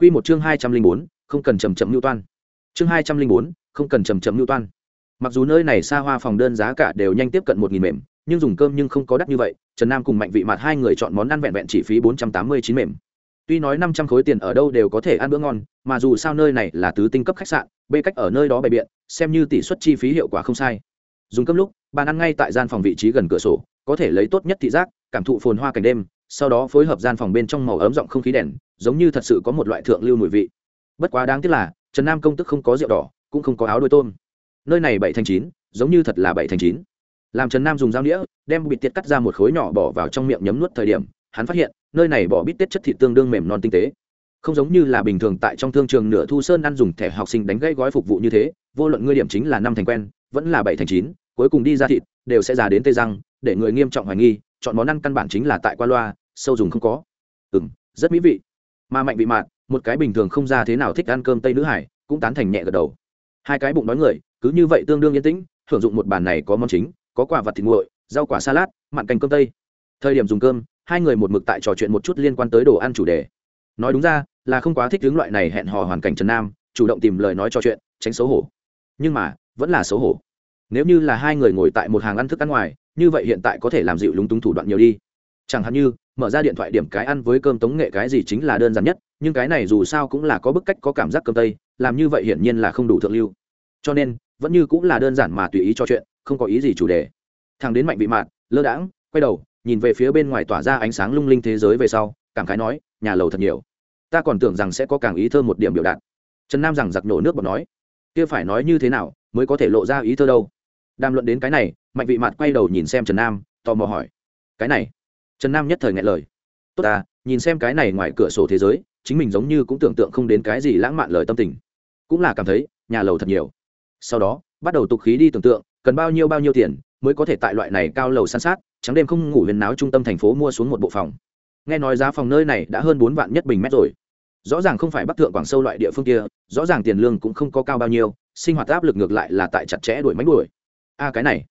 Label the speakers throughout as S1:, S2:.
S1: Quy một chương hai trăm linh bốn, không cần chậm chậm lưu toan. Chương hai trăm linh bốn, không cần chậm chậm lưu toan. Mặc dù nơi này xa hoa phòng đơn giá cả đều nhanh tiếp cận một nghìn mềm, nhưng dùng cơm nhưng không có đắt như vậy, trần nam cùng mạnh vị mặt hai người chọn món ăn vẹn vẹn chỉ phí bốn trăm tám mươi chín mềm. Tuy nói năm trăm khối tiền ở đâu đều có thể ăn bữa ngon, mà dù sao nơi này là tứ tinh cấp khách sạn, bê cách ở nơi đó bày biện, xem như tỷ suất chi phí hiệu quả không sai. Dùng cơm lúc, bàn ăn ngay tại gian phòng vị trí gần cửa sổ, có thể lấy tốt nhất thị giác, cảm thụ phồn hoa cảnh đêm sau đó phối hợp gian phòng bên trong màu ấm rộng không khí đèn, giống như thật sự có một loại thượng lưu mùi vị. Bất quá đáng tiếc là, trần nam công tức không có rượu đỏ, cũng không có áo đôi tôm. Nơi này bảy thành chín, giống như thật là bảy thành chín. Làm trần nam dùng dao đĩa đem bịt tiết cắt ra một khối nhỏ bỏ vào trong miệng nhấm nuốt thời điểm, hắn phát hiện, nơi này bỏ bít tết chất thịt tương đương mềm non tinh tế. Không giống như là bình thường tại trong thương trường nửa thu sơn ăn dùng thẻ học sinh đánh gãy gói phục vụ như thế, vô luận ngươi điểm chính là năm thành quen, vẫn là bảy thành chín, cuối cùng đi ra thịt, đều sẽ già đến tê răng, để người nghiêm trọng hoài nghi chọn món ăn căn bản chính là tại qua loa, sâu dùng không có. Ừ m rất mỹ vị. Mà mạnh vị mạn một cái bình thường không ra thế nào thích ăn cơm tây nữ hải, cũng tán thành nhẹ gật đầu. Hai cái bụng đói người, cứ như vậy tương đương yên tĩnh hưởng dụng một bàn này có món chính, có quả vặt thịt nguội, rau quả salad, mặn canh cơm tây. Thời điểm dùng cơm, hai người một mực tại trò chuyện một chút liên quan tới đồ ăn chủ đề. Nói đúng ra, là không quá thích hướng loại này hẹn hò hoàn cảnh trần nam, chủ động tìm lời nói trò chuyện, tránh xấu hổ. Nhưng mà, vẫn là xấu hổ. Nếu như là hai người ngồi tại một hàng ăn thức ăn ngoài như vậy hiện tại có thể làm dịu lúng túng thủ đoạn nhiều đi. Chẳng hạn như, mở ra điện thoại điểm cái ăn với cơm tống nghệ cái gì chính là đơn giản nhất, nhưng cái này dù sao cũng là có bức cách, có cảm giác cơm tây, làm như vậy hiển nhiên là không đủ thượng lưu. Cho nên, vẫn như cũng là đơn giản mà tùy ý cho chuyện, không có ý gì chủ đề. Thằng đến mạnh vị mạn lơ đãng, quay đầu, nhìn về phía bên ngoài tỏa ra ánh sáng lung linh thế giới về sau, cảm khái nói, nhà lầu thật nhiều. Ta còn tưởng rằng sẽ có càng ý thơ một điểm biểu đạt. Trần nam rằng giặc nổ nước bọt nói, kia phải nói như thế nào mới có thể lộ ra ý thơ đâu? Đàm luận đến cái này, mạnh vị mặt quay đầu nhìn xem trần nam, tò mò hỏi, cái này? Trần nam nhất thời ngại lời, tốt ta, nhìn xem cái này ngoài cửa sổ thế giới, chính mình giống như cũng tưởng tượng không đến cái gì lãng mạn lời tâm tình. Cũng là cảm thấy, nhà lầu thật nhiều. Sau đó, bắt đầu tục khí đi tưởng tượng, cần bao nhiêu bao nhiêu tiền mới có thể tại loại này cao lầu san sát, trắng đêm không ngủ huyền náo trung tâm thành phố mua xuống một bộ phòng. Nghe nói giá phòng nơi này đã hơn bốn vạn nhất bình mét rồi. Rõ ràng không phải bắc thượng quảng sâu loại địa phương kia, rõ ràng tiền lương cũng không có cao bao nhiêu, sinh hoạt áp lực ngược lại là tại chặt chẽ đuổi mánh đuổi a, cái này.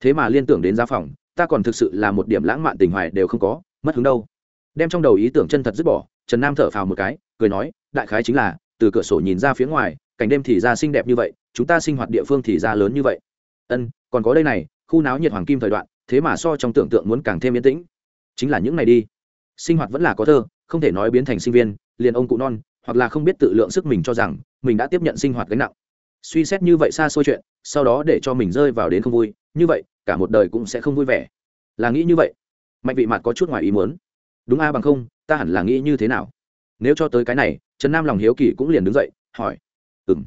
S1: Thế mà liên tưởng đến giá phòng, ta còn thực sự là một điểm lãng mạn tình hoài đều không có, mất hứng đâu. Đem trong đầu ý tưởng chân thật dứt bỏ, trần nam thở phào một cái, cười nói, đại khái chính là, từ cửa sổ nhìn ra phía ngoài, cảnh đêm thì ra xinh đẹp như vậy, chúng ta sinh hoạt địa phương thì ra lớn như vậy. Ân, còn có đây này, khu náo nhiệt hoàng kim thời đoạn, thế mà so trong tưởng tượng muốn càng thêm yên tĩnh. Chính là những này đi. Sinh hoạt vẫn là có thơ, không thể nói biến thành sinh viên, liền ông cụ non, hoặc là không biết tự lượng sức mình cho rằng, mình đã tiếp nhận sinh hoạt gánh nặng suy xét như vậy xa xôi chuyện, sau đó để cho mình rơi vào đến không vui, như vậy, cả một đời cũng sẽ không vui vẻ. Là nghĩ như vậy. Mạnh vị mặt có chút ngoài ý muốn. Đúng a, bằng không, ta hẳn là nghĩ như thế nào? Nếu cho tới cái này, trần nam lòng hiếu kỳ cũng liền đứng dậy, hỏi. Ừ m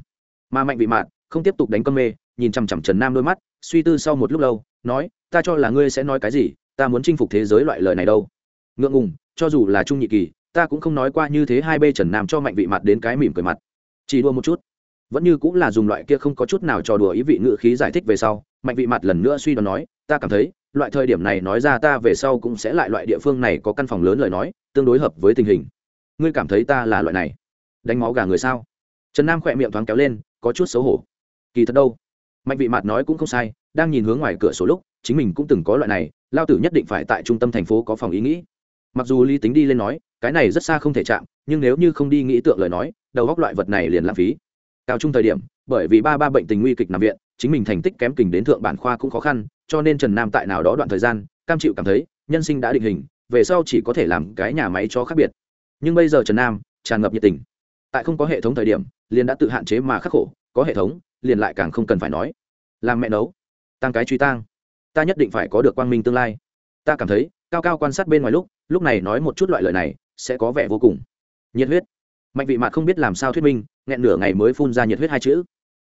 S1: mà mạnh vị mạn không tiếp tục đánh cơm mê, nhìn chằm chằm trần nam đôi mắt, suy tư sau một lúc lâu, nói, ta cho là ngươi sẽ nói cái gì, ta muốn chinh phục thế giới loại lời này đâu. Ngượng ngùng, cho dù là trung nhị kỳ, ta cũng không nói qua như thế hai bê trần nam cho mạnh vị mặt đến cái mỉm cười mặt. Chỉ đua một chút vẫn như cũng là dùng loại kia không có chút nào trò đùa ý vị ngự khí giải thích về sau, mạnh vị mặt lần nữa suy đoán nói, ta cảm thấy, loại thời điểm này nói ra ta về sau cũng sẽ lại loại địa phương này có căn phòng lớn lời nói, tương đối hợp với tình hình. Ngươi cảm thấy ta là loại này? Đánh máu gà người sao? Trần nam khỏe miệng thoáng kéo lên, có chút xấu hổ. Kỳ thật đâu? Mạnh vị mặt nói cũng không sai, đang nhìn hướng ngoài cửa số lúc, chính mình cũng từng có loại này, lao tử nhất định phải tại trung tâm thành phố có phòng ý nghĩ. Mặc dù lý tính đi lên nói, cái này rất xa không thể chạm, nhưng nếu như không đi nghĩ tượng lời nói, đầu góc loại vật này liền lãng phí cao trung thời điểm, bởi vì ba ba bệnh tình nguy kịch nằm viện, chính mình thành tích kém kình đến thượng bản khoa cũng khó khăn, cho nên trần nam tại nào đó đoạn thời gian, cam chịu cảm thấy, nhân sinh đã định hình, về sau chỉ có thể làm cái nhà máy cho khác biệt. Nhưng bây giờ trần nam tràn ngập nhiệt tình. Tại không có hệ thống thời điểm, liền đã tự hạn chế mà khắc khổ, có hệ thống, liền lại càng không cần phải nói. Làm mẹ nấu, tăng cái truy tang. Ta nhất định phải có được quang minh tương lai. Ta cảm thấy, cao cao quan sát bên ngoài lúc lúc này nói một chút loại lời này, sẽ có vẻ vô cùng. Nhiệt huyết mạnh vị mạt không biết làm sao thuyết minh, nghẹn nửa ngày mới phun ra nhiệt huyết hai chữ.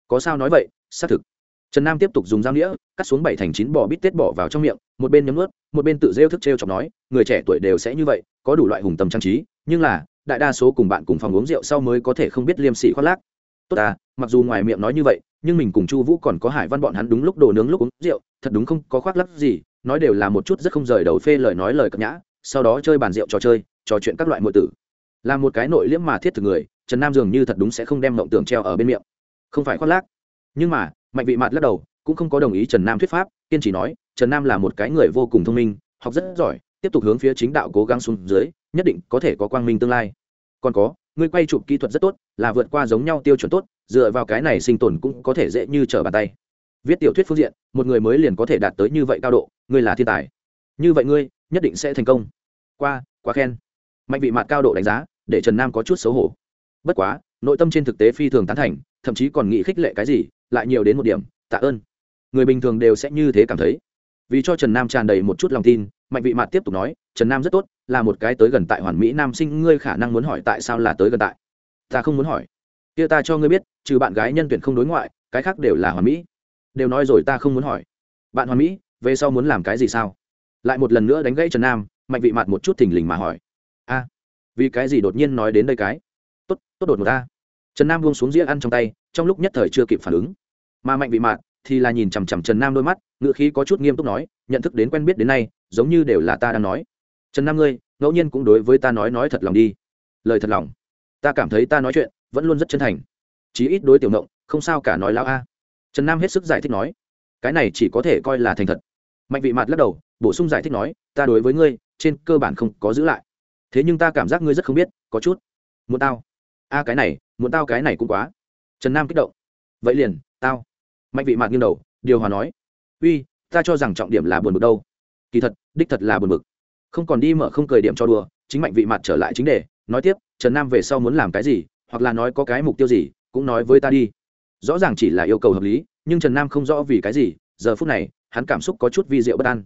S1: Có sao nói vậy, xác thực. Trần nam tiếp tục dùng dao nĩa, cắt xuống bảy thành chín bò bít tết bỏ vào trong miệng, một bên nhấm ướt một bên tự rêu thức t r e o chọc nói, người trẻ tuổi đều sẽ như vậy, có đủ loại hùng tầm trang trí, nhưng là, đại đa số cùng bạn cùng phòng uống rượu sau mới có thể không biết liêm sỉ khoác lác. Tốt à mặc dù ngoài miệng nói như vậy, nhưng mình cùng chu vũ còn có hải văn bọn hắn đúng lúc đồ nướng lúc uống rượu, thật đúng không có khoác lắc gì, nói đều là một chút rất không rời đầu phê lời nói lời cập nhã, sau đó chơi bàn rượu trò chơi, trò chuyện các loại mọi tử là một cái nội liễm mà thiết thực người, trần nam dường như thật đúng sẽ không đem mộng tưởng treo ở bên miệng. Không phải khoác lác. Nhưng mà, mạnh vị mạt lắc đầu, cũng không có đồng ý trần nam thuyết pháp, kiên trì nói, trần nam là một cái người vô cùng thông minh, học rất giỏi, tiếp tục hướng phía chính đạo cố gắng xuống dưới, nhất định có thể có quang minh tương lai. Còn có, ngươi quay chụp kỹ thuật rất tốt, là vượt qua giống nhau tiêu chuẩn tốt, dựa vào cái này sinh tồn cũng có thể dễ như trở bàn tay. Viết tiểu thuyết phương diện, một người mới liền có thể đạt tới như vậy cao độ, ngươi là thiên tài. Như vậy ngươi, nhất định sẽ thành công. Qua, quá khen. Mạnh vị mạt cao độ đánh giá để trần nam có chút xấu hổ. Bất quá, nội tâm trên thực tế phi thường tán thành, thậm chí còn nghĩ khích lệ cái gì, lại nhiều đến một điểm, tạ ơn. Người bình thường đều sẽ như thế cảm thấy. Vì cho trần nam tràn đầy một chút lòng tin, mạnh vị mạt tiếp tục nói, trần nam rất tốt, là một cái tới gần tại hoàn mỹ nam sinh, ngươi khả năng muốn hỏi tại sao là tới gần tại? Ta không muốn hỏi. Kia ta cho ngươi biết, trừ bạn gái nhân tuyển không đối ngoại, cái khác đều là hoàn mỹ. Đều nói rồi ta không muốn hỏi. Bạn hoàn mỹ, về sau muốn làm cái gì sao? Lại một lần nữa đánh gãy trần nam, mạnh vị mạt một chút thình lình mà hỏi vì cái gì đột nhiên nói đến đây cái? Tốt tốt đột một ta. Trần nam buông xuống dĩa ăn trong tay, trong lúc nhất thời chưa kịp phản ứng. Mà mạnh vị mạn thì là nhìn chằm chằm trần nam đôi mắt ngựa khí có chút nghiêm túc nói, nhận thức đến quen biết đến nay, giống như đều là ta đang nói. Trần nam ngươi, ngẫu nhiên cũng đối với ta nói nói thật lòng đi. Lời thật lòng. Ta cảm thấy ta nói chuyện vẫn luôn rất chân thành. Chí ít đối tiểu ngộng, không sao cả nói lão a. Trần nam hết sức giải thích nói, cái này chỉ có thể coi là thành thật. Mạnh vị mạt lắc đầu, bổ sung giải thích nói, ta đối với ngươi, trên cơ bản không có giữ lại thế nhưng ta cảm giác ngươi rất không biết, có chút muốn tao. A, cái này, muốn tao cái này cũng quá. Trần nam kích động. Vậy liền, tao. Mạnh vị mạt nghiêng đầu, điều hòa nói. Uy, ta cho rằng trọng điểm là buồn bực đâu. Kỳ thật, đích thật là buồn bực. Không còn đi mở không cười điểm cho đùa, chính mạnh vị mặt trở lại chính đề, nói tiếp, trần nam về sau muốn làm cái gì, hoặc là nói có cái mục tiêu gì, cũng nói với ta đi. Rõ ràng chỉ là yêu cầu hợp lý, nhưng trần nam không rõ vì cái gì, giờ phút này, hắn cảm xúc có chút vi diệu bất an.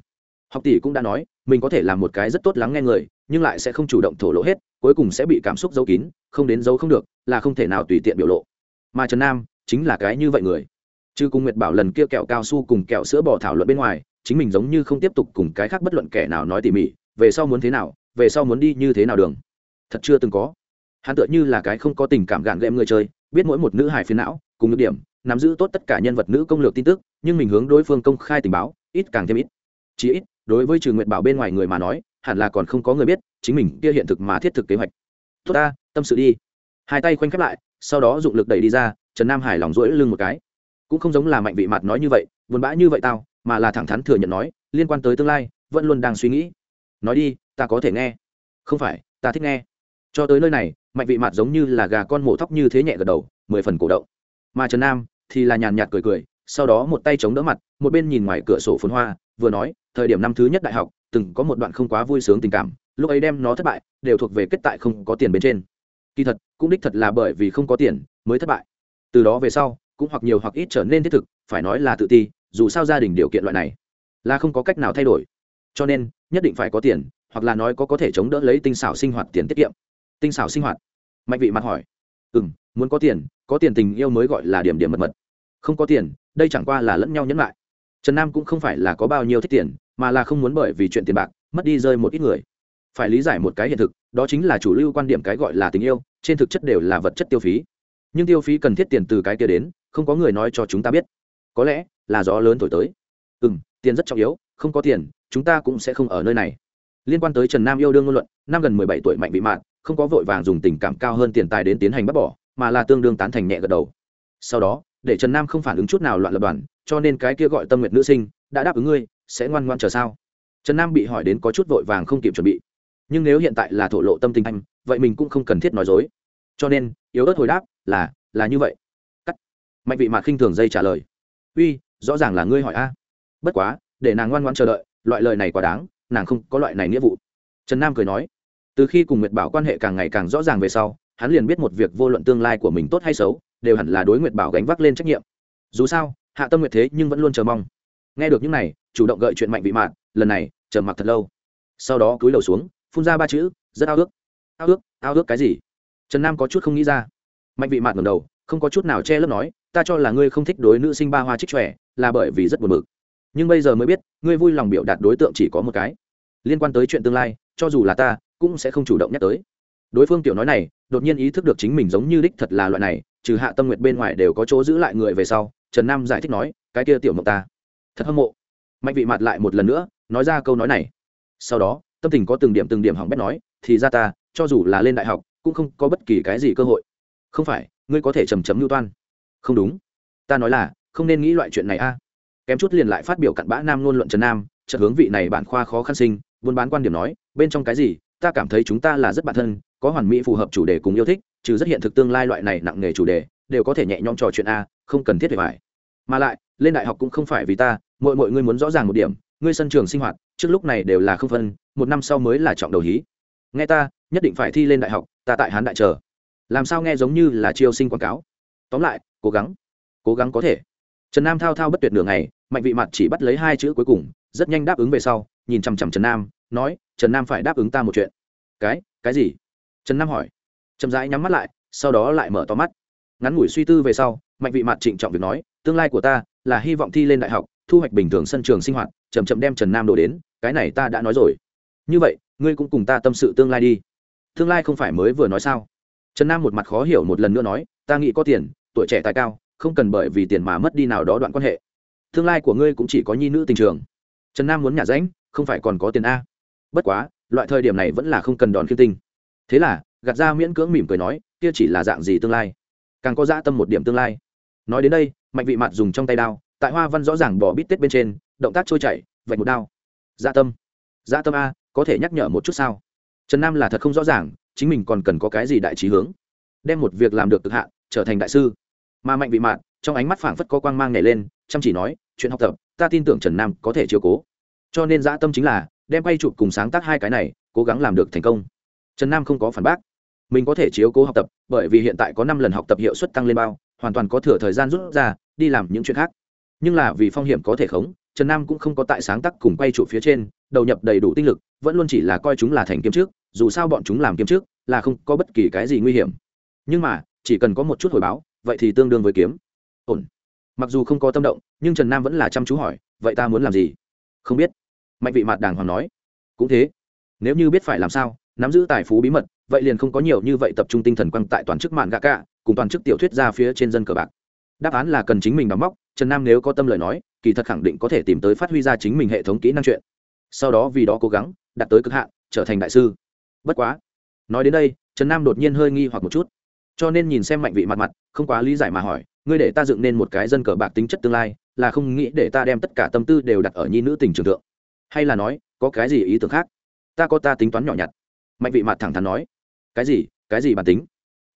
S1: Học tỷ cũng đã nói, mình có thể làm một cái rất tốt lắng nghe người nhưng lại sẽ không chủ động thổ lộ hết, cuối cùng sẽ bị cảm xúc giấu kín, không đến giấu không được, là không thể nào tùy tiện biểu lộ. Mà trần nam chính là cái như vậy người. Chứ cùng nguyệt bảo lần kia kẹo cao su cùng kẹo sữa bò thảo luận bên ngoài, chính mình giống như không tiếp tục cùng cái khác bất luận kẻ nào nói tỉ mỉ, về sau muốn thế nào, về sau muốn đi như thế nào đường. Thật chưa từng có. Hắn tựa như là cái không có tình cảm gạn ghẹm người chơi, biết mỗi một nữ hài phiến não, cùng nhược điểm, nắm giữ tốt tất cả nhân vật nữ công lược tin tức, nhưng mình hướng đối phương công khai tình báo, ít càng thêm ít. Chỉ ít, đối với trừ nguyệt bảo bên ngoài người mà nói hẳn là còn không có người biết, chính mình kia hiện thực mà thiết thực kế hoạch. Tốt ta, tâm sự đi. Hai tay khoanh khép lại, sau đó dụng lực đẩy đi ra, trần nam hải lòng rỗi lưng một cái. Cũng không giống là mạnh vị mặt nói như vậy, buồn bã như vậy tao, mà là thẳng thắn thừa nhận nói, liên quan tới tương lai, vẫn luôn đang suy nghĩ. Nói đi, ta có thể nghe. Không phải, ta thích nghe. Cho tới nơi này, mạnh vị mặt giống như là gà con mổ thóc như thế nhẹ gật đầu, mười phần cổ động. Mà trần nam thì là nhàn nhạt cười cười, sau đó một tay chống đỡ mặt, một bên nhìn ngoài cửa sổ phồn hoa, vừa nói, thời điểm năm thứ nhất đại học từng có một đoạn không quá vui sướng tình cảm, lúc ấy đem nó thất bại, đều thuộc về kết tại không có tiền bên trên. Kỳ thật, cũng đích thật là bởi vì không có tiền mới thất bại. Từ đó về sau, cũng hoặc nhiều hoặc ít trở nên thiết thực, phải nói là tự ti, dù sao gia đình điều kiện loại này, là không có cách nào thay đổi. Cho nên, nhất định phải có tiền, hoặc là nói có có thể chống đỡ lấy tinh xảo sinh hoạt tiền tiết kiệm. Tinh xảo sinh hoạt? Mạnh vị mặt hỏi. Ừ m muốn có tiền có tiền tình yêu mới gọi là điểm điểm mật mật. Không có tiền, đây chẳng qua là lẫn nhau nhẫn lại. Trần nam cũng không phải là có bao nhiêu thích tiền mà là không muốn bởi vì chuyện tiền bạc, mất đi rơi một ít người. Phải lý giải một cái hiện thực, đó chính là chủ lưu quan điểm cái gọi là tình yêu, trên thực chất đều là vật chất tiêu phí. Nhưng tiêu phí cần thiết tiền từ cái kia đến, không có người nói cho chúng ta biết. Có lẽ là gió lớn thổi tới. Ừ m tiền rất trọng yếu, không có tiền, chúng ta cũng sẽ không ở nơi này. Liên quan tới trần nam yêu đương ngôn luận, năm gần mười bảy tuổi mạnh bị mạn, không có vội vàng dùng tình cảm cao hơn tiền tài đến tiến hành bắt bỏ, mà là tương đương tán thành nhẹ gật đầu. Sau đó, để trần nam không phản ứng chút nào loạn lập đoàn, cho nên cái kia gọi tâm nguyện nữ sinh, đã đáp ứng ngươi sẽ ngoan ngoan chờ sao? Trần nam bị hỏi đến có chút vội vàng không kịp chuẩn bị. Nhưng nếu hiện tại là thổ lộ tâm tình anh, vậy mình cũng không cần thiết nói dối. Cho nên, yếu ớt hồi đáp là là như vậy. Cắt. Mạnh vị mạc khinh thường dây trả lời. Uy, rõ ràng là ngươi hỏi a. Bất quá, để nàng ngoan ngoan chờ đợi, loại lời này quá đáng, nàng không có loại này nghĩa vụ. Trần nam cười nói. Từ khi cùng nguyệt bảo quan hệ càng ngày càng rõ ràng về sau, hắn liền biết một việc vô luận tương lai của mình tốt hay xấu, đều hẳn là đối nguyệt bảo gánh vác lên trách nhiệm. Dù sao, hạ tâm nguyệt thế nhưng vẫn luôn chờ mong nghe được những này, chủ động gợi chuyện mạnh vị mạn, lần này, trầm mặc thật lâu. Sau đó cúi đầu xuống, phun ra ba chữ, rất ao ước. Ao ước ao ước cái gì? Trần nam có chút không nghĩ ra. Mạnh vị mạn ngầm đầu, không có chút nào che lấp nói, ta cho là ngươi không thích đối nữ sinh ba hoa trích trẻ, là bởi vì rất buồn mực. nhưng bây giờ mới biết, ngươi vui lòng biểu đạt đối tượng chỉ có một cái. Liên quan tới chuyện tương lai, cho dù là ta, cũng sẽ không chủ động nhắc tới. Đối phương tiểu nói này, đột nhiên ý thức được chính mình giống như đích thật là loại này, trừ hạ tâm nguyện bên ngoài đều có chỗ giữ lại người về sau, trần nam giải thích nói, cái kia tiểu mộng ta thật hâm mộ. Mạnh vị mặt lại một lần nữa, nói ra câu nói này. Sau đó, tâm tình có từng điểm từng điểm hỏng bét nói, thì ra ta, cho dù là lên đại học, cũng không có bất kỳ cái gì cơ hội. Không phải, ngươi có thể trầm chấm mưu toan. Không đúng. Ta nói là, không nên nghĩ loại chuyện này a. Kém chút liền lại phát biểu cặn bã nam ngôn luận trần nam trận hướng vị này bản khoa khó khăn sinh, buôn bán quan điểm nói, bên trong cái gì, ta cảm thấy chúng ta là rất bản thân, có hoàn mỹ phù hợp chủ đề cùng yêu thích, trừ rất hiện thực tương lai loại này nặng nghề chủ đề, đều có thể nhẹ nhõm trò chuyện a, không cần thiết phải. Mà lại, lên đại học cũng không phải vì ta mọi mọi ngươi muốn rõ ràng một điểm, ngươi sân trường sinh hoạt, trước lúc này đều là không phân, một năm sau mới là trọng đầu hí. Nghe ta, nhất định phải thi lên đại học, ta tại hán đại chờ. Làm sao nghe giống như là chiêu sinh quảng cáo? Tóm lại, cố gắng cố gắng có thể. Trần nam thao thao bất tuyệt nửa ngày, mạnh vị mặt chỉ bắt lấy hai chữ cuối cùng, rất nhanh đáp ứng về sau, nhìn chằm chằm trần nam, nói, trần nam phải đáp ứng ta một chuyện. Cái cái gì? Trần nam hỏi. Chậm rãi nhắm mắt lại, sau đó lại mở to mắt. Ngắn ngủi suy tư về sau, mạnh vị mặt trịnh trọng việc nói, tương lai của ta là hy vọng thi lên đại học thu hoạch bình thường sân trường sinh hoạt chầm chậm đem trần nam đổ đến, cái này ta đã nói rồi. Như vậy, ngươi cũng cùng ta tâm sự tương lai đi. Tương lai không phải mới vừa nói sao? Trần nam một mặt khó hiểu một lần nữa nói, ta nghĩ có tiền, tuổi trẻ tài cao, không cần bởi vì tiền mà mất đi nào đó đoạn quan hệ. Tương lai của ngươi cũng chỉ có nhi nữ tình trường. Trần nam muốn nhả ránh, không phải còn có tiền a? Bất quá, loại thời điểm này vẫn là không cần đòn khiêm tinh. Thế là, gạt ra miễn cưỡng mỉm cười nói, kia chỉ là dạng gì tương lai? Càng có dã tâm một điểm tương lai. Nói đến đây, mạnh vị mặt dùng trong tay đao tại hoa văn rõ ràng bỏ bít tết bên trên, động tác trôi chảy, vạch một đao. Gia tâm. Gia tâm a, có thể nhắc nhở một chút sao? Trần nam là thật không rõ ràng, chính mình còn cần có cái gì đại trí hướng. Đem một việc làm được cực hạn, trở thành đại sư. Mà mạnh vị mạn, trong ánh mắt phảng phất có quang mang nhảy lên, chăm chỉ nói, chuyện học tập, ta tin tưởng trần nam có thể chiếu cố. Cho nên dã tâm chính là, đem quay chụp cùng sáng tác hai cái này, cố gắng làm được thành công. Trần nam không có phản bác. Mình có thể chiếu cố học tập, bởi vì hiện tại có năm lần học tập hiệu suất tăng lên bao, hoàn toàn có thừa thời gian rút ra, đi làm những chuyện khác nhưng là vì phong hiểm có thể khống, trần nam cũng không có tại sáng tác cùng quay trụ phía trên, đầu nhập đầy đủ tinh lực, vẫn luôn chỉ là coi chúng là thành kiếm trước, dù sao bọn chúng làm kiếm trước là không có bất kỳ cái gì nguy hiểm. Nhưng mà, chỉ cần có một chút hồi báo, vậy thì tương đương với kiếm. Ổn. Mặc dù không có tâm động, nhưng trần nam vẫn là chăm chú hỏi, vậy ta muốn làm gì? Không biết. Mạnh vị mặt đàng hoàng nói. Cũng thế. Nếu như biết phải làm sao, nắm giữ tài phú bí mật, vậy liền không có nhiều như vậy tập trung tinh thần quăng tại toàn chức mạng gạ cả cùng toàn chức tiểu thuyết ra phía trên dân cờ bạc. Đáp án là cần chính mình đóng móc trần nam nếu có tâm lời nói, kỳ thật khẳng định có thể tìm tới phát huy ra chính mình hệ thống kỹ năng chuyện. Sau đó vì đó cố gắng, đạt tới cực hạn, trở thành đại sư. Bất quá, nói đến đây, trần nam đột nhiên hơi nghi hoặc một chút. Cho nên nhìn xem mạnh vị mặt mặt, không quá lý giải mà hỏi, ngươi để ta dựng nên một cái dân cờ bạc tính chất tương lai, là không nghĩ để ta đem tất cả tâm tư đều đặt ở nhi nữ tình trường thượng? Hay là nói, có cái gì ý tưởng khác? Ta có ta tính toán nhỏ nhặt. Mạnh vị mặt thẳng thắn nói, cái gì? Cái gì bản tính?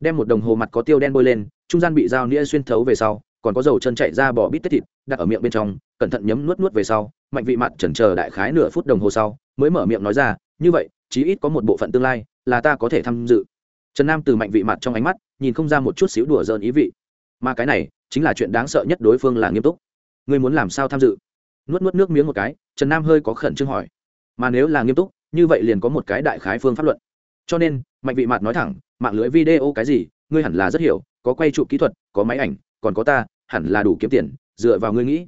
S1: Đem một đồng hồ mặt có tiêu đen bôi lên, trung gian bị dao nĩa xuyên thấu về sau còn có dầu chân chạy ra bỏ bít tết thịt, đặt ở miệng bên trong, cẩn thận nhấm nuốt nuốt về sau mạnh vị mặt chần chờ đại khái nửa phút đồng hồ sau, mới mở miệng nói ra, như vậy, chí ít có một bộ phận tương lai là ta có thể tham dự. Trần nam từ mạnh vị mặt trong ánh mắt, nhìn không ra một chút xíu đùa dơn ý vị. Mà cái này, chính là chuyện đáng sợ nhất đối phương là nghiêm túc. Ngươi muốn làm sao tham dự? Nuốt nuốt nước miếng một cái, trần nam hơi có khẩn trương hỏi. Mà nếu là nghiêm túc, như vậy liền có một cái đại khái phương pháp luận. Cho nên mạnh vị mặt nói thẳng, mạng lưới video cái gì? Ngươi hẳn là rất hiểu, có quay trụ kỹ thuật, có máy ảnh còn có ta, hẳn là đủ kiếm tiền, dựa vào ngươi nghĩ.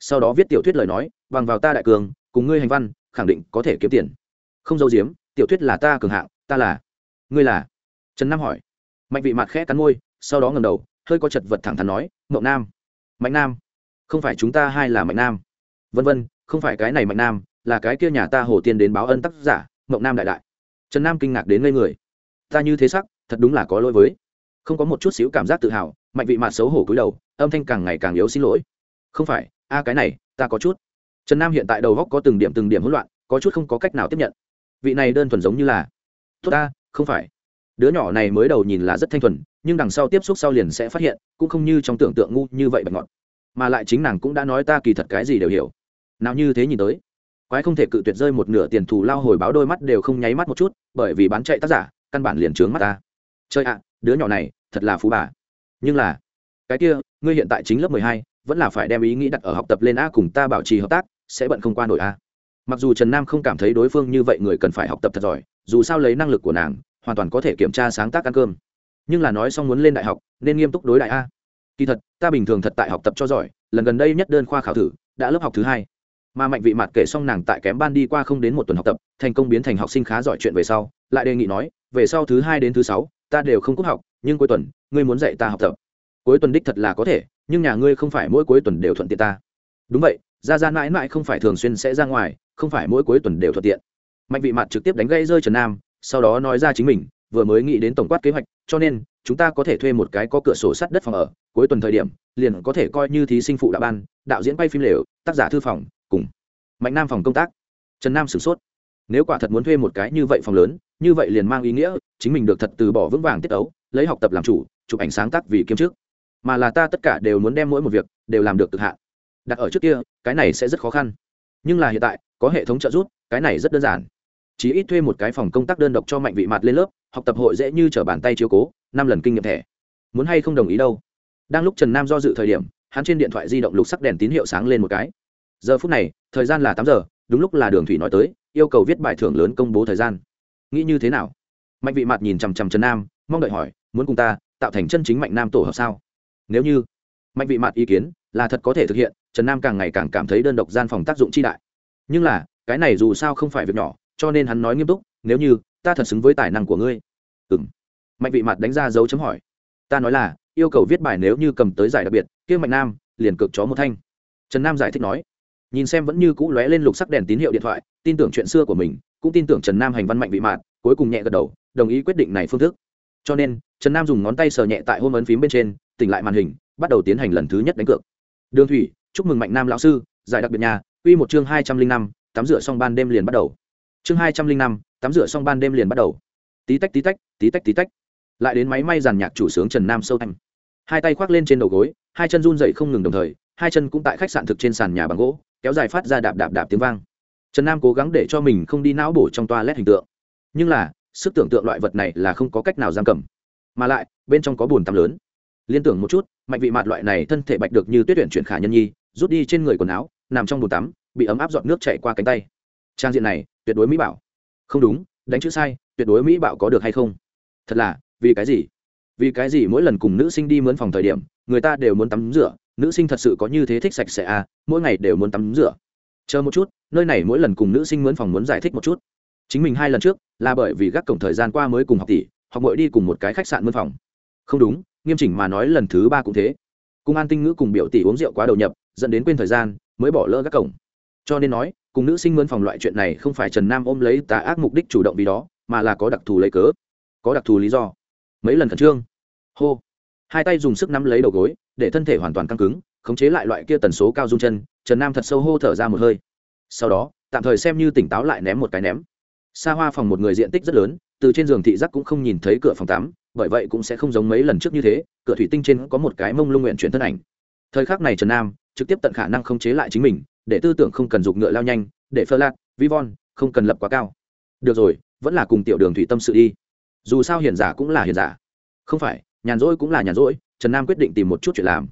S1: Sau đó viết tiểu thuyết lời nói, bằng vào ta đại cường, cùng ngươi hành văn, khẳng định có thể kiếm tiền. Không dâu diếm tiểu thuyết là ta cường hạng, ta là. Ngươi là? Trần nam hỏi. Mạnh vị mặt khẽ cắn môi, sau đó ngầm đầu, hơi có chật vật thẳng thắn nói mậu nam. Mạnh nam. Không phải chúng ta hai là mạnh nam. Vân vân, không phải cái này mạnh nam, là cái kia nhà ta hồ tiên đến báo ân tác giả mậu nam đại đại. Trần nam kinh ngạc đến ngây người. Ta như thế sắc, thật đúng là có lỗi với. Không có một chút xíu cảm giác tự hào mạnh vị mạt xấu hổ cúi đầu, âm thanh càng ngày càng yếu xin lỗi. Không phải, a, cái này, ta có chút. Trần nam hiện tại đầu góc có từng điểm từng điểm hỗn loạn, có chút không có cách nào tiếp nhận. Vị này đơn thuần giống như là, tốt ta, không phải. Đứa nhỏ này mới đầu nhìn là rất thanh thuần, nhưng đằng sau tiếp xúc sau liền sẽ phát hiện, cũng không như trong tưởng tượng ngu như vậy bạch ngọt. Mà lại chính nàng cũng đã nói ta kỳ thật cái gì đều hiểu. Nào như thế nhìn tới, quái không thể cự tuyệt rơi một nửa tiền thù lao hồi báo đôi mắt đều không nháy mắt một chút, bởi vì bán chạy tác giả, căn bản liền trướng mắt ta. Chơi ạ, đứa nhỏ này, thật là phú bà nhưng là, cái kia, ngươi hiện tại chính lớp mười hai, vẫn là phải đem ý nghĩ đặt ở học tập lên a cùng ta bảo trì hợp tác, sẽ bận không qua nổi a. Mặc dù trần nam không cảm thấy đối phương như vậy người cần phải học tập thật giỏi, dù sao lấy năng lực của nàng, hoàn toàn có thể kiểm tra sáng tác ăn cơm. Nhưng là nói xong muốn lên đại học, nên nghiêm túc đối đại a. Kỳ thật, ta bình thường thật tại học tập cho giỏi, lần gần đây nhất đơn khoa khảo thử, đã lớp học thứ hai. Mà mạnh vị mặt kể xong nàng tại kém ban đi qua không đến một tuần học tập, thành công biến thành học sinh khá giỏi chuyện về sau, lại đề nghị nói, về sau thứ hai đến thứ sáu, ta đều không cúp học nhưng cuối tuần, ngươi muốn dạy ta học tập. Cuối tuần đích thật là có thể, nhưng nhà ngươi không phải mỗi cuối tuần đều thuận tiện ta. Đúng vậy, ra ra mãi mãi không phải thường xuyên sẽ ra ngoài, không phải mỗi cuối tuần đều thuận tiện. Mạnh vị mặt trực tiếp đánh gây rơi trần nam, sau đó nói ra chính mình, vừa mới nghĩ đến tổng quát kế hoạch, cho nên, chúng ta có thể thuê một cái có cửa sổ sắt đất phòng ở, cuối tuần thời điểm, liền có thể coi như thí sinh phụ đạo ban, đạo diễn bay phim lều, tác giả thư phòng, cùng mạnh nam phòng công tác. Trần nam sửng sốt. Nếu quả thật muốn thuê một cái như vậy phòng lớn, như vậy liền mang ý nghĩa, chính mình được thật từ bỏ vững vàng tiết ấu lấy học tập làm chủ, chụp ảnh sáng tác vì kiếm trước mà là ta tất cả đều muốn đem mỗi một việc đều làm được cực hạn. Đặt ở trước kia, cái này sẽ rất khó khăn. Nhưng là hiện tại, có hệ thống trợ giúp, cái này rất đơn giản. Chỉ ít thuê một cái phòng công tác đơn độc cho mạnh vị mặt lên lớp, học tập hội dễ như t r ở bàn tay chiếu cố, năm lần kinh nghiệm thẻ. Muốn hay không đồng ý đâu. Đang lúc trần nam do dự thời điểm, hắn trên điện thoại di động lục sắc đèn tín hiệu sáng lên một cái. Giờ phút này, thời gian là tám giờ, đúng lúc là đường thủy nói tới, yêu cầu viết bài thưởng lớn công bố thời gian. Nghĩ như thế nào? Mạnh vị mặt nhìn chằm chằm trần nam, mong đợi hỏi muốn cùng ta tạo thành chân chính mạnh nam tổ hợp sao? Nếu như mạnh vị mạn ý kiến là thật có thể thực hiện, trần nam càng ngày càng cảm thấy đơn độc gian phòng tác dụng chi đại. Nhưng là, cái này dù sao không phải việc nhỏ, cho nên hắn nói nghiêm túc, nếu như ta thật xứng với tài năng của ngươi. Ừ m mạnh vị mặt đánh ra dấu chấm hỏi. Ta nói là, yêu cầu viết bài nếu như cầm tới giải đặc biệt, kia mạnh nam, liền cực chó một thanh. Trần nam giải thích nói. Nhìn xem vẫn như cũ lóe lên lục sắc đèn tín hiệu điện thoại, tin tưởng chuyện xưa của mình, cũng tin tưởng trần nam hành văn mạnh vị mạn cuối cùng nhẹ gật đầu, đồng ý quyết định này phương thức cho nên, trần nam dùng ngón tay sờ nhẹ tại hôn ấn phím bên trên, tỉnh lại màn hình, bắt đầu tiến hành lần thứ nhất đánh cược. Đường thủy, chúc mừng mạnh nam lão sư, giải đặc biệt nhà, quy một chương hai trăm linh năm, tắm rửa xong ban đêm liền bắt đầu. Chương hai trăm linh năm, tắm rửa xong ban đêm liền bắt đầu. Tí tách tí tách tí tách tí tách. Lại đến máy may giàn nhạc chủ sướng trần nam sâu thanh hai tay khoác lên trên đầu gối, hai chân run dậy không ngừng đồng thời, hai chân cũng tại khách sạn thực trên sàn nhà bằng gỗ, kéo dài phát ra đạp đạp đạp tiếng vang. Trần nam cố gắng để cho mình không đi não bổ trong toa lét hình tượng. Nhưng là sức tưởng tượng loại vật này là không có cách nào giam cầm. Mà lại, bên trong có bùn tắm lớn. Liên tưởng một chút, mạnh vị mạt loại này thân thể bạch được như tuyết tuyển chuyển khả nhân nhi, rút đi trên người quần áo, nằm trong bùn tắm, bị ấm áp dọn nước chạy qua cánh tay. Trang diện này, tuyệt đối mỹ bảo. Không đúng, đánh chữ sai, tuyệt đối mỹ bảo có được hay không? Thật là, vì cái gì? Vì cái gì mỗi lần cùng nữ sinh đi mướn phòng thời điểm, người ta đều muốn tắm rửa, nữ sinh thật sự có như thế thích sạch sẽ à mỗi ngày đều muốn tắm rửa. Chờ một chút, nơi này mỗi lần cùng nữ sinh mướn phòng muốn giải thích một chút chính mình hai lần trước là bởi vì gác cổng thời gian qua mới cùng học tỷ, học mỗi đi cùng một cái khách sạn mướn phòng. Không đúng, nghiêm chỉnh mà nói lần thứ ba cũng thế. Cùng an tinh ngữ cùng biểu tỷ uống rượu quá đầu nhập, dẫn đến quên thời gian, mới bỏ lỡ gác cổng. Cho nên nói, cùng nữ sinh mướn phòng loại chuyện này không phải trần nam ôm lấy tà ác mục đích chủ động vì đó, mà là có đặc thù lấy cớ. Có đặc thù lý do. Mấy lần khẩn trương. Hô. Hai tay dùng sức nắm lấy đầu gối, để thân thể hoàn toàn căng cứng, khống chế lại loại kia tần số cao dung chân, trần nam thật sâu hô thở ra một hơi. Sau đó, tạm thời xem như tỉnh táo lại ném một cái ném xa hoa phòng một người diện tích rất lớn, từ trên giường thị giác cũng không nhìn thấy cửa phòng tắm, bởi vậy cũng sẽ không giống mấy lần trước như thế, cửa thủy tinh trên có một cái mông lung nguyện chuyển thân ảnh. Thời khắc này trần nam trực tiếp tận khả năng khống chế lại chính mình, để tư tưởng không cần dục ngựa lao nhanh, để phơ lạc vi von không cần lập quá cao. Được rồi, vẫn là cùng tiểu đường thủy tâm sự đi. Dù sao hiền giả cũng là hiền giả. Không phải, nhàn rỗi cũng là nhàn rỗi, trần nam quyết định tìm một chút chuyện làm.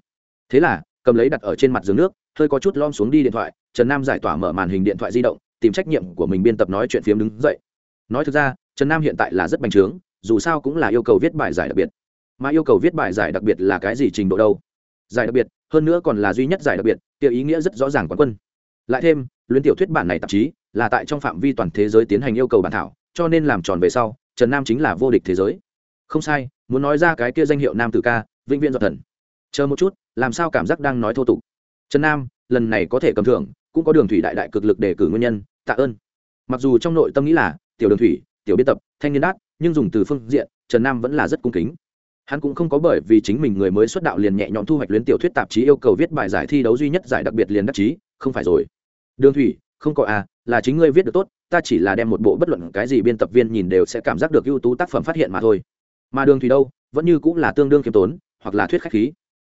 S1: Thế là, cầm lấy đặt ở trên mặt giường nước, hơi có chút lom xuống đi điện thoại, trần nam giải tỏa mở màn hình điện thoại di động tìm trách nhiệm của mình biên tập nói chuyện phiếm đứng dậy. Nói thực ra, trần nam hiện tại là rất bành trướng, dù sao cũng là yêu cầu viết bài giải đặc biệt. Mà yêu cầu viết bài giải đặc biệt là cái gì trình độ đâu? Giải đặc biệt, hơn nữa còn là duy nhất giải đặc biệt, kia ý nghĩa rất rõ ràng quán quân. Lại thêm, luyến tiểu thuyết bản này tạp chí là tại trong phạm vi toàn thế giới tiến hành yêu cầu bản thảo, cho nên làm tròn về sau, trần nam chính là vô địch thế giới. Không sai, muốn nói ra cái kia danh hiệu nam tử ca, vĩnh viễn dọn thần. Chờ một chút, làm sao cảm giác đang nói thô tục. Trần nam, lần này có thể cầm thưởng, cũng có đường thủy đại đại cực lực đề cử nguyên nhân tạ ơn. Mặc dù trong nội tâm nghĩ là, tiểu đường thủy, tiểu biên tập, thanh niên đát, nhưng dùng từ phương diện, trần nam vẫn là rất cung kính. Hắn cũng không có bởi vì chính mình người mới xuất đạo liền nhẹ nhõm thu hoạch luyến tiểu thuyết tạp chí yêu cầu viết bài giải thi đấu duy nhất giải đặc biệt liền đắc chí, không phải rồi. Đường thủy, không có à là chính ngươi viết được tốt, ta chỉ là đem một bộ bất luận cái gì biên tập viên nhìn đều sẽ cảm giác được ưu tú tác phẩm phát hiện mà thôi. Mà đường thủy đâu, vẫn như cũng là tương đương khiêm tốn, hoặc là thuyết khách khí.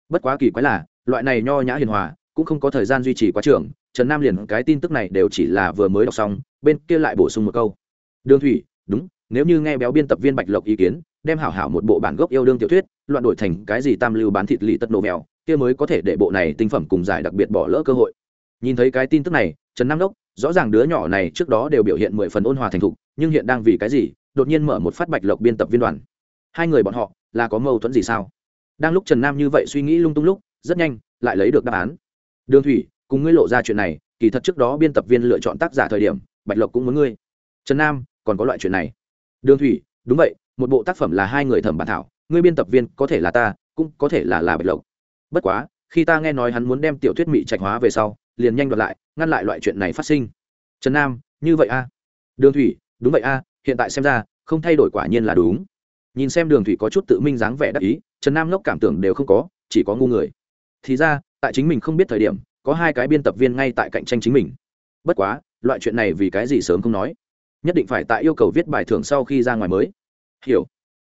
S1: Bất quá kỳ quái là, loại này nho nhã hiền hòa, cũng không có thời gian duy trì quá trường trần nam liền cái tin tức này đều chỉ là vừa mới đọc xong, bên kia lại bổ sung một câu. Đường thủy, đúng, nếu như nghe béo biên tập viên bạch lộc ý kiến, đem hảo hảo một bộ bản gốc yêu đương tiểu thuyết, loạn đổi thành cái gì tam lưu bán thịt lì tất nổ mèo, kia mới có thể để bộ này tinh phẩm cùng giải đặc biệt bỏ lỡ cơ hội. Nhìn thấy cái tin tức này, trần nam đốc, rõ ràng đứa nhỏ này trước đó đều biểu hiện mười phần ôn hòa thành thục, nhưng hiện đang vì cái gì, đột nhiên mở một phát bạch lộc biên tập viên đoàn. Hai người bọn họ, là có mâu thuẫn gì sao? Đang lúc trần nam như vậy suy nghĩ lung tung lúc, rất nhanh, lại lấy được đáp án. Đường thủy cùng ngươi lộ ra chuyện này, kỳ thật trước đó biên tập viên lựa chọn tác giả thời điểm, bạch lộc cũng muốn ngươi. Trần nam, còn có loại chuyện này. Đường thủy, đúng vậy, một bộ tác phẩm là hai người thẩm bản thảo, ngươi biên tập viên có thể là ta, cũng có thể là là bạch lộc. Bất quá, khi ta nghe nói hắn muốn đem tiểu thuyết mỹ trạch hóa về sau, liền nhanh đoạt lại, ngăn lại loại chuyện này phát sinh. Trần nam, như vậy a? Đường thủy, đúng vậy a, hiện tại xem ra, không thay đổi quả nhiên là đúng. Nhìn xem đường thủy có chút tự minh dáng vẻ đắc ý, trần nam lốc cảm tưởng đều không có, chỉ có ngu người. Thì ra, tại chính mình không biết thời điểm có hai cái biên tập viên ngay tại cạnh tranh chính mình. Bất quá, loại chuyện này vì cái gì sớm không nói? Nhất định phải tại yêu cầu viết bài thưởng sau khi ra ngoài mới. Hiểu.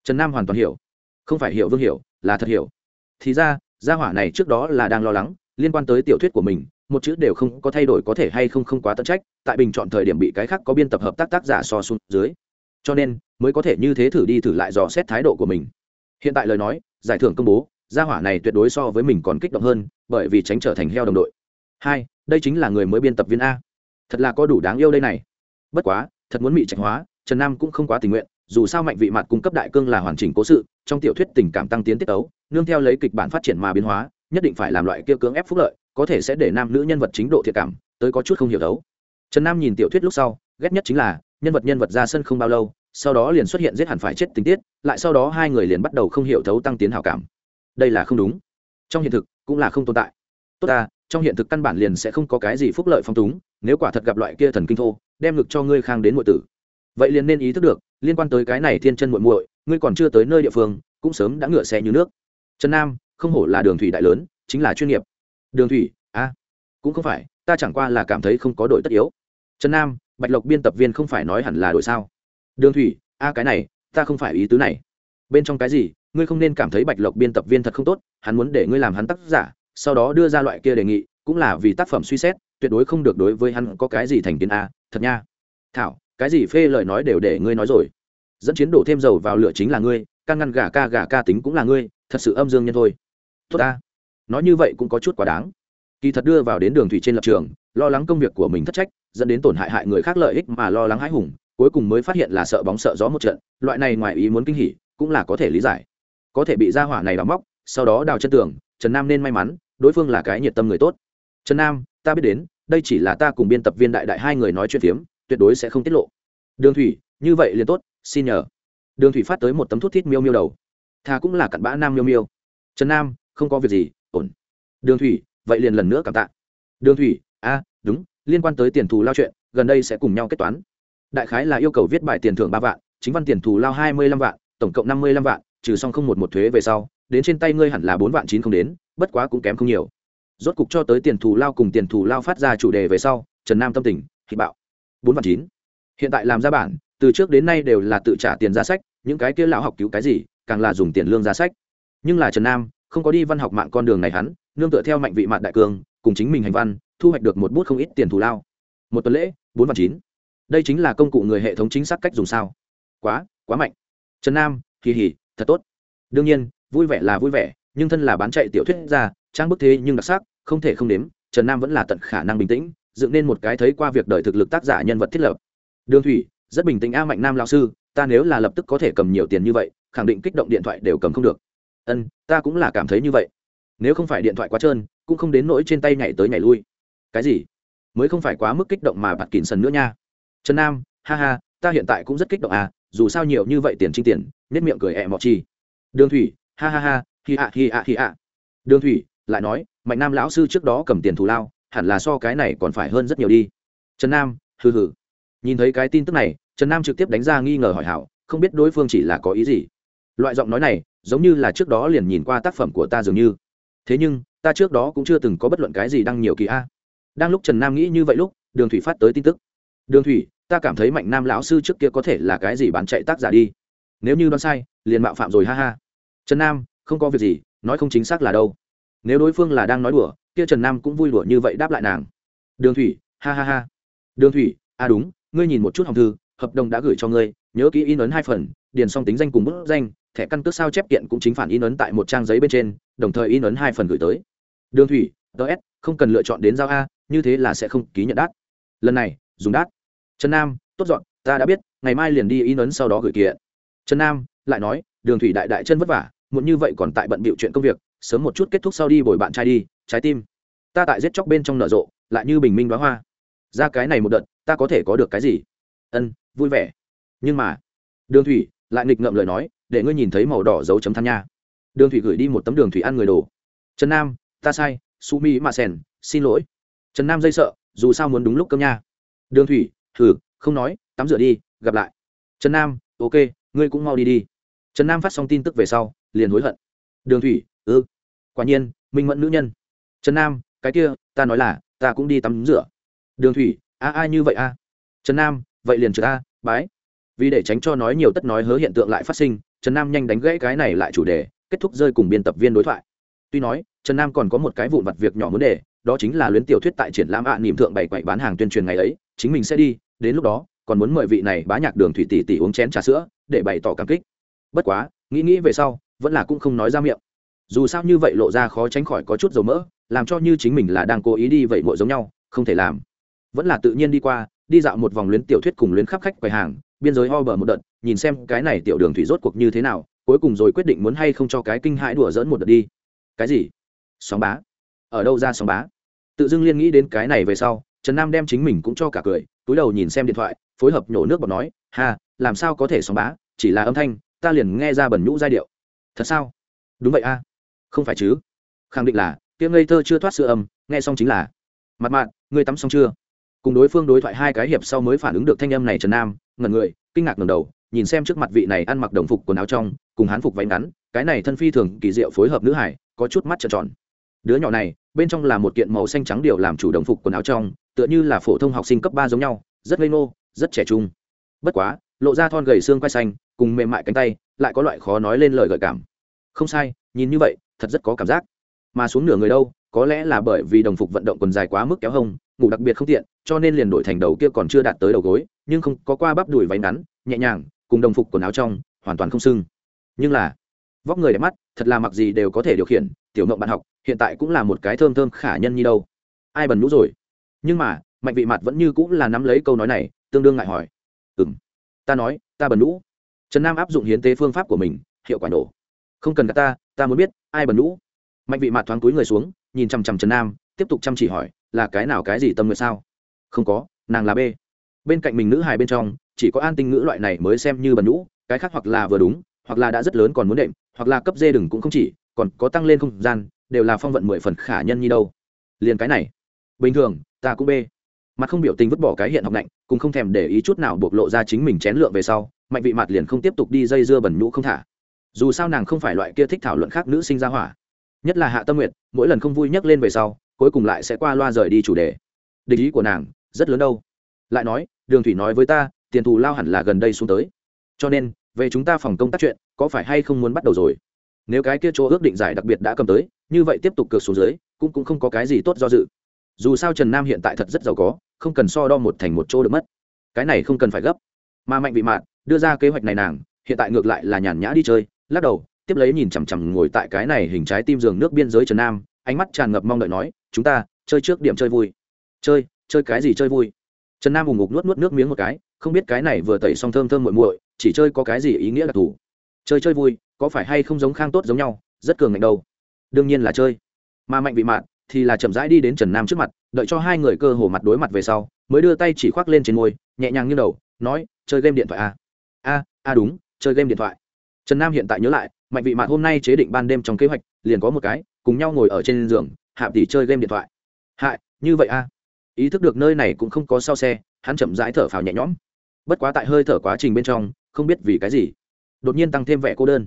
S1: Trần nam hoàn toàn hiểu. Không phải hiểu vương hiểu, là thật hiểu. Thì ra, gia hỏa này trước đó là đang lo lắng, liên quan tới tiểu thuyết của mình, một chữ đều không có thay đổi có thể hay không không quá tận trách, tại bình chọn thời điểm bị cái khác có biên tập hợp tác tác giả so xuống dưới. Cho nên, mới có thể như thế thử đi thử lại dò xét thái độ của mình. Hiện tại lời nói, giải thưởng công bố, gia hỏa này tuyệt đối so với mình còn kích động hơn, bởi vì tránh trở thành heo đồng đội hai, đây chính là người mới biên tập viên a. Thật là có đủ đáng yêu đây này. Bất quá, thật muốn bị trạch hóa, trần nam cũng không quá tình nguyện, dù sao mạnh vị mặt cung cấp đại cương là hoàn chỉnh cố sự, trong tiểu thuyết tình cảm tăng tiến tiết ấu nương theo lấy kịch bản phát triển mà biến hóa, nhất định phải làm loại kia cưỡng ép phúc lợi, có thể sẽ để nam nữ nhân vật chính độ thiệt cảm, tới có chút không hiểu đấu. Trần nam nhìn tiểu thuyết lúc sau, ghét nhất chính là, nhân vật nhân vật ra sân không bao lâu, sau đó liền xuất hiện giết hẳn phải chết tình tiết, lại sau đó hai người liền bắt đầu không hiểu thấu tăng tiến hảo cảm. Đây là không đúng. Trong hiện thực, cũng là không tồn tại. Tốt ta trong hiện thực căn bản liền sẽ không có cái gì phúc lợi phong túng, nếu quả thật gặp loại kia thần kinh thô, đem ngực cho ngươi khang đến muội tử. Vậy liền nên ý thức được, liên quan tới cái này thiên chân muội muội, ngươi còn chưa tới nơi địa phương, cũng sớm đã ngựa xe như nước. Trần nam, không hổ là đường thủy đại lớn, chính là chuyên nghiệp. Đường thủy, a, cũng không phải, ta chẳng qua là cảm thấy không có đội tất yếu. Trần nam, bạch lộc biên tập viên không phải nói hẳn là đội sao? Đường thủy, a, cái này, ta không phải ý tứ này. Bên trong cái gì, ngươi không nên cảm thấy bạch lộc biên tập viên thật không tốt, hắn muốn để ngươi làm hắn tác giả sau đó đưa ra loại kia đề nghị, cũng là vì tác phẩm suy xét, tuyệt đối không được đối với hắn có cái gì thành kiến a, thật nha. Thảo, cái gì phê lời nói đều để ngươi nói rồi. Dẫn chiến đổ thêm dầu vào lửa chính là ngươi căn ngăn gà ca gà ca tính cũng là ngươi, thật sự âm dương nhân thôi. Tốt ta. Nói như vậy cũng có chút quá đáng. Kỳ thật đưa vào đến đường thủy trên lập trường, lo lắng công việc của mình thất trách, dẫn đến tổn hại hại người khác lợi ích mà lo lắng hãi hùng, cuối cùng mới phát hiện là sợ bóng sợ gió một trận, loại này ngoài ý muốn kinh hỉ, cũng là có thể lý giải. Có thể bị gia hỏa này đào móc, sau đó đào chân tường, trần nam nên may mắn đối phương là cái nhiệt tâm người tốt. Trần nam, ta biết đến, đây chỉ là ta cùng biên tập viên đại đại hai người nói chuyện phiếm, tuyệt đối sẽ không tiết lộ. Đường thủy, như vậy liền tốt, xin nhờ. Đường thủy phát tới một tấm thuốc thít miêu miêu đầu. Thà cũng là cặn bã nam miêu miêu. Trần nam, không có việc gì, ổn. Đường thủy, vậy liền lần nữa cảm tạ. Đường thủy, a, đúng, liên quan tới tiền thù lao chuyện, gần đây sẽ cùng nhau kết toán. Đại khái là yêu cầu viết bài tiền thưởng ba vạn, chính văn tiền thù lao hai mươi lăm vạn, tổng cộng năm mươi lăm vạn, trừ xong không một một thuế về sau đến trên tay ngươi hẳn là bốn vạn chín không đến, bất quá cũng kém không nhiều. Rốt cục cho tới tiền thù lao cùng tiền thù lao phát ra chủ đề về sau, trần nam tâm tình, thì bạo. Bốn vạn chín. Hiện tại làm ra bản, từ trước đến nay đều là tự trả tiền ra sách, những cái kia lão học cứu cái gì, càng là dùng tiền lương ra sách. Nhưng là trần nam, không có đi văn học mạng con đường này hắn, nương tựa theo mạnh vị mạn đại cường, cùng chính mình hành văn, thu hoạch được một bút không ít tiền thù lao. Một tuần lễ, bốn vạn chín. Đây chính là công cụ người hệ thống chính xác cách dùng sao. Quá quá mạnh. Trần nam, kỳ hỉ, thật tốt. Đương nhiên vui vẻ là vui vẻ, nhưng thân là bán chạy tiểu thuyết ra trang bức thế nhưng đặc sắc, không thể không đếm, trần nam vẫn là tận khả năng bình tĩnh, dựng nên một cái thấy qua việc đời thực lực tác giả nhân vật thiết lập. Đường thủy, rất bình tĩnh a mạnh nam lao sư, ta nếu là lập tức có thể cầm nhiều tiền như vậy, khẳng định kích động điện thoại đều cầm không được. Ân, ta cũng là cảm thấy như vậy. Nếu không phải điện thoại quá trơn, cũng không đến nỗi trên tay nhảy tới nhảy lui. Cái gì? Mới không phải quá mức kích động mà bạt kín sần nữa nha. Trần nam, ha ha, ta hiện tại cũng rất kích động à dù sao nhiều như vậy tiền trinh tiền nết miệng cười ẹ mọ chi. Đường thủy ha ha ha, hi ạ hi ạ hi ạ đường thủy lại nói, mạnh nam lão sư trước đó cầm tiền thù lao, hẳn là so cái này còn phải hơn rất nhiều đi. Trần nam, hừ hừ. Nhìn thấy cái tin tức này, trần nam trực tiếp đánh ra nghi ngờ hỏi hảo, không biết đối phương chỉ là có ý gì. Loại giọng nói này, giống như là trước đó liền nhìn qua tác phẩm của ta dường như. Thế nhưng, ta trước đó cũng chưa từng có bất luận cái gì đăng nhiều kỳ a. Đang lúc trần nam nghĩ như vậy lúc, đường thủy phát tới tin tức. Đường thủy, ta cảm thấy mạnh nam lão sư trước kia có thể là cái gì bán chạy tác giả đi? Nếu như đoán sai, liền mạo phạm rồi ha ha trần nam, không có việc gì, nói không chính xác là đâu. Nếu đối phương là đang nói đùa, kia trần nam cũng vui đùa như vậy đáp lại nàng. Đường thủy, ha ha ha. Đường thủy à đúng, ngươi nhìn một chút hồng thư, hợp đồng đã gửi cho ngươi, nhớ kỹ in ấn hai phần, điền xong tính danh cùng bức danh, thẻ căn cước sao chép kiện cũng chính phản in ấn tại một trang giấy bên trên, đồng thời in ấn hai phần gửi tới. Đường thủy ts không cần lựa chọn đến giao a, như thế là sẽ không ký nhận đát lần này, dùng đát trần nam, tốt dọn, ta đã biết, ngày mai liền đi in ấn sau đó gửi kiện. Trần nam lại nói, đường thủy đại đại chân vất vả muộn như vậy còn tại bận bịu chuyện công việc, sớm một chút kết thúc sau đi bồi bạn trai đi, trái tim. Ta tại giết chóc bên trong nở rộ, lại như bình minh đoá hoa. Ra cái này một đợt, ta có thể có được cái gì? Ân, vui vẻ. Nhưng mà, đường thủy lại nghịch ngợm lời nói, để ngươi nhìn thấy màu đỏ dấu chấm than nha. Đường thủy gửi đi một tấm đường thủy ăn người đồ. Trần nam, ta sai, su mi mà sèn xin lỗi. Trần nam dây sợ, dù sao muốn đúng lúc cơm nha. Đường thủy, thử, không nói, tắm rửa đi, gặp lại. Trần nam, ok, ngươi cũng mau đi đi. Trần nam phát xong tin tức về sau liền hối hận. Đường thủy ư quả nhiên minh mẫn nữ nhân. Trần nam cái kia ta nói là ta cũng đi tắm rửa. Đường thủy a ai như vậy a. Trần nam vậy liền trừ a bái. Vì để tránh cho nói nhiều tất nói hớ hiện tượng lại phát sinh trần nam nhanh đánh gãy cái này lại chủ đề kết thúc rơi cùng biên tập viên đối thoại. Tuy nói trần nam còn có một cái vụn vặt việc nhỏ vấn đề đó chính là luyến tiểu thuyết tại triển lãm ạ à, thượng bảy quậy bán hàng tuyên truyền ngày ấy chính mình sẽ đi đến lúc đó còn muốn mời vị này bá nhạc đường thủy tỷ tỷ uống chén trà sữa để bày tỏ cảm kích. Bất quá nghĩ nghĩ về sau, vẫn là cũng không nói ra miệng. Dù sao như vậy lộ ra khó tránh khỏi có chút dầu mỡ, làm cho như chính mình là đang cố ý đi vậy ngộ giống nhau, không thể làm. Vẫn là tự nhiên đi qua, đi dạo một vòng luyến tiểu thuyết cùng luyến khắp khách quầy hàng, biên giới ho bờ một đợt, nhìn xem cái này tiểu đường thủy rốt cuộc như thế nào, cuối cùng rồi quyết định muốn hay không cho cái kinh hãi đùa dỡn một đợt đi. Cái gì? Sóng bá. Ở đâu ra sóng bá? Tự dưng liên nghĩ đến cái này về sau, trần nam đem chính mình cũng cho cả cười, túi đầu nhìn xem điện thoại, phối hợp nhổ nước bọt nói, ha, làm sao có thể sóng bá, chỉ là âm thanh ta liền nghe ra bẩn nhũ giai điệu. Thật sao? Đúng vậy a. Không phải chứ. Khẳng định là tiếng ngây thơ chưa thoát sữa âm, nghe xong chính là mặt mạn ngươi tắm xong chưa? Cùng đối phương đối thoại hai cái hiệp sau mới phản ứng được thanh âm này trần nam, ngẩn người, kinh ngạc ngầm đầu, nhìn xem trước mặt vị này ăn mặc đồng phục quần áo trong, cùng hán phục váy ngắn, cái này thân phi thường kỳ diệu phối hợp nữ hải, có chút mắt trợn tròn. Đứa nhỏ này, bên trong là một kiện màu xanh trắng điều làm chủ đồng phục quần áo trong, tựa như là phổ thông học sinh cấp ba giống nhau, rất ngây ngô, rất trẻ trung. Bất quá, lộ ra thon gầy xương quai xanh cùng mềm mại cánh tay, lại có loại khó nói lên lời gợi cảm. Không sai, nhìn như vậy, thật rất có cảm giác. Mà xuống nửa người đâu, có lẽ là bởi vì đồng phục vận động quần dài quá mức kéo hông, ngủ đặc biệt không tiện, cho nên liền đổi thành đầu kia còn chưa đạt tới đầu gối, nhưng không có qua bắp đùi váy ngắn, nhẹ nhàng, cùng đồng phục quần áo trong, hoàn toàn không sưng. Nhưng là, vóc người đẹp mắt, thật là mặc gì đều có thể điều khiển, tiểu mộng bạn học, hiện tại cũng là một cái thơm thơm khả nhân như đâu. Ai bần nhũ rồi? Nhưng mà, mạnh vị mặt vẫn như cũng là nắm lấy câu nói này, tương đương ngại hỏi. Ừ m ta nói, ta bần nhũ trần nam áp dụng hiến tế phương pháp của mình hiệu quả nổ. Không cần cả ta ta muốn biết ai bẩn lũ? mạnh vị mạt thoáng túi người xuống nhìn chằm chằm trần nam tiếp tục chăm chỉ hỏi là cái nào cái gì tâm nguyện sao? Không có nàng là b. Bên cạnh mình nữ hài bên trong chỉ có an tinh ngữ loại này mới xem như bẩn lũ, cái khác hoặc là vừa đúng hoặc là đã rất lớn còn muốn đệm hoặc là cấp dê đừng cũng không chỉ còn có tăng lên không gian đều là phong vận mười phần khả nhân như đâu. Liền cái này. Bình thường ta cũng b. Mặt không biểu tình vứt bỏ cái hiện học lạnh cũng không thèm để ý chút nào bộc lộ ra chính mình chén lượng về sau mạnh vị mặt liền không tiếp tục đi dây dưa bẩn nhũ không thả. Dù sao nàng không phải loại kia thích thảo luận khác nữ sinh ra hỏa. Nhất là hạ tâm Nguyệt, mỗi lần không vui nhắc lên về sau cuối cùng lại sẽ qua loa rời đi chủ đề. Địch ý của nàng rất lớn đâu. Lại nói đường thủy nói với ta tiền thù lao hẳn là gần đây xuống tới. Cho nên về chúng ta phòng công tác chuyện có phải hay không muốn bắt đầu rồi? Nếu cái kia chỗ ước định giải đặc biệt đã cầm tới như vậy tiếp tục cược xuống dưới cũng cũng không có cái gì tốt do dự. Dù sao trần nam hiện tại thật rất giàu có không cần so đo một thành một chỗ được mất. Cái này không cần phải gấp. Mà mạnh vị mạn đưa ra kế hoạch này nàng, hiện tại ngược lại là nhàn nhã đi chơi, lắc đầu, tiếp lấy nhìn chằm chằm ngồi tại cái này hình trái tim giường nước biên giới trần nam, ánh mắt tràn ngập mong đợi nói, chúng ta, chơi trước điểm chơi vui. Chơi chơi cái gì chơi vui? Trần nam ùng ngục nuốt nuốt nước miếng một cái, không biết cái này vừa tẩy xong thơm thơm muội muội, chỉ chơi có cái gì ý nghĩa đặc thù. Chơi chơi vui, có phải hay không giống khang tốt giống nhau, rất cường ngạnh đâu. Đương nhiên là chơi. Mà mạnh vị mạn, thì là chậm rãi đi đến trần nam trước mặt, đợi cho hai người cơ hồ mặt đối mặt về sau, mới đưa tay chỉ khoác lên trên môi, nhẹ nhàng như đầu, nói, chơi game điện thoại à? A đúng, chơi game điện thoại. Trần nam hiện tại nhớ lại, mạnh vị mạn hôm nay chế định ban đêm trong kế hoạch, liền có một cái, cùng nhau ngồi ở trên giường hạ tỷ chơi game điện thoại. Hại, như vậy a ý thức được nơi này cũng không có sau xe, hắn chậm rãi thở phào nhẹ nhõm. Bất quá tại hơi thở quá trình bên trong, không biết vì cái gì, đột nhiên tăng thêm vẻ cô đơn.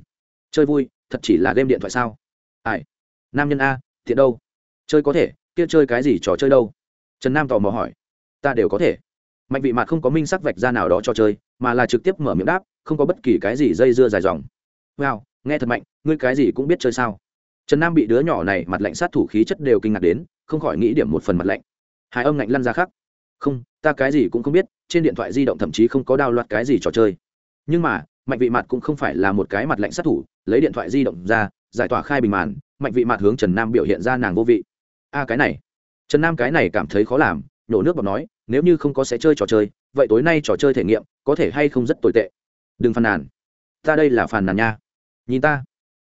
S1: Chơi vui, thật chỉ là game điện thoại sao? Ai? Nam nhân a, thiện đâu? Chơi có thể, kia chơi cái gì trò chơi đâu? Trần nam tò mò hỏi. Ta đều có thể mạnh vị mạt không có minh sắc vạch ra nào đó cho chơi, mà là trực tiếp mở miệng đáp, không có bất kỳ cái gì dây dưa dài dòng. Wow, nghe thật mạnh, ngươi cái gì cũng biết chơi sao? Trần nam bị đứa nhỏ này mặt lạnh sát thủ khí chất đều kinh ngạc đến, không khỏi nghĩ điểm một phần mặt lạnh. Hai âm ngạnh lăn ra khắc. Không, ta cái gì cũng không biết, trên điện thoại di động thậm chí không có đao loạt cái gì trò chơi. Nhưng mà, mạnh vị mặt cũng không phải là một cái mặt lạnh sát thủ, lấy điện thoại di động ra, giải tỏa khai bình màn, mạnh vị mặt hướng trần nam biểu hiện ra nàng vô vị. A cái này. Trần nam cái này cảm thấy khó làm nhổ nước bọt nói, nếu như không có sẽ chơi trò chơi, vậy tối nay trò chơi thể nghiệm có thể hay không rất tồi tệ. Đừng phàn nàn. Ta đây là phàn nàn nha. Nhìn ta.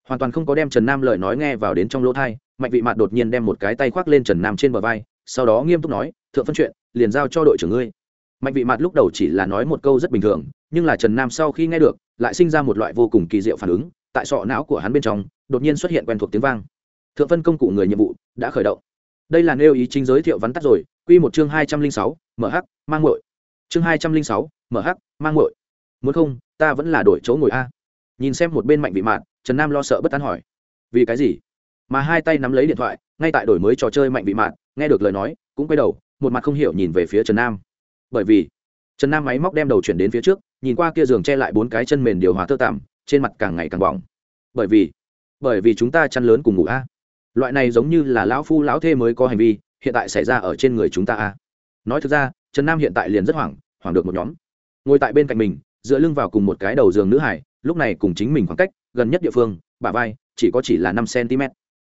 S1: Hoàn toàn không có đem trần nam lời nói nghe vào đến trong lỗ thai mạnh vị mạt đột nhiên đem một cái tay khoác lên trần nam trên bờ vai, sau đó nghiêm túc nói, thượng phân chuyện, liền giao cho đội trưởng ngươi. Mạnh vị mạt lúc đầu chỉ là nói một câu rất bình thường, nhưng là trần nam sau khi nghe được, lại sinh ra một loại vô cùng kỳ diệu phản ứng, tại sọ não của hắn bên trong, đột nhiên xuất hiện quen thuộc tiếng vang. Thượng phân công cụ người nhiệm vụ đã khởi động đây là nêu ý chính giới thiệu vắn tắt rồi. Quy một chương hai trăm linh sáu, mở hắc, mang ngội chương hai trăm linh sáu, mở hắc, mang ngội muốn không, ta vẫn là đổi chỗ ngồi a. Nhìn xem một bên mạnh vị mạn, trần nam lo sợ bất an hỏi. Vì cái gì? Mà hai tay nắm lấy điện thoại, ngay tại đổi mới trò chơi mạnh vị mạn, nghe được lời nói, cũng quay đầu, một mặt không hiểu nhìn về phía trần nam. Bởi vì, trần nam máy móc đem đầu chuyển đến phía trước, nhìn qua kia giường che lại bốn cái chân mền điều hòa thơ tạm, trên mặt càng ngày càng bỏng. Bởi vì bởi vì chúng ta chăn lớn cùng ngủ a loại này giống như là lão phu lão thê mới có hành vi, hiện tại xảy ra ở trên người chúng ta a nói thực ra, trần nam hiện tại liền rất hoảng hoảng được một nhóm. Ngồi tại bên cạnh mình, dựa lưng vào cùng một cái đầu giường nữ hải, lúc này cùng chính mình khoảng cách, gần nhất địa phương, bả vai, chỉ có chỉ là năm cm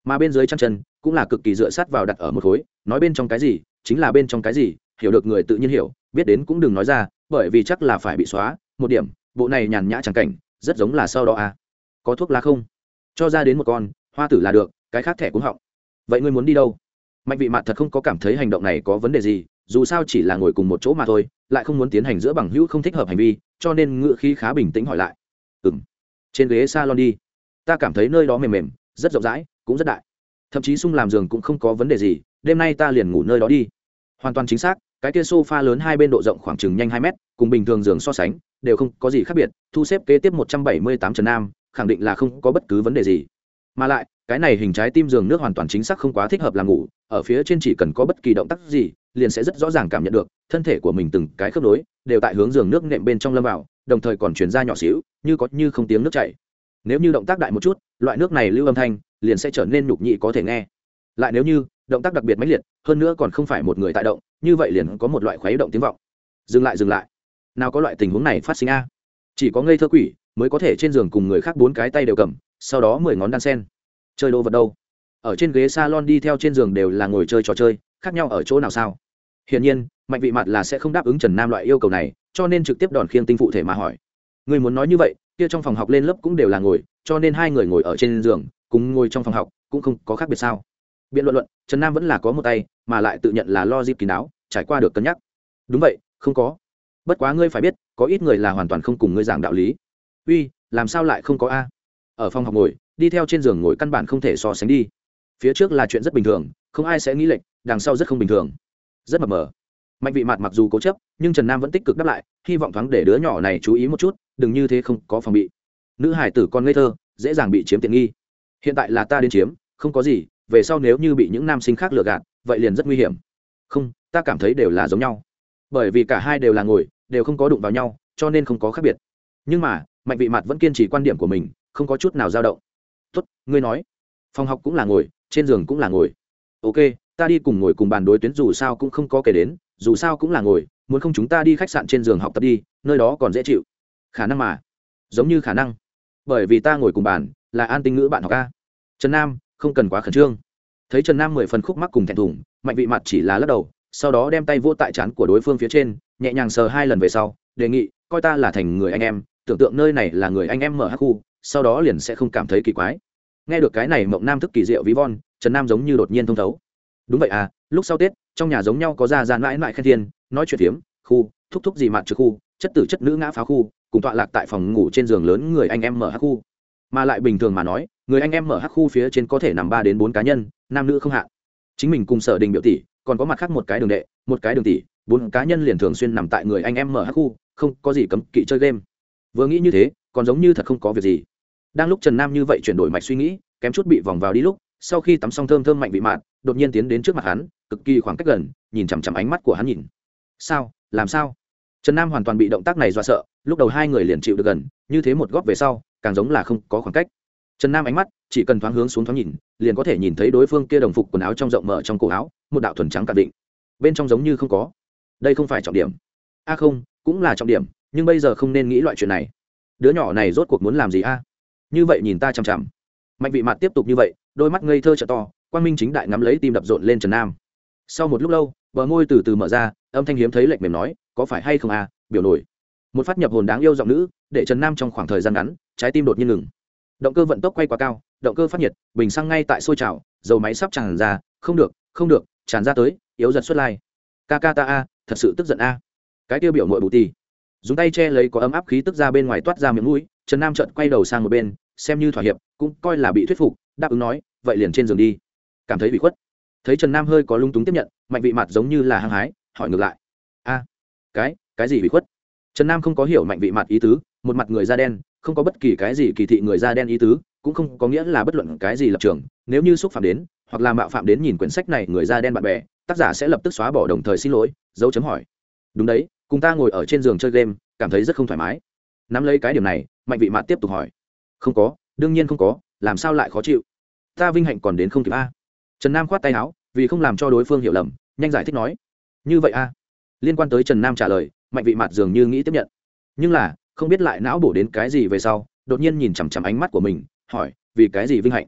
S1: mà bên dưới chân chân, cũng là cực kỳ dựa sát vào đặt ở một khối, nói bên trong cái gì, chính là bên trong cái gì, hiểu được người tự nhiên hiểu, biết đến cũng đừng nói ra, bởi vì chắc là phải bị xóa, một điểm, bộ này nhàn nhã chẳng cảnh, rất giống là sau đó à? Có thuốc lá không? Cho ra đến một con, hoa tử là được cái khác thẻ cũng họng. Vậy ngươi muốn đi đâu? Mạnh vị mặt thật không có cảm thấy hành động này có vấn đề gì, dù sao chỉ là ngồi cùng một chỗ mà thôi, lại không muốn tiến hành giữa bằng hữu không thích hợp hành vi, cho nên ngựa khí khá bình tĩnh hỏi lại. Ừ m trên ghế s a lon đi. Ta cảm thấy nơi đó mềm mềm, rất rộng rãi, cũng rất đại. Thậm chí sung làm giường cũng không có vấn đề gì, đêm nay ta liền ngủ nơi đó đi. Hoàn toàn chính xác, cái kia sofa lớn hai bên độ rộng khoảng chừng nhanh hai mét, cùng bình thường giường so sánh, đều không có gì khác biệt, thu xếp kế tiếp một trăm bảy mươi tám trần nam, khẳng định là không có bất cứ vấn đề gì. Mà lại cái này hình trái tim giường nước hoàn toàn chính xác không quá thích hợp làm ngủ, ở phía trên chỉ cần có bất kỳ động tác gì, liền sẽ rất rõ ràng cảm nhận được, thân thể của mình từng cái khớp nối, đều tại hướng giường nước nệm bên trong lâm vào, đồng thời còn chuyển ra nhỏ xíu, như có như không tiếng nước chảy. Nếu như động tác đại một chút, loại nước này lưu âm thanh, liền sẽ trở nên nhục nhị có thể nghe. Lại nếu như, động tác đặc biệt mãnh liệt, hơn nữa còn không phải một người tại động, như vậy liền có một loại khuấy động tiếng vọng. Dừng lại dừng lại. Nào có loại tình huống này phát sinh a? Chỉ có ngây thơ quỷ, mới có thể trên giường cùng người khác bốn cái tay đều cầm, sau đó mười ngón đan sen chơi đồ vật đâu? Ở trên ghế salon đi theo trên giường đều là ngồi chơi trò chơi, khác nhau ở chỗ nào sao? Hiển nhiên, mạnh vị mặt là sẽ không đáp ứng trần nam loại yêu cầu này, cho nên trực tiếp đòn khiêng tinh phụ thể mà hỏi. Người muốn nói như vậy, kia trong phòng học lên lớp cũng đều là ngồi, cho nên hai người ngồi ở trên giường, cùng ngồi trong phòng học cũng không có khác biệt sao? Biện luận luận, trần nam vẫn là có một tay, mà lại tự nhận là lo dịp kín đáo, trải qua được cân nhắc. Đúng vậy, không có. Bất quá ngươi phải biết, có ít người là hoàn toàn không cùng ngươi giảng đạo lý. Uy, làm sao lại không có a? Ở phòng học ngồi đi theo trên giường ngồi căn bản không thể so sánh đi. Phía trước là chuyện rất bình thường, không ai sẽ nghĩ lệch, đằng sau rất không bình thường. Rất mập mờ. Mạnh vị mặt mặc dù cố chấp, nhưng trần nam vẫn tích cực đáp lại, hy vọng thoáng để đứa nhỏ này chú ý một chút, đừng như thế không có phòng bị. Nữ hải tử con ngây thơ, dễ dàng bị chiếm tiện nghi. Hiện tại là ta đến chiếm, không có gì, về sau nếu như bị những nam sinh khác lừa gạt, vậy liền rất nguy hiểm. Không, ta cảm thấy đều là giống nhau. Bởi vì cả hai đều là ngồi, đều không có đụng vào nhau, cho nên không có khác biệt. Nhưng mà, mạnh vị mặt vẫn kiên trì quan điểm của mình, không có chút nào dao động tốt, ngươi nói. Phòng học cũng là ngồi, trên giường cũng là ngồi. Ok, ta đi cùng ngồi cùng bàn đối tuyến dù sao cũng không có kể đến, dù sao cũng là ngồi, muốn không chúng ta đi khách sạn trên giường học tập đi, nơi đó còn dễ chịu. Khả năng mà. Giống như khả năng. Bởi vì ta ngồi cùng bàn, là an tinh ngữ bạn học ca trần nam, không cần quá khẩn trương. Thấy trần nam mười phần khúc mắc cùng thẹn thùng, mạnh vị mặt chỉ là lắc đầu, sau đó đem tay vô tại chán của đối phương phía trên, nhẹ nhàng sờ hai lần về sau, đề nghị, coi ta là thành người anh em, tưởng tượng nơi này là người anh em mở hắc khu sau đó liền sẽ không cảm thấy kỳ quái. Nghe được cái này mộng nam thức kỳ diệu ví von trần nam giống như đột nhiên thông thấu. Đúng vậy à lúc sau tết trong nhà giống nhau có ra gian mãi mãi khen thiên nói chuyện tiếm, khu thúc thúc gì mạn trừ khu chất tử chất nữ ngã phá khu cùng tọa lạc tại phòng ngủ trên giường lớn người anh em mở hát khu. Mà lại bình thường mà nói người anh em mở hát khu phía trên có thể nằm ba đến bốn cá nhân nam nữ không hạn chính mình cùng sở đình biểu tỷ còn có mặt khác một cái đường đệ một cái đường tỷ bốn cá nhân liền thường xuyên nằm tại người anh em mở hát khu không có gì cấm kỵ chơi game. Vừa nghĩ như thế còn giống như thật không có việc gì đang lúc trần nam như vậy chuyển đổi mạch suy nghĩ, kém chút bị vòng vào đi lúc, sau khi tắm xong thơm thơm mạnh vị mạn, đột nhiên tiến đến trước mặt hắn, cực kỳ khoảng cách gần, nhìn chằm chằm ánh mắt của hắn nhìn. Sao? Làm sao? Trần nam hoàn toàn bị động tác này do sợ, lúc đầu hai người liền chịu được gần, như thế một góc về sau, càng giống là không có khoảng cách. Trần nam ánh mắt chỉ cần thoáng hướng xuống thoáng nhìn, liền có thể nhìn thấy đối phương kia đồng phục quần áo trong rộng mở trong cổ áo, một đạo thuần trắng cạn định. Bên trong giống như không có. Đây không phải trọng điểm. A không, cũng là trọng điểm, nhưng bây giờ không nên nghĩ loại chuyện này. Đứa nhỏ này rốt cuộc muốn làm gì a? Như vậy nhìn ta chằm chằm. Mạnh vị mặt tiếp tục như vậy, đôi mắt ngây thơ trợ to quan minh chính đại ngắm lấy tim đập rộn lên trần nam. Sau một lúc lâu, bờ môi từ từ mở ra, âm thanh hiếm thấy lệnh mềm nói, có phải hay không a biểu nổi. Một phát nhập hồn đáng yêu giọng nữ, để trần nam trong khoảng thời gian ngắn, trái tim đột nhiên ngừng. Động cơ vận tốc quay quá cao, động cơ phát nhiệt, bình xăng ngay tại sôi trào, dầu máy sắp tràn ra, không được không được, tràn ra tới, yếu giật xuất lai. Ca ca ta a, thật sự tức giận a. Cái tiêu biểu mội bù tì. Dùng tay che lấy có ấm áp khí tức ra bên ngoài toát ra miệng mũi, trần nam trợn quay đầu sang một bên xem như thỏa hiệp, cũng coi là bị thuyết phục, đáp ứng nói, vậy liền trên giường đi. Cảm thấy bị khuất. Thấy trần nam hơi có lung túng tiếp nhận, mạnh vị mặt giống như là hăng hái, hỏi ngược lại, a, cái cái gì bị khuất? Trần nam không có hiểu mạnh vị mặt ý tứ, một mặt người da đen, không có bất kỳ cái gì kỳ thị người da đen ý tứ, cũng không có nghĩa là bất luận cái gì lập trường, nếu như xúc phạm đến, hoặc là mạo phạm đến nhìn quyển sách này người da đen bạn bè, tác giả sẽ lập tức xóa bỏ đồng thời xin lỗi, dấu chấm hỏi, đúng đấy, cùng ta ngồi ở trên giường chơi game, cảm thấy rất không thoải mái. Nắm lấy cái điểm này, mạnh vị mạt tiếp tục hỏi không có, đương nhiên không có, làm sao lại khó chịu? Ta vinh hạnh còn đến không kịp a. Trần nam khoát tay áo, vì không làm cho đối phương hiểu lầm, nhanh giải thích nói. Như vậy a. Liên quan tới trần nam trả lời, mạnh vị mặt dường như nghĩ tiếp nhận. Nhưng là, không biết lại não bổ đến cái gì về sau, đột nhiên nhìn chằm chằm ánh mắt của mình, hỏi, vì cái gì vinh hạnh?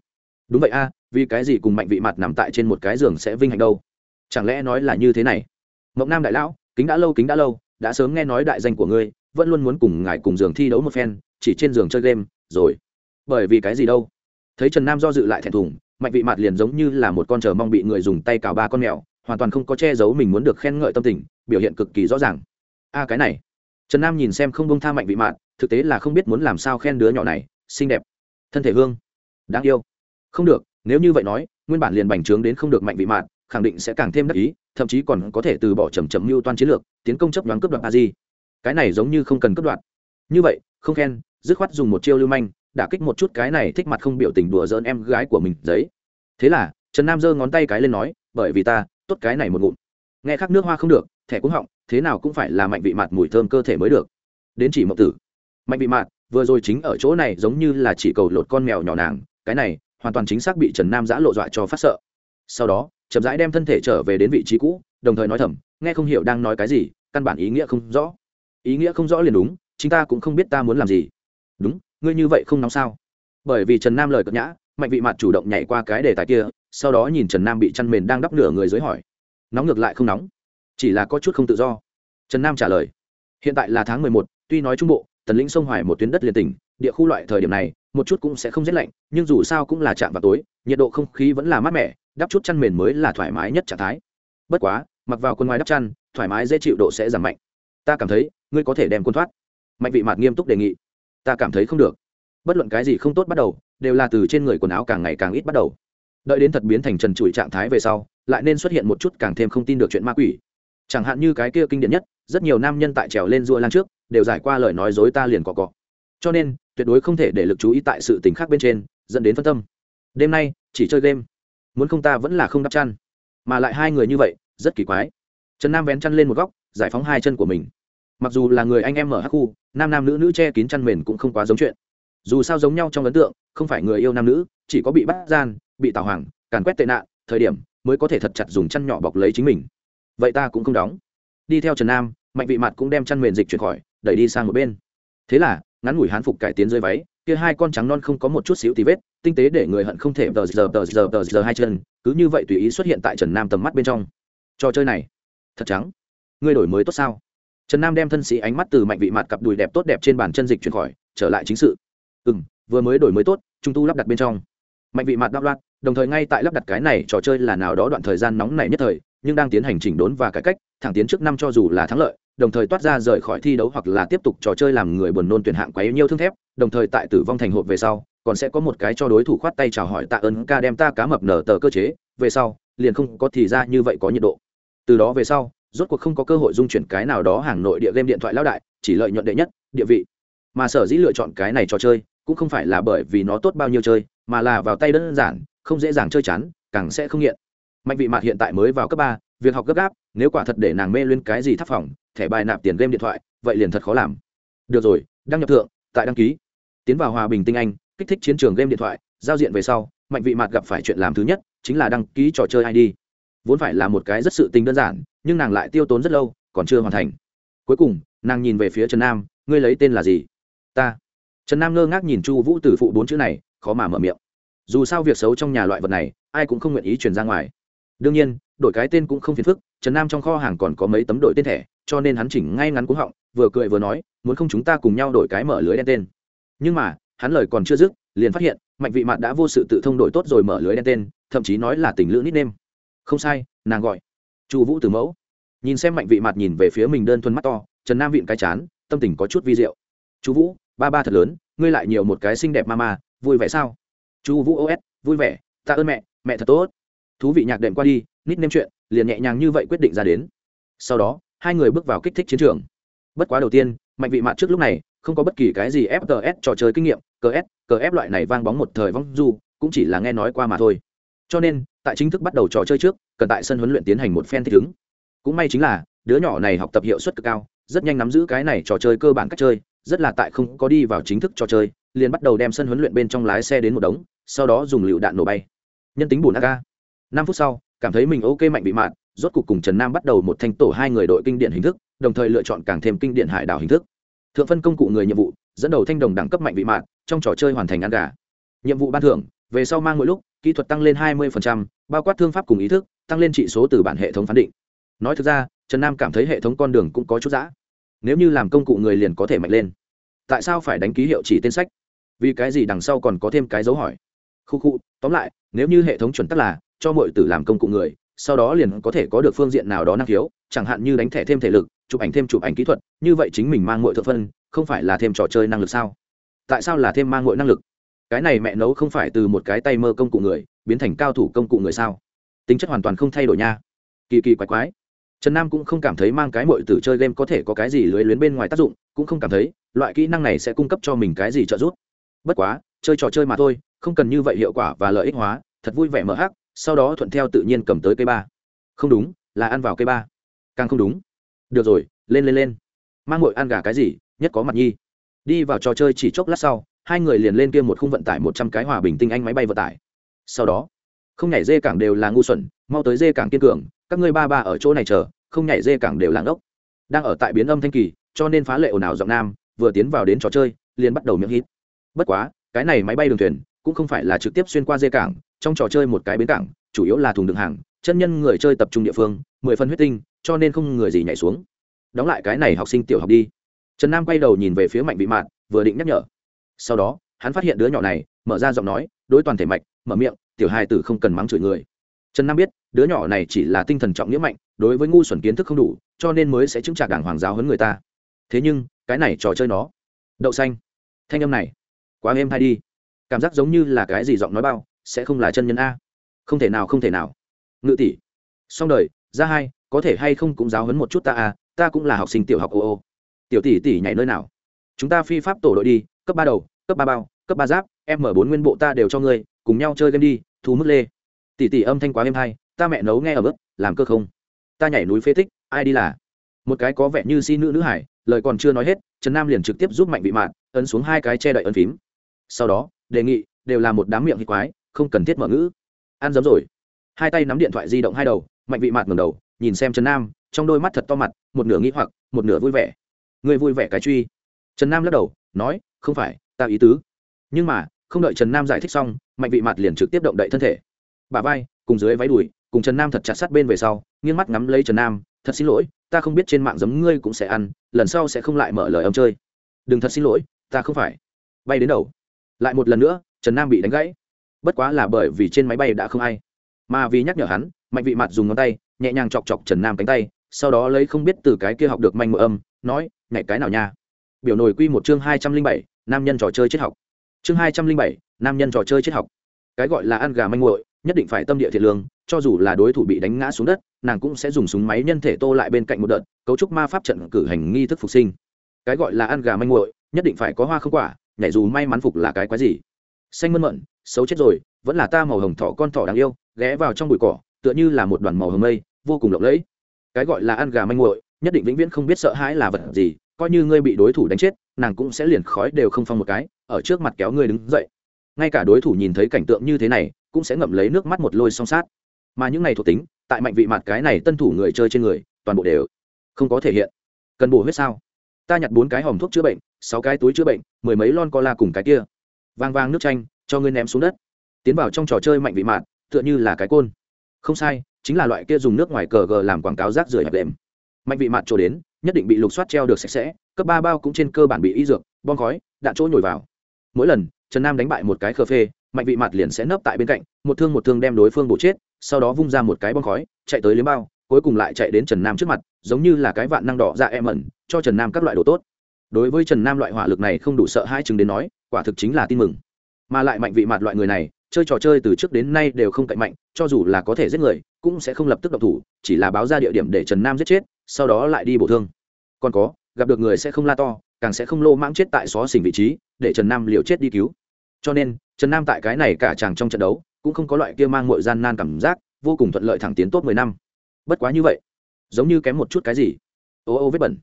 S1: Đúng vậy a, vì cái gì cùng mạnh vị mặt nằm tại trên một cái giường sẽ vinh hạnh đâu? Chẳng lẽ nói là như thế này? Mộng nam đại lão, kính đã lâu, kính đã lâu, đã sớm nghe nói đại danh của ngươi, vẫn luôn muốn cùng ngài cùng giường thi đấu một phen, chỉ trên giường chơi game, rồi bởi vì cái gì đâu? Thấy trần nam do dự lại thẹn thùng, mạnh vị mạt liền giống như là một con chờ mong bị người dùng tay cào ba con mèo, hoàn toàn không có che giấu mình muốn được khen ngợi tâm tình, biểu hiện cực kỳ rõ ràng. A, cái này. Trần nam nhìn xem không bông tha mạnh vị mạn thực tế là không biết muốn làm sao khen đứa nhỏ này, xinh đẹp. Thân thể hương. Đáng yêu. Không được, nếu như vậy nói, nguyên bản liền bành trướng đến không được mạnh vị mạn khẳng định sẽ càng thêm đắc ý, thậm chí còn có thể từ bỏ chầm chầm mưu toan chiến lược, tiến công chấp đoán cướp đoạt a di. Cái này giống như không cần cướp đoạt. Như vậy, không khen, dứt khoát dùng một chiêu lưu manh đả kích một chút cái này thích mặt không biểu tình đùa giỡn em gái của mình giấy. Thế là, trần nam giơ ngón tay cái lên nói, bởi vì ta, tốt cái này một ngụm. Nghe khắc nước hoa không được, thẻ cũng họng, thế nào cũng phải là mạnh vị mạt mùi thơm cơ thể mới được. Đến chỉ mộng tử. Mạnh vị mạt, vừa rồi chính ở chỗ này giống như là chỉ cầu lột con mèo nhỏ nàng, cái này, hoàn toàn chính xác bị trần nam giã lộ dọa cho phát sợ. Sau đó, chậm rãi đem thân thể trở về đến vị trí cũ, đồng thời nói thầm, nghe không hiểu đang nói cái gì, căn bản ý nghĩa không rõ. Ý nghĩa không rõ liền đúng, chính ta cũng không biết ta muốn làm gì. Đúng ngươi như vậy không nóng sao? Bởi vì trần nam lời cợt nhã, mạnh vị mặt chủ động nhảy qua cái đề tài kia, sau đó nhìn trần nam bị chăn mền đang đắp nửa người dưới hỏi. Nóng ngược lại không nóng, chỉ là có chút không tự do. Trần nam trả lời, hiện tại là tháng mười một, tuy nói trung bộ, tần lĩnh sông hoài một tuyến đất liền tỉnh, địa khu loại thời điểm này, một chút cũng sẽ không rét lạnh, nhưng dù sao cũng là chạm vào tối, nhiệt độ không khí vẫn là mát mẻ, đắp chút chăn mền mới là thoải mái nhất trạng thái. Bất quá, mặc vào quần ngoài đắp chăn, thoải mái dễ chịu độ sẽ giảm mạnh. Ta cảm thấy, ngươi có thể đem quân thoát. Mạnh vị mạt nghiêm túc đề nghị ta cảm thấy không được. Bất luận cái gì không tốt bắt đầu, đều là từ trên người quần áo càng ngày càng ít bắt đầu. Đợi đến thật biến thành trần trụi trạng thái về sau, lại nên xuất hiện một chút càng thêm không tin được chuyện ma quỷ. Chẳng hạn như cái kia kinh điển nhất, rất nhiều nam nhân tại trèo lên rua lan trước, đều giải qua lời nói dối ta liền cọ cọ. Cho nên, tuyệt đối không thể để lực chú ý tại sự tình khác bên trên, dẫn đến phân tâm. Đêm nay, chỉ chơi game. Muốn không ta vẫn là không đắp chăn. Mà lại hai người như vậy, rất kỳ quái. Trần nam vén chăn lên một góc, giải phóng hai chân của mình mặc dù là người anh em ở hắc khu, nam nam nữ nữ che kín chăn mền cũng không quá giống chuyện. Dù sao giống nhau trong ấn tượng, không phải người yêu nam nữ, chỉ có bị bắt gian, bị tào hoàng, càn quét tệ nạn, thời điểm mới có thể thật chặt dùng chăn nhỏ bọc lấy chính mình. Vậy ta cũng không đóng. Đi theo trần nam, mạnh vị mặt cũng đem chăn mền dịch chuyển khỏi, đẩy đi sang một bên. Thế là, ngắn ngủi hán phục cải tiến dưới váy, kia hai con trắng non không có một chút xíu tí vết, tinh tế để người hận không thể tờ giờ tờ giờ tờ giờ hai chân, cứ như vậy tùy ý xuất hiện tại trần nam tầm mắt bên trong. Trò chơi này, thật trắng. Ngươi đổi mới tốt sao? Trần nam đem thân sĩ ánh mắt từ mạnh vị mặt cặp đùi đẹp tốt đẹp trên bàn chân dịch chuyển khỏi, trở lại chính sự. Ừ m vừa mới đổi mới tốt, trung tu lắp đặt bên trong. Mạnh vị mặt đáp loạt đồng thời ngay tại lắp đặt cái này trò chơi là nào đó đoạn thời gian nóng này nhất thời, nhưng đang tiến hành chỉnh đốn và cải cách, thẳng tiến trước năm cho dù là thắng lợi, đồng thời toát ra rời khỏi thi đấu hoặc là tiếp tục trò chơi làm người buồn nôn tuyển hạng quá yếu nhiêu thương thép, đồng thời tại tử vong thành hộp về sau, còn sẽ có một cái cho đối thủ khoát tay chào hỏi tạ ơn ca đem ta cá mập nở tờ cơ chế, về sau, liền không có thì ra như vậy có nhiệt độ. Từ đó về sau rốt cuộc không có cơ hội dung chuyển cái nào đó hàng nội địa game điện thoại lão đại, chỉ lợi nhuận đệ nhất, địa vị. Mà sở dĩ lựa chọn cái này trò chơi, cũng không phải là bởi vì nó tốt bao nhiêu chơi, mà là vào tay đơn giản, không dễ dàng chơi chán, càng sẽ không nghiện. Mạnh vị mạt hiện tại mới vào cấp ba, việc học gấp gáp, nếu quả thật để nàng mê lên cái gì thắp phòng, thẻ bài nạp tiền game điện thoại, vậy liền thật khó làm. Được rồi, đăng nhập thượng, tại đăng ký. Tiến vào hòa bình tinh anh, kích thích chiến trường game điện thoại, giao diện về sau, mạnh vị mạt gặp phải chuyện làm thứ nhất, chính là đăng ký trò chơi id vốn phải là một cái rất sự tình đơn giản, nhưng nàng lại tiêu tốn rất lâu, còn chưa hoàn thành. Cuối cùng, nàng nhìn về phía trần nam, ngươi lấy tên là gì? Ta. Trần nam ngơ ngác nhìn chu vũ từ phụ bốn chữ này, khó mà mở miệng. Dù sao việc xấu trong nhà loại vật này, ai cũng không nguyện ý truyền ra ngoài. Đương nhiên, đổi cái tên cũng không phiền phức, trần nam trong kho hàng còn có mấy tấm đổi tên thẻ, cho nên hắn chỉnh ngay ngắn cúng họng, vừa cười vừa nói, muốn không chúng ta cùng nhau đổi cái mở lưới đen tên. Nhưng mà, hắn lời còn chưa dứt, liền phát hiện, mạnh vị mạn đã vô sự tự thông đổi tốt rồi mở lưới đen tên, thậm chí nói là tình lữ nít nêm không sai, nàng gọi. Chu vũ từ mẫu. Nhìn xem mạnh vị mặt nhìn về phía mình đơn thuần mắt to, trần nam vịn cái chán, tâm tình có chút vi diệu. Chú vũ, ba ba thật lớn, ngươi lại nhiều một cái xinh đẹp ma ma vui vẻ sao? Chu vũ os vui vẻ tạ ơn mẹ mẹ thật tốt. Thú vị nhạc đệm qua đi, nít nêm chuyện, liền nhẹ nhàng như vậy quyết định ra đến. Sau đó, hai người bước vào kích thích chiến trường. Bất quá đầu tiên, mạnh vị mặt trước lúc này, không có bất kỳ cái gì fts trò chơi kinh nghiệm cờ s cờ ép loại này vang bóng một thời vong du, cũng chỉ là nghe nói qua mà thôi cho nên, tại chính thức bắt đầu trò chơi trước, cần tại sân huấn luyện tiến hành một phen thích ứng. Cũng may chính là, đứa nhỏ này học tập hiệu suất cực cao, rất nhanh nắm giữ cái này trò chơi cơ bản cách chơi, rất là tại không có đi vào chính thức trò chơi, liền bắt đầu đem sân huấn luyện bên trong lái xe đến một đống, sau đó dùng lựu đạn nổ bay. Nhân tính bùn ak năm phút sau, cảm thấy mình ok mạnh bị mạn rốt cuộc cùng trần nam bắt đầu một thanh tổ hai người đội kinh điển hình thức, đồng thời lựa chọn càng thêm kinh điển hải đảo hình thức. Thượng phân công cụ người nhiệm vụ, dẫn đầu thanh đồng đẳng cấp mạnh bị mạn trong trò chơi hoàn thành ăn gà. Nhiệm vụ ban thưởng về sau mang mỗi lúc kỹ thuật tăng lên 20%, bao quát thương pháp cùng ý thức tăng lên trị số từ bản hệ thống phán định. Nói thực ra trần nam cảm thấy hệ thống con đường cũng có chút giã nếu như làm công cụ người liền có thể mạnh lên. Tại sao phải đánh ký hiệu chỉ tên sách? Vì cái gì đằng sau còn có thêm cái dấu hỏi? Khu khu tóm lại nếu như hệ thống chuẩn tắc là cho mọi tử làm công cụ người sau đó liền có thể có được phương diện nào đó năng khiếu chẳng hạn như đánh thẻ thêm thể lực chụp ảnh thêm chụp ảnh kỹ thuật như vậy chính mình mang mọi thượng phân không phải là thêm trò chơi năng lực sao? Tại sao là thêm mang mọi năng lực? Cái này mẹ nấu không phải từ một cái tay mơ công cụ người, biến thành cao thủ công cụ người sao? Tính chất hoàn toàn không thay đổi nha. Kỳ kỳ quái quái. Trần nam cũng không cảm thấy mang cái mội từ chơi game có thể có cái gì lưới luyến bên ngoài tác dụng, cũng không cảm thấy loại kỹ năng này sẽ cung cấp cho mình cái gì trợ giúp. Bất quá, chơi trò chơi mà thôi, không cần như vậy hiệu quả và lợi ích hóa, thật vui vẻ mở hắc, sau đó thuận theo tự nhiên cầm tới cây ba. Không đúng, là ăn vào cây ba. Càng không đúng. Được rồi, lên lên lên. Mang ngội ăn gà cái gì, nhất có mặt nhi. Đi vào trò chơi chỉ chốc lát sau hai người liền lên kia một khung vận tải một trăm cái hòa bình tinh anh máy bay vận tải. Sau đó, không nhảy dê cảng đều là ngu xuẩn, mau tới dê cảng kiên cường, các ngươi ba ba ở chỗ này chờ, không nhảy dê cảng đều làng ốc đang ở tại biến âm thanh kỳ, cho nên phá lệ ồn ào giọng nam, vừa tiến vào đến trò chơi, liền bắt đầu miệng hít. Bất quá, cái này máy bay đường thuyền, cũng không phải là trực tiếp xuyên qua dê cảng, trong trò chơi một cái bến cảng, chủ yếu là thùng đường hàng, chân nhân người chơi tập trung địa phương, mười phân huyết tinh, cho nên không người gì nhảy xuống. Đóng lại cái này học sinh tiểu học đi. Trần nam quay đầu nhìn về phía mạnh vị mạn, vừa định nhắc nhở sau đó, hắn phát hiện đứa nhỏ này, mở ra giọng nói, đối toàn thể mạch, mở miệng, tiểu hai tử không cần mắng chửi người. Trần nam biết, đứa nhỏ này chỉ là tinh thần trọng nghĩa mạnh, đối với ngu xuẩn kiến thức không đủ, cho nên mới sẽ chứng trả đảng hoàng giáo hơn người ta. Thế nhưng, cái này trò chơi nó. Đậu xanh. Thanh âm này. Quá êm hay đi. Cảm giác giống như là cái gì giọng nói bao, sẽ không là chân nhân a. Không thể nào, không thể nào. Ngự tỷ. Xong đời, ra hai, có thể hay không cũng giáo hấn một chút ta a, ta cũng là học sinh tiểu học ô ô. Tiểu tỷ tỷ nhảy nơi nào? Chúng ta phi pháp tổ đội đi cấp ba đầu, cấp ba bao, cấp ba giáp, m bốn nguyên bộ ta đều cho ngươi, cùng nhau chơi game đi, thu mức lê. Tỷ tỷ âm thanh quá êm hay, ta mẹ nấu nghe ở bức làm cơ không? Ta nhảy núi phế tích, ai đi là? Một cái có vẻ như si nữ nữ hải, lời còn chưa nói hết, trần nam liền trực tiếp giúp mạnh bị mạn, ấn xuống hai cái che đậy ấn phím. Sau đó, đề nghị, đều là một đám miệng hít quái, không cần thiết mở ngữ. Ăn giấm rồi. Hai tay nắm điện thoại di động hai đầu, mạnh vị mạn ngầm đầu, nhìn xem trần nam, trong đôi mắt thật to mặt, một nửa nghĩ hoặc, một nửa vui vẻ. Người vui vẻ cái truy. Trần nam lắc đầu, nói không phải ta ý tứ. Nhưng mà, không đợi trần nam giải thích xong, mạnh vị mặt liền trực tiếp động đậy thân thể. Bà vai, cùng dưới váy đùi, cùng trần nam thật chặt sát bên về sau, nghiêng mắt ngắm lấy trần nam, thật xin lỗi, ta không biết trên mạng giống ngươi cũng sẽ ăn, lần sau sẽ không lại mở lời ông chơi. Đừng thật xin lỗi, ta không phải. Bay đến đầu. Lại một lần nữa, trần nam bị đánh gãy. Bất quá là bởi vì trên máy bay đã không ai. Mà vì nhắc nhở hắn, mạnh vị mặt dùng ngón tay, nhẹ nhàng chọc chọc trần nam cánh tay, sau đó lấy không biết từ cái kia học được manh mờ âm, nói, nhảy cái nào nha? Biểu nổi quy một chương hai trăm linh bảy, nam nhân trò chơi triết học. Chương hai trăm linh bảy, nam nhân trò chơi triết học. Cái gọi là ăn gà manh muội, nhất định phải tâm địa thiệt lương, cho dù là đối thủ bị đánh ngã xuống đất, nàng cũng sẽ dùng súng máy nhân thể tô lại bên cạnh một đợt, cấu trúc ma pháp trận cử hành nghi thức phục sinh. Cái gọi là ăn gà manh muội, nhất định phải có hoa không quả, nhảy dù may mắn phục là cái quái gì. Xanh mơn mận, xấu chết rồi, vẫn là ta màu hồng thỏ con thỏ đáng yêu, ghé vào trong bụi cỏ, tựa như là một đoàn màu hồng mây, vô cùng lộng lẫy. Cái gọi là ăn gà manh muội, nhất định vĩnh viễn không biết sợ hãi là vật gì coi như ngươi bị đối thủ đánh chết, nàng cũng sẽ liền khói đều không phong một cái, ở trước mặt kéo ngươi đứng dậy. Ngay cả đối thủ nhìn thấy cảnh tượng như thế này, cũng sẽ ngậm lấy nước mắt một lôi song sát. Mà những này thuộc tính, tại mạnh vị mặt cái này tân thủ người chơi trên người, toàn bộ đều không có thể hiện. Cần bổ huyết sao? Ta nhặt bốn cái hòm thuốc chữa bệnh, sáu cái túi chữa bệnh, mười mấy lon cola cùng cái kia. Vang vang nước chanh, cho ngươi ném xuống đất. Tiến vào trong trò chơi mạnh vị mạn tựa như là cái côn. Không sai, chính là loại kia dùng nước ngoài cờ gờ làm quảng cáo rác rưởi hẹp đệm. Mạnh vị mạn trổ đến nhất định bị lục soát treo được sạch sẽ, cấp ba bao cũng trên cơ bản bị y dược, bom khói, đạn chỗ nhồi vào. Mỗi lần, trần nam đánh bại một cái khờ phê, mạnh vị mặt liền sẽ nấp tại bên cạnh, một thương một thương đem đối phương bổ chết, sau đó vung ra một cái bom khói, chạy tới liếm bao, cuối cùng lại chạy đến trần nam trước mặt, giống như là cái vạn năng đỏ ra em ẩn, cho trần nam các loại đồ tốt. Đối với trần nam loại hỏa lực này không đủ sợ hai chừng đến nói, quả thực chính là tin mừng. Mà lại mạnh vị mặt loại người này, chơi trò chơi từ trước đến nay đều không cạnh mạnh, cho dù là có thể giết người, cũng sẽ không lập tức độc thủ, chỉ là báo ra địa điểm để trần nam giết chết, sau đó lại đi bổ thương còn có, gặp được người sẽ không la to, càng sẽ không lô mãng chết tại xó xỉnh vị trí, để trần nam liều chết đi cứu. Cho nên, trần nam tại cái này cả chàng trong trận đấu, cũng không có loại kia mang mọi gian nan cảm giác, vô cùng thuận lợi thẳng tiến tốt mười năm. Bất quá như vậy, giống như kém một chút cái gì. Ô ô, vết bẩn.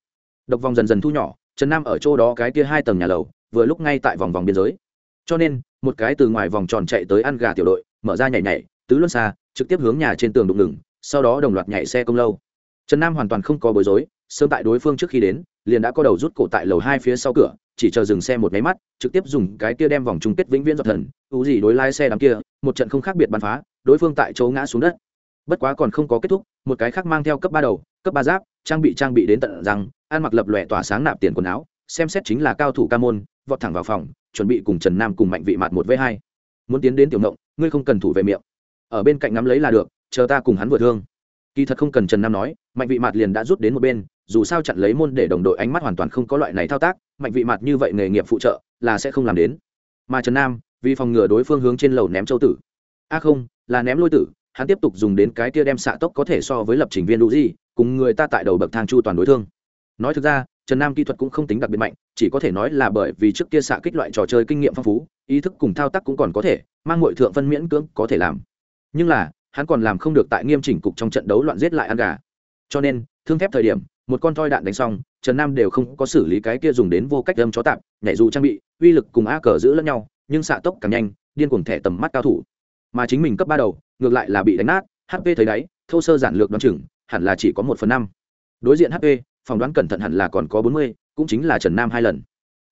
S1: Độc vòng dần dần thu nhỏ, trần nam ở chỗ đó cái kia hai tầng nhà lầu, vừa lúc ngay tại vòng vòng biên giới. Cho nên, một cái từ ngoài vòng tròn chạy tới ăn gà tiểu đội, mở ra nhảy nhảy, tứ luân xa, trực tiếp hướng nhà trên tường đụng ngừng, sau đó đồng loạt nhảy xe công lâu. Trần nam hoàn toàn không có bối rối sớm tại đối phương trước khi đến, liền đã có đầu rút cổ tại lầu hai phía sau cửa, chỉ chờ dừng xe một máy mắt, trực tiếp dùng cái kia đem vòng chung kết vĩnh viễn dọc thần ú gì đối lái xe đám kia, một trận không khác biệt bắn phá, đối phương tại chỗ ngã xuống đất. Bất quá còn không có kết thúc, một cái khác mang theo cấp ba đầu, cấp ba giáp, trang bị trang bị đến tận rằng ăn mặc lập lòe tỏa sáng nạp tiền quần áo, xem xét chính là cao thủ ca môn, vọt thẳng vào phòng, chuẩn bị cùng trần nam cùng mạnh vị mặt một v hai. Muốn tiến đến tiểu ngộng, ngươi không cần thủ về miệng. Ở bên cạnh ngắm lấy là được, chờ ta cùng hắn vừa thương. Kỳ thật không cần trần nam nói, mạnh vị mặt liền đã rút đến một bên dù sao chặn lấy môn để đồng đội ánh mắt hoàn toàn không có loại này thao tác, mạnh vị mặt như vậy nghề nghiệp phụ trợ, là sẽ không làm đến. Mà trần nam, vì phòng ngừa đối phương hướng trên lầu ném châu tử. A không, là ném lôi tử, hắn tiếp tục dùng đến cái kia đem xạ tốc có thể so với lập trình viên đủ gì cùng người ta tại đầu bậc thang chu toàn đối thương. Nói thực ra, trần nam kỹ thuật cũng không tính đặc biệt mạnh, chỉ có thể nói là bởi vì trước kia xạ kích loại trò chơi kinh nghiệm phong phú, ý thức cùng thao tác cũng còn có thể, mang ngội thượng phân miễn cưỡng có thể làm. Nhưng là, hắn còn làm không được tại nghiêm chỉnh cục trong trận đấu loạn giết lại ăn gà. Cho nên, thương thép thời điểm một con thoi đạn đánh xong, trần nam đều không có xử lý cái kia dùng đến vô cách đâm chó tạm nhảy dù trang bị, uy lực cùng a cờ giữ lẫn nhau, nhưng xạ tốc càng nhanh, điên cuồng thẻ tầm mắt cao thủ. Mà chính mình cấp ba đầu, ngược lại là bị đánh nát hp thấy đáy, thô sơ giản lược đoán chừng, hẳn là chỉ có một phần năm. Đối diện hp phỏng đoán cẩn thận hẳn là còn có bốn mươi, cũng chính là trần nam hai lần.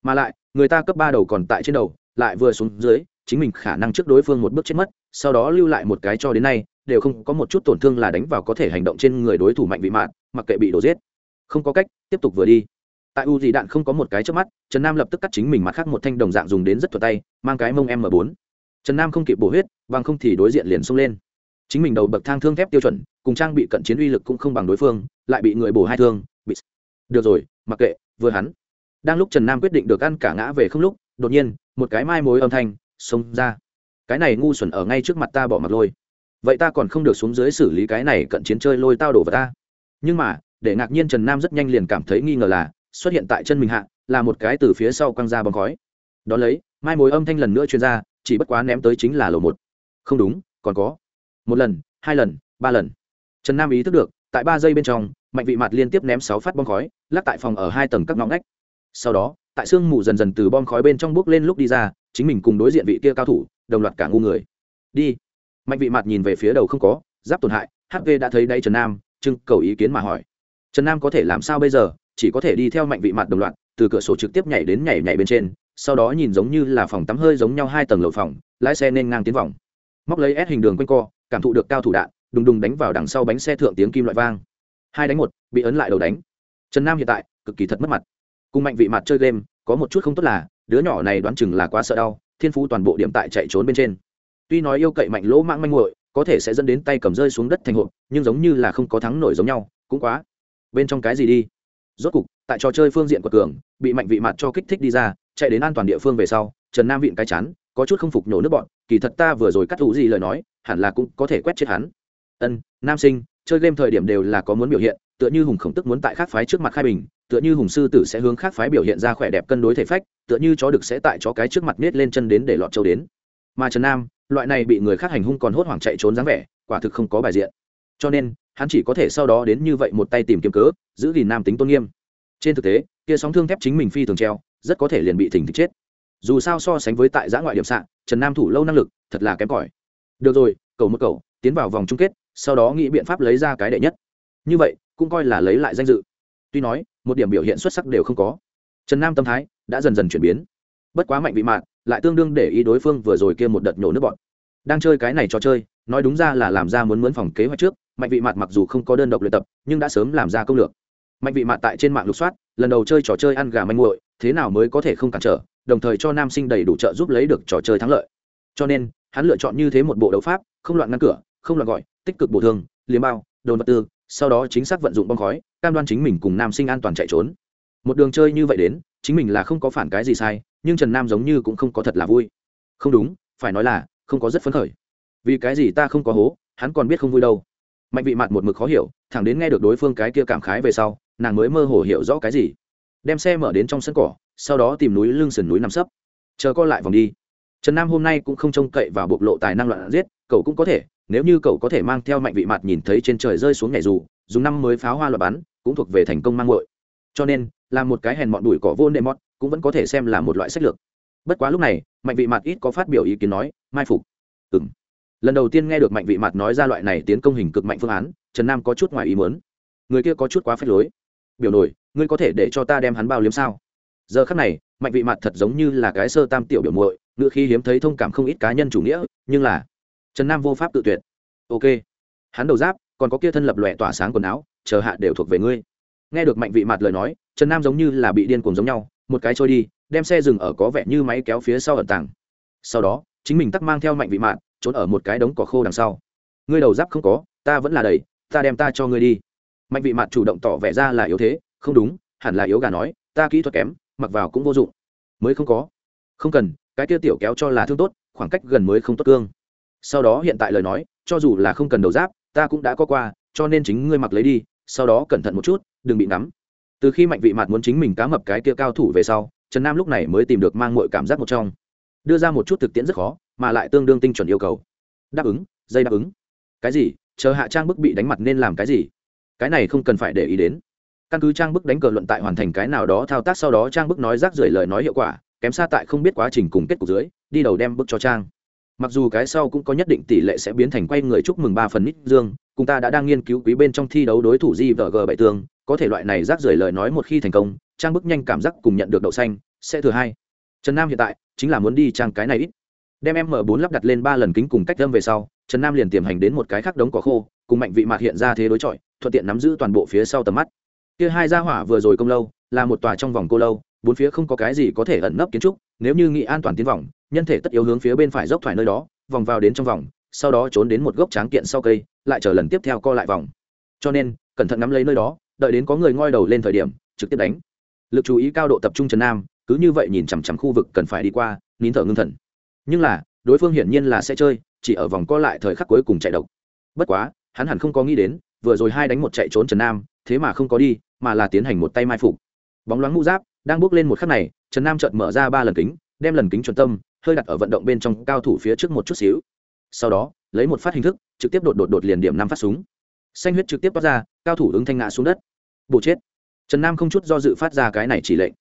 S1: Mà lại, người ta cấp ba đầu còn tại trên đầu, lại vừa xuống dưới, chính mình khả năng trước đối phương một bước chết mất, sau đó lưu lại một cái cho đến nay, đều không có một chút tổn thương là đánh vào có thể hành động trên người đối thủ mạnh vị mạn, mặc kệ bị đổ giết không có cách, tiếp tục vừa đi. Tại u dị đạn không có một cái trước mắt, trần nam lập tức cắt chính mình mặt khác một thanh đồng dạng dùng đến rất thuật tay, mang cái mông m bốn. Trần nam không kịp bổ huyết, bằng không thì đối diện liền xông lên. Chính mình đầu bậc thang thương thép tiêu chuẩn, cùng trang bị cận chiến uy lực cũng không bằng đối phương, lại bị người bổ hai thương, bị được rồi, mặc kệ, vừa hắn. Đang lúc trần nam quyết định được ăn cả ngã về không lúc, đột nhiên, một cái mai mối âm thanh, xông ra. Cái này ngu xuẩn ở ngay trước mặt ta bỏ mặt lôi. Vậy ta còn không được xuống dưới xử lý cái này cận chiến chơi lôi tao đổ vào ta. Nhưng mà để ngạc nhiên trần nam rất nhanh liền cảm thấy nghi ngờ là, xuất hiện tại chân mình hạ, là một cái từ phía sau quăng ra bóng khói. Đón lấy, mai mối âm thanh lần nữa chuyên ra, chỉ bất quá ném tới chính là lầu một. Không đúng, còn có. Một lần, hai lần, ba lần. Trần nam ý thức được, tại ba giây bên trong, mạnh vị mặt liên tiếp ném sáu phát bom khói, lắc tại phòng ở hai tầng các ngõ ngách. Sau đó, tại sương mù dần dần từ bom khói bên trong bước lên lúc đi ra, chính mình cùng đối diện vị kia cao thủ, đồng loạt cả ngu người. Đi. Mạnh vị mặt nhìn về phía đầu không có, giáp tổn hại hv đã thấy đây trần nam, trưng cầu ý kiến mà hỏi trần nam có thể làm sao bây giờ? Chỉ có thể đi theo mạnh vị mặt đồng loạt, từ cửa sổ trực tiếp nhảy đến nhảy nhảy bên trên, sau đó nhìn giống như là phòng tắm hơi giống nhau hai tầng lầu phòng, lái xe nên ngang tiến vòng. Móc lấy ép hình đường quanh co, cảm thụ được cao thủ đạn, đùng đùng đánh vào đằng sau bánh xe thượng tiếng kim loại vang. Hai đánh một, bị ấn lại đầu đánh. Trần nam hiện tại, cực kỳ thật mất mặt. Cùng mạnh vị mặt chơi game, có một chút không tốt là, đứa nhỏ này đoán chừng là quá sợ đau, thiên phú toàn bộ điểm tại chạy trốn bên trên. Tuy nói yêu cậy mạnh lỗ mãng manh muội, có thể sẽ dẫn đến tay cầm rơi xuống đất thành hộp, nhưng giống như là không có thắng nổi giống nhau, cũng quá bên trong cái gì đi? Rốt cục, tại trò chơi phương diện của cường, bị mạnh vị mặt cho kích thích đi ra, chạy đến an toàn địa phương về sau, trần nam vịn cái chán, có chút không phục nhổ nước bọn, kỳ thật ta vừa rồi cắt ủ gì lời nói, hẳn là cũng có thể quét chết hắn. Ân, nam sinh, chơi game thời điểm đều là có muốn biểu hiện, tựa như hùng khổng tức muốn tại khác phái trước mặt khai bình, tựa như hùng sư tử sẽ hướng khác phái biểu hiện ra khỏe đẹp cân đối thể phách, tựa như chó đực sẽ tại chó cái trước mặt nết lên chân đến để lọt châu đến. Mà trần nam, loại này bị người khác hành hung còn hốt hoảng chạy trốn dáng vẻ, quả thực không có bài diện. Cho nên hắn chỉ có thể sau đó đến như vậy một tay tìm kiếm cớ, giữ gìn nam tính tôn nghiêm. Trên thực tế, kia sóng thương thép chính mình phi thường treo, rất có thể liền bị thỉnh thích chết. Dù sao so sánh với tại giã ngoại điểm sạn, trần nam thủ lâu năng lực, thật là kém cỏi. Được rồi cầu một cầu tiến vào vòng chung kết, sau đó nghĩ biện pháp lấy ra cái đệ nhất. Như vậy, cũng coi là lấy lại danh dự. Tuy nói, một điểm biểu hiện xuất sắc đều không có. Trần nam tâm thái đã dần dần chuyển biến. Bất quá mạnh vị mạn, lại tương đương để ý đối phương vừa rồi kia một đợt nhổ nước bọn. Đang chơi cái này trò chơi, nói đúng ra là làm ra muốn muốn phòng kế hoạch trước mạnh vị mạn mặc dù không có đơn độc luyện tập, nhưng đã sớm làm ra công lược. Mạnh vị mạn tại trên mạng lục soát, lần đầu chơi trò chơi ăn gà manh muội, thế nào mới có thể không cản trở, đồng thời cho nam sinh đầy đủ trợ giúp lấy được trò chơi thắng lợi. Cho nên, hắn lựa chọn như thế một bộ đấu pháp, không loạn ngăn cửa, không loạn gọi, tích cực bổ thương liếm bao, đồn vật tư, sau đó chính xác vận dụng bom khói, cam đoan chính mình cùng nam sinh an toàn chạy trốn. Một đường chơi như vậy đến, chính mình là không có phản cái gì sai, nhưng trần nam giống như cũng không có thật là vui. Không đúng, phải nói là, không có rất phấn khởi. Vì cái gì ta không có hố, hắn còn biết không vui đâu mạnh vị mặt một mực khó hiểu, thẳng đến nghe được đối phương cái kia cảm khái về sau, nàng mới mơ hồ hiểu rõ cái gì. Đem xe mở đến trong sân cỏ, sau đó tìm núi lưng sườn núi nằm sấp. Chờ co lại vòng đi. Trần nam hôm nay cũng không trông cậy vào bộc lộ tài năng loạn giết, cậu cũng có thể, nếu như cậu có thể mang theo mạnh vị mặt nhìn thấy trên trời rơi xuống nhảy dù, dùng năm mới pháo hoa loại bắn, cũng thuộc về thành công mang ngội cho nên, là một cái hèn mọn đùi cỏ vô nệm mọt cũng vẫn có thể xem là một loại sách lược. Bất quá lúc này, mạnh vị mặt ít có phát biểu ý kiến nói, mai phục. Ừng lần đầu tiên nghe được mạnh vị mặt nói ra loại này tiến công hình cực mạnh phương án, trần nam có chút ngoài ý muốn. Người kia có chút quá phép lối. Biểu nổi, ngươi có thể để cho ta đem hắn bao liếm sao? Giờ khắc này, mạnh vị mặt thật giống như là cái sơ tam tiểu biểu muội ngựa khi hiếm thấy thông cảm không ít cá nhân chủ nghĩa, nhưng là trần nam vô pháp tự tuyệt. Ok. Hắn đầu giáp, còn có kia thân lập lòe tỏa sáng quần áo, chờ hạ đều thuộc về ngươi. Nghe được mạnh vị mặt lời nói, trần nam giống như là bị điên cuồng giống nhau, một cái trôi đi, đem xe dừng ở có vẻ như máy kéo phía sau ẩn tàng. Sau đó, chính mình tắc mang theo mạnh vị mạn trốn ở một cái đống cỏ khô đằng sau. Ngươi đầu giáp không có, ta vẫn là đầy, ta đem ta cho ngươi đi. Mạnh vị mạn chủ động tỏ vẻ ra là yếu thế, không đúng, hẳn là yếu gà nói, ta kỹ thuật kém, mặc vào cũng vô dụng. Mới không có. Không cần, cái tiêu tiểu kéo cho là thương tốt, khoảng cách gần mới không tốt cương. Sau đó hiện tại lời nói, cho dù là không cần đầu giáp, ta cũng đã có qua, cho nên chính ngươi mặc lấy đi, sau đó cẩn thận một chút, đừng bị nắm từ khi mạnh vị mặt muốn chính mình cá mập cái kia cao thủ về sau, trần nam lúc này mới tìm được mang mọi cảm giác một trong đưa ra một chút thực tiễn rất khó, mà lại tương đương tinh chuẩn yêu cầu. Đáp ứng, dây đáp ứng. Cái gì? Chờ hạ trang bức bị đánh mặt nên làm cái gì? Cái này không cần phải để ý đến. Căn cứ trang bức đánh cờ luận tại hoàn thành cái nào đó thao tác sau đó trang bức nói rác rưởi lời nói hiệu quả, kém xa tại không biết quá trình cùng kết cục dưới, đi đầu đem bức cho trang. Mặc dù cái sau cũng có nhất định tỷ lệ sẽ biến thành quay người chúc mừng ba phần nít dương, cùng ta đã đang nghiên cứu quý bên trong thi đấu đối thủ di vợ g bảy tương có thể loại này rác rưởi lời nói một khi thành công, trang bức nhanh cảm giác cùng nhận được đậu xanh, sẽ thừa hai trần nam hiện tại chính là muốn đi trang cái này ít. Đem m 4 lắp đặt lên ba lần kính cùng cách âm về sau, trần nam liền tiềm hành đến một cái khác đống cỏ khô, cùng mạnh vị mạt hiện ra thế đối chọi, thuận tiện nắm giữ toàn bộ phía sau tầm mắt. Kia hai gia hỏa vừa rồi công lâu, là một tòa trong vòng cô lâu, bốn phía không có cái gì có thể ẩn nấp kiến trúc, nếu như nghị an toàn tiến vòng, nhân thể tất yếu hướng phía bên phải dốc thoải nơi đó, vòng vào đến trong vòng, sau đó trốn đến một gốc tráng kiện sau cây, lại chờ lần tiếp theo co lại vòng. Cho nên, cẩn thận nắm lấy nơi đó, đợi đến có người ngoi đầu lên thời điểm, trực tiếp đánh. Lực chú ý cao độ tập trung trần nam cứ như vậy nhìn chằm chằm khu vực cần phải đi qua, nín thở ngưng thần. Nhưng là, đối phương hiển nhiên là sẽ chơi, chỉ ở vòng co lại thời khắc cuối cùng chạy độc. Bất quá, hắn hẳn không có nghĩ đến, vừa rồi hai đánh một chạy trốn trần nam, thế mà không có đi, mà là tiến hành một tay mai phục. Bóng loáng mũ giáp đang bước lên một khắc này, trần nam chợt mở ra ba lần kính, đem lần kính chuẩn tâm, hơi đặt ở vận động bên trong cao thủ phía trước một chút xíu. Sau đó, lấy một phát hình thức, trực tiếp đột đột đột liền điểm năm phát súng. Xanh huyết trực tiếp toát ra, cao thủ ứng thanh ngã xuống đất. Bổ chết. Trần nam không chút do dự phát ra cái này chỉ lệnh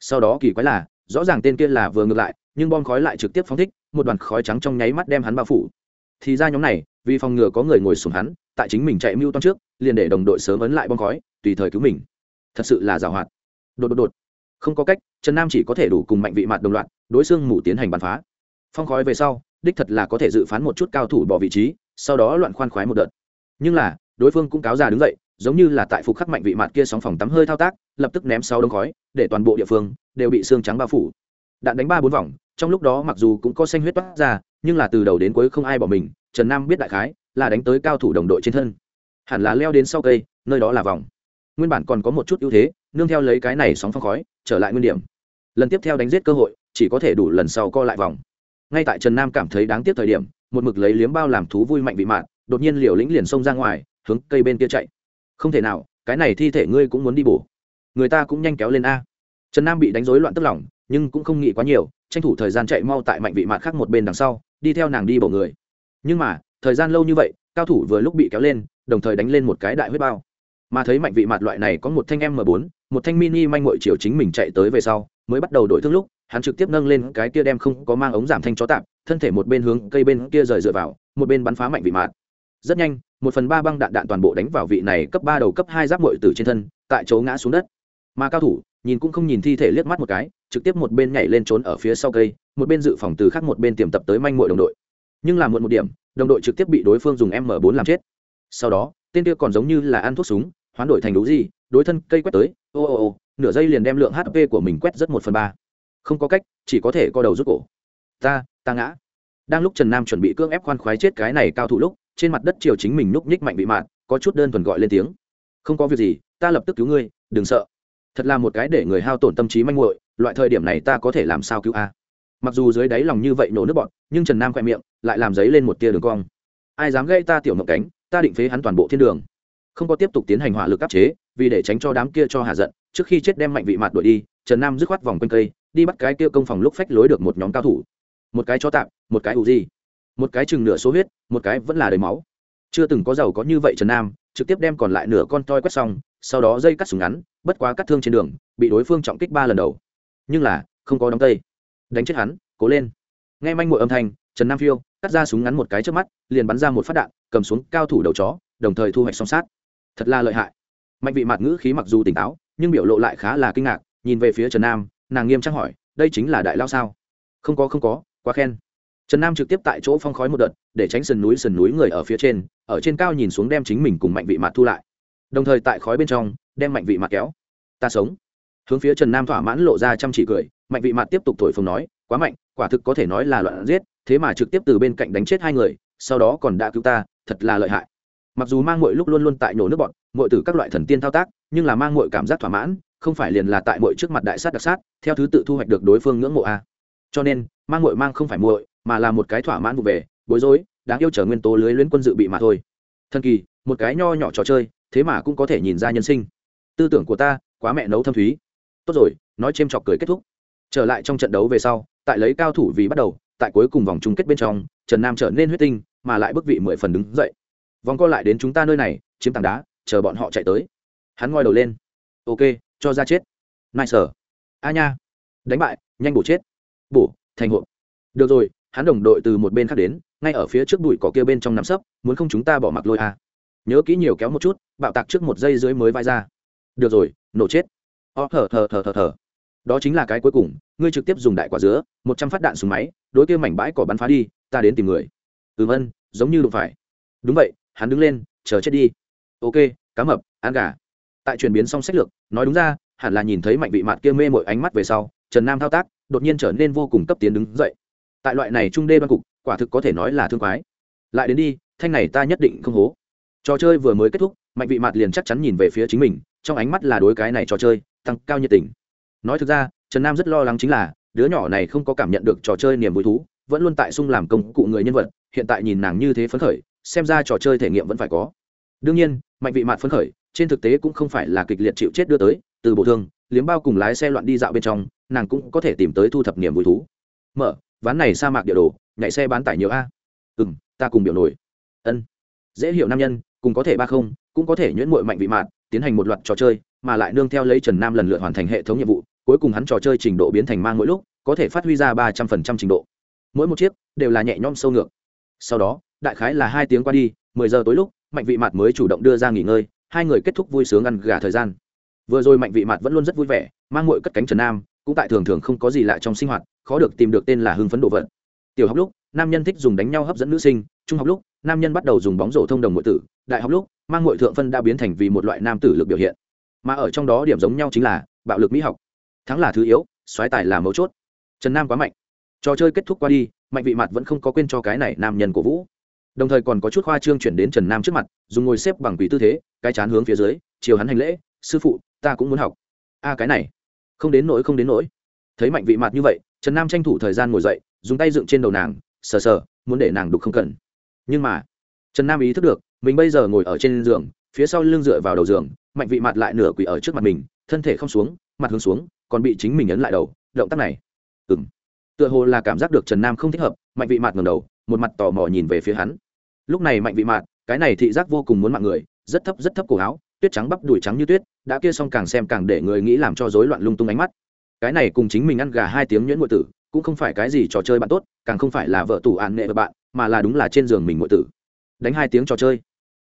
S1: sau đó kỳ quái là, rõ ràng tên kia là vừa ngược lại, nhưng bom khói lại trực tiếp phóng thích, một đoàn khói trắng trong nháy mắt đem hắn bao phủ. Thì ra nhóm này, vì phòng ngừa có người ngồi xuống hắn, tại chính mình chạy mưu toan trước, liền để đồng đội sớm ấn lại bom khói, tùy thời cứu mình. Thật sự là giảo hoạt. Đột đột đột. Không có cách, trần nam chỉ có thể đủ cùng mạnh vị mặt đồng loạt, đối xương mù tiến hành bắn phá. Phong khói về sau, đích thật là có thể dự phán một chút cao thủ bỏ vị trí, sau đó loạn khoan khoái một đợt. Nhưng là, đối phương cũng cáo già đứng dậy giống như là tại phục khắc mạnh vị mạt kia sóng phòng tắm hơi thao tác, lập tức ném sau đống khói, để toàn bộ địa phương đều bị xương trắng bao phủ. Đạn đánh ba bốn vòng, trong lúc đó mặc dù cũng có xanh huyết toát ra, nhưng là từ đầu đến cuối không ai bỏ mình, trần nam biết đại khái là đánh tới cao thủ đồng đội trên thân. Hẳn là leo đến sau cây, nơi đó là vòng. Nguyên bản còn có một chút ưu thế, nương theo lấy cái này sóng phong khói, trở lại nguyên điểm. Lần tiếp theo đánh giết cơ hội, chỉ có thể đủ lần sau co lại vòng. Ngay tại trần nam cảm thấy đáng tiếc thời điểm, một mực lấy liếm bao làm thú vui mạnh vị mạn, đột nhiên liều lĩnh liền xông ra ngoài, hướng cây bên kia chạy không thể nào cái này thi thể ngươi cũng muốn đi bổ. Người ta cũng nhanh kéo lên a. Trần nam bị đánh rối loạn tức lòng nhưng cũng không nghĩ quá nhiều tranh thủ thời gian chạy mau tại mạnh vị mạn khác một bên đằng sau đi theo nàng đi bổ người. Nhưng mà thời gian lâu như vậy cao thủ vừa lúc bị kéo lên đồng thời đánh lên một cái đại huyết bao. Mà thấy mạnh vị mạn loại này có một thanh m bốn, một thanh mini manh mội chiều chính mình chạy tới về sau mới bắt đầu đổi thương lúc hắn trực tiếp nâng lên cái kia đem không có mang ống giảm thanh chó tạm thân thể một bên hướng cây bên kia rời dựa vào một bên bắn phá mạnh vị mạt rất nhanh, một phần ba băng đạn đạn toàn bộ đánh vào vị này cấp ba đầu cấp hai giáp mội từ trên thân, tại chỗ ngã xuống đất. Mà cao thủ, nhìn cũng không nhìn thi thể liếc mắt một cái, trực tiếp một bên nhảy lên trốn ở phía sau cây, một bên dự phòng từ khác một bên tiềm tập tới manh mội đồng đội. Nhưng làm muộn một điểm, đồng đội trực tiếp bị đối phương dùng m 4 làm chết. Sau đó, tên kia còn giống như là ăn thuốc súng, hoán đổi thành đủ gì, đối thân cây quét tới, ô ô ô, nửa giây liền đem lượng hp của mình quét rất một phần ba. Không có cách, chỉ có thể co đầu rút cổ. Ta ta ngã. Đang lúc trần nam chuẩn bị cưỡng ép khoan khoái chết cái này cao thủ lúc trên mặt đất chiều chính mình núp nhích mạnh bị mạn, có chút đơn thuần gọi lên tiếng. Không có việc gì, ta lập tức cứu ngươi, đừng sợ. Thật là một cái để người hao tổn tâm trí manh muội, loại thời điểm này ta có thể làm sao cứu a? Mặc dù dưới đáy lòng như vậy nổ nước bọn, nhưng trần nam khoe miệng lại làm giấy lên một tia đường cong. Ai dám gây ta tiểu ngọc cánh, ta định phế hắn toàn bộ thiên đường. Không có tiếp tục tiến hành hỏa lực áp chế, vì để tránh cho đám kia cho hạ giận, trước khi chết đem mạnh vị mặt đuổi đi, trần nam dứt khoát vòng quanh cây, đi bắt cái kia công phòng lúc phách lối được một nhóm cao thủ. Một cái cho tạm một cái ủ gì một cái chừng nửa số huyết, một cái vẫn là đầy máu. Chưa từng có giàu có như vậy trần nam, trực tiếp đem còn lại nửa con toi quét xong, sau đó dây cắt súng ngắn, bất quá cắt thương trên đường, bị đối phương trọng kích ba lần đầu. Nhưng là, không có đóng tây đánh chết hắn, cố lên. Nghe manh mội âm thanh, trần nam phiêu, cắt ra súng ngắn một cái trước mắt, liền bắn ra một phát đạn, cầm xuống cao thủ đầu chó, đồng thời thu hoạch song sát. Thật là lợi hại. Mạnh vị mạt ngữ khí mặc dù tỉnh táo, nhưng biểu lộ lại khá là kinh ngạc, nhìn về phía trần nam, nàng nghiêm trang hỏi, đây chính là đại lao sao? Không có không có, quá khen trần nam trực tiếp tại chỗ phong khói một đợt, để tránh sườn núi sườn núi người ở phía trên, ở trên cao nhìn xuống đem chính mình cùng mạnh vị mặt thu lại. Đồng thời tại khói bên trong, đem mạnh vị mặt kéo. Ta sống. Hướng phía trần nam thỏa mãn lộ ra chăm chỉ cười, mạnh vị mặt tiếp tục thổi phồng nói, quá mạnh, quả thực có thể nói là loạn giết, thế mà trực tiếp từ bên cạnh đánh chết hai người, sau đó còn đã cứu ta, thật là lợi hại. Mặc dù mang mọi lúc luôn luôn tại nổ nước bọn mọi từ các loại thần tiên thao tác, nhưng là mang mọi cảm giác thỏa mãn, không phải liền là tại mọi trước mặt đại sát đặc sát, theo thứ tự thu hoạch được đối phương ngưỡng mộ a. Cho nên, mang mọi mang không phải muội mà là một cái thỏa mãn vụ về, bối rối, đáng yêu trở nguyên tố lưới luyến quân dự bị mà thôi. Thần kỳ, một cái nho nhỏ trò chơi, thế mà cũng có thể nhìn ra nhân sinh. Tư tưởng của ta, quá mẹ nấu thâm thúy. Tốt rồi, nói chêm chọc cười kết thúc. Trở lại trong trận đấu về sau, tại lấy cao thủ vì bắt đầu, tại cuối cùng vòng chung kết bên trong, trần nam trở nên huyết tinh, mà lại bức vị mười phần đứng dậy. Vòng co lại đến chúng ta nơi này, chiếm tảng đá, chờ bọn họ chạy tới. Hắn ngoi đầu lên. Ok, cho ra chết. Nai sở a nha. Đánh bại, nhanh bổ chết. Bổ, thành hộ được rồi hắn đồng đội từ một bên khác đến, ngay ở phía trước bụi cỏ kia bên trong nắm sấp, muốn không chúng ta bỏ mặc lôi a nhớ kỹ nhiều kéo một chút, bạo tạc trước một giây dưới mới vai ra. Được rồi, nổ chết. Ó, thở thở thở thở thở. Đó chính là cái cuối cùng, ngươi trực tiếp dùng đại quả dứa, một trăm phát đạn súng máy, đối kia mảnh bãi cỏ bắn phá đi, ta đến tìm người. Ừ vân, giống như đụng phải. Đúng vậy, hắn đứng lên, chờ chết đi. Ok, cá mập, ăn gà. Tại chuyển biến xong sách lược, nói đúng ra, hẳn là nhìn thấy mạnh vị mạt kia mê mọi ánh mắt về sau, trần nam thao tác, đột nhiên trở nên vô cùng cấp tiến đứng dậy tại loại này trung đê ban cục, quả thực có thể nói là thương quái lại đến đi, thanh này ta nhất định không hố. Trò chơi vừa mới kết thúc, mạnh vị mặt liền chắc chắn nhìn về phía chính mình, trong ánh mắt là đối cái này trò chơi, tăng cao nhiệt tình. Nói thực ra, trần nam rất lo lắng chính là, đứa nhỏ này không có cảm nhận được trò chơi niềm vui thú, vẫn luôn tại sung làm công cụ người nhân vật, hiện tại nhìn nàng như thế phấn khởi, xem ra trò chơi thể nghiệm vẫn phải có. Đương nhiên, mạnh vị mạt phấn khởi, trên thực tế cũng không phải là kịch liệt chịu chết đưa tới, từ bộ thương, liếm bao cùng lái xe loạn đi dạo bên trong, nàng cũng có thể tìm tới thu thập niềm vui thú. Mở ván này sa mạc địa đồ, nhảy xe bán tải nhiều a. Ừ m ta cùng biểu nổi. Ân. Dễ hiểu nam nhân, cùng có thể ba không, cũng có thể nhuyễn mội mạnh vị mạn tiến hành một loạt trò chơi, mà lại nương theo lấy trần nam lần lượt hoàn thành hệ thống nhiệm vụ, cuối cùng hắn trò chơi trình độ biến thành mang mỗi lúc, có thể phát huy ra ba trăm phần trăm trình độ. Mỗi một chiếc đều là nhẹ nhõm sâu ngược. Sau đó, đại khái là hai tiếng qua đi, mười giờ tối lúc, mạnh vị mạt mới chủ động đưa ra nghỉ ngơi, hai người kết thúc vui sướng ăn gà thời gian. Vừa rồi mạnh vị mạt vẫn luôn rất vui vẻ, mang mội cất cánh trần nam cũng tại thường thường không có gì lạ trong sinh hoạt, khó được tìm được tên là hưng phấn đồ vật. Tiểu học lúc, nam nhân thích dùng đánh nhau hấp dẫn nữ sinh, trung học lúc, nam nhân bắt đầu dùng bóng rổ thông đồng ngội tử, đại học lúc, mang ngội thượng phân đã biến thành vì một loại nam tử lực biểu hiện. Mà ở trong đó điểm giống nhau chính là bạo lực mỹ học. Thắng là thứ yếu xoáy tài là mấu chốt. Trần nam quá mạnh. Trò chơi kết thúc qua đi, mạnh vị mặt vẫn không có quên cho cái này nam nhân cổ vũ. Đồng thời còn có chút khoa trương chuyển đến trần nam trước mặt, dùng ngồi xếp bằng quỷ tư thế, cái chán hướng phía dưới, chiều hắn hành lễ, sư phụ, ta cũng muốn học. A, cái này không đến nỗi không đến nỗi. Thấy mạnh vị mặt như vậy, trần nam tranh thủ thời gian ngồi dậy, dùng tay dựng trên đầu nàng, sờ sờ, muốn để nàng đục không cần. Nhưng mà, trần nam ý thức được, mình bây giờ ngồi ở trên giường, phía sau lưng dựa vào đầu giường, mạnh vị mặt lại nửa quỷ ở trước mặt mình, thân thể không xuống, mặt hướng xuống, còn bị chính mình ấn lại đầu, động tác này. Ừng tựa hồ là cảm giác được trần nam không thích hợp, mạnh vị mặt ngầm đầu, một mặt tò mò nhìn về phía hắn. Lúc này mạnh vị mặt cái này thị giác vô cùng muốn mạng người, rất thấp rất thấp cổ áo, tuyết trắng bắp đùi trắng như tuyết đã kia xong càng xem càng để người nghĩ làm cho rối loạn lung tung ánh mắt. Cái này cùng chính mình ăn gà hai tiếng nhuyễn ngụy tử, cũng không phải cái gì trò chơi bạn tốt, càng không phải là vợ tủ ạn nệ với bạn, mà là đúng là trên giường mình ngụy tử. Đánh hai tiếng trò chơi.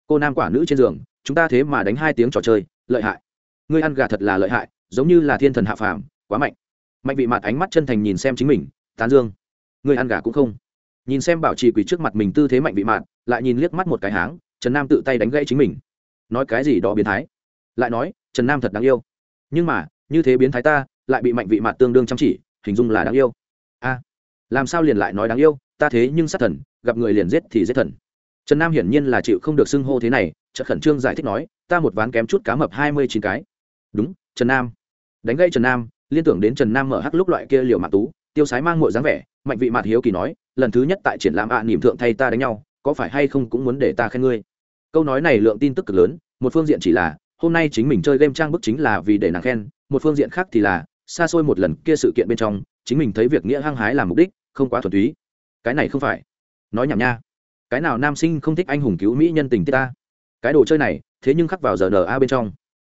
S1: Cô nam quả nữ trên giường, chúng ta thế mà đánh hai tiếng trò chơi, lợi hại. Ngươi ăn gà thật là lợi hại, giống như là thiên thần hạ phàm, quá mạnh. Mạnh vị mặt ánh mắt chân thành nhìn xem chính mình, tán dương. Ngươi ăn gà cũng không. Nhìn xem bảo trì quỳ trước mặt mình tư thế mạnh vị mạn lại nhìn liếc mắt một cái háng, trần nam tự tay đánh gãy chính mình. Nói cái gì đó biến thái lại nói trần nam thật đáng yêu. Nhưng mà như thế biến thái ta lại bị mạnh vị mặt tương đương chăm chỉ hình dung là đáng yêu. A làm sao liền lại nói đáng yêu ta thế nhưng sát thần gặp người liền giết thì giết thần. Trần nam hiển nhiên là chịu không được xưng hô thế này chợt khẩn trương giải thích nói ta một ván kém chút cá mập hai mươi chín cái. Đúng trần nam. Đánh gây trần nam liên tưởng đến trần nam mở hắc lúc loại kia liều mạ tú tiêu sái mang mội dáng vẻ mạnh vị mạt hiếu kỳ nói lần thứ nhất tại triển lãm ạ à, thượng thay ta đánh nhau có phải hay không cũng muốn để ta khen ngươi. Câu nói này lượng tin tức cực lớn một phương diện chỉ là hôm nay chính mình chơi game trang bức chính là vì để nàng khen, một phương diện khác thì là, xa xôi một lần kia sự kiện bên trong, chính mình thấy việc nghĩa hăng hái làm mục đích, không quá thuần túy. Cái này không phải. Nói nhảm nha. Cái nào nam sinh không thích anh hùng cứu mỹ nhân tình tiết ta? Cái đồ chơi này, thế nhưng khắc vào giờ n a bên trong.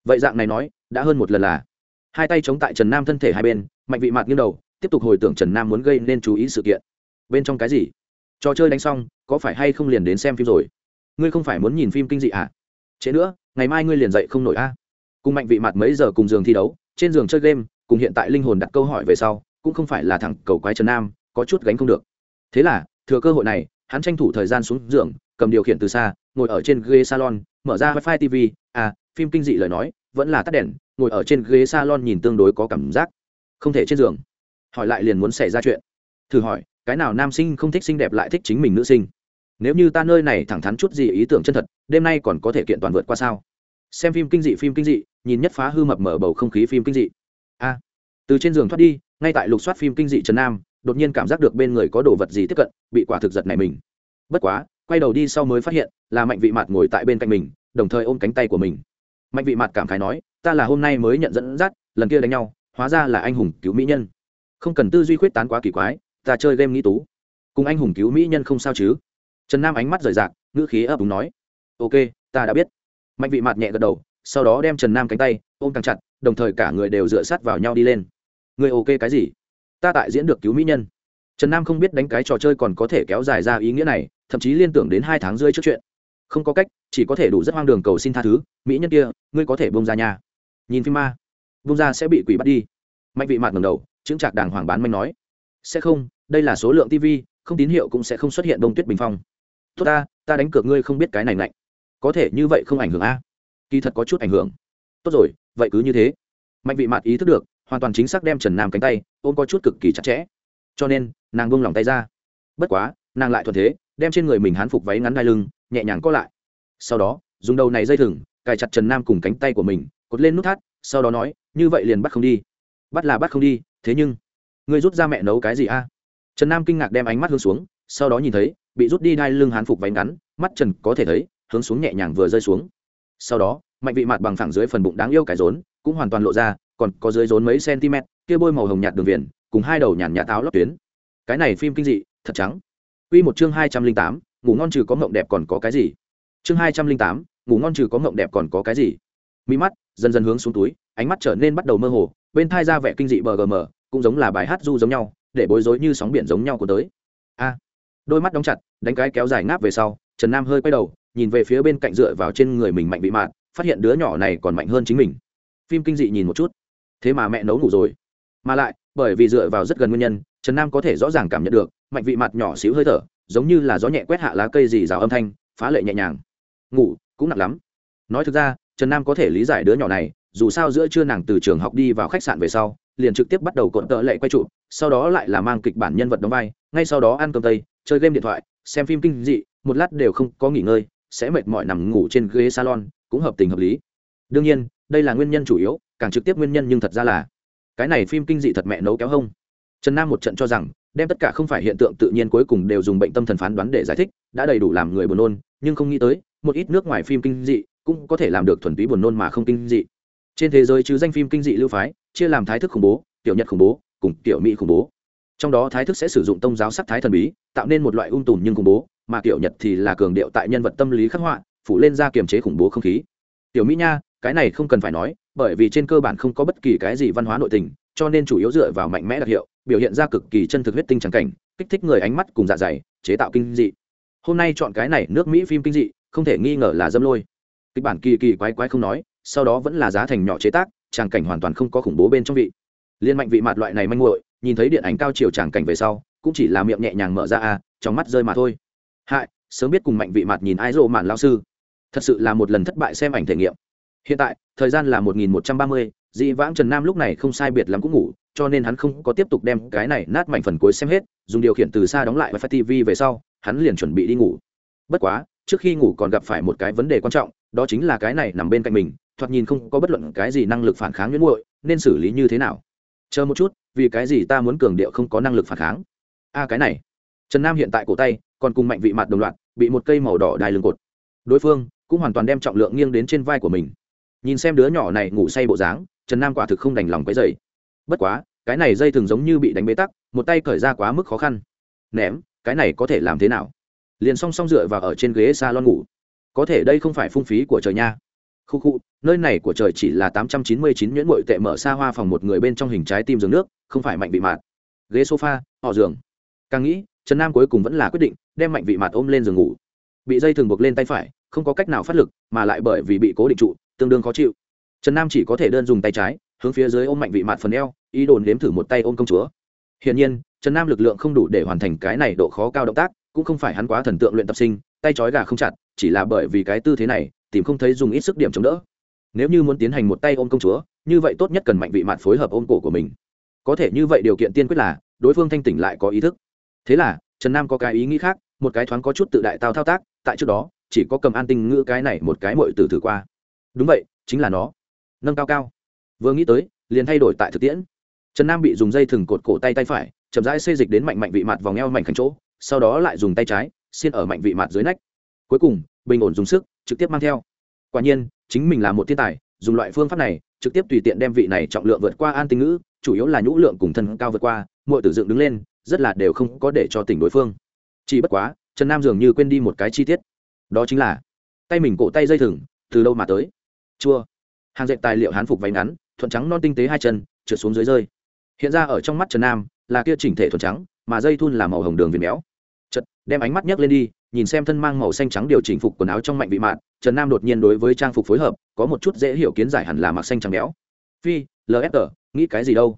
S1: Vậy dạng này nói, đã hơn một lần là, hai tay chống tại trần nam thân thể hai bên, mạnh vị mạt nghiêng đầu, tiếp tục hồi tưởng trần nam muốn gây nên chú ý sự kiện. Bên trong cái gì? Trò chơi đánh xong, có phải hay không liền đến xem phim rồi? Ngươi không phải muốn nhìn phim kinh dị à? Chế nữa, ngày mai ngươi liền dậy không nổi a. À? cùng mạnh vị mặt mấy giờ cùng giường thi đấu, trên giường chơi game, cùng hiện tại linh hồn đặt câu hỏi về sau, cũng không phải là thằng cầu quái trần nam, có chút gánh không được. Thế là, thừa cơ hội này, hắn tranh thủ thời gian xuống giường, cầm điều khiển từ xa, ngồi ở trên ghế salon, mở ra wifi tv à phim kinh dị lời nói, vẫn là tắt đèn, ngồi ở trên ghế salon nhìn tương đối có cảm giác. Không thể trên giường. Hỏi lại liền muốn xảy ra chuyện. Thử hỏi, cái nào nam sinh không thích xinh đẹp lại thích chính mình nữ sinh? Nếu như ta nơi này thẳng thắn chút gì ý tưởng chân thật, đêm nay còn có thể kiện toàn vượt qua sao? Xem phim kinh dị, phim kinh dị, nhìn nhất phá hư mập mở bầu không khí phim kinh dị. A. Từ trên giường thoát đi, ngay tại lục soát phim kinh dị trần nam, đột nhiên cảm giác được bên người có đồ vật gì tiếp cận, bị quả thực giật này mình. Bất quá, quay đầu đi sau mới phát hiện, là mạnh vị mặt ngồi tại bên cạnh mình, đồng thời ôm cánh tay của mình. Mạnh vị mặt cảm khái nói, ta là hôm nay mới nhận dẫn dắt, lần kia đánh nhau, hóa ra là anh hùng cứu mỹ nhân. Không cần tư duy khuyết tán quá kỳ quái, ta chơi game nghĩ tú. Cùng anh hùng cứu mỹ nhân không sao chứ? Trần nam ánh mắt rời rạc, ngữ khí ấp úng nói, ok, ta đã biết. Mạnh vị mặt nhẹ gật đầu, sau đó đem trần nam cánh tay ôm càng chặt, đồng thời cả người đều dựa sát vào nhau đi lên. Người ok cái gì? Ta tại diễn được cứu mỹ nhân. Trần nam không biết đánh cái trò chơi còn có thể kéo dài ra ý nghĩa này, thậm chí liên tưởng đến hai tháng rơi trước chuyện. Không có cách, chỉ có thể đủ rất hoang đường cầu xin tha thứ, mỹ nhân kia, ngươi có thể bông ra nhà nhìn phim ma bông ra sẽ bị quỷ bắt đi. Mạnh vị mặt ngầm đầu chứng trạc đàng hoàng bán manh nói, sẽ không, đây là số lượng tv không tín hiệu cũng sẽ không xuất hiện đông tuyết bình phong tốt ta ta đánh cược ngươi không biết cái này lạnh có thể như vậy không ảnh hưởng a? Kỳ thật có chút ảnh hưởng. Tốt rồi, vậy cứ như thế. Mạnh vị mạt ý thức được, hoàn toàn chính xác đem trần nam cánh tay ôm có chút cực kỳ chặt chẽ. Cho nên, nàng buông lòng tay ra. Bất quá, nàng lại thuận thế, đem trên người mình hán phục váy ngắn đai lưng, nhẹ nhàng co lại. Sau đó, dùng đầu này dây thừng, cài chặt trần nam cùng cánh tay của mình, cột lên nút thắt, sau đó nói, như vậy liền bắt không đi. Bắt là bắt không đi, thế nhưng, ngươi rút ra mẹ nấu cái gì a? Trần nam kinh ngạc đem ánh mắt hướng xuống, sau đó nhìn thấy bị rút đi đai lưng hán phục váy ngắn, mắt trần có thể thấy, hướng xuống nhẹ nhàng vừa rơi xuống. Sau đó, mạnh vị mặt bằng phẳng dưới phần bụng đáng yêu cái rốn, cũng hoàn toàn lộ ra, còn có dưới rốn mấy cm kia bôi màu hồng nhạt đường viền, cùng hai đầu nhàn nhạt áo lóc tuyến. Cái này phim kinh dị, thật trắng. Quy một chương hai trăm linh tám, ngủ ngon trừ có mộng đẹp còn có cái gì? Chương hai trăm linh tám, ngủ ngon trừ có mộng đẹp còn có cái gì? Mi mắt dần dần hướng xuống túi, ánh mắt trở nên bắt đầu mơ hồ, bên thai ra vẻ kinh dị bờ gm cũng giống là bài hát du giống nhau, để bối rối như sóng biển giống nhau của tới. A đôi mắt đóng chặt, đánh cái kéo dài ngáp về sau, trần nam hơi quay đầu, nhìn về phía bên cạnh dựa vào trên người mình mạnh bị mạn, phát hiện đứa nhỏ này còn mạnh hơn chính mình. Phim kinh dị nhìn một chút. Thế mà mẹ nấu ngủ rồi. Mà lại, bởi vì dựa vào rất gần nguyên nhân, trần nam có thể rõ ràng cảm nhận được, mạnh vị mặt nhỏ xíu hơi thở, giống như là gió nhẹ quét hạ lá cây dì rào âm thanh, phá lệ nhẹ nhàng. Ngủ, cũng nặng lắm. Nói thực ra, trần nam có thể lý giải đứa nhỏ này, dù sao giữa trưa nàng từ trường học đi vào khách sạn về sau, liền trực tiếp bắt đầu cộn tợ lệ quay trụ, sau đó lại là mang kịch bản nhân vật đóng vai, ngay sau đó ăn cơm tây chơi game điện thoại, xem phim kinh dị, một lát đều không có nghỉ ngơi, sẽ mệt mỏi nằm ngủ trên ghế salon, cũng hợp tình hợp lý. Đương nhiên, đây là nguyên nhân chủ yếu, càng trực tiếp nguyên nhân nhưng thật ra là, cái này phim kinh dị thật mẹ nấu kéo hông. Trần nam một trận cho rằng, đem tất cả không phải hiện tượng tự nhiên cuối cùng đều dùng bệnh tâm thần phán đoán để giải thích, đã đầy đủ làm người buồn nôn, nhưng không nghĩ tới, một ít nước ngoài phim kinh dị cũng có thể làm được thuần túy buồn nôn mà không kinh dị. Trên thế giới chứ danh phim kinh dị lưu phái, chia làm thái thức khủng bố, tiểu nhật khủng bố, cùng tiểu mỹ khủng bố trong đó thái thức sẽ sử dụng tông giáo sắc thái thần bí, tạo nên một loại ung tùm nhưng khủng bố, mà tiểu nhật thì là cường điệu tại nhân vật tâm lý khắc họa, phủ lên ra kiềm chế khủng bố không khí. Tiểu mỹ nha, cái này không cần phải nói, bởi vì trên cơ bản không có bất kỳ cái gì văn hóa nội tình, cho nên chủ yếu dựa vào mạnh mẽ đặc hiệu, biểu hiện ra cực kỳ chân thực huyết tinh trắng cảnh, kích thích người ánh mắt cùng dạ dày, chế tạo kinh dị. Hôm nay chọn cái này nước mỹ phim kinh dị, không thể nghi ngờ là dâm lôi. Kịch bản kỳ kỳ quái quái không nói, sau đó vẫn là giá thành nhỏ chế tác, tràng cảnh hoàn toàn không có khủng bố bên trong vị. Liên mạnh vị mạt loại này manh muội nhìn thấy điện ảnh cao chiều tràng cảnh về sau, cũng chỉ là miệng nhẹ nhàng mở ra a trong mắt rơi mà thôi. Hại, sớm biết cùng mạnh vị mặt nhìn ai rộ mạn lao sư. Thật sự là một lần thất bại xem ảnh thể nghiệm. Hiện tại, thời gian là một nghìn một trăm ba mươi dị vãng trần nam lúc này không sai biệt lắm cũng ngủ, cho nên hắn không có tiếp tục đem cái này nát mạnh phần cuối xem hết, dùng điều khiển từ xa đóng lại và phát tv về sau, hắn liền chuẩn bị đi ngủ. Bất quá, trước khi ngủ còn gặp phải một cái vấn đề quan trọng, đó chính là cái này nằm bên cạnh mình, thoạt nhìn không có bất luận cái gì năng lực phản kháng nhuyễn muội, nên xử lý như thế nào? Chờ một chút, vì cái gì ta muốn cường điệu không có năng lực phản kháng? A, cái này. Trần nam hiện tại cổ tay, còn cùng mạnh vị mặt đồng loạt, bị một cây màu đỏ đai lưng cột. Đối phương cũng hoàn toàn đem trọng lượng nghiêng đến trên vai của mình. Nhìn xem đứa nhỏ này ngủ say bộ dáng, trần nam quả thực không đành lòng cái dày bất quá, cái này dây thường giống như bị đánh bế tắc, một tay cởi ra quá mức khó khăn. Ném, cái này có thể làm thế nào? Liền song song dựa vào ở trên ghế s a lon ngủ. Có thể đây không phải phung phí của trời nha khu khu, nơi này của trời chỉ là tám trăm chín mươi chín nhuyễn bội tệ mở xa hoa phòng một người bên trong hình trái tim giường nước, không phải mạnh vị mạt. Ghế sofa, họ giường. Càng nghĩ, trần nam cuối cùng vẫn là quyết định đem mạnh vị mạt ôm lên giường ngủ. Bị dây thường buộc lên tay phải, không có cách nào phát lực, mà lại bởi vì bị cố định trụ, tương đương khó chịu. Trần nam chỉ có thể đơn dùng tay trái, hướng phía dưới ôm mạnh vị mạt phần eo, ý đồn nếm thử một tay ôm công chúa. Hiển nhiên, trần nam lực lượng không đủ để hoàn thành cái này độ khó cao động tác, cũng không phải hắn quá thần tượng luyện tập sinh, tay trói gà không chặt, chỉ là bởi vì cái tư thế này tìm không thấy dùng ít sức điểm chống đỡ. Nếu như muốn tiến hành một tay ôm công chúa, như vậy tốt nhất cần mạnh vị mạn phối hợp ôm cổ của mình. Có thể như vậy điều kiện tiên quyết là, đối phương thanh tỉnh lại có ý thức. Thế là, trần nam có cái ý nghĩ khác, một cái thoáng có chút tự đại tao thao tác, tại trước đó, chỉ có cầm an tinh ngữ cái này một cái mội từ thử qua. Đúng vậy, chính là nó. Nâng cao cao. Vừa nghĩ tới, liền thay đổi tại thực tiễn. Trần nam bị dùng dây thừng cột cổ tay tay phải, chậm rãi xây dịch đến mạnh mạnh vị mặt vòng eo mạnh khảnh chỗ, sau đó lại dùng tay trái, xiên ở mạnh vị mặt dưới nách. Cuối cùng, bình ổn dùng sức trực tiếp mang theo. Quả nhiên, chính mình là một thiên tài, dùng loại phương pháp này, trực tiếp tùy tiện đem vị này trọng lượng vượt qua an tinh ngữ, chủ yếu là nhũ lượng cùng thân cao vượt qua, mọi tử dựng đứng lên, rất là đều không có để cho tỉnh đối phương. Chỉ bất quá, trần nam dường như quên đi một cái chi tiết. Đó chính là, tay mình cổ tay dây thừng, từ đâu mà tới? Chua. Hàng dệt tài liệu hán phục váy ngắn, thuận trắng non tinh tế hai chân, trượt xuống dưới rơi. Hiện ra ở trong mắt trần nam là kia chỉnh thể thuần trắng, mà dây thun là màu hồng đường viền béo. Chật đem ánh mắt nhấc lên đi nhìn xem thân mang màu xanh trắng điều chỉnh phục quần áo trong mạnh vị mạn, trần nam đột nhiên đối với trang phục phối hợp, có một chút dễ hiểu kiến giải hẳn là mặc xanh trắng béo. Phi lfg nghĩ cái gì đâu?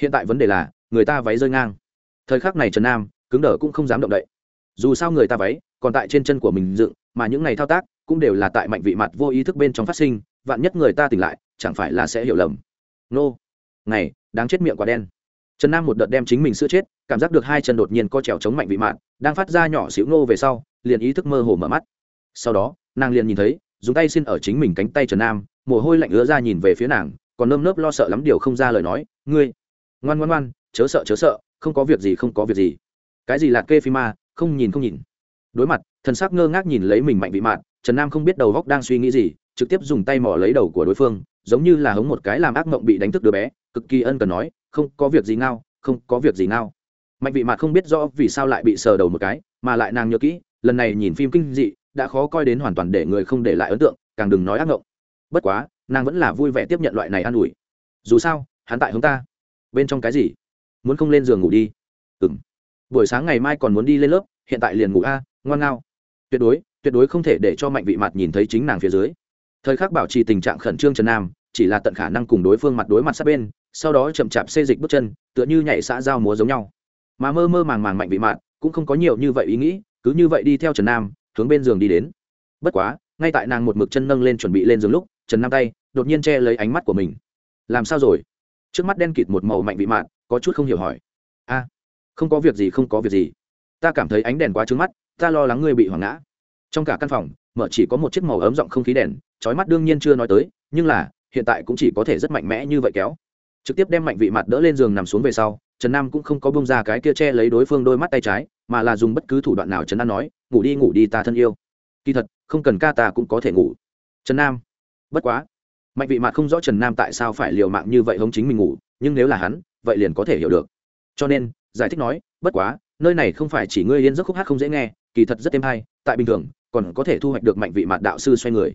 S1: Hiện tại vấn đề là, người ta váy rơi ngang. Thời khắc này trần nam, cứng đờ cũng không dám động đậy. Dù sao người ta váy, còn tại trên chân của mình dựng, mà những ngày thao tác cũng đều là tại mạnh vị mặt vô ý thức bên trong phát sinh, vạn nhất người ta tỉnh lại, chẳng phải là sẽ hiểu lầm. Nô. Này, đáng chết miệng quả đen. Trần nam một đợt đem chính mình sữa chết, cảm giác được hai chân đột nhiên co trèo chống mạnh vị mạn, đang phát ra nhỏ xíu nô về sau liền ý thức mơ hồ mở mắt. Sau đó, nàng liền nhìn thấy, dùng tay xin ở chính mình cánh tay trần nam, mồ hôi lạnh ứa ra nhìn về phía nàng, còn nơm nớp lo sợ lắm điều không ra lời nói, ngươi, ngoan ngoan ngoan, chớ sợ chớ sợ, không có việc gì, không có việc gì. Cái gì là kê phi ma, không nhìn không nhìn. Đối mặt, thần sắc ngơ ngác nhìn lấy mình mạnh vị mạn, trần nam không biết đầu góc đang suy nghĩ gì, trực tiếp dùng tay mỏ lấy đầu của đối phương, giống như là hống một cái làm ác mộng bị đánh thức đứa bé, cực kỳ ân cần nói, không có việc gì ngao, không có việc gì ngao. Mạnh vị mạn không biết rõ vì sao lại bị sờ đầu một cái, mà lại nàng nhớ kỹ lần này nhìn phim kinh dị, đã khó coi đến hoàn toàn để người không để lại ấn tượng, càng đừng nói ác ngộng. Bất quá, nàng vẫn là vui vẻ tiếp nhận loại này an ủi. Dù sao, hắn tại hướng ta. Bên trong cái gì? Muốn không lên giường ngủ đi? Ừ m buổi sáng ngày mai còn muốn đi lên lớp, hiện tại liền ngủ a, ngoan ngao. Tuyệt đối tuyệt đối không thể để cho mạnh vị mặt nhìn thấy chính nàng phía dưới. Thời khắc bảo trì tình trạng khẩn trương trần nam, chỉ là tận khả năng cùng đối phương mặt đối mặt sát bên, sau đó chậm chạp xê dịch bước chân, tựa như nhảy xã giao múa giống nhau. Mà mơ mơ màng màng mạnh vị mạn cũng không có nhiều như vậy ý nghĩ cứ như vậy đi theo trần nam, hướng bên giường đi đến. Bất quá, ngay tại nàng một mực chân nâng lên chuẩn bị lên giường lúc, trần nam tay đột nhiên che lấy ánh mắt của mình. Làm sao rồi? Trước mắt đen kịt một màu mạnh vị mạn, có chút không hiểu hỏi. A, không có việc gì, không có việc gì. Ta cảm thấy ánh đèn quá trứng mắt, ta lo lắng ngươi bị hoảng ngã. Trong cả căn phòng, mở chỉ có một chiếc màu ấm giọng không khí đèn trói mắt đương nhiên chưa nói tới, nhưng là, hiện tại cũng chỉ có thể rất mạnh mẽ như vậy kéo. Trực tiếp đem mạnh vị mặt đỡ lên giường nằm xuống về sau trần nam cũng không có bông ra cái kia che lấy đối phương đôi mắt tay trái, mà là dùng bất cứ thủ đoạn nào trần an nói, ngủ đi ngủ đi, ta thân yêu. Kỳ thật, không cần ca ta cũng có thể ngủ. Trần nam, bất quá, mạnh vị mạn không rõ trần nam tại sao phải liều mạng như vậy hống chính mình ngủ, nhưng nếu là hắn, vậy liền có thể hiểu được. Cho nên, giải thích nói, bất quá, nơi này không phải chỉ ngươi yên giấc khúc hát không dễ nghe, kỳ thật rất êm hay, tại bình thường, còn có thể thu hoạch được mạnh vị mạn đạo sư xoay người.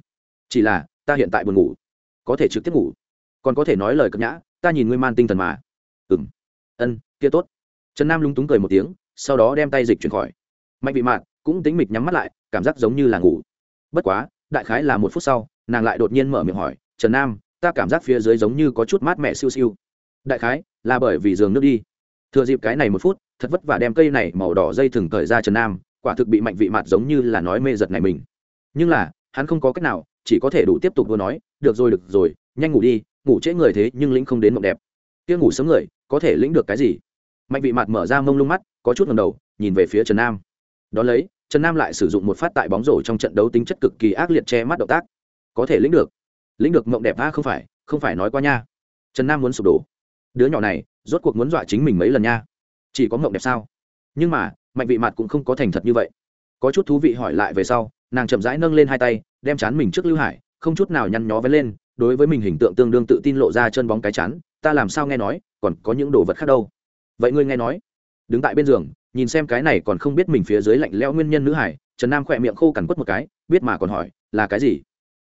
S1: Chỉ là, ta hiện tại buồn ngủ, có thể trực tiếp ngủ, còn có thể nói lời cập nhã, ta nhìn ngươi man tinh thần mà. Ừng ân, kia tốt. Trần nam lúng túng cười một tiếng, sau đó đem tay dịch chuyển khỏi. Mạnh vị mạn cũng tính mịch nhắm mắt lại, cảm giác giống như là ngủ. Bất quá, đại khái là một phút sau, nàng lại đột nhiên mở miệng hỏi, trần nam, ta cảm giác phía dưới giống như có chút mát mẻ siêu siêu. Đại khái là bởi vì giường nước đi. Thừa dịp cái này một phút, thật vất vả đem cây này màu đỏ dây thừng cởi ra trần nam, quả thực bị mạnh vị mạt giống như là nói mê giật này mình. Nhưng là, hắn không có cách nào, chỉ có thể đủ tiếp tục đua nói, được rồi được rồi, nhanh ngủ đi, ngủ trễ người thế nhưng lĩnh không đến mộng đẹp kia ngủ sớm người, có thể lĩnh được cái gì? Mạnh vị mặt mở ra mông lung mắt, có chút ngầm đầu, nhìn về phía trần nam. Đón lấy, trần nam lại sử dụng một phát tại bóng rổ trong trận đấu tính chất cực kỳ ác liệt che mắt động tác. Có thể lĩnh được. Lĩnh được mộng đẹp a, không phải không phải nói qua nha. Trần nam muốn sụp đổ. Đứa nhỏ này, rốt cuộc muốn dọa chính mình mấy lần nha. Chỉ có mộng đẹp sao? Nhưng mà, mạnh vị mặt cũng không có thành thật như vậy. Có chút thú vị hỏi lại về sau, nàng chậm rãi nâng lên hai tay, đem chán mình trước lưu hải, không chút nào nhăn nhó vén lên, đối với mình hình tượng tương đương tự tin lộ ra chân bóng cái chán ta làm sao nghe nói, còn có những đồ vật khác đâu. Vậy ngươi nghe nói. Đứng tại bên giường, nhìn xem cái này còn không biết mình phía dưới lạnh lẽo nguyên nhân nữ hải, trần nam khỏe miệng khô cằn quất một cái, biết mà còn hỏi, là cái gì?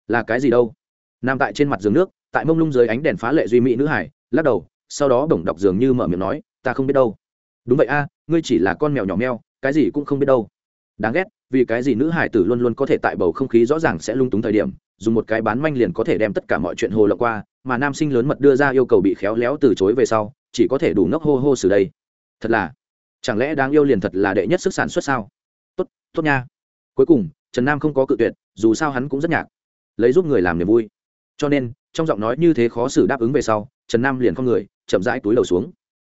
S1: Là cái gì đâu? Nam tại trên mặt giường nước, tại mông lung dưới ánh đèn phá lệ duy mỹ nữ hải, lắc đầu, sau đó bổng đọc dường như mở miệng nói, ta không biết đâu. Đúng vậy a, ngươi chỉ là con mèo nhỏ meo, cái gì cũng không biết đâu. Đáng ghét, vì cái gì nữ hải tử luôn luôn có thể tại bầu không khí rõ ràng sẽ lung túng thời điểm, dùng một cái bán manh liền có thể đem tất cả mọi chuyện hồ lộng qua mà nam sinh lớn mật đưa ra yêu cầu bị khéo léo từ chối về sau, chỉ có thể đủ ngốc hô hô xử đây. Thật là, chẳng lẽ đáng yêu liền thật là đệ nhất sức sản xuất sao? Tốt tốt nha. Cuối cùng, trần nam không có cự tuyệt, dù sao hắn cũng rất nhạc. Lấy giúp người làm niềm vui. Cho nên, trong giọng nói như thế khó xử đáp ứng về sau, trần nam liền không người, chậm rãi túi đầu xuống.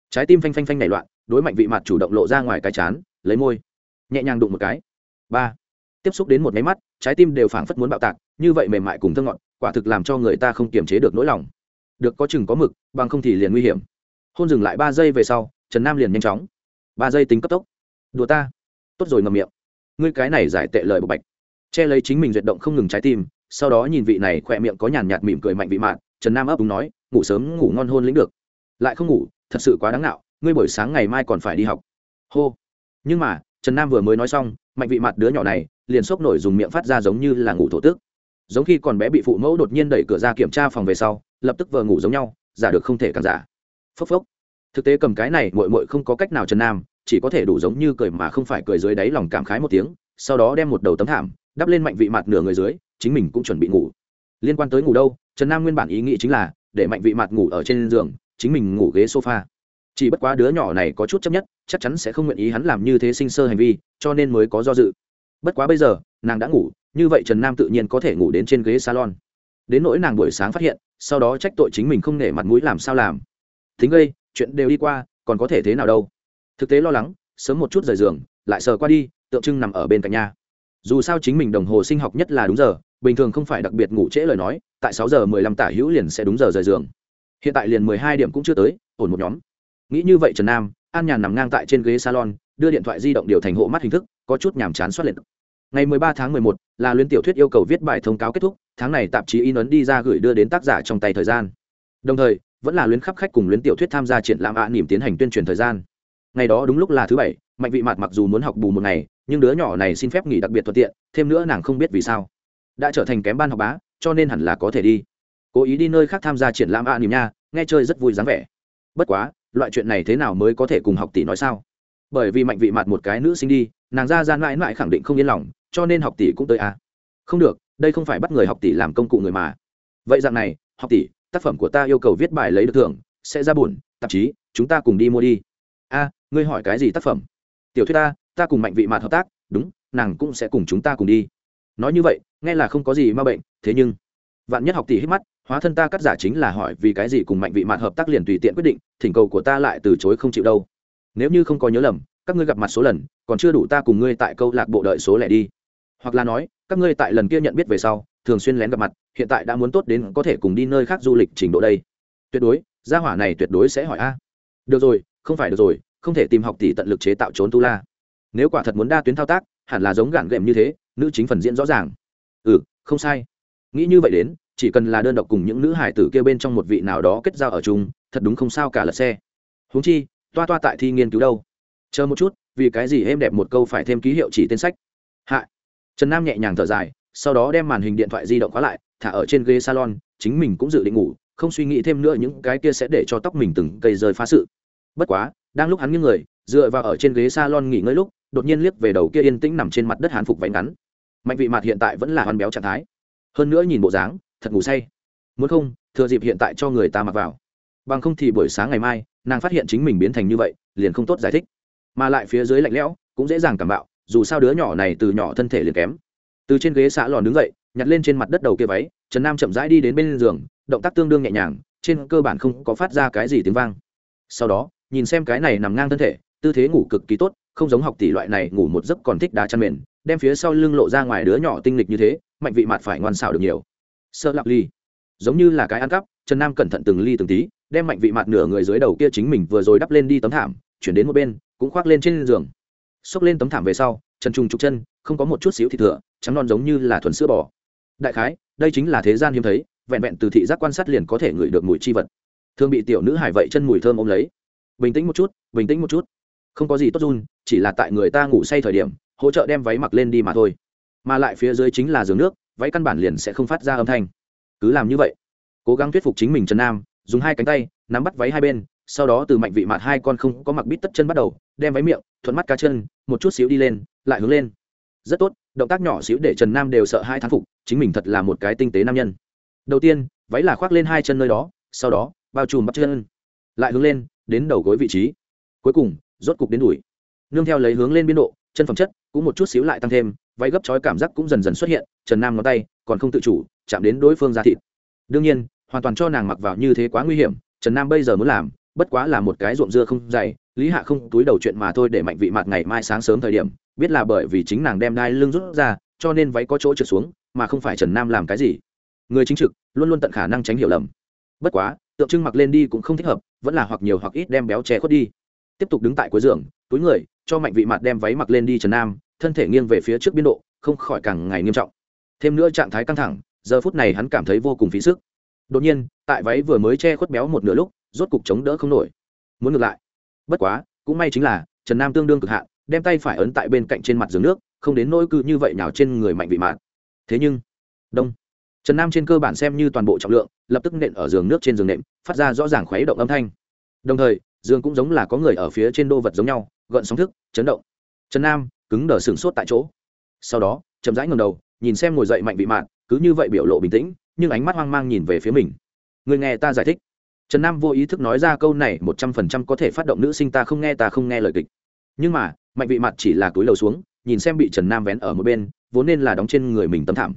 S1: Trái tim phanh phanh phanh nảy loạn, đối mạnh vị mặt chủ động lộ ra ngoài cái chán, lấy môi, nhẹ nhàng đụng một cái. Ba tiếp xúc đến một máy mắt, trái tim đều phảng phất muốn bạo tạc, như vậy mềm mại cùng thơ ngọt, quả thực làm cho người ta không kiềm chế được nỗi lòng. Được có chừng có mực, bằng không thì liền nguy hiểm. Hôn dừng lại ba giây về sau, trần nam liền nhanh chóng. Ba giây tính cấp tốc. Đùa ta. Tốt rồi ngầm miệng. Ngươi cái này giải tệ lời bộc bạch. Che lấy chính mình duyệt động không ngừng trái tim, sau đó nhìn vị này khỏe miệng có nhàn nhạt mỉm cười mạnh vị mạn, trần nam ấp đúng nói, ngủ sớm, ngủ ngon hôn lĩnh được. Lại không ngủ, thật sự quá đáng nạo ngươi buổi sáng ngày mai còn phải đi học. Hô. Nhưng mà, trần nam vừa mới nói xong, mạnh vị mặt đứa nhỏ này liền sốc nổi dùng miệng phát ra giống như là ngủ thổ tức. Giống khi còn bé bị phụ mẫu đột nhiên đẩy cửa ra kiểm tra phòng về sau, lập tức vờ ngủ giống nhau, giả được không thể càng giả. Phốc phốc. Thực tế cầm cái này mội mội không có cách nào trần nam, chỉ có thể đủ giống như cười mà không phải cười dưới đáy lòng cảm khái một tiếng, sau đó đem một đầu tấm thảm, đắp lên mạnh vị mặt nửa người dưới, chính mình cũng chuẩn bị ngủ. Liên quan tới ngủ đâu, trần nam nguyên bản ý nghĩ chính là, để mạnh vị mặt ngủ ở trên giường, chính mình ngủ ghế sofa. Chỉ bất quá đứa nhỏ này có chút chấp nhất, chắc chắn sẽ không nguyện ý hắn làm như thế sinh sơ hành vi, cho nên mới có do dự bất quá bây giờ, nàng đã ngủ, như vậy trần nam tự nhiên có thể ngủ đến trên ghế salon. Đến nỗi nàng buổi sáng phát hiện, sau đó trách tội chính mình không nể mặt mũi làm sao làm. Thính gây chuyện đều đi qua, còn có thể thế nào đâu? Thực tế lo lắng, sớm một chút rời giường, lại sờ qua đi, tượng trưng nằm ở bên cạnh nhà. Dù sao chính mình đồng hồ sinh học nhất là đúng giờ, bình thường không phải đặc biệt ngủ trễ lời nói, tại sáu giờ mười lăm tả hữu liền sẽ đúng giờ rời giường. Hiện tại liền mười hai điểm cũng chưa tới, ổn một nhóm. Nghĩ như vậy trần nam, an nhàn nằm ngang tại trên ghế salon, đưa điện thoại di động điều thành hộ mắt hình thức, có chút nhàm chán xoát lên ngày mười ba tháng mười một, là luyến tiểu thuyết yêu cầu viết bài thông cáo kết thúc, tháng này tạp chí in ấn đi ra gửi đưa đến tác giả trong tay thời gian. Đồng thời, vẫn là luyến khắp khách cùng luyến tiểu thuyết tham gia triển lãm ạ à nỉm tiến hành tuyên truyền thời gian. Ngày đó đúng lúc là thứ bảy, mạnh vị mặt mặc dù muốn học bù một ngày, nhưng đứa nhỏ này xin phép nghỉ đặc biệt thuận tiện, thêm nữa nàng không biết vì sao. Đã trở thành kém ban học bá, cho nên hẳn là có thể đi. Cố ý đi nơi khác tham gia triển lãm ạ à nỉm nha, nghe chơi rất vui dáng vẻ. Bất quá, loại chuyện này thế nào mới có thể cùng học tỷ nói sao? Bởi vì mạnh vị mặt một cái nữ sinh đi nàng ra gian mãi mãi khẳng định không yên lòng, cho nên học tỷ cũng tới à. không được, đây không phải bắt người học tỷ làm công cụ người mà. Vậy dạng này, học tỷ, tác phẩm của ta yêu cầu viết bài lấy được thưởng, sẽ ra buồn, tạp chí, chúng ta cùng đi mua đi. A ngươi hỏi cái gì tác phẩm? Tiểu thuyết ta ta cùng mạnh vị mạt hợp tác, đúng, nàng cũng sẽ cùng chúng ta cùng đi. Nói như vậy, nghe là không có gì ma bệnh, thế nhưng, vạn nhất học tỷ hít mắt, hóa thân ta cắt giả chính là hỏi vì cái gì cùng mạnh vị mạt hợp tác liền tùy tiện quyết định, thỉnh cầu của ta lại từ chối không chịu đâu. Nếu như không có nhớ lầm các ngươi gặp mặt số lần, còn chưa đủ ta cùng ngươi tại câu lạc bộ đợi số lẻ đi. Hoặc là nói, các ngươi tại lần kia nhận biết về sau, thường xuyên lén gặp mặt, hiện tại đã muốn tốt đến có thể cùng đi nơi khác du lịch trình độ đây. Tuyệt đối, gia hỏa này tuyệt đối sẽ hỏi a. Được rồi, không phải được rồi, không thể tìm học tỷ tận lực chế tạo trốn tu la. Nếu quả thật muốn đa tuyến thao tác, hẳn là giống gạn gệm như thế, nữ chính phần diễn rõ ràng. Ừ không sai. Nghĩ như vậy đến, chỉ cần là đơn độc cùng những nữ hải tử kêu bên trong một vị nào đó kết giao ở chung, thật đúng không sao cả lật xe. Huống chi, toa toa tại thi nghiên cứu đâu chờ một chút, vì cái gì êm đẹp một câu phải thêm ký hiệu chỉ tên sách? Hạ. Trần nam nhẹ nhàng thở dài, sau đó đem màn hình điện thoại di động khóa lại, thả ở trên ghế salon, chính mình cũng dự định ngủ, không suy nghĩ thêm nữa những cái kia sẽ để cho tóc mình từng cây rơi phá sự. Bất quá, đang lúc hắn nghiêng người, dựa vào ở trên ghế salon nghỉ ngơi lúc, đột nhiên liếc về đầu kia yên tĩnh nằm trên mặt đất hán phục váy ngắn. Mạnh vị mặt hiện tại vẫn là hoan béo trạng thái. Hơn nữa nhìn bộ dáng, thật ngủ say. Muốn không, thừa dịp hiện tại cho người ta mặc vào. Bằng không thì buổi sáng ngày mai, nàng phát hiện chính mình biến thành như vậy, liền không tốt giải thích mà lại phía dưới lạnh lẽo, cũng dễ dàng cảm bạo, dù sao đứa nhỏ này từ nhỏ thân thể liền kém. Từ trên ghế xã lòn đứng dậy, nhặt lên trên mặt đất đầu kia váy, trần nam chậm rãi đi đến bên giường, động tác tương đương nhẹ nhàng, trên cơ bản không có phát ra cái gì tiếng vang. Sau đó, nhìn xem cái này nằm ngang thân thể, tư thế ngủ cực kỳ tốt, không giống học tỷ loại này ngủ một giấc còn thích đá chăn mền, đem phía sau lưng lộ ra ngoài đứa nhỏ tinh lịch như thế, mạnh vị mặt phải ngoan xảo được nhiều. Sợ lạc ly. Giống như là cái ăn cắp, trần nam cẩn thận từng ly từng tí, đem mạnh vị mặt nửa người dưới đầu kia chính mình vừa rồi đắp lên đi tấm thảm chuyển đến một bên, cũng khoác lên trên giường. Xốc lên tấm thảm về sau, trần trùng trục chân, không có một chút xíu thịt thừa, trắng non giống như là thuần sữa bò. Đại khái, đây chính là thế gian hiếm thấy, vẹn vẹn từ thị giác quan sát liền có thể ngửi được mùi chi vật. Thường bị tiểu nữ hải vậy chân mùi thơm ôm lấy. Bình tĩnh một chút, bình tĩnh một chút. Không có gì tốt run, chỉ là tại người ta ngủ say thời điểm, hỗ trợ đem váy mặc lên đi mà thôi. Mà lại phía dưới chính là giường nước, váy căn bản liền sẽ không phát ra âm thanh. Cứ làm như vậy. Cố gắng thuyết phục chính mình trần nam, dùng hai cánh tay, nắm bắt váy hai bên sau đó từ mạnh vị mặt hai con không có mặc bít tất chân bắt đầu, đem váy miệng, thuận mắt cá chân, một chút xíu đi lên, lại hướng lên. Rất tốt, động tác nhỏ xíu để trần nam đều sợ hai thán phục, chính mình thật là một cái tinh tế nam nhân. Đầu tiên, váy là khoác lên hai chân nơi đó, sau đó, bao trùm bắt chân, lại hướng lên, đến đầu gối vị trí. Cuối cùng, rốt cục đến đùi. Nương theo lấy hướng lên biên độ, chân phẩm chất cũng một chút xíu lại tăng thêm, váy gấp chói cảm giác cũng dần dần xuất hiện, trần nam ngón tay còn không tự chủ, chạm đến đối phương da thịt. Đương nhiên, hoàn toàn cho nàng mặc vào như thế quá nguy hiểm, trần nam bây giờ muốn làm bất quá là một cái ruộng dưa không dày, lý hạ không túi đầu chuyện mà thôi để mạnh vị mặt ngày mai sáng sớm thời điểm, biết là bởi vì chính nàng đem đai lưng rút ra, cho nên váy có chỗ trượt xuống, mà không phải trần nam làm cái gì. Người chính trực, luôn luôn tận khả năng tránh hiểu lầm. Bất quá, tượng trưng mặc lên đi cũng không thích hợp, vẫn là hoặc nhiều hoặc ít đem béo che khuất đi. Tiếp tục đứng tại cuối giường, túi người, cho mạnh vị mặt đem váy mặc lên đi trần nam, thân thể nghiêng về phía trước biên độ, không khỏi càng ngày nghiêm trọng. Thêm nữa trạng thái căng thẳng, giờ phút này hắn cảm thấy vô cùng phí sức. Đột nhiên, tại váy vừa mới che khuất béo một nửa lúc rốt cục chống đỡ không nổi. Muốn ngược lại. Bất quá, cũng may chính là, trần nam tương đương cực hạn, đem tay phải ấn tại bên cạnh trên mặt giường nước, không đến nỗi cư như vậy nào trên người mạnh vị mạn. Thế nhưng, đông. Trần nam trên cơ bản xem như toàn bộ trọng lượng, lập tức nện ở giường nước trên giường nệm, phát ra rõ ràng khuấy động âm thanh. Đồng thời, giường cũng giống là có người ở phía trên đô vật giống nhau, gợn sóng thức, chấn động. Trần nam cứng đờ sửng sốt tại chỗ. Sau đó, chậm rãi ngầm đầu, nhìn xem ngồi dậy mạnh vị mạn, cứ như vậy biểu lộ bình tĩnh, nhưng ánh mắt hoang mang nhìn về phía mình. Người nghe ta giải thích trần nam vô ý thức nói ra câu này, một trăm phần trăm có thể phát động nữ sinh ta không nghe ta không nghe lời kịch. Nhưng mà, mạnh vị mặt chỉ là túi lầu xuống, nhìn xem bị trần nam vén ở một bên, vốn nên là đóng trên người mình tấm thảm.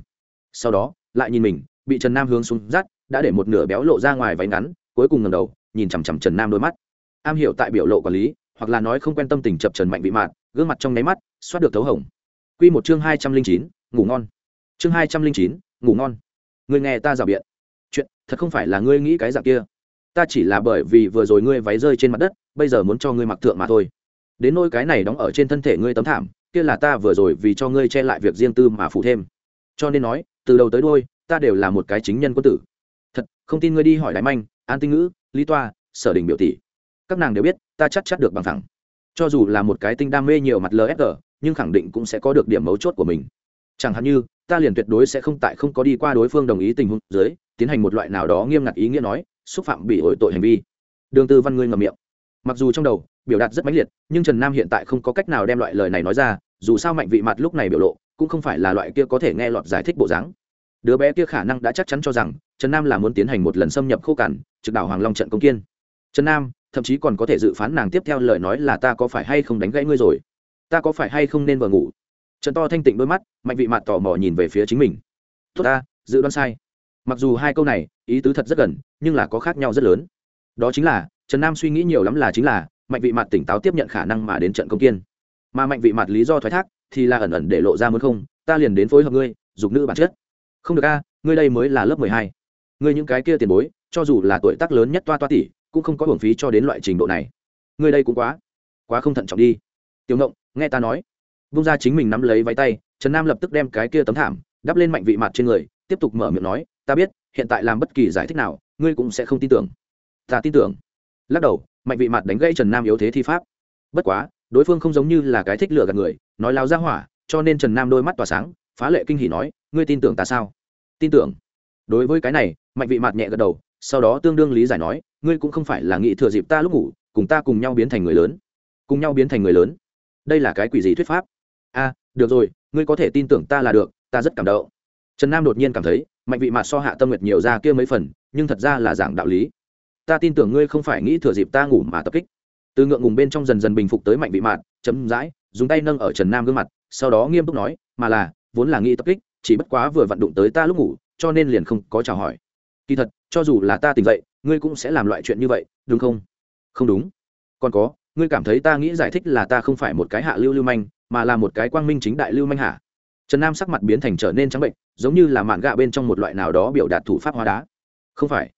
S1: Sau đó, lại nhìn mình, bị trần nam hướng xuống rắt đã để một nửa béo lộ ra ngoài váy ngắn, cuối cùng ngầm đầu, nhìn chằm chằm trần nam đôi mắt. Am hiểu tại biểu lộ quản lý, hoặc là nói không quen tâm tình chập trần mạnh vị mạn, gương mặt trong nháy mắt, xoát được thấu hồng. Q một chương hai trăm linh chín, ngủ ngon. Chương hai trăm linh chín, ngủ ngon. Người nghe ta rào biện. Chuyện, thật không phải là ngươi nghĩ cái dạng kia ta chỉ là bởi vì vừa rồi ngươi váy rơi trên mặt đất, bây giờ muốn cho ngươi mặc thượng mà thôi. Đến nôi cái này đóng ở trên thân thể ngươi tấm thảm, kia là ta vừa rồi vì cho ngươi che lại việc riêng tư mà phụ thêm. Cho nên nói, từ đầu tới đôi ta đều là một cái chính nhân quân tử. Thật, không tin ngươi đi hỏi đại manh, an tinh ngữ, lý toa, sở đình biểu tỷ. Các nàng đều biết, ta chắc chắc được bằng thẳng. Cho dù là một cái tinh đam mê nhiều mặt lfg nhưng khẳng định cũng sẽ có được điểm mấu chốt của mình. Chẳng hạn như, ta liền tuyệt đối sẽ không tại không có đi qua đối phương đồng ý tình huống dưới tiến hành một loại nào đó nghiêm ngặt ý nghĩa nói, xúc phạm bị hội tội hành vi. Đường tư văn ngươi ngầm miệng. Mặc dù trong đầu, biểu đạt rất mãnh liệt, nhưng trần nam hiện tại không có cách nào đem loại lời này nói ra, dù sao mạnh vị mặt lúc này biểu lộ, cũng không phải là loại kia có thể nghe lọt giải thích bộ dáng. Đứa bé kia khả năng đã chắc chắn cho rằng, trần nam là muốn tiến hành một lần xâm nhập khô cằn, trực đảo hoàng long trận công kiên. Trần nam, thậm chí còn có thể dự phán nàng tiếp theo lời nói là ta có phải hay không đánh gãy ngươi rồi? Ta có phải hay không nên vừa ngủ? Trần to thanh tịnh đôi mắt, mạnh vị mặt tò mò nhìn về phía chính mình. Tốt ta, dự đoán sai mặc dù hai câu này, ý tứ thật rất gần, nhưng là có khác nhau rất lớn. Đó chính là, trần nam suy nghĩ nhiều lắm là chính là, mạnh vị mặt tỉnh táo tiếp nhận khả năng mà đến trận công kiên. Mà mạnh vị mặt lý do thoái thác, thì là ẩn ẩn để lộ ra muốn không, ta liền đến phối hợp ngươi, dục nữ bản chất. Không được a, ngươi đây mới là lớp mười hai. Ngươi những cái kia tiền bối, cho dù là tuổi tác lớn nhất toa toa tỷ, cũng không có hưởng phí cho đến loại trình độ này. Ngươi đây cũng quá quá không thận trọng đi. Tiểu ngộng, nghe ta nói. Vung ra chính mình nắm lấy váy tay, trần nam lập tức đem cái kia tấm thảm, đắp lên mạnh vị mặt trên người, tiếp tục mở miệng nói ta biết, hiện tại làm bất kỳ giải thích nào, ngươi cũng sẽ không tin tưởng. Ta tin tưởng. Lắc đầu, mạnh vị mặt đánh gãy trần nam yếu thế thi pháp. Bất quá, đối phương không giống như là cái thích lừa gạt người, nói lao ra hỏa, cho nên trần nam đôi mắt tỏa sáng, phá lệ kinh hỉ nói, ngươi tin tưởng ta sao? Tin tưởng. Đối với cái này, mạnh vị mặt nhẹ gật đầu, sau đó tương đương lý giải nói, ngươi cũng không phải là nghĩ thừa dịp ta lúc ngủ, cùng ta cùng nhau biến thành người lớn. Cùng nhau biến thành người lớn? Đây là cái quỷ gì thuyết pháp? A, được rồi, ngươi có thể tin tưởng ta là được, ta rất cảm động. Trần nam đột nhiên cảm thấy mạnh vị mạt so hạ tâm nguyệt nhiều ra kia mấy phần, nhưng thật ra là giảng đạo lý. Ta tin tưởng ngươi không phải nghĩ thừa dịp ta ngủ mà tập kích. Từ ngượng ngùng bên trong dần dần bình phục tới mạnh vị mạn chấm dãi dùng tay nâng ở trần nam gương mặt, sau đó nghiêm túc nói, mà là, vốn là nghĩ tập kích, chỉ bất quá vừa vận động tới ta lúc ngủ, cho nên liền không có chào hỏi. Kỳ thật, cho dù là ta tỉnh dậy, ngươi cũng sẽ làm loại chuyện như vậy, đúng không? Không đúng. Còn có, ngươi cảm thấy ta nghĩ giải thích là ta không phải một cái hạ lưu lưu manh, mà là một cái quang minh chính đại lưu manh hạ trần nam sắc mặt biến thành trở nên trắng bệnh, giống như là mạn gạ bên trong một loại nào đó biểu đạt thủ pháp hóa đá. Không phải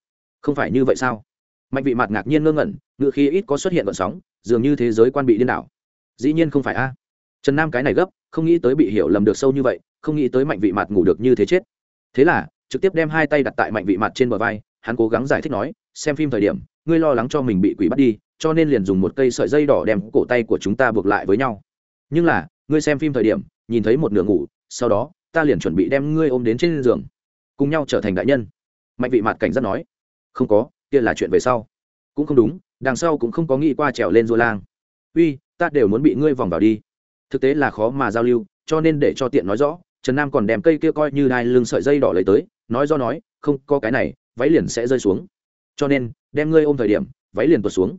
S1: không phải như vậy sao? Mạnh vị mặt ngạc nhiên ngơ ngẩn ngự khí ít có xuất hiện vận sóng, dường như thế giới quan bị điên đảo. Dĩ nhiên không phải a. Trần nam cái này gấp, không nghĩ tới bị hiểu lầm được sâu như vậy, không nghĩ tới mạnh vị mặt ngủ được như thế chết. Thế là, trực tiếp đem hai tay đặt tại mạnh vị mặt trên bờ vai, hắn cố gắng giải thích nói, xem phim thời điểm, ngươi lo lắng cho mình bị quỷ bắt đi, cho nên liền dùng một cây sợi dây đỏ đem cổ tay của chúng ta buộc lại với nhau. Nhưng là, ngươi xem phim thời điểm, nhìn thấy một nửa ngủ sau đó, ta liền chuẩn bị đem ngươi ôm đến trên giường, cùng nhau trở thành đại nhân. Mạnh vị mặt cảnh giác nói. Không có, kia là chuyện về sau. Cũng không đúng, đằng sau cũng không có nghĩ qua trèo lên du lang. Uy, ta đều muốn bị ngươi vòng vào đi. Thực tế là khó mà giao lưu, cho nên để cho tiện nói rõ, trần nam còn đem cây kia coi như đai lưng sợi dây đỏ lấy tới, nói do nói, không, có cái này, váy liền sẽ rơi xuống. Cho nên, đem ngươi ôm thời điểm, váy liền tuột xuống.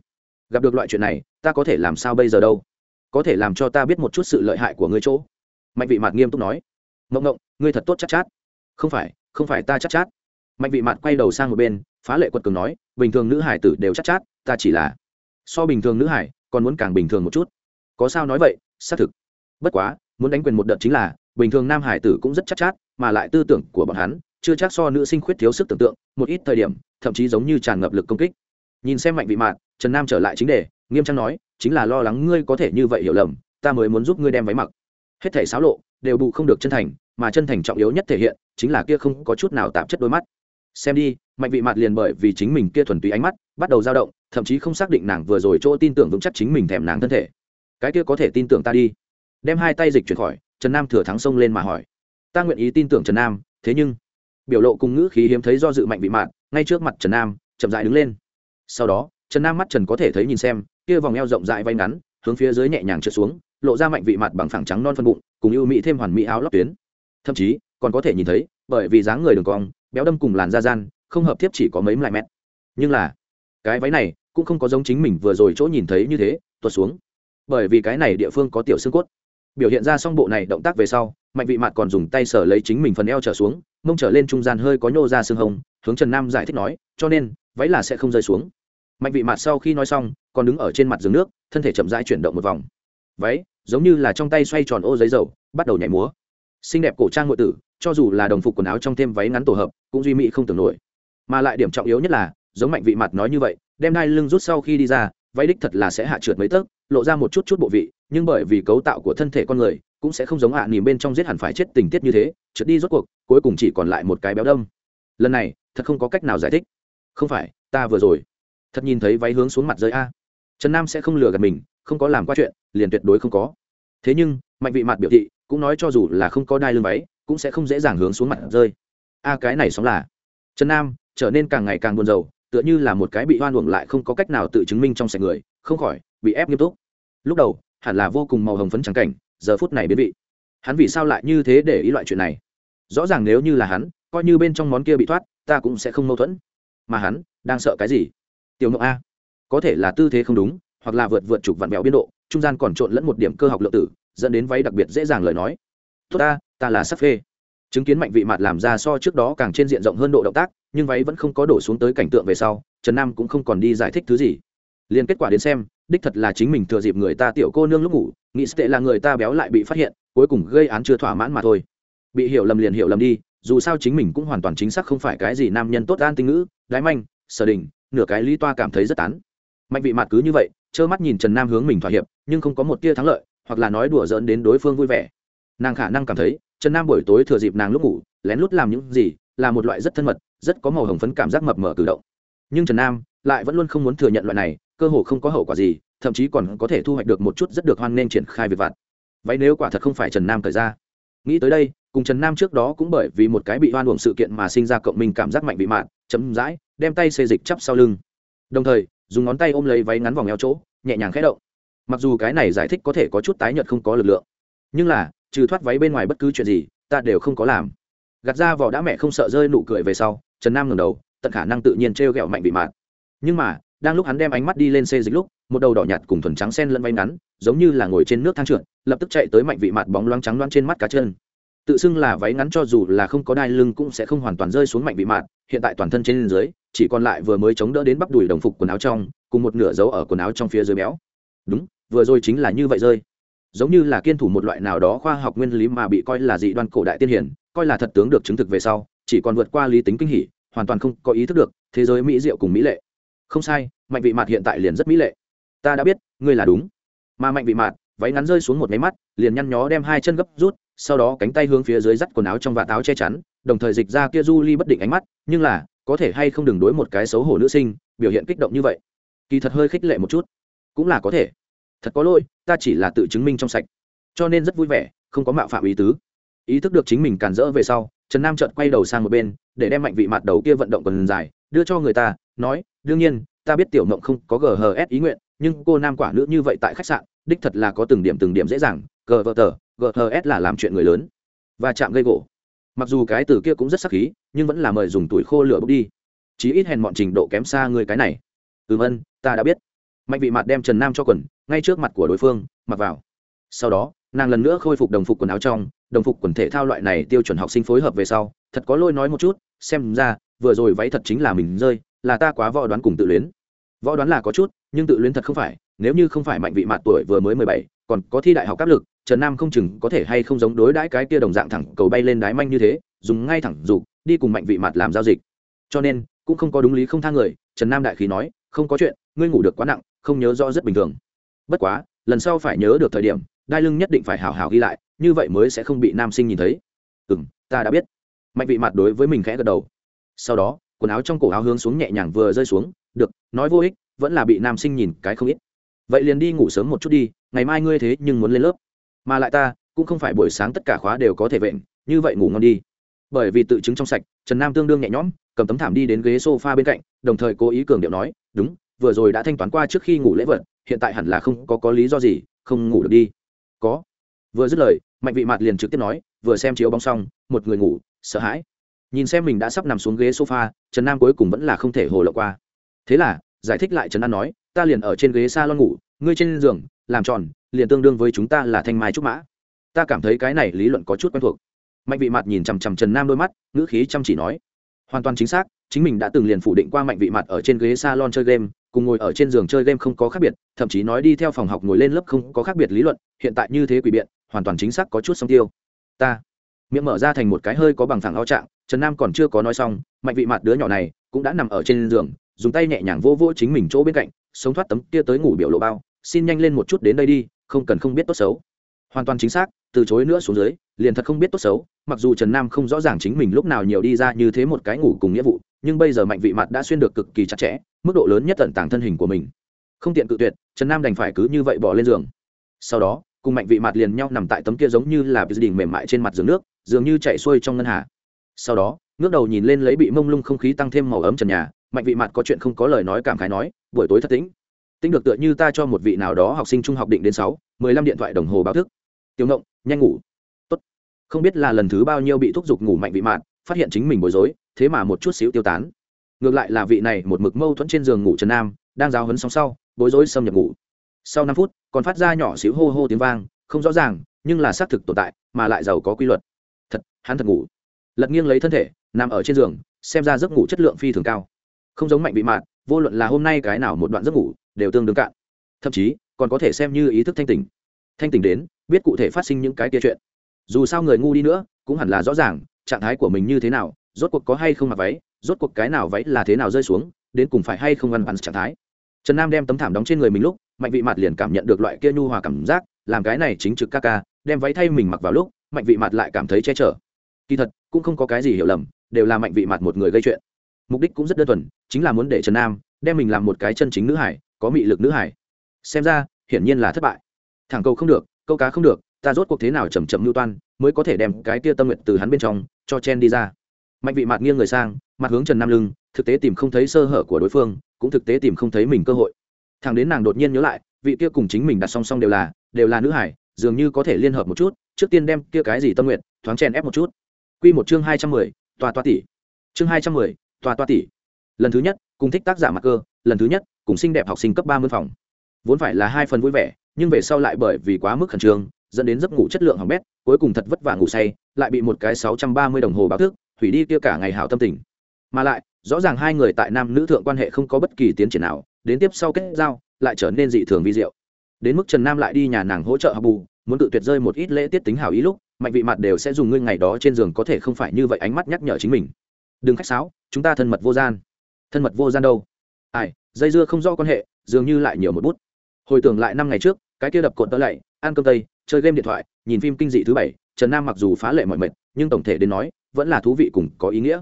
S1: Gặp được loại chuyện này, ta có thể làm sao bây giờ đâu? Có thể làm cho ta biết một chút sự lợi hại của ngươi chỗ mạnh vị mạt nghiêm túc nói mộng mộng ngươi thật tốt chắc chát, chát. Không phải không phải ta chắc chát, chát. Mạnh vị mạt quay đầu sang một bên phá lệ quật cường nói bình thường nữ hải tử đều chắc chát, chát ta chỉ là so bình thường nữ hải còn muốn càng bình thường một chút. Có sao nói vậy xác thực. Bất quá muốn đánh quyền một đợt chính là bình thường nam hải tử cũng rất chắc chát, chát mà lại tư tưởng của bọn hắn chưa chắc so nữ sinh khuyết thiếu sức tưởng tượng một ít thời điểm thậm chí giống như tràn ngập lực công kích. Nhìn xem mạnh vị mạn trần nam trở lại chính đề nghiêm trang nói chính là lo lắng ngươi có thể như vậy hiểu lầm ta mới muốn giúp ngươi đem váy mặc hết thể xáo lộ, đều bù không được chân thành, mà chân thành trọng yếu nhất thể hiện, chính là kia không có chút nào tạp chất đôi mắt. Xem đi, mạnh vị mạt liền bởi vì chính mình kia thuần túy ánh mắt, bắt đầu dao động, thậm chí không xác định nàng vừa rồi chỗ tin tưởng vững chắc chính mình thèm nàng thân thể. Cái kia có thể tin tưởng ta đi. Đem hai tay dịch chuyển khỏi, trần nam thừa thắng xông lên mà hỏi. Ta nguyện ý tin tưởng trần nam, thế nhưng, biểu lộ cùng ngữ khí hiếm thấy do dự mạnh vị mạn ngay trước mặt trần nam, chậm dại đứng lên. Sau đó, trần nam mắt trần có thể thấy nhìn xem, kia vòng eo rộng dại vay ngắn, hướng phía dưới nhẹ nhàng trượt xuống lộ ra mạnh vị mặt bằng phẳng trắng non phân bụng, cùng ưu mỹ thêm hoàn mỹ áo lóc tuyến. Thậm chí, còn có thể nhìn thấy, bởi vì dáng người đường cong, béo đâm cùng làn da gian, không hợp thiết chỉ có mấy lại mét nhưng là, cái váy này cũng không có giống chính mình vừa rồi chỗ nhìn thấy như thế, tuột xuống. Bởi vì cái này địa phương có tiểu xương cốt. Biểu hiện ra xong bộ này động tác về sau, mạnh vị mặt còn dùng tay sở lấy chính mình phần eo trở xuống, mông trở lên trung gian hơi có nhô ra xương hồng, hướng trần nam giải thích nói, cho nên, váy là sẽ không rơi xuống. Mạnh vị mặt sau khi nói xong, còn đứng ở trên mặt giường nước, thân thể chậm rãi chuyển động một vòng. Váy giống như là trong tay xoay tròn ô giấy dầu bắt đầu nhảy múa. Xinh đẹp cổ trang ngụy tử cho dù là đồng phục quần áo trong thêm váy ngắn tổ hợp cũng duy mỹ không tưởng nổi. Mà lại điểm trọng yếu nhất là giống mạnh vị mặt nói như vậy đem đai lưng rút sau khi đi ra váy đích thật là sẽ hạ trượt mấy tấc lộ ra một chút chút bộ vị nhưng bởi vì cấu tạo của thân thể con người cũng sẽ không giống hạ à, nỉm bên trong giết hẳn phải chết tình tiết như thế trượt đi rốt cuộc cuối cùng chỉ còn lại một cái béo đông lần này thật không có cách nào giải thích. Không phải ta vừa rồi. Thật nhìn thấy váy hướng xuống mặt rơi a. Trần nam sẽ không lừa gạt mình không có làm qua chuyện, liền tuyệt đối không có. Thế nhưng, mạnh vị mặt biểu thị, cũng nói cho dù là không có đai lưng váy, cũng sẽ không dễ dàng hướng xuống mặt rơi. A à, cái này sóng là. Trần nam, trở nên càng ngày càng buồn rầu, tựa như là một cái bị hoan uổng lại không có cách nào tự chứng minh trong sạch người, không khỏi, bị ép nghiêm túc. Lúc đầu, hẳn là vô cùng màu hồng phấn trắng cảnh, giờ phút này biến vị. Hắn vì sao lại như thế để ý loại chuyện này? Rõ ràng nếu như là hắn, coi như bên trong món kia bị thoát, ta cũng sẽ không mâu thuẫn. Mà hắn, đang sợ cái gì? Tiểu mộng a, có thể là tư thế không đúng hoặc là vượt vượt trục vặn vẹo biên độ, trung gian còn trộn lẫn một điểm cơ học lượng tử, dẫn đến váy đặc biệt dễ dàng lời nói. Tốt ta ta là sắc phê. Chứng kiến mạnh vị mặt làm ra so trước đó càng trên diện rộng hơn độ động tác, nhưng váy vẫn không có đổ xuống tới cảnh tượng về sau, trần nam cũng không còn đi giải thích thứ gì. Liền kết quả đến xem, đích thật là chính mình thừa dịp người ta tiểu cô nương lúc ngủ, nghĩ tệ là người ta béo lại bị phát hiện, cuối cùng gây án chưa thỏa mãn mà thôi. Bị hiểu lầm liền hiểu lầm đi, dù sao chính mình cũng hoàn toàn chính xác không phải cái gì nam nhân tốt an tinh ngữ, đái manh, sở đình, nửa cái lý toa cảm thấy rất tán. Mạnh vị mặt cứ như vậy trơ mắt nhìn trần nam hướng mình thỏa hiệp, nhưng không có một tia thắng lợi, hoặc là nói đùa dỡn đến đối phương vui vẻ. Nàng khả năng cảm thấy, trần nam buổi tối thừa dịp nàng lúc ngủ, lén lút làm những gì, là một loại rất thân mật, rất có màu hồng phấn cảm giác mập mờ cử động. Nhưng trần nam lại vẫn luôn không muốn thừa nhận loại này, cơ hồ không có hậu quả gì, thậm chí còn có thể thu hoạch được một chút rất được hoan nên triển khai việc vặt. Vậy nếu quả thật không phải trần nam thời ra? Nghĩ tới đây, cùng trần nam trước đó cũng bởi vì một cái bị hoan uổng sự kiện mà sinh ra cộng minh cảm giác mạnh bị mạn chấm dãi đem tay xê dịch chắp sau lưng. Đồng thời dùng ngón tay ôm lấy váy ngắn vòng eo chỗ, nhẹ nhàng khẽ động. Mặc dù cái này giải thích có thể có chút tái nhợt không có lực lượng, nhưng là, trừ thoát váy bên ngoài bất cứ chuyện gì, ta đều không có làm. Gạt ra vỏ đã mẹ không sợ rơi nụ cười về sau, trần nam ngẩng đầu, tận khả năng tự nhiên t r mạnh bị mạt. Nhưng mà, đang lúc hắn đem ánh mắt đi lên xê dịch lúc, một đầu đỏ nhạt cùng thuần trắng sen lẫn váy ngắn, giống như là ngồi trên nước thang trượt, lập tức chạy tới mạnh vị mạt bóng loáng trắng loáng trên mắt cá chân tự xưng là váy ngắn cho dù là không có đai lưng cũng sẽ không hoàn toàn rơi xuống mạnh bị mạn, hiện tại toàn thân trên dưới, chỉ còn lại vừa mới chống đỡ đến bắp đùi đồng phục quần áo trong, cùng một nửa dấu ở quần áo trong phía dưới béo. Đúng, vừa rồi chính là như vậy rơi. Giống như là kiên thủ một loại nào đó khoa học nguyên lý mà bị coi là dị đoan cổ đại tiên hiển, coi là thật tướng được chứng thực về sau, chỉ còn vượt qua lý tính kinh hỉ, hoàn toàn không có ý thức được, thế giới mỹ diệu cùng mỹ lệ. Không sai, mạnh vị mạt hiện tại liền rất mỹ lệ. Ta đã biết, ngươi là đúng. Mà mạnh vị mạt váy ngắn rơi xuống một máy mắt, liền nhăn nhó đem hai chân gấp rút sau đó cánh tay hướng phía dưới dắt quần áo trong vạt áo che chắn, đồng thời dịch ra kia du ly bất định ánh mắt, nhưng là, có thể hay không đừng đối một cái xấu hổ nữ sinh, biểu hiện kích động như vậy. Kỳ thật hơi khích lệ một chút. Cũng là có thể. Thật có lỗi, ta chỉ là tự chứng minh trong sạch. Cho nên rất vui vẻ, không có mạo phạm ý tứ. Ý thức được chính mình càn rỡ về sau, trần nam chợt quay đầu sang một bên, để đem mạnh vị mặt đầu kia vận động quần dài, đưa cho người ta, nói, đương nhiên, ta biết tiểu mộng không có ghs ý nguyện, nhưng cô nam quả nữ như vậy tại khách sạn, đích thật là có từng điểm từng điểm dễ dàng gờ vợ tờ gts là làm chuyện người lớn và chạm gây gỗ. Mặc dù cái từ kia cũng rất sắc khí, nhưng vẫn là mời dùng tuổi khô lửa bốc đi. Chí ít hèn mọn trình độ kém xa người cái này. Ừm ân ta đã biết. Mạnh vị mặt đem trần nam cho quần, ngay trước mặt của đối phương, mặc vào. Sau đó, nàng lần nữa khôi phục đồng phục quần áo trong, đồng phục quần thể thao loại này tiêu chuẩn học sinh phối hợp về sau, thật có lôi nói một chút, xem ra, vừa rồi váy thật chính là mình rơi, là ta quá võ đoán cùng tự luyến. Võ đoán là có chút, nhưng tự luyến thật không phải, nếu như không phải mạnh vị mặt tuổi vừa mới mười bảy còn có thi đại học áp lực, trần nam không chừng có thể hay không giống đối đãi cái kia đồng dạng thẳng cầu bay lên đái manh như thế, dùng ngay thẳng dục, đi cùng mạnh vị mặt làm giao dịch. Cho nên, cũng không có đúng lý không thang người, trần nam đại khí nói, không có chuyện, ngươi ngủ được quá nặng, không nhớ rõ rất bình thường. Bất quá, lần sau phải nhớ được thời điểm, đai lưng nhất định phải hào hào ghi lại, như vậy mới sẽ không bị nam sinh nhìn thấy. Ừ m ta đã biết. Mạnh vị mặt đối với mình khẽ gật đầu. Sau đó, quần áo trong cổ áo hướng xuống nhẹ nhàng vừa rơi xuống, được, nói vô ích, vẫn là bị nam sinh nhìn cái không ít vậy liền đi ngủ sớm một chút đi, ngày mai ngươi thế nhưng muốn lên lớp. Mà lại ta, cũng không phải buổi sáng tất cả khóa đều có thể vện, như vậy ngủ ngon đi. Bởi vì tự chứng trong sạch, trần nam tương đương nhẹ nhõm, cầm tấm thảm đi đến ghế s o f a bên cạnh, đồng thời cố ý cường điệu nói, đúng, vừa rồi đã thanh toán qua trước khi ngủ lễ vật, hiện tại hẳn là không có có lý do gì, không ngủ được đi. Có. Vừa dứt lời, mạnh vị mặt liền trực tiếp nói, vừa xem chiếu bóng xong, một người ngủ, sợ hãi. Nhìn xem mình đã sắp nằm xuống ghế sofa, trần nam cuối cùng vẫn là không thể hồ lộ qua. Thế là giải thích lại trần an nói, ta liền ở trên ghế s a lon ngủ, ngươi trên giường, làm tròn, liền tương đương với chúng ta là thanh mai trúc mã. Ta cảm thấy cái này lý luận có chút quen thuộc. Mạnh vị mặt nhìn chằm chằm trần nam đôi mắt, ngữ khí chăm chỉ nói, hoàn toàn chính xác, chính mình đã từng liền phủ định qua mạnh vị mặt ở trên ghế salon chơi game, cùng ngồi ở trên giường chơi game không có khác biệt, thậm chí nói đi theo phòng học ngồi lên lớp không có khác biệt lý luận, hiện tại như thế quỷ biện, hoàn toàn chính xác có chút song tiêu. Ta miệng mở ra thành một cái hơi có bằng thẳng ao trạng, trần nam còn chưa có nói xong, mạnh vị mặt đứa nhỏ này cũng đã nằm ở trên giường dùng tay nhẹ nhàng vô vô chính mình chỗ bên cạnh, sống thoát tấm kia tới ngủ biểu lộ bao, xin nhanh lên một chút đến đây đi, không cần không biết tốt xấu. Hoàn toàn chính xác, từ chối nữa xuống dưới, liền thật không biết tốt xấu, mặc dù trần nam không rõ ràng chính mình lúc nào nhiều đi ra như thế một cái ngủ cùng nghĩa vụ, nhưng bây giờ mạnh vị mặt đã xuyên được cực kỳ chặt chẽ, mức độ lớn nhất tận tàng thân hình của mình. Không tiện cự tuyệt, trần nam đành phải cứ như vậy bỏ lên giường. Sau đó, cùng mạnh vị mặt liền nhau nằm tại tấm kia giống như là bị đỉnh mềm mại trên mặt giường nước, dường như chạy xuôi trong ngân hà. Sau đó, ngước đầu nhìn lên lấy bị mông lung không khí tăng thêm màu ấm trần nhà mạnh vị mặt có chuyện không có lời nói cảm khái nói, buổi tối thất tĩnh. Tính được tựa như ta cho một vị nào đó học sinh trung học định đến sáu, mười lăm điện thoại đồng hồ báo thức. Tiểu ngộng, nhanh ngủ. Tốt. Không biết là lần thứ bao nhiêu bị thúc giục ngủ mạnh vị mạn phát hiện chính mình bối rối, thế mà một chút xíu tiêu tán. Ngược lại là vị này một mực mâu thuẫn trên giường ngủ trần nam, đang giáo hấn sóng sau, bối rối xâm nhập ngủ. Sau năm phút, còn phát ra nhỏ xíu hô hô tiếng vang, không rõ ràng, nhưng là xác thực tồn tại, mà lại giàu có quy luật. Thật, hắn thật ngủ. Lật nghiêng lấy thân thể, nằm ở trên giường, xem ra giấc ngủ chất lượng phi thường cao không giống mạnh bị mạn, vô luận là hôm nay cái nào một đoạn giấc ngủ, đều tương đương cạn. Thậm chí, còn có thể xem như ý thức thanh tỉnh. Thanh tỉnh đến, biết cụ thể phát sinh những cái kia chuyện. Dù sao người ngu đi nữa, cũng hẳn là rõ ràng, trạng thái của mình như thế nào, rốt cuộc có hay không mặc váy, rốt cuộc cái nào váy là thế nào rơi xuống, đến cùng phải hay không ngăn bắn trạng thái. Trần nam đem tấm thảm đóng trên người mình lúc, mạnh vị mạt liền cảm nhận được loại kia nhu hòa cảm giác, làm cái này chính trực ca ca, đem váy thay mình mặc vào lúc, mạnh vị mạt lại cảm thấy che chở. Kỳ thật, cũng không có cái gì hiểu lầm, đều là mạnh vị mạt một người gây chuyện mục đích cũng rất đơn thuần, chính là muốn để trần nam đem mình làm một cái chân chính nữ hải, có mị lực nữ hải. Xem ra, hiển nhiên là thất bại. Thẳng cầu không được câu cá không được, ta rốt cuộc thế nào chầm chậm mưu toan mới có thể đem cái kia tâm nguyện từ hắn bên trong cho chen đi ra. Mạnh vị mặt nghiêng người sang, mặt hướng trần nam lưng, thực tế tìm không thấy sơ hở của đối phương, cũng thực tế tìm không thấy mình cơ hội. Thằng đến nàng đột nhiên nhớ lại, vị kia cùng chính mình đặt song song đều là đều là nữ hải, dường như có thể liên hợp một chút, trước tiên đem kia cái gì tâm nguyện thoáng chen ép một chút. Q một chương hai trăm mười, tòa toa tỷ. Chương hai trăm mười toa toa tỷ lần thứ nhất, cùng thích tác giả mặt cơ, lần thứ nhất, cùng xinh đẹp học sinh cấp ba mươi phòng. Vốn phải là hai phần vui vẻ, nhưng về sau lại bởi vì quá mức khẩn trương, dẫn đến giấc ngủ chất lượng hỏng bét, cuối cùng thật vất vả ngủ say, lại bị một cái sáu trăm ba mươi đồng hồ báo thức, hủy đi kia cả ngày hảo tâm tình. Mà lại, rõ ràng hai người tại nam nữ thượng quan hệ không có bất kỳ tiến triển nào, đến tiếp sau kết giao, lại trở nên dị thường vi diệu. Đến mức trần nam lại đi nhà nàng hỗ trợ học bù, muốn tự tuyệt rơi một ít lễ tiết tính hảo ý lúc, mạnh vị mặt đều sẽ dùng ngươi ngày đó trên giường có thể không phải như vậy ánh mắt nhắc nhở chính mình đừng khách sáo, chúng ta thân mật vô gian. Thân mật vô gian đâu? Ai, dây dưa không rõ quan hệ, dường như lại nhiều một bút. Hồi tưởng lại năm ngày trước, cái kia đập cột tớ lạy, ăn cơm tây, chơi game điện thoại, nhìn phim kinh dị thứ bảy, trần nam mặc dù phá lệ mọi mệt, nhưng tổng thể đến nói, vẫn là thú vị cùng có ý nghĩa.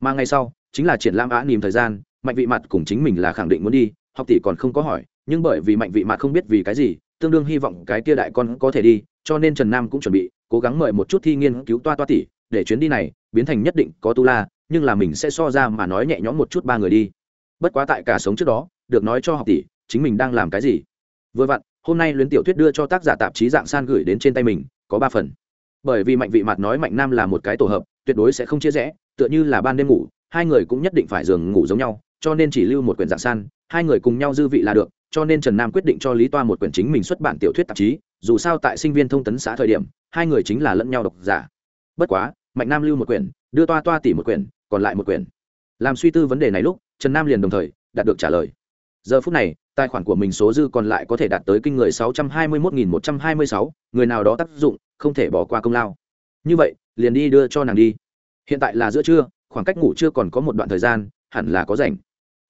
S1: Mà ngày sau, chính là triển lãm á nìm thời gian, mạnh vị mặt cùng chính mình là khẳng định muốn đi, học tỷ còn không có hỏi, nhưng bởi vì mạnh vị mặt không biết vì cái gì, tương đương hy vọng cái kia đại con có thể đi, cho nên trần nam cũng chuẩn bị, cố gắng mời một chút thi nghiên cứu toa toa tỷ, để chuyến đi này biến thành nhất định có tu la nhưng là mình sẽ so ra mà nói nhẹ nhõm một chút ba người đi. Bất quá tại cả sống trước đó, được nói cho học tỷ, chính mình đang làm cái gì? Vừa vặn, hôm nay luyến tiểu thuyết đưa cho tác giả tạp chí dạng san gửi đến trên tay mình, có ba phần. Bởi vì mạnh vị mặt nói mạnh nam là một cái tổ hợp, tuyệt đối sẽ không chia rẽ, tựa như là ban đêm ngủ, hai người cũng nhất định phải giường ngủ giống nhau, cho nên chỉ lưu một quyển dạng san, hai người cùng nhau dư vị là được, cho nên trần nam quyết định cho lý toa một quyển chính mình xuất bản tiểu thuyết tạp chí, dù sao tại sinh viên thông tấn xã thời điểm, hai người chính là lẫn nhau độc giả. Bất quá, mạnh nam lưu một quyển, đưa toa toa tỷ một quyển còn lại một quyển. Làm suy tư vấn đề này lúc, trần nam liền đồng thời đạt được trả lời. Giờ phút này, tài khoản của mình số dư còn lại có thể đạt tới kinh người sáu trăm hai mươi một nghìn một trăm hai mươi sáu, người nào đó tác dụng không thể bỏ qua công lao. Như vậy, liền đi đưa cho nàng đi. Hiện tại là giữa trưa, khoảng cách ngủ chưa còn có một đoạn thời gian, hẳn là có rảnh.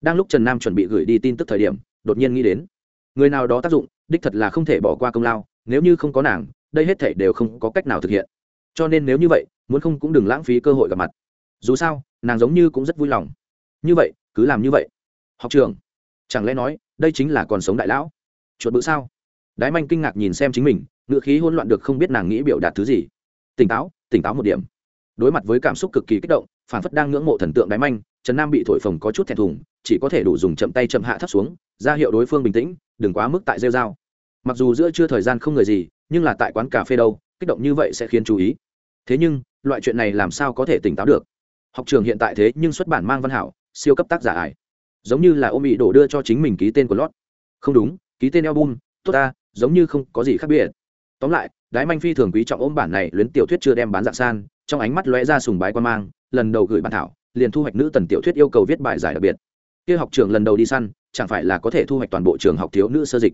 S1: Đang lúc trần nam chuẩn bị gửi đi tin tức thời điểm, đột nhiên nghĩ đến, người nào đó tác dụng, đích thật là không thể bỏ qua công lao, nếu như không có nàng, đây hết thể đều không có cách nào thực hiện. Cho nên nếu như vậy, muốn không cũng đừng lãng phí cơ hội gặp mặt. Dù sao nàng giống như cũng rất vui lòng. Như vậy, cứ làm như vậy. Học trường chẳng lẽ nói, đây chính là còn sống đại lão? Chuột bự sao? Đái manh kinh ngạc nhìn xem chính mình ngựa khí hỗn loạn được không biết nàng nghĩ biểu đạt thứ gì. Tỉnh táo tỉnh táo một điểm. Đối mặt với cảm xúc cực kỳ kích động, phản phất đang ngưỡng mộ thần tượng đái manh, trần nam bị thổi phồng có chút thẹn thùng, chỉ có thể đủ dùng chậm tay chậm hạ thấp xuống, ra hiệu đối phương bình tĩnh, đừng quá mức tại rêu dao mặc dù giữa chưa thời gian không người gì, nhưng là tại quán cà phê đâu, kích động như vậy sẽ khiến chú ý. Thế nhưng, loại chuyện này làm sao có thể tỉnh táo được? Học trường hiện tại thế nhưng xuất bản mang văn hảo, siêu cấp tác giả ải. Giống như là ôm bị đổ đưa cho chính mình ký tên của lót. Không đúng, ký tên album, tốt ta, giống như không có gì khác biệt. Tóm lại, đái manh phi thường quý trọng ôm bản này luyến tiểu thuyết chưa đem bán dạng san, trong ánh mắt lóe ra sùng bái quan mang, lần đầu gửi bản thảo, liền thu hoạch nữ tần tiểu thuyết yêu cầu viết bài giải đặc biệt. Kia học trường lần đầu đi săn, chẳng phải là có thể thu hoạch toàn bộ trường học thiếu nữ sơ dịch?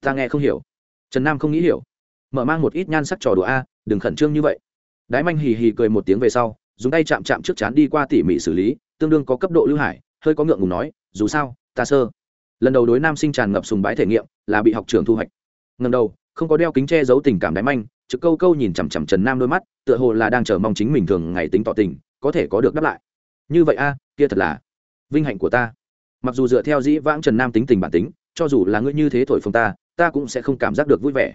S1: Ta nghe không hiểu. Trần nam không nghĩ hiểu. Mở mang một ít nhan sắc trò đùa a, đừng khẩn trương như vậy. Đái manh hì hì cười một tiếng về sau dùng tay chạm chạm trước chán đi qua tỉ mỉ xử lý, tương đương có cấp độ lưu hải, hơi có ngượng ngùng nói, dù sao, ta sơ. Lần đầu đối nam sinh tràn ngập sùng bái thể nghiệm là bị học trường thu hoạch. Ngần đầu, không có đeo kính che giấu tình cảm đáy manh, trực câu câu nhìn chằm chằm trần nam đôi mắt, tựa hồ là đang chờ mong chính mình thường ngày tính tỏ tình, có thể có được đáp lại. Như vậy a, kia thật là vinh hạnh của ta. Mặc dù dựa theo dĩ vãng trần nam tính tình bản tính, cho dù là ngươi như thế thổi phồng ta ta cũng sẽ không cảm giác được vui vẻ.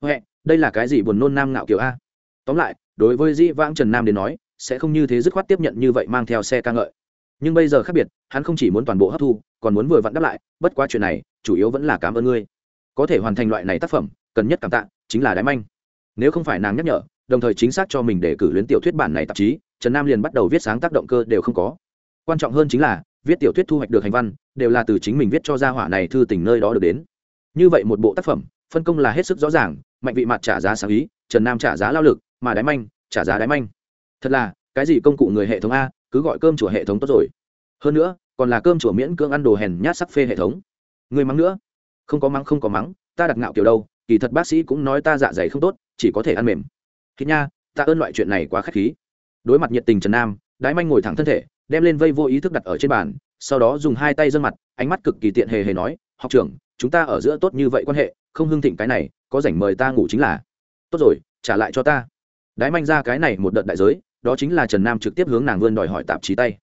S1: Huệ, đây là cái gì buồn nôn nam ngạo kiểu a? Tóm lại, đối với dĩ vãng trần nam đến nói sẽ không như thế dứt khoát tiếp nhận như vậy mang theo xe ca ngợi. Nhưng bây giờ khác biệt, hắn không chỉ muốn toàn bộ hấp thu, còn muốn vừa vặn đáp lại, bất quá chuyện này, chủ yếu vẫn là cảm ơn ngươi. Có thể hoàn thành loại này tác phẩm, cần nhất cảm tạ, chính là đái manh. Nếu không phải nàng nhắc nhở, đồng thời chính xác cho mình để cử luyến tiểu thuyết bản này tạp chí, trần nam liền bắt đầu viết sáng tác động cơ đều không có. Quan trọng hơn chính là, viết tiểu thuyết thu hoạch được hành văn, đều là từ chính mình viết cho gia hỏa này thư tình nơi đó được đến. Như vậy một bộ tác phẩm, phân công là hết sức rõ ràng, mạnh vị mặt trả giá sáng ý, trần nam trả giá lao lực, mà đái manh, trả giá đái manh thật là, cái gì công cụ người hệ thống a, cứ gọi cơm chùa hệ thống tốt rồi. Hơn nữa, còn là cơm chùa miễn cưỡng ăn đồ hèn nhát sắc phê hệ thống. Người mắng nữa. Không có mắng, không có mắng, ta đặt ngạo kiểu đâu, kỳ thật bác sĩ cũng nói ta dạ dày không tốt, chỉ có thể ăn mềm. Khi nha, ta ơn loại chuyện này quá k h á c h khí. Đối mặt nhiệt tình trần nam, đái manh ngồi thẳng thân thể, đem lên vây vô ý thức đặt ở trên bàn, sau đó dùng hai tay dân mặt, ánh mắt cực kỳ tiện hề hề nói, học trưởng, chúng ta ở giữa tốt như vậy quan hệ, không hưng thịnh cái này, có rảnh mời ta ngủ chính là. Tốt rồi, trả lại cho ta. Đái manh ra cái này một đợt đại giới đó chính là trần nam trực tiếp hướng nàng vươn đòi hỏi tạp chí tay.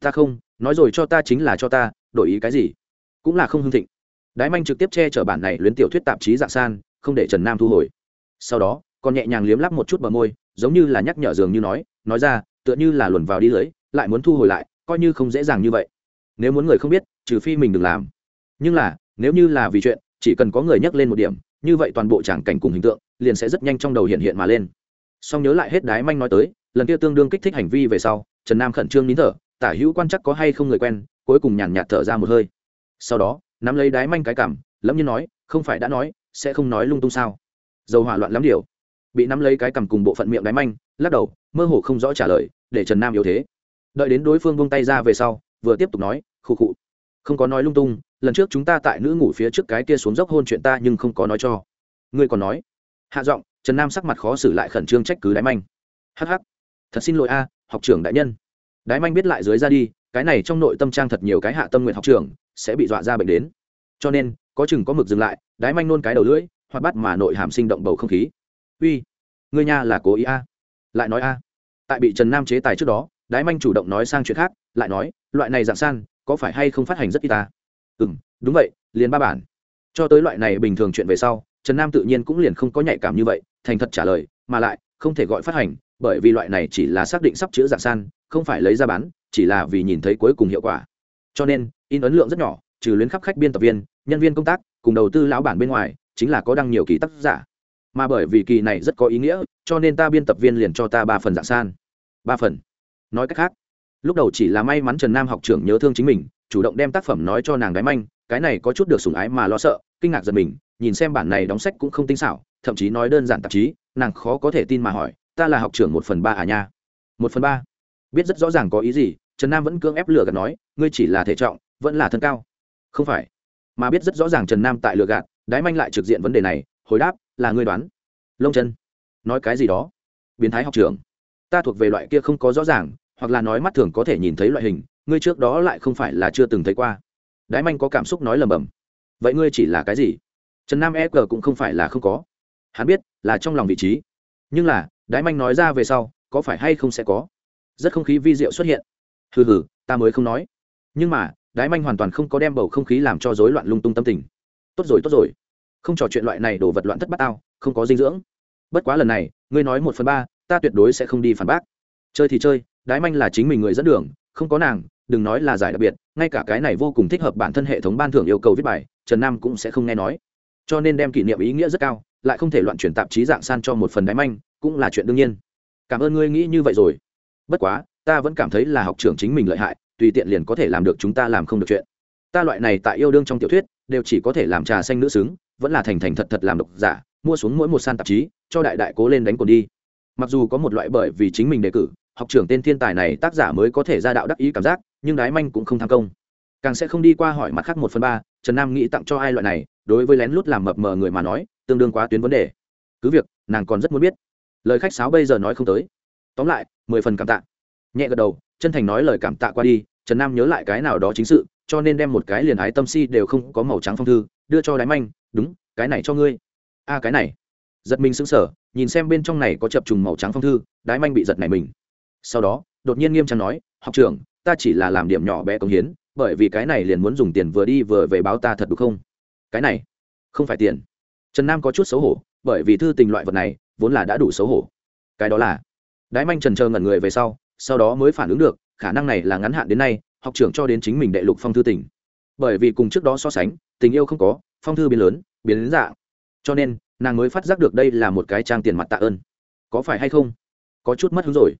S1: Ta không, nói rồi cho ta chính là cho ta, đổi ý cái gì? Cũng là không hưng thịnh. Đái manh trực tiếp che chở bản này luyến tiểu thuyết tạp chí dạng san, không để trần nam thu hồi. Sau đó, còn nhẹ nhàng liếm lắp một chút bờ môi, giống như là nhắc nhở dường như nói nói ra, tựa như là luồn vào đi lưới, lại muốn thu hồi lại, coi như không dễ dàng như vậy. Nếu muốn người không biết, trừ phi mình đừng làm. Nhưng là, nếu như là vì chuyện, chỉ cần có người nhắc lên một điểm, như vậy toàn bộ tràng cảnh cùng hình tượng, liền sẽ rất nhanh trong đầu hiện hiện mà lên. Song nhớ lại hết đái manh nói tới lần kia tương đương kích thích hành vi về sau, trần nam khẩn trương nín thở, tả hữu quan chắc có hay không người quen, cuối cùng nhàn nhạt thở ra một hơi. Sau đó, nắm lấy đái manh cái cảm, lẫm như nói, không phải đã nói, sẽ không nói lung tung sao? Dầu hỏa loạn lắm điều. Bị nắm lấy cái cầm cùng bộ phận miệng đái manh, lắc đầu, mơ hồ không rõ trả lời, để trần nam yếu thế. Đợi đến đối phương vung tay ra về sau, vừa tiếp tục nói, khụ khụ, không có nói lung tung, lần trước chúng ta tại nữ ngủ phía trước cái kia xuống dốc hôn chuyện ta nhưng không có nói cho. Ngươi còn nói? Hạ giọng, trần nam sắc mặt khó xử lại khẩn trương trách cứ đái manh. Hh thật xin lỗi a, học trưởng đại nhân. Đái manh biết lại dưới ra đi, cái này trong nội tâm trang thật nhiều cái hạ tâm nguyện học trưởng, sẽ bị dọa ra bệnh đến. Cho nên, có chừng có mực dừng lại, đái manh nôn cái đầu lưỡi hoặc bắt mà nội hàm sinh động bầu không khí. Uy, ngươi nha là cố ý a. Lại nói a. Tại bị trần nam chế tài trước đó, đái manh chủ động nói sang chuyện khác, lại nói, loại này dạng san, có phải hay không phát hành rất y ta? Ừ m đúng vậy, liền ba bản. Cho tới loại này bình thường chuyện về sau, trần nam tự nhiên cũng liền không có nhạy cảm như vậy, thành thật trả lời, mà lại, không thể gọi phát hành bởi vì loại này chỉ là xác định sắp chữa dạng san, không phải lấy ra bán, chỉ là vì nhìn thấy cuối cùng hiệu quả. Cho nên, in ấn lượng rất nhỏ, trừ luyến khắp khách biên tập viên, nhân viên công tác, cùng đầu tư lão bản bên ngoài, chính là có đăng nhiều kỳ tác giả. Mà bởi vì kỳ này rất có ý nghĩa, cho nên ta biên tập viên liền cho ta ba phần dạng san. Ba phần. Nói cách khác, lúc đầu chỉ là may mắn trần nam học trưởng nhớ thương chính mình, chủ động đem tác phẩm nói cho nàng gái manh, cái này có chút được sủng ái mà lo sợ, kinh ngạc giật mình, nhìn xem bản này đóng sách cũng không tinh xảo, thậm chí nói đơn giản tạp chí, nàng khó có thể tin mà hỏi ta là học trưởng một phần ba à nha. Một phần ba? Biết rất rõ ràng có ý gì, trần nam vẫn cưỡng ép lừa gạt nói, ngươi chỉ là thể trọng, vẫn là thân cao. Không phải. Mà biết rất rõ ràng trần nam tại lừa gạt, đái manh lại trực diện vấn đề này, hồi đáp, là ngươi đoán. Lông chân. Nói cái gì đó? Biến thái học trưởng. Ta thuộc về loại kia không có rõ ràng, hoặc là nói mắt thường có thể nhìn thấy loại hình, ngươi trước đó lại không phải là chưa từng thấy qua. Đái manh có cảm xúc nói lầm bầm. Vậy ngươi chỉ là cái gì? Trần nam e g cũng không phải là không có. Hắn biết, là trong lòng vị trí. Nhưng là đái manh nói ra về sau, có phải hay không sẽ có? Rất không khí vi diệu xuất hiện. Hừ hừ, ta mới không nói. Nhưng mà, đái manh hoàn toàn không có đem bầu không khí làm cho rối loạn lung tung tâm tình. Tốt rồi tốt rồi. Không trò chuyện loại này đổ vật loạn thất bát tao, không có dinh dưỡng. Bất quá lần này, ngươi nói một phần ba, ta tuyệt đối sẽ không đi phản bác. Chơi thì chơi, đái manh là chính mình người dẫn đường, không có nàng, đừng nói là giải đặc biệt, ngay cả cái này vô cùng thích hợp bản thân hệ thống ban thưởng yêu cầu viết bài, trần nam cũng sẽ không nghe nói. Cho nên đem kỷ niệm ý nghĩa rất cao, lại không thể loạn chuyển tạp chí dạng san cho một phần đáy manh cũng là chuyện đương nhiên. Cảm ơn ngươi nghĩ như vậy rồi. Bất quá, ta vẫn cảm thấy là học trưởng chính mình lợi hại, tùy tiện liền có thể làm được chúng ta làm không được chuyện. Ta loại này tại yêu đương trong tiểu thuyết, đều chỉ có thể làm trà xanh nữ xứng, vẫn là thành thành thật thật làm độc giả, mua xuống mỗi một san tạp chí, cho đại đại cố lên đánh cồn đi. Mặc dù có một loại bởi vì chính mình đề cử, học trưởng tên thiên tài này tác giả mới có thể ra đạo đắc ý cảm giác, nhưng đái manh cũng không tham công. Càng sẽ không đi qua hỏi mặt khác một phần ba, trần nam nghĩ tặng cho ai loại này, đối với lén lút làm mập mờ người mà nói, tương đương quá tuyến vấn đề. Cứ việc, nàng còn rất muốn biết lời khách sáo bây giờ nói không tới. Tóm lại, mười phần cảm tạ. Nhẹ gật đầu, chân thành nói lời cảm tạ qua đi, trần nam nhớ lại cái nào đó chính sự, cho nên đem một cái liền ái tâm si đều không có màu trắng phong thư, đưa cho đái manh, đúng, cái này cho ngươi. A, cái này. Giật mình sững sờ, nhìn xem bên trong này có chập trùng màu trắng phong thư, đái manh bị giật này mình. Sau đó, đột nhiên nghiêm trang nói, học trưởng, ta chỉ là làm điểm nhỏ bé công hiến, bởi vì cái này liền muốn dùng tiền vừa đi vừa về báo ta thật đúng không? Cái này, không phải tiền. Trần nam có chút xấu hổ, bởi vì thư tình loại vật này vốn là đã đủ xấu hổ. Cái đó là, đái manh trần chờ ngẩn người về sau sau đó mới phản ứng được, khả năng này là ngắn hạn đến nay, học trưởng cho đến chính mình đệ lục phong thư tình bởi vì cùng trước đó so sánh, tình yêu không có, phong thư biến lớn, biến đến dạng. Cho nên, nàng mới phát giác được đây là một cái trang tiền mặt tạ ơn. Có phải hay không? Có chút mất hứng rồi.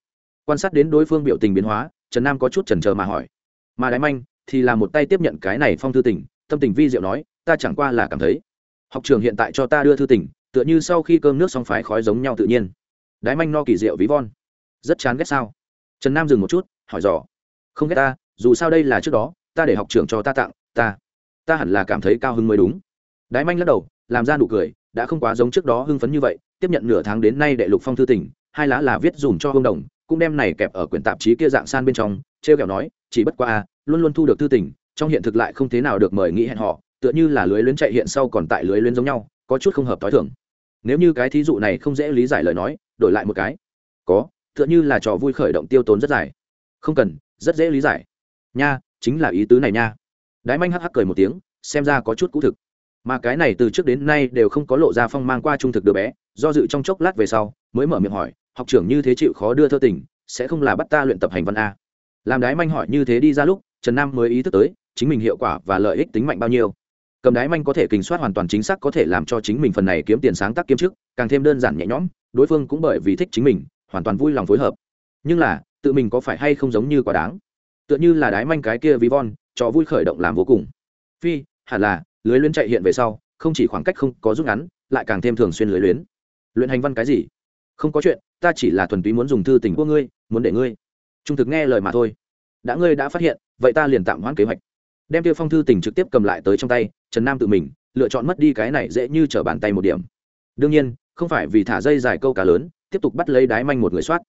S1: Quan sát đến đối phương biểu tình biến hóa, trần nam có chút chần chờ mà hỏi. Mà đái manh thì là một tay tiếp nhận cái này phong thư tình tâm tình vi diệu nói, ta chẳng qua là cảm thấy, học trường hiện tại cho ta đưa thư tình tựa như sau khi cơm nước xong phái khói giống nhau tự nhiên. Đái manh no kỳ diệu ví von. Rất chán ghét sao? Trần nam dừng một chút, hỏi dò. Không ghét ta, dù sao đây là trước đó, ta để học trưởng cho ta tặng, ta ta hẳn là cảm thấy cao hứng mới đúng. Đái manh lắc đầu, làm ra nụ cười, đã không quá giống trước đó hưng phấn như vậy, tiếp nhận nửa tháng đến nay đệ lục phong thư tỉnh hai lá là viết dùm cho hương đồng, cũng đem này kẹp ở quyển tạp chí kia dạng san bên trong t r e o kẹo nói, chỉ bất qua a à, luôn luôn thu được thư tỉnh trong hiện thực lại không thế nào được mời nghĩ hẹn họ, tựa như là lưới luyến chạy hiện sau còn tại lưới luyến giống nhau, có chút không hợp t h o i thưởng nếu như cái thí dụ này không dễ lý giải lời nói, đổi lại một cái. Có, tựa như là trò vui khởi động tiêu tốn rất dài. Không cần, rất dễ lý giải. Nha, chính là ý tứ này nha. Đái manh hắc hắc cười một tiếng, xem ra có chút cũ thực. Mà cái này từ trước đến nay đều không có lộ ra phong mang qua trung thực đứa bé, do dự trong chốc lát về sau, mới mở miệng hỏi, học trưởng như thế chịu khó đưa thơ tình, sẽ không là bắt ta luyện tập hành văn a? Làm đái manh hỏi như thế đi ra lúc, trần nam mới ý thức tới, chính mình hiệu quả và lợi ích tính mạnh bao nhiêu cầm đái manh có thể kinh soát hoàn toàn chính xác có thể làm cho chính mình phần này kiếm tiền sáng tác kiếm trước càng thêm đơn giản nhẹ nhõm, đối phương cũng bởi vì thích chính mình, hoàn toàn vui lòng phối hợp. Nhưng là, tự mình có phải hay không giống như quá đáng? Tựa như là đái manh cái kia ví von cho vui khởi động làm vô cùng. Phi, hẳn là, lưới luyến chạy hiện về sau, không chỉ khoảng cách không có rút ngắn, lại càng thêm thường xuyên lưới luyến. Luyện hành văn cái gì? Không có chuyện, ta chỉ là thuần túy muốn dùng thư tình của ngươi, muốn để ngươi. Trung thực nghe lời mà thôi. Đã ngươi đã phát hiện, vậy ta liền tạm hoãn kế hoạch đem tiêu phong thư tình trực tiếp cầm lại tới trong tay, trần nam tự mình, lựa chọn mất đi cái này dễ như trở bàn tay một điểm. Đương nhiên, không phải vì thả dây dài câu cá lớn, tiếp tục bắt lấy đái manh một người soát.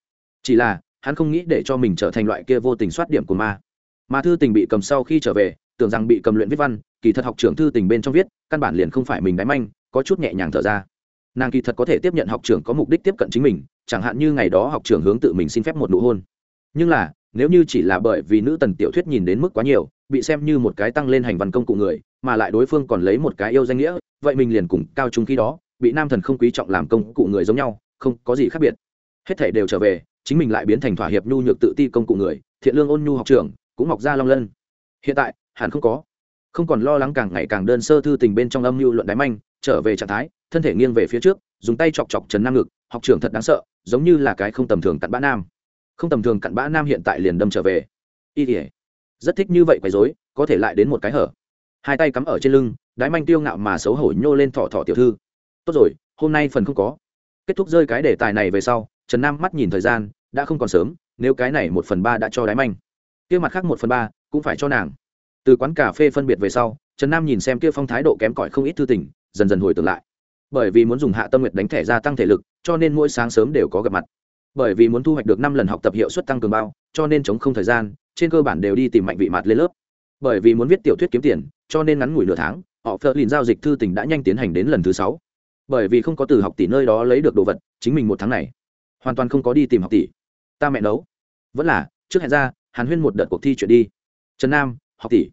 S1: Chỉ là, hắn không nghĩ để cho mình trở thành loại kia vô tình soát điểm của ma. Mà thư tình bị cầm sau khi trở về, tưởng rằng bị cầm luyện viết văn, kỳ thật học trưởng thư tình bên trong viết, căn bản liền không phải mình đái manh, có chút nhẹ nhàng thở ra. Nàng kỳ thật có thể tiếp nhận học trưởng có mục đích tiếp cận chính mình, chẳng hạn như ngày đó học trưởng hướng tự mình xin phép một nụ hôn. Nhưng là nếu như chỉ là bởi vì nữ tần tiểu thuyết nhìn đến mức quá nhiều, bị xem như một cái tăng lên hành văn công cụ người, mà lại đối phương còn lấy một cái yêu danh nghĩa, vậy mình liền cùng cao trung khi đó, bị nam thần không quý trọng làm công cụ người giống nhau, không có gì khác biệt. Hết thể đều trở về, chính mình lại biến thành thỏa hiệp nhu nhược tự ti công cụ người, thiện lương ôn nhu học trưởng, cũng mọc ra long lân. Hiện tại, hẳn không có. Không còn lo lắng càng ngày càng đơn sơ thư tình bên trong âm mưu luận đáy manh, trở về trạng thái, thân thể nghiêng về phía trước, dùng tay chọc chọc trần nam ngực, học trưởng thật đáng sợ, giống như là cái không tầm thường tận bã nam không tầm thường cặn bã nam hiện tại liền đâm trở về. Y ỉa rất thích như vậy quấy dối có thể lại đến một cái hở. Hai tay cắm ở trên lưng, đái manh tiêu ngạo mà xấu hổ nhô lên thọ thọ tiểu thư. Tốt rồi, hôm nay phần không có. Kết thúc rơi cái đề tài này về sau, trần nam mắt nhìn thời gian, đã không còn sớm, nếu cái này một phần ba đã cho đái manh. Kia mặt khác một phần ba, cũng phải cho nàng. Từ quán cà phê phân biệt về sau, trần nam nhìn xem kia phong thái độ kém cỏi không ít thư tình, dần dần hồi tưởng lại. Bởi vì muốn dùng hạ tâm nguyệt đánh thẻ gia tăng thể lực, cho nên mỗi sáng sớm đều có gặp mặt bởi vì muốn thu hoạch được năm lần học tập hiệu suất tăng cường bao, cho nên chống không thời gian, trên cơ bản đều đi tìm mạnh vị mặt lên lớp. Bởi vì muốn viết tiểu thuyết kiếm tiền, cho nên ngắn ngủi nửa tháng, họ phớt lìn giao dịch thư tình đã nhanh tiến hành đến lần thứ sáu. Bởi vì không có từ học tỷ nơi đó lấy được đồ vật, chính mình một tháng này, hoàn toàn không có đi tìm học tỷ. Ta mẹ nấu. Vẫn là, trước hẹn ra, hàn huyên một đợt cuộc thi chuyện đi. Trần nam, học tỷ.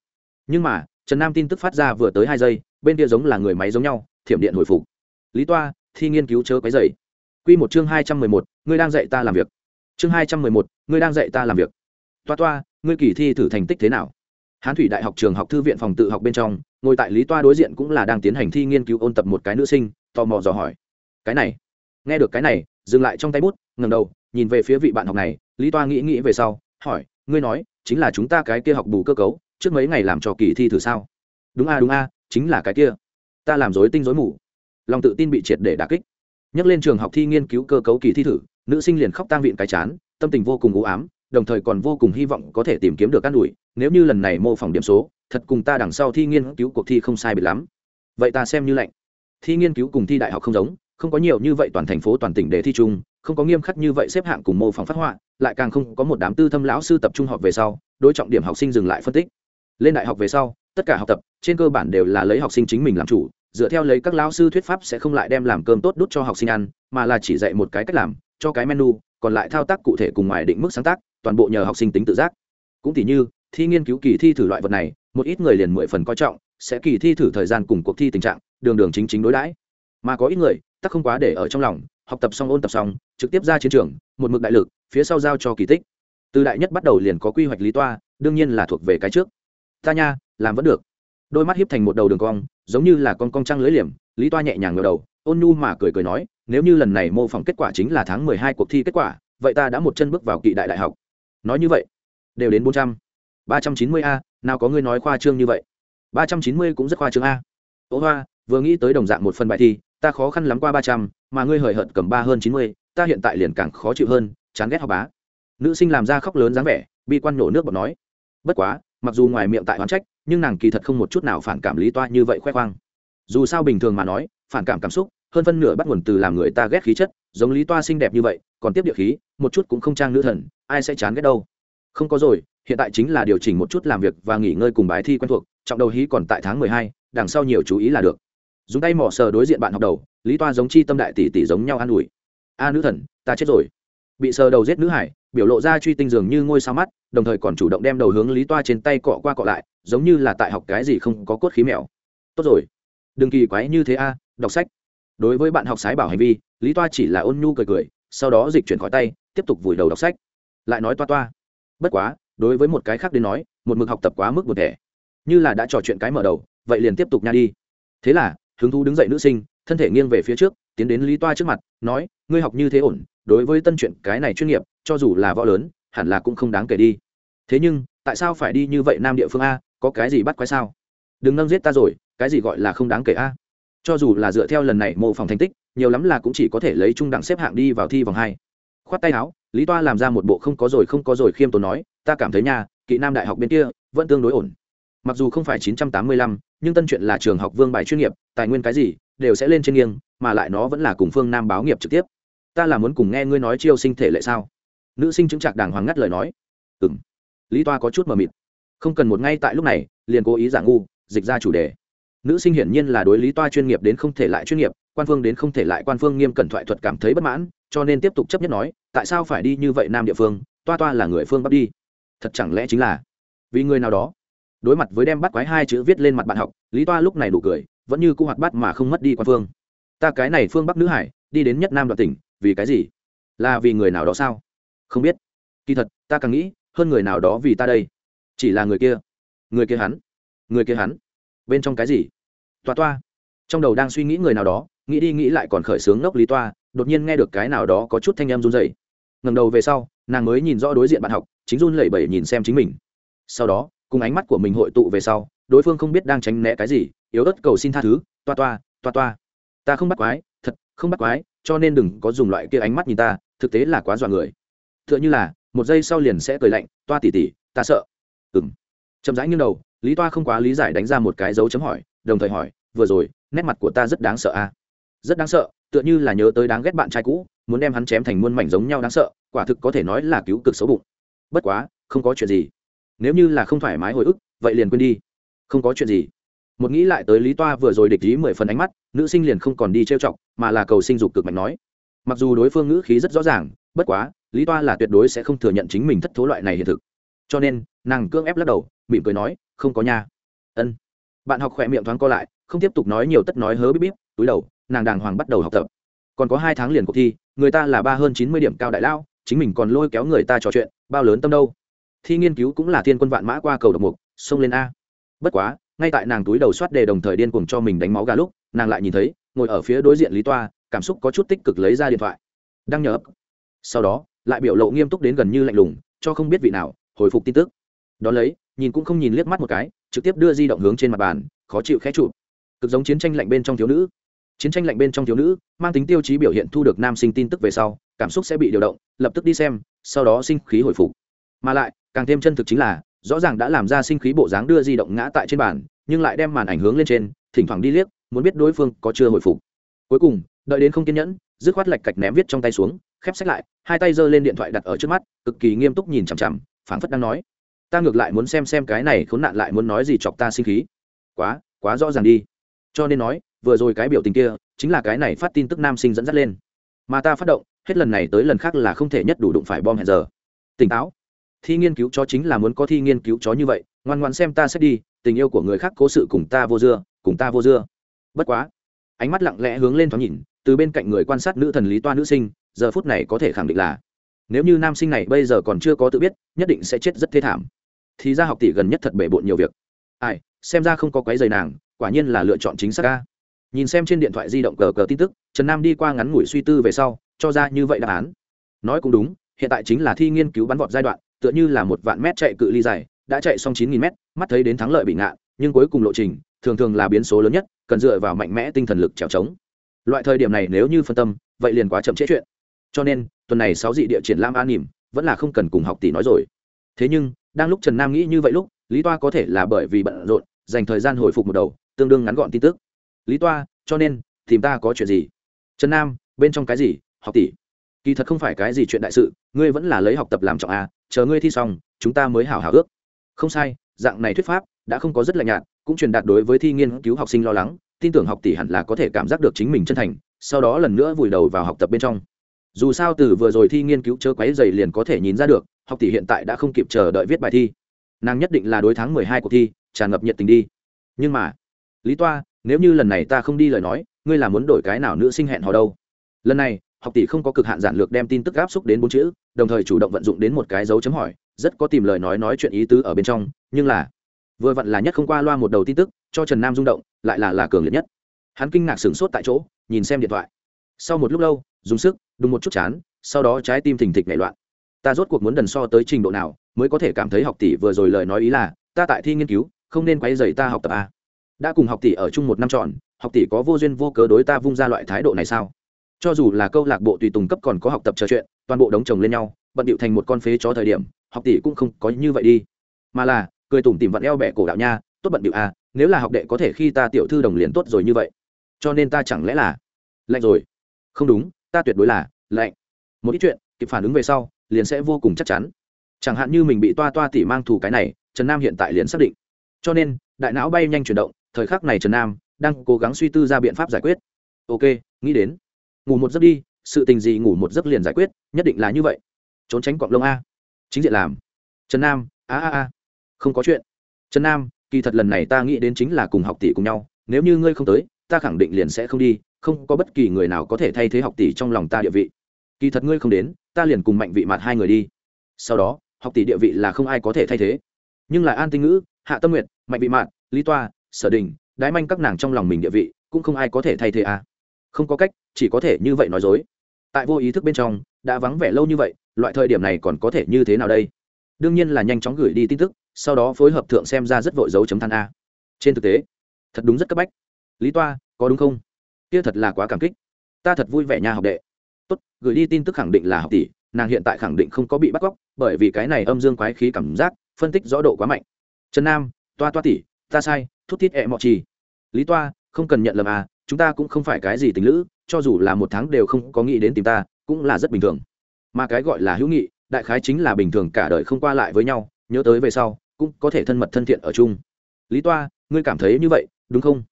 S1: Nhưng mà, trần nam tin tức phát ra vừa tới hai giây, bên kia giống là người máy giống nhau, thiểm điện hồi phục. Lý toa, thi nghiên cứu chớ quấy dày q một chương hai trăm mười một ngươi đang dạy ta làm việc. Chương hai trăm mười một, ngươi đang dạy ta làm việc. Toa toa, ngươi kỳ thi thử thành tích thế nào? Hán thủy đại học trường học thư viện phòng tự học bên trong, ngồi tại lý toa đối diện cũng là đang tiến hành thi nghiên cứu ôn tập một cái nữ sinh, tò mò dò hỏi. Cái này, nghe được cái này, dừng lại trong tay bút ngầm đầu, nhìn về phía vị bạn học này, lý toa nghĩ nghĩ về sau, hỏi, ngươi nói, chính là chúng ta cái kia học bù cơ cấu, trước mấy ngày làm cho kỳ thi thử sao? Đúng a đúng a, chính là cái kia. Ta làm dối tinh dối mù. Lòng tự tin bị triệt để đà kích. Nhắc lên trường học thi nghiên cứu cơ cấu kỳ thi thử nữ sinh liền khóc tang viện cái chán, tâm tình vô cùng u ám, đồng thời còn vô cùng hy vọng có thể tìm kiếm được an ủi, nếu như lần này mô phỏng điểm số, thật cùng ta đằng sau thi nghiên cứu cuộc thi không sai biệt lắm. Vậy ta xem như lạnh. Thi nghiên cứu cùng thi đại học không giống, không có nhiều như vậy toàn thành phố toàn tỉnh để thi chung, không có nghiêm khắc như vậy xếp hạng cùng mô phỏng phát họa, lại càng không có một đám tư thâm lão sư tập trung họp về sau, đối trọng điểm học sinh dừng lại phân tích. Lên đại học về sau, tất cả học tập, trên cơ bản đều là lấy học sinh chính mình làm chủ, dựa theo lấy các lão sư thuyết pháp sẽ không lại đem làm cơm tốt đút cho học sinh ăn, mà là chỉ dạy một cái cách làm cho cái menu, còn lại thao tác cụ thể cùng ngoài định mức sáng tác, toàn bộ nhờ học sinh tính tự giác. Cũng tỉ như, thi nghiên cứu kỳ thi thử loại vật này, một ít người liền mười phần coi trọng, sẽ kỳ thi thử thời gian cùng cuộc thi tình trạng, đường đường chính chính đối đãi. Mà có ít người, tắc không quá để ở trong lòng, học tập xong ôn tập xong, trực tiếp ra chiến trường, một mực đại lực, phía sau giao cho kỳ tích. Từ đại nhất bắt đầu liền có quy hoạch lý toa, đương nhiên là thuộc về cái trước. Ta nha, làm vẫn được. Đôi mắt hiếp thành một đầu đường cong, giống như là con cong trăng lưới liềm, lý toa nhẹ nhàng ngờ đầu, ôn nhu mà cười cười nói nếu như lần này mô phỏng kết quả chính là tháng mười hai cuộc thi kết quả, vậy ta đã một chân bước vào kỵ đại đại học. Nói như vậy, đều đến bốn trăm, ba trăm chín mươi a, nào có ngươi nói khoa trương như vậy? Ba trăm chín mươi cũng rất khoa trương a. Ố hoa, vừa nghĩ tới đồng dạng một phần bài thi, ta khó khăn lắm qua ba trăm, mà ngươi hời hợt cầm ba hơn chín mươi, ta hiện tại liền càng khó chịu hơn, chán ghét học bá. Nữ sinh làm ra khóc lớn dáng vẻ, bi quan nổ nước bọt nói. Bất quá, mặc dù ngoài miệng tại oán trách, nhưng nàng kỳ thật không một chút nào phản cảm lý toa như vậy khoe khoang. Dù sao bình thường mà nói, phản cảm cảm xúc hơn phân nửa bắt nguồn từ làm người ta ghét khí chất, giống lý toa xinh đẹp như vậy, còn tiếp địa khí, một chút cũng không trang nữ thần, ai sẽ chán ghét đâu. Không có rồi, hiện tại chính là điều chỉnh một chút làm việc và nghỉ ngơi cùng bài thi quen thuộc, trọng đầu hí còn tại tháng mười hai, đằng sau nhiều chú ý là được. Dùng tay mỏ sờ đối diện bạn học đầu, lý toa giống chi tâm đại tỷ tỷ giống nhau an ủi. A nữ thần, ta chết rồi. Bị sờ đầu giết nữ hải, biểu lộ ra truy tinh dường như ngôi sao mắt, đồng thời còn chủ động đem đầu hướng lý toa trên tay cọ qua cọ lại, giống như là tại học cái gì không có cốt khí mèo. Tốt rồi. Đừng kỳ quái như thế a, đọc sách đối với bạn học sái bảo hành vi, lý toa chỉ là ôn nhu cười cười, sau đó dịch chuyển khỏi tay, tiếp tục vùi đầu đọc sách. Lại nói toa toa. Bất quá, đối với một cái khác đến nói, một mực học tập quá mức một thẻ. Như là đã trò chuyện cái mở đầu, vậy liền tiếp tục nha đi. Thế là, hứng thú đứng dậy nữ sinh, thân thể nghiêng về phía trước, tiến đến lý toa trước mặt, nói, ngươi học như thế ổn, đối với tân chuyện cái này chuyên nghiệp, cho dù là võ lớn, hẳn là cũng không đáng kể đi. Thế nhưng, tại sao phải đi như vậy nam địa phương a, có cái gì bắt quái sao? Đừng nâng giết ta rồi, cái gì gọi là không đáng kể a? Cho dù là dựa theo lần này mô phỏng thành tích nhiều lắm là cũng chỉ có thể lấy trung đẳng xếp hạng đi vào thi vòng hai. Khoát tay áo lý toa làm ra một bộ không có rồi không có rồi khiêm tốn nói ta cảm thấy nhà Kỵ nam đại học bên kia vẫn tương đối ổn. Mặc dù không phải 985, nhưng tân chuyện là trường học vương bài chuyên nghiệp tài nguyên cái gì đều sẽ lên trên nghiêng mà lại nó vẫn là cùng phương nam báo nghiệp trực tiếp. Ta là muốn cùng nghe ngươi nói chiêu sinh thể lệ sao? Nữ sinh chứng trạc đàng hoàng ngắt lời nói. Ừ m lý toa có chút mờ mịt. Không cần một ngay tại lúc này liền cố ý giả ngu dịch ra chủ đề nữ sinh hiển nhiên là đối lý toa chuyên nghiệp đến không thể lại chuyên nghiệp, quan phương đến không thể lại quan phương nghiêm cẩn thoại thuật cảm thấy bất mãn, cho nên tiếp tục chấp nhất nói, tại sao phải đi như vậy nam địa phương, toa toa là người phương bắc đi. Thật chẳng lẽ chính là vì người nào đó? Đối mặt với đem bắt quái hai chữ viết lên mặt bạn học, lý toa lúc này đủ cười, vẫn như cu hoạt bắt mà không mất đi quan phương. Ta cái này phương bắc nữ hải, đi đến nhất nam đoạn tỉnh, vì cái gì? Là vì người nào đó sao? Không biết. Kỳ thật, ta càng nghĩ, hơn người nào đó vì ta đây. Chỉ là người kia. Người kia hắn. Người kia hắn bên trong cái gì? Toa toa. Trong đầu đang suy nghĩ người nào đó, nghĩ đi nghĩ lại còn khởi sướng ngốc lý toa, đột nhiên nghe được cái nào đó có chút thanh em run dày ngầm đầu về sau, nàng mới nhìn rõ đối diện bạn học, chính run lẩy bẩy nhìn xem chính mình. Sau đó, cùng ánh mắt của mình hội tụ về sau, đối phương không biết đang tránh né cái gì, yếu ớt cầu xin tha thứ, toa toa toa toa. Ta không bắt quái, thật, không bắt quái, cho nên đừng có dùng loại kia ánh mắt nhìn ta, thực tế là quá dọa người. T h ư ợ n h ư là, một giây sau liền sẽ cười lạnh, toa tỉ tỉ, ta sợ. Ừng chậm rãi như đầu lý toa không quá lý giải đánh ra một cái dấu chấm hỏi, đồng thời hỏi, vừa rồi, nét mặt của ta rất đáng sợ à? rất đáng sợ, tựa như là nhớ tới đáng ghét bạn trai cũ, muốn đem hắn chém thành muôn mảnh giống nhau đáng sợ, quả thực có thể nói là cứu cực xấu bụng. Bất quá, không có chuyện gì. Nếu như là không thoải mái hồi ức, vậy liền quên đi. Không có chuyện gì. Một nghĩ lại tới lý toa vừa rồi địch ý mười phần ánh mắt, nữ sinh liền không còn đi trêu chọc, mà là cầu sinh dục cực mạnh nói. Mặc dù đối phương ngữ khí rất rõ ràng, bất quá, lý toa là tuyệt đối sẽ không thừa nhận chính mình thất thố loại này hiện thực. Cho nên, nàng cưỡng ép lắc đầu, mỉm cười nói không có nha. Ân. Bạn học khỏe miệng thoáng co lại, không tiếp tục nói nhiều tất nói hớ bíp bíp, túi đầu, nàng đàng hoàng bắt đầu học tập. Còn có hai tháng liền cuộc thi, người ta là ba hơn chín mươi điểm cao đại lao, chính mình còn lôi kéo người ta trò chuyện, bao lớn tâm đâu. Thi nghiên cứu cũng là thiên quân vạn mã qua cầu độc mục, xông lên a. Bất quá, ngay tại nàng túi đầu soát đề đồng thời điên cuồng cho mình đánh máu gà lúc, nàng lại nhìn thấy, ngồi ở phía đối diện lý toa, cảm xúc có chút tích cực lấy ra điện thoại. Đăng ấp. Sau đó, lại biểu lộ nghiêm túc đến gần như lạnh lùng, cho không biết vị nào, hồi phục tin tức. Đón lấy nhìn cũng không nhìn liếc mắt một cái, trực tiếp đưa di động hướng trên mặt bàn, khó chịu khẽ chụp. Cực giống chiến tranh lạnh bên trong thiếu nữ. Chiến tranh lạnh bên trong thiếu nữ, mang tính tiêu chí biểu hiện thu được nam sinh tin tức về sau, cảm xúc sẽ bị điều động, lập tức đi xem, sau đó sinh khí hồi phục. Mà lại, càng thêm chân thực chính là, rõ ràng đã làm ra sinh khí bộ dáng đưa di động ngã tại trên bàn, nhưng lại đem màn ảnh hướng lên trên, thỉnh thoảng đi liếc, muốn biết đối phương có chưa hồi phục. Cuối cùng, đợi đến không kiên nhẫn, dứt khoát lạch cạch ném viết trong tay xuống, khép sách lại, hai tay giơ lên điện thoại đặt ở trước mắt, cực kỳ nghiêm túc nhìn chằm chằm, phảng phất đang nói ta ngược lại muốn xem xem cái này khốn nạn lại muốn nói gì chọc ta sinh khí. Quá quá rõ ràng đi. Cho nên nói, vừa rồi cái biểu tình kia, chính là cái này phát tin tức nam sinh dẫn dắt lên. Mà ta phát động, hết lần này tới lần khác là không thể nhất đủ đụng phải bom hẹn giờ. Tỉnh táo. Thi nghiên cứu chó chính là muốn có thi nghiên cứu chó như vậy, ngoan ngoan xem ta sẽ đi, tình yêu của người khác cố sự cùng ta vô dưa, cùng ta vô dưa. Bất quá. Ánh mắt lặng lẽ hướng lên thoáng nhìn, từ bên cạnh người quan sát nữ thần lý toa nữ sinh, giờ phút này có thể khẳng định là, nếu như nam sinh này bây giờ còn chưa có tự biết, nhất định sẽ chết rất thê thảm thì ra học tỷ gần nhất thật bể bộn nhiều việc. Ai, xem ra không có quái dày nàng, quả nhiên là lựa chọn chính xác ca nhìn xem trên điện thoại di động cờ cờ tin tức, trần nam đi qua ngắn ngủi suy tư về sau, cho ra như vậy đáp án. Nói cũng đúng, hiện tại chính là thi nghiên cứu bắn vọt giai đoạn, tựa như là một vạn mét chạy cự ly dài, đã chạy xong chín nghìn mét, mắt thấy đến thắng lợi bị ngạn nhưng cuối cùng lộ trình, thường thường là biến số lớn nhất, cần dựa vào mạnh mẽ tinh thần lực trèo trống. Loại thời điểm này nếu như phân tâm, vậy liền quá chậm trễ chuyện. Cho nên, tuần này sáu dị địa triển lam an nỉm, vẫn là không cần cùng học tỷ nói rồi. Thế nhưng đang lúc trần nam nghĩ như vậy lúc, lý toa có thể là bởi vì bận rộn, dành thời gian hồi phục một đầu, tương đương ngắn gọn tin tức. Lý toa, cho nên, tìm ta có chuyện gì? Trần nam, bên trong cái gì? Học tỷ. Kỳ thật không phải cái gì chuyện đại sự, ngươi vẫn là lấy học tập làm trọng à chờ ngươi thi xong, chúng ta mới hảo hảo ước. Không sai, dạng này thuyết pháp đã không có rất lạnh nhạt, cũng truyền đạt đối với thi nghiên cứu học sinh lo lắng, tin tưởng học tỷ hẳn là có thể cảm giác được chính mình chân thành, sau đó lần nữa vùi đầu vào học tập bên trong. Dù sao từ vừa rồi thi nghiên cứu chớ quấy dày liền có thể nhìn ra được học tỷ hiện tại đã không kịp chờ đợi viết bài thi. Nàng nhất định là đối tháng mười hai cuộc thi, tràn ngập nhiệt tình đi. Nhưng mà, lý toa, nếu như lần này ta không đi lời nói, ngươi là muốn đổi cái nào nữ sinh hẹn hò đâu? Lần này, học tỷ không có cực hạn giản lược đem tin tức áp xúc đến bốn chữ, đồng thời chủ động vận dụng đến một cái dấu chấm hỏi, rất có tìm lời nói nói chuyện ý tứ ở bên trong, nhưng là, vừa vặn là nhất không qua loa một đầu tin tức, cho trần nam rung động, lại là là cường liệt nhất. Hắn kinh ngạc sửng sốt tại chỗ, nhìn xem điện thoại. Sau một lúc lâu, dùng sức đúng một chút chán, sau đó trái tim thình thịch nảy loạn ta rốt cuộc muốn đần so tới trình độ nào mới có thể cảm thấy học tỷ vừa rồi lời nói ý là, ta tại thi nghiên cứu, không nên quay dày ta học tập a. Đã cùng học tỷ ở chung một năm trọn, học tỷ có vô duyên vô cớ đối ta vung ra loại thái độ này sao? Cho dù là câu lạc bộ tùy tùng cấp còn có học tập trò chuyện, toàn bộ đống chồng lên nhau, bận điệu thành một con phế cho thời điểm, học tỷ cũng không có như vậy đi. Mà là, cười tủm tìm vặn eo bẻ cổ đạo nha, tốt bận điệu à nếu là học đệ có thể khi ta tiểu thư đồng liền tốt rồi như vậy. Cho nên ta chẳng lẽ là lạnh rồi? Không đúng, ta tuyệt đối là lạnh. Một ít chuyện, kịp phản ứng về sau liền sẽ vô cùng chắc chắn. Chẳng hạn như mình bị toa toa tỉ mang thù cái này, trần nam hiện tại liền xác định. Cho nên, đại não bay nhanh chuyển động, thời khắc này trần nam đang cố gắng suy tư ra biện pháp giải quyết. Ok, nghĩ đến. Ngủ một giấc đi, sự tình gì ngủ một giấc liền giải quyết, nhất định là như vậy. Trốn tránh cọng lông a. Chính diện làm. Trần nam, a a a. Không có chuyện. Trần nam, kỳ thật lần này ta nghĩ đến chính là cùng học tỷ cùng nhau, nếu như ngươi không tới, ta khẳng định liền sẽ không đi, không có bất kỳ người nào có thể thay thế học tỷ trong lòng ta địa vị. Kỳ thật ngươi không đến ta liền cùng mạnh vị mặt hai người đi. Sau đó, học tỷ địa vị là không ai có thể thay thế. Nhưng là an tinh ngữ, hạ tâm nguyện mạnh vị mạn, lý toa, sở đình, đái manh các nàng trong lòng mình địa vị, cũng không ai có thể thay thế à. không có cách, chỉ có thể như vậy nói dối. Tại vô ý thức bên trong, đã vắng vẻ lâu như vậy, loại thời điểm này còn có thể như thế nào đây? Đương nhiên là nhanh chóng gửi đi tin tức, sau đó phối hợp thượng xem ra rất vội dấu chấm than a. Trên thực tế, thật đúng rất cấp bách. Lý toa, có đúng không? Kia thật là quá cảm kích. Ta thật vui vẻ nha học đệ tốt, gửi đi tin tức khẳng định là học tỷ, nàng hiện tại khẳng định không có bị bắt cóc, bởi vì cái này âm dương quái khí cảm giác, phân tích rõ độ quá mạnh. Trần nam, toa toa tỷ, ta sai, thút thít ẹ mọ trì. Lý toa, không cần nhận lầm à chúng ta cũng không phải cái gì tình lữ, cho dù là một tháng đều không có nghĩ đến tìm ta, cũng là rất bình thường. Mà cái gọi là hữu nghị, đại khái chính là bình thường cả đời không qua lại với nhau, nhớ tới về sau, cũng có thể thân mật thân thiện ở chung. Lý toa, ngươi cảm thấy như vậy, đúng không?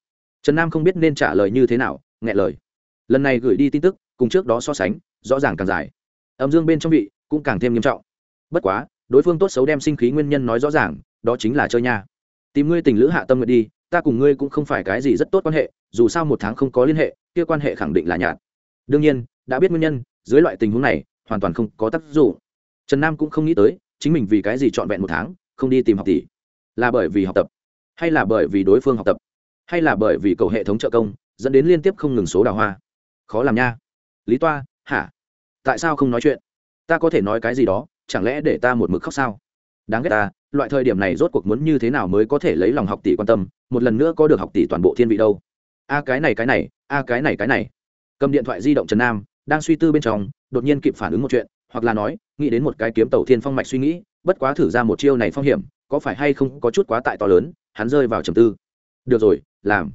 S1: Trần nam không biết nên trả lời như thế nào nghe lời. Lần này gửi đi tin tức cùng trước đó so sánh, rõ ràng càng dài. Âm dương bên trong vị cũng càng thêm nghiêm trọng. Bất quá, đối phương tốt xấu đem sinh khí nguyên nhân nói rõ ràng, đó chính là chơi nha. Tìm ngươi tình lữ hạ tâm nguyện đi, ta cùng ngươi cũng không phải cái gì rất tốt quan hệ, dù sao một tháng không có liên hệ, kia quan hệ khẳng định là nhạt. Đương nhiên, đã biết nguyên nhân, dưới loại tình huống này, hoàn toàn không có tác dụng. Trần nam cũng không nghĩ tới, chính mình vì cái gì trọn vẹn một tháng, không đi tìm học tỷ. Là bởi vì học tập, hay là bởi vì đối phương học tập, hay là bởi vì cầu hệ thống trợ công, dẫn đến liên tiếp không ngừng số đào hoa. Khó làm nha lý toa, hả? Tại sao không nói chuyện? Ta có thể nói cái gì đó, chẳng lẽ để ta một mực khóc sao? Đáng ghét ta, loại thời điểm này rốt cuộc muốn như thế nào mới có thể lấy lòng học tỷ quan tâm, một lần nữa có được học tỷ toàn bộ thiên vị đâu. A, cái này cái này, a, cái này cái này. Cầm điện thoại di động trần nam, đang suy tư bên trong, đột nhiên kịp phản ứng một chuyện, hoặc là nói, nghĩ đến một cái kiếm tàu thiên phong mạch suy nghĩ, bất quá thử ra một chiêu này phong hiểm, có phải hay không có chút quá tại to lớn, hắn rơi vào trầm tư. Được rồi, làm.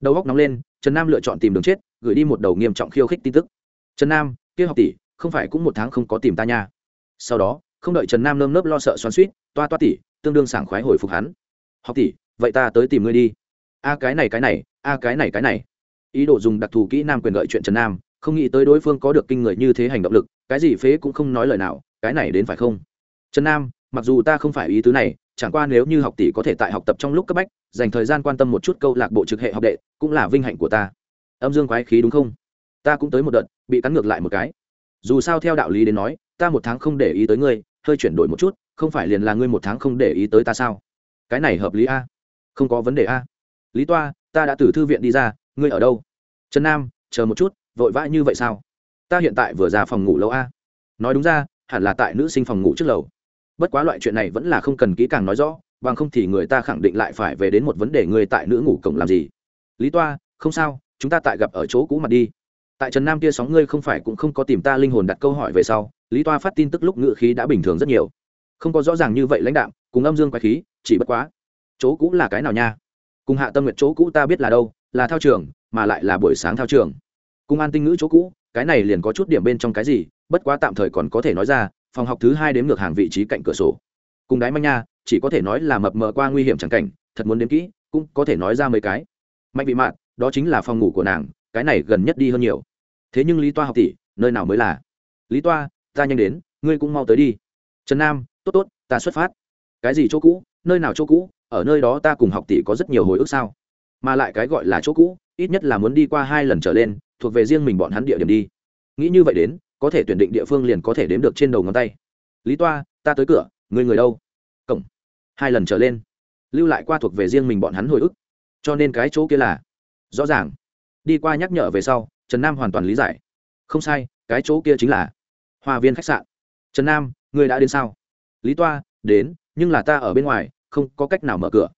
S1: Đầu góc nóng lên, trần nam lựa chọn tìm đường chết, gửi đi một đầu nghiêm trọng khiêu khích tin tức trần nam, kia học tỷ, không phải cũng một tháng không có tìm ta nha. Sau đó, không đợi trần nam nơm nớp lo sợ xoắn suýt toa toa tỷ, tương đương sảng khoái hồi phục hắn. Học tỷ, vậy ta tới tìm ngươi đi. A cái này cái này, a cái này cái này. Ý đồ dùng đặc thù kỹ nam quyền gợi chuyện trần nam, không nghĩ tới đối phương có được kinh người như thế hành động lực, cái gì phế cũng không nói lời nào, cái này đến phải không? Trần nam, mặc dù ta không phải ý tứ này, chẳng qua nếu như học tỷ có thể tại học tập trong lúc cấp bách, dành thời gian quan tâm một chút câu lạc bộ trực hệ học đệ, cũng là vinh hạnh của ta. Âm dương quái khí đúng không? Ta cũng tới một đợt bị cắn ngược lại một cái. Dù sao theo đạo lý đến nói, ta một tháng không để ý tới ngươi, hơi chuyển đổi một chút, không phải liền là ngươi một tháng không để ý tới ta sao? Cái này hợp lý a? Không có vấn đề a. Lý toa, ta đã từ thư viện đi ra, ngươi ở đâu? Trần nam, chờ một chút, vội vã như vậy sao? Ta hiện tại vừa ra phòng ngủ lâu a. Nói đúng ra, hẳn là tại nữ sinh phòng ngủ trước lầu. Bất quá loại chuyện này vẫn là không cần kỹ càng nói rõ, bằng không thì người ta khẳng định lại phải về đến một vấn đề người tại nữ ngủ cổng làm gì. Lý toa, không sao, chúng ta tại gặp ở chỗ cũ mặt đi tại trần nam kia sóng ngươi không phải cũng không có tìm ta linh hồn đặt câu hỏi về sau, lý toa phát tin tức lúc ngự khí đã bình thường rất nhiều. Không có rõ ràng như vậy lãnh đạo cùng âm dương quái khí, chỉ bất quá. Chỗ cũ là cái nào nha? Cùng hạ tâm nguyện chỗ cũ ta biết là đâu, là thao trường, mà lại là buổi sáng thao trường. Cùng an tinh ngữ chỗ cũ, cái này liền có chút điểm bên trong cái gì, bất quá tạm thời còn có thể nói ra, phòng học thứ hai đếm ngược hàng vị trí cạnh cửa sổ. Cùng đáy manh nha, chỉ có thể nói là mập mờ qua nguy hiểm chẳng cảnh, thật muốn đến kỹ, cũng có thể nói ra mấy cái. Mạnh bị mạn, đó chính là phòng ngủ của nàng cái này gần nhất đi hơn nhiều. Thế nhưng lý toa học tỷ, nơi nào mới là? Lý toa, ta nhanh đến, ngươi cũng mau tới đi. Trần nam, tốt tốt, ta xuất phát. Cái gì chỗ cũ, nơi nào chỗ cũ, ở nơi đó ta cùng học tỷ có rất nhiều hồi ức sao? Mà lại cái gọi là chỗ cũ, ít nhất là muốn đi qua hai lần trở lên, thuộc về riêng mình bọn hắn địa điểm đi. Nghĩ như vậy đến, có thể tuyển định địa phương liền có thể đếm được trên đầu ngón tay. Lý toa, ta tới cửa người người đâu? Cổng. Hai lần trở lên. Lưu lại qua thuộc về riêng mình bọn hắn hồi ức. Cho nên cái chỗ kia là, rõ ràng đi qua nhắc nhở về sau, trần nam hoàn toàn lý giải. Không sai, cái chỗ kia chính là hoa viên khách sạn. Trần nam người đã đến sao? Lý toa, đến, nhưng là ta ở bên ngoài, không có cách nào mở cửa.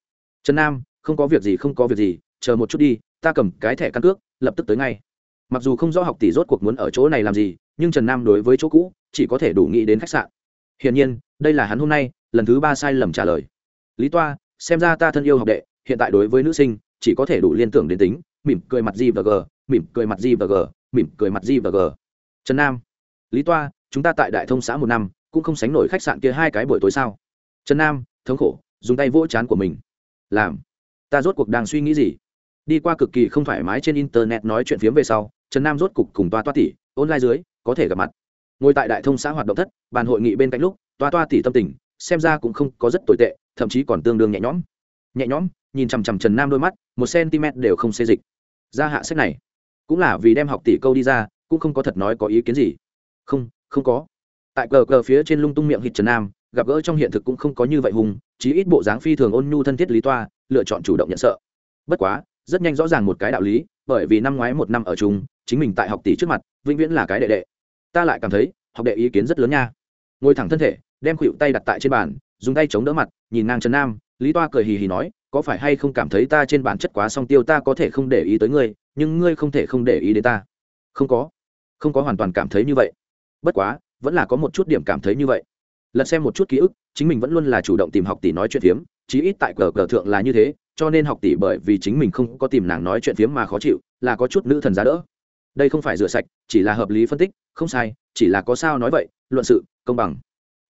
S1: Trần nam, không có việc gì, không có việc gì, chờ một chút đi, ta cầm cái thẻ căn cước, lập tức tới ngay. Mặc dù không rõ học tỷ rốt cuộc muốn ở chỗ này làm gì, nhưng trần nam đối với chỗ cũ, chỉ có thể đủ nghĩ đến khách sạn. Hiển nhiên, đây là hắn hôm nay, lần thứ ba sai lầm trả lời. Lý toa, xem ra ta thân yêu học đệ, hiện tại đối với nữ sinh, chỉ có thể đủ liên tưởng đến tính mỉm cười mặt gì và g, mỉm cười mặt gì và g, mỉm cười mặt gì và g. Trần nam, lý toa, chúng ta tại đại thông xã một năm, cũng không sánh nổi khách sạn kia hai cái buổi tối sao? Trần nam, thống khổ, dùng tay vỗ chán của mình. Làm, ta rốt cuộc đang suy nghĩ gì? Đi qua cực kỳ không thoải mái trên internet nói chuyện phiếm về sau, trần nam rốt cục cùng toa toa tỷ online dưới, có thể gặp mặt. Ngồi tại đại thông xã hoạt động thất, bàn hội nghị bên cạnh lúc, toa toa tỷ tâm tình, xem ra cũng không có rất tồi tệ, thậm chí còn tương đương nhẹ nhõm. Nhẹ nhõm, nhìn chằm chằm trần nam đôi mắt, một cm đều không xê dịch ra hạ sách này. Cũng là vì đem học tỷ câu đi ra, cũng không có thật nói có ý kiến gì. Không không có. Tại cờ cờ phía trên lung tung miệng hít trần nam, gặp gỡ trong hiện thực cũng không có như vậy hùng, chí ít bộ dáng phi thường ôn nhu thân thiết lý toa, lựa chọn chủ động nhận sợ. Bất quá, rất nhanh rõ ràng một cái đạo lý, bởi vì năm ngoái một năm ở chung, chính mình tại học tỷ trước mặt, vĩnh viễn là cái đệ đệ. Ta lại cảm thấy, học đệ ý kiến rất lớn nha. Ngồi thẳng thân thể, đem khuỵu tay đặt tại trên bàn, dùng tay chống đỡ mặt, nhìn ngang trần nam, lý toa cười hì hì nói có phải hay không cảm thấy ta trên bản chất quá song tiêu ta có thể không để ý tới ngươi, nhưng ngươi không thể không để ý đến ta? Không có. Không có hoàn toàn cảm thấy như vậy. Bất quá, vẫn là có một chút điểm cảm thấy như vậy. Lật xem một chút ký ức, chính mình vẫn luôn là chủ động tìm học tỷ nói chuyện phiếm, chí ít tại cờ cờ thượng là như thế, cho nên học tỷ bởi vì chính mình không có tìm nàng nói chuyện phiếm mà khó chịu, là có chút nữ thần giá đỡ. Đây không phải rửa sạch, chỉ là hợp lý phân tích, không sai, chỉ là có sao nói vậy, luận sự, công bằng.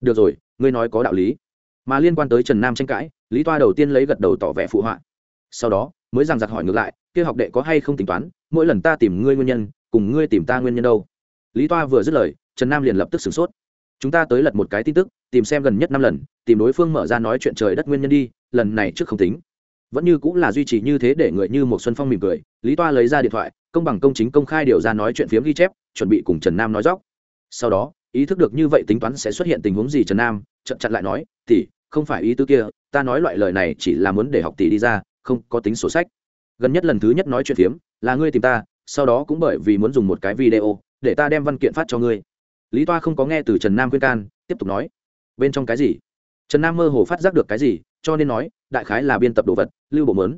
S1: Được rồi, ngươi nói có đạo lý mà liên quan tới trần nam tranh cãi, lý toa đầu tiên lấy gật đầu tỏ vẻ phụ họa. Sau đó, mới rằng giặc hỏi ngược lại, kia học đệ có hay không tính toán, mỗi lần ta tìm ngươi nguyên nhân, cùng ngươi tìm ta nguyên nhân đâu? Lý toa vừa dứt lời, trần nam liền lập tức sửng sốt. Chúng ta tới lật một cái tin tức, tìm xem gần nhất năm lần, tìm đối phương mở ra nói chuyện trời đất nguyên nhân đi, lần này trước không tính. Vẫn như cũng là duy trì như thế để người như một xuân phong mỉm cười, lý toa lấy ra điện thoại, công bằng công chính công khai điều ra nói chuyện phiếm ghi chép, chuẩn bị cùng trần nam nói dóc. Sau đó, ý thức được như vậy tính toán sẽ xuất hiện tình huống gì trần nam chậm chặn lại nói, tỷ, không phải ý tứ kia, ta nói loại lời này chỉ là muốn để học tỷ đi ra, không có tính sổ sách. Gần nhất lần thứ nhất nói chuyện phiếm, là ngươi tìm ta, sau đó cũng bởi vì muốn dùng một cái video, để ta đem văn kiện phát cho ngươi. Lý toa không có nghe từ trần nam khuyên can, tiếp tục nói, bên trong cái gì? Trần nam mơ hồ phát giác được cái gì, cho nên nói, đại khái là biên tập đồ vật, lưu bộ mớn.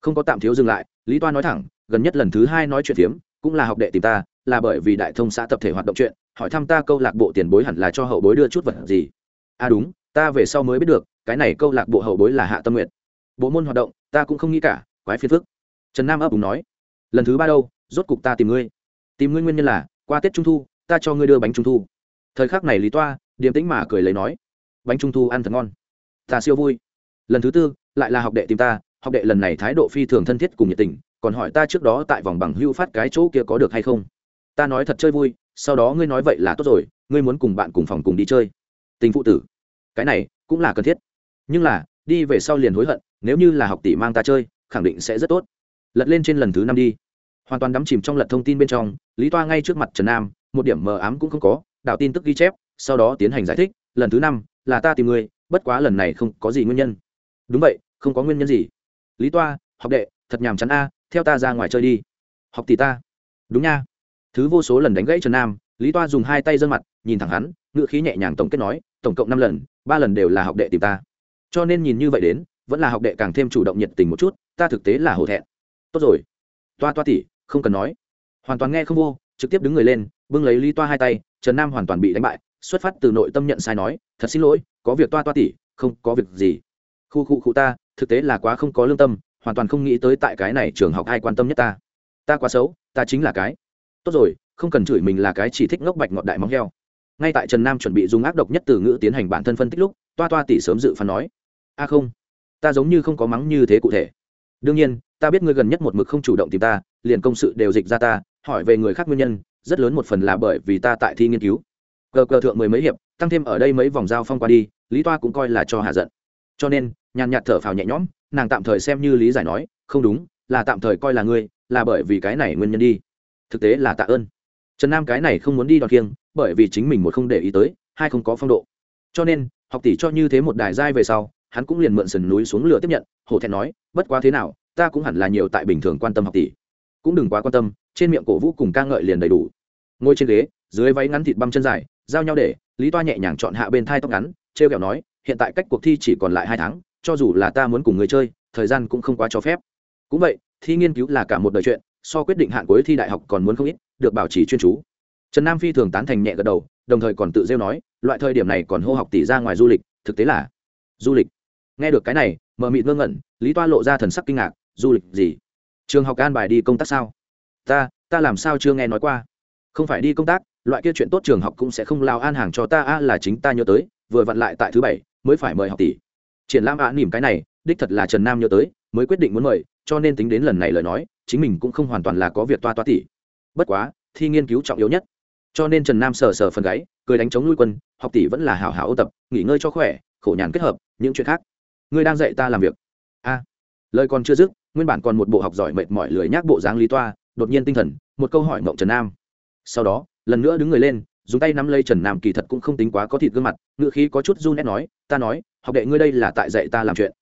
S1: Không có tạm thiếu dừng lại, lý toa nói thẳng, gần nhất lần thứ hai nói chuyện phiếm, cũng là học đệ tìm ta, là bởi vì đại thông xã tập thể hoạt động chuyện, hỏi thăm ta câu lạc bộ tiền bối hẳn là cho hậu bối đưa chút vật gì à đúng, ta về sau mới biết được, cái này câu lạc bộ hậu bối là hạ tâm nguyện bộ môn hoạt động, ta cũng không nghĩ cả, quái phiền phức. Trần nam ấp úng nói, lần thứ ba đâu, rốt cục ta tìm ngươi. Tìm ngươi nguyên nhân là, qua tết trung thu, ta cho ngươi đưa bánh trung thu. Thời khắc này lý toa, điềm tĩnh mà cười lấy nói, bánh trung thu ăn thật ngon. Ta siêu vui. Lần thứ tư, lại là học đệ tìm ta, học đệ lần này thái độ phi thường thân thiết cùng nhiệt tình, còn hỏi ta trước đó tại vòng bằng hưu phát cái chỗ kia có được hay không. Ta nói thật chơi vui, sau đó ngươi nói vậy là tốt rồi, ngươi muốn cùng bạn cùng phòng cùng đi chơi tình phụ tử. Cái này cũng là cần thiết. Nhưng là, đi về sau liền hối hận, nếu như là học tỷ mang ta chơi, khẳng định sẽ rất tốt. Lật lên trên lần thứ năm đi. Hoàn toàn đắm chìm trong lật thông tin bên trong, lý toa ngay trước mặt trần nam, một điểm mờ ám cũng không có đạo tin tức ghi chép, sau đó tiến hành giải thích, lần thứ năm là ta tìm ngươi bất quá lần này không có gì nguyên nhân. Đúng vậy, không có nguyên nhân gì. Lý toa, học đệ, thật nhàm chán a, theo ta ra ngoài chơi đi. Học tỷ ta. Đúng nha. Thứ vô số lần đánh gãy trần nam, lý toa dùng hai tay dân mặt, nhìn thẳng hắn ngựa khí nhẹ nhàng tổng kết nói tổng cộng năm lần, ba lần đều là học đệ tìm ta. Cho nên nhìn như vậy đến, vẫn là học đệ càng thêm chủ động nhiệt tình một chút, ta thực tế là hổ thẹn. Tốt rồi. Toa toa tỉ, không cần nói. Hoàn toàn nghe không vô, trực tiếp đứng người lên, bưng lấy lý toa hai tay, trần nam hoàn toàn bị đánh bại, xuất phát từ nội tâm nhận sai nói, thật xin lỗi, có việc toa toa tỉ, không có việc gì. Khu khu khu ta, thực tế là quá không có lương tâm, hoàn toàn không nghĩ tới tại cái này trường học ai quan tâm nhất ta. Ta quá xấu, ta chính là cái. Tốt rồi, không cần chửi mình là cái chỉ thích ngốc bạch ngọt đại móng heo ngay tại trần nam chuẩn bị dùng ác độc nhất từ ngữ tiến hành bản thân phân tích lúc, toa toa tỷ sớm dự phán nói, a không, ta giống như không có mắng như thế cụ thể. Đương nhiên, ta biết ngươi gần nhất một mực không chủ động tìm ta, liền công sự đều dịch ra ta, hỏi về người khác nguyên nhân, rất lớn một phần là bởi vì ta tại thi nghiên cứu. Cờ cờ thượng mười mấy hiệp, tăng thêm ở đây mấy vòng giao phong qua đi, lý toa cũng coi là cho hạ giận. Cho nên, nhàn nhạt thở phào nhẹ nhõm, nàng tạm thời xem như lý giải nói, không đúng, là tạm thời coi là ngươi, là bởi vì cái này nguyên nhân đi. Thực tế là tạ ơn. Trần nam cái này không muốn đi đòn kiêng bởi vì chính mình một không để ý tới, hai không có phong độ. Cho nên, học tỷ cho như thế một đài giai về sau, hắn cũng liền mượn sườn núi xuống lửa tiếp nhận, hổ thẹn nói, bất quá thế nào, ta cũng hẳn là nhiều tại bình thường quan tâm học tỷ. Cũng đừng quá quan tâm, trên miệng cổ vũ cùng ca ngợi liền đầy đủ. Ngồi trên ghế, dưới váy ngắn thịt băm chân dài, giao nhau để, lý toa nhẹ nhàng chọn hạ bên thai tóc ngắn t r e o kẹo nói, hiện tại cách cuộc thi chỉ còn lại hai tháng, cho dù là ta muốn cùng người chơi, thời gian cũng không quá cho phép. Cũng vậy, thi nghiên cứu là cả một đời chuyện, so quyết định hạn cuối thi đại học còn muốn không ít, được bảo trì chuyên chú trần nam phi thường tán thành nhẹ gật đầu, đồng thời còn tự rêu nói, loại thời điểm này còn hô học tỷ ra ngoài du lịch, thực tế là du lịch. Nghe được cái này, mờ mịt ngơ ngẩn, lý toa lộ ra thần sắc kinh ngạc, du lịch gì? Trường học an bài đi công tác sao? Ta ta làm sao chưa nghe nói qua? Không phải đi công tác, loại kia chuyện tốt trường học cũng sẽ không lao an hàng cho ta, a, là chính ta nhớ tới, vừa vặn lại tại thứ bảy, mới phải mời học tỷ. Triển lãm ạ nỉm cái này, đích thật là trần nam nhớ tới, mới quyết định muốn mời, cho nên tính đến lần này lời nói, chính mình cũng không hoàn toàn là có việc toa toa tỷ bất quá, thi nghiên cứu trọng yếu nhất cho nên trần nam sờ sờ phần gáy, cười đánh chống nuôi quân, học tỷ vẫn là hảo hảo ôn tập, nghỉ ngơi cho khỏe, khổ nhàn kết hợp, những chuyện khác. Ngươi đang dạy ta làm việc. A. Lời còn chưa dứt, nguyên bản còn một bộ học giỏi mệt mỏi lười nhác bộ dáng lý toa, đột nhiên tinh thần, một câu hỏi mộng trần nam. Sau đó, lần nữa đứng người lên, dùng tay nắm lấy trần nam kỳ thật cũng không tính quá có thịt gương mặt ngự khí có chút run ép nói, ta nói, học đệ ngươi đây là tại dạy ta làm chuyện.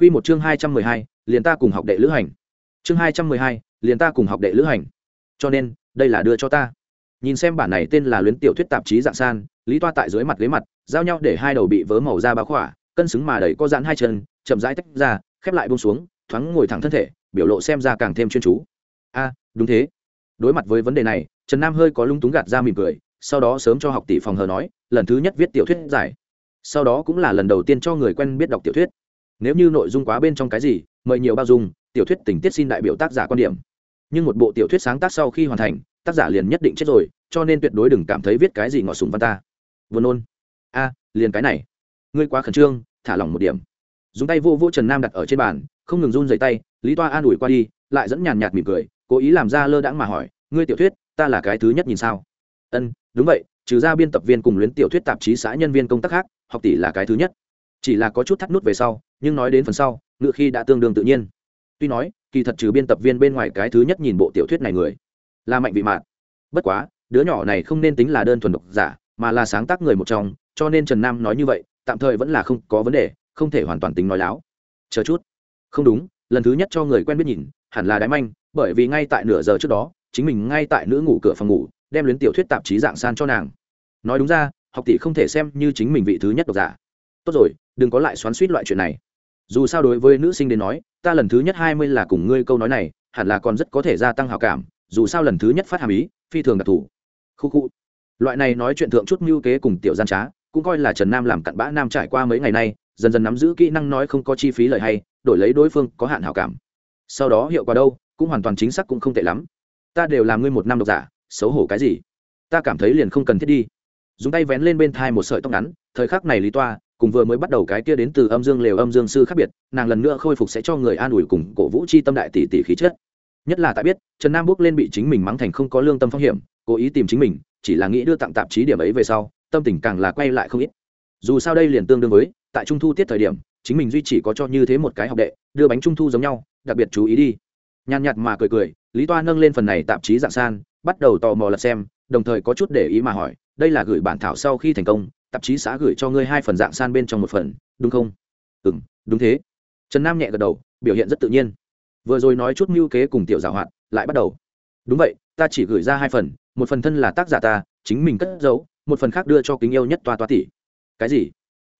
S1: Q một chương hai trăm mười hai, liền ta cùng học đệ lữ hành. Chương hai trăm mười hai, liền ta cùng học đệ lữ hành. Cho nên, đây là đưa cho ta nhìn xem bản này tên là luyến tiểu thuyết tạp chí dạng san, lý toa tại dưới mặt ghế mặt, giao nhau để hai đầu bị vớ màu da báo khỏa, cân xứng mà đẩy có dãn hai chân, chậm rãi tách ra, khép lại bông xuống, thoáng ngồi thẳng thân thể, biểu lộ xem ra càng thêm chuyên chú. A, đúng thế. Đối mặt với vấn đề này, trần nam hơi có lung túng gạt ra mỉm cười, sau đó sớm cho học tỷ phòng hờ nói, lần thứ nhất viết tiểu thuyết giải. Sau đó cũng là lần đầu tiên cho người quen biết đọc tiểu thuyết. Nếu như nội dung quá bên trong cái gì, mời nhiều bao dung, tiểu thuyết tình tiết xin đại biểu tác giả quan điểm. Nhưng một bộ tiểu thuyết sáng tác sau khi hoàn thành tác giả liền nhất định chết rồi, cho nên tuyệt đối đừng cảm thấy viết cái gì ngọ sùng văn ta. Vừa nôn. A, liền cái này. Ngươi quá khẩn trương, thả lỏng một điểm. Dùng tay vô vô trần nam đặt ở trên bàn, không ngừng run dày tay, lý toa an ủi qua đi, lại dẫn nhàn nhạt mỉm cười, cố ý làm ra lơ đãng mà hỏi, ngươi tiểu thuyết, ta là cái thứ nhất nhìn sao? Ân, đúng vậy, trừ ra biên tập viên cùng luyến tiểu thuyết tạp chí xã nhân viên công tác khác, học tỷ là cái thứ nhất. Chỉ là có chút thắt nút về sau, nhưng nói đến phần sau, ngựa khi đã tương đương tự nhiên. Tuy nói, kỳ thật trừ biên tập viên bên ngoài cái thứ nhất nhìn bộ tiểu thuyết này người là mạnh vị mạn bất quá, đứa nhỏ này không nên tính là đơn thuần độc giả, mà là sáng tác người một trong, cho nên trần nam nói như vậy, tạm thời vẫn là không có vấn đề, không thể hoàn toàn tính nói láo. Chờ chút. Không đúng, lần thứ nhất cho người quen biết nhìn, hẳn là đái manh, bởi vì ngay tại nửa giờ trước đó, chính mình ngay tại nữ ngủ cửa phòng ngủ, đem luyến tiểu thuyết tạp chí dạng san cho nàng. Nói đúng ra, học tỷ không thể xem như chính mình vị thứ nhất độc giả. Tốt rồi, đừng có lại xoắn suýt loại chuyện này. Dù sao đối với nữ sinh đến nói, ta lần thứ nhất hai mươi là cùng ngươi câu nói này, hẳn là còn rất có thể gia tăng hào cảm dù sao lần thứ nhất phát hàm ý, phi thường đặc thù. Khu khu. Loại này nói chuyện thượng chút mưu kế cùng tiểu gian trá, cũng coi là trần nam làm cặn bã nam trải qua mấy ngày nay, dần dần nắm giữ kỹ năng nói không có chi phí lời hay, đổi lấy đối phương có hạn hảo cảm. Sau đó hiệu quả đâu, cũng hoàn toàn chính xác cũng không tệ lắm. Ta đều làm ngươi một năm độc giả, xấu hổ cái gì? Ta cảm thấy liền không cần thiết đi. Dùng tay vén lên bên thai một sợi tóc ngắn, thời khắc này lý toa, cùng vừa mới bắt đầu cái kia đến từ âm dương lều âm dương sư khác biệt, nàng lần nữa khôi phục sẽ cho người an ủi cùng cổ vũ chi tâm đại tỷ tỷ khí chất nhất là tại biết, trần nam bước lên bị chính mình mắng thành không có lương tâm phong hiểm, cố ý tìm chính mình, chỉ là nghĩ đưa tặng tạp chí điểm ấy về sau, tâm tình càng là quay lại không ít. Dù sao đây liền tương đương với, tại trung thu tiết thời điểm, chính mình duy chỉ có cho như thế một cái học đệ, đưa bánh trung thu giống nhau, đặc biệt chú ý đi. Nhàn nhạt mà cười cười, lý toa nâng lên phần này tạp chí dạng san, bắt đầu tò mò lật xem, đồng thời có chút để ý mà hỏi, đây là gửi bản thảo sau khi thành công, tạp chí xã gửi cho ngươi hai phần dạng san bên trong một phần, đúng không? Ừ đúng thế. Trần nam nhẹ gật đầu, biểu hiện rất tự nhiên vừa rồi nói chút mưu kế cùng tiểu giảo hoạt, lại bắt đầu. Đúng vậy, ta chỉ gửi ra hai phần, một phần thân là tác giả ta, chính mình cất giấu, một phần khác đưa cho kính yêu nhất toa toa tỷ. Cái gì?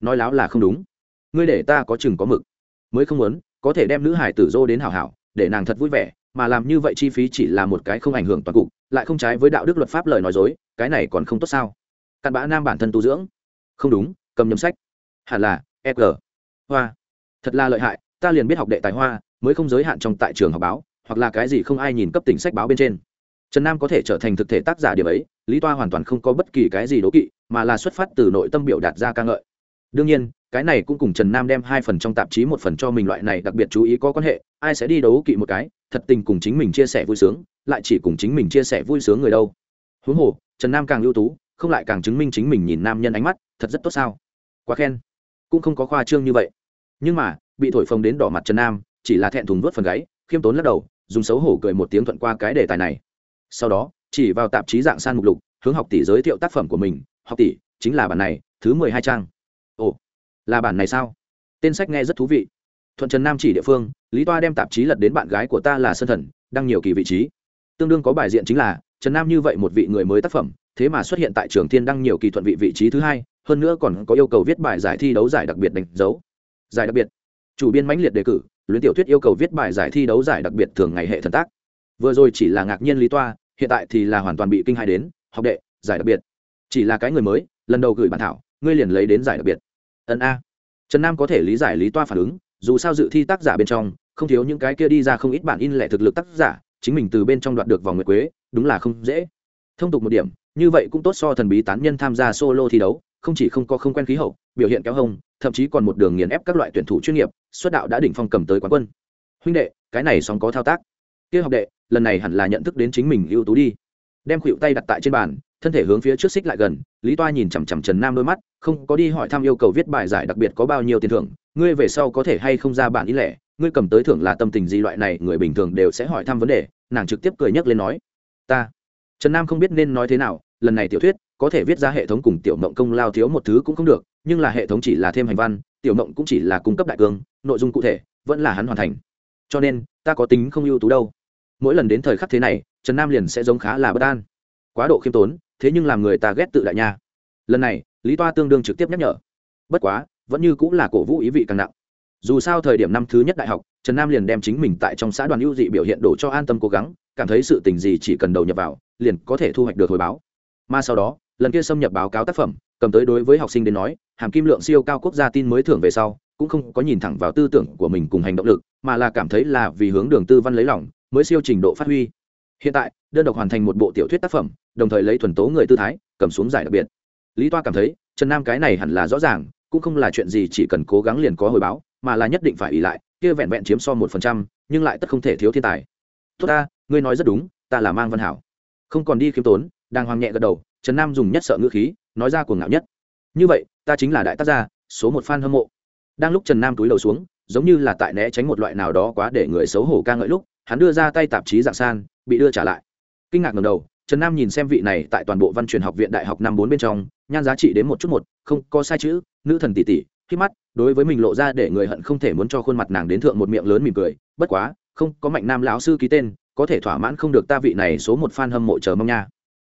S1: Nói láo là không đúng. Ngươi để ta có chừng có mực. Mới không muốn, có thể đem nữ hải tử dô đến hảo hảo, để nàng thật vui vẻ, mà làm như vậy chi phí chỉ là một cái không ảnh hưởng toàn cục, lại không trái với đạo đức luật pháp lời nói dối, cái này còn không tốt sao? Cặn bã nam bản thân tu dưỡng. Không đúng, cầm nhầm sách. Hẳn là e g hoa. Thật là lợi hại, ta liền biết học đệ tài hoa mới không giới hạn trong tại trường học báo, hoặc là cái gì không ai nhìn cấp tỉnh sách báo bên trên. Trần nam có thể trở thành thực thể tác giả điểm ấy, lý toa hoàn toàn không có bất kỳ cái gì đố kỵ, mà là xuất phát từ nội tâm biểu đạt ra ca ngợi. Đương nhiên, cái này cũng cùng trần nam đem hai phần trong tạp chí một phần cho mình loại này đặc biệt chú ý có quan hệ, ai sẽ đi đấu kỵ một cái, thật tình cùng chính mình chia sẻ vui sướng, lại chỉ cùng chính mình chia sẻ vui sướng người đâu. Huống hồ, trần nam càng ưu tú, không lại càng chứng minh chính mình nhìn nam nhân ánh mắt, thật rất tốt sao? Quá khen. Cũng không có khoa trương như vậy. Nhưng mà, bị thổi phồng đến đỏ mặt trần nam chỉ là thẹn thùng vớt phần gáy, khiêm tốn lắc đầu, dùng xấu hổ cười một tiếng thuận qua cái đề tài này. Sau đó, chỉ vào tạp chí dạng san mục lục, hướng học tỷ giới thiệu tác phẩm của mình. Học tỷ, chính là bản này, thứ mười hai trang. Ồ, là bản này sao? Tên sách nghe rất thú vị. Thuận trần nam chỉ địa phương, lý toa đem tạp chí lật đến bạn gái của ta là sân thần, đăng nhiều kỳ vị trí. Tương đương có bài diện chính là, trần nam như vậy một vị người mới tác phẩm, thế mà xuất hiện tại trường thiên đăng nhiều kỳ thuận vị vị trí thứ hai, hơn nữa còn có yêu cầu viết bài giải thi đấu giải đặc biệt đánh dấu. Giải đặc biệt. Chủ biên mãnh liệt đề cử luyến tiểu thuyết yêu cầu viết bài giải thi đấu giải đặc biệt thường ngày hệ thần tác. Vừa rồi chỉ là ngạc nhiên lý toa, hiện tại thì là hoàn toàn bị kinh hai đến, học đệ, giải đặc biệt. Chỉ là cái người mới, lần đầu gửi bản thảo, ngươi liền lấy đến giải đặc biệt. Ân a. Trần nam có thể lý giải lý toa phản ứng, dù sao dự thi tác giả bên trong, không thiếu những cái kia đi ra không ít bản in lẻ thực lực tác giả, chính mình từ bên trong đoạt được vòng nguyệt quế, đúng là không dễ. Thông tục một điểm, như vậy cũng tốt so thần bí tán nhân tham gia solo thi đấu, không chỉ không có không quen khí hậu biểu hiện kéo hông, thậm chí còn một đường nghiền ép các loại tuyển thủ chuyên nghiệp, xuất đạo đã đỉnh phong cầm tới quán quân. Huynh đệ, cái này song có thao tác. Kia học đệ, lần này hẳn là nhận thức đến chính mình ưu tú đi. Đem khuỵu tay đặt tại trên bàn, thân thể hướng phía trước xích lại gần, lý toa nhìn chằm chằm trần nam đôi mắt, không có đi hỏi thăm yêu cầu viết bài giải đặc biệt có bao nhiêu tiền thưởng, ngươi về sau có thể hay không ra bản ý lẻ, ngươi cầm tới thưởng là tâm tình gì loại này, người bình thường đều sẽ hỏi thăm vấn đề, nàng trực tiếp cười nhấc lên nói. Ta. Trần nam không biết nên nói thế nào, lần này tiểu thuyết, có thể viết ra hệ thống cùng tiểu mộng công lao thiếu một thứ cũng không được nhưng là hệ thống chỉ là thêm hành văn, tiểu mộng cũng chỉ là cung cấp đại cương, nội dung cụ thể, vẫn là hắn hoàn thành. Cho nên, ta có tính không ưu tú đâu. Mỗi lần đến thời khắc thế này, trần nam liền sẽ giống khá là bất an. Quá độ khiêm tốn, thế nhưng làm người ta ghét tự đại nha. Lần này, lý toa tương đương trực tiếp nhắc nhở. Bất quá, vẫn như cũng là cổ vũ ý vị càng nặng. Dù sao thời điểm năm thứ nhất đại học, trần nam liền đem chính mình tại trong xã đoàn ưu dị biểu hiện đổ cho an tâm cố gắng, cảm thấy sự tình gì chỉ cần đầu nhập vào, liền có thể thu hoạch được hồi báo. Mà sau đó, lần kia xâm nhập báo cáo tác phẩm cầm tới đối với học sinh đến nói, hàm kim lượng siêu cao quốc gia tin mới thưởng về sau, cũng không có nhìn thẳng vào tư tưởng của mình cùng hành động lực, mà là cảm thấy là vì hướng đường tư văn lấy lòng, mới siêu trình độ phát huy. Hiện tại, đơn độc hoàn thành một bộ tiểu thuyết tác phẩm, đồng thời lấy thuần tố người tư thái, cầm xuống giải đặc biệt. Lý toa cảm thấy, trần nam cái này hẳn là rõ ràng, cũng không là chuyện gì chỉ cần cố gắng liền có hồi báo, mà là nhất định phải ỉ lại, kia vẹn vẹn chiếm so một phần trăm, nhưng lại tất không thể thiếu thiên tài. Tốt ta, ngươi nói rất đúng, ta là mang văn hảo. Không còn đi khiêm tốn đang hoàng nhẹ gật đầu, trần nam dùng nhất sợ ngữ khí nói ra cuồng ngạo nhất. Như vậy, ta chính là đại tác gia, số một fan hâm mộ. Đang lúc trần nam túi đầu xuống, giống như là tại né tránh một loại nào đó quá để người xấu hổ ca ngợi lúc, hắn đưa ra tay tạp chí dạng san, bị đưa trả lại. Kinh ngạc ngầm đầu, trần nam nhìn xem vị này tại toàn bộ văn truyền học viện đại học năm bốn bên trong, nhan giá trị đến một chút một, không có sai chữ, nữ thần tỷ tỷ, khi mắt, đối với mình lộ ra để người hận không thể muốn cho khuôn mặt nàng đến thượng một miệng lớn mỉm cười, bất quá, không, có mạnh nam lão sư ký tên, có thể thỏa mãn không được ta vị này số một fan hâm mộ chờ mong nha.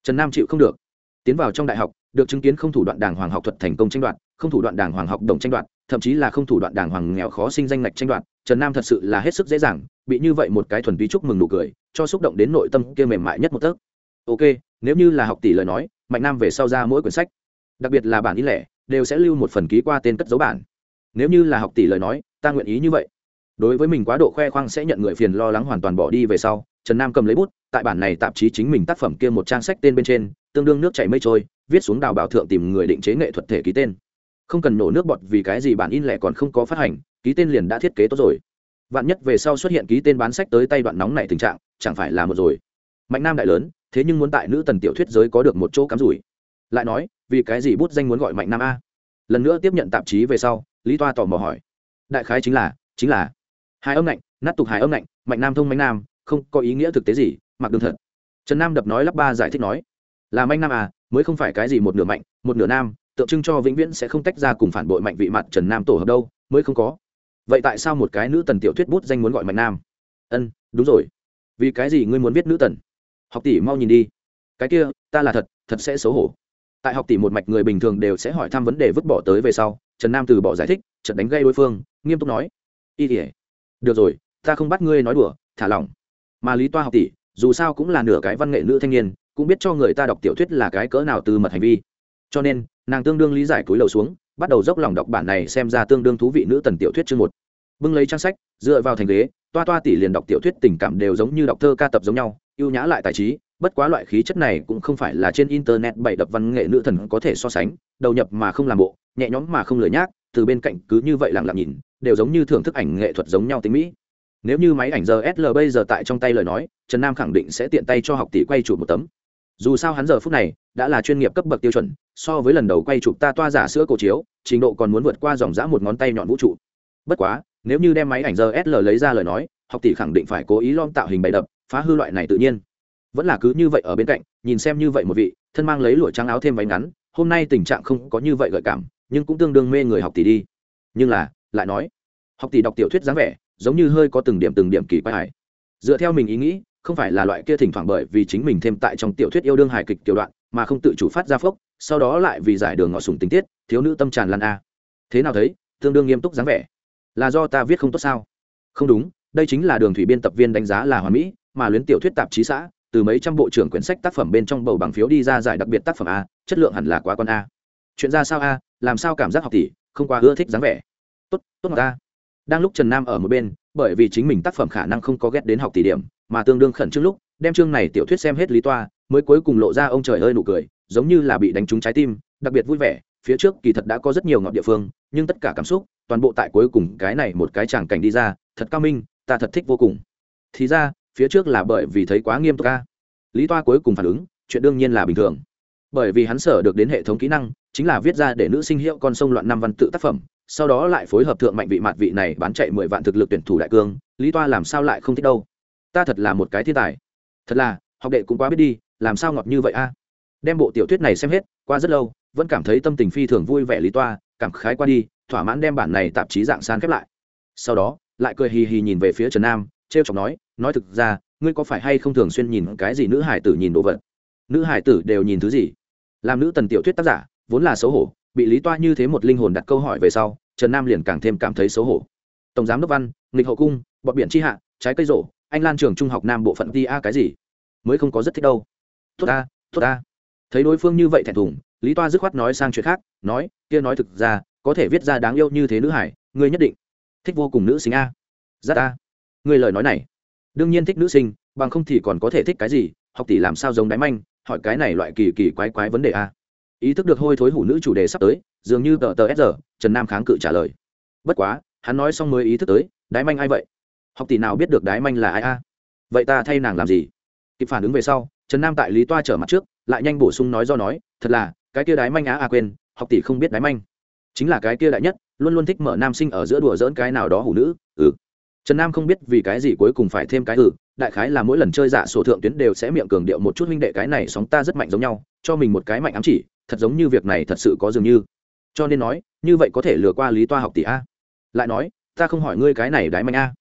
S1: Trần nam chịu không được, tiến vào trong đại học được chứng kiến không thủ đoạn đảng hoàng học thuật thành công tranh đoạt, không thủ đoạn đảng hoàng học đồng tranh đoạt, thậm chí là không thủ đoạn đảng hoàng nghèo khó sinh danh ngạch tranh đoạt, trần nam thật sự là hết sức dễ dàng, bị như vậy một cái thuần túy chúc mừng nụ cười, cho xúc động đến nội tâm kia mềm mại nhất một tấc. Ok, nếu như là học tỷ lời nói, mạnh nam về sau ra mỗi quyển sách, đặc biệt là bản in lẻ, đều sẽ lưu một phần ký qua tên cất dấu bản. Nếu như là học tỷ lời nói, ta nguyện ý như vậy. Đối với mình quá độ khoe khoang sẽ nhận người phiền lo lắng hoàn toàn bỏ đi về sau, trần nam cầm lấy bút, tại bản này tạp chí chính mình tác phẩm kia một trang sách tên bên trên, tương đương nước chảy mây trôi viết xuống đào bảo thượng tìm người định chế nghệ thuật thể ký tên. Không cần nổ nước bọt vì cái gì bản in lẻ còn không có phát hành, ký tên liền đã thiết kế tốt rồi. Vạn nhất về sau xuất hiện ký tên bán sách tới tay đoạn nóng này tình trạng, chẳng phải là một rồi. Mạnh nam đại lớn, thế nhưng muốn tại nữ tần tiểu thuyết giới có được một chỗ cắm rủi. Lại nói, vì cái gì bút danh muốn gọi mạnh nam a? Lần nữa tiếp nhận tạp chí về sau, lý toa tò mò hỏi. Đại khái chính là chính là. Hai âm lạnh nát tục hai âm lạnh mạnh nam thông mạnh nam, không có ý nghĩa thực tế gì, mặc đương thật. Trần nam đập nói lắp ba giải thích nói. Là mạnh nam à mới không phải cái gì một nửa mạnh, một nửa nam, tượng trưng cho vĩnh viễn sẽ không tách ra cùng phản bội mạnh vị mặt trần nam tổ hợp đâu, mới không có. Vậy tại sao một cái nữ tần tiểu thuyết bút danh muốn gọi mạnh nam? Ân, đúng rồi. Vì cái gì ngươi muốn viết nữ tần? Học tỷ mau nhìn đi. Cái kia, ta là thật thật sẽ xấu hổ. Tại học tỷ một mạch người bình thường đều sẽ hỏi thăm vấn đề vứt bỏ tới về sau, trần nam từ bỏ giải thích trận đánh gây đối phương, nghiêm túc nói. Y tỉa được rồi, ta không bắt ngươi nói đùa, thả lỏng. Mà lý toa học tỷ, dù sao cũng là nửa cái văn nghệ nữ thanh niên cũng biết cho người ta đọc tiểu thuyết là cái cỡ nào từ mật hành vi. Cho nên, nàng tương đương lý giải túi lầu xuống, bắt đầu dốc lòng đọc bản này xem ra tương đương thú vị nữ tần tiểu thuyết chương một. Bưng lấy trang sách, dựa vào thành ghế, toa toa tỷ liền đọc tiểu thuyết tình cảm đều giống như đọc thơ ca tập giống nhau, ưu nhã lại tài trí, bất quá loại khí chất này cũng không phải là trên internet bảy đập văn nghệ nữ thần có thể so sánh, đầu nhập mà không làm bộ, nhẹ nhõm mà không lười nhác, từ bên cạnh cứ như vậy lặng lặng nhìn, đều giống như thưởng thức ảnh nghệ thuật giống nhau tính mỹ. Nếu như máy ảnh giờ sl bây giờ tại trong tay lời nói, trần nam khẳng định sẽ tiện tay cho học tỷ quay chụp một tấm dù sao hắn giờ phút này đã là chuyên nghiệp cấp bậc tiêu chuẩn, so với lần đầu quay chụp ta toa giả sữa cổ chiếu, trình độ còn muốn vượt qua dòng dã một ngón tay nhọn vũ trụ. Bất quá, nếu như đem máy ảnh giờ sl lấy ra lời nói, học tỷ khẳng định phải cố ý lom tạo hình bày đập, phá hư loại này tự nhiên. Vẫn là cứ như vậy ở bên cạnh, nhìn xem như vậy một vị, thân mang lấy lụa trắng áo thêm váy ngắn, hôm nay tình trạng không có như vậy gợi cảm, nhưng cũng tương đương mê người học tỷ đi. Nhưng là, lại nói, học tỷ đọc tiểu thuyết dáng vẻ, giống như hơi có từng điểm từng điểm kỳ quái. Dựa theo mình ý nghĩ không phải là loại kia thỉnh thoảng bởi vì chính mình thêm tại trong tiểu thuyết yêu đương hài kịch tiểu đoạn, mà không tự chủ phát ra phốc, sau đó lại vì giải đường ngọ sùng tình tiết, thiếu nữ tâm tràn lan a. Thế nào thấy? Tương đương nghiêm túc dáng vẻ. Là do ta viết không tốt sao? Không đúng, đây chính là đường thủy biên tập viên đánh giá là hoàn mỹ, mà luyến tiểu thuyết tạp chí xã, từ mấy trăm bộ trưởng quyển sách tác phẩm bên trong bầu bằng phiếu đi ra giải đặc biệt tác phẩm a, chất lượng hẳn là quá con a. Chuyện ra sao a? Làm sao cảm giác học tỷ, không quá ưa thích dáng vẻ? Tốt tốt ngọc a đang lúc trần nam ở một bên, bởi vì chính mình tác phẩm khả năng không có ghét đến học tỷ điểm mà tương đương khẩn trương lúc, đem chương này tiểu thuyết xem hết lý toa, mới cuối cùng lộ ra ông trời ơi nụ cười, giống như là bị đánh trúng trái tim, đặc biệt vui vẻ, phía trước kỳ thật đã có rất nhiều ngọn địa phương, nhưng tất cả cảm xúc, toàn bộ tại cuối cùng cái này một cái tràng cảnh đi ra, thật cao minh, ta thật thích vô cùng. Thì ra, phía trước là bởi vì thấy quá nghiêm túc ca. Lý toa cuối cùng phản ứng, chuyện đương nhiên là bình thường. Bởi vì hắn sở được đến hệ thống kỹ năng, chính là viết ra để nữ sinh hiệu con sông loạn năm văn tự tác phẩm, sau đó lại phối hợp thượng mạnh vị mạt vị này bán chạy mười vạn thực lực tuyển thủ đại cương, lý toa làm sao lại không thích đâu ta thật là một cái thiên tài. Thật là, học đệ cũng quá biết đi, làm sao ngọt như vậy a? Đem bộ tiểu thuyết này xem hết, qua rất lâu, vẫn cảm thấy tâm tình phi thường vui vẻ lý toa, cảm khái qua đi, thỏa mãn đem bản này tạp chí dạng san khép lại. Sau đó, lại cười hì hì nhìn về phía trần nam t r e o chọc nói nói thực ra, ngươi có phải hay không thường xuyên nhìn cái gì nữ hải tử nhìn đồ vật? Nữ hải tử đều nhìn thứ gì? Làm nữ tần tiểu thuyết tác giả, vốn là xấu hổ, bị lý toa như thế một linh hồn đặt câu hỏi về sau, trần nam liền càng thêm cảm thấy xấu hổ. Tổng giám đốc văn, nghịch hậu cung, bọn biển tri hạ, trái cây rổ anh lan trường trung học nam bộ phận ti a cái gì? Mới không có rất thích đâu. Tốt ta tốt ta thấy đối phương như vậy thẹn thùng, lý toa dứt khoát nói sang chuyện khác, nói, kia nói thực ra, có thể viết ra đáng yêu như thế nữ hải, ngươi nhất định thích vô cùng nữ sinh a. Rất a ngươi lời nói này. Đương nhiên thích nữ sinh, bằng không thì còn có thể thích cái gì, học tỷ làm sao giống đáy manh, hỏi cái này loại kỳ kỳ quái quái vấn đề a. Ý thức được hôi thối hủ nữ chủ đề sắp tới, dường như tờ tờ s giờ trần nam kháng cự trả lời. Bất quá, hắn nói xong mới ý thức tới, đái manh ai vậy? Học tỷ nào biết được đái manh là ai a? Vậy ta thay nàng làm gì? Kịp phản ứng về sau, trần nam tại lý toa trở mặt trước, lại nhanh bổ sung nói do nói, thật là, cái kia đái manh á à quên, học tỷ không biết đái manh. Chính là cái kia đại nhất, luôn luôn thích mở nam sinh ở giữa đùa dỡn cái nào đó hủ nữ ừ. Trần nam không biết vì cái gì cuối cùng phải thêm cái ừ đại khái là mỗi lần chơi giả sổ thượng tuyến đều sẽ miệng cường điệu một chút huynh đệ cái này sóng ta rất mạnh giống nhau, cho mình một cái mạnh ám chỉ, thật giống như việc này thật sự có dường như. Cho nên nói, như vậy có thể lừa qua lý toa học tỷ a. Lại nói, ta không hỏi ngươi cái này đái manh a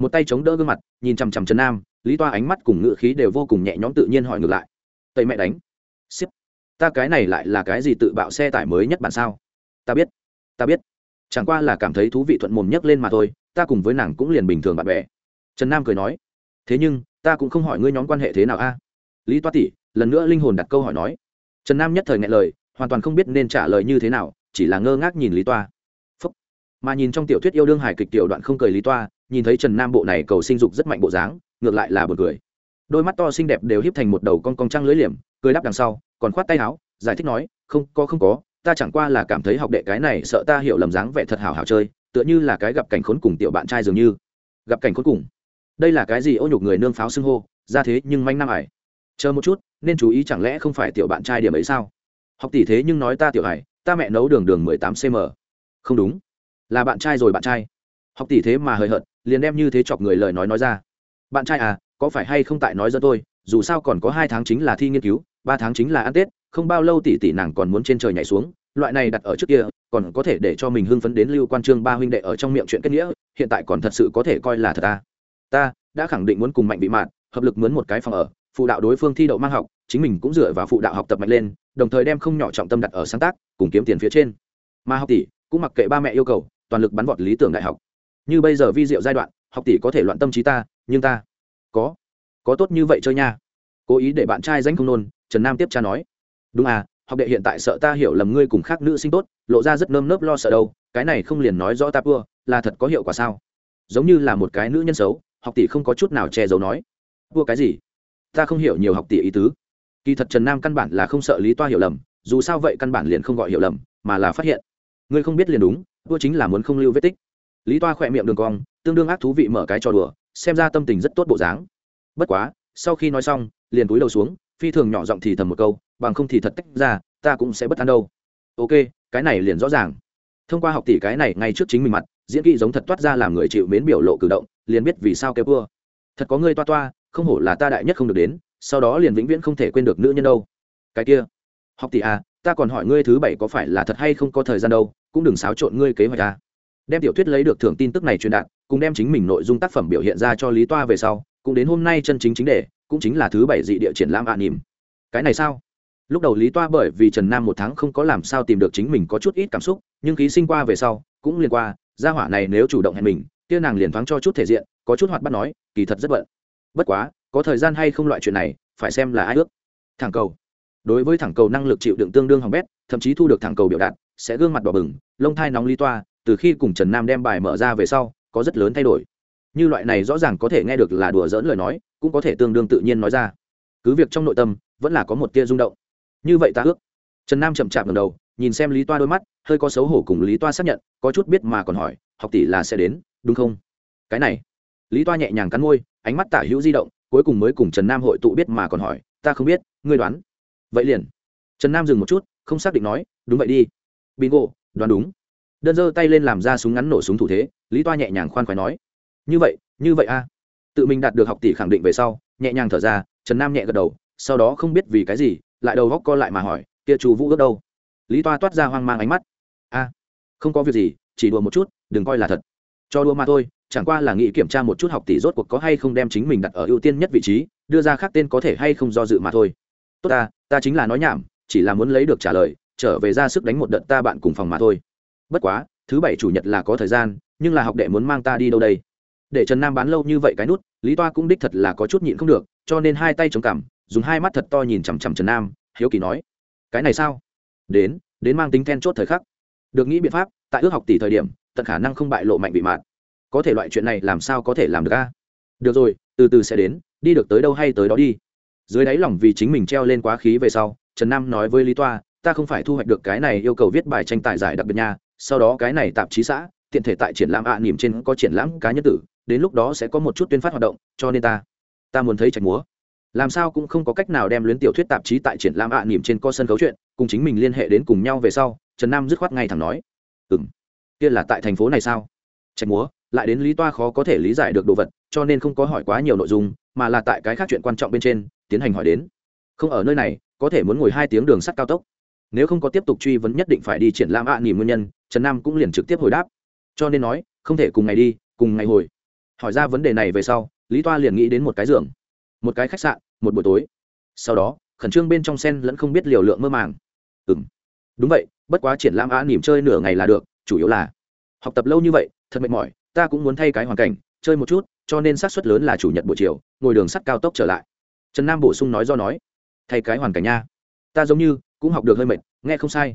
S1: một tay chống đỡ gương mặt, nhìn chằm chằm trần nam, lý toa ánh mắt cùng ngựa khí đều vô cùng nhẹ nhõm tự nhiên hỏi ngược lại. Tây mẹ đánh. Ship ta cái này lại là cái gì tự bạo xe tải mới nhất bản sao? Ta biết ta biết. Chẳng qua là cảm thấy thú vị thuận mồm nhấc lên mà thôi, ta cùng với nàng cũng liền bình thường bạn bè. Trần nam cười nói. Thế nhưng, ta cũng không hỏi ngươi nhóm quan hệ thế nào a? Lý toa tỷ lần nữa linh hồn đặt câu hỏi nói. Trần nam nhất thời ngại lời, hoàn toàn không biết nên trả lời như thế nào, chỉ là ngơ ngác nhìn lý toa. Phúc. mà nhìn trong tiểu thuyết yêu đương hài kịch tiểu đoạn không cười lý toa nhìn thấy trần nam bộ này cầu sinh dục rất mạnh bộ dáng, ngược lại là b u ồ n cười. Đôi mắt to xinh đẹp đều hiếp thành một đầu con con trăng lưỡi liềm, cười đáp đằng sau, còn khoát tay áo, giải thích nói, không, có không có, ta chẳng qua là cảm thấy học đệ cái này sợ ta hiểu lầm dáng vẻ thật hảo hảo chơi, tựa như là cái gặp cảnh khốn cùng tiểu bạn trai dường như. Gặp cảnh khốn cùng. Đây là cái gì ô nhục người nương pháo xưng hô, ra thế nhưng manh nam ải chờ một chút, nên chú ý chẳng lẽ không phải tiểu bạn trai điểm ấy sao? Học tỷ thế nhưng nói ta tiểu hải, ta mẹ nấu đường đường mười tám cm không đúng. Là bạn trai rồi bạn trai. Học tỷ thế mà hời hợt liền đem như thế chọc người lời nói nói ra. Bạn trai à có phải hay không tại nói dẫn tôi, dù sao còn có hai tháng chính là thi nghiên cứu, ba tháng chính là ăn tết, không bao lâu tỷ tỷ nàng còn muốn trên trời nhảy xuống, loại này đặt ở trước kia, còn có thể để cho mình hưng phấn đến lưu quan trương ba huynh đệ ở trong miệng chuyện kết nghĩa, hiện tại còn thật sự có thể coi là thật ta. Ta đã khẳng định muốn cùng mạnh bị mạn hợp lực mướn một cái phòng ở, phụ đạo đối phương thi đậu mang học, chính mình cũng dựa vào phụ đạo học tập mạnh lên, đồng thời đem không nhỏ trọng tâm đặt ở sáng tác, cùng kiếm tiền phía trên. Mà học tỷ cũng mặc kệ ba mẹ yêu cầu, toàn lực bắn vọt lý tưởng đại học như bây giờ vi diệu giai đoạn, học tỷ có thể loạn tâm trí ta, nhưng ta có có tốt như vậy chơi nha. Cố ý để bạn trai danh không nôn, trần nam tiếp cha nói. Đúng à học đệ hiện tại sợ ta hiểu lầm ngươi cùng khác nữ sinh tốt, lộ ra rất nơm nớp lo sợ đâu, cái này không liền nói rõ ta pua là thật có hiệu quả sao? Giống như là một cái nữ nhân xấu, học tỷ không có chút nào che giấu nói. Pua cái gì? Ta không hiểu nhiều học tỷ ý tứ. Kỳ thật trần nam căn bản là không sợ lý toa hiểu lầm, dù sao vậy căn bản liền không gọi hiểu lầm, mà là phát hiện. Ngươi không biết liền đúng pua chính là muốn không lưu vết tích lý toa khỏe miệng đường cong, tương đương ác thú vị mở cái trò đùa, xem ra tâm tình rất tốt bộ dáng. Bất quá, sau khi nói xong, liền túi đầu xuống, phi thường nhỏ giọng thì thầm một câu, bằng không thì thật tách ra, ta cũng sẽ bất an đâu. Ok, cái này liền rõ ràng. Thông qua học tỷ cái này ngay trước chính mình mặt, diễn kỹ giống thật toát ra làm người chịu mến biểu lộ cử động, liền biết vì sao kêu vua thật có ngươi toa toa, không hổ là ta đại nhất không được đến, sau đó liền vĩnh viễn không thể quên được nữ nhân đâu. Cái kia, học tỷ à ta còn hỏi ngươi thứ bảy có phải là thật hay không có thời gian đâu, cũng đừng xáo trộn ngươi kế hoạch à đem tiểu thuyết lấy được thưởng tin tức này truyền đạt, cùng đem chính mình nội dung tác phẩm biểu hiện ra cho lý toa về sau, cũng đến hôm nay chân chính chính đề, cũng chính là thứ bảy dị địa triển lãm ạ à nỉm cái này sao? Lúc đầu lý toa bởi vì trần nam một tháng không có làm sao tìm được chính mình có chút ít cảm xúc, nhưng ký sinh qua về sau, cũng liên qua, gia hỏa này nếu chủ động hẹn mình, kia nàng liền thoáng cho chút thể diện, có chút hoạt bắt nói, kỳ thật rất bận. Bất quá, có thời gian hay không loại chuyện này, phải xem là ai ước. Thẳng cầu. Đối với thẳng cầu năng lực chịu đựng tương đương hỏng bét, thậm chí thu được thẳng cầu biểu đạt, sẽ gương mặt đỏ bừng, lông thai nóng lý toa từ khi cùng trần nam đem bài mở ra về sau, có rất lớn thay đổi. Như loại này rõ ràng có thể nghe được là đùa dỡn lời nói, cũng có thể tương đương tự nhiên nói ra. Cứ việc trong nội tâm, vẫn là có một tia rung động. Như vậy ta ước. Trần nam chậm chạp ngầm đầu, nhìn xem lý toa đôi mắt, hơi có xấu hổ cùng lý toa xác nhận, có chút biết mà còn hỏi, học tỷ là sẽ đến, đúng không? Cái này. Lý toa nhẹ nhàng cắn môi, ánh mắt tả hữu di động, cuối cùng mới cùng trần nam hội tụ biết mà còn hỏi, ta không biết, ngươi đoán. Vậy liền. Trần nam dừng một chút, không xác định nói, đúng vậy đi. Bingo, đoán đúng đơn giơ tay lên làm ra súng ngắn nổ súng thủ thế, lý toa nhẹ nhàng khoan khoái nói, như vậy như vậy a. Tự mình đạt được học tỷ khẳng định về sau, nhẹ nhàng thở ra, trần nam nhẹ gật đầu, sau đó không biết vì cái gì, lại đầu góc co lại mà hỏi, kia chu vũ ước đâu? Lý toa toát ra hoang mang ánh mắt, a, không có việc gì, chỉ đùa một chút, đừng coi là thật. Cho đùa mà thôi, chẳng qua là nghĩ kiểm tra một chút học tỷ rốt cuộc có hay không đem chính mình đặt ở ưu tiên nhất vị trí, đưa ra khác tên có thể hay không do dự mà thôi. Tốt ta ta chính là nói nhảm, chỉ là muốn lấy được trả lời, trở về ra sức đánh một đợt ta bạn cùng phòng mà thôi bất quá, thứ bảy chủ nhật là có thời gian, nhưng là học đệ muốn mang ta đi đâu đây? Để trần nam bán lâu như vậy cái nút, lý toa cũng đích thật là có chút nhịn không được, cho nên hai tay chống cằm, dùng hai mắt thật to nhìn chằm chằm trần nam, hiếu kỳ nói, cái này sao? Đến đến mang tính then chốt thời khắc. Được nghĩ biện pháp, tại ước học tỷ thời điểm, tận khả năng không bại lộ mạnh bị mạt. Có thể loại chuyện này làm sao có thể làm được a? Được rồi, từ từ sẽ đến, đi được tới đâu hay tới đó đi. Dưới đáy lòng vì chính mình treo lên quá khí về sau, trần nam nói với lý toa, ta không phải thu hoạch được cái này yêu cầu viết bài tranh tài giải đặc biệt nha sau đó cái này tạp chí xã tiện thể tại triển lãm ạ à, nỉm trên có triển lãm cá nhân tử đến lúc đó sẽ có một chút tuyên phát hoạt động cho nên ta ta muốn thấy trạch múa. Làm sao cũng không có cách nào đem luyến tiểu thuyết tạp chí tại triển lãm ạ à, nỉm trên co sân khấu chuyện cùng chính mình liên hệ đến cùng nhau về sau trần nam dứt khoát ngay thẳng nói ừ m kia là tại thành phố này sao? Trạch múa lại đến lý toa khó có thể lý giải được đồ vật cho nên không có hỏi quá nhiều nội dung mà là tại cái khác chuyện quan trọng bên trên tiến hành hỏi đến. Không ở nơi này có thể muốn ngồi hai tiếng đường sắt cao tốc nếu không có tiếp tục truy vấn nhất định phải đi triển lãm ạ à, nguyên nhân trần nam cũng liền trực tiếp hồi đáp. Cho nên nói không thể cùng ngày đi cùng ngày hồi. Hỏi ra vấn đề này về sau lý toa liền nghĩ đến một cái giường một cái khách sạn một buổi tối. Sau đó khẩn trương bên trong sen lẫn không biết liều lượng mơ màng. Ừ m đúng vậy bất quá triển lãm á nỉm chơi nửa ngày là được chủ yếu là học tập lâu như vậy thật mệt mỏi ta cũng muốn thay cái hoàn cảnh chơi một chút cho nên xác suất lớn là chủ nhật buổi chiều ngồi đường sắt cao tốc trở lại. Trần nam bổ sung nói do nói thay cái hoàn cảnh nha. Ta giống như cũng học được hơi mệt, nghe không sai.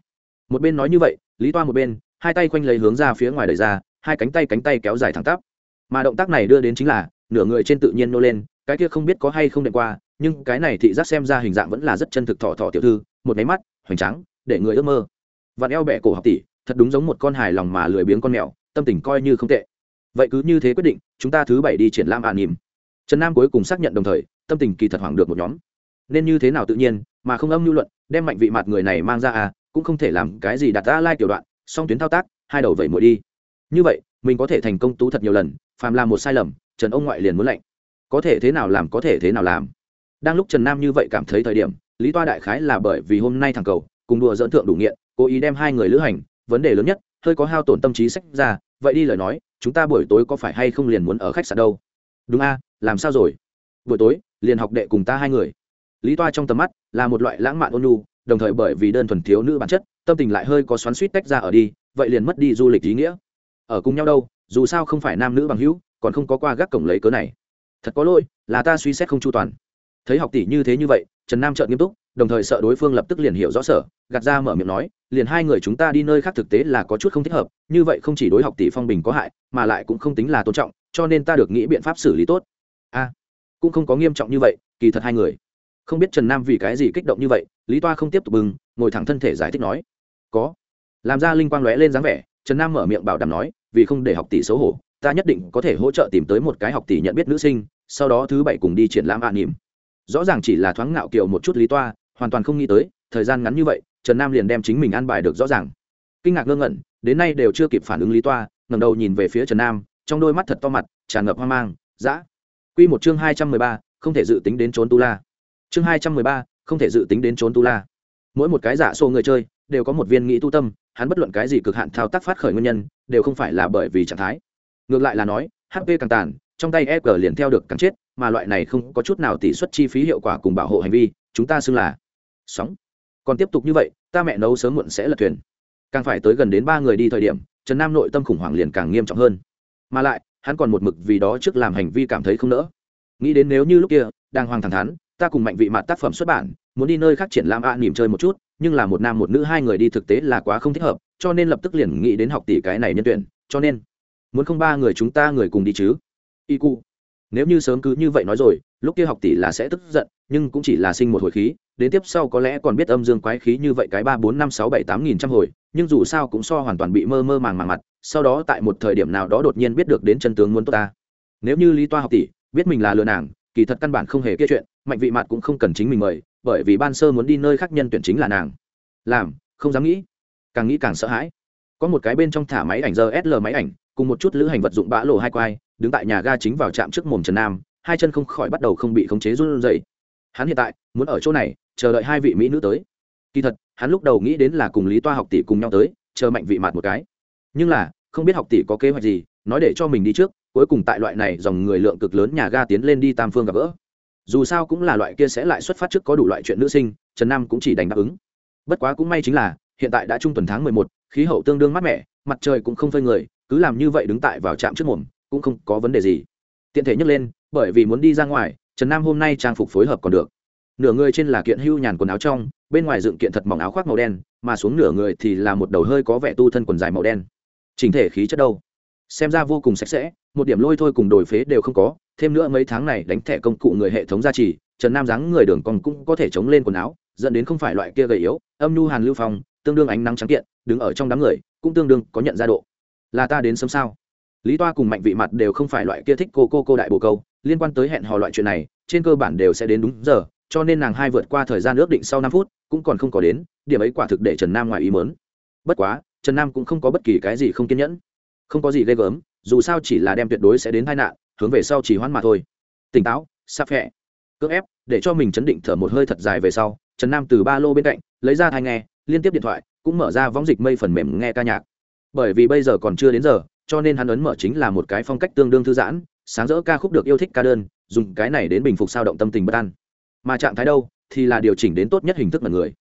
S1: Một bên nói như vậy, lý toa một bên, hai tay quanh lấy hướng ra phía ngoài đời ra, hai cánh tay cánh tay kéo dài thẳng tắp. Mà động tác này đưa đến chính là, nửa người trên tự nhiên nô lên, cái kia không biết có hay không đệm qua, nhưng cái này thị giác xem ra hình dạng vẫn là rất chân thực thọ thọ tiểu thư, một máy mắt, hoành trắng để người ước mơ. Vặn eo bẹ cổ học tỷ, thật đúng giống một con hài lòng mà lười biếng con mèo, tâm tình coi như không tệ. Vậy cứ như thế quyết định, chúng ta thứ bảy đi triển lãm ả nỉm. Trần nam cuối cùng xác nhận đồng thời, tâm tình kỳ thật hoảng được một nhóm. Nên như thế nào tự nhiên mà không âm lưu luận, đem mạnh vị mặt người này mang ra à cũng không thể làm cái gì đặt ra lai tiểu đoạn, song tuyến thao tác, hai đầu vậy mũi đi. Như vậy, mình có thể thành công tú thật nhiều lần, phàm làm một sai lầm, trần ông ngoại liền muốn lạnh có thể thế nào làm, có thể thế nào làm. Đang lúc trần nam như vậy cảm thấy thời điểm, lý toa đại khái là bởi vì hôm nay thằng cầu, cùng đùa dẫn thượng đủ nghiện, cố ý đem hai người lữ hành, vấn đề lớn nhất, hơi có hao tổn tâm trí sách ra, vậy đi lời nói, chúng ta buổi tối có phải hay không liền muốn ở khách sạn đâu? Đúng a, làm sao rồi? Buổi tối, liền học đệ cùng ta hai người lý toa trong tầm mắt là một loại lãng mạn ôn nhu, đồng thời bởi vì đơn thuần thiếu nữ bản chất, tâm tình lại hơi có xoắn suýt tách ra ở đi, vậy liền mất đi du lịch ý nghĩa. Ở cùng nhau đâu, dù sao không phải nam nữ bằng hữu, còn không có qua gác cổng lấy cớ này. Thật có lỗi, là ta suy xét không chu toàn. Thấy học tỷ như thế như vậy, trần nam trợn nghiêm túc, đồng thời sợ đối phương lập tức liền hiểu rõ sở gạt ra mở miệng nói, liền hai người chúng ta đi nơi khác thực tế là có chút không thích hợp, như vậy không chỉ đối học tỷ phong bình có hại, mà lại cũng không tính là tôn trọng, cho nên ta được nghĩ biện pháp xử lý tốt. A, cũng không có nghiêm trọng như vậy, kỳ thật hai người không biết trần nam vì cái gì kích động như vậy, lý toa không tiếp tục bừng, ngồi thẳng thân thể giải thích nói. Có. Làm ra linh quang lóe lên dáng vẻ, trần nam mở miệng bảo đảm nói, vì không để học tỷ xấu hổ, ta nhất định có thể hỗ trợ tìm tới một cái học tỷ nhận biết nữ sinh, sau đó thứ bảy cùng đi triển lãm ạ à nỉm rõ ràng chỉ là thoáng ngạo kiều một chút lý toa, hoàn toàn không nghĩ tới, thời gian ngắn như vậy, trần nam liền đem chính mình an bài được rõ ràng. Kinh ngạc ngơ ngẩn, đến nay đều chưa kịp phản ứng lý toa, ngẩng đầu nhìn về phía trần nam, trong đôi mắt thật to mặt, tràn ngập hoang mang, dã. Q một chương hai trăm mười ba, không thể dự tính đến trốn tu la chương hai trăm mười ba, không thể dự tính đến trốn tu la. Mỗi một cái giả xô người chơi đều có một viên nghĩ tu tâm, hắn bất luận cái gì cực hạn thao tác phát khởi nguyên nhân, đều không phải là bởi vì trạng thái. Ngược lại là nói hp càng tàn, trong tay e g liền theo được càng chết, mà loại này không có chút nào tỷ suất chi phí hiệu quả cùng bảo hộ hành vi, chúng ta xưng là sóng. Còn tiếp tục như vậy, ta mẹ nấu sớm muộn sẽ lật thuyền. Càng phải tới gần đến ba người đi thời điểm, trần nam nội tâm khủng hoảng liền càng nghiêm trọng hơn. Mà lại, hắn còn một mực vì đó trước làm hành vi cảm thấy không nỡ. Nghĩ đến nếu như lúc kia đang hoàng thẳng thắn ta cùng mạnh vị mặt tác phẩm xuất bản muốn đi nơi khác triển lãm a à, nỉm chơi một chút nhưng là một nam một nữ hai người đi thực tế là quá không thích hợp cho nên lập tức liền nghĩ đến học tỷ cái này nhân tuyển cho nên muốn không ba người chúng ta người cùng đi chứ? Y cu nếu như sớm cứ như vậy nói rồi lúc kia học tỷ là sẽ tức giận nhưng cũng chỉ là sinh một hồi khí đến tiếp sau có lẽ còn biết âm dương quái khí như vậy cái ba bốn năm sáu bảy tám nghìn trăm hồi nhưng dù sao cũng so hoàn toàn bị mơ mơ màng màng mặt sau đó tại một thời điểm nào đó đột nhiên biết được đến chân tướng muốn tốt ta. Nếu như lý toa học tỷ biết mình là lừa nàng kỳ thật căn bản không hề kia chuyện mạnh vị mặt cũng không cần chính mình mời, bởi vì ban sơ muốn đi nơi khác nhân tuyển chính là nàng. Làm, không dám nghĩ. Càng nghĩ càng sợ hãi. Có một cái bên trong thả máy ảnh giờ sl máy ảnh, cùng một chút lữ hành vật dụng bã lộ hai quai, đứng tại nhà ga chính vào trạm trước mồm trần nam, hai chân không khỏi bắt đầu không bị khống chế run rẩy. Hắn hiện tại, muốn ở chỗ này, chờ đợi hai vị mỹ nữ tới. Kỳ thật, hắn lúc đầu nghĩ đến là cùng lý toa học tỷ cùng nhau tới, chờ mạnh vị mặt một cái. Nhưng là, không biết học tỷ có kế hoạch gì, nói để cho mình đi trước, cuối cùng tại loại này dòng người lượng cực lớn nhà ga tiến lên đi tam phương gặp gỡ dù sao cũng là loại kia sẽ lại xuất phát trước có đủ loại chuyện nữ sinh, trần nam cũng chỉ đành đáp ứng. Bất quá cũng may chính là, hiện tại đã trung tuần tháng mười một, khí hậu tương đương mát mẻ, mặt trời cũng không phơi người, cứ làm như vậy đứng tại vào trạm trước mồm, cũng không có vấn đề gì. Tiện thể nhấc lên, bởi vì muốn đi ra ngoài, trần nam hôm nay trang phục phối hợp còn được. Nửa người trên là kiện hưu nhàn quần áo trong, bên ngoài dựng kiện thật mỏng áo khoác màu đen, mà xuống nửa người thì là một đầu hơi có vẻ tu thân quần dài màu đen. Chỉnh thể khí chất đâu? Xem ra vô cùng sạch sẽ, một điểm lôi thôi cùng đổi phế đều không có thêm nữa mấy tháng này đánh thẻ công cụ người hệ thống gia trì, trần nam dáng người đường còn cũng có thể chống lên quần áo, dẫn đến không phải loại kia gầy yếu, âm nhu hàn lưu phong, tương đương ánh nắng trắng kiện, đứng ở trong đám người, cũng tương đương có nhận ra độ. Là ta đến sớm sao? Lý toa cùng mạnh vị mặt đều không phải loại kia thích cô cô cô đại bồ câu, liên quan tới hẹn hò loại chuyện này, trên cơ bản đều sẽ đến đúng giờ, cho nên nàng hai vượt qua thời gian ước định sau năm phút, cũng còn không có đến, điểm ấy quả thực để trần nam ngoài ý mớn bất quá, trần nam cũng không có bất kỳ cái gì không kiên nhẫn. Không có gì ghê gớm, dù sao chỉ là đem tuyệt đối sẽ đến tai nạn hướng về sau chỉ hoãn mà thôi. Tỉnh táo sắp hẹ cưỡng ép, để cho mình chấn định thở một hơi thật dài về sau, trần nam từ ba lô bên cạnh, lấy ra thai nghe, liên tiếp điện thoại, cũng mở ra võng dịch mây phần mềm nghe ca nhạc. Bởi vì bây giờ còn chưa đến giờ, cho nên hắn ấn mở chính là một cái phong cách tương đương thư giãn, sáng rỡ ca khúc được yêu thích ca đơn, dùng cái này đến bình phục sao động tâm tình bất an. Mà trạng thái đâu, thì là điều chỉnh đến tốt nhất hình thức mọi người.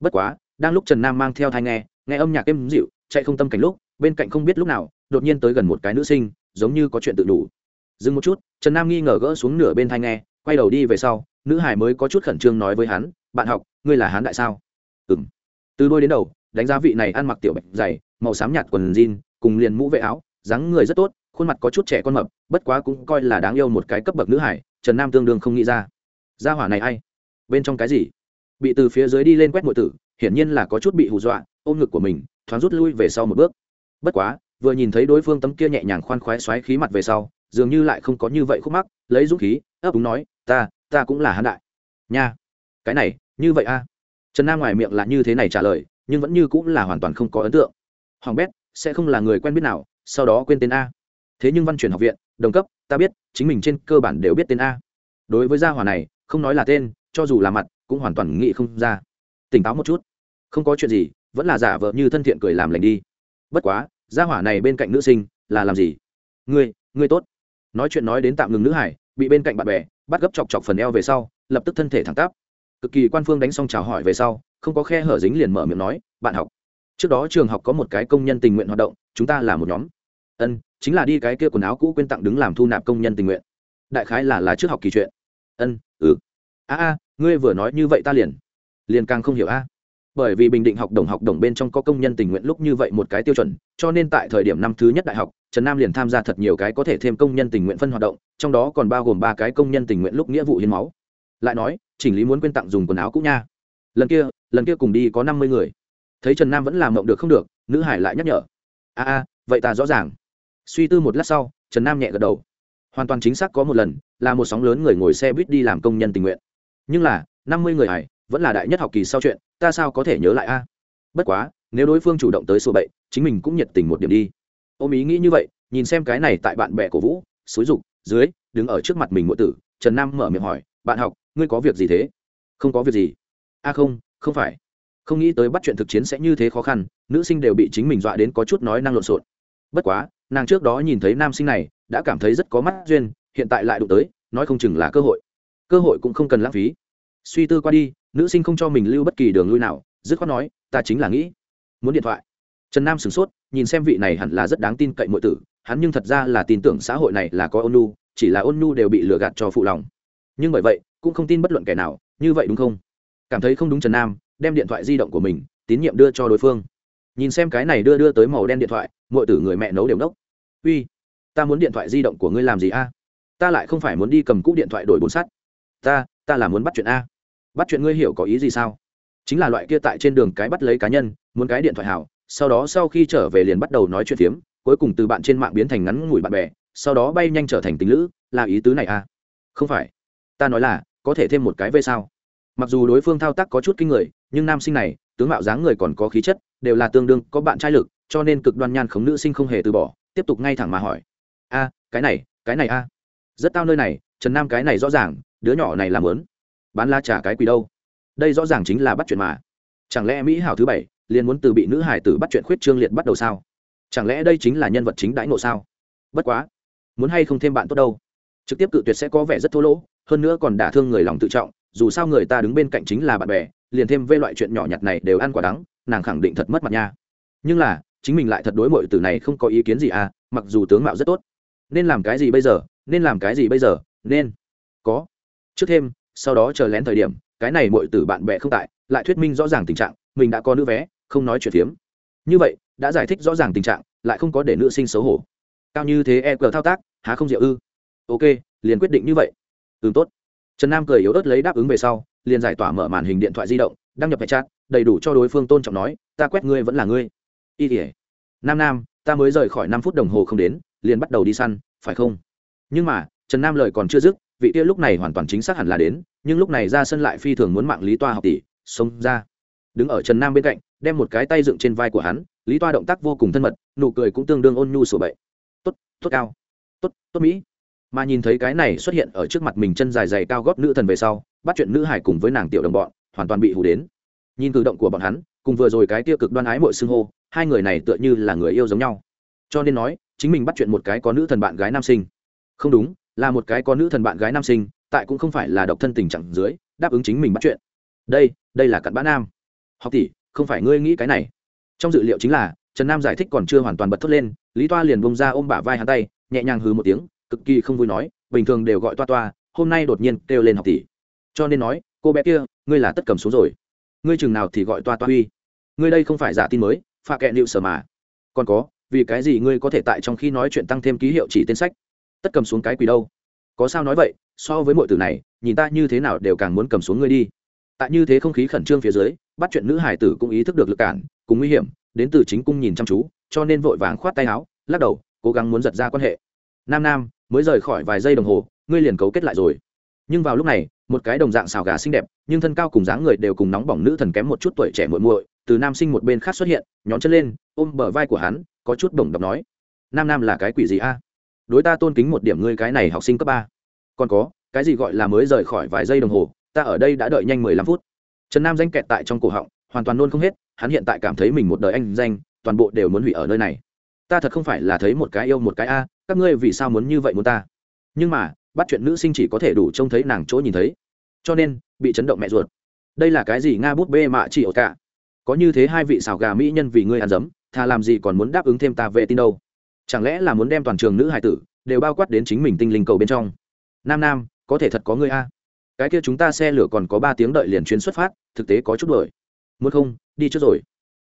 S1: Bất quá, đang lúc trần nam mang theo thai nghe nghe âm nhạc êm dịu, chạy không tâm cảnh lúc, bên cạnh không biết lúc nào, đột nhiên tới gần một cái nữ sinh, giống như có chuyện tự đủ dừng một chút, trần nam nghi ngờ gỡ xuống nửa bên thai nghe, quay đầu đi về sau, nữ hải mới có chút khẩn trương nói với hắn, bạn học, ngươi là hán đại sao? Ừ m từ đôi đến đầu, đánh giá vị này ăn mặc tiểu bạch dày, màu xám nhạt quần jean, cùng liền mũ vệ áo, dáng người rất tốt, khuôn mặt có chút trẻ con mập, bất quá cũng coi là đáng yêu một cái cấp bậc nữ hải, trần nam tương đương không nghĩ ra. Gia hỏa này a i bên trong cái gì? Bị từ phía dưới đi lên quét mọi tử, hiển nhiên là có chút bị hù dọa, ôm ngực của mình, thoáng rút lui về sau một bước. Bất quá, vừa nhìn thấy đối phương tấm kia nhẹ nhàng khoan khoái xoáy khí mặt về sau dường như lại không có như vậy khúc mắc, lấy dũng khí, ấp úng nói, ta ta cũng là hán đại. Nha, cái này, như vậy a? Trần nam ngoài miệng là như thế này trả lời, nhưng vẫn như cũng là hoàn toàn không có ấn tượng. Hoàng bét, sẽ không là người quen biết nào, sau đó quên tên a. Thế nhưng văn truyền học viện, đồng cấp, ta biết, chính mình trên cơ bản đều biết tên a. Đối với gia hỏa này, không nói là tên, cho dù là mặt, cũng hoàn toàn nghĩ không ra. Tỉnh táo một chút, không có chuyện gì, vẫn là giả vợ như thân thiện cười làm lành đi. Bất quá, gia hỏa này bên cạnh nữ sinh, là làm gì? Ngươi ngươi tốt nói chuyện nói đến tạm ngừng nữ hải, bị bên cạnh bạn bè, bắt gấp chọc chọc phần eo về sau, lập tức thân thể thẳng tắp. Cực kỳ quan phương đánh xong chào hỏi về sau, không có khe hở dính liền mở miệng nói, bạn học, trước đó trường học có một cái công nhân tình nguyện hoạt động, chúng ta là một nhóm. Ân, chính là đi cái kia quần áo cũ quên tặng đứng làm thu nạp công nhân tình nguyện. Đại khái là là trước học kỳ chuyện. Ân ừ. A a, ngươi vừa nói như vậy ta liền liền càng không hiểu a bởi vì bình định học đồng học đồng bên trong có công nhân tình nguyện lúc như vậy một cái tiêu chuẩn, cho nên tại thời điểm năm thứ nhất đại học, trần nam liền tham gia thật nhiều cái có thể thêm công nhân tình nguyện phân hoạt động, trong đó còn bao gồm ba cái công nhân tình nguyện lúc nghĩa vụ hiến máu. Lại nói, chỉnh lý muốn quên tặng dùng quần áo cũ nha. Lần kia lần kia cùng đi có năm mươi người. Thấy trần nam vẫn làm mộng được không được, nữ hải lại nhắc nhở. A a, vậy ta rõ ràng. Suy tư một lát sau, trần nam nhẹ gật đầu. Hoàn toàn chính xác có một lần, là một sóng lớn người ngồi xe buýt đi làm công nhân tình nguyện. Nhưng là, năm mươi người hải vẫn là đại nhất học kỳ sau chuyện, ta sao có thể nhớ lại a? Bất quá, nếu đối phương chủ động tới sổ bậy, chính mình cũng nhiệt tình một điểm đi. Ôm ý nghĩ như vậy, nhìn xem cái này tại bạn bè cổ vũ, xúi dục, dưới, đứng ở trước mặt mình ngụ tử, trần nam mở miệng hỏi, bạn học, ngươi có việc gì thế? Không có việc gì. A không không phải. Không nghĩ tới bắt chuyện thực chiến sẽ như thế khó khăn, nữ sinh đều bị chính mình dọa đến có chút nói năng lộn xộn. Bất quá, nàng trước đó nhìn thấy nam sinh này, đã cảm thấy rất có mắt duyên, hiện tại lại đụng tới, nói không chừng là cơ hội. Cơ hội cũng không cần lãng phí. Suy tư qua đi nữ sinh không cho mình lưu bất kỳ đường lui nào, dứt khoát nói, ta chính là nghĩ. Muốn điện thoại. Trần nam sửng sốt, nhìn xem vị này hẳn là rất đáng tin cậy mọi tử, hắn nhưng thật ra là tin tưởng xã hội này là có ôn nhu, chỉ là ôn nhu đều bị lừa gạt cho phụ lòng. Nhưng bởi vậy, cũng không tin bất luận kẻ nào, như vậy đúng không? Cảm thấy không đúng trần nam, đem điện thoại di động của mình, tín nhiệm đưa cho đối phương. Nhìn xem cái này đưa đưa tới màu đen điện thoại mọi tử người mẹ nấu đều đốc. Uy, ta muốn điện thoại di động của ngươi làm gì a? Ta lại không phải muốn đi cầm cũ điện thoại đổi bốn sắt. Ta ta là muốn bắt chuyện a bắt chuyện ngươi hiểu có ý gì sao? Chính là loại kia tại trên đường cái bắt lấy cá nhân, muốn cái điện thoại hảo, sau đó sau khi trở về liền bắt đầu nói chuyện phiếm, cuối cùng từ bạn trên mạng biến thành ngắn ngủi bạn bè, sau đó bay nhanh trở thành tình lữ, là ý tứ này à? Không phải. Ta nói là, có thể thêm một cái về sao? Mặc dù đối phương thao tác có chút kinh người, nhưng nam sinh này, tướng mạo dáng người còn có khí chất, đều là tương đương, có bạn trai lực, cho nên cực đoan nhan khống nữ sinh không hề từ bỏ, tiếp tục ngay thẳng mà hỏi. A, cái này cái này a. Rất tao nơi này, trần nam cái này rõ ràng, đứa nhỏ này làm lớn bán la trả cái quỷ đâu? Đây rõ ràng chính là bắt chuyện mà. Chẳng lẽ mỹ hảo thứ bảy liền muốn từ bị nữ hải tử bắt chuyện khuyết trương liệt bắt đầu sao? Chẳng lẽ đây chính là nhân vật chính đãi ngộ sao? Bất quá, muốn hay không thêm bạn tốt đâu? Trực tiếp cự tuyệt sẽ có vẻ rất thô lỗ, hơn nữa còn đả thương người lòng tự trọng, dù sao người ta đứng bên cạnh chính là bạn bè, liền thêm vê loại chuyện nhỏ nhặt này đều ăn quả đắng, nàng khẳng định thật mất mặt nha. Nhưng là, chính mình lại thật đối mọi từ này không có ý kiến gì à mặc dù tướng mạo rất tốt. Nên làm cái gì bây giờ? Nên làm cái gì bây giờ? Nên. Có. Trước thêm sau đó chờ lén thời điểm, cái này mọi tử bạn bè không tại, lại thuyết minh rõ ràng tình trạng, mình đã có nữ vé, không nói chuyện phiếm. Như vậy, đã giải thích rõ ràng tình trạng, lại không có để nữ sinh xấu hổ. Cao như thế e cờ thao tác, há không diệu ư? Ok, liền quyết định như vậy. Ừ tốt. Trần nam cười yếu ớt lấy đáp ứng về sau, liền giải tỏa mở màn hình điện thoại di động, đăng nhập hệ chat, đầy đủ cho đối phương tôn trọng nói, ta quét ngươi vẫn là ngươi. Y tỉa nam nam, ta mới rời khỏi năm phút đồng hồ không đến, liền bắt đầu đi săn, phải không? Nhưng mà, trần nam lời còn chưa dứt vị kia lúc này hoàn toàn chính xác hẳn là đến, nhưng lúc này ra sân lại phi thường muốn mạng lý toa học tỷ, xông ra. Đứng ở trần nam bên cạnh, đem một cái tay dựng trên vai của hắn, lý toa động tác vô cùng thân mật, nụ cười cũng tương đương ôn nhu sổ bậy. Tốt tốt cao. Tốt tốt mỹ. Mà nhìn thấy cái này xuất hiện ở trước mặt mình chân dài dày cao góp nữ thần về sau, bắt chuyện nữ hải cùng với nàng tiểu đồng bọn, hoàn toàn bị hù đến. Nhìn cử động của bọn hắn, cùng vừa rồi cái tiêu cực đoan ái mội xưng hô, hai người này tựa như là người yêu giống nhau. Cho nên nói, chính mình bắt chuyện một cái có nữ thần bạn gái nam sinh. Không đúng là một cái có nữ thần bạn gái nam sinh, tại cũng không phải là độc thân tình trạng dưới, đáp ứng chính mình bắt chuyện. Đây đây là cặn bã nam. Học tỷ, không phải ngươi nghĩ cái này. Trong dự liệu chính là, trần nam giải thích còn chưa hoàn toàn bật thốt lên, lý toa liền bông ra ôm bả vai hắn tay, nhẹ nhàng hừ một tiếng, cực kỳ không vui nói, bình thường đều gọi toa toa, hôm nay đột nhiên kêu lên học tỷ. Cho nên nói, cô bé kia, ngươi là tất cầm xuống rồi. Ngươi chừng nào thì gọi toa toa uy. Ngươi đây không phải giả tin mới pha kẹn nịu sở mà. Còn có, vì cái gì ngươi có thể tại trong khi nói chuyện tăng thêm ký hiệu chỉ tên sách? Tất cầm xuống cái quỷ đâu? Có sao nói vậy, so với mọi từ này, nhìn ta như thế nào đều càng muốn cầm xuống ngươi đi. Tại như thế không khí khẩn trương phía dưới, bắt chuyện nữ hải tử cũng ý thức được lực cản, cùng nguy hiểm, đến từ chính cung nhìn chăm chú, cho nên vội vàng khoát tay áo, lắc đầu, cố gắng muốn giật ra quan hệ. Nam nam, mới rời khỏi vài giây đồng hồ, ngươi liền cấu kết lại rồi. Nhưng vào lúc này, một cái đồng dạng xào gà xinh đẹp, nhưng thân cao cùng dáng người đều cùng nóng bỏng nữ thần kém một chút tuổi trẻ muội muội, từ nam sinh một bên khác xuất hiện, nhón chân lên, ôm bờ vai của hắn, có chút bổng đọc nói. Nam nam là cái quỷ gì a? Đối ta tôn kính một điểm ngươi cái này học sinh cấp ba. Còn có, cái gì gọi là mới rời khỏi vài giây đồng hồ, ta ở đây đã đợi nhanh mười lăm phút. Trần nam danh kẹt tại trong cổ họng, hoàn toàn nôn không hết, hắn hiện tại cảm thấy mình một đời anh danh, toàn bộ đều muốn hủy ở nơi này. Ta thật không phải là thấy một cái yêu một cái a, các ngươi vì sao muốn như vậy muốn ta? Nhưng mà, bắt chuyện nữ sinh chỉ có thể đủ trông thấy nàng chỗ nhìn thấy. Cho nên, bị chấn động mẹ ruột. Đây là cái gì nga bút bê mạ chỉ ổ cả? Có như thế hai vị xào gà mỹ nhân vì ngươi ăn dấm, thà làm gì còn muốn đáp ứng thêm ta vệ tin đâu? Chẳng lẽ là muốn đem toàn trường nữ hải tử đều bao quát đến chính mình tinh linh cầu bên trong? Nam nam, có thể thật có người a. Cái kia chúng ta xe lửa còn có ba tiếng đợi liền chuyến xuất phát, thực tế có chút đuổi. Muốn không, đi trước rồi.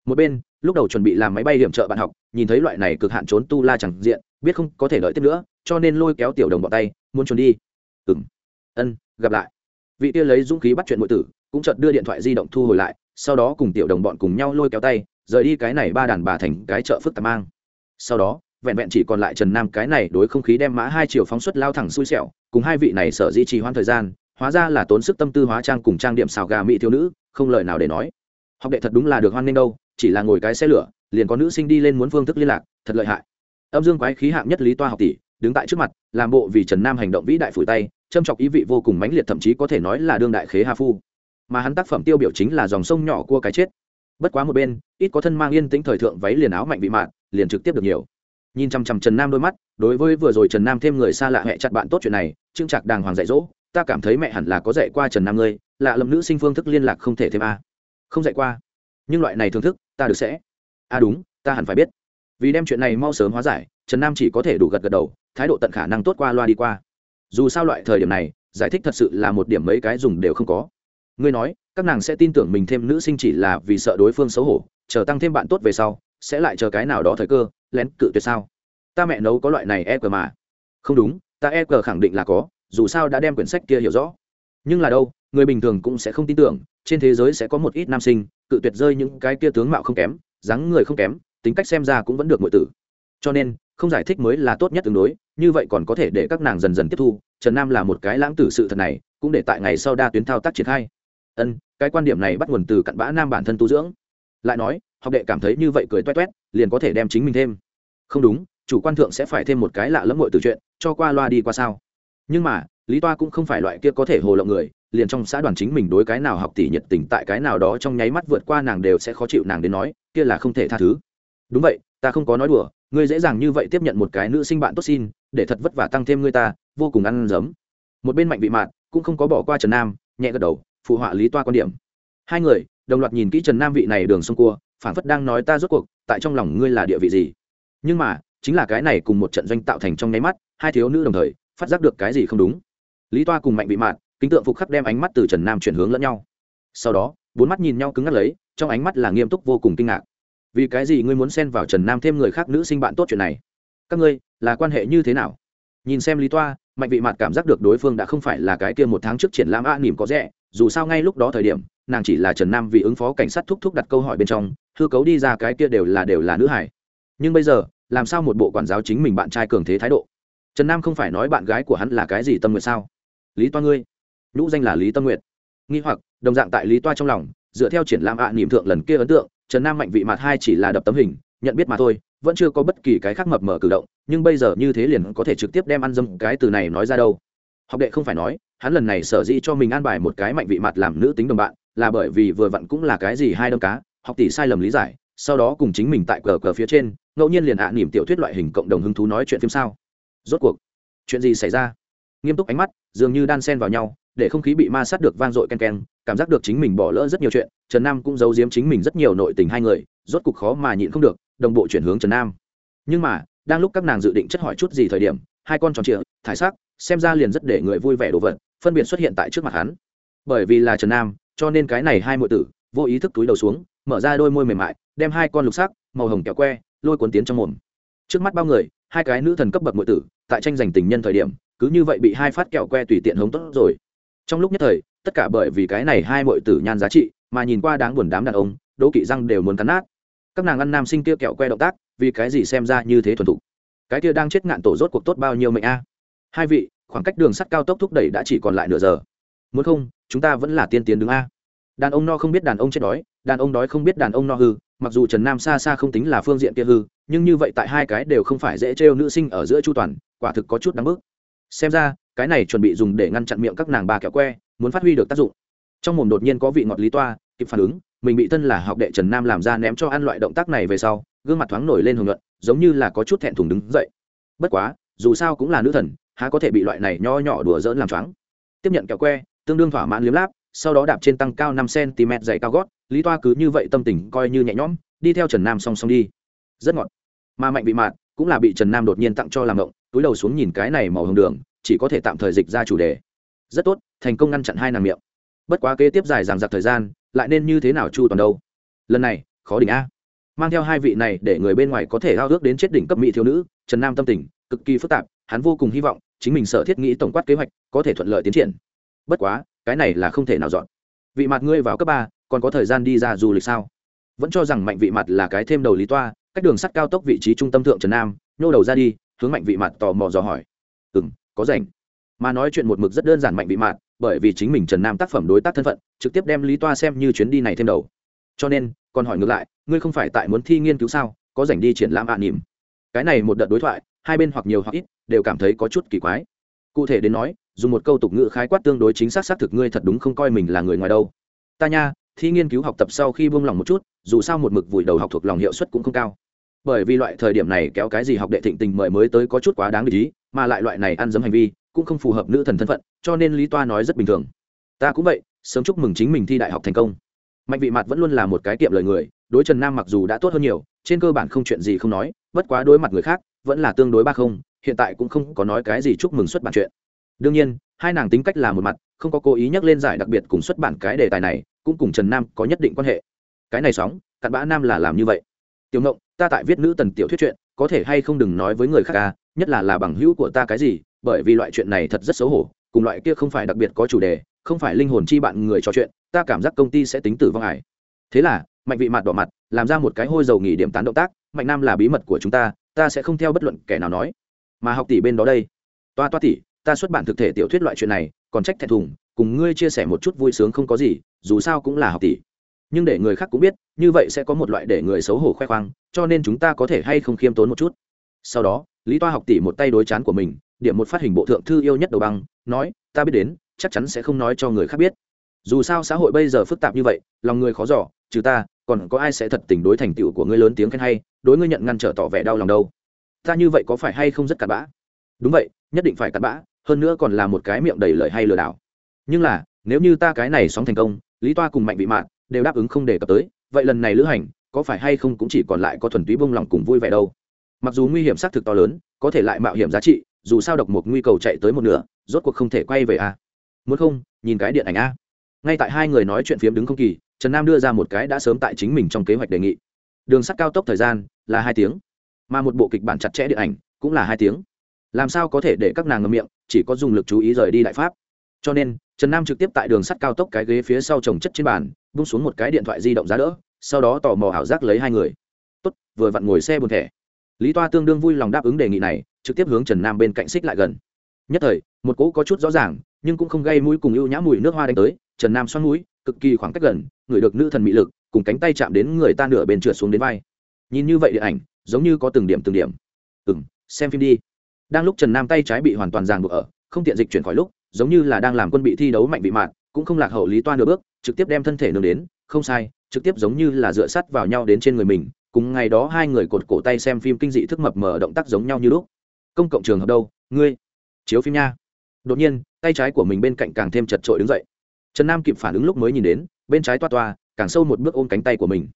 S1: Một bên, lúc đầu chuẩn bị làm máy bay điểm trợ bạn học, nhìn thấy loại này cực hạn trốn tu la chẳng diện, biết không có thể đợi tiếp nữa, cho nên lôi kéo tiểu đồng bọn tay, muốn trốn đi. Ừng ân, gặp lại. Vị kia lấy dũng khí bắt chuyện nội tử, cũng chợt đưa điện thoại di động thu hồi lại, sau đó cùng tiểu đồng bọn cùng nhau lôi kéo tay, rời đi cái này ba đàn bà thành cái chợ phức tạp mang. Sau đó vẹn vẹn chỉ còn lại trần nam cái này đối không khí đem mã hai chiều phóng xuất lao thẳng xui xẻo, cùng hai vị này sở di trì hoãn thời gian, hóa ra là tốn sức tâm tư hóa trang cùng trang điểm xào gà mỹ thiếu nữ, không lời nào để nói. Học đệ thật đúng là được hoan nghênh đâu, chỉ là ngồi cái xe lửa, liền có nữ sinh đi lên muốn phương thức liên lạc, thật lợi hại. Âm dương quái khí hạng nhất lý toa học tỷ, đứng tại trước mặt, làm bộ vì trần nam hành động vĩ đại phủi tay, châm chọc ý vị vô cùng mãnh liệt thậm chí có thể nói là đương đại khế hà phu. Mà hắn tác phẩm tiêu biểu chính là dòng sông nhỏ cua cái chết. Bất quá một bên, ít có thân mang yên tĩnh thời thượng váy liền áo mạnh bị mạn, liền trực tiếp được nhiều nhìn chằm chằm trần nam đôi mắt, đối với vừa rồi trần nam thêm người xa lạ hẹ chặt bạn tốt chuyện này trưng trạc đàng hoàng dạy dỗ, ta cảm thấy mẹ hẳn là có dạy qua trần nam ngươi, lạ lầm nữ sinh phương thức liên lạc không thể thêm a. Không dạy qua. Nhưng loại này thưởng thức, ta được sẽ. A đúng, ta hẳn phải biết. Vì đem chuyện này mau sớm hóa giải, trần nam chỉ có thể đủ gật gật đầu, thái độ tận khả năng tốt qua loa đi qua. Dù sao loại thời điểm này, giải thích thật sự là một điểm mấy cái dùng đều không có. Ngươi nói, các nàng sẽ tin tưởng mình thêm nữ sinh chỉ là vì sợ đối phương xấu hổ, chờ tăng thêm bạn tốt về sau, sẽ lại chờ cái nào đó thời cơ lén cự tuyệt sao? Ta mẹ nấu có loại này e cờ mà. Không đúng, ta e cờ khẳng định là có, dù sao đã đem quyển sách kia hiểu rõ. Nhưng là đâu, người bình thường cũng sẽ không tin tưởng, trên thế giới sẽ có một ít nam sinh, cự tuyệt rơi những cái kia tướng mạo không kém, dáng người không kém, tính cách xem ra cũng vẫn được mọi tử. Cho nên, không giải thích mới là tốt nhất tương đối, như vậy còn có thể để các nàng dần dần tiếp thu, trần nam là một cái lãng tử sự thật này, cũng để tại ngày sau đa tuyến thao tác triển khai. Ân, cái quan điểm này bắt nguồn từ cặn bã nam bản thân tu dưỡng. Lại nói học đệ cảm thấy như vậy cười toét toét, liền có thể đem chính mình thêm. Không đúng, chủ quan thượng sẽ phải thêm một cái lạ lẫm mội từ chuyện, cho qua loa đi qua sao. Nhưng mà, lý toa cũng không phải loại kia có thể hồ lộng người, liền trong xã đoàn chính mình đối cái nào học tỷ nhiệt tình tại cái nào đó trong nháy mắt vượt qua nàng đều sẽ khó chịu nàng đến nói, kia là không thể tha thứ. Đúng vậy, ta không có nói đùa, ngươi dễ dàng như vậy tiếp nhận một cái nữ sinh bạn tốt xin, để thật vất vả tăng thêm ngươi ta, vô cùng ăn giấm một bên mạnh vị mạn, cũng không có bỏ qua trần nam, nhẹ gật đầu, phụ họa lý toa quan điểm. Hai người, đồng loạt nhìn kỹ trần nam vị này đường sông cua phản phất đang nói ta rốt cuộc, tại trong lòng ngươi là địa vị gì? Nhưng mà, chính là cái này cùng một trận doanh tạo thành trong nháy mắt, hai thiếu nữ đồng thời, phát giác được cái gì không đúng. Lý toa cùng mạnh vị mạn, kính tượng phục khắc đem ánh mắt từ trần nam chuyển hướng lẫn nhau. Sau đó, bốn mắt nhìn nhau cứng ngắt lấy, trong ánh mắt là nghiêm túc vô cùng kinh ngạc. Vì cái gì ngươi muốn xen vào trần nam thêm người khác nữ sinh bạn tốt chuyện này? Các ngươi, là quan hệ như thế nào? Nhìn xem lý toa, mạnh vị mặt cảm giác được đối phương đã không phải là cái kia một tháng trước triển lãm a nỉm có rẻ, dù sao ngay lúc đó thời điểm nàng chỉ là trần nam vì ứng phó cảnh sát thúc thúc đặt câu hỏi bên trong, hư cấu đi ra cái kia đều là đều là nữ hải. Nhưng bây giờ, làm sao một bộ quản giáo chính mình bạn trai cường thế thái độ? Trần nam không phải nói bạn gái của hắn là cái gì tâm nguyện sao? Lý toa ngươi. Nhũ danh là lý tâm nguyện nghi hoặc, đồng dạng tại lý toa trong lòng, dựa theo triển lãm ạ niệm thượng lần kia ấn tượng, trần nam mạnh vị mặt hai chỉ là đập tấm hình, nhận biết mà thôi, vẫn chưa có bất kỳ cái khác mập mở cử động, nhưng bây giờ như thế liền có thể trực tiếp đem ăn dâm cái từ này nói ra đâu. Học đệ không phải nói, hắn lần này sở dĩ cho mình an bài một cái mạnh vị mặt làm nữ tính đồng bạn là bởi vì vừa vặn cũng là cái gì hai đâm cá, học tỷ sai lầm lý giải, sau đó cùng chính mình tại cờ cờ phía trên, ngẫu nhiên liền ạ niềm tiểu thuyết loại hình cộng đồng hứng thú nói chuyện phim sao. Rốt cuộc, chuyện gì xảy ra? Nghiêm túc ánh mắt, dường như đan sen vào nhau, để không khí bị ma sát được vang dội ken ken, cảm giác được chính mình bỏ lỡ rất nhiều chuyện, trần nam cũng giấu giếm chính mình rất nhiều nội tình hai người, rốt cuộc khó mà nhịn không được, đồng bộ chuyển hướng trần nam. Nhưng mà, đang lúc các nàng dự định chất hỏi chút gì thời điểm, hai con tròn trịa, thải sắc, xem ra liền rất để người vui vẻ đồ vật, phân biệt xuất hiện tại trước mặt hắn. Bởi vì là trần nam cho nên cái này hai mọi tử, vô ý thức túi đầu xuống, mở ra đôi môi mềm mại, đem hai con lục sắc, màu hồng kẹo que, lôi cuốn tiến trong mồm. Trước mắt bao người, hai cái nữ thần cấp bậc mọi tử, tại tranh giành tình nhân thời điểm, cứ như vậy bị hai phát kẹo que tùy tiện hống tốt rồi. Trong lúc nhất thời, tất cả bởi vì cái này hai mọi tử nhan giá trị, mà nhìn qua đáng buồn đám đàn ông đỗ kỵ răng đều muốn cắn nát. Các nàng ăn nam sinh kia kẹo que động tác, vì cái gì xem ra như thế thuần thục? Cái kia đang chết ngạn tổ rốt cuộc tốt bao nhiêu mệnh a? Hai vị, khoảng cách đường sắt cao tốc thúc đẩy đã chỉ còn lại nửa giờ. Muốn không chúng ta vẫn là tiên tiến đứng a. Đàn ông no không biết đàn ông chết đói, đàn ông đói không biết đàn ông no hư, mặc dù trần nam xa xa không tính là phương diện kia hư, nhưng như vậy tại hai cái đều không phải dễ trêu nữ sinh ở giữa chu toàn, quả thực có chút đáng bức. Xem ra, cái này chuẩn bị dùng để ngăn chặn miệng các nàng bà kẹo que, muốn phát huy được tác dụng. Trong mồm đột nhiên có vị ngọt lý toa, kịp phản ứng, mình bị thân là học đệ trần nam làm ra ném cho ăn loại động tác này về sau, gương mặt thoáng nổi lên hưởng luận giống như là có chút thẹn thùng đứng dậy. Bất quá, dù sao cũng là nữ thần, há có thể bị loại này nho nhỏ đùa dỡn làm choáng. Tiếp nhận kẹo que tương đương thỏa mãn liếm láp, sau đó đạp trên tăng cao năm cm dày cao gót, lý toa cứ như vậy tâm tình coi như nhẹ nhõm, đi theo trần nam song song đi. Rất ngọt. Mà mạnh bị mạt cũng là bị trần nam đột nhiên tặng cho làm ngộng túi đầu xuống nhìn cái này màu hồng đường, chỉ có thể tạm thời dịch ra chủ đề. Rất tốt, thành công ngăn chặn hai nàng miệng. Bất quá kế tiếp dài dằng dặc thời gian, lại nên như thế nào chu toàn đâu? Lần này, khó đỉnh a. Mang theo hai vị này để người bên ngoài có thể ao ước đến chết đỉnh cấp mỹ thiếu nữ, trần nam tâm tình cực kỳ phức tạp, hắn vô cùng hy vọng chính mình sở thiết nghĩ tổng quát kế hoạch có thể thuận lợi tiến triển bất quá, cái này là không thể nào dọn. Vị mặt ngươi vào cấp ba, còn có thời gian đi ra du lịch sao? Vẫn cho rằng mạnh vị mặt là cái thêm đầu lý toa, cách đường sắt cao tốc vị trí trung tâm thượng trần nam, nhô đầu ra đi, hướng mạnh vị mặt tò mò dò hỏi. Ừ m có rảnh. Mà nói chuyện một mực rất đơn giản mạnh vị mặt, bởi vì chính mình trần nam tác phẩm đối tác thân phận, trực tiếp đem lý toa xem như chuyến đi này thêm đầu. Cho nên, còn hỏi ngược lại, ngươi không phải tại muốn thi nghiên cứu sao? Có rảnh đi triển lãm ạ à nỉm. Cái này một đợt đối thoại, hai bên hoặc nhiều hoặc ít, đều cảm thấy có chút kỳ quái. Cụ thể đến nói dùng một câu tục ngữ khái quát tương đối chính xác xác thực ngươi thật đúng không coi mình là người ngoài đâu. Ta nha, thi nghiên cứu học tập sau khi buông lòng một chút, dù sao một mực vùi đầu học thuộc lòng hiệu suất cũng không cao. Bởi vì loại thời điểm này kéo cái gì học đệ thịnh tình mời mới tới có chút quá đáng lý, mà lại loại này ăn dấm hành vi cũng không phù hợp nữ thần thân phận, cho nên lý toa nói rất bình thường. Ta cũng vậy, sớm chúc mừng chính mình thi đại học thành công. Mạnh vị mặt vẫn luôn là một cái kiệm lời người, đối trần nam mặc dù đã tốt hơn nhiều, trên cơ bản không chuyện gì không nói, bất quá đối mặt người khác, vẫn là tương đối ba không, hiện tại cũng không có nói cái gì chúc mừng xuất bản chuyện đương nhiên, hai nàng tính cách là một mặt, không có cố ý nhắc lên giải đặc biệt cùng xuất bản cái đề tài này, cũng cùng trần nam có nhất định quan hệ. Cái này sóng, cặn bã nam là làm như vậy. Tiểu ngộng, ta tại viết nữ tần tiểu thuyết chuyện, có thể hay không đừng nói với người khác ca nhất là là bằng hữu của ta cái gì, bởi vì loại chuyện này thật rất xấu hổ, cùng loại kia không phải đặc biệt có chủ đề, không phải linh hồn chi bạn người trò chuyện, ta cảm giác công ty sẽ tính tử vong ải thế là, mạnh vị mặt đỏ mặt, làm ra một cái hôi dầu nghỉ điểm tán động tác, mạnh nam là bí mật của chúng ta ta sẽ không theo bất luận kẻ nào nói. Mà học tỷ bên đó đây. Toa toa tỷ ta xuất bản thực thể tiểu thuyết loại chuyện này, còn trách thẹn thùng, cùng ngươi chia sẻ một chút vui sướng không có gì, dù sao cũng là học tỷ. Nhưng để người khác cũng biết, như vậy sẽ có một loại để người xấu hổ khoe khoang, cho nên chúng ta có thể hay không khiêm tốn một chút. Sau đó, lý toa học tỷ một tay đối chán của mình, điểm một phát hình bộ thượng thư yêu nhất đầu băng, nói, ta biết đến, chắc chắn sẽ không nói cho người khác biết. Dù sao xã hội bây giờ phức tạp như vậy, lòng người khó giỏ trừ ta, còn có ai sẽ thật tình đối thành tựu của ngươi lớn tiếng khen hay, đối ngươi nhận ngăn trở tỏ vẻ đau lòng đâu? Ta như vậy có phải hay không rất cặn bã? Đúng vậy, nhất định phải cặn bã hơn nữa còn là một cái miệng đầy lời hay lừa đảo. Nhưng là, nếu như ta cái này sóng thành công, lý toa cùng mạnh bị mạn đều đáp ứng không đề cập tới, vậy lần này lữ hành, có phải hay không cũng chỉ còn lại có thuần túy bông lòng cùng vui vẻ đâu? Mặc dù nguy hiểm xác thực to lớn, có thể lại mạo hiểm giá trị, dù sao độc một nguy cầu chạy tới một nửa, rốt cuộc không thể quay về a à. muốn không, nhìn cái điện ảnh a ngay tại hai người nói chuyện phiếm đứng không kỳ, trần nam đưa ra một cái đã sớm tại chính mình trong kế hoạch đề nghị. Đường sắt cao tốc thời gian là hai tiếng, mà một bộ kịch bản chặt chẽ điện ảnh cũng là hai tiếng. Làm sao có thể để các nàng ngâm miệng chỉ có dùng lực chú ý rời đi đại pháp. Cho nên, trần nam trực tiếp tại đường sắt cao tốc cái ghế phía sau trồng chất trên bàn bung xuống một cái điện thoại di động giá đỡ, sau đó tò mò ảo giác lấy hai người. Tốt, vừa vặn ngồi xe buồn thẻ. Lý toa tương đương vui lòng đáp ứng đề nghị này, trực tiếp hướng trần nam bên cạnh xích lại gần. Nhất thời, một cỗ có chút rõ ràng, nhưng cũng không gây mũi cùng ưu nhã mùi nước hoa đánh tới, trần nam xoắn mũi, cực kỳ khoảng cách gần, người được nữ thần mỹ lực, cùng cánh tay chạm đến người ta nửa bên trượt xuống đến vai. Nhìn như vậy điện ảnh, giống như có từng điểm từng điểm. Ừ xem phim đi đang lúc trần nam tay trái bị hoàn toàn ràng buộc ở, không tiện dịch chuyển khỏi lúc, giống như là đang làm quân bị thi đấu mạnh bị mạn, cũng không lạc hậu lý toa nửa bước, trực tiếp đem thân thể nương đến, không sai, trực tiếp giống như là dựa sắt vào nhau đến trên người mình, cùng ngày đó hai người cột cổ tay xem phim kinh dị thức mập mờ động tác giống nhau như lúc. Công cộng trường hợp đâu, ngươi? Chiếu phim nha. Đột nhiên, tay trái của mình bên cạnh càng thêm chật trội đứng dậy. Trần nam kịp phản ứng lúc mới nhìn đến, bên trái toa toa, càng sâu một bước ôm cánh tay của mình.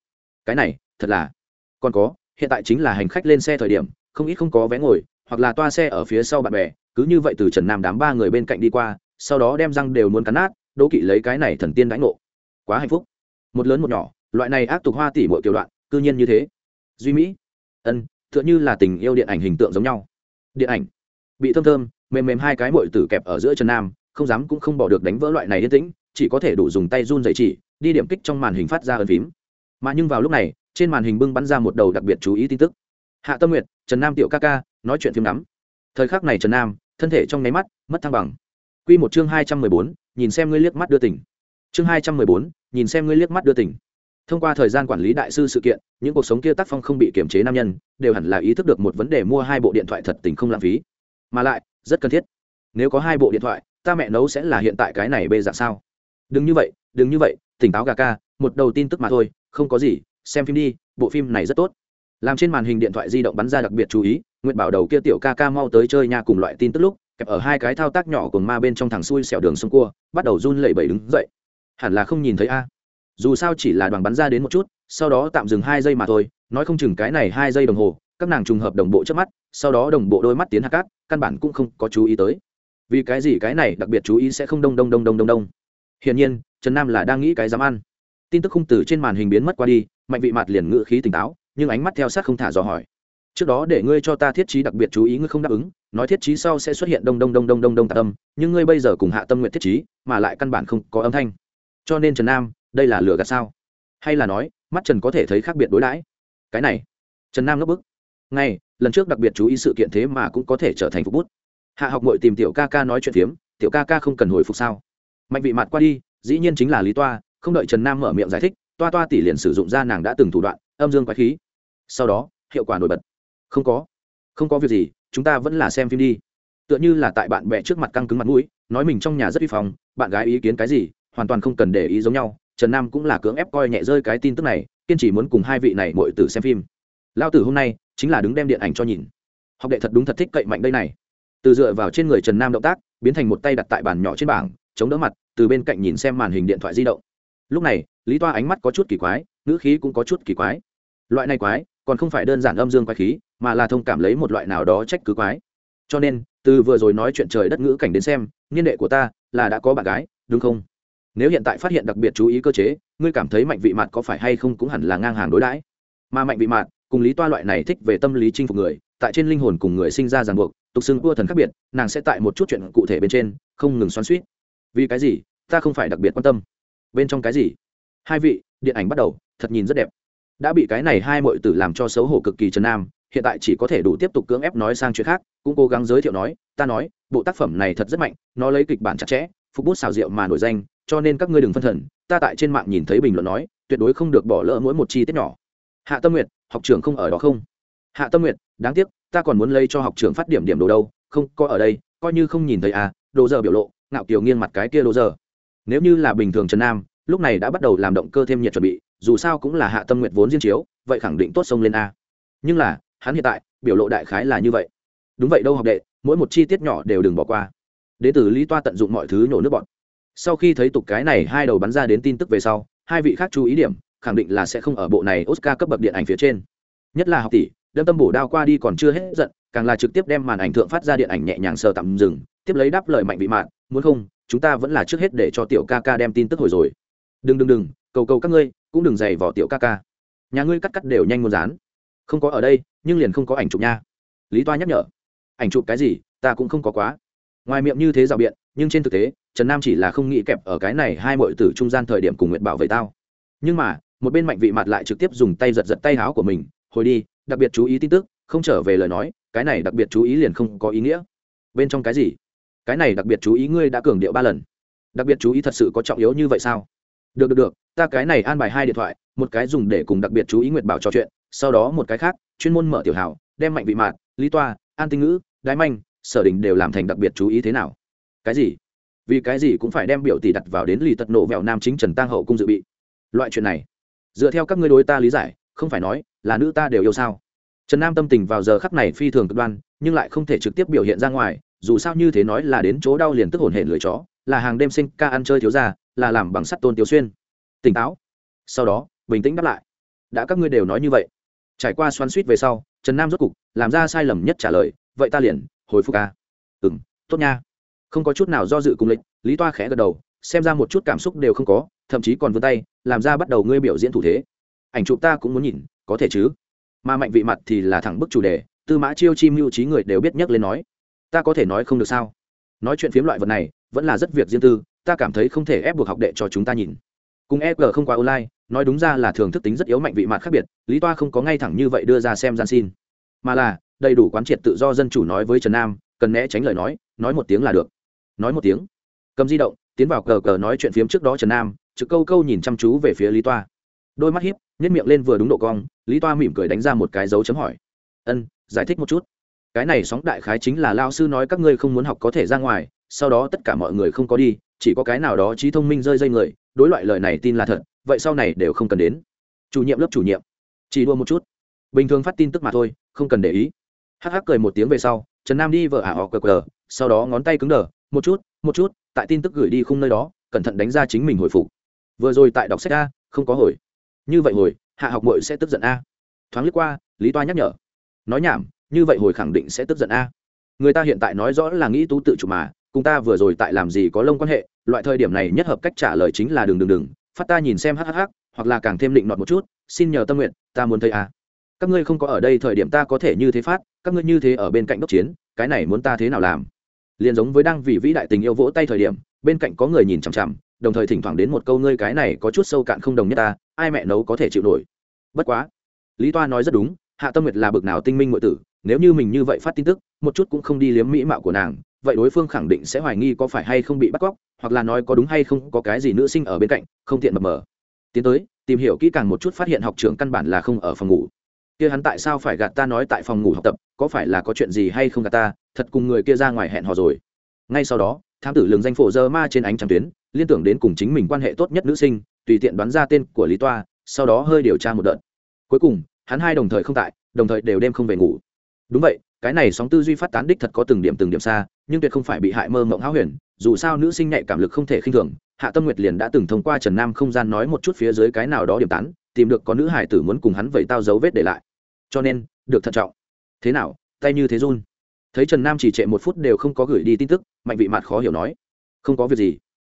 S1: Cái này, thật là, còn có, hiện tại chính là hành khách lên xe thời điểm, không ít không có vé ngồi hoặc là toa xe ở phía sau bạn bè, cứ như vậy từ trần nam đám ba người bên cạnh đi qua, sau đó đem răng đều muốn cắn nát, đỗ kỵ lấy cái này thần tiên đánh ngộ. Quá hạnh phúc. Một lớn một nhỏ, loại này ác tục hoa tỉ mọi kiểu đoạn, cư nhiên như thế. Duy mỹ. Ân t h ư ợ n h ư là tình yêu điện ảnh hình tượng giống nhau. Điện ảnh. Bị thơm thơm, mềm mềm hai cái mội tử kẹp ở giữa trần nam, không dám cũng không bỏ được đánh vỡ loại này yên tĩnh, chỉ có thể đủ dùng tay run dày chỉ, đi điểm kích trong màn hình phát ra ở phím. Mà nhưng vào lúc này, trên màn hình bưng bắn ra một đầu đặc biệt chú ý tin tức. Hạ tâm nguyệt, trần nam tiểu ca ca nói chuyện phim đắm thời khắc này trần nam, thân thể trong nháy mắt mất thăng bằng. Quy một chương hai trăm mười bốn, nhìn xem ngươi liếc mắt đưa tỉnh chương hai trăm mười bốn, nhìn xem ngươi liếc mắt đưa tỉnh thông qua thời gian quản lý đại sư sự kiện, những cuộc sống kia tác phong không bị kiềm chế nam nhân, đều hẳn là ý thức được một vấn đề mua hai bộ điện thoại thật tình không lãng phí. Mà lại, rất cần thiết. Nếu có hai bộ điện thoại, ta mẹ nấu sẽ là hiện tại cái này bê dạng sao? Đừng như vậy, đừng như vậy, tỉnh táo gà ca, một đầu tin tức mà thôi, không có gì, xem phim đi, bộ phim này rất tốt làm trên màn hình điện thoại di động bắn ra đặc biệt chú ý nguyện bảo đầu kia tiểu ca ca mau tới chơi nha cùng loại tin tức lúc, kẹp ở hai cái thao tác nhỏ cùng ma bên trong thằng xui xẻo đường sông cua, bắt đầu run lẩy bẩy đứng dậy. Hẳn là không nhìn thấy a. Dù sao chỉ là đoàn bắn ra đến một chút, sau đó tạm dừng hai giây mà thôi, nói không chừng cái này hai giây đồng hồ, các nàng trùng hợp đồng bộ trước mắt, sau đó đồng bộ đôi mắt tiến hạ cát, căn bản cũng không có chú ý tới. Vì cái gì cái này đặc biệt chú ý sẽ không đông đông đông đông đông đông. Hiển nhiên, trần nam là đang nghĩ cái dám ăn. Tin tức khung từ trên màn hình biến mất qua đi, mạnh vị mặt liền ngự khí tỉnh táo nhưng ánh mắt theo sát không thả dò hỏi. Trước đó để ngươi cho ta thiết trí đặc biệt chú ý ngươi không đáp ứng, nói thiết trí sau sẽ xuất hiện đông đông đông đông đông đông tạ tâm, nhưng ngươi bây giờ cùng hạ tâm nguyện thiết trí, mà lại căn bản không có âm thanh. Cho nên trần nam, đây là lửa gạt sao? Hay là nói, mắt trần có thể thấy khác biệt đối đãi? Cái này. Trần nam ngấp bức. Ngay, lần trước đặc biệt chú ý sự kiện thế mà cũng có thể trở thành phục bút. Hạ học mội tìm tiểu ca ca nói chuyện phiếm, tiểu ca ca không cần hồi phục sao? Mạnh vị mặt qua đi, dĩ nhiên chính là lý toa, không đợi trần nam mở miệng giải thích, toa toa tỷ liền sử dụng ra nàng đã từng thủ đoạn âm dương quái khí. Sau đó, hiệu quả nổi bật. Không có. Không có việc gì, chúng ta vẫn là xem phim đi. Tựa như là tại bạn bè trước mặt căng cứng mặt mũi, nói mình trong nhà rất vi phòng bạn gái ý kiến cái gì, hoàn toàn không cần để ý giống nhau. Trần nam cũng là cưỡng ép coi nhẹ rơi cái tin tức này, kiên trì muốn cùng hai vị này mọi tử xem phim. Lao tử hôm nay chính là đứng đem điện ảnh cho nhìn. Học đệ thật đúng thật thích cậy mạnh đây này. Từ dựa vào trên người trần nam động tác, biến thành một tay đặt tại bàn nhỏ trên bảng, chống đỡ mặt, từ bên cạnh nhìn xem màn hình điện thoại di động. Lúc này, lý toa ánh mắt có chút kỳ quái, ngữ khí cũng có chút kỳ quái loại này quái, còn không phải đơn giản âm dương quái khí, mà là thông cảm lấy một loại nào đó trách cứ quái. Cho nên, từ vừa rồi nói chuyện trời đất ngữ cảnh đến xem, niên đệ của ta là đã có bạn gái, đúng không? Nếu hiện tại phát hiện đặc biệt chú ý cơ chế, ngươi cảm thấy mạnh vị mạt có phải hay không cũng hẳn là ngang hàng đối đãi. Mà mạnh vị mạt, cùng lý toa loại này thích về tâm lý chinh phục người, tại trên linh hồn cùng người sinh ra ràng buộc, tục xưng vua thần khác biệt, nàng sẽ tại một chút chuyện cụ thể bên trên, không ngừng xoắn suýt vì cái gì? Ta không phải đặc biệt quan tâm. Bên trong cái gì? Hai vị, điện ảnh bắt đầu, thật nhìn rất đẹp đã bị cái này hai mọi tử làm cho xấu hổ cực kỳ trần nam, hiện tại chỉ có thể đủ tiếp tục cưỡng ép nói sang chuyện khác, cũng cố gắng giới thiệu nói, ta nói, bộ tác phẩm này thật rất mạnh, nó lấy kịch bản chặt chẽ, phục bút xào rượu mà nổi danh, cho nên các ngươi đừng phân thần. Ta tại trên mạng nhìn thấy bình luận nói, tuyệt đối không được bỏ lỡ mỗi một chi tiết nhỏ. Hạ tâm nguyệt, học trưởng không ở đó không? Hạ tâm nguyệt, đáng tiếc, ta còn muốn lấy cho học trưởng phát điểm điểm đồ đâu, không, có ở đây, coi như không nhìn thấy à đồ giờ biểu lộ, ngạo kiều nghiêng mặt cái kia đồ giờ. Nếu như là bình thường trần nam lúc này đã bắt đầu làm động cơ thêm nhiệt chuẩn bị, dù sao cũng là hạ tâm nguyện vốn diên chiếu, vậy khẳng định tốt sông lên a. Nhưng là, hắn hiện tại, biểu lộ đại khái là như vậy. Đúng vậy đâu học đệ, mỗi một chi tiết nhỏ đều đừng bỏ qua. Đế tử lý toa tận dụng mọi thứ nhổ nước bọn sau khi thấy tục cái này hai đầu bắn ra đến tin tức về sau, hai vị khác chú ý điểm, khẳng định là sẽ không ở bộ này oscar cấp bậc điện ảnh phía trên. Nhất là học tỷ, đâm tâm bổ đao qua đi còn chưa hết giận, càng là trực tiếp đem màn ảnh thượng phát ra điện ảnh nhẹ nhàng sờ tạm dừng, tiếp lấy đáp lời mạnh vị mạn, muốn không, chúng ta vẫn là trước hết để cho tiểu ca ca đem tin tức hồi rồi đừng đừng đừng, cầu cầu các ngươi, cũng đừng giày vỏ tiểu ca ca. Nhà ngươi cắt cắt đều nhanh muốn dán. Không có ở đây, nhưng liền không có ảnh chụp nha. Lý toa nhắc nhở. Ảnh chụp cái gì, ta cũng không có quá. Ngoài miệng như thế rào biện, nhưng trên thực tế, trần nam chỉ là không nghĩ kẹp ở cái này hai mọi tử trung gian thời điểm cùng nguyện bảo vệ tao. Nhưng mà, một bên mạnh vị mặt lại trực tiếp dùng tay giật giật tay áo của mình, hồi đi, đặc biệt chú ý tin tức, không trở về lời nói, cái này đặc biệt chú ý liền không có ý nghĩa. Bên trong cái gì? Cái này đặc biệt chú ý ngươi đã cường điệu ba lần. Đặc biệt chú ý thật sự có trọng yếu như vậy sao? Được được được, ta cái này an bài hai điện thoại, một cái dùng để cùng đặc biệt chú ý nguyệt bảo trò chuyện, sau đó một cái khác, chuyên môn mở tiểu hảo đem mạnh vị mạt, lý toa, an tinh ngữ, đái manh, sở đình đều làm thành đặc biệt chú ý thế nào? Cái gì? Vì cái gì cũng phải đem biểu tỷ đặt vào đến lì tật nổ vẹo nam chính trần tăng hậu cung dự bị. Loại chuyện này, dựa theo các ngươi đối ta lý giải, không phải nói là nữ ta đều yêu sao? Trần nam tâm tình vào giờ khắc này phi thường cực đoan, nhưng lại không thể trực tiếp biểu hiện ra ngoài, dù sao như thế nói là đến chỗ đau liền tức hồn hển lười chó, là hàng đêm sinh ca ăn chơi thiếu ra là làm bằng sắt tôn tiểu xuyên. Tỉnh táo. Sau đó, bình tĩnh đáp lại. Đã các ngươi đều nói như vậy. Trải qua xoắn suýt về sau, trần nam rốt cục làm ra sai lầm nhất trả lời, vậy ta liền hồi phục ca ừ m tốt nha. Không có chút nào do dự cùng lịch, lý toa khẽ gật đầu, xem ra một chút cảm xúc đều không có, thậm chí còn vươn tay, làm ra bắt đầu ngươi biểu diễn thủ thế. Ảnh chụp ta cũng muốn nhìn, có thể chứ? Mà mạnh vị mặt thì là thẳng bức chủ đề, tư mã chiêu chi mưu trí người đều biết nhắc lên nói. Ta có thể nói không được sao? Nói chuyện phiếm loại vật này, vẫn là rất việc riêng tư ta cảm thấy không thể ép buộc học đệ cho chúng ta nhìn. Cùng e g không qua online, nói đúng ra là thường thức tính rất yếu mạnh vị mặt khác biệt, lý toa không có ngay thẳng như vậy đưa ra xem gian xin. Mà là, đầy đủ quán triệt tự do dân chủ nói với trần nam, cần né tránh lời nói nói một tiếng là được. Nói một tiếng. Cầm di động, tiến vào cờ cờ nói chuyện phiếm trước đó trần nam, trực câu câu nhìn chăm chú về phía lý toa. Đôi mắt hiếp nhét miệng lên vừa đúng độ cong, lý toa mỉm cười đánh ra một cái dấu chấm hỏi. Ân, giải thích một chút. Cái này sóng đại khái chính là lao sư nói các ngươi không muốn học có thể ra ngoài sau đó tất cả mọi người không có đi, chỉ có cái nào đó trí thông minh rơi dây người, đối loại lời này tin là thật, vậy sau này đều không cần đến. Chủ nhiệm lớp chủ nhiệm, chỉ đua một chút. Bình thường phát tin tức mà thôi, không cần để ý. Hắc hắc cười một tiếng về sau, trần nam đi vợ ả họ cờ cờ sau đó ngón tay cứng đờ, một chút một chút, tại tin tức gửi đi khung nơi đó, cẩn thận đánh ra chính mình hồi phục. Vừa rồi tại đọc sách a, không có hồi. Như vậy hồi, hạ học mội sẽ tức giận a. Thoáng lướt qua, lý toa nhắc nhở. Nói nhảm, như vậy hồi khẳng định sẽ tức giận a. Người ta hiện tại nói rõ là nghĩ tú tự chủ mà cùng ta vừa rồi tại làm gì có lông quan hệ, loại thời điểm này nhất hợp cách trả lời chính là đừng đừng đừng, phát ta nhìn xem hhh hoặc là càng thêm định nọt một chút, xin nhờ tâm nguyện, ta muốn thấy à. Các ngươi không có ở đây thời điểm ta có thể như thế phát, các ngươi như thế ở bên cạnh đốc chiến, cái này muốn ta thế nào làm? Liền giống với đang vì vĩ đại tình yêu vỗ tay thời điểm, bên cạnh có người nhìn chằm chằm, đồng thời thỉnh thoảng đến một câu ngươi cái này có chút sâu cạn không đồng nhất ta, ai mẹ nấu có thể chịu nổi. Bất quá, lý toa nói rất đúng, hạ tâm nguyệt là bực nào tinh minh ngụy tử, nếu như mình như vậy phát tin tức, một chút cũng không đi liếm mỹ mạo của nàng vậy đối phương khẳng định sẽ hoài nghi có phải hay không bị bắt cóc, hoặc là nói có đúng hay không có cái gì nữ sinh ở bên cạnh, không tiện mập mờ. Tiến tới, tìm hiểu kỹ càng một chút phát hiện học trưởng căn bản là không ở phòng ngủ. Kia hắn tại sao phải gạt ta nói tại phòng ngủ học tập, có phải là có chuyện gì hay không gạt ta, thật cùng người kia ra ngoài hẹn hò rồi. Ngay sau đó, thám tử lường danh phổ dơ ma trên ánh trắng tuyến, liên tưởng đến cùng chính mình quan hệ tốt nhất nữ sinh, tùy tiện đoán ra tên của lý toa, sau đó hơi điều tra một đợt. Cuối cùng, hắn hai đồng thời không tại, đồng thời đều đêm không về ngủ. Đúng vậy cái này sóng tư duy phát tán đích thật có từng điểm từng điểm xa, nhưng tuyệt không phải bị hại mơ mộng háo huyền, dù sao nữ sinh nhạy cảm lực không thể khinh thường, hạ tâm nguyệt liền đã từng thông qua trần nam không gian nói một chút phía dưới cái nào đó điểm tán, tìm được có nữ hải tử muốn cùng hắn vậy tao dấu vết để lại. Cho nên, được thận trọng. Thế nào, tay như thế run. Thấy trần nam chỉ trệ một phút đều không có gửi đi tin tức, mạnh vị mặt khó hiểu nói. Không có việc gì.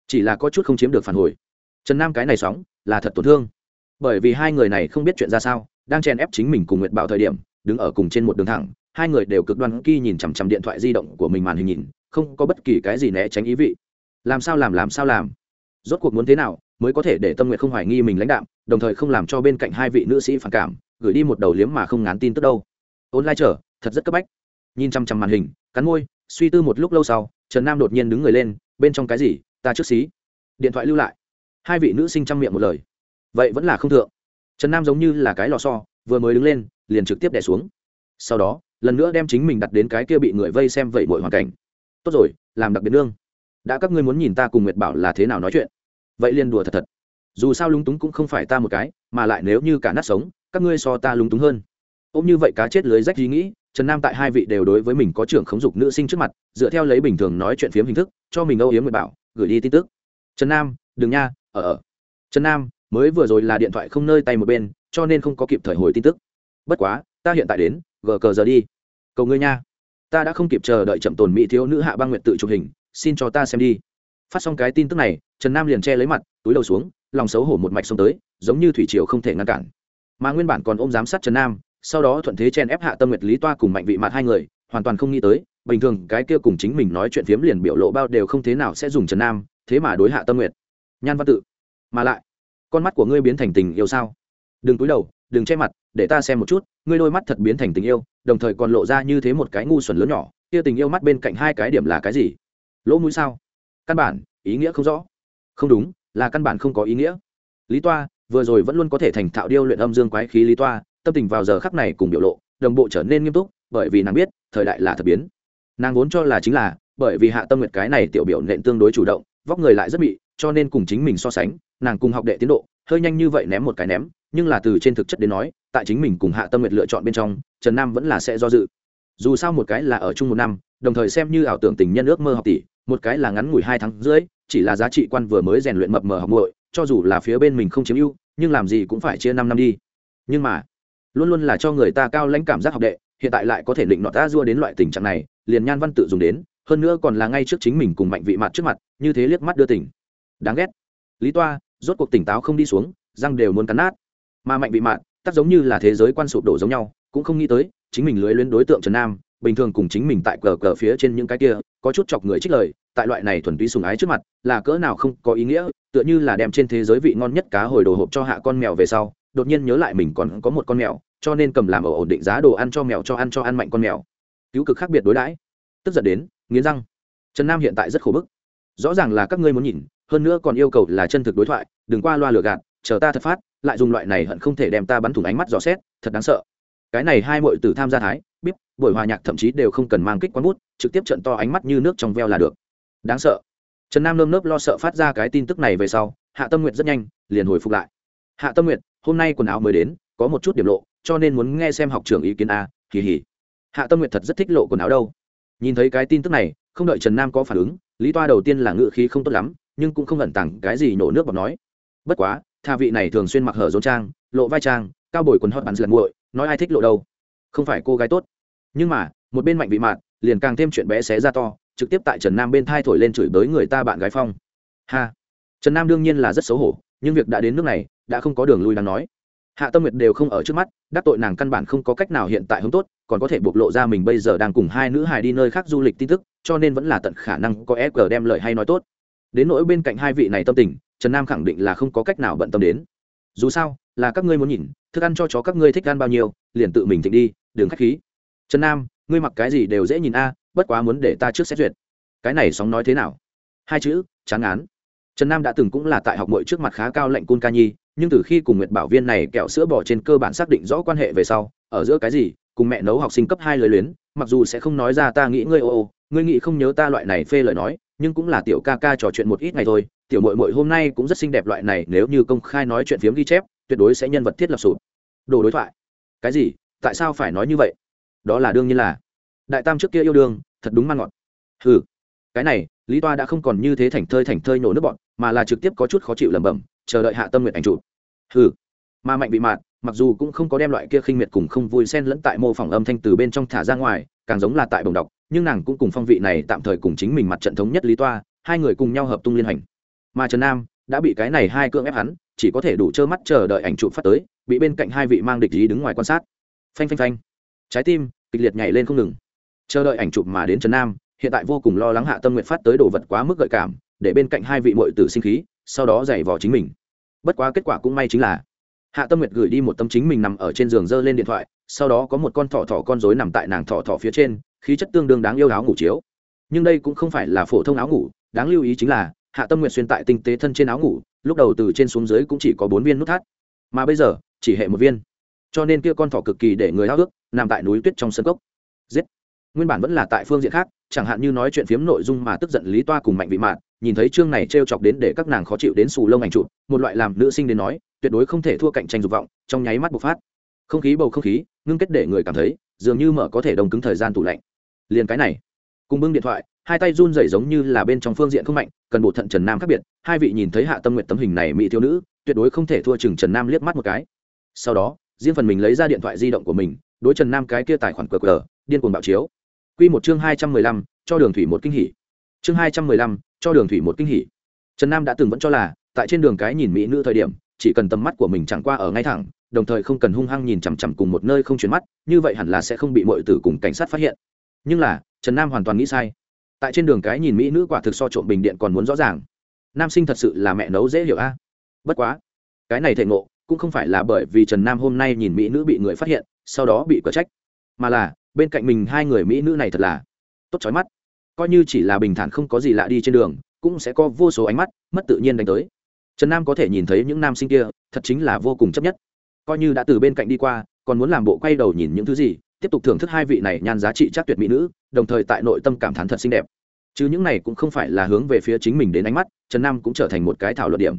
S1: Chỉ là có chút không chiếm được phản hồi. Trần nam cái này sóng, là thật tổn thương. Bởi vì hai người này không biết chuyện ra sao, đang chèn ép chính mình cùng nguyệt bảo thời điểm, đứng ở cùng trên một đường thẳng hai người đều cực đoan kỳ nhìn chằm chằm điện thoại di động của mình màn hình nhìn, không có bất kỳ cái gì né tránh ý vị. Làm sao làm làm sao làm? Rốt cuộc muốn thế nào mới có thể để tâm nguyện không hoài nghi mình lãnh đạm, đồng thời không làm cho bên cạnh hai vị nữ sĩ phản cảm, gửi đi một đầu liếm mà không ngán tin tức đâu. Online chờ, thật rất cấp bách. Nhìn chăm chăm màn hình, cắn môi, suy tư một lúc lâu sau, trần nam đột nhiên đứng người lên, bên trong cái gì? Ta trước xí. Điện thoại lưu lại. Hai vị nữ sinh chăm miệng một lời. Vậy vẫn là không thượng. Trần nam giống như là cái lò so vừa mới đứng lên, liền trực tiếp đẻ xuống. Sau đó lần nữa đem chính mình đặt đến cái kia bị người vây xem vậy mọi hoàn cảnh. Tốt rồi, làm đặc biệt nương. Đã các ngươi muốn nhìn ta cùng nguyệt bảo là thế nào nói chuyện? Vậy liền đùa thật thật. Dù sao lúng túng cũng không phải ta một cái, mà lại nếu như cả nát sống, các ngươi so ta lúng túng hơn. Ôm như vậy cá chết lưới rách ý nghĩ, trần nam tại hai vị đều đối với mình có trưởng khống dục nữ sinh trước mặt, dựa theo lấy bình thường nói chuyện phiếm hình thức, cho mình âu yếm nguyệt bảo, gửi đi tin tức. Trần nam, đừng nha, ở ở. Trần nam, mới vừa rồi là điện thoại không nơi tay một bên, cho nên không có kịp thời hồi tin tức. Bất quá, ta hiện tại đến gờ cờ giờ đi. Cầu ngươi nha. Ta đã không kịp chờ đợi chậm tồn mỹ thiếu nữ hạ băng nguyện tự chụp hình, xin cho ta xem đi. Phát xong cái tin tức này, trần nam liền che lấy mặt, túi đầu xuống, lòng xấu hổ một mạch xông tới, giống như thủy triều không thể ngăn cản. Mà nguyên bản còn ôm giám sát trần nam, sau đó thuận thế chen ép hạ tâm nguyệt, lý toa cùng mạnh vị mặt hai người, hoàn toàn không nghĩ tới, bình thường cái kia cùng chính mình nói chuyện phiếm liền biểu lộ bao đều không thế nào sẽ dùng trần nam, thế mà đối hạ tâm nguyệt. Nhan văn tự, mà lại, con mắt của ngươi biến thành tình yêu sao? Đừng cúi đầu đừng che mặt, để ta xem một chút, ngươi đôi mắt thật biến thành tình yêu, đồng thời còn lộ ra như thế một cái ngu xuẩn lớn nhỏ, kia tình yêu mắt bên cạnh hai cái điểm là cái gì? Lỗ mũi sao? Căn bản, ý nghĩa không rõ. Không đúng, là căn bản không có ý nghĩa. Lý toa, vừa rồi vẫn luôn có thể thành thạo điêu luyện âm dương quái khí lý toa, tâm tình vào giờ khắc này cùng biểu lộ, đồng bộ trở nên nghiêm túc, bởi vì nàng biết, thời đại là thật biến. Nàng vốn cho là chính là, bởi vì hạ tâm nguyệt cái này tiểu biểu nện tương đối chủ động, vóc người lại rất bị cho nên cùng chính mình so sánh, nàng cùng học đệ tiến độ, hơi nhanh như vậy ném một cái ném nhưng là từ trên thực chất đến nói, tại chính mình cùng hạ tâm nguyệt lựa chọn bên trong, trần nam vẫn là sẽ do dự. Dù sao một cái là ở chung một năm, đồng thời xem như ảo tưởng tình nhân ước mơ học tỷ, một cái là ngắn ngủi hai tháng rưỡi, chỉ là giá trị quan vừa mới rèn luyện mập mờ học muội, cho dù là phía bên mình không chiếm ưu, nhưng làm gì cũng phải chia năm năm đi. Nhưng mà, luôn luôn là cho người ta cao lãnh cảm giác học đệ, hiện tại lại có thể định nọ ta dua đến loại tình trạng này, liền nhan văn tự dùng đến, hơn nữa còn là ngay trước chính mình cùng mạnh vị mặt trước mặt, như thế liếc mắt đưa tỉnh đáng ghét. Lý toa, rốt cuộc tỉnh táo không đi xuống, răng đều muốn cắn nát mà mạnh bị mạn, tắc giống như là thế giới quan sụp đổ giống nhau, cũng không nghĩ tới, chính mình lưới luyến đối tượng trần nam, bình thường cùng chính mình tại cờ cờ phía trên những cái kia, có chút chọc người trích lời, tại loại này thuần túy sùng ái trước mặt, là cỡ nào không có ý nghĩa, tựa như là đem trên thế giới vị ngon nhất cá hồi đồ hộp cho hạ con mèo về sau, đột nhiên nhớ lại mình còn có một con mèo, cho nên cầm làm ở ổn định giá đồ ăn cho mèo cho ăn cho ăn mạnh con mèo. Cứu cực khác biệt đối đãi. Tức giận đến, nghiến răng. Trần nam hiện tại rất khổ bức. Rõ ràng là các ngươi muốn nhìn, hơn nữa còn yêu cầu là chân thực đối thoại, đừng qua loa lừa gạt, chờ ta thật phát lại dùng loại này hận không thể đem ta bắn thủng ánh mắt dò xét, thật đáng sợ. Cái này hai mọi tử tham gia thái, bíp, buổi hòa nhạc thậm chí đều không cần mang kích quán bút, trực tiếp trận to ánh mắt như nước trong veo là được. Đáng sợ. Trần nam nơm nớp lo sợ phát ra cái tin tức này về sau, hạ tâm nguyệt rất nhanh, liền hồi phục lại. Hạ tâm nguyệt, hôm nay quần áo mới đến, có một chút điểm lộ, cho nên muốn nghe xem học trưởng ý kiến a kỳ hỉ hạ tâm nguyệt thật rất thích lộ quần áo đâu. Nhìn thấy cái tin tức này, không đợi trần nam có phản ứng, lý toa đầu tiên là ngự khí không tốt lắm, nhưng cũng không ẩn tặng cái gì nổ nước bọc nói. Bất quá tha vị này thường xuyên mặc hở rốn trang, lộ vai trang, cao bồi quần hót bắn lần nguội nói ai thích lộ đâu. Không phải cô gái tốt. Nhưng mà, một bên mạnh vị mạn liền càng thêm chuyện bé xé ra to, trực tiếp tại trần nam bên thai thổi lên chửi bới người ta bạn gái phong. Ha. Trần nam đương nhiên là rất xấu hổ, nhưng việc đã đến nước này, đã không có đường lui đáng nói. Hạ tâm nguyệt đều không ở trước mắt, đắc tội nàng căn bản không có cách nào hiện tại hứng tốt, còn có thể bộc lộ ra mình bây giờ đang cùng hai nữ hài đi nơi khác du lịch tin tức, cho nên vẫn là tận khả năng có e đem lời hay nói tốt. Đến nỗi bên cạnh hai vị này tâm tình trần nam khẳng định là không có cách nào bận tâm đến. Dù sao, là các ngươi muốn nhìn, thức ăn cho chó các ngươi thích ăn bao nhiêu, liền tự mình thịnh đi đường khách khí. Trần nam, ngươi mặc cái gì đều dễ nhìn a, bất quá muốn để ta trước xét duyệt. Cái này sóng nói thế nào? Hai chữ, chán án trần nam đã từng cũng là tại học mội trước mặt khá cao lệnh cun ca nhi, nhưng từ khi cùng nguyệt bảo viên này kẹo sữa bỏ trên cơ bản xác định rõ quan hệ về sau, ở giữa cái gì, cùng mẹ nấu học sinh cấp hai lời luyến, mặc dù sẽ không nói ra ta nghĩ ngươi ô ô ngươi nghĩ không nhớ ta loại này phê lời nói, nhưng cũng là tiểu ca ca trò chuyện một ít ngày thôi, tiểu mội mội hôm nay cũng rất xinh đẹp loại này, nếu như công khai nói chuyện phiếm ghi chép, tuyệt đối sẽ nhân vật thiết lập sụp. Đồ đối thoại. Cái gì? Tại sao phải nói như vậy? Đó là đương nhiên là. Đại tam trước kia yêu đương, thật đúng man ngọt. Ừ cái này, lý toa đã không còn như thế thành thơi thành thơi nổ nước bọn, mà là trực tiếp có chút khó chịu lẩm bẩm, chờ đợi hạ tâm nguyện ảnh chụp. Ừ mà mạnh bị mạt, mặc dù cũng không có đem loại kia khinh miệt cùng không vui xen lẫn tại mô phỏng âm thanh từ bên trong thả ra ngoài, càng giống là tại bồng đọc nhưng nàng cũng cùng phong vị này tạm thời cùng chính mình mặt trận thống nhất lý toa, hai người cùng nhau hợp tung liên hành. Mà trần nam đã bị cái này hai cưỡng ép hắn, chỉ có thể đủ trơ mắt chờ đợi ảnh chụp phát tới, bị bên cạnh hai vị mang địch ý đứng ngoài quan sát. Phanh phanh phanh. Trái tim kịch liệt nhảy lên không ngừng. Chờ đợi ảnh chụp mà đến trần nam, hiện tại vô cùng lo lắng hạ tâm nguyện phát tới đồ vật quá mức gợi cảm, để bên cạnh hai vị mội tử sinh khí, sau đó giày vò chính mình. Bất quá kết quả cũng may chính là, hạ tâm nguyệt gửi đi một tâm chính mình nằm ở trên giường dơ lên điện thoại sau đó có một con thỏ thỏ con rối nằm tại nàng thỏ thỏ phía trên, khí chất tương đương đáng yêu áo ngủ chiếu. Nhưng đây cũng không phải là phổ thông áo ngủ, đáng lưu ý chính là, hạ tâm nguyện xuyên tại tinh tế thân trên áo ngủ, lúc đầu từ trên xuống dưới cũng chỉ có bốn viên nút thắt. Mà bây giờ, chỉ hệ một viên. Cho nên kia con thỏ cực kỳ để người háo ước nằm tại núi tuyết trong sân cốc. Giết! Nguyên bản vẫn là tại phương diện khác, chẳng hạn như nói chuyện phiếm nội dung mà tức giận lý toa cùng mạnh vị mạn, nhìn thấy chương này t r e o chọc đến để các nàng khó chịu đến xù lông ảnh chụp, một loại làm nữ sinh đến nói, tuyệt đối không thể thua cạnh tranh dục vọng, trong nháy mắt bộc phát không khí bầu không khí ngưng kết để người cảm thấy dường như mở có thể đồng cứng thời gian tủ lạnh. Liền cái này, cùng bưng điện thoại, hai tay run rẩy giống như là bên trong phương diện không mạnh, cần bộ thận trần nam khác biệt, hai vị nhìn thấy hạ tâm nguyện tấm hình này mỹ thiếu nữ, tuyệt đối không thể thua chừng trần nam liếc mắt một cái. Sau đó, riêng phần mình lấy ra điện thoại di động của mình, đối trần nam cái kia tài khoản qr cờ điên cuồng bạo chiếu. Q một chương hai trăm mười lăm, cho đường thủy một kinh hỉ. Chương hai trăm mười lăm, cho đường thủy một kinh hỉ. Trần nam đã từng vẫn cho là, tại trên đường cái nhìn mỹ nữ thời điểm, chỉ cần tầm mắt của mình chẳng qua ở ngay thẳng đồng thời không cần hung hăng nhìn chằm chằm cùng một nơi không chuyển mắt, như vậy hẳn là sẽ không bị mọi tử cùng cảnh sát phát hiện. Nhưng là, trần nam hoàn toàn nghĩ sai. Tại trên đường cái nhìn mỹ nữ quả thực so trộm bình điện còn muốn rõ ràng. Nam sinh thật sự là mẹ nấu dễ hiểu a. Bất quá, cái này thể ngộ cũng không phải là bởi vì trần nam hôm nay nhìn mỹ nữ bị người phát hiện, sau đó bị cờ trách, mà là bên cạnh mình hai người mỹ nữ này thật là tốt chói mắt. Coi như chỉ là bình thản không có gì lạ đi trên đường, cũng sẽ có vô số ánh mắt, mất tự nhiên đánh tới. Trần nam có thể nhìn thấy những nam sinh kia, thật chính là vô cùng chấp nhất coi như đã từ bên cạnh đi qua, còn muốn làm bộ quay đầu nhìn những thứ gì, tiếp tục thưởng thức hai vị này nhan giá trị chắc tuyệt mỹ nữ, đồng thời tại nội tâm cảm thán thật xinh đẹp. Chứ những này cũng không phải là hướng về phía chính mình đến ánh mắt, trần nam cũng trở thành một cái thảo luận điểm.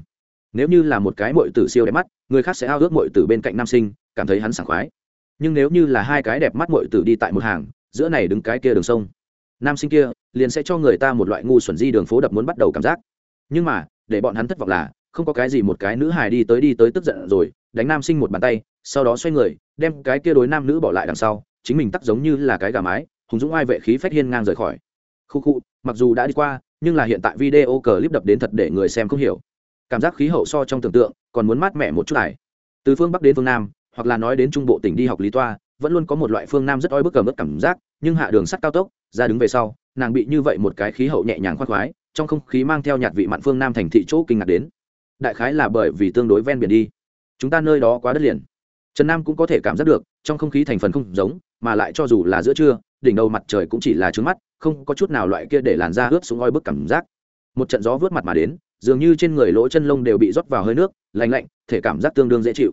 S1: Nếu như là một cái mội tử siêu đẹp mắt, người khác sẽ ao ước mội tử bên cạnh nam sinh, cảm thấy hắn sảng khoái. Nhưng nếu như là hai cái đẹp mắt mội tử đi tại một hàng, giữa này đứng cái kia đường sông, nam sinh kia liền sẽ cho người ta một loại ngu xuẩn di đường phố đập muốn bắt đầu cảm giác. Nhưng mà, để bọn hắn thất vọng là, không có cái gì một cái nữ hài đi tới đi tới tức giận rồi đánh nam sinh một bàn tay, sau đó xoay người, đem cái kia đối nam nữ bỏ lại đằng sau, chính mình tắt giống như là cái gà mái, hùng dũng ai vệ khí phách hiên ngang rời khỏi. Khu khu, mặc dù đã đi qua, nhưng là hiện tại video clip đập đến thật để người xem không hiểu. Cảm giác khí hậu so trong tưởng tượng, còn muốn mát mẻ một chút này từ phương bắc đến phương nam, hoặc là nói đến trung bộ tỉnh đi học lý toa, vẫn luôn có một loại phương nam rất oi bức cầm mất cảm giác, nhưng hạ đường sắt cao tốc, ra đứng về sau, nàng bị như vậy một cái khí hậu nhẹ nhàng khoác khoái, trong không khí mang theo nhạt vị mặn phương nam thành thị chỗ kinh ngạc đến. Đại khái là bởi vì tương đối ven biển đi chúng ta nơi đó quá đất liền. Trần nam cũng có thể cảm giác được, trong không khí thành phần không giống, mà lại cho dù là giữa trưa, đỉnh đầu mặt trời cũng chỉ là trướng mắt, không có chút nào loại kia để làn da ướt xuống oi bức cảm giác. Một trận gió vớt mặt mà đến, dường như trên người lỗ chân lông đều bị rót vào hơi nước, lạnh lạnh, thể cảm giác tương đương dễ chịu.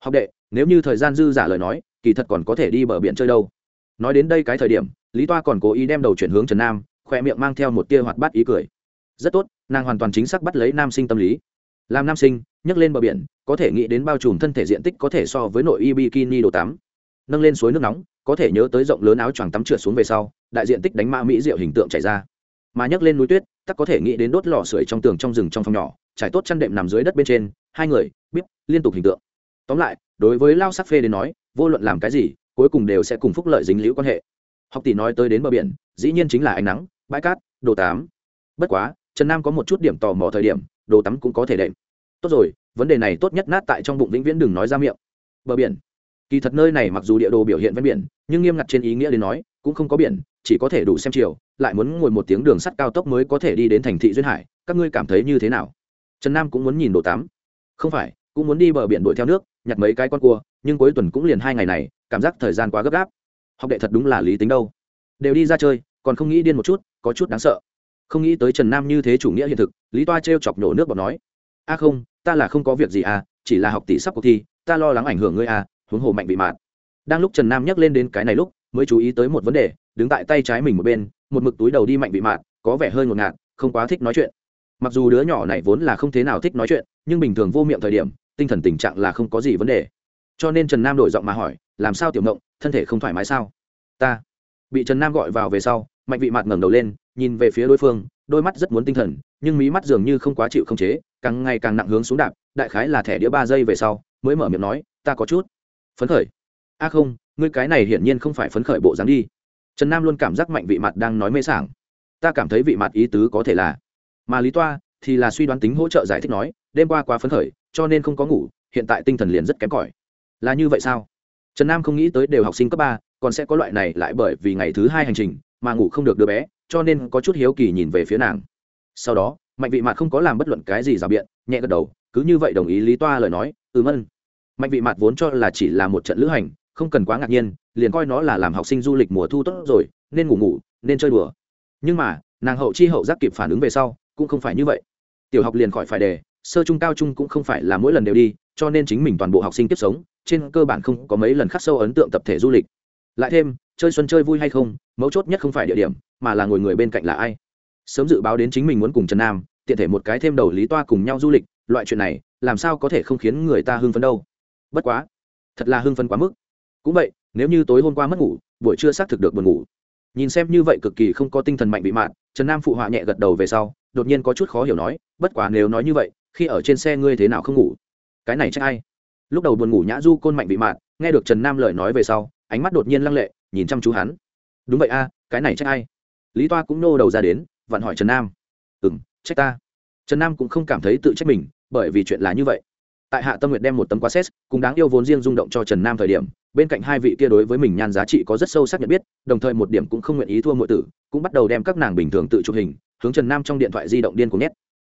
S1: Học đệ, nếu như thời gian dư giả lời nói, kỳ thật còn có thể đi bờ biển chơi đâu. Nói đến đây cái thời điểm, lý toa còn cố ý đem đầu chuyển hướng trần nam, khoe miệng mang theo một tia hoạt bát ý cười. Rất tốt, nàng hoàn toàn chính xác bắt lấy nam sinh tâm lý làm nam sinh, nhấc lên bờ biển, có thể nghĩ đến bao trùm thân thể diện tích có thể so với nội y bikini đồ tắm. Nâng lên suối nước nóng, có thể nhớ tới rộng lớn áo choàng tắm trượt xuống về sau, đại diện tích đánh mã mỹ rượu hình tượng chảy ra. Mà nhấc lên núi tuyết, tắc có thể nghĩ đến đốt lò sưởi trong tường trong rừng trong phòng nhỏ, trải tốt chăn đệm nằm dưới đất bên trên, hai người biết liên tục hình tượng. Tóm lại, đối với lao sắc phê đến nói, vô luận làm cái gì, cuối cùng đều sẽ cùng phúc lợi dính liễu quan hệ. Học tỷ nói tới đến bờ biển, dĩ nhiên chính là ánh nắng, bãi cát, đồ tám bất quá, trần nam có một chút điểm tò mò thời điểm đồ tắm cũng có thể đệm. Tốt rồi, vấn đề này tốt nhất nát tại trong bụng vĩnh viễn đừng nói ra miệng. Bờ biển. Kỳ thật nơi này mặc dù địa đồ biểu hiện ven biển, nhưng nghiêm ngặt trên ý nghĩa đến nói, cũng không có biển, chỉ có thể đủ xem chiều, lại muốn ngồi một tiếng đường sắt cao tốc mới có thể đi đến thành thị duyên hải. Các ngươi cảm thấy như thế nào? Trần nam cũng muốn nhìn đồ tắm. Không phải, cũng muốn đi bờ biển đuổi theo nước, nhặt mấy cái con cua, nhưng cuối tuần cũng liền hai ngày này, cảm giác thời gian quá gấp gáp. Học đệ thật đúng là lý tính đâu. Đều đi ra chơi, còn không nghĩ điên một chút, có chút đáng sợ không nghĩ tới trần nam như thế chủ nghĩa hiện thực lý toa t r e o chọc nhổ nước bọt nói a không ta là không có việc gì à chỉ là học tỷ sắp cuộc thi ta lo lắng ảnh hưởng ngươi à huống hồ mạnh bị mạt đang lúc trần nam nhắc lên đến cái này lúc mới chú ý tới một vấn đề đứng tại tay trái mình một bên một mực túi đầu đi mạnh bị mạt có vẻ hơi ngột ngạt không quá thích nói chuyện mặc dù đứa nhỏ này vốn là không thế nào thích nói chuyện nhưng bình thường vô miệng thời điểm tinh thần tình trạng là không có gì vấn đề cho nên trần nam đổi giọng mà hỏi làm sao tiểu mộng thân thể không thoải mái sao ta bị trần nam gọi vào về sau mạnh vị mạt ngẩng đầu lên nhìn về phía đối phương, đôi mắt rất muốn tinh thần, nhưng mí mắt dường như không quá chịu không chế, càng ngày càng nặng hướng xuống đạp, đại khái là thẻ đĩa ba giây về sau, mới mở miệng nói, ta có chút phấn khởi. A không, ngươi cái này hiển nhiên không phải phấn khởi bộ dáng đi. Trần nam luôn cảm giác mạnh vị mặt đang nói mê sảng. Ta cảm thấy vị mặt ý tứ có thể là mà lý toa thì là suy đoán tính hỗ trợ giải thích nói, đêm qua quá phấn khởi, cho nên không có ngủ, hiện tại tinh thần liền rất kém cỏi. Là như vậy sao? Trần nam không nghĩ tới đều học sinh cấp ba, còn sẽ có loại này lại bởi vì ngày thứ hai hành trình mà ngủ không được đứa bé cho nên có chút hiếu kỳ nhìn về phía nàng. Sau đó, mạnh vị mạt không có làm bất luận cái gì rào biện, nhẹ gật đầu, cứ như vậy đồng ý lý toa lời nói, ừm ân. Mạnh vị mạt vốn cho là chỉ là một trận lữ hành, không cần quá ngạc nhiên, liền coi nó là làm học sinh du lịch mùa thu tốt rồi, nên ngủ ngủ, nên chơi đùa. Nhưng mà, nàng hậu chi hậu giác kịp phản ứng về sau, cũng không phải như vậy. Tiểu học liền khỏi phải đề, sơ trung cao trung cũng không phải là mỗi lần đều đi, cho nên chính mình toàn bộ học sinh tiếp sống, trên cơ bản không có mấy lần khắc sâu ấn tượng tập thể du lịch. Lại thêm, chơi xuân chơi vui hay không, mấu chốt nhất không phải địa điểm mà là ngồi người bên cạnh là ai? Sớm dự báo đến chính mình muốn cùng trần nam, tiện thể một cái thêm đầu lý toa cùng nhau du lịch, loại chuyện này, làm sao có thể không khiến người ta hưng phấn đâu? Bất quá, thật là hưng phấn quá mức. Cũng vậy, nếu như tối hôm qua mất ngủ, buổi trưa xác thực được buồn ngủ. Nhìn xem như vậy cực kỳ không có tinh thần mạnh bị mạn, trần nam phụ họa nhẹ gật đầu về sau, đột nhiên có chút khó hiểu nói, bất quá nếu nói như vậy, khi ở trên xe ngươi thế nào không ngủ? Cái này trách ai? Lúc đầu buồn ngủ nhã du côn mạnh bị mạn, nghe được trần nam lời nói về sau, ánh mắt đột nhiên lăng lệ, nhìn chăm chú hắn. Đúng vậy a, cái này trách ai? Lý toa cũng nô đầu ra đến, vặn hỏi trần nam. Ừ m trách ta. Trần nam cũng không cảm thấy tự trách mình, bởi vì chuyện là như vậy. Tại hạ tâm nguyện đem một tấm quá xét cùng đáng yêu vốn riêng rung động cho trần nam thời điểm, bên cạnh hai vị kia đối với mình nhan giá trị có rất sâu sắc nhận biết, đồng thời một điểm cũng không nguyện ý thua mọi tử, cũng bắt đầu đem các nàng bình thường tự chụp hình, hướng trần nam trong điện thoại di động điên cuồng nhét.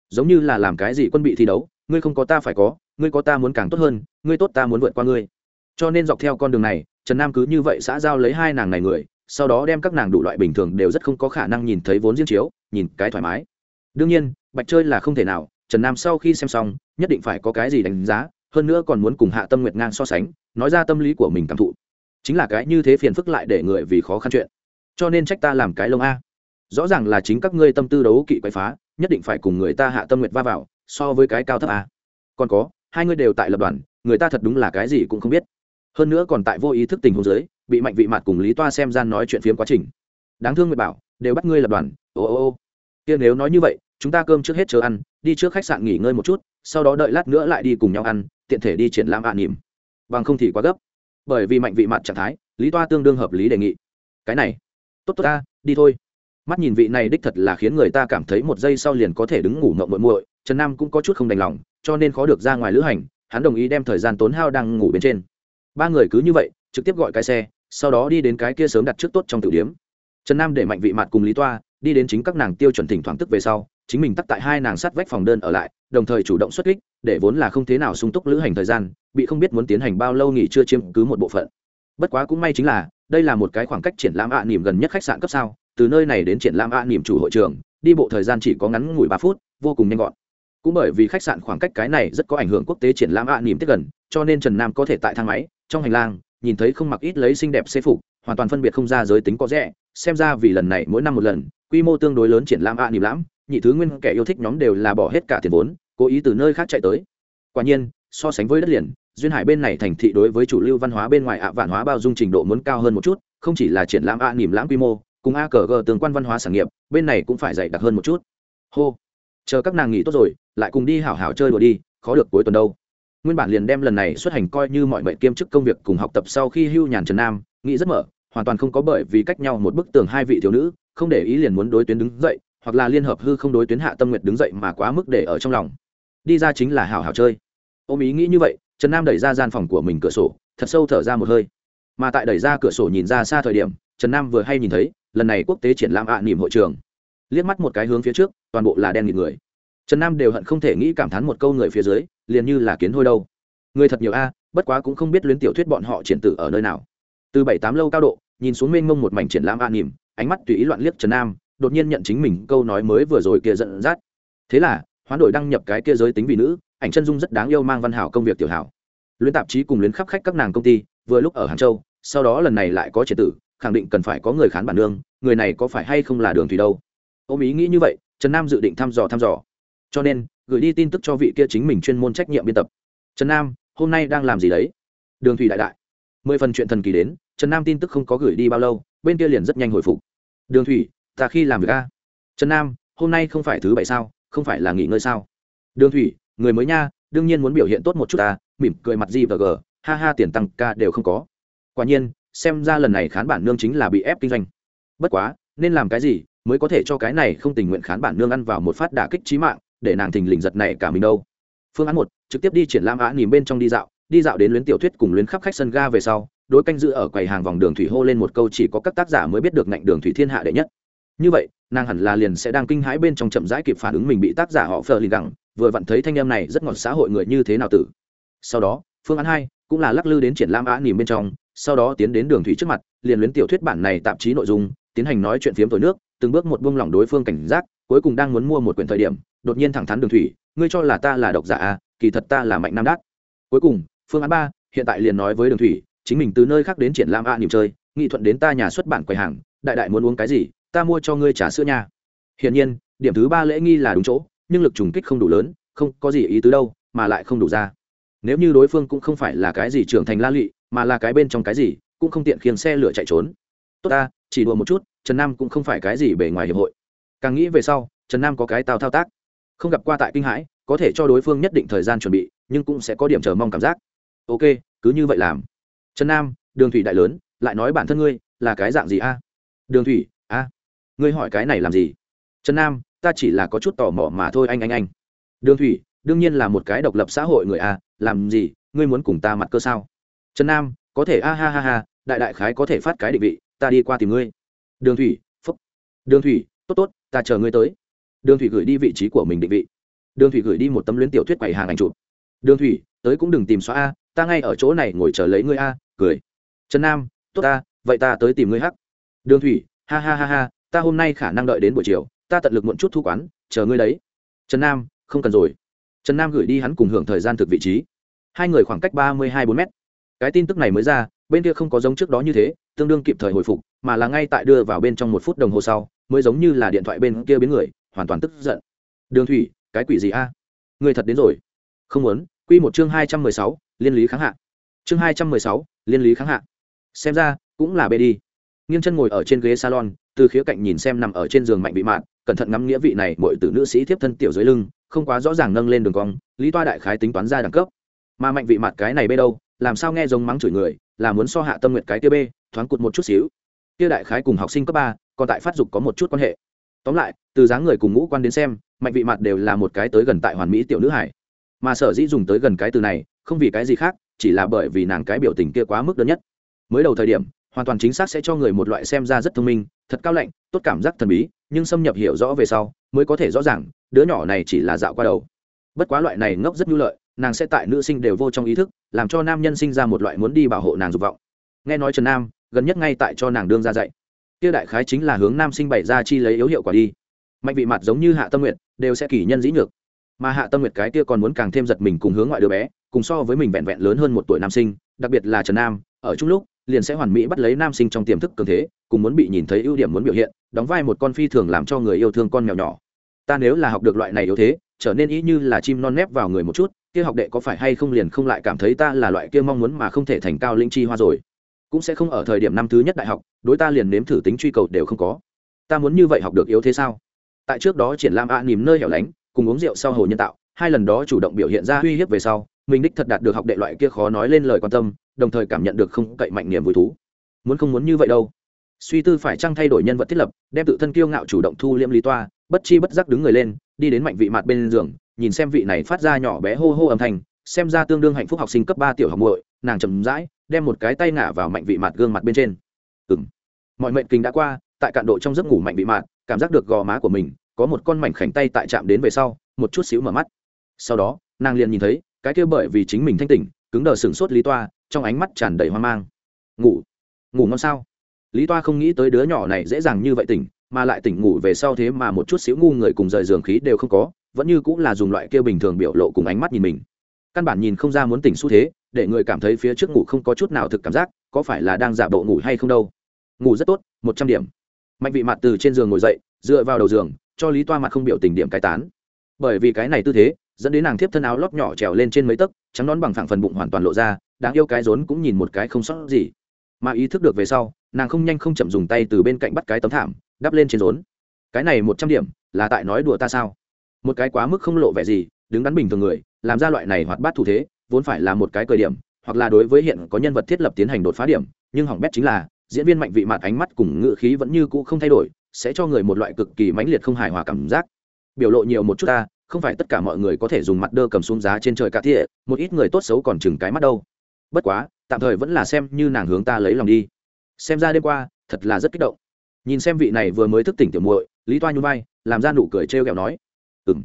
S1: Giống như là làm cái gì quân bị thi đấu, ngươi không có ta phải có, ngươi có ta muốn càng tốt hơn, ngươi tốt ta muốn vượt qua ngươi. Cho nên dọc theo con đường này, trần nam cứ như vậy xã giao lấy hai nàng này người sau đó đem các nàng đủ loại bình thường đều rất không có khả năng nhìn thấy vốn riêng chiếu, nhìn cái thoải mái. Đương nhiên, bạch chơi là không thể nào, trần nam sau khi xem xong, nhất định phải có cái gì đánh giá, hơn nữa còn muốn cùng hạ tâm nguyệt ngang so sánh, nói ra tâm lý của mình cảm thụ. Chính là cái như thế phiền phức lại để người vì khó khăn chuyện. Cho nên trách ta làm cái lông a. Rõ ràng là chính các ngươi tâm tư đấu kỵ quậy phá, nhất định phải cùng người ta hạ tâm nguyệt va vào, so với cái cao thấp a. Còn có, hai ngươi đều tại lập đoàn, người ta thật đúng là cái gì cũng không biết. Hơn nữa còn tại vô ý thức tình huống giới bị mạnh vị mặt cùng lý toa xem gian nói chuyện phiếm quá trình. Đáng thương nguyệt bảo, đều bắt ngươi lập đoàn, ô ô ô. Kia nếu nói như vậy, chúng ta cơm trước hết chờ ăn, đi trước khách sạn nghỉ ngơi một chút, sau đó đợi lát nữa lại đi cùng nhau ăn, tiện thể đi triển lãm ạ à nỉm. Bằng không thì quá gấp. Bởi vì mạnh vị mặt trạng thái, lý toa tương đương hợp lý đề nghị. Cái này, tốt tốt ta, đi thôi. Mắt nhìn vị này đích thật là khiến người ta cảm thấy một giây sau liền có thể đứng ngủ mộng muội muội, trần nam cũng có chút không đành lòng, cho nên khó được ra ngoài lữ hành, hắn đồng ý đem thời gian tốn hao đang ngủ bên trên. Ba người cứ như vậy, trực tiếp gọi cái xe sau đó đi đến cái kia sớm đặt trước tốt trong tử điếm trần nam để mạnh vị mặt cùng lý toa đi đến chính các nàng tiêu chuẩn thỉnh thoảng tức về sau, chính mình tắt tại hai nàng sát vách phòng đơn ở lại, đồng thời chủ động xuất kích, để vốn là không thế nào sung túc lữ hành thời gian, bị không biết muốn tiến hành bao lâu nghỉ chưa chiếm cứ một bộ phận. Bất quá cũng may chính là, đây là một cái khoảng cách triển lãm ạ à nỉm gần nhất khách sạn cấp sao, từ nơi này đến triển lãm ạ à nỉm chủ hội trường, đi bộ thời gian chỉ có ngắn ngủi ba phút, vô cùng nhanh gọn. Cũng bởi vì khách sạn khoảng cách cái này rất có ảnh hưởng quốc tế triển lãm ạ à nỉm tiếp gần, cho nên trần nam có thể tại thang máy, trong hành lang nhìn thấy không mặc ít lấy xinh đẹp xê phục, hoàn toàn phân biệt không ra giới tính có rẻ, xem ra vì lần này mỗi năm một lần, quy mô tương đối lớn triển lãm ạ à nỉm lãm, nhị thứ nguyên kẻ yêu thích nhóm đều là bỏ hết cả tiền vốn, cố ý từ nơi khác chạy tới. Quả nhiên, so sánh với đất liền, duyên hải bên này thành thị đối với chủ lưu văn hóa bên ngoài ạ, vạn hóa bao dung trình độ muốn cao hơn một chút, không chỉ là triển lãm ạ nỉm lãm quy mô, cùng a cờ g tương quan văn hóa sản nghiệp, bên này cũng phải dày đặc hơn một chút. Hô, chờ các nàng nghỉ tốt rồi, lại cùng đi hảo hảo chơi đùa đi, khó được cuối tuần đâu nguyên bản liền đem lần này xuất hành coi như mọi mệnh kiêm chức công việc cùng học tập sau khi hưu nhàn trần nam, nghĩ rất mở, hoàn toàn không có bởi vì cách nhau một bức tường hai vị thiếu nữ, không để ý liền muốn đối tuyến đứng dậy, hoặc là liên hợp hư không đối tuyến hạ tâm nguyệt đứng dậy mà quá mức để ở trong lòng. Đi ra chính là hào hào chơi. Ôm ý nghĩ như vậy, trần nam đẩy ra gian phòng của mình cửa sổ, thật sâu thở ra một hơi. Mà tại đẩy ra cửa sổ nhìn ra xa thời điểm, trần nam vừa hay nhìn thấy, lần này quốc tế triển lãm ạ à nỉm hội trường. Liếc mắt một cái hướng phía trước, toàn bộ là đen nghịt người. Trần nam đều hận không thể nghĩ cảm thán một câu người phía dưới liền như là kiến hôi đâu. Người thật nhiều a, bất quá cũng không biết luyến tiểu thuyết bọn họ triển tử ở nơi nào. Từ bảy tám lâu cao độ, nhìn xuống mênh mông một mảnh triển lãm an nỉm ánh mắt tùy ý loạn liếc trần nam, đột nhiên nhận chính mình câu nói mới vừa rồi kia giận dắt. Thế là, hoán đổi đăng nhập cái kia giới tính vị nữ, ảnh chân dung rất đáng yêu mang văn hảo công việc tiểu hảo. Luyến tạp chí cùng luyến khắp khách các nàng công ty, vừa lúc ở hàng châu, sau đó lần này lại có triệt tử, khẳng định cần phải có người khán bản nương, người này có phải hay không là đường thủy đâu? Ôm ý nghĩ như vậy, trần nam dự định thăm dò thăm dò cho nên, gửi đi tin tức cho vị kia chính mình chuyên môn trách nhiệm biên tập. Trần nam, hôm nay đang làm gì đấy? Đường thủy đại đại. Mười phần chuyện thần kỳ đến, trần nam tin tức không có gửi đi bao lâu, bên kia liền rất nhanh hồi phục. Đường thủy, ta khi làm việc a. Trần nam, hôm nay không phải thứ bảy sao, không phải là nghỉ ngơi sao? Đường thủy, người mới nha, đương nhiên muốn biểu hiện tốt một chút ta, mỉm cười mặt gì và gờ ha ha tiền tăng ca đều không có. Quả nhiên, xem ra lần này khán bản nương chính là bị ép kinh doanh. Bất quá, nên làm cái gì, mới có thể cho cái này không tình nguyện khán bản nương ăn vào một phát đả kích trí mạng để nàng thình lình giật này cả mình đâu. Phương án một trực tiếp đi triển lãm á nhìn bên trong đi dạo đi dạo đến luyến tiểu thuyết cùng luyến khắp khách sân ga về sau, đối canh giữ ở quầy hàng vòng đường thủy hô lên một câu chỉ có các tác giả mới biết được ngạnh đường thủy thiên hạ đệ nhất. Như vậy, nàng hẳn là liền sẽ đang kinh hãi bên trong chậm rãi kịp phản ứng mình bị tác giả họ phờ lì gẳng vừa vặn thấy thanh em này rất ngọt xã hội người như thế nào tử. Sau đó, phương án hai cũng là lắc lư đến triển lãm á nhìn bên trong, sau đó tiến đến đường thủy trước mặt, liền luyến tiểu thuyết bản này tạp chí nội dung, tiến hành nói chuyện phiếm tối nước, từng bước một buông lỏng đối phương cảnh giác, cuối cùng đang muốn mua một quyển thời điểm đột nhiên thẳng thắn đường thủy, ngươi cho là ta là độc giả à? Kỳ thật ta là mạnh nam đát. Cuối cùng, phương án ba, hiện tại liền nói với đường thủy, chính mình từ nơi khác đến triển lãm a niềm chơi, nghị thuận đến ta nhà xuất bản quầy hàng, đại đại muốn uống cái gì, ta mua cho ngươi trà sữa nha. Hiển nhiên, điểm thứ ba lễ nghi là đúng chỗ, nhưng lực trùng kích không đủ lớn, không có gì ý tứ đâu, mà lại không đủ ra. Nếu như đối phương cũng không phải là cái gì trưởng thành la lụy mà là cái bên trong cái gì, cũng không tiện khiến xe lửa chạy trốn. Tốt ta, chỉ đùa một chút, trần nam cũng không phải cái gì bề ngoài hiệp hội. Càng nghĩ về sau, trần nam có cái tào thao tác không gặp qua tại kinh hãi, có thể cho đối phương nhất định thời gian chuẩn bị, nhưng cũng sẽ có điểm chờ mong cảm giác. Ok, cứ như vậy làm. Trần nam, đường thủy đại lớn, lại nói bản thân ngươi, là cái dạng gì a? Đường thủy, a, ngươi hỏi cái này làm gì? Trần nam, ta chỉ là có chút tò mò mà thôi, anh anh anh. Đường thủy, đương nhiên là một cái độc lập xã hội người a, làm gì, ngươi muốn cùng ta mặt cơ sao? Trần nam, có thể, a, ha ha ha, đại đại khái có thể phát cái định vị, ta đi qua tìm ngươi. Đường thủy, phúc. Đường thủy, tốt tốt, ta chờ ngươi tới đường thủy gửi đi vị trí của mình định vị. Đường thủy gửi đi một tấm luyến tiểu thuyết quầy hàng ảnh chụp. Đường thủy, tới cũng đừng tìm xóa a, ta ngay ở chỗ này ngồi chờ lấy ngươi a, cười. Trần nam, tốt ta, vậy ta tới tìm ngươi hắc. Đường thủy, ha ha ha ha, ta hôm nay khả năng đợi đến buổi chiều, ta tận lực muộn chút thu quán, chờ ngươi đấy. Trần nam, không cần rồi. Trần nam gửi đi hắn cùng hưởng thời gian thực vị trí. Hai người khoảng cách ba mươi hai bốn mét. Cái tin tức này mới ra, bên kia không có giống trước đó như thế, tương đương kịp thời hồi phục, mà là ngay tại đưa vào bên trong một phút đồng hồ sau, mới giống như là điện thoại bên kia biến người hoàn toàn tức giận. Đường thủy, cái quỷ gì a? Người thật đến rồi. Không muốn. Quy một chương hai trăm mười sáu, liên lý kháng hạ. Chương hai trăm mười sáu, liên lý kháng hạ. Xem ra, cũng là bê đi. Nghiêng chân ngồi ở trên ghế salon, từ khía cạnh nhìn xem nằm ở trên giường mạnh bị mạn, cẩn thận ngắm nghĩa vị này, mọi tử nữ sĩ tiếp thân tiểu dưới lưng, không quá rõ ràng nâng lên đường cong, lý toa đại khái tính toán ra đẳng cấp. Mà mạnh vị mạn cái này bê đâu, làm sao nghe giống mắng chửi người, là muốn so hạ tâm nguyện cái kia bê, thoáng cụt một chút xíu. Kia đại khái cùng học sinh cấp ba, còn tại phát dục có một chút quan hệ tóm lại, từ dáng người cùng ngũ quan đến xem, mạnh vị mặt đều là một cái tới gần tại hoàn mỹ tiểu nữ hải. Mà sở dĩ dùng tới gần cái từ này, không vì cái gì khác, chỉ là bởi vì nàng cái biểu tình kia quá mức đơn nhất. Mới đầu thời điểm, hoàn toàn chính xác sẽ cho người một loại xem ra rất thông minh, thật cao lạnh, tốt cảm giác thần bí, nhưng xâm nhập hiểu rõ về sau, mới có thể rõ ràng, đứa nhỏ này chỉ là dạo qua đầu. Bất quá loại này ngốc rất nhu lợi, nàng sẽ tại nữ sinh đều vô trong ý thức, làm cho nam nhân sinh ra một loại muốn đi bảo hộ nàng dục vọng. Nghe nói trần nam, gần nhất ngay tại cho nàng đương ra dạy kia đại khái chính là hướng nam sinh bày ra chi lấy yếu hiệu quả đi. Mạnh vị mặt giống như hạ tâm nguyện đều sẽ kỳ nhân dĩ nhược. Mà hạ tâm nguyệt cái kia còn muốn càng thêm giật mình cùng hướng ngoại đứa bé, cùng so với mình vẹn vẹn lớn hơn một tuổi nam sinh, đặc biệt là trần nam, ở chung lúc, liền sẽ hoàn mỹ bắt lấy nam sinh trong tiềm thức cường thế, cùng muốn bị nhìn thấy ưu điểm muốn biểu hiện, đóng vai một con phi thường làm cho người yêu thương con mèo nhỏ. Ta nếu là học được loại này yếu thế, trở nên ý như là chim non nép vào người một chút, kia học đệ có phải hay không liền không lại cảm thấy ta là loại kia mong muốn mà không thể thành cao linh chi hoa rồi cũng sẽ không ở thời điểm năm thứ nhất đại học, đối ta liền nếm thử tính truy cầu đều không có. Ta muốn như vậy học được yếu thế sao? Tại trước đó triển lãm a nìm nơi hẻo lánh, cùng uống rượu sau hồ nhân tạo, hai lần đó chủ động biểu hiện ra uy hiếp về sau, mình đích thật đạt được học đệ loại kia khó nói lên lời quan tâm, đồng thời cảm nhận được không cậy mạnh niềm vui thú. Muốn không muốn như vậy đâu. Suy tư phải chăng thay đổi nhân vật thiết lập, đem tự thân kiêu ngạo chủ động thu liễm lý toa, bất chi bất giác đứng người lên, đi đến mạnh vị mặt bên giường, nhìn xem vị này phát ra nhỏ bé hô hô âm thanh, xem ra tương đương hạnh phúc học sinh cấp ba tiểu học muội, nàng chậm rãi đem một cái tay ngả vào mạnh vị mặt gương mặt bên trên. Ừng mọi mệnh kinh đã qua, tại cạn độ trong giấc ngủ mạnh vị mặt cảm giác được gò má của mình có một con mảnh khảnh tay tại chạm đến về sau, một chút xíu mở mắt. Sau đó, nàng liền nhìn thấy, cái kia bởi vì chính mình thanh tỉnh, cứng đờ sửng sốt lý toa, trong ánh mắt tràn đầy hoang mang. Ngủ. Ngủ ngon sao? Lý toa không nghĩ tới đứa nhỏ này dễ dàng như vậy tỉnh, mà lại tỉnh ngủ về sau thế mà một chút xíu ngu người cùng rời giường khí đều không có, vẫn như cũng là dùng loại kia bình thường biểu lộ cùng ánh mắt nhìn mình căn bản nhìn không ra muốn tỉnh xu thế, để người cảm thấy phía trước ngủ không có chút nào thực cảm giác, có phải là đang giả bộ ngủ hay không đâu. Ngủ rất tốt, một trăm điểm. Mạnh vị mặt từ trên giường ngồi dậy, dựa vào đầu giường, cho lý toa mặt không biểu tình điểm cai tán. Bởi vì cái này tư thế, dẫn đến nàng thiếp thân áo lót nhỏ trèo lên trên mấy tấc, trắng nón bằng phẳng phần bụng hoàn toàn lộ ra, đáng yêu cái rốn cũng nhìn một cái không sót gì. Mà ý thức được về sau, nàng không nhanh không chậm dùng tay từ bên cạnh bắt cái tấm thảm, đắp lên trên rốn. Cái này một trăm điểm, là tại nói đùa ta sao? Một cái quá mức không lộ vẻ gì, đứng đắn bình thường người làm ra loại này hoạt bát thủ thế, vốn phải là một cái cờ điểm, hoặc là đối với hiện có nhân vật thiết lập tiến hành đột phá điểm, nhưng hỏng bét chính là, diễn viên mạnh vị mặt ánh mắt cùng ngự khí vẫn như cũ không thay đổi, sẽ cho người một loại cực kỳ mãnh liệt không hài hòa cảm giác. Biểu lộ nhiều một chút ta, không phải tất cả mọi người có thể dùng mặt đơ cầm xuống giá trên trời cả thiệ một ít người tốt xấu còn chừng cái mắt đâu. Bất quá, tạm thời vẫn là xem như nàng hướng ta lấy lòng đi. Xem ra đêm qua, thật là rất kích động. Nhìn xem vị này vừa mới thức tỉnh tiểu muội, lý toa nhún vai, làm ra nụ cười trêu ghẹo nói, ừm.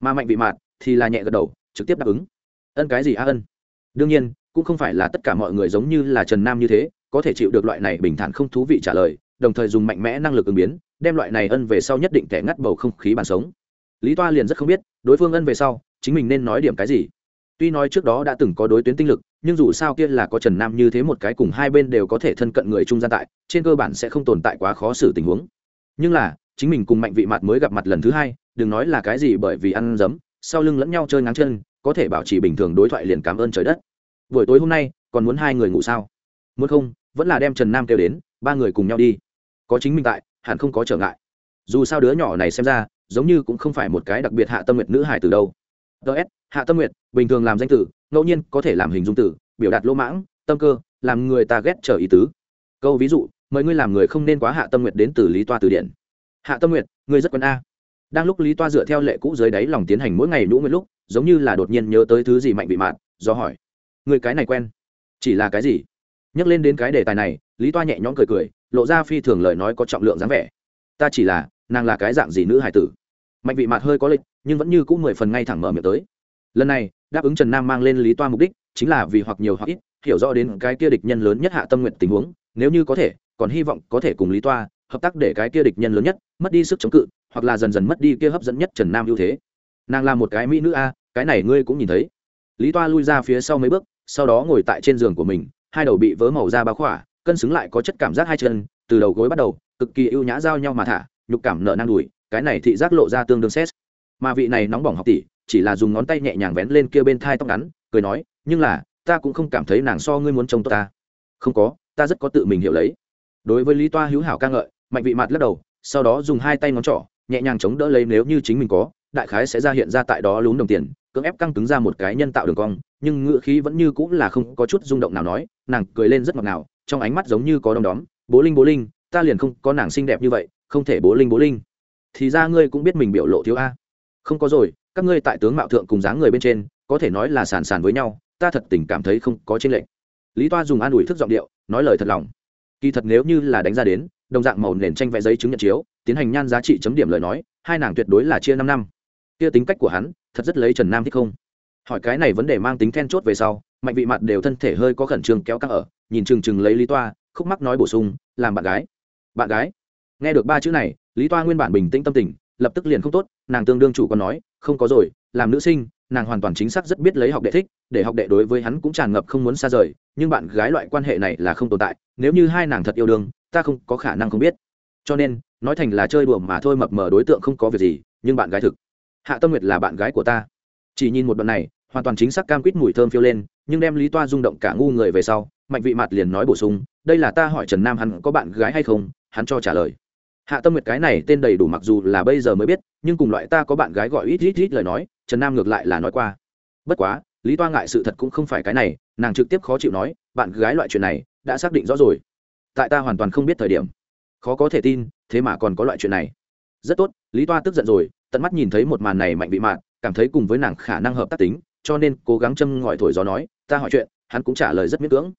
S1: Mà mạnh vị mạt thì là nhẹ gật đầu trực tiếp đáp ứng. Ân cái gì a ân? Đương nhiên, cũng không phải là tất cả mọi người giống như là trần nam như thế, có thể chịu được loại này bình thản không thú vị trả lời, đồng thời dùng mạnh mẽ năng lực ứng biến, đem loại này ân về sau nhất định tẻ ngắt bầu không khí bàn sống. Lý toa liền rất không biết, đối phương ân về sau, chính mình nên nói điểm cái gì? Tuy nói trước đó đã từng có đối tuyến tinh lực, nhưng dù sao kia là có trần nam như thế một cái cùng hai bên đều có thể thân cận người trung gian tại, trên cơ bản sẽ không tồn tại quá khó xử tình huống. Nhưng là, chính mình cùng mạnh vị mặt mới gặp mặt lần thứ hai, đừng nói là cái gì bởi vì ăn dấm sau lưng lẫn nhau chơi ngáng chân, có thể bảo trì bình thường đối thoại liền cảm ơn trời đất. Buổi tối hôm nay, còn muốn hai người ngủ sao? Muốn không, vẫn là đem trần nam kêu đến, ba người cùng nhau đi. Có chính mình tại, hẳn không có trở ngại. Dù sao đứa nhỏ này xem ra, giống như cũng không phải một cái đặc biệt hạ tâm nguyệt nữ hải từ đâu. Ts hạ tâm nguyệt, bình thường làm danh tử, ngẫu nhiên có thể làm hình dung tử, biểu đạt lỗ mãng, tâm cơ, làm người ta ghét trở ý tứ. Câu ví dụ, mời ngươi làm người không nên quá hạ tâm nguyệt đến từ lý toa từ điển. Hạ tâm nguyệt, ngươi rất quân a đang lúc lý toa dựa theo lệ cũ dưới đáy lòng tiến hành mỗi ngày nhũ nguyên lúc, giống như là đột nhiên nhớ tới thứ gì mạnh bị mạn do hỏi, người cái này quen, chỉ là cái gì? Nhắc lên đến cái đề tài này, lý toa nhẹ nhõm cười cười, lộ ra phi thường lời nói có trọng lượng dáng vẻ, ta chỉ là, nàng là cái dạng gì nữ hải tử? Mạnh vị mạt hơi có lịch, nhưng vẫn như cũng mười phần ngay thẳng mở miệng tới. Lần này, đáp ứng trần nam mang lên lý toa mục đích, chính là vì hoặc nhiều hoặc ít, hiểu rõ đến cái kia địch nhân lớn nhất hạ tâm nguyện tình huống, nếu như có thể, còn hy vọng có thể cùng lý toa hợp tác để cái kia địch nhân lớn nhất mất đi sức chống cự hoặc là dần dần mất đi kia hấp dẫn nhất trần nam ưu thế. Nàng là một cái mỹ nữ a, cái này ngươi cũng nhìn thấy. Lý toa lui ra phía sau mấy bước, sau đó ngồi tại trên giường của mình, hai đầu bị vớ màu da bá khỏa, cân xứng lại có chất cảm giác hai chân, từ đầu gối bắt đầu, cực kỳ ưu nhã giao nhau mà thả, nhục cảm nợ năng đùi, cái này thị giác lộ ra tương đương xét. Mà vị này nóng bỏng học tỷ, chỉ là dùng ngón tay nhẹ nhàng vén lên kia bên thai tóc ngắn, cười nói, nhưng là, ta cũng không cảm thấy nàng so ngươi muốn trông tốt ta. Không có, ta rất có tự mình hiểu lấy. Đối với lý toa hữu hảo ca ngợi, mạnh vị mặt lắc đầu, sau đó dùng hai tay ngón trỏ nhẹ nhàng chống đỡ lấy nếu như chính mình có, đại khái sẽ ra hiện ra tại đó lún đồng tiền, cưỡng ép căng cứng ra một cái nhân tạo đường cong, nhưng ngựa khí vẫn như cũng là không có chút rung động nào nói, nàng cười lên rất ngọt ngào, trong ánh mắt giống như có đom đóm, bố linh bố linh, ta liền không có nàng xinh đẹp như vậy, không thể bố linh bố linh. Thì ra ngươi cũng biết mình biểu lộ thiếu a. Không có rồi, các ngươi tại tướng mạo thượng cùng dáng người bên trên, có thể nói là sàn sàn với nhau, ta thật tình cảm thấy không có trên lệnh lý toa dùng an ủi thức giọng điệu, nói lời thật lòng. Kỳ thật nếu như là đánh ra đến, đồng dạng màu nền tranh vẽ giấy chứng nhận chiếu tiến hành nhan giá trị chấm điểm lời nói, hai nàng tuyệt đối là chia năm năm. Kia tính cách của hắn, thật rất lấy trần nam thích không? Hỏi cái này vấn đề mang tính then chốt về sau, mạnh vị mặt đều thân thể hơi có khẩn trương kéo căng ở, nhìn chừng chừng lấy lý toa, khúc mắc nói bổ sung, làm bạn gái. Bạn gái? Nghe được ba chữ này, lý toa nguyên bản bình tĩnh tâm tình, lập tức liền không tốt, nàng tương đương chủ còn nói, không có rồi, làm nữ sinh, nàng hoàn toàn chính xác rất biết lấy học đệ thích, để học đệ đối với hắn cũng tràn ngập không muốn xa rời, nhưng bạn gái loại quan hệ này là không tồn tại, nếu như hai nàng thật yêu đương, ta không có khả năng không biết. Cho nên nói thành là chơi đùa mà thôi mập mờ đối tượng không có việc gì, nhưng bạn gái thực. Hạ tâm nguyệt là bạn gái của ta. Chỉ nhìn một đoạn này, hoàn toàn chính xác cam quýt mùi thơm phiêu lên, nhưng đem lý toa rung động cả ngu người về sau, mạnh vị mặt liền nói bổ sung, đây là ta hỏi trần nam hắn có bạn gái hay không? Hắn cho trả lời. Hạ tâm nguyệt cái này tên đầy đủ mặc dù là bây giờ mới biết, nhưng cùng loại ta có bạn gái gọi ít ít ít lời nói, trần nam ngược lại là nói qua. Bất quá, lý toa ngại sự thật cũng không phải cái này, nàng trực tiếp khó chịu nói, bạn gái loại chuyện này đã xác định rõ rồi. Tại ta hoàn toàn không biết thời điểm khó có thể tin, thế mà còn có loại chuyện này. Rất tốt, lý toa tức giận rồi, tận mắt nhìn thấy một màn này mạnh bị mạn, cảm thấy cùng với nàng khả năng hợp tác tính, cho nên cố gắng châm ngòi thổi gió nói, ta hỏi chuyện, hắn cũng trả lời rất miễn cưỡng.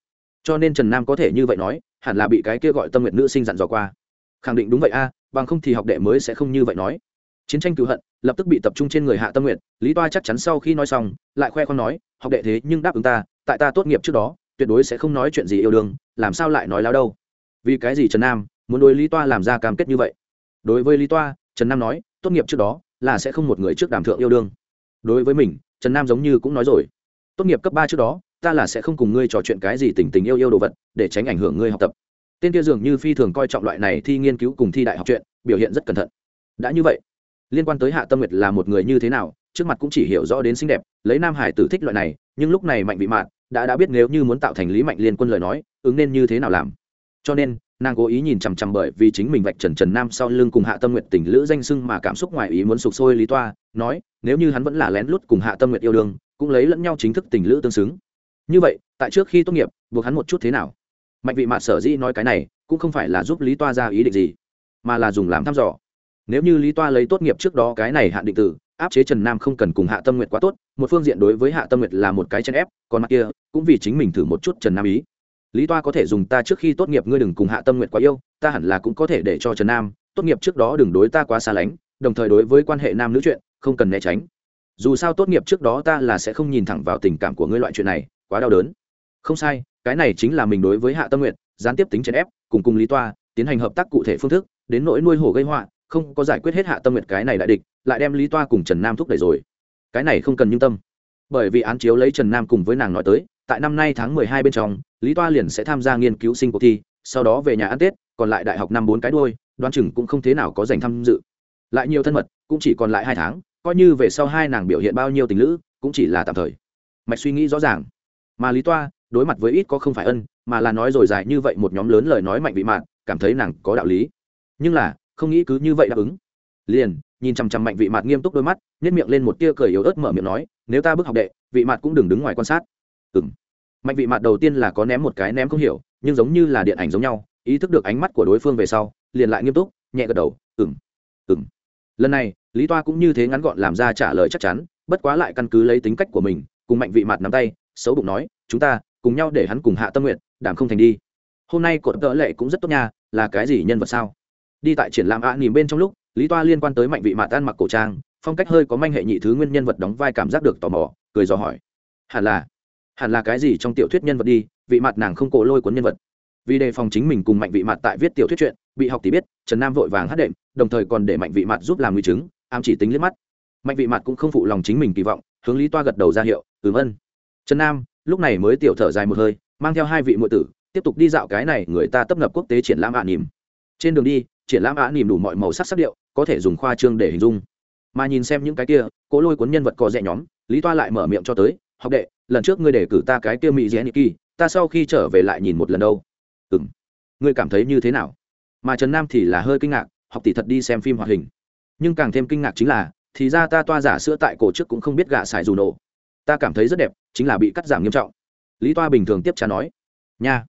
S1: Cho nên trần nam có thể như vậy nói, hẳn là bị cái kia gọi tâm nguyện nữ sinh dặn dò qua. Khẳng định đúng vậy a à, bằng không thì học đệ mới sẽ không như vậy nói. Chiến tranh cứu hận, lập tức bị tập trung trên người hạ tâm nguyện lý toa chắc chắn sau khi nói xong, lại khoe con nói, học đệ thế nhưng đáp ứng ta, tại ta tốt nghiệp trước đó, tuyệt đối sẽ không nói chuyện gì yêu đương, làm sao lại nói láo đâu? Vì cái gì trần nam? Muốn đối lý toa làm ra cam kết như vậy. Đối với lý toa, trần nam nói, tốt nghiệp trước đó là sẽ không một người trước đàm thượng yêu đương. Đối với mình, trần nam giống như cũng nói rồi, tốt nghiệp cấp ba trước đó, ta là sẽ không cùng ngươi trò chuyện cái gì tình tình yêu yêu đồ vật, để tránh ảnh hưởng ngươi học tập. Tên kia dường như phi thường coi trọng loại này thi nghiên cứu cùng thi đại học chuyện, biểu hiện rất cẩn thận. Đã như vậy, liên quan tới hạ tâm nguyệt là một người như thế nào, trước mặt cũng chỉ hiểu rõ đến xinh đẹp, lấy nam hải tử thích loại này, nhưng lúc này mạnh bị mạn đã đã biết nếu như muốn tạo thành lý mạnh liên quân lời nói, ứng nên như thế nào làm. Cho nên nàng cố ý nhìn chằm chằm bởi vì chính mình vạch trần trần nam sau lưng cùng hạ tâm nguyệt tình lữ danh sưng mà cảm xúc ngoài ý muốn sụp sôi lý toa, nói, nếu như hắn vẫn là lén lút cùng hạ tâm nguyệt yêu đương, cũng lấy lẫn nhau chính thức tình lữ tương xứng. Như vậy, tại trước khi tốt nghiệp, buộc hắn một chút thế nào? Mạnh vị mạt sở dĩ nói cái này, cũng không phải là giúp lý toa ra ý định gì, mà là dùng làm thăm dò. Nếu như lý toa lấy tốt nghiệp trước đó cái này hạn định tử áp chế trần nam không cần cùng hạ tâm nguyệt quá tốt, một phương diện đối với hạ tâm nguyệt là một cái chân ép, còn mặt kia, cũng vì chính mình thử một chút trần nam ý lý toa có thể dùng ta trước khi tốt nghiệp ngươi đừng cùng hạ tâm nguyệt quá yêu, ta hẳn là cũng có thể để cho trần nam tốt nghiệp trước đó đừng đối ta quá xa lánh, đồng thời đối với quan hệ nam nữ chuyện, không cần né tránh. Dù sao tốt nghiệp trước đó ta là sẽ không nhìn thẳng vào tình cảm của ngươi loại chuyện này, quá đau đớn. Không sai, cái này chính là mình đối với hạ tâm nguyện gián tiếp tính chèn ép, cùng cùng lý toa tiến hành hợp tác cụ thể phương thức, đến nỗi nuôi hổ gây họa, không có giải quyết hết hạ tâm nguyện cái này đại địch, lại đem lý toa cùng trần nam thúc đẩy rồi. Cái này không cần nhưng tâm. Bởi vì án chiếu lấy trần nam cùng với nàng nói tới tại năm nay tháng mười hai bên trong, lý toa liền sẽ tham gia nghiên cứu sinh cuộc thi, sau đó về nhà ăn tết, còn lại đại học năm bốn cái đôi đoán chừng cũng không thế nào có dành tham dự. Lại nhiều thân mật, cũng chỉ còn lại hai tháng, coi như về sau hai nàng biểu hiện bao nhiêu tình lữ, cũng chỉ là tạm thời. Mạch suy nghĩ rõ ràng. Mà lý toa, đối mặt với ít có không phải ân, mà là nói rồi dài như vậy một nhóm lớn lời nói mạnh vị mạn, cảm thấy nàng có đạo lý. Nhưng là, không nghĩ cứ như vậy đáp ứng. Liền, nhìn chằm chằm mạnh vị mạt nghiêm túc đôi mắt nhét miệng lên một tia cười yếu ớt mở miệng nói, nếu ta bước học đệ, vị mạt cũng đừng đứng ngoài quan sát ừng mạnh vị mạt đầu tiên là có ném một cái ném không hiểu nhưng giống như là điện ảnh giống nhau ý thức được ánh mắt của đối phương về sau liền lại nghiêm túc nhẹ gật đầu ừng ừng lần này lý toa cũng như thế ngắn gọn làm ra trả lời chắc chắn bất quá lại căn cứ lấy tính cách của mình cùng mạnh vị mặt nắm tay xấu bụng nói chúng ta cùng nhau để hắn cùng hạ tâm nguyện đảm không thành đi. Hôm nay cột tợ lệ cũng rất tốt nha là cái gì nhân vật sao? Đi tại triển lãm ạ à, bên trong lúc lý toa liên quan tới mạnh vị mạt ăn mặc cổ trang phong cách hơi có manh hệ nhị thứ nguyên nhân vật đóng vai cảm giác được tò mò cười dò hỏi hẳn là hẳn là cái gì trong tiểu thuyết nhân vật đi, vị mặt nàng không cổ lôi cuốn nhân vật. Vì đề phòng chính mình cùng mạnh vị mặt tại viết tiểu thuyết chuyện, bị học tỷ biết, trần nam vội vàng hát đệm, đồng thời còn để mạnh vị mặt giúp làm nguy chứng, ám chỉ tính liếc mắt. Mạnh vị mặt cũng không phụ lòng chính mình kỳ vọng, hướng lý toa gật đầu ra hiệu, ừm ân. Trần nam, lúc này mới tiểu thở dài một hơi, mang theo hai vị muội tử, tiếp tục đi dạo cái này người ta tấp nập quốc tế triển lãm ạ nỉm. Trên đường đi, triển lãm ạ nỉm đủ mọi màu sắc sắc điệu, có thể dùng khoa trương để hình dung. Mà nhìn xem những cái kia cố lôi cuốn nhân vật có rẻ nhóm, lý toa lại mở miệng cho tới học đệ, lần trước ngươi để cử ta cái kia mỹ rẽ kỳ ta sau khi trở về lại nhìn một lần đâu. Ừ m ngươi cảm thấy như thế nào? Mà trần nam thì là hơi kinh ngạc, học tỷ thật đi xem phim hoạt hình. Nhưng càng thêm kinh ngạc chính là, thì ra ta toa giả sữa tại cổ trước cũng không biết gạ xài dù nổ. Ta cảm thấy rất đẹp, chính là bị cắt giảm nghiêm trọng. Lý toa bình thường tiếp trả nói, nha,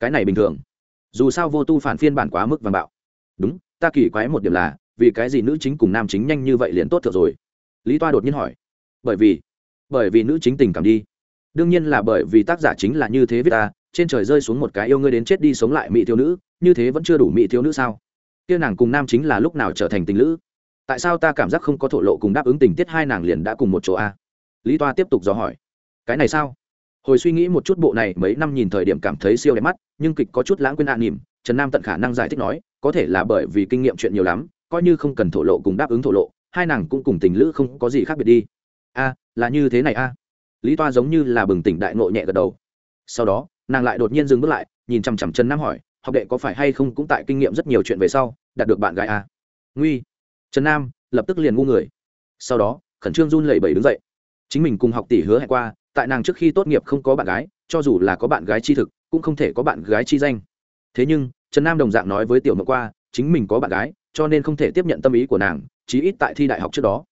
S1: cái này bình thường. Dù sao vô tu phản phiên bản quá mức vàng bạo. Đúng, ta kỳ quái một điểm là, vì cái gì nữ chính cùng nam chính nhanh như vậy liền tốt được rồi? Lý toa đột nhiên hỏi, bởi vì bởi vì nữ chính tình cảm đi. Đương nhiên là bởi vì tác giả chính là như thế viết ta, trên trời rơi xuống một cái yêu ngươi đến chết đi sống lại mỹ thiếu nữ, như thế vẫn chưa đủ mỹ thiếu nữ sao? Kia nàng cùng nam chính là lúc nào trở thành tình nữ tại sao ta cảm giác không có thổ lộ cùng đáp ứng tình tiết hai nàng liền đã cùng một chỗ a lý toa tiếp tục dò hỏi. Cái này sao? Hồi suy nghĩ một chút bộ này mấy năm nhìn thời điểm cảm thấy siêu đẹp mắt, nhưng kịch có chút lãng quên ạ nỉm trần nam tận khả năng giải thích nói, có thể là bởi vì kinh nghiệm chuyện nhiều lắm, coi như không cần thổ lộ cùng đáp ứng thổ lộ, hai nàng cũng cùng tình lữ không có gì khác biệt đi. A là như thế này a. Lý toa giống như là bừng tỉnh đại ngộ nhẹ gật đầu. Sau đó, nàng lại đột nhiên dừng bước lại, nhìn chằm chằm trần nam hỏi, học đệ có phải hay không cũng tại kinh nghiệm rất nhiều chuyện về sau, đạt được bạn gái a? Nguy. Trần nam lập tức liền ngu người. Sau đó, khẩn trương run lẩy bẩy đứng dậy. Chính mình cùng học tỷ hứa hẹn qua, tại nàng trước khi tốt nghiệp không có bạn gái, cho dù là có bạn gái chi thực, cũng không thể có bạn gái chi danh. Thế nhưng, trần nam đồng dạng nói với tiểu mộng qua, chính mình có bạn gái, cho nên không thể tiếp nhận tâm ý của nàng, chí ít tại thi đại học trước đó.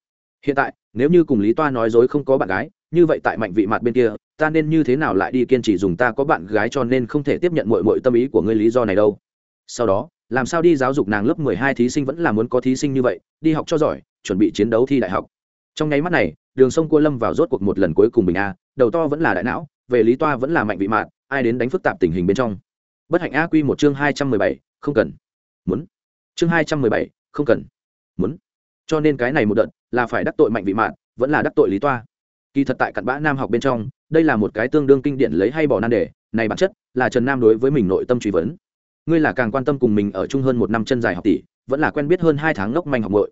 S1: Hiện tại nếu như cùng lý toa nói dối không có bạn gái, như vậy tại mạnh vị mặt bên kia, ta nên như thế nào lại đi kiên trì dùng ta có bạn gái cho nên không thể tiếp nhận mọi mọi tâm ý của ngươi lý do này đâu. Sau đó, làm sao đi giáo dục nàng lớp mười hai thí sinh vẫn là muốn có thí sinh như vậy, đi học cho giỏi, chuẩn bị chiến đấu thi đại học. Trong nháy mắt này, đường sông cua lâm vào rốt cuộc một lần cuối cùng bình a, đầu to vẫn là đại não, về lý toa vẫn là mạnh vị mạn, ai đến đánh phức tạp tình hình bên trong. Bất hạnh a quy một chương hai trăm mười bảy, không cần. Muốn. Chương hai trăm mười bảy, không cần. Muốn cho nên cái này một đợt là phải đắc tội mạnh vị mạn, vẫn là đắc tội lý toa. Kỳ thật tại cặn bã nam học bên trong, đây là một cái tương đương kinh điển lấy hay bỏ nan đề, này bản chất là trần nam đối với mình nội tâm truy vấn. Ngươi là càng quan tâm cùng mình ở chung hơn một năm chân dài học tỷ, vẫn là quen biết hơn hai tháng ngốc manh học bội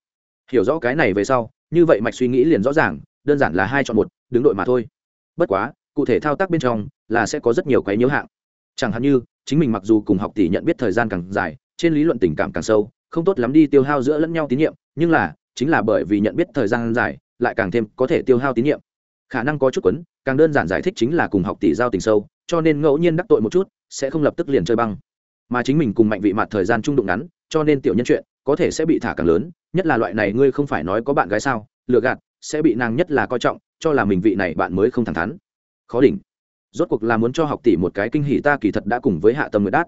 S1: hiểu rõ cái này về sau, như vậy mạch suy nghĩ liền rõ ràng, đơn giản là hai chọn một, đứng đội mà thôi. Bất quá, cụ thể thao tác bên trong là sẽ có rất nhiều cái nhớ hạng. Chẳng hạn như, chính mình mặc dù cùng học tỷ nhận biết thời gian càng dài, trên lý luận tình cảm càng sâu, không tốt lắm đi tiêu hao giữa lẫn nhau tín nhiệm, nhưng là chính là bởi vì nhận biết thời gian dài, lại càng thêm có thể tiêu hao tín nhiệm. Khả năng có chút quấn, càng đơn giản giải thích chính là cùng học tỷ giao tình sâu, cho nên ngẫu nhiên đắc tội một chút, sẽ không lập tức liền chơi băng. Mà chính mình cùng mạnh vị mặt thời gian trung đụng ngắn, cho nên tiểu nhân chuyện, có thể sẽ bị thả càng lớn, nhất là loại này ngươi không phải nói có bạn gái sao, lừa gạt, sẽ bị nàng nhất là coi trọng, cho là mình vị này bạn mới không thẳng thắn. Khó đỉnh. Rốt cuộc là muốn cho học tỷ một cái kinh hỉ ta kỳ thật đã cùng với hạ tâm nguyệt đát.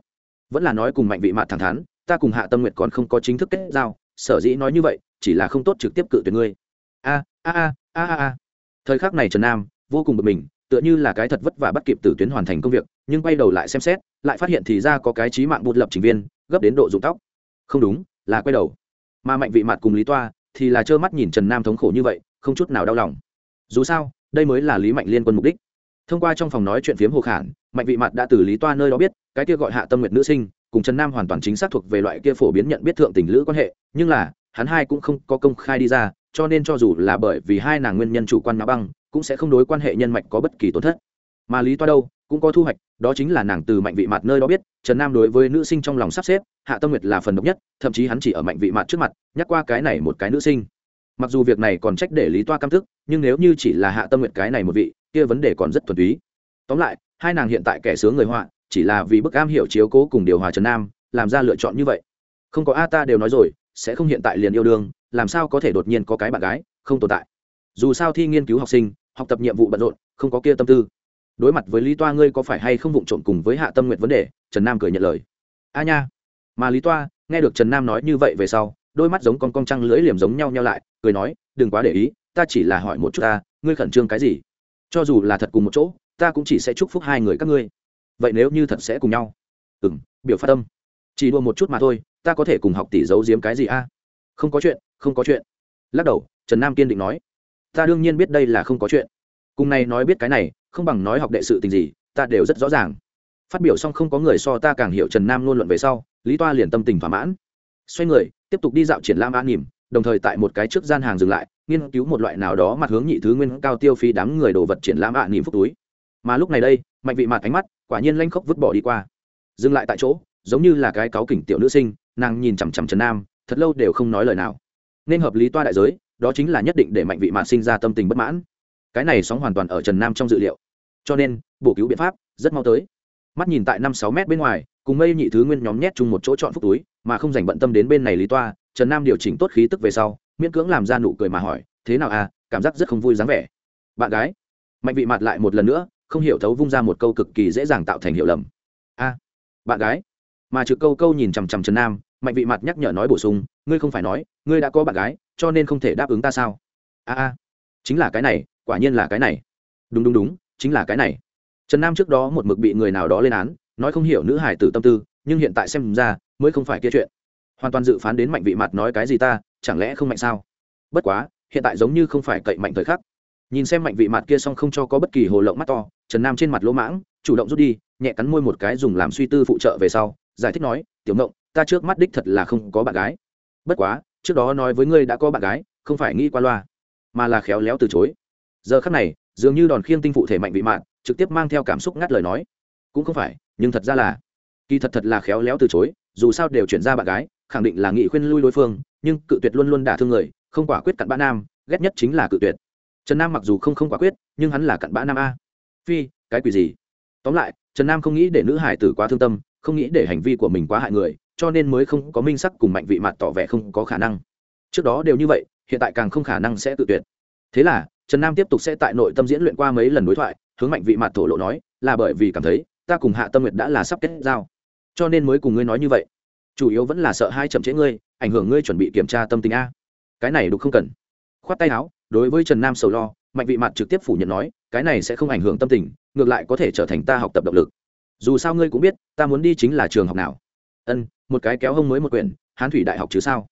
S1: Vẫn là nói cùng mạnh vị mặt thẳng thắn, ta cùng hạ tâm nguyệt còn không có chính thức kết giao sở dĩ nói như vậy, chỉ là không tốt trực tiếp cự tuyệt ngươi. A a a a a a. Thời khắc này trần nam vô cùng bực mình, tựa như là cái thật vất vả bắt kịp từ tuyến hoàn thành công việc, nhưng quay đầu lại xem xét, lại phát hiện thì ra có cái trí mạng bụt lập trình viên, gấp đến độ rụng tóc. Không đúng, là quay đầu. Mà mạnh vị mặt cùng lý toa thì là trơ mắt nhìn trần nam thống khổ như vậy, không chút nào đau lòng. Dù sao, đây mới là lý mạnh liên quân mục đích. Thông qua trong phòng nói chuyện phiếm hồ khản, mạnh vị mặt đã từ lý toa nơi đó biết, cái kia gọi hạ tâm nguyệt nữ sinh cùng trần nam hoàn toàn chính xác thuộc về loại kia phổ biến nhận biết thượng tình lữ quan hệ, nhưng là, hắn hai cũng không có công khai đi ra, cho nên cho dù là bởi vì hai nàng nguyên nhân chủ quan náo băng, cũng sẽ không đối quan hệ nhân mạch có bất kỳ tổn thất. Mà lý toa đâu, cũng có thu hoạch, đó chính là nàng từ mạnh vị mặt nơi đó biết, trần nam đối với nữ sinh trong lòng sắp xếp, hạ tâm nguyệt là phần độc nhất, thậm chí hắn chỉ ở mạnh vị mặt trước mặt, nhắc qua cái này một cái nữ sinh. Mặc dù việc này còn trách để lý toa căm thức, nhưng nếu như chỉ là hạ tâm nguyệt cái này một vị, kia vấn đề còn rất thuần túy. Tóm lại, hai nàng hiện tại kẻ sướng người họa chỉ là vì bức am hiểu chiếu cố cùng điều hòa trần nam, làm ra lựa chọn như vậy. Không có a ta đều nói rồi, sẽ không hiện tại liền yêu đương, làm sao có thể đột nhiên có cái bạn gái, không tồn tại. Dù sao thi nghiên cứu học sinh, học tập nhiệm vụ bận rộn, không có kia tâm tư. Đối mặt với lý toa ngươi có phải hay không vụng trộm cùng với hạ tâm nguyện vấn đề, trần nam cười nhận lời. A nha. Mà lý toa, nghe được trần nam nói như vậy về sau, đôi mắt giống con con trăng lưỡi liềm giống nhau nhau lại, cười nói, đừng quá để ý, ta chỉ là hỏi một chút ta, ngươi khẩn trương cái gì? Cho dù là thật cùng một chỗ, ta cũng chỉ sẽ chúc phúc hai người các ngươi vậy nếu như thật sẽ cùng nhau? Ừ m biểu phát tâm. Chỉ đua một chút mà thôi, ta có thể cùng học tỷ giấu giếm cái gì a? Không có chuyện, không có chuyện. Lắc đầu, trần nam kiên định nói. Ta đương nhiên biết đây là không có chuyện. Cùng này nói biết cái này, không bằng nói học đệ sự tình gì, ta đều rất rõ ràng. Phát biểu xong không có người so ta càng hiểu trần nam luôn luận về sau, lý toa liền tâm tình thỏa mãn. Xoay người, tiếp tục đi dạo triển lãm an nỉm, đồng thời tại một cái trước gian hàng dừng lại, nghiên cứu một loại nào đó mặt hướng nhị thứ nguyên cao tiêu phí đám người đồ vật triển lãm ạ nỉm phúc túi mà lúc này đây, mạnh vị mạt ánh mắt quả nhiên lanh khóc vứt bỏ đi qua. Dừng lại tại chỗ, giống như là cái cáu kỉnh tiểu nữ sinh, nàng nhìn chằm chằm trần nam, thật lâu đều không nói lời nào. Nên hợp lý toa đại giới, đó chính là nhất định để mạnh vị mạt sinh ra tâm tình bất mãn. Cái này sóng hoàn toàn ở trần nam trong dự liệu. Cho nên, bổ cứu biện pháp, rất mau tới. Mắt nhìn tại năm sáu mét bên ngoài, cùng mây nhị thứ nguyên nhóm nhét chung một chỗ chọn phúc túi, mà không dành bận tâm đến bên này lý toa, trần nam điều chỉnh tốt khí tức về sau, miễn cưỡng làm ra nụ cười mà hỏi, thế nào à? Cảm giác rất không vui dáng vẻ. Bạn gái. Mạnh vị mặt lại một lần nữa không hiểu thấu vung ra một câu cực kỳ dễ dàng tạo thành hiểu lầm. A, bạn gái. Mà trực câu câu nhìn chằm chằm trần nam, mạnh vị mặt nhắc nhở nói bổ sung, ngươi không phải nói, ngươi đã có bạn gái, cho nên không thể đáp ứng ta sao? A a, chính là cái này, quả nhiên là cái này. Đúng đúng đúng, chính là cái này. Trần nam trước đó một mực bị người nào đó lên án, nói không hiểu nữ hải tử tâm tư, nhưng hiện tại xem ra, mới không phải kia chuyện. Hoàn toàn dự phán đến mạnh vị mặt nói cái gì ta, chẳng lẽ không mạnh sao? Bất quá, hiện tại giống như không phải cậy mạnh thời khắc nhìn xem mạnh vị mặt kia xong không cho có bất kỳ hồ lộng mắt to, trần nam trên mặt lỗ mãng, chủ động rút đi, nhẹ cắn môi một cái dùng làm suy tư phụ trợ về sau, giải thích nói, tiểu mộng ta trước mắt đích thật là không có bạn gái. Bất quá, trước đó nói với ngươi đã có bạn gái, không phải nghĩ qua loa, mà là khéo léo từ chối. Giờ khắc này, dường như đòn khiêng tinh phụ thể mạnh vị mạn trực tiếp mang theo cảm xúc ngắt lời nói, cũng không phải, nhưng thật ra là, kỳ thật thật là khéo léo từ chối, dù sao đều chuyển ra bạn gái, khẳng định là nghị khuyên lui đối phương, nhưng cự tuyệt luôn luôn đả thương người, không quả quyết cặn bã nam, ghét nhất chính là cự tuyệt trần nam mặc dù không không quả quyết nhưng hắn là cặn bã nam a phi cái quỷ gì tóm lại trần nam không nghĩ để nữ hải tử quá thương tâm không nghĩ để hành vi của mình quá hại người cho nên mới không có minh sắc cùng mạnh vị mặt tỏ vẻ không có khả năng trước đó đều như vậy hiện tại càng không khả năng sẽ tự tuyệt thế là trần nam tiếp tục sẽ tại nội tâm diễn luyện qua mấy lần đối thoại hướng mạnh vị mặt thổ lộ nói là bởi vì cảm thấy ta cùng hạ tâm nguyệt đã là sắp kết giao cho nên mới cùng ngươi nói như vậy chủ yếu vẫn là sợ hai chậm trễ ngươi ảnh hưởng ngươi chuẩn bị kiểm tra tâm tình a cái này đục không cần khoát tay áo đối với trần nam sầu lo, mạnh vị mặt trực tiếp phủ nhận nói, cái này sẽ không ảnh hưởng tâm tình, ngược lại có thể trở thành ta học tập động lực. Dù sao ngươi cũng biết, ta muốn đi chính là trường học nào. Ân, một cái kéo hông mới một quyển, hán thủy đại học chứ sao?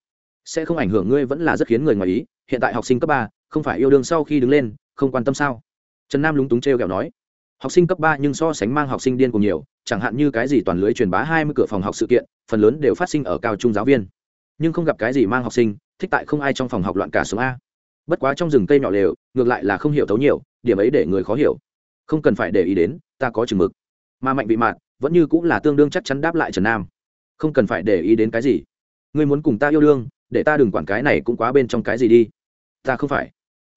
S1: Sẽ không ảnh hưởng ngươi vẫn là rất khiến người ngoài ý, hiện tại học sinh cấp ba, không phải yêu đương sau khi đứng lên, không quan tâm sao? Trần nam lúng túng t r e o kẹo nói, học sinh cấp ba nhưng so sánh mang học sinh điên cùng nhiều, chẳng hạn như cái gì toàn lưới truyền bá hai mươi cửa phòng học sự kiện, phần lớn đều phát sinh ở cao trung giáo viên. Nhưng không gặp cái gì mang học sinh, thích tại không ai trong phòng học loạn cả số a bất quá trong rừng cây nhỏ lều, ngược lại là không hiểu thấu nhiều, điểm ấy để người khó hiểu. Không cần phải để ý đến, ta có chừng mực. Mà mạnh bị mạn vẫn như cũng là tương đương chắc chắn đáp lại trần nam. Không cần phải để ý đến cái gì. Ngươi muốn cùng ta yêu đương, để ta đừng quản cái này cũng quá bên trong cái gì đi. Ta không phải.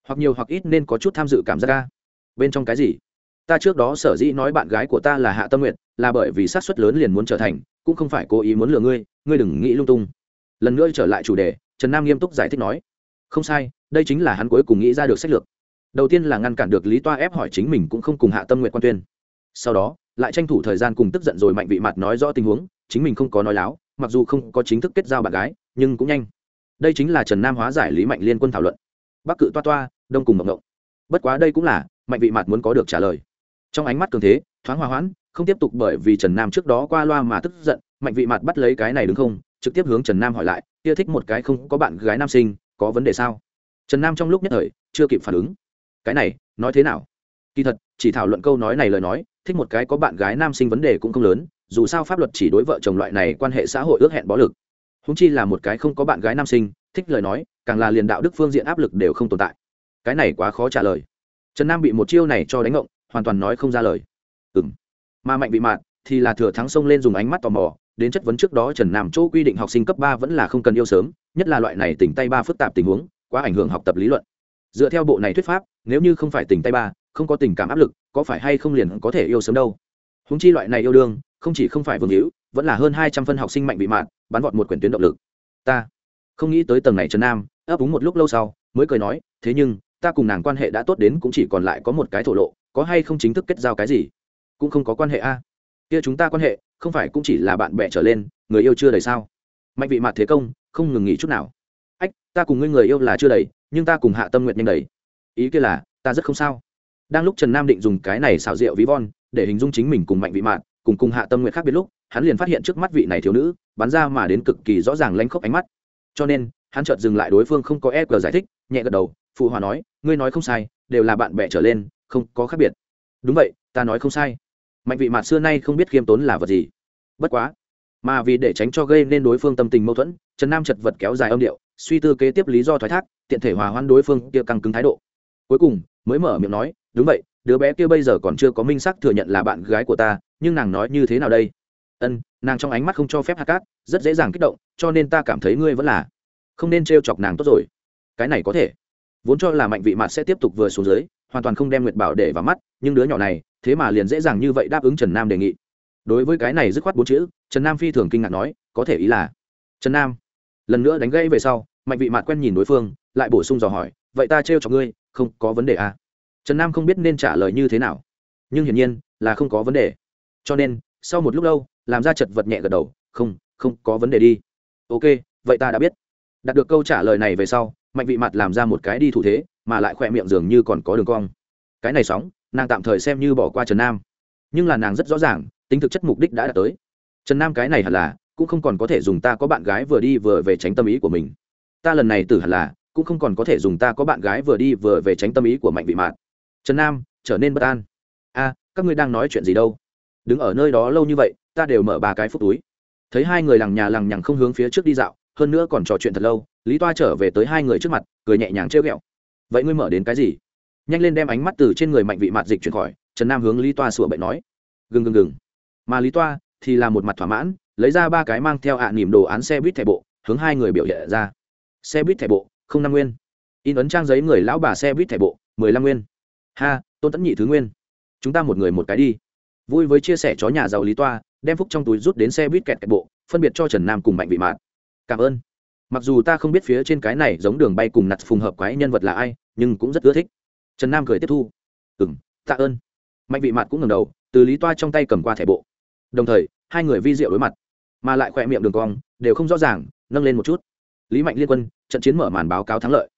S1: Hoặc nhiều hoặc ít nên có chút tham dự cảm giác ca bên trong cái gì? Ta trước đó sở dĩ nói bạn gái của ta là hạ tâm nguyện là bởi vì sát suất lớn liền muốn trở thành, cũng không phải cố ý muốn lừa ngươi ngươi đừng nghĩ lung tung. Lần nữa trở lại chủ đề, trần nam nghiêm túc giải thích nói. Không sai đây chính là hắn cuối cùng nghĩ ra được sách lược. Đầu tiên là ngăn cản được lý toa ép hỏi chính mình cũng không cùng hạ tâm nguyện quan tuyên. Sau đó, lại tranh thủ thời gian cùng tức giận rồi mạnh vị mặt nói rõ tình huống, chính mình không có nói láo, mặc dù không có chính thức kết giao bạn gái, nhưng cũng nhanh. Đây chính là trần nam hóa giải lý mạnh liên quân thảo luận. Bắc cự toa toa, đông cùng mộng ngộng bất quá đây cũng là mạnh vị mặt muốn có được trả lời. Trong ánh mắt cường thế, thoáng hòa hoãn, không tiếp tục bởi vì trần nam trước đó qua loa mà tức giận, mạnh vị mặt bắt lấy cái này đúng không, trực tiếp hướng trần nam hỏi lại, kia thích một cái không có bạn gái nam sinh, có vấn đề sao? Trần nam trong lúc nhất thời chưa kịp phản ứng cái này nói thế nào kỳ thật chỉ thảo luận câu nói này lời nói thích một cái có bạn gái nam sinh vấn đề cũng không lớn dù sao pháp luật chỉ đối vợ chồng loại này quan hệ xã hội ước hẹn bó lực húng chi là một cái không có bạn gái nam sinh thích lời nói càng là liền đạo đức phương diện áp lực đều không tồn tại cái này quá khó trả lời trần nam bị một chiêu này cho đánh ngộng hoàn toàn nói không ra lời ừng mà mạnh bị mạn thì là thừa thắng xông lên dùng ánh mắt tò mò đến chất vấn trước đó trần nam chỗ quy định học sinh cấp ba vẫn là không cần yêu sớm nhất là loại này tỉnh tay ba phức tạp tình huống quá ảnh hưởng học tập lý luận. Dựa theo bộ này thuyết pháp, nếu như không phải tình tay ba, không có tình cảm áp lực, có phải hay không liền có thể yêu sớm đâu? Húng chi loại này yêu đương, không chỉ không phải vương hữu, vẫn là hơn hai trăm phân học sinh mạnh bị mạn, bắn vọt một quyển tuyến động lực. Ta không nghĩ tới tầng này trần nam, ấp úng một lúc lâu sau, mới cười nói, thế nhưng, ta cùng nàng quan hệ đã tốt đến cũng chỉ còn lại có một cái thổ lộ, có hay không chính thức kết giao cái gì? Cũng không có quan hệ a. Kia chúng ta quan hệ, không phải cũng chỉ là bạn bè trở lên, người yêu chưa đầy sao? Mạnh vị mặt thế công, không ngừng nghỉ chút nào ta cùng ngươi người yêu là chưa đầy, nhưng ta cùng hạ tâm nguyện nhanh đầy. Ý kia là, ta rất không sao. Đang lúc trần nam định dùng cái này xào rượu ví von, để hình dung chính mình cùng mạnh vị mạn, cùng cùng hạ tâm nguyện khác biệt lúc, hắn liền phát hiện trước mắt vị này thiếu nữ, bắn ra mà đến cực kỳ rõ ràng lanh khóc ánh mắt. Cho nên, hắn chợt dừng lại đối phương không có e cờ giải thích, nhẹ gật đầu, phụ hòa nói, ngươi nói không sai, đều là bạn bè trở lên, không có khác biệt. Đúng vậy, ta nói không sai. Mạnh vị mạt xưa nay không biết khiêm tốn là vật gì. Bất quá mà vì để tránh cho gây nên đối phương tâm tình mâu thuẫn, trần nam chật vật kéo dài âm điệu, suy tư kế tiếp lý do thoái thác, tiện thể hòa hoãn đối phương kia căng cứng thái độ. Cuối cùng, mới mở miệng nói, đúng vậy, đứa bé kia bây giờ còn chưa có minh xác thừa nhận là bạn gái của ta, nhưng nàng nói như thế nào đây? Ân, nàng trong ánh mắt không cho phép hạt cát, rất dễ dàng kích động, cho nên ta cảm thấy ngươi vẫn là không nên t chọc nàng tốt rồi. Cái này có thể. Vốn cho là mạnh vị mặt sẽ tiếp tục vừa xuống dưới, hoàn toàn không đem nguyệt bảo để vào mắt, nhưng đứa nhỏ này, thế mà liền dễ dàng như vậy đáp ứng trần nam đề nghị đối với cái này dứt khoát bốn chữ, trần nam phi thường kinh ngạc nói, có thể ý là, trần nam, lần nữa đánh gây về sau, mạnh vị mạt quen nhìn đối phương, lại bổ sung dò hỏi, vậy ta trêu cho ngươi, không có vấn đề à? trần nam không biết nên trả lời như thế nào, nhưng hiển nhiên là không có vấn đề. Cho nên, sau một lúc lâu, làm ra chật vật nhẹ gật đầu, không không có vấn đề đi. Ok, vậy ta đã biết. Đạt được câu trả lời này về sau, mạnh vị mặt làm ra một cái đi thủ thế, mà lại khỏe miệng dường như còn có đường cong. Cái này sóng, nàng tạm thời xem như bỏ qua trần nam. Nhưng là nàng rất rõ ràng tính thực chất mục đích đã đạt tới. Trần nam cái này hẳn là, cũng không còn có thể dùng ta có bạn gái vừa đi vừa về tránh tâm ý của mình. Ta lần này tử hẳn là, cũng không còn có thể dùng ta có bạn gái vừa đi vừa về tránh tâm ý của mạnh vị Mạn. trần nam, trở nên bất an. A, các ngươi đang nói chuyện gì đâu? Đứng ở nơi đó lâu như vậy, ta đều mở ba cái phút túi. Thấy hai người lằng nhà lằng nhằng không hướng phía trước đi dạo, hơn nữa còn trò chuyện thật lâu, lý toa trở về tới hai người trước mặt, cười nhẹ nhàng trêu ghẹo. Vậy ngươi mở đến cái gì? Nhanh lên đem ánh mắt từ trên người mạnh vị mạt dịch chuyển khỏi, trần nam hướng lý toa sửa bệnh nói. Gừng gừng gừng mà lý toa thì là một mặt thỏa mãn, lấy ra ba cái mang theo ạ à nỉm đồ án xe buýt thẻ bộ, hướng hai người biểu hiện ra. Xe buýt thẻ bộ, không năm nguyên. In ấn trang giấy người lão bà xe buýt thẻ bộ, mười lăm nguyên. Ha, tôn tẫn nhị thứ nguyên. Chúng ta một người một cái đi. Vui với chia sẻ chó nhà giàu lý toa, đem phúc trong túi rút đến xe buýt kẹt kẹt bộ, phân biệt cho trần nam cùng mạnh vị mạt. Cảm ơn. Mặc dù ta không biết phía trên cái này giống đường bay cùng nặt phùng hợp quái nhân vật là ai, nhưng cũng rất ưa thích. Trần nam cười tiếp thu. Ừ m tạ ơn. Mạnh vị mạt cũng ngầm đầu, từ lý toa trong tay cầm qua thẻ bộ đồng thời, hai người vi diệu đối mặt, mà lại khỏe miệng đường cong, đều không rõ ràng, nâng lên một chút. Lý mạnh liên quân, trận chiến mở màn báo cáo thắng lợi.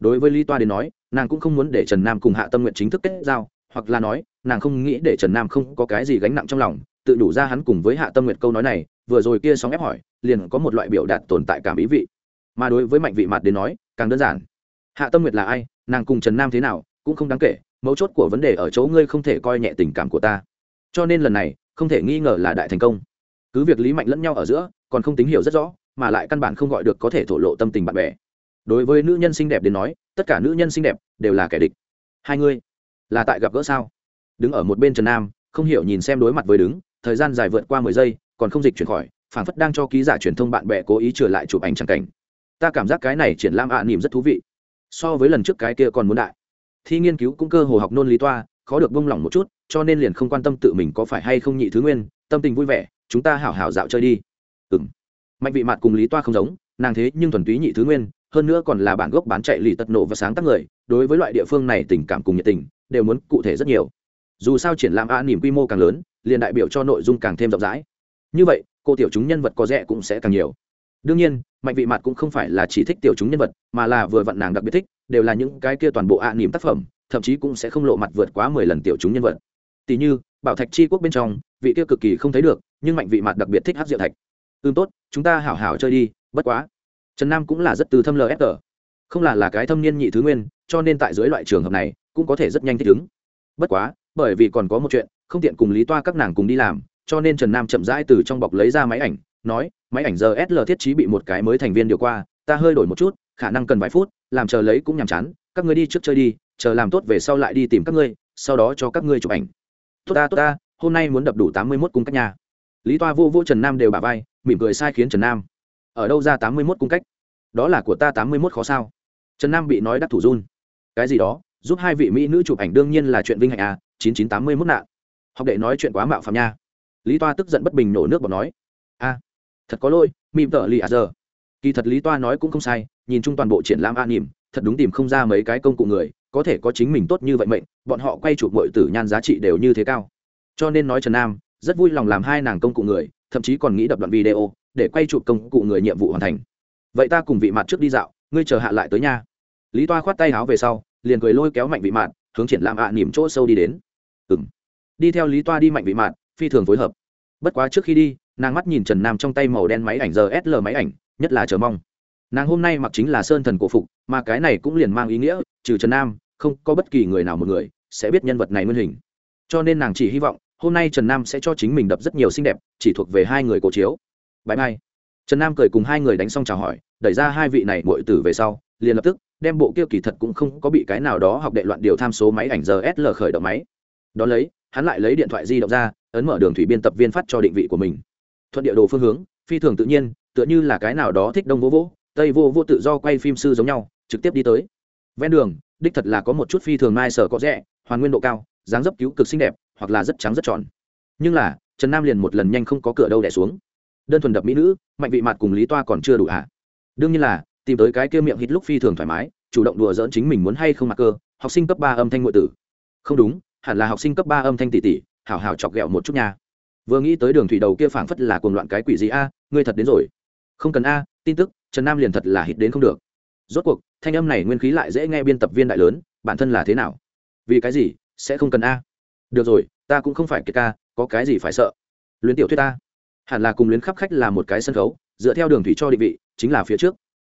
S1: Đối với lý toa đến nói, nàng cũng không muốn để trần nam cùng hạ tâm nguyện chính thức kết giao, hoặc là nói, nàng không nghĩ để trần nam không có cái gì gánh nặng trong lòng, tự đủ ra hắn cùng với hạ tâm nguyện câu nói này, vừa rồi kia sóng ép hỏi, liền có một loại biểu đạt tồn tại cảm ý vị. Mà đối với mạnh vị mặt đến nói, càng đơn giản. Hạ tâm nguyệt là ai, nàng cùng trần nam thế nào, cũng không đáng kể, mấu chốt của vấn đề ở chỗ ngươi không thể coi nhẹ tình cảm của ta. Cho nên lần này không thể nghi ngờ là đại thành công. Cứ việc lý mạnh lẫn nhau ở giữa, còn không tín hiểu rất rõ, mà lại căn bản không gọi được có thể thổ lộ tâm tình bạn bè. Đối với nữ nhân xinh đẹp đến nói, tất cả nữ nhân xinh đẹp đều là kẻ địch. Hai ngươi là tại gặp gỡ sao? Đứng ở một bên trần nam, không hiểu nhìn xem đối mặt với đứng, thời gian dài vượt qua mười giây, còn không dịch chuyển khỏi, phảng phất đang cho ký giả truyền thông bạn bè cố ý trở lại chụp ảnh chẳng cảnh. Ta cảm giác cái này triển lãm ạ à nỉm rất thú vị. So với lần trước cái kia còn muốn đại. Thi nghiên cứu cũng cơ hồ học nôn lý toa khó được bông lỏng một chút, cho nên liền không quan tâm tự mình có phải hay không nhị thứ nguyên, tâm tình vui vẻ, chúng ta hảo hảo dạo chơi đi. Ừng mạnh vị mặt cùng lý toa không giống, nàng thế nhưng thuần túy nhị thứ nguyên, hơn nữa còn là bản gốc bán chạy lì tật nổ và sáng tác người, đối với loại địa phương này tình cảm cùng nhiệt tình, đều muốn cụ thể rất nhiều. Dù sao triển lãm a nỉm quy mô càng lớn, liền đại biểu cho nội dung càng thêm rộng rãi. Như vậy, cô tiểu chúng nhân vật có rẻ cũng sẽ càng nhiều. Đương nhiên, mạnh vị mặt cũng không phải là chỉ thích tiểu chúng nhân vật, mà là vừa vặn nàng đặc biệt thích, đều là những cái kia toàn bộ ạ à nỉm tác phẩm thậm chí cũng sẽ không lộ mặt vượt quá mười lần tiểu chúng nhân vật. Tỷ như, bảo thạch chi quốc bên trong, vị kia cực kỳ không thấy được, nhưng mạnh vị mặt đặc biệt thích hát diệu thạch. Ưm tốt, chúng ta hảo hảo chơi đi, bất quá. Trần nam cũng là rất từ thâm lờ ép không là là cái thâm niên nhị thứ nguyên, cho nên tại dưới loại trường hợp này, cũng có thể rất nhanh thích ứng. Bất quá, bởi vì còn có một chuyện, không tiện cùng lý toa các nàng cùng đi làm, cho nên trần nam chậm rãi từ trong bọc lấy ra máy ảnh, nói, máy ảnh giờ sl thiết trí bị một cái mới thành viên điều qua, ta hơi đổi một chút, khả năng cần vài phút, làm chờ lấy cũng nhàm chán, các ngươi đi trước chơi đi chờ làm tốt về sau lại đi tìm các ngươi, sau đó cho các ngươi chụp ảnh. Tốt ta tốt ta, hôm nay muốn đập đủ tám mươi mốt cung cách nhà lý toa vô vô trần nam đều bà vai, mỉm cười sai khiến trần nam. Ở đâu ra tám mươi mốt cung cách? Đó là của ta tám mươi mốt khó sao? Trần nam bị nói đắc thủ run. Cái gì đó? Giúp hai vị mỹ nữ chụp ảnh đương nhiên là chuyện vinh hạnh à chín chín tám mươi mốt nạn. Học đệ nói chuyện quá mạo phạm nha. Lý toa tức giận bất bình nổ nước bọc nói. A thật có lỗi mìm tợ lì à giờ. Kỳ thật lý toa nói cũng không sai, nhìn chung toàn bộ triển lãm an nỉm, thật đúng tìm không ra mấy cái công cụ người có thể có chính mình tốt như vậy mệnh bọn họ quay chụp mọi tử nhan giá trị đều như thế cao. Cho nên nói trần nam rất vui lòng làm hai nàng công cụ người thậm chí còn nghĩ đập đoạn video để quay chụp công cụ người nhiệm vụ hoàn thành. Vậy ta cùng vị mặt trước đi dạo ngươi chờ hạ lại tới nha. Lý toa khoát tay háo về sau liền cười lôi kéo mạnh vị mạn hướng triển lãm ạ à, nỉm chỗ sâu đi đến. Ừng đi theo lý toa đi mạnh vị mạn phi thường phối hợp. Bất quá trước khi đi nàng mắt nhìn trần nam trong tay màu đen máy ảnh giờ sl máy ảnh nhất là chờ mong nàng hôm nay mặc chính là sơn thần cổ phục, mà cái này cũng liền mang ý nghĩa, trừ trần nam, không có bất kỳ người nào một người sẽ biết nhân vật này nguyên hình. Cho nên nàng chỉ hy vọng, hôm nay trần nam sẽ cho chính mình đập rất nhiều xinh đẹp, chỉ thuộc về hai người cổ chiếu. Bãi mai trần nam cười cùng hai người đánh xong chào hỏi, đẩy ra hai vị này muội tử về sau, liền lập tức đem bộ kia kỳ thật cũng không có bị cái nào đó học đệ loạn điều tham số máy ảnh giờ sl khởi động máy. Đ ó lấy, hắn lại lấy điện thoại di động ra, ấn mở đường thủy biên tập viên phát cho định vị của mình. Thuận địa đồ phương hướng, phi thường tự nhiên, tựa như là cái nào đó thích đông vô vỗ tây vô vô tự do quay phim sư giống nhau, trực tiếp đi tới. Ven đường, đích thật là có một chút phi thường mai sở có rẻ, hoàn nguyên độ cao, dáng dấp cứu cực xinh đẹp, hoặc là rất trắng rất tròn. Nhưng là, trần nam liền một lần nhanh không có cửa đâu đẻ xuống. Đơn thuần đập mỹ nữ, mạnh vị mặt cùng lý toa còn chưa đủ à đương nhiên là, tìm tới cái kia miệng hít lúc phi thường thoải mái, chủ động đùa dỡn chính mình muốn hay không mặc cơ, học sinh cấp ba âm thanh ngụy tử. Không đúng, hẳn là học sinh cấp ba âm thanh tỷ tỷ hảo hảo chọc ghẹo một chút nha. Vừa nghĩ tới đường thủy đầu kia phảng phất là cuồng loạn cái quỷ gì a, ngươi thật đến rồi. Không cần a, tin tức trần nam liền thật là hít đến không được. Rốt cuộc thanh âm này nguyên khí lại dễ nghe biên tập viên đại lớn bản thân là thế nào? Vì cái gì? Sẽ không cần a. Được rồi ta cũng không phải kiệt ca có cái gì phải sợ? Luyến tiểu thuyết ta hẳn là cùng luyến khắp khách là một cái sân khấu dựa theo đường thủy cho định vị chính là phía trước.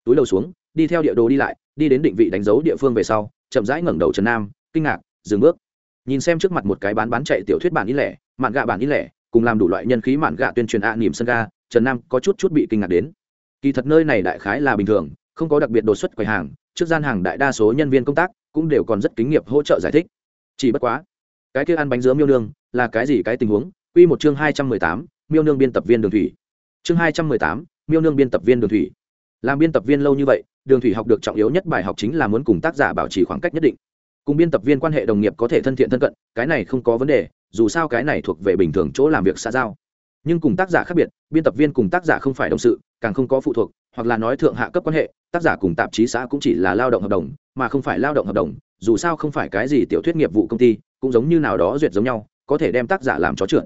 S1: Túi đầu xuống đi theo địa đồ đi lại đi đến định vị đánh dấu địa phương về sau chậm rãi ngẩng đầu trần nam kinh ngạc dừng bước. Nhìn xem trước mặt một cái bán bán chạy tiểu thuyết bản in lẻ mạn gạ bản in lẻ cùng làm đủ loại nhân khí mạn gạ tuyên truyền ạ à, nỉm sân ga trần nam có chút chút bị kinh ngạc đến kỳ thật nơi này đại khái là bình thường, không có đặc biệt đột xuất quầy hàng, trước gian hàng đại đa số nhân viên công tác cũng đều còn rất kinh nghiệp hỗ trợ giải thích. Chỉ bất quá, cái kia ăn bánh dứa miêu nương là cái gì cái tình huống? Quy một chương hai trăm mười tám, miêu nương biên tập viên đường thủy. Chương hai trăm mười tám, miêu nương biên tập viên đường thủy. Làm biên tập viên lâu như vậy, đường thủy học được trọng yếu nhất bài học chính là muốn cùng tác giả bảo trì khoảng cách nhất định. Cùng biên tập viên quan hệ đồng nghiệp có thể thân thiện thân cận, cái này không có vấn đề, dù sao cái này thuộc về bình thường chỗ làm việc xã giao nhưng cùng tác giả khác biệt, biên tập viên cùng tác giả không phải đồng sự, càng không có phụ thuộc, hoặc là nói thượng hạ cấp quan hệ, tác giả cùng tạp chí xã cũng chỉ là lao động hợp đồng, mà không phải lao động hợp đồng, dù sao không phải cái gì tiểu thuyết nghiệp vụ công ty, cũng giống như nào đó duyệt giống nhau, có thể đem tác giả làm chó trượt.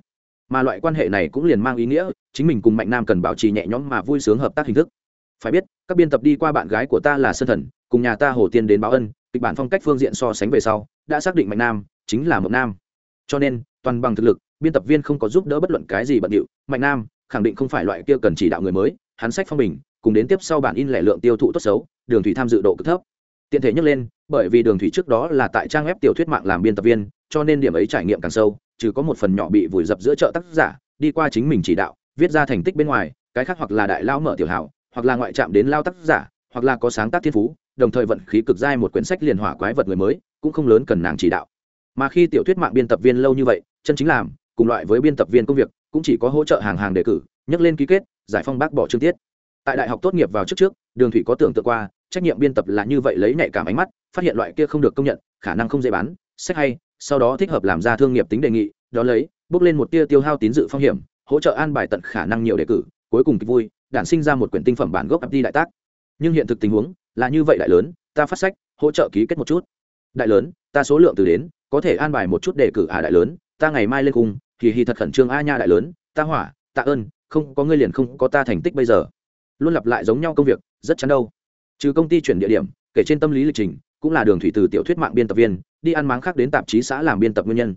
S1: Mà loại quan hệ này cũng liền mang ý nghĩa, chính mình cùng mạnh nam cần bảo trì nhẹ nhõm mà vui sướng hợp tác hình thức. Phải biết, các biên tập đi qua bạn gái của ta là sơn thần, cùng nhà ta hồ tiên đến báo ân, kịch bản phong cách phương diện so sánh về sau, đã xác định mạnh nam chính là mộng nam. Cho nên, toàn bằng thực lực biên tập viên không có giúp đỡ bất luận cái gì bận điệu, mạnh nam khẳng định không phải loại kia cần chỉ đạo người mới, hắn sách phong bình, cùng đến tiếp sau bản in lẻ lượng tiêu thụ tốt xấu, đường thủy tham dự độ cực thấp. Tiện thể nhắc lên, bởi vì đường thủy trước đó là tại trang web tiểu thuyết mạng làm biên tập viên, cho nên điểm ấy trải nghiệm càng sâu, trừ có một phần nhỏ bị vùi dập giữa chợ tác giả, đi qua chính mình chỉ đạo, viết ra thành tích bên ngoài, cái khác hoặc là đại lao mở tiểu hảo hoặc là ngoại trạm đến lao tác giả, hoặc là có sáng tác thiên phú, đồng thời vận khí cực dai một quyển sách liền hỏa quái vật người mới, cũng không lớn cần nàng chỉ đạo. Mà khi tiểu thuyết mạng biên tập viên lâu như vậy, chân chính làm cùng loại với biên tập viên công việc, cũng chỉ có hỗ trợ hàng hàng đề cử, nhắc lên ký kết, giải phong bác bỏ chương tiết. Tại đại học tốt nghiệp vào trước trước, đường thủy có tưởng tượng qua, trách nhiệm biên tập là như vậy lấy nhạy cảm ánh mắt, phát hiện loại kia không được công nhận, khả năng không dễ bán, sách hay, sau đó thích hợp làm ra thương nghiệp tính đề nghị, đó lấy, bước lên một tia tiêu hao tín dự phong hiểm, hỗ trợ an bài tận khả năng nhiều đề cử, cuối cùng kịch vui, đản sinh ra một quyển tinh phẩm bản gốc đi đại tác. Nhưng hiện thực tình huống là như vậy đại lớn, ta phát sách, hỗ trợ ký kết một chút. Đại lớn, ta số lượng từ đến, có thể an bài một chút đề cử à đại lớn ta ngày mai lên cùng thì hì thật khẩn trương, a nha đại lớn, ta hỏa, tạ ơn, không, có ngươi liền không có ta thành tích bây giờ. Luôn lặp lại giống nhau công việc, rất chán đâu. Trừ công ty chuyển địa điểm, kể trên tâm lý lịch trình, cũng là đường thủy từ tiểu thuyết mạng biên tập viên, đi ăn máng khác đến tạp chí xã làm biên tập nguyên nhân.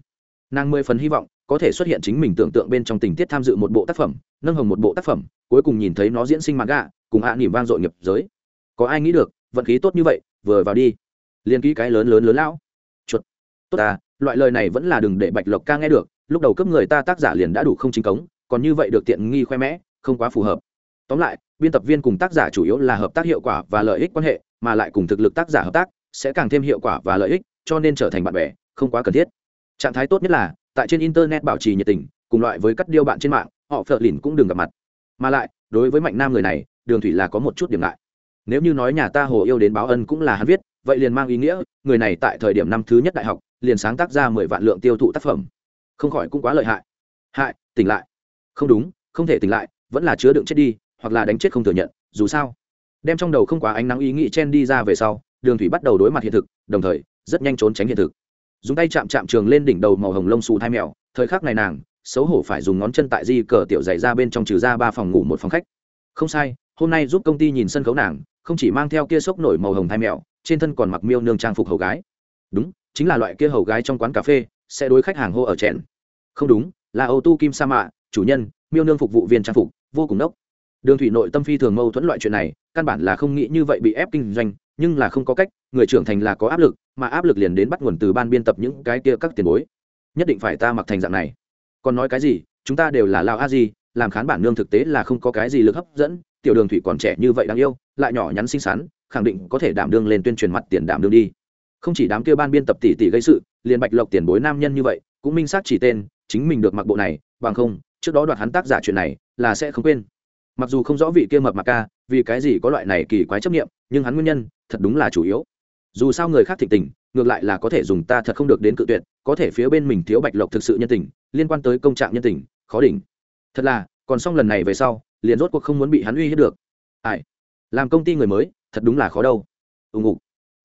S1: Nàng mười phần hy vọng, có thể xuất hiện chính mình tưởng tượng bên trong tình tiết tham dự một bộ tác phẩm, nâng hồng một bộ tác phẩm, cuối cùng nhìn thấy nó diễn sinh mạng gạ cùng hạ à nỉm vang dội nghiệp giới. Có ai nghĩ được, vận khí tốt như vậy, vừa vào đi. Liên ký cái lớn lớn lớn lão. Chuột. Tốt à loại lời này vẫn là đừng để bạch lộc ca nghe được, lúc đầu cấp người ta tác giả liền đã đủ không chính cống, còn như vậy được tiện nghi khoe mẽ, không quá phù hợp. Tóm lại, biên tập viên cùng tác giả chủ yếu là hợp tác hiệu quả và lợi ích quan hệ, mà lại cùng thực lực tác giả hợp tác, sẽ càng thêm hiệu quả và lợi ích, cho nên trở thành bạn bè, không quá cần thiết. Trạng thái tốt nhất là, tại trên internet bảo trì nhiệt tình, cùng loại với các điêu bạn trên mạng, họ phật lìn cũng đừng gặp mặt. Mà lại, đối với mạnh nam người này, đường thủy là có một chút điểm lại nếu như nói nhà ta hồ yêu đến báo ân cũng là hắn viết, vậy liền mang ý nghĩa, người này tại thời điểm năm thứ nhất đại học liền sáng tác ra mười vạn lượng tiêu thụ tác phẩm. Không khỏi cũng quá lợi hại. Hại, tỉnh lại. Không đúng, không thể tỉnh lại, vẫn là chứa đựng chết đi, hoặc là đánh chết không thừa nhận, dù sao. Đem trong đầu không quá ánh nắng ý nghĩ chen đi ra về sau, đường thủy bắt đầu đối mặt hiện thực, đồng thời, rất nhanh trốn tránh hiện thực. Dùng tay chạm chạm trường lên đỉnh đầu màu hồng lông xù thai mèo, thời khắc này nàng, xấu hổ phải dùng ngón chân tại di cờ tiểu dày ra bên trong trừ ra ba phòng ngủ một phòng khách. Không sai, hôm nay giúp công ty nhìn sân khấu nàng, không chỉ mang theo kia sốc nổi màu hồng thai mèo, trên thân còn mặc miêu nương trang phục hầu gái. Đúng chính là loại kia hầu gái trong quán cà phê, sẽ đối khách hàng hô ở chèn không đúng, là ô tu kim sa mạ, chủ nhân, miêu nương phục vụ viên trang phục, vô cùng đốc. Đường thủy nội tâm phi thường mâu thuẫn loại chuyện này, căn bản là không nghĩ như vậy bị ép kinh doanh, nhưng là không có cách, người trưởng thành là có áp lực, mà áp lực liền đến bắt nguồn từ ban biên tập những cái kia các tiền bối. Nhất định phải ta mặc thành dạng này. Còn nói cái gì, chúng ta đều là lao a di, làm khán bản nương thực tế là không có cái gì lực hấp dẫn, tiểu đường thủy còn trẻ như vậy đáng yêu, lại nhỏ nhắn xinh xắn, khẳng định có thể đảm đương lên tuyên truyền mặt tiền đảm đương đi không chỉ đám kia ban biên tập tỷ tỷ gây sự, liền bạch lộc tiền bối nam nhân như vậy, cũng minh xác chỉ tên, chính mình được mặc bộ này, bằng không, trước đó đoạt hắn tác giả chuyện này, là sẽ không quên. Mặc dù không rõ vị kia mập mặc ca, vì cái gì có loại này kỳ quái chấp nghiệm nhưng hắn nguyên nhân, thật đúng là chủ yếu. Dù sao người khác thịnh tình, ngược lại là có thể dùng ta thật không được đến cự tuyệt, có thể phía bên mình thiếu bạch lộc thực sự nhân tình, liên quan tới công trạng nhân tình, khó đỉnh. Thật là, còn xong lần này về sau, liền rốt cuộc không muốn bị hắn uy hiếp được. Ai? Làm công ty người mới, thật đúng là khó đâu. Ù ngục.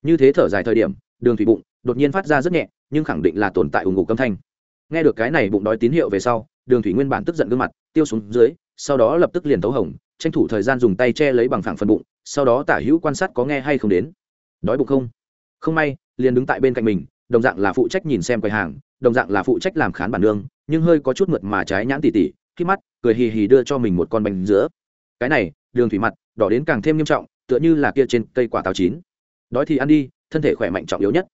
S1: Như thế thở dài thời điểm đường thủy bụng, đột nhiên phát ra rất nhẹ, nhưng khẳng định là tồn tại ủng ngục âm thanh. Nghe được cái này bụng đói tín hiệu về sau, đường thủy nguyên bản tức giận gương mặt, tiêu xuống dưới, sau đó lập tức liền tấu hồng, tranh thủ thời gian dùng tay che lấy bằng phẳng phần bụng, sau đó tả hữu quan sát có nghe hay không đến. Đói bụng không? Không may, liền đứng tại bên cạnh mình, đồng dạng là phụ trách nhìn xem quầy hàng, đồng dạng là phụ trách làm khán bản nương, nhưng hơi có chút mượt mà trái nhãn tỉ tỉ, khi mắt, cười hì hì đưa cho mình một con bánh giữa cái này, đường thủy mặt, đỏ đến càng thêm nghiêm trọng, tựa như là kia trên cây quả táo chín. Đói thì ăn đi thân thể khỏe mạnh trọng yếu nhất.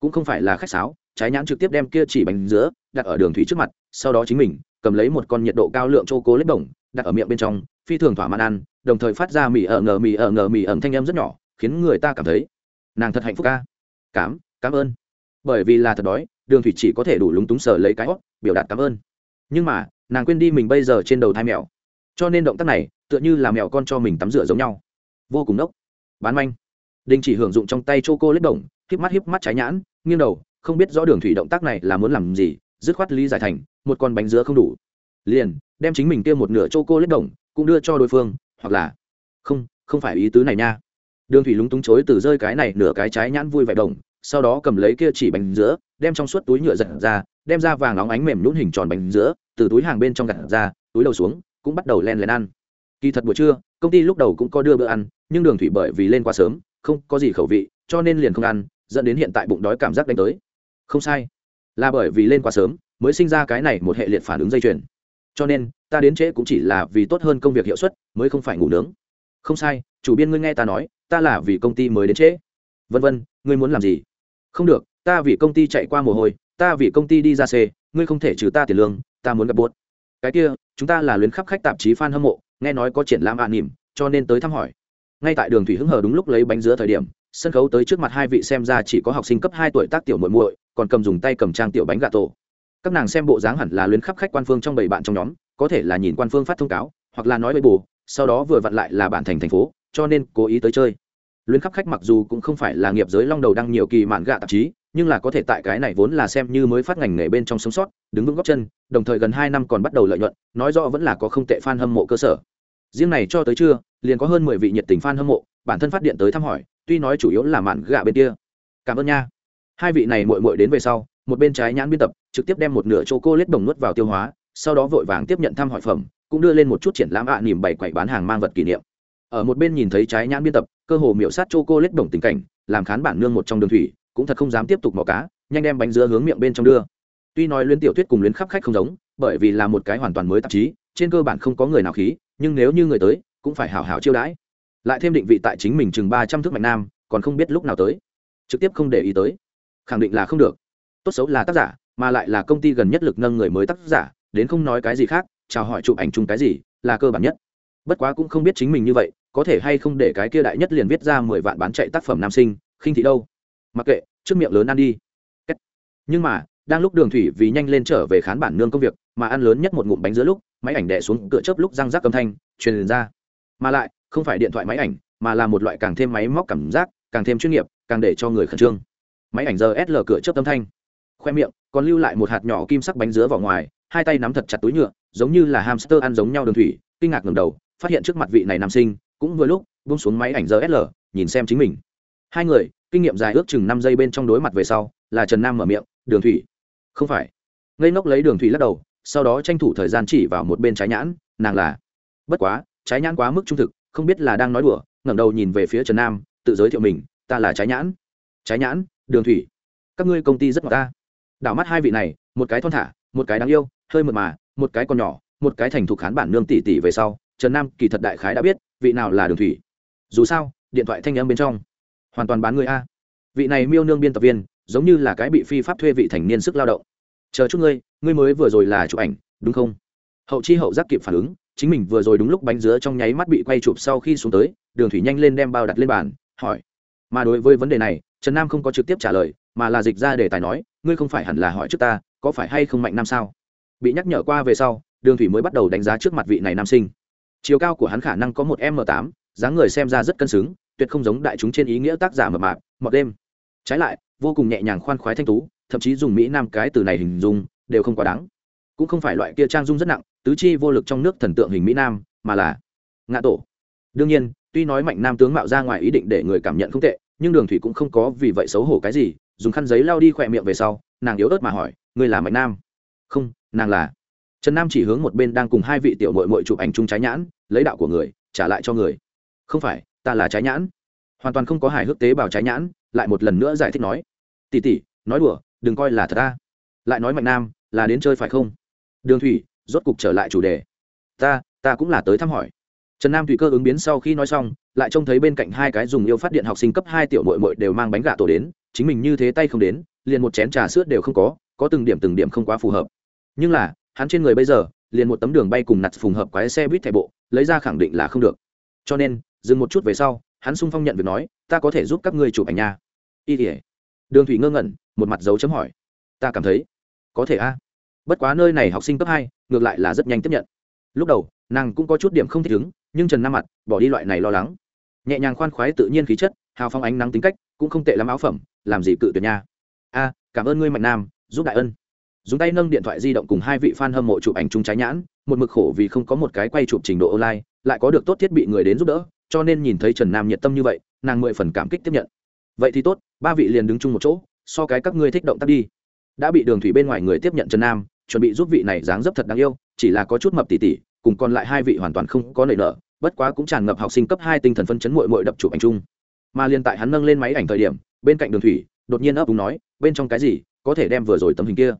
S1: Cũng không phải là khách sáo, trái nhãn trực tiếp đem kia chỉ bánh giữa đặt ở đường thủy trước mặt, sau đó chính mình cầm lấy một con nhiệt độ cao lượng chô cố lết bổng đặt ở miệng bên trong, phi thường thỏa mãn ăn, đồng thời phát ra mì ở ngờ, mì ở ngờ, mì ẩm thanh âm rất nhỏ, khiến người ta cảm thấy nàng thật hạnh phúc ca. Cám cảm ơn. Bởi vì là thật đói, đường thủy chỉ có thể đủ lúng túng sờ lấy cái hót biểu đạt cảm ơn. Nhưng mà, nàng quên đi mình bây giờ trên đầu thai mèo. Cho nên động tác này, tựa như là mèo con cho mình tắm rửa giống nhau. Vô cùng nốc. Bán manh đình chỉ hưởng dụng trong tay chô cô lết đồng, híp mắt híp mắt trái nhãn, nghiêng đầu, không biết rõ đường thủy động tác này là muốn làm gì, dứt khoát lý giải thành, một con bánh dứa không đủ. Liền, đem chính mình kia một nửa chô cô lết đồng, cũng đưa cho đối phương, hoặc là, không không phải ý tứ này nha. Đường thủy lúng túng chối từ rơi cái này nửa cái trái nhãn vui vẻ đồng, sau đó cầm lấy kia chỉ bánh dứa, đem trong suốt túi nhựa giật ra, đem ra vàng óng ánh mềm nhún hình tròn bánh dứa, từ túi hàng bên trong gặt ra, túi đầu xuống, cũng bắt đầu len lén ăn. Kỳ thật buổi trưa, công ty lúc đầu cũng có đưa bữa ăn, nhưng đường thủy bởi vì lên quá sớm không có gì khẩu vị, cho nên liền không ăn, dẫn đến hiện tại bụng đói cảm giác đánh tới. Không sai. Là bởi vì lên quá sớm, mới sinh ra cái này một hệ liệt phản ứng dây chuyền. Cho nên, ta đến trễ cũng chỉ là vì tốt hơn công việc hiệu suất, mới không phải ngủ nướng. Không sai, chủ biên ngươi nghe ta nói, ta là vì công ty mới đến trễ. Vân vân, ngươi muốn làm gì? Không được, ta vì công ty chạy qua mồ hôi, ta vì công ty đi ra xe ngươi không thể trừ ta tiền lương, ta muốn gặp buốt. Cái kia, chúng ta là luyến khắp khách tạp chí fan hâm mộ, nghe nói có triển lãm ạ à nỉm, cho nên tới thăm hỏi ngay tại đường thủy hứng hờ đúng lúc lấy bánh giữa thời điểm, sân khấu tới trước mặt hai vị xem ra chỉ có học sinh cấp hai tuổi tác tiểu muội muội, còn cầm dùng tay cầm trang tiểu bánh gà tổ. Các nàng xem bộ dáng hẳn là luyến khắp khách quan phương trong bảy bạn trong nhóm, có thể là nhìn quan phương phát thông cáo, hoặc là nói bê bù, sau đó vừa vặn lại là bạn thành thành phố, cho nên cố ý tới chơi. Luyến khắp khách mặc dù cũng không phải là nghiệp giới long đầu đăng nhiều kỳ mạn gạ tạp chí, nhưng là có thể tại cái này vốn là xem như mới phát ngành nghề bên trong sống sót, đứng vững góc chân, đồng thời gần hai năm còn bắt đầu lợi nhuận, nói rõ vẫn là có không tệ fan hâm mộ cơ sở riêng này cho tới trưa liền có hơn mười vị nhiệt tình fan hâm mộ bản thân phát điện tới thăm hỏi tuy nói chủ yếu là mạn gạ bên kia. Cảm ơn nha. Hai vị này muội muội đến về sau một bên trái nhãn biên tập trực tiếp đem một nửa chỗ cô lết đồng nuốt vào tiêu hóa sau đó vội vàng tiếp nhận thăm hỏi phẩm cũng đưa lên một chút triển lãm ạ à, nỉm bày quậy bán hàng mang vật kỷ niệm. Ở một bên nhìn thấy trái nhãn biên tập cơ hồ miểu sát chô cô lết đồng tình cảnh làm khán bản nương một trong đường thủy cũng thật không dám tiếp tục mò cá nhanh đem bánh dứa hướng miệng bên trong đưa. Tuy nói luyến tiểu thuyết cùng luyến khắp khách không giống bởi vì là một cái hoàn toàn mới tạp chí trên cơ bản không có người nào khí nhưng nếu như người tới, cũng phải hào hào chiêu đãi. Lại thêm định vị tại chính mình chừng ba trăm thước mạnh nam, còn không biết lúc nào tới. Trực tiếp không để ý tới. Khẳng định là không được. Tốt xấu là tác giả, mà lại là công ty gần nhất lực nâng người mới tác giả, đến không nói cái gì khác, chào hỏi chụp ảnh chung cái gì, là cơ bản nhất. Bất quá cũng không biết chính mình như vậy, có thể hay không để cái kia đại nhất liền viết ra mười vạn bán chạy tác phẩm nam sinh, khinh thị đâu. Mặc kệ, trước miệng lớn ăn đi. Nhưng mà, đang lúc đường thủy vì nhanh lên trở về khán bản nương công việc, mà ăn lớn nhất một ngụm bánh giữa lúc máy ảnh đè xuống cửa chớp lúc răng rác âm thanh, truyền ra. Mà lại, không phải điện thoại máy ảnh, mà là một loại càng thêm máy móc cảm giác, càng thêm chuyên nghiệp, càng để cho người khẩn trương. Máy ảnh giờ sl cửa chớp âm thanh. Khoe miệng, còn lưu lại một hạt nhỏ kim sắc bánh giữa vào ngoài, hai tay nắm thật chặt túi nhựa, giống như là hamster ăn giống nhau đường thủy, kinh ngạc ngầm đầu, phát hiện trước mặt vị này nam sinh, cũng vừa lúc, buông xuống máy ảnh giờ sl nhìn xem chính mình. Hai người, kinh nghiệm dài ước chừng năm giây bên trong đối mặt về sau, là trần nam mở miệng, đường thủy. Không phải. Ngây ngốc lấy đường thủy lắc đầu sau đó tranh thủ thời gian chỉ vào một bên trái nhãn, nàng là, bất quá, trái nhãn quá mức trung thực, không biết là đang nói đùa, ngẩng đầu nhìn về phía trần nam, tự giới thiệu mình, ta là trái nhãn. Trái nhãn, đường thủy, các ngươi công ty rất ngọt ta. Đảo mắt hai vị này, một cái thon thả, một cái đáng yêu, hơi mượt mà, một cái còn nhỏ, một cái thành thục khán bản nương tỷ tỷ về sau, trần nam kỳ thật đại khái đã biết vị nào là đường thủy. Dù sao, điện thoại thanh âm bên trong, hoàn toàn bán người a. Vị này miêu nương biên tập viên, giống như là cái bị phi pháp thuê vị thành niên sức lao động. Chờ chút ngươi ngươi mới vừa rồi là chụp ảnh, đúng không? Hậu chi hậu giác kịp phản ứng, chính mình vừa rồi đúng lúc bánh dứa trong nháy mắt bị quay chụp sau khi xuống tới, đường thủy nhanh lên đem bao đặt lên bàn, hỏi. Mà đối với vấn đề này, trần nam không có trực tiếp trả lời, mà là dịch ra để tài nói, ngươi không phải hẳn là hỏi trước ta, có phải hay không mạnh nam sao? Bị nhắc nhở qua về sau, đường thủy mới bắt đầu đánh giá trước mặt vị này nam sinh. Chiều cao của hắn khả năng có một m tám, dáng người xem ra rất cân xứng, tuyệt không giống đại chúng trên ý nghĩa tác giả mập mạp, mọt đêm. Trái lại, vô cùng nhẹ nhàng khoan khoái thanh tú, thậm chí dùng mỹ nam cái từ này hình dung đều không quá đáng. Cũng không phải loại kia trang dung rất nặng, tứ chi vô lực trong nước thần tượng hình mỹ nam, mà là ngã tổ. Đương nhiên, tuy nói mạnh nam tướng mạo ra ngoài ý định để người cảm nhận không tệ, nhưng đường thủy cũng không có vì vậy xấu hổ cái gì, dùng khăn giấy lao đi khỏe miệng về sau, nàng yếu ớt mà hỏi, ngươi là mạnh nam? Không, nàng là. Trần nam chỉ hướng một bên đang cùng hai vị tiểu mội mội chụp ảnh chung trái nhãn, lấy đạo của người, trả lại cho người. Không phải, ta là trái nhãn. Hoàn toàn không có hài hước tế bào trái nhãn, lại một lần nữa giải thích nói tỉ tỉ nói đùa, đừng coi là thật ta lại nói mạnh nam, là đến chơi phải không? Đường thủy, rốt cục trở lại chủ đề. Ta ta cũng là tới thăm hỏi. Trần nam thủy cơ ứng biến sau khi nói xong, lại trông thấy bên cạnh hai cái dùng yêu phát điện học sinh cấp hai tiểu mội mội đều mang bánh gà tổ đến, chính mình như thế tay không đến, liền một chén trà sữa đều không có có từng điểm từng điểm không quá phù hợp. Nhưng là, hắn trên người bây giờ, liền một tấm đường bay cùng nặt phù hợp quái xe buýt thẻ bộ, lấy ra khẳng định là không được. Cho nên, dừng một chút về sau, hắn sung phong nhận việc nói, ta có thể giúp các ngươi chụp ảnh nha. Y tỉa đường thủy ngơ ngẩn, một mặt dấu chấm hỏi. Ta cảm thấy có thể a. Bất quá nơi này học sinh cấp hai, ngược lại là rất nhanh tiếp nhận. Lúc đầu, nàng cũng có chút điểm không thích ứng, nhưng trần nam mặt, bỏ đi loại này lo lắng. Nhẹ nhàng khoan khoái tự nhiên khí chất, hào phong ánh nắng tính cách, cũng không tệ lắm áo phẩm, làm gì cự tuyệt nha. A, cảm ơn ngươi, mạnh nam, giúp đại ân. Dùng tay nâng điện thoại di động cùng hai vị fan hâm mộ chụp ảnh chung trái nhãn, một mực khổ vì không có một cái quay chụp trình độ online, lại có được tốt thiết bị người đến giúp đỡ, cho nên nhìn thấy trần nam nhiệt tâm như vậy, nàng mười phần cảm kích tiếp nhận. Vậy thì tốt, ba vị liền đứng chung một chỗ, so cái các ngươi thích động tác đi đã bị đường thủy bên ngoài người tiếp nhận trần nam, chuẩn bị giúp vị này dáng dấp thật đáng yêu, chỉ là có chút mập tỉ tỉ, cùng còn lại hai vị hoàn toàn không có nảy nở, bất quá cũng tràn ngập học sinh cấp hai tinh thần phân chấn mội mội đập chụp ảnh chung. Mà liên tại hắn nâng lên máy ảnh thời điểm, bên cạnh đường thủy, đột nhiên ấp úng nói, bên trong cái gì, có thể đem vừa rồi tấm hình kia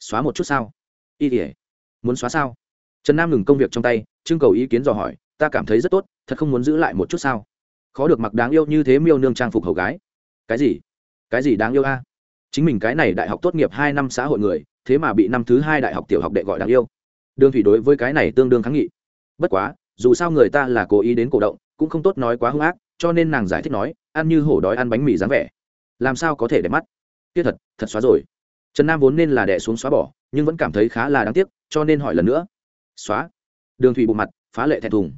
S1: xóa một chút sao? Y tỉa muốn xóa sao? Trần nam ngừng công việc trong tay trưng cầu ý kiến dò hỏi, ta cảm thấy rất tốt, thật không muốn giữ lại một chút sao? Khó được mặc đáng yêu như thế miêu nương trang phục hầu gái. Cái gì? Cái gì đáng yêu a? Chính mình cái này đại học tốt nghiệp hai năm xã hội người, thế mà bị năm thứ hai đại học tiểu học đệ gọi đáng yêu. Đường thủy đối với cái này tương đương kháng nghị. Bất quá, dù sao người ta là cố ý đến cổ động, cũng không tốt nói quá hung ác, cho nên nàng giải thích nói, ăn như hổ đói ăn bánh mì dáng vẻ. Làm sao có thể để mắt? Kia thật thật xóa rồi. Trần nam vốn nên là đẻ xuống xóa bỏ, nhưng vẫn cảm thấy khá là đáng tiếc, cho nên hỏi lần nữa. Xóa. Đường thủy bộ mặt, phá lệ thẹn thùng.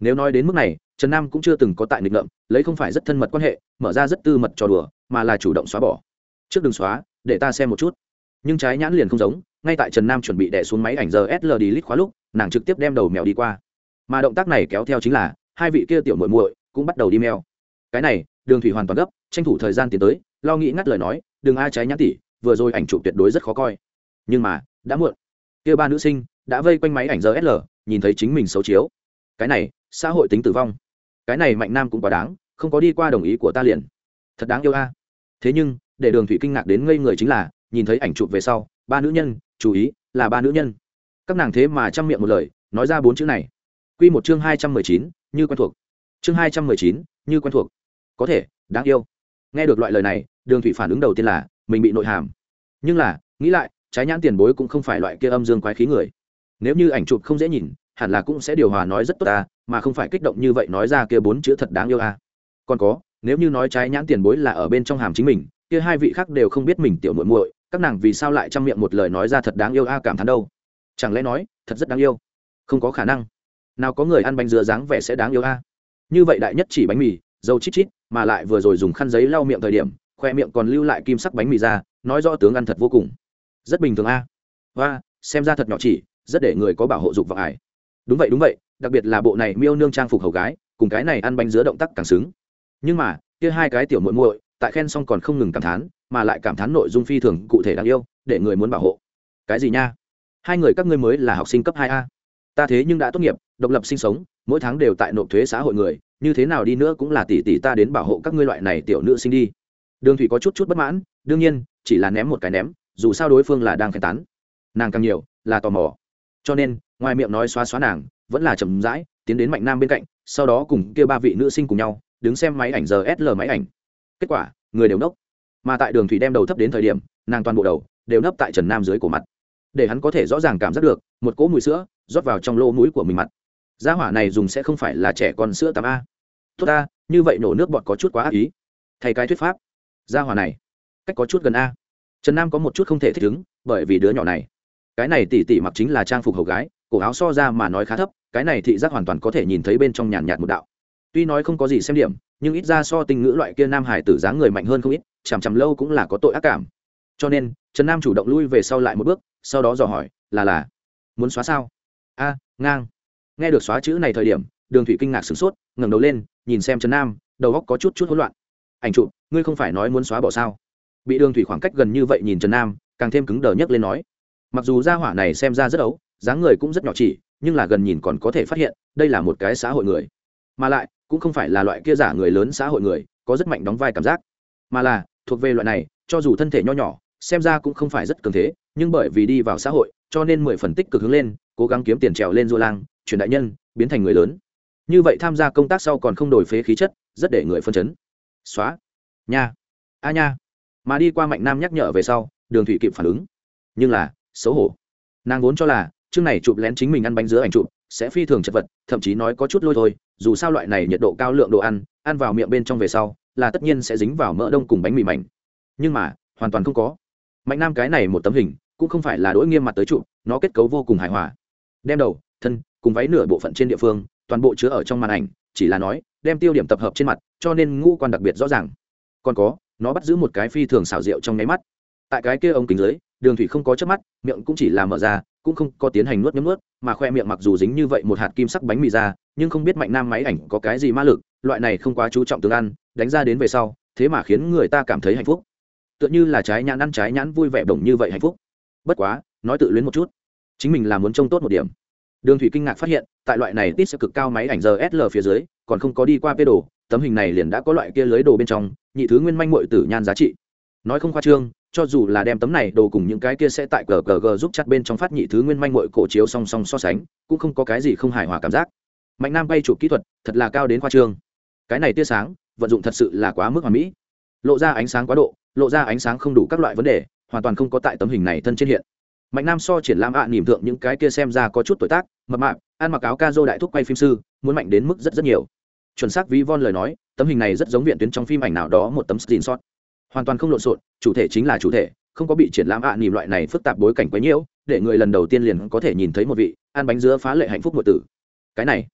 S1: Nếu nói đến mức này, trần nam cũng chưa từng có tại nghịch ngợm, lấy không phải rất thân mật quan hệ, mở ra rất tư mật trò đùa, mà là chủ động xóa bỏ trước đừng xóa, để ta xem một chút. Nhưng trái nhãn liền không giống, ngay tại trần nam chuẩn bị đẻ xuống máy ảnh giờ sl đi lít khóa lúc, nàng trực tiếp đem đầu mèo đi qua. Mà động tác này kéo theo chính là, hai vị kia tiểu muội muội cũng bắt đầu đi mèo. Cái này, đường thủy hoàn toàn gấp, tranh thủ thời gian tiến tới, lo nghĩ ngắt lời nói, đừng ai trái nhãn tỉ, vừa rồi ảnh chụp tuyệt đối rất khó coi. Nhưng mà, đã muộn. Kia ba nữ sinh đã vây quanh máy ảnh giờ sl nhìn thấy chính mình xấu chiếu. Cái này, xã hội tính tử vong. Cái này mạnh nam cũng quá đáng, không có đi qua đồng ý của ta liền. Thật đáng yêu a. Thế nhưng để đường thủy kinh ngạc đến ngây người chính là, nhìn thấy ảnh chụp về sau, ba nữ nhân, chú ý, là ba nữ nhân. Các nàng thế mà chăm miệng một lời, nói ra bốn chữ này. Q một chương hai trăm mười chín, như quen thuộc. Chương hai trăm mười chín, như quen thuộc. Có thể, đáng yêu. Nghe được loại lời này, đường thủy phản ứng đầu tiên là, mình bị nội hàm. Nhưng là, nghĩ lại, trái nhãn tiền bối cũng không phải loại kia âm dương quái khí người. Nếu như ảnh chụp không dễ nhìn, hẳn là cũng sẽ điều hòa nói rất tốt ta, mà không phải kích động như vậy nói ra kia bốn chữ thật đáng yêu a. Còn có, nếu như nói trái nhãn tiền bối là ở bên trong hàm chính mình kia hai vị khác đều không biết mình tiểu muội muội, các nàng vì sao lại chăm miệng một lời nói ra thật đáng yêu a cảm thán đâu. Chẳng lẽ nói, thật rất đáng yêu? Không có khả năng. Nào có người ăn bánh dừa dáng vẻ sẽ đáng yêu a? Như vậy đại nhất chỉ bánh mì, dầu chít chít, mà lại vừa rồi dùng khăn giấy lau miệng thời điểm, khoe miệng còn lưu lại kim sắc bánh mì ra, nói rõ tướng ăn thật vô cùng. Rất bình thường a. Và xem ra thật nhỏ chỉ, rất để người có bảo hộ dục vào ải. Đúng vậy đúng vậy, đặc biệt là bộ này miêu nương trang phục hầu gái, cùng cái này ăn bánh dứa động tác càng xứng. Nhưng mà, kia hai cái tiểu muội muội tại khen xong còn không ngừng cảm thán, mà lại cảm thán nội dung phi thường cụ thể đáng yêu, để người muốn bảo hộ. Cái gì nha? Hai người các ngươi mới là học sinh cấp hai a. Ta thế nhưng đã tốt nghiệp, độc lập sinh sống, mỗi tháng đều tại nộp thuế xã hội người, như thế nào đi nữa cũng là tỷ tỷ ta đến bảo hộ các ngươi loại này tiểu nữ sinh đi. Đường thủy có chút chút bất mãn, đương nhiên, chỉ là ném một cái ném, dù sao đối phương là đang khen tán. Nàng càng nhiều, là tò mò. Cho nên, ngoài miệng nói xóa xóa nàng, vẫn là chậm rãi, tiến đến mạnh nam bên cạnh, sau đó cùng kia ba vị nữ sinh cùng nhau, đứng xem máy ảnh giờ sl máy ảnh kết quả, người đều nốc. Mà tại đường thủy đem đầu thấp đến thời điểm, nàng toàn bộ đầu đều nấp tại trần nam dưới cổ mặt. Để hắn có thể rõ ràng cảm giác được, một cỗ mùi sữa rót vào trong lỗ mũi của mình mặt. Gia hỏa này dùng sẽ không phải là trẻ con sữa tắm a. Tốt ta, như vậy nổ nước bọt có chút quá ác ý. Thay cái thuyết pháp. Gia hỏa này, cách có chút gần a. Trần nam có một chút không thể thích ứng, bởi vì đứa nhỏ này. Cái này tỉ tỉ mặc chính là trang phục hầu gái, cổ áo so ra mà nói khá thấp, cái này thị giác hoàn toàn có thể nhìn thấy bên trong nhàn nhạt một đạo. Tuy nói không có gì xem điểm nhưng ít ra so tình ngữ loại kia nam hải tử dáng người mạnh hơn không ít, chằm chằm lâu cũng là có tội ác cảm. Cho nên, trần nam chủ động lui về sau lại một bước, sau đó dò hỏi, là là, muốn xóa sao? A, ngang. Nghe được xóa chữ này thời điểm, đường thủy kinh ngạc sửng sốt, ngẩng đầu lên, nhìn xem trần nam, đầu góc có chút chút hỗn loạn. Ảnh chụp ngươi không phải nói muốn xóa bỏ sao? Bị đường thủy khoảng cách gần như vậy nhìn trần nam, càng thêm cứng đờ nhấc lên nói. Mặc dù gia hỏa này xem ra rất ấu, dáng người cũng rất nhỏ chỉ, nhưng là gần nhìn còn có thể phát hiện, đây là một cái xã hội người. Mà lại cũng không phải là loại kia giả người lớn xã hội người, có rất mạnh đóng vai cảm giác. Mà là, thuộc về loại này, cho dù thân thể nho nhỏ, xem ra cũng không phải rất cường thế, nhưng bởi vì đi vào xã hội, cho nên mười phần tích cực hướng lên, cố gắng kiếm tiền trèo lên du lang chuyển đại nhân, biến thành người lớn. Như vậy tham gia công tác sau còn không đổi phế khí chất, rất để người phân chấn. Xóa. Nha. A nha. Mà đi qua mạnh nam nhắc nhở về sau, đường thủy kịp phản ứng. Nhưng là, xấu hổ. Nàng vốn cho là, chương này chụp lén chính mình ăn bánh giữa ảnh chụp sẽ phi thường chật vật, thậm chí nói có chút lôi thôi, dù sao loại này nhiệt độ cao lượng đồ ăn ăn vào miệng bên trong về sau, là tất nhiên sẽ dính vào mỡ đông cùng bánh mì mảnh. Nhưng mà, hoàn toàn không có. Mạnh nam cái này một tấm hình, cũng không phải là đỗi nghiêm mặt tới trụ, nó kết cấu vô cùng hài hòa. Đem đầu, thân, cùng váy nửa bộ phận trên địa phương, toàn bộ chứa ở trong màn ảnh, chỉ là nói, đem tiêu điểm tập hợp trên mặt, cho nên ngũ quan đặc biệt rõ ràng. Còn có, nó bắt giữ một cái phi thường xảo diệu trong nháy mắt. Tại cái kia ống kính dưới, đường thủy không có chớp mắt, miệng cũng chỉ là mở ra cũng không có tiến hành nuốt nhấm nuốt, mà khoe miệng mặc dù dính như vậy một hạt kim sắc bánh mì ra, nhưng không biết mạnh nam máy ảnh có cái gì ma lực, loại này không quá chú trọng tương ăn, đánh ra đến về sau, thế mà khiến người ta cảm thấy hạnh phúc. Tựa như là trái nhãn ăn trái nhãn vui vẻ đồng như vậy hạnh phúc. Bất quá, nói tự luyến một chút, chính mình là muốn trông tốt một điểm. Đường thủy kinh ngạc phát hiện, tại loại này tít sẽ cực cao máy ảnh giờ sl phía dưới, còn không có đi qua pê đồ tấm hình này liền đã có loại kia lưới đồ bên trong, nhị thứ nguyên manh mội tử nhan giá trị. Nói không khoa trương cho dù là đem tấm này đồ cùng những cái kia sẽ tại cờ cờ g giúp chặt bên trong phát nhị thứ nguyên manh mội cổ chiếu song song so sánh cũng không có cái gì không hài hòa cảm giác. Mạnh nam bay chụp kỹ thuật thật là cao đến khoa trương. Cái này tia sáng vận dụng thật sự là quá mức hoàn mỹ. Lộ ra ánh sáng quá độ lộ ra ánh sáng không đủ các loại vấn đề hoàn toàn không có tại tấm hình này thân trên hiện. Mạnh nam so triển lãm ạ à, nỉm thượng những cái kia xem ra có chút tuổi tác mập mạp ăn mặc áo ca dô đại thúc quay phim sư muốn mạnh đến mức rất rất nhiều. Chuẩn xác ví von lời nói tấm hình này rất giống viện tuyến trong phim ảnh nào đó một tấm screen shot hoàn toàn không lộn xộn chủ thể chính là chủ thể không có bị triển lãm ạ à, nỉm loại này phức tạp bối cảnh quấy nhiễu để người lần đầu tiên liền có thể nhìn thấy một vị ăn bánh dứa phá lệ hạnh phúc một tử. Cái này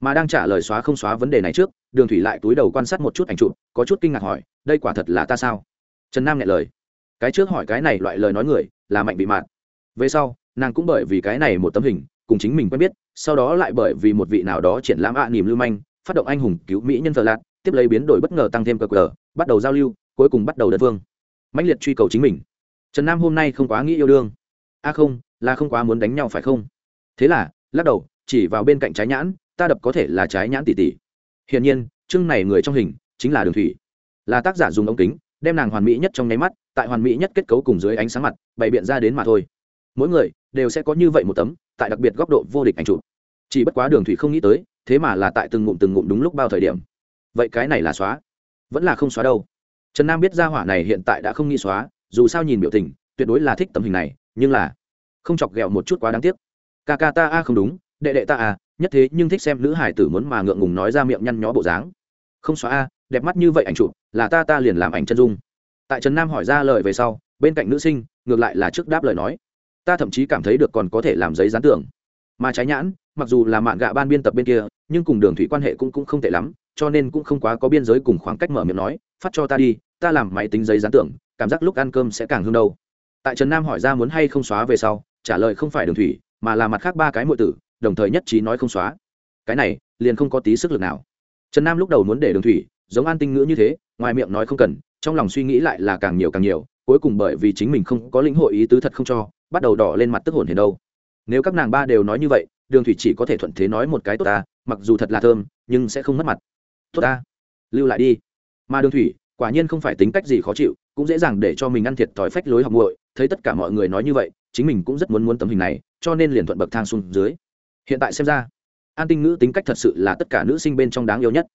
S1: mà đang trả lời xóa không xóa vấn đề này trước đường thủy lại túi đầu quan sát một chút ảnh chụp có chút kinh ngạc hỏi đây quả thật là ta sao? Trần nam nghe lời cái trước hỏi cái này loại lời nói người là mạnh bị mạn về sau nàng cũng bởi vì cái này một tấm hình cùng chính mình quen biết sau đó lại bởi vì một vị nào đó triển lãm ạ à, lưu manh phát động anh hùng cứu mỹ nhân thờ lạc tiếp lấy biến đổi bất ngờ tăng thêm cờ cờ bắt đầu giao lưu cuối cùng bắt đầu đơn phương. Mãnh liệt truy cầu chính mình. Trần nam hôm nay không quá nghĩ yêu đương. A không, là không quá muốn đánh nhau phải không? Thế là, lắc đầu, chỉ vào bên cạnh trái nhãn, ta đập có thể là trái nhãn tỷ tỷ. Hiển nhiên, chương này người trong hình, chính là đường thủy. Là tác giả dùng ống kính, đem nàng hoàn mỹ nhất trong nháy mắt, tại hoàn mỹ nhất kết cấu cùng dưới ánh sáng mặt, bày biện ra đến mà thôi. Mỗi người, đều sẽ có như vậy một tấm, tại đặc biệt góc độ vô địch ảnh chụp. Chỉ bất quá đường thủy không nghĩ tới, thế mà là tại từng ngụm từng ngụm đúng lúc bao thời điểm. Vậy cái này là xóa. Vẫn là không xóa đâu trần nam biết ra hỏa này hiện tại đã không nghĩ xóa, dù sao nhìn biểu tình, tuyệt đối là thích tấm hình này, nhưng là không chọc ghẹo một chút quá đáng tiếc. Ca ca ta a, không đúng, đệ đệ ta a nhất thế nhưng thích xem nữ hải tử muốn mà ngượng ngùng nói ra miệng nhăn nhó bộ dáng. Không xóa a, đẹp mắt như vậy ảnh chụp, là ta ta liền làm ảnh chân dung. Tại trần nam hỏi ra lời về sau, bên cạnh nữ sinh, ngược lại là trước đáp lời nói. Ta thậm chí cảm thấy được còn có thể làm giấy dán tưởng mà trái nhãn, mặc dù là mạn gạ ban biên tập bên kia, nhưng cùng đường thủy quan hệ cũng cũng không tệ lắm, cho nên cũng không quá có biên giới cùng khoảng cách mở miệng nói, phát cho ta đi ta làm máy tính giấy dán tưởng, cảm giác lúc ăn cơm sẽ càng hương đâu. Tại trần nam hỏi ra muốn hay không xóa về sau, trả lời không phải đường thủy, mà là mặt khác ba cái mọi tử, đồng thời nhất trí nói không xóa. Cái này, liền không có tí sức lực nào. Trần nam lúc đầu muốn để đường thủy, giống an tinh ngữ như thế, ngoài miệng nói không cần, trong lòng suy nghĩ lại là càng nhiều càng nhiều, cuối cùng bởi vì chính mình không có lĩnh hội ý tứ thật không cho, bắt đầu đỏ lên mặt tức hồn hiền đâu. Nếu các nàng ba đều nói như vậy, đường thủy chỉ có thể thuận thế nói một cái tốt ta, mặc dù thật là thơm, nhưng sẽ không mất mặt. Tốt ta, lưu lại đi. Mà đường thủy quả nhiên không phải tính cách gì khó chịu, cũng dễ dàng để cho mình ăn thiệt thòi phách lối học nguội thấy tất cả mọi người nói như vậy, chính mình cũng rất muốn muốn tấm hình này, cho nên liền thuận bậc thang xuống dưới. Hiện tại xem ra, an tinh nữ tính cách thật sự là tất cả nữ sinh bên trong đáng yêu nhất.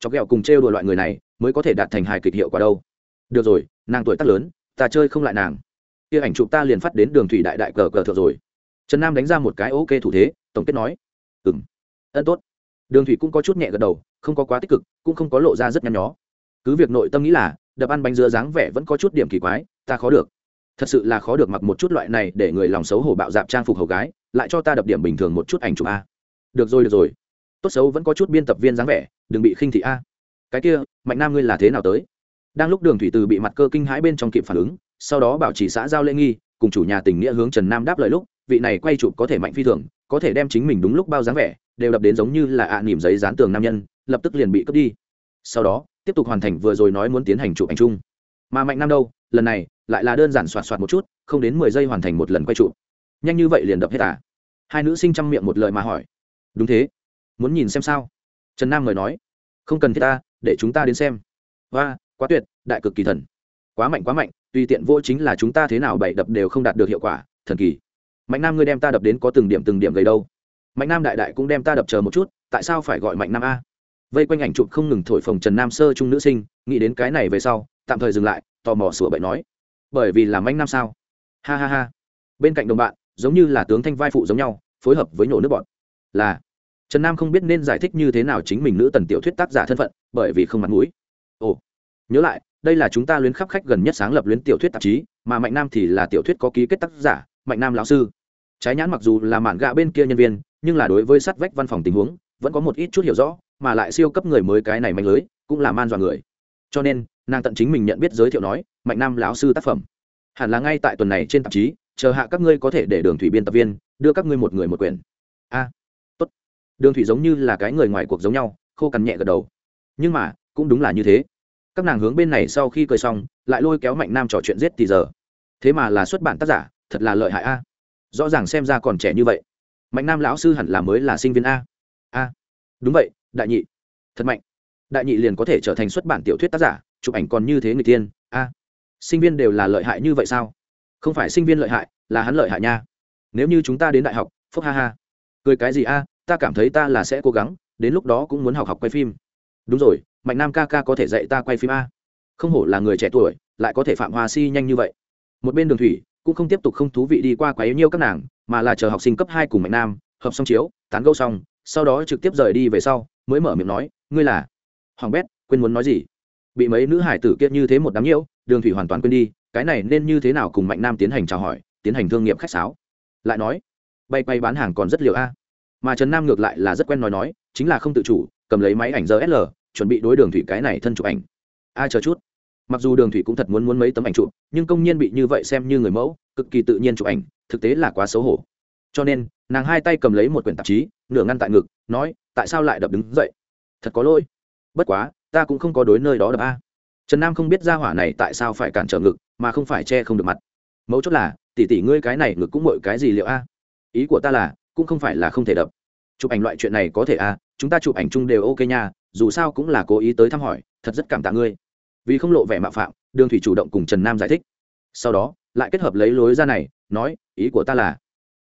S1: Chọc ghẹo cùng trêu đùa loại người này, mới có thể đạt thành hài kịch hiệu quả đâu. Được rồi, nàng tuổi tác lớn, ta chơi không lại nàng. Kia ảnh chụp ta liền phát đến đường thủy đại đại cờ cờ thượng rồi. Trần nam đánh ra một cái ok thủ thế, tổng kết nói ừ m ân tốt. Đường thủy cũng có chút nhẹ gật đầu, không có quá tích cực, cũng không có lộ ra rất nhăn nhó cứ việc nội tâm nghĩ là, đập ăn bánh dưa dáng vẻ vẫn có chút điểm kỳ quái, ta khó được. Thật sự là khó được mặc một chút loại này để người lòng xấu hổ bạo dạp trang phục hầu gái, lại cho ta đập điểm bình thường một chút ảnh chụp a. Được rồi được rồi. Tốt xấu vẫn có chút biên tập viên dáng vẻ, đừng bị khinh thị a. Cái kia, mạnh nam ngươi là thế nào tới? Đang lúc đường thủy từ bị mặt cơ kinh hãi bên trong kịp phản ứng, sau đó bảo trì xã giao lễ nghi, cùng chủ nhà tình nghĩa hướng trần nam đáp lời lúc, vị này quay chụp có thể mạnh phi thường, có thể đem chính mình đúng lúc bao dáng vẻ, đều đập đến giống như là ạ à nỉm giấy dán tường nam nhân, lập tức liền bị cướp đi. Sau đó tiếp tục hoàn thành vừa rồi nói muốn tiến hành chụp ảnh chung. Mà mạnh nam đâu? Lần này, lại là đơn giản soạt soạt một chút, không đến mười giây hoàn thành một lần quay chụp. Nhanh như vậy liền đập hết à? Hai nữ sinh chăm miệng một lời mà hỏi. Đúng thế. Muốn nhìn xem sao? Trần nam mời nói. Không cần thiết ta, để chúng ta đến xem. Và quá tuyệt, đại cực kỳ thần. Quá mạnh quá mạnh, tùy tiện vô chính là chúng ta thế nào bảy đập đều không đạt được hiệu quả, thần kỳ. Mạnh nam ngươi đem ta đập đến có từng điểm từng điểm gầy đâu. Mạnh nam đại đại cũng đem ta đập chờ một chút, tại sao phải gọi mạnh nam a? Vây quanh ảnh chụp không ngừng thổi phồng trần nam sơ trung nữ sinh, nghĩ đến cái này về sau, tạm thời dừng lại, tò mò sửa bậy nói. Bởi vì là mạnh nam sao? Ha ha ha. Bên cạnh đồng bạn, giống như là tướng thanh vai phụ giống nhau, phối hợp với nhổ nước bọn là, trần nam không biết nên giải thích như thế nào chính mình nữ tần tiểu thuyết tác giả thân phận, bởi vì không mặt mũi. Ồ, nhớ lại, đây là chúng ta luyến khắp khách gần nhất sáng lập luyến tiểu thuyết tạp chí, mà mạnh nam thì là tiểu thuyết có ký kết tác giả, mạnh nam lão sư. Trái nhãn mặc dù là mạn gạ bên kia nhân viên, nhưng là đối với sát vách văn phòng tình huống, vẫn có một ít chút hiểu rõ mà lại siêu cấp người mới cái này mạnh lưới, cũng là man dọa người. Cho nên, nàng tận chính mình nhận biết giới thiệu nói, mạnh nam lão sư tác phẩm. Hẳn là ngay tại tuần này trên tạp chí, chờ hạ các ngươi có thể để đường thủy biên tập viên, đưa các ngươi một người một quyển. A, tốt. Đường thủy giống như là cái người ngoài cuộc giống nhau, khô cằn nhẹ gật đầu. Nhưng mà, cũng đúng là như thế. Các nàng hướng bên này sau khi cười xong, lại lôi kéo mạnh nam trò chuyện giết thì giờ. Thế mà là xuất bản tác giả, thật là lợi hại a. Rõ ràng xem ra còn trẻ như vậy. Mạnh nam lão sư hẳn là mới là sinh viên a. A, đúng vậy đại nhị. Thật mạnh. Đại nhị liền có thể trở thành xuất bản tiểu thuyết tác giả, chụp ảnh còn như thế người tiên, a. Sinh viên đều là lợi hại như vậy sao? Không phải sinh viên lợi hại, là hắn lợi hại nha. Nếu như chúng ta đến đại học, phúc ha ha. Cười cái gì a, ta cảm thấy ta là sẽ cố gắng, đến lúc đó cũng muốn học học quay phim. Đúng rồi, mạnh nam ca ca có thể dạy ta quay phim a. Không hổ là người trẻ tuổi, lại có thể phạm hoa si nhanh như vậy. Một bên đường thủy, cũng không tiếp tục không thú vị đi qua quá yếu nhiêu các nàng, mà là chờ học sinh cấp hai cùng mạnh nam, hợp xong chiếu, tán gâu xong, sau đó trực tiếp rời đi về sau mới mở miệng nói, ngươi là hoàng bét, quên muốn nói gì? Bị mấy nữ hải tử kiệt như thế một đám nhiễu, đường thủy hoàn toàn quên đi, cái này nên như thế nào cùng mạnh nam tiến hành chào hỏi, tiến hành thương nghiệp khách sáo. Lại nói, bay quay bán hàng còn rất liều a. Mà trần nam ngược lại là rất quen nói nói, chính là không tự chủ, cầm lấy máy ảnh rsl chuẩn bị đối đường thủy cái này thân chụp ảnh. A, chờ chút. Mặc dù đường thủy cũng thật muốn muốn mấy tấm ảnh chụp, nhưng công nhiên bị như vậy xem như người mẫu, cực kỳ tự nhiên chụp ảnh, thực tế là quá xấu hổ. Cho nên nàng hai tay cầm lấy một quyển tạp chí, nửa ngăn tại ngực, nói, tại sao lại đập đứng dậy? Thật có lỗi. Bất quá, ta cũng không có đối nơi đó đập a. Trần nam không biết ra hỏa này tại sao phải cản trở ngực, mà không phải che không được mặt. Mấu chốt là, tỷ tỷ ngươi cái này ngực cũng mọi cái gì liệu a? Ý của ta là, cũng không phải là không thể đập. Chụp ảnh loại chuyện này có thể a, chúng ta chụp ảnh chung đều ok nha, dù sao cũng là cố ý tới thăm hỏi, thật rất cảm tạ ngươi. Vì không lộ vẻ mạo phạm, đường thủy chủ động cùng trần nam giải thích. Sau đó, lại kết hợp lấy lối ra này, nói, ý của ta là,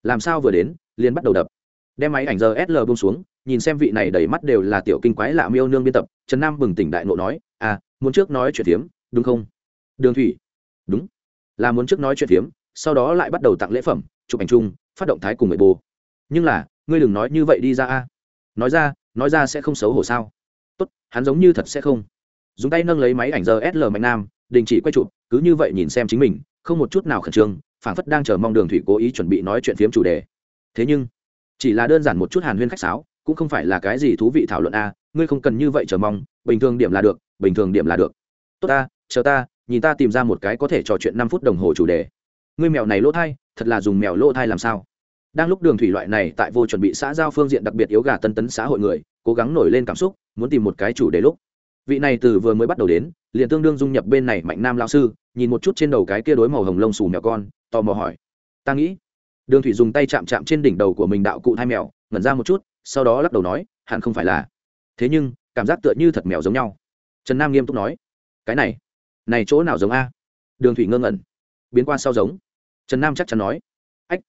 S1: làm sao vừa đến liền bắt đầu đập. Đem máy ảnh giờ sl bông xuống, nhìn xem vị này đầy mắt đều là tiểu kinh quái lạ miêu nương biên tập, trần nam bừng tỉnh đại nộ nói à muốn trước nói chuyện phiếm, đúng không? Đường thủy. Đúng. Là muốn trước nói chuyện phiếm, sau đó lại bắt đầu tặng lễ phẩm, chụp ảnh chung, phát động thái cùng người bồ. Nhưng là, ngươi đừng nói như vậy đi ra a. Nói ra nói ra sẽ không xấu hổ sao? Tốt, hắn giống như thật sẽ không. Dùng tay nâng lấy máy ảnh giờ sl mạnh nam, đình chỉ quay chụp, cứ như vậy nhìn xem chính mình, không một chút nào khẩn trương, phảng phất đang chờ mong đường thủy cố ý chuẩn bị nói chuyện phiếm chủ đề thế nhưng, chỉ là đơn giản một chút hàn huyên khách sáo, cũng không phải là cái gì thú vị thảo luận a, ngươi không cần như vậy chờ mong, bình thường điểm là được, bình thường điểm là được. Tốt ta, chờ ta, nhìn ta tìm ra một cái có thể trò chuyện năm phút đồng hồ chủ đề. Ngươi mèo này lỗ thai, thật là dùng mèo lỗ thai làm sao? Đang lúc đường thủy loại này tại vô chuẩn bị xã giao phương diện đặc biệt yếu gà tân tấn xã hội người, cố gắng nổi lên cảm xúc, muốn tìm một cái chủ đề lúc. Vị này từ vừa mới bắt đầu đến, liền tương đương dung nhập bên này mạnh nam lao sư, nhìn một chút trên đầu cái kia đối màu hồng lông xù mèo con, tò mò hỏi. Ta nghĩ đường thủy dùng tay chạm chạm trên đỉnh đầu của mình đạo cụ thai mèo, ngẩn ra một chút, sau đó lắc đầu nói, hẳn không phải là. Thế nhưng, cảm giác tựa như thật mèo giống nhau. Trần nam nghiêm túc nói, cái này này chỗ nào giống a? Đường thủy ngơ ngẩn. Biến qua sau giống. Trần nam chắc chắn nói, ách.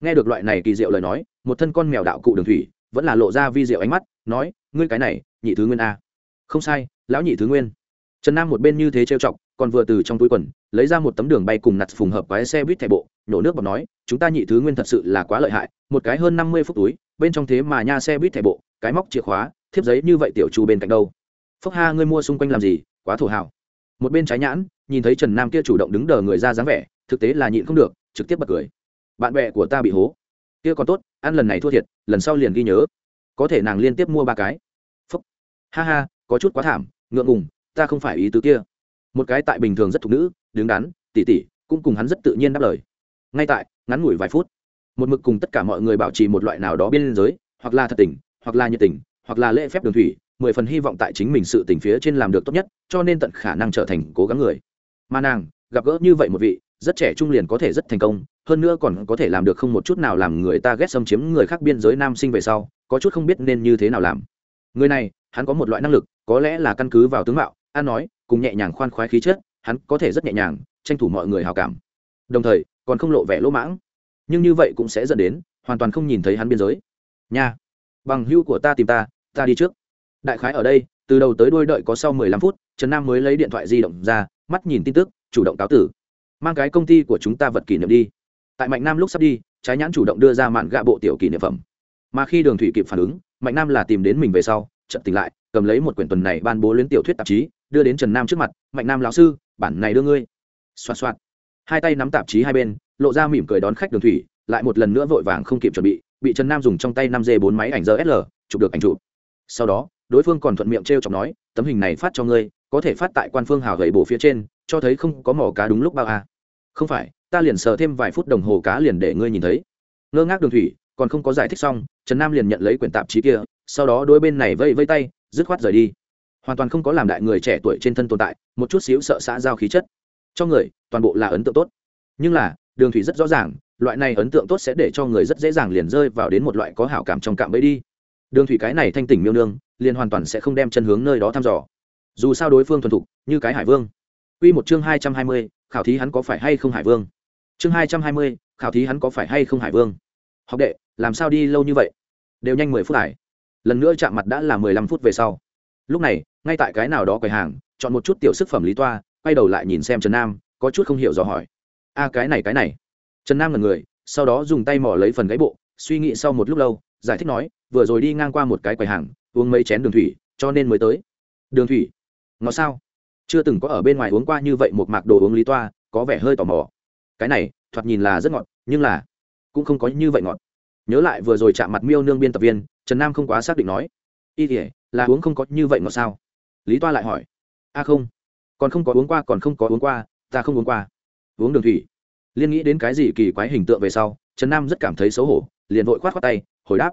S1: Nghe được loại này kỳ diệu lời nói, một thân con mèo đạo cụ đường thủy vẫn là lộ ra vi diệu ánh mắt, nói, ngươi cái này, nhị thứ nguyên a. Không sai, lão nhị thứ nguyên trần nam một bên như thế trêu chọc, còn vừa từ trong túi quần, lấy ra một tấm đường bay cùng nặt phùng hợp quái xe buýt thẻ bộ nhổ nước bọt nói, chúng ta nhị thứ nguyên thật sự là quá lợi hại, một cái hơn năm mươi phút túi, bên trong thế mà nha xe buýt thẻ bộ, cái móc chìa khóa, thiếp giấy như vậy tiểu chu bên cạnh đâu? Phúc ha ngươi mua xung quanh làm gì? Quá thổ hào. Một bên trái nhãn, nhìn thấy trần nam kia chủ động đứng đờ người ra dáng vẻ, thực tế là nhịn không được, trực tiếp bật cười. Bạn bè của ta bị hố. Kia còn tốt, ăn lần này thua thiệt, lần sau liền ghi nhớ. Có thể nàng liên tiếp mua ba cái. Phúc. Ha ha, có chút quá thảm, ngượng ngùng ta không phải ý tứ kia. Một cái tại bình thường rất thục nữ, đứng đắn, tỉ tỉ, cũng cùng hắn rất tự nhiên đáp lời. Ngay tại, ngắn ngủi vài phút, một mực cùng tất cả mọi người bảo trì một loại nào đó biên giới, hoặc là thật tình, hoặc là nhiệt tình, hoặc là lễ phép đường thủy, mười phần hy vọng tại chính mình sự tình phía trên làm được tốt nhất, cho nên tận khả năng trở thành cố gắng người. Mà nàng, gặp gỡ như vậy một vị, rất trẻ trung liền có thể rất thành công, hơn nữa còn có thể làm được không một chút nào làm người ta ghét xâm chiếm người khác biên giới nam sinh về sau, có chút không biết nên như thế nào làm. Người này, hắn có một loại năng lực, có lẽ là căn cứ vào tướng mạo an nói, cùng nhẹ nhàng khoan khoái khí chất, hắn có thể rất nhẹ nhàng, tranh thủ mọi người hào cảm. Đồng thời, còn không lộ vẻ lỗ mãng. Nhưng như vậy cũng sẽ dẫn đến, hoàn toàn không nhìn thấy hắn biên giới. Nha, bằng hưu của ta tìm ta ta đi trước. Đại khái ở đây, từ đầu tới đuôi đợi có sau mười lăm phút, trần nam mới lấy điện thoại di động ra, mắt nhìn tin tức, chủ động cáo tử. Mang cái công ty của chúng ta vật kỷ niệm đi. Tại mạnh nam lúc sắp đi, trái nhãn chủ động đưa ra mạn gạ bộ tiểu kỷ niệm phẩm. Mà khi đường thủy kịp phản ứng, mạnh nam là tìm đến mình về sau chợt tỉnh lại, cầm lấy một quyển tuần này ban bố luyến tiểu thuyết tạp chí, đưa đến trần nam trước mặt, mạnh nam lão sư, bản này đưa ngươi. Xoạt xoạt. Hai tay nắm tạp chí hai bên, lộ ra mỉm cười đón khách đường thủy, lại một lần nữa vội vàng không kịp chuẩn bị bị trần nam dùng trong tay năm d bốn máy ảnh rsl chụp được ảnh chụp. Sau đó, đối phương còn thuận miệng t r e o chọc nói, tấm hình này phát cho ngươi, có thể phát tại quan phương hào gậy bổ phía trên, cho thấy không có mỏ cá đúng lúc bao à. không phải, ta liền sờ thêm vài phút đồng hồ cá liền để ngươi nhìn thấy. Ngơ ngác đường thủy, còn không có giải thích xong, trần nam liền nhận lấy quyển tạp chí kia sau đó đôi bên này vây vây tay dứt khoát rời đi. Hoàn toàn không có làm đại người trẻ tuổi trên thân tồn tại một chút xíu sợ xã giao khí chất. Cho người toàn bộ là ấn tượng tốt. Nhưng là đường thủy rất rõ ràng loại này ấn tượng tốt sẽ để cho người rất dễ dàng liền rơi vào đến một loại có hảo cảm trong cạm bẫy đi. Đường thủy cái này thanh tỉnh miêu nương liền hoàn toàn sẽ không đem chân hướng nơi đó thăm dò. Dù sao đối phương thuần thục như cái hải vương. Quy một chương hai trăm hai mươi, khảo thí hắn có phải hay không hải vương? Chương hai trăm hai mươi, khảo thí hắn có phải hay không hải vương? Học đệ làm sao đi lâu như vậy? Đều nhanh mười phút hải lần nữa chạm mặt đã là mười lăm phút về sau. Lúc này, ngay tại cái nào đó quầy hàng, chọn một chút tiểu sức phẩm lý toa, quay đầu lại nhìn xem trần nam, có chút không hiểu dò hỏi. A, cái này cái này. Trần nam là người, sau đó dùng tay mỏ lấy phần gáy bộ, suy nghĩ sau một lúc lâu, giải thích nói, vừa rồi đi ngang qua một cái quầy hàng, uống mấy chén đường thủy, cho nên mới tới. Đường thủy? Ngọt sao? Chưa từng có ở bên ngoài uống qua như vậy một mạc đồ uống lý toa, có vẻ hơi tò mò. Cái này, thoạt nhìn là rất ngọt, nhưng là cũng không có như vậy ngọt nhớ lại vừa rồi chạm mặt miêu nương biên tập viên, trần nam không quá xác định nói. Y thể là uống không có như vậy ngọt sao? Lý toa lại hỏi. A không, còn không có uống qua, còn không có uống qua, ta không uống qua. Uống đường thủy. Liên nghĩ đến cái gì kỳ quái hình tượng về sau, trần nam rất cảm thấy xấu hổ, liền vội k h o á t k tay, hồi đáp.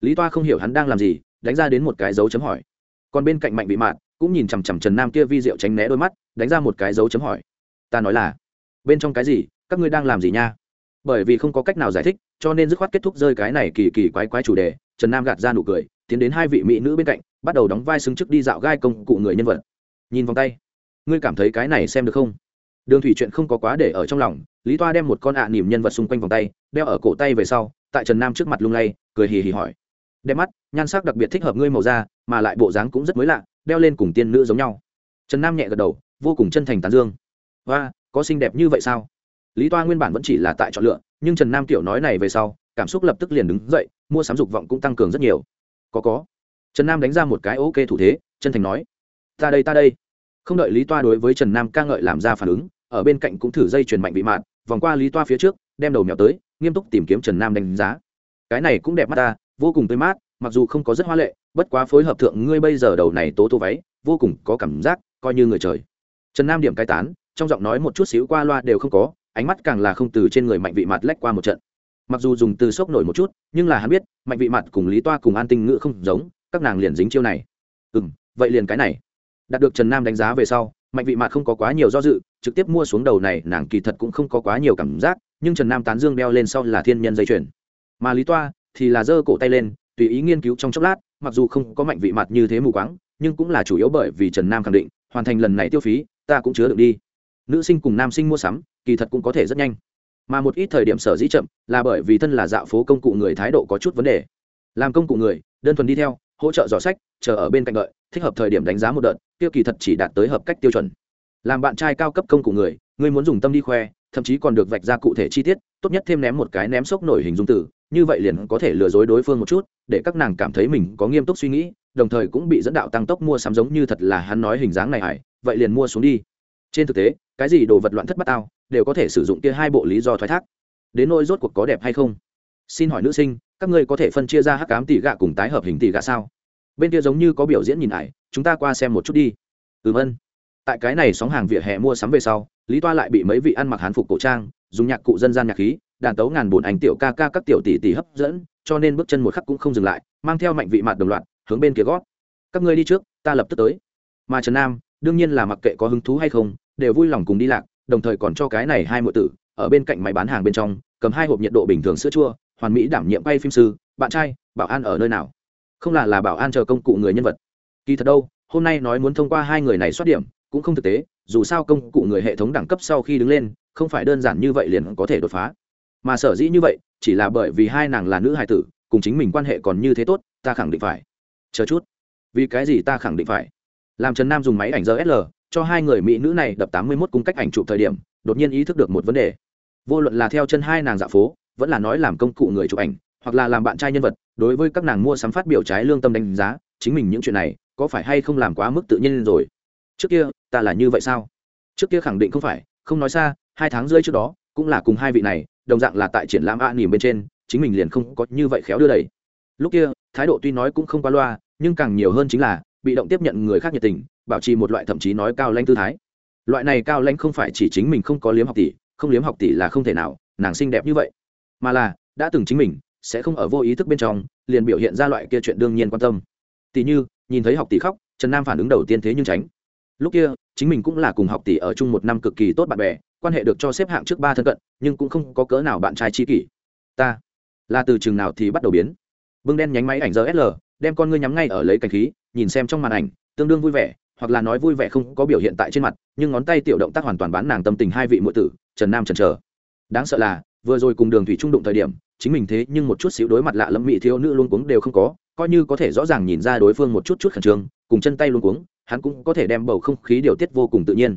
S1: Lý toa không hiểu hắn đang làm gì, đánh ra đến một cái dấu chấm hỏi. Còn bên cạnh mạnh bị mạn cũng nhìn chằm chằm trần nam kia vi diệu tránh né đôi mắt, đánh ra một cái dấu chấm hỏi. Ta nói là, bên trong cái gì, các ngươi đang làm gì nha? Bởi vì không có cách nào giải thích, cho nên dứt khoát kết thúc rơi cái này kỳ kỳ quái quái chủ đề, trần nam gạt ra nụ cười, tiến đến hai vị mỹ nữ bên cạnh, bắt đầu đóng vai xứng chức đi dạo gai công cụ người nhân vật. Nhìn vòng tay. Ngươi cảm thấy cái này xem được không? Đường thủy chuyện không có quá để ở trong lòng, lý toa đem một con ạ à nỉm nhân vật xung quanh vòng tay, đeo ở cổ tay về sau, tại trần nam trước mặt lung lay, cười hì hì hỏi. Đem mắt, nhan sắc đặc biệt thích hợp ngươi màu da, mà lại bộ dáng cũng rất mới lạ, đeo lên cùng tiên nữ giống nhau. Trần nam nhẹ gật đầu, vô cùng chân thành tán dương. Và có xinh đẹp như vậy sao? Lý toa nguyên bản vẫn chỉ là tại chọn lựa, nhưng trần nam tiểu nói này về sau, cảm xúc lập tức liền đứng dậy, mua sắm dục vọng cũng tăng cường rất nhiều. Có có. Trần nam đánh ra một cái ok thủ thế, chân thành nói, ta đây ta đây. Không đợi lý toa đối với trần nam ca ngợi làm ra phản ứng, ở bên cạnh cũng thử dây chuyển mạnh bị mạn vòng qua lý toa phía trước, đem đầu mèo tới, nghiêm túc tìm kiếm trần nam đánh giá. Cái này cũng đẹp mắt ta, vô cùng tươi mát, mặc dù không có rất hoa lệ, bất quá phối hợp thượng ngươi bây giờ đầu này tố tô váy, vô cùng có cảm giác, coi như người trời. Trần nam điểm cai tán, trong giọng nói một chút xíu qua loa đều không có ánh mắt càng là không từ trên người mạnh vị mặt lách qua một trận. Mặc dù dùng từ sốc nổi một chút, nhưng là hắn biết, mạnh vị mặt cùng lý toa cùng an tinh ngữ không giống, các nàng liền dính chiêu này. Ừ m vậy liền cái này. Đạt được trần nam đánh giá về sau, mạnh vị mặt không có quá nhiều do dự, trực tiếp mua xuống đầu này, nàng kỳ thật cũng không có quá nhiều cảm giác, nhưng trần nam tán dương đeo lên sau là thiên nhân dây chuyền. Mà lý toa thì là giơ cổ tay lên, tùy ý nghiên cứu trong chốc lát, mặc dù không có mạnh vị mặt như thế mù quáng, nhưng cũng là chủ yếu bởi vì trần nam khẳng định, hoàn thành lần này tiêu phí, ta cũng chứa được đi nữ sinh cùng nam sinh mua sắm, kỳ thật cũng có thể rất nhanh. Mà một ít thời điểm sở dĩ chậm là bởi vì thân là dạo phố công cụ người thái độ có chút vấn đề. Làm công cụ người, đơn thuần đi theo, hỗ trợ dò sách, chờ ở bên cạnh đợi, thích hợp thời điểm đánh giá một đợt tiêu kỳ thật chỉ đạt tới hợp cách tiêu chuẩn. Làm bạn trai cao cấp công cụ người người muốn dùng tâm đi khoe, thậm chí còn được vạch ra cụ thể chi tiết, tốt nhất thêm ném một cái ném sốc nổi hình dung tử như vậy liền có thể lừa dối đối phương một chút, để các nàng cảm thấy mình có nghiêm túc suy nghĩ, đồng thời cũng bị dẫn đạo tăng tốc mua sắm giống như thật là hắn nói hình dáng này hải vậy liền mua xuống đi. Trên thực tế cái gì đồ vật loạn thất bát tao, đều có thể sử dụng kia hai bộ lý do thoái thác. Đến nỗi rốt cuộc có đẹp hay không? Xin hỏi nữ sinh, các ngươi có thể phân chia ra hắc cám tỷ gạ cùng tái hợp hình tỷ gạ sao? Bên kia giống như có biểu diễn nhìn ải, chúng ta qua xem một chút đi. Ừm ân. Tại cái này sóng hàng vỉa hè mua sắm về sau, lý toa lại bị mấy vị ăn mặc hán phục cổ trang, dùng nhạc cụ dân gian nhạc khí, đàn tấu ngàn bùn ảnh tiểu ca ca các tiểu tỷ tỷ hấp dẫn, cho nên bước chân một khắc cũng không dừng lại, mang theo mạnh vị mặt đồng loạt, hướng bên kia gót. Các ngươi đi trước, ta lập tức tới. Mà trần nam, đương nhiên là mặc kệ có hứng thú hay không đều vui lòng cùng đi lạc, đồng thời còn cho cái này hai mượn tử, ở bên cạnh máy bán hàng bên trong, cầm hai hộp nhiệt độ bình thường sữa chua, hoàn mỹ đảm nhiệm bay phim sư, bạn trai, bảo an ở nơi nào? Không là là bảo an chờ công cụ người nhân vật. Kỳ thật đâu, hôm nay nói muốn thông qua hai người này soát điểm, cũng không thực tế, dù sao công cụ người hệ thống đẳng cấp sau khi đứng lên, không phải đơn giản như vậy liền có thể đột phá. Mà sở dĩ như vậy, chỉ là bởi vì hai nàng là nữ hài tử, cùng chính mình quan hệ còn như thế tốt, ta khẳng định phải. Chờ chút. Vì cái gì ta khẳng định phải? Làm trần nam dùng máy ảnh rsl cho hai người mỹ nữ này đập tám mươi mốt cung cách ảnh chụp thời điểm, đột nhiên ý thức được một vấn đề. Vô luận là theo chân hai nàng dạ phố, vẫn là nói làm công cụ người chụp ảnh, hoặc là làm bạn trai nhân vật, đối với các nàng mua sắm phát biểu trái lương tâm đánh giá, chính mình những chuyện này, có phải hay không làm quá mức tự nhiên rồi? Trước kia, ta là như vậy sao? Trước kia khẳng định không phải, không nói xa, hai tháng rưỡi trước đó, cũng là cùng hai vị này, đồng dạng là tại triển lãm a nỉm bên trên, chính mình liền không có như vậy khéo đưa đẩy. Lúc kia, thái độ tuy nói cũng không quá loa, nhưng càng nhiều hơn chính là, bị động tiếp nhận người khác nhiệt tình bảo trì một loại thậm chí nói cao lanh tư thái. Loại này cao lanh không phải chỉ chính mình không có liếm học tỷ, không liếm học tỷ là không thể nào, nàng xinh đẹp như vậy. Mà là, đã từng chính mình sẽ không ở vô ý thức bên trong, liền biểu hiện ra loại kia chuyện đương nhiên quan tâm. Tỷ như, nhìn thấy học tỷ khóc, trần nam phản ứng đầu tiên thế nhưng tránh. Lúc kia, chính mình cũng là cùng học tỷ ở chung một năm cực kỳ tốt bạn bè, quan hệ được cho xếp hạng trước ba thân cận, nhưng cũng không có cỡ nào bạn trai chi kỷ. Ta, là từ chừng nào thì bắt đầu biến. Bưng đen nhánh máy ảnh giờ sl đem con ngươi nhắm ngay ở lấy cảnh khí, nhìn xem trong màn ảnh, tương đương vui vẻ hoặc là nói vui vẻ không có biểu hiện tại trên mặt, nhưng ngón tay tiểu động tác hoàn toàn bán nàng tâm tình hai vị muội tử, trần nam trần trờ đáng sợ là, vừa rồi cùng đường thủy trung đụng thời điểm, chính mình thế nhưng một chút xíu đối mặt lạ lẫm mỹ thiếu nữ luôn cuống đều không có, coi như có thể rõ ràng nhìn ra đối phương một chút chút khẩn trương, cùng chân tay luôn cuống, hắn cũng có thể đem bầu không khí điều tiết vô cùng tự nhiên.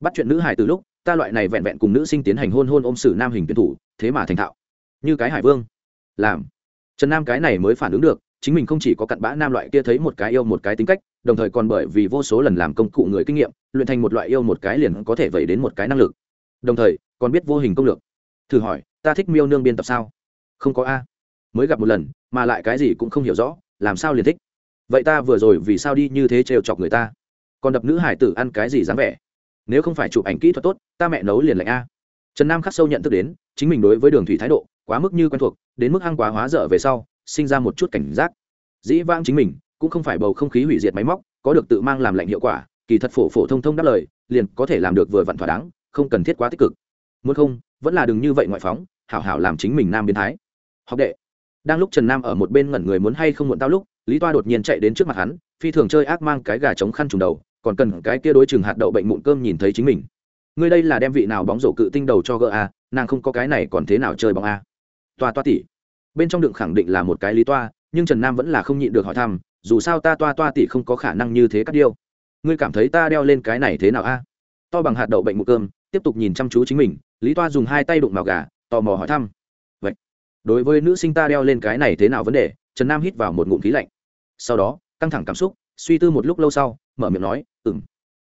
S1: Bắt chuyện nữ hài từ lúc, ta loại này vẹn vẹn cùng nữ sinh tiến hành hôn hôn ôm xử nam hình tuyển thủ, thế mà thành thạo. Như cái hải vương. Làm. Trần nam cái này mới phản ứng được, chính mình không chỉ có cặn bã nam loại kia thấy một cái yêu một cái tính cách đồng thời còn bởi vì vô số lần làm công cụ người kinh nghiệm, luyện thành một loại yêu một cái liền có thể vẩy đến một cái năng lực. Đồng thời, còn biết vô hình công lược. Thử hỏi, ta thích miêu nương biên tập sao? Không có a. Mới gặp một lần, mà lại cái gì cũng không hiểu rõ, làm sao liền thích? Vậy ta vừa rồi vì sao đi như thế trêu chọc người ta? Còn đập nữ hải tử ăn cái gì dám vẻ? Nếu không phải chụp ảnh kỹ thuật tốt, ta mẹ nấu liền lạnh a. Trần nam khắc sâu nhận thức đến, chính mình đối với đường thủy thái độ quá mức như quen thuộc, đến mức hăng quá hóa dở về sau, sinh ra một chút cảnh giác. Dĩ vãng chính mình cũng không phải bầu không khí hủy diệt máy móc, có được tự mang làm lạnh hiệu quả, kỳ thật phổ phổ thông thông đáp lời, liền có thể làm được vừa vặn thỏa đáng, không cần thiết quá tích cực. Muốn không, vẫn là đừng như vậy ngoại phóng, hảo hảo làm chính mình nam biến thái. Học đệ, đang lúc trần nam ở một bên ngẩn người muốn hay không muộn tao lúc, lý toa đột nhiên chạy đến trước mặt hắn, phi thường chơi ác mang cái gà chống khăn trùng đầu, còn cần cái kia đối chừng hạt đậu bệnh mụn cơm nhìn thấy chính mình. Ngươi đây là đem vị nào bóng rổ cự tinh đầu cho gỡ a nàng không có cái này còn thế nào chơi bóng a toa toa tỉ. Bên trong đựng khẳng định là một cái lý toa, nhưng trần nam vẫn là không nhịn được hỏi thăm dù sao ta toa toa tỷ không có khả năng như thế cắt điêu. Ngươi cảm thấy ta đeo lên cái này thế nào a? To bằng hạt đậu bệnh mụ cơm, tiếp tục nhìn chăm chú chính mình, lý toa dùng hai tay đụng màu gà, tò mò hỏi thăm. Vậy, đối với nữ sinh ta đeo lên cái này thế nào vấn đề, trần nam hít vào một ngụm khí lạnh. Sau đó, căng thẳng cảm xúc, suy tư một lúc lâu sau, mở miệng nói ừng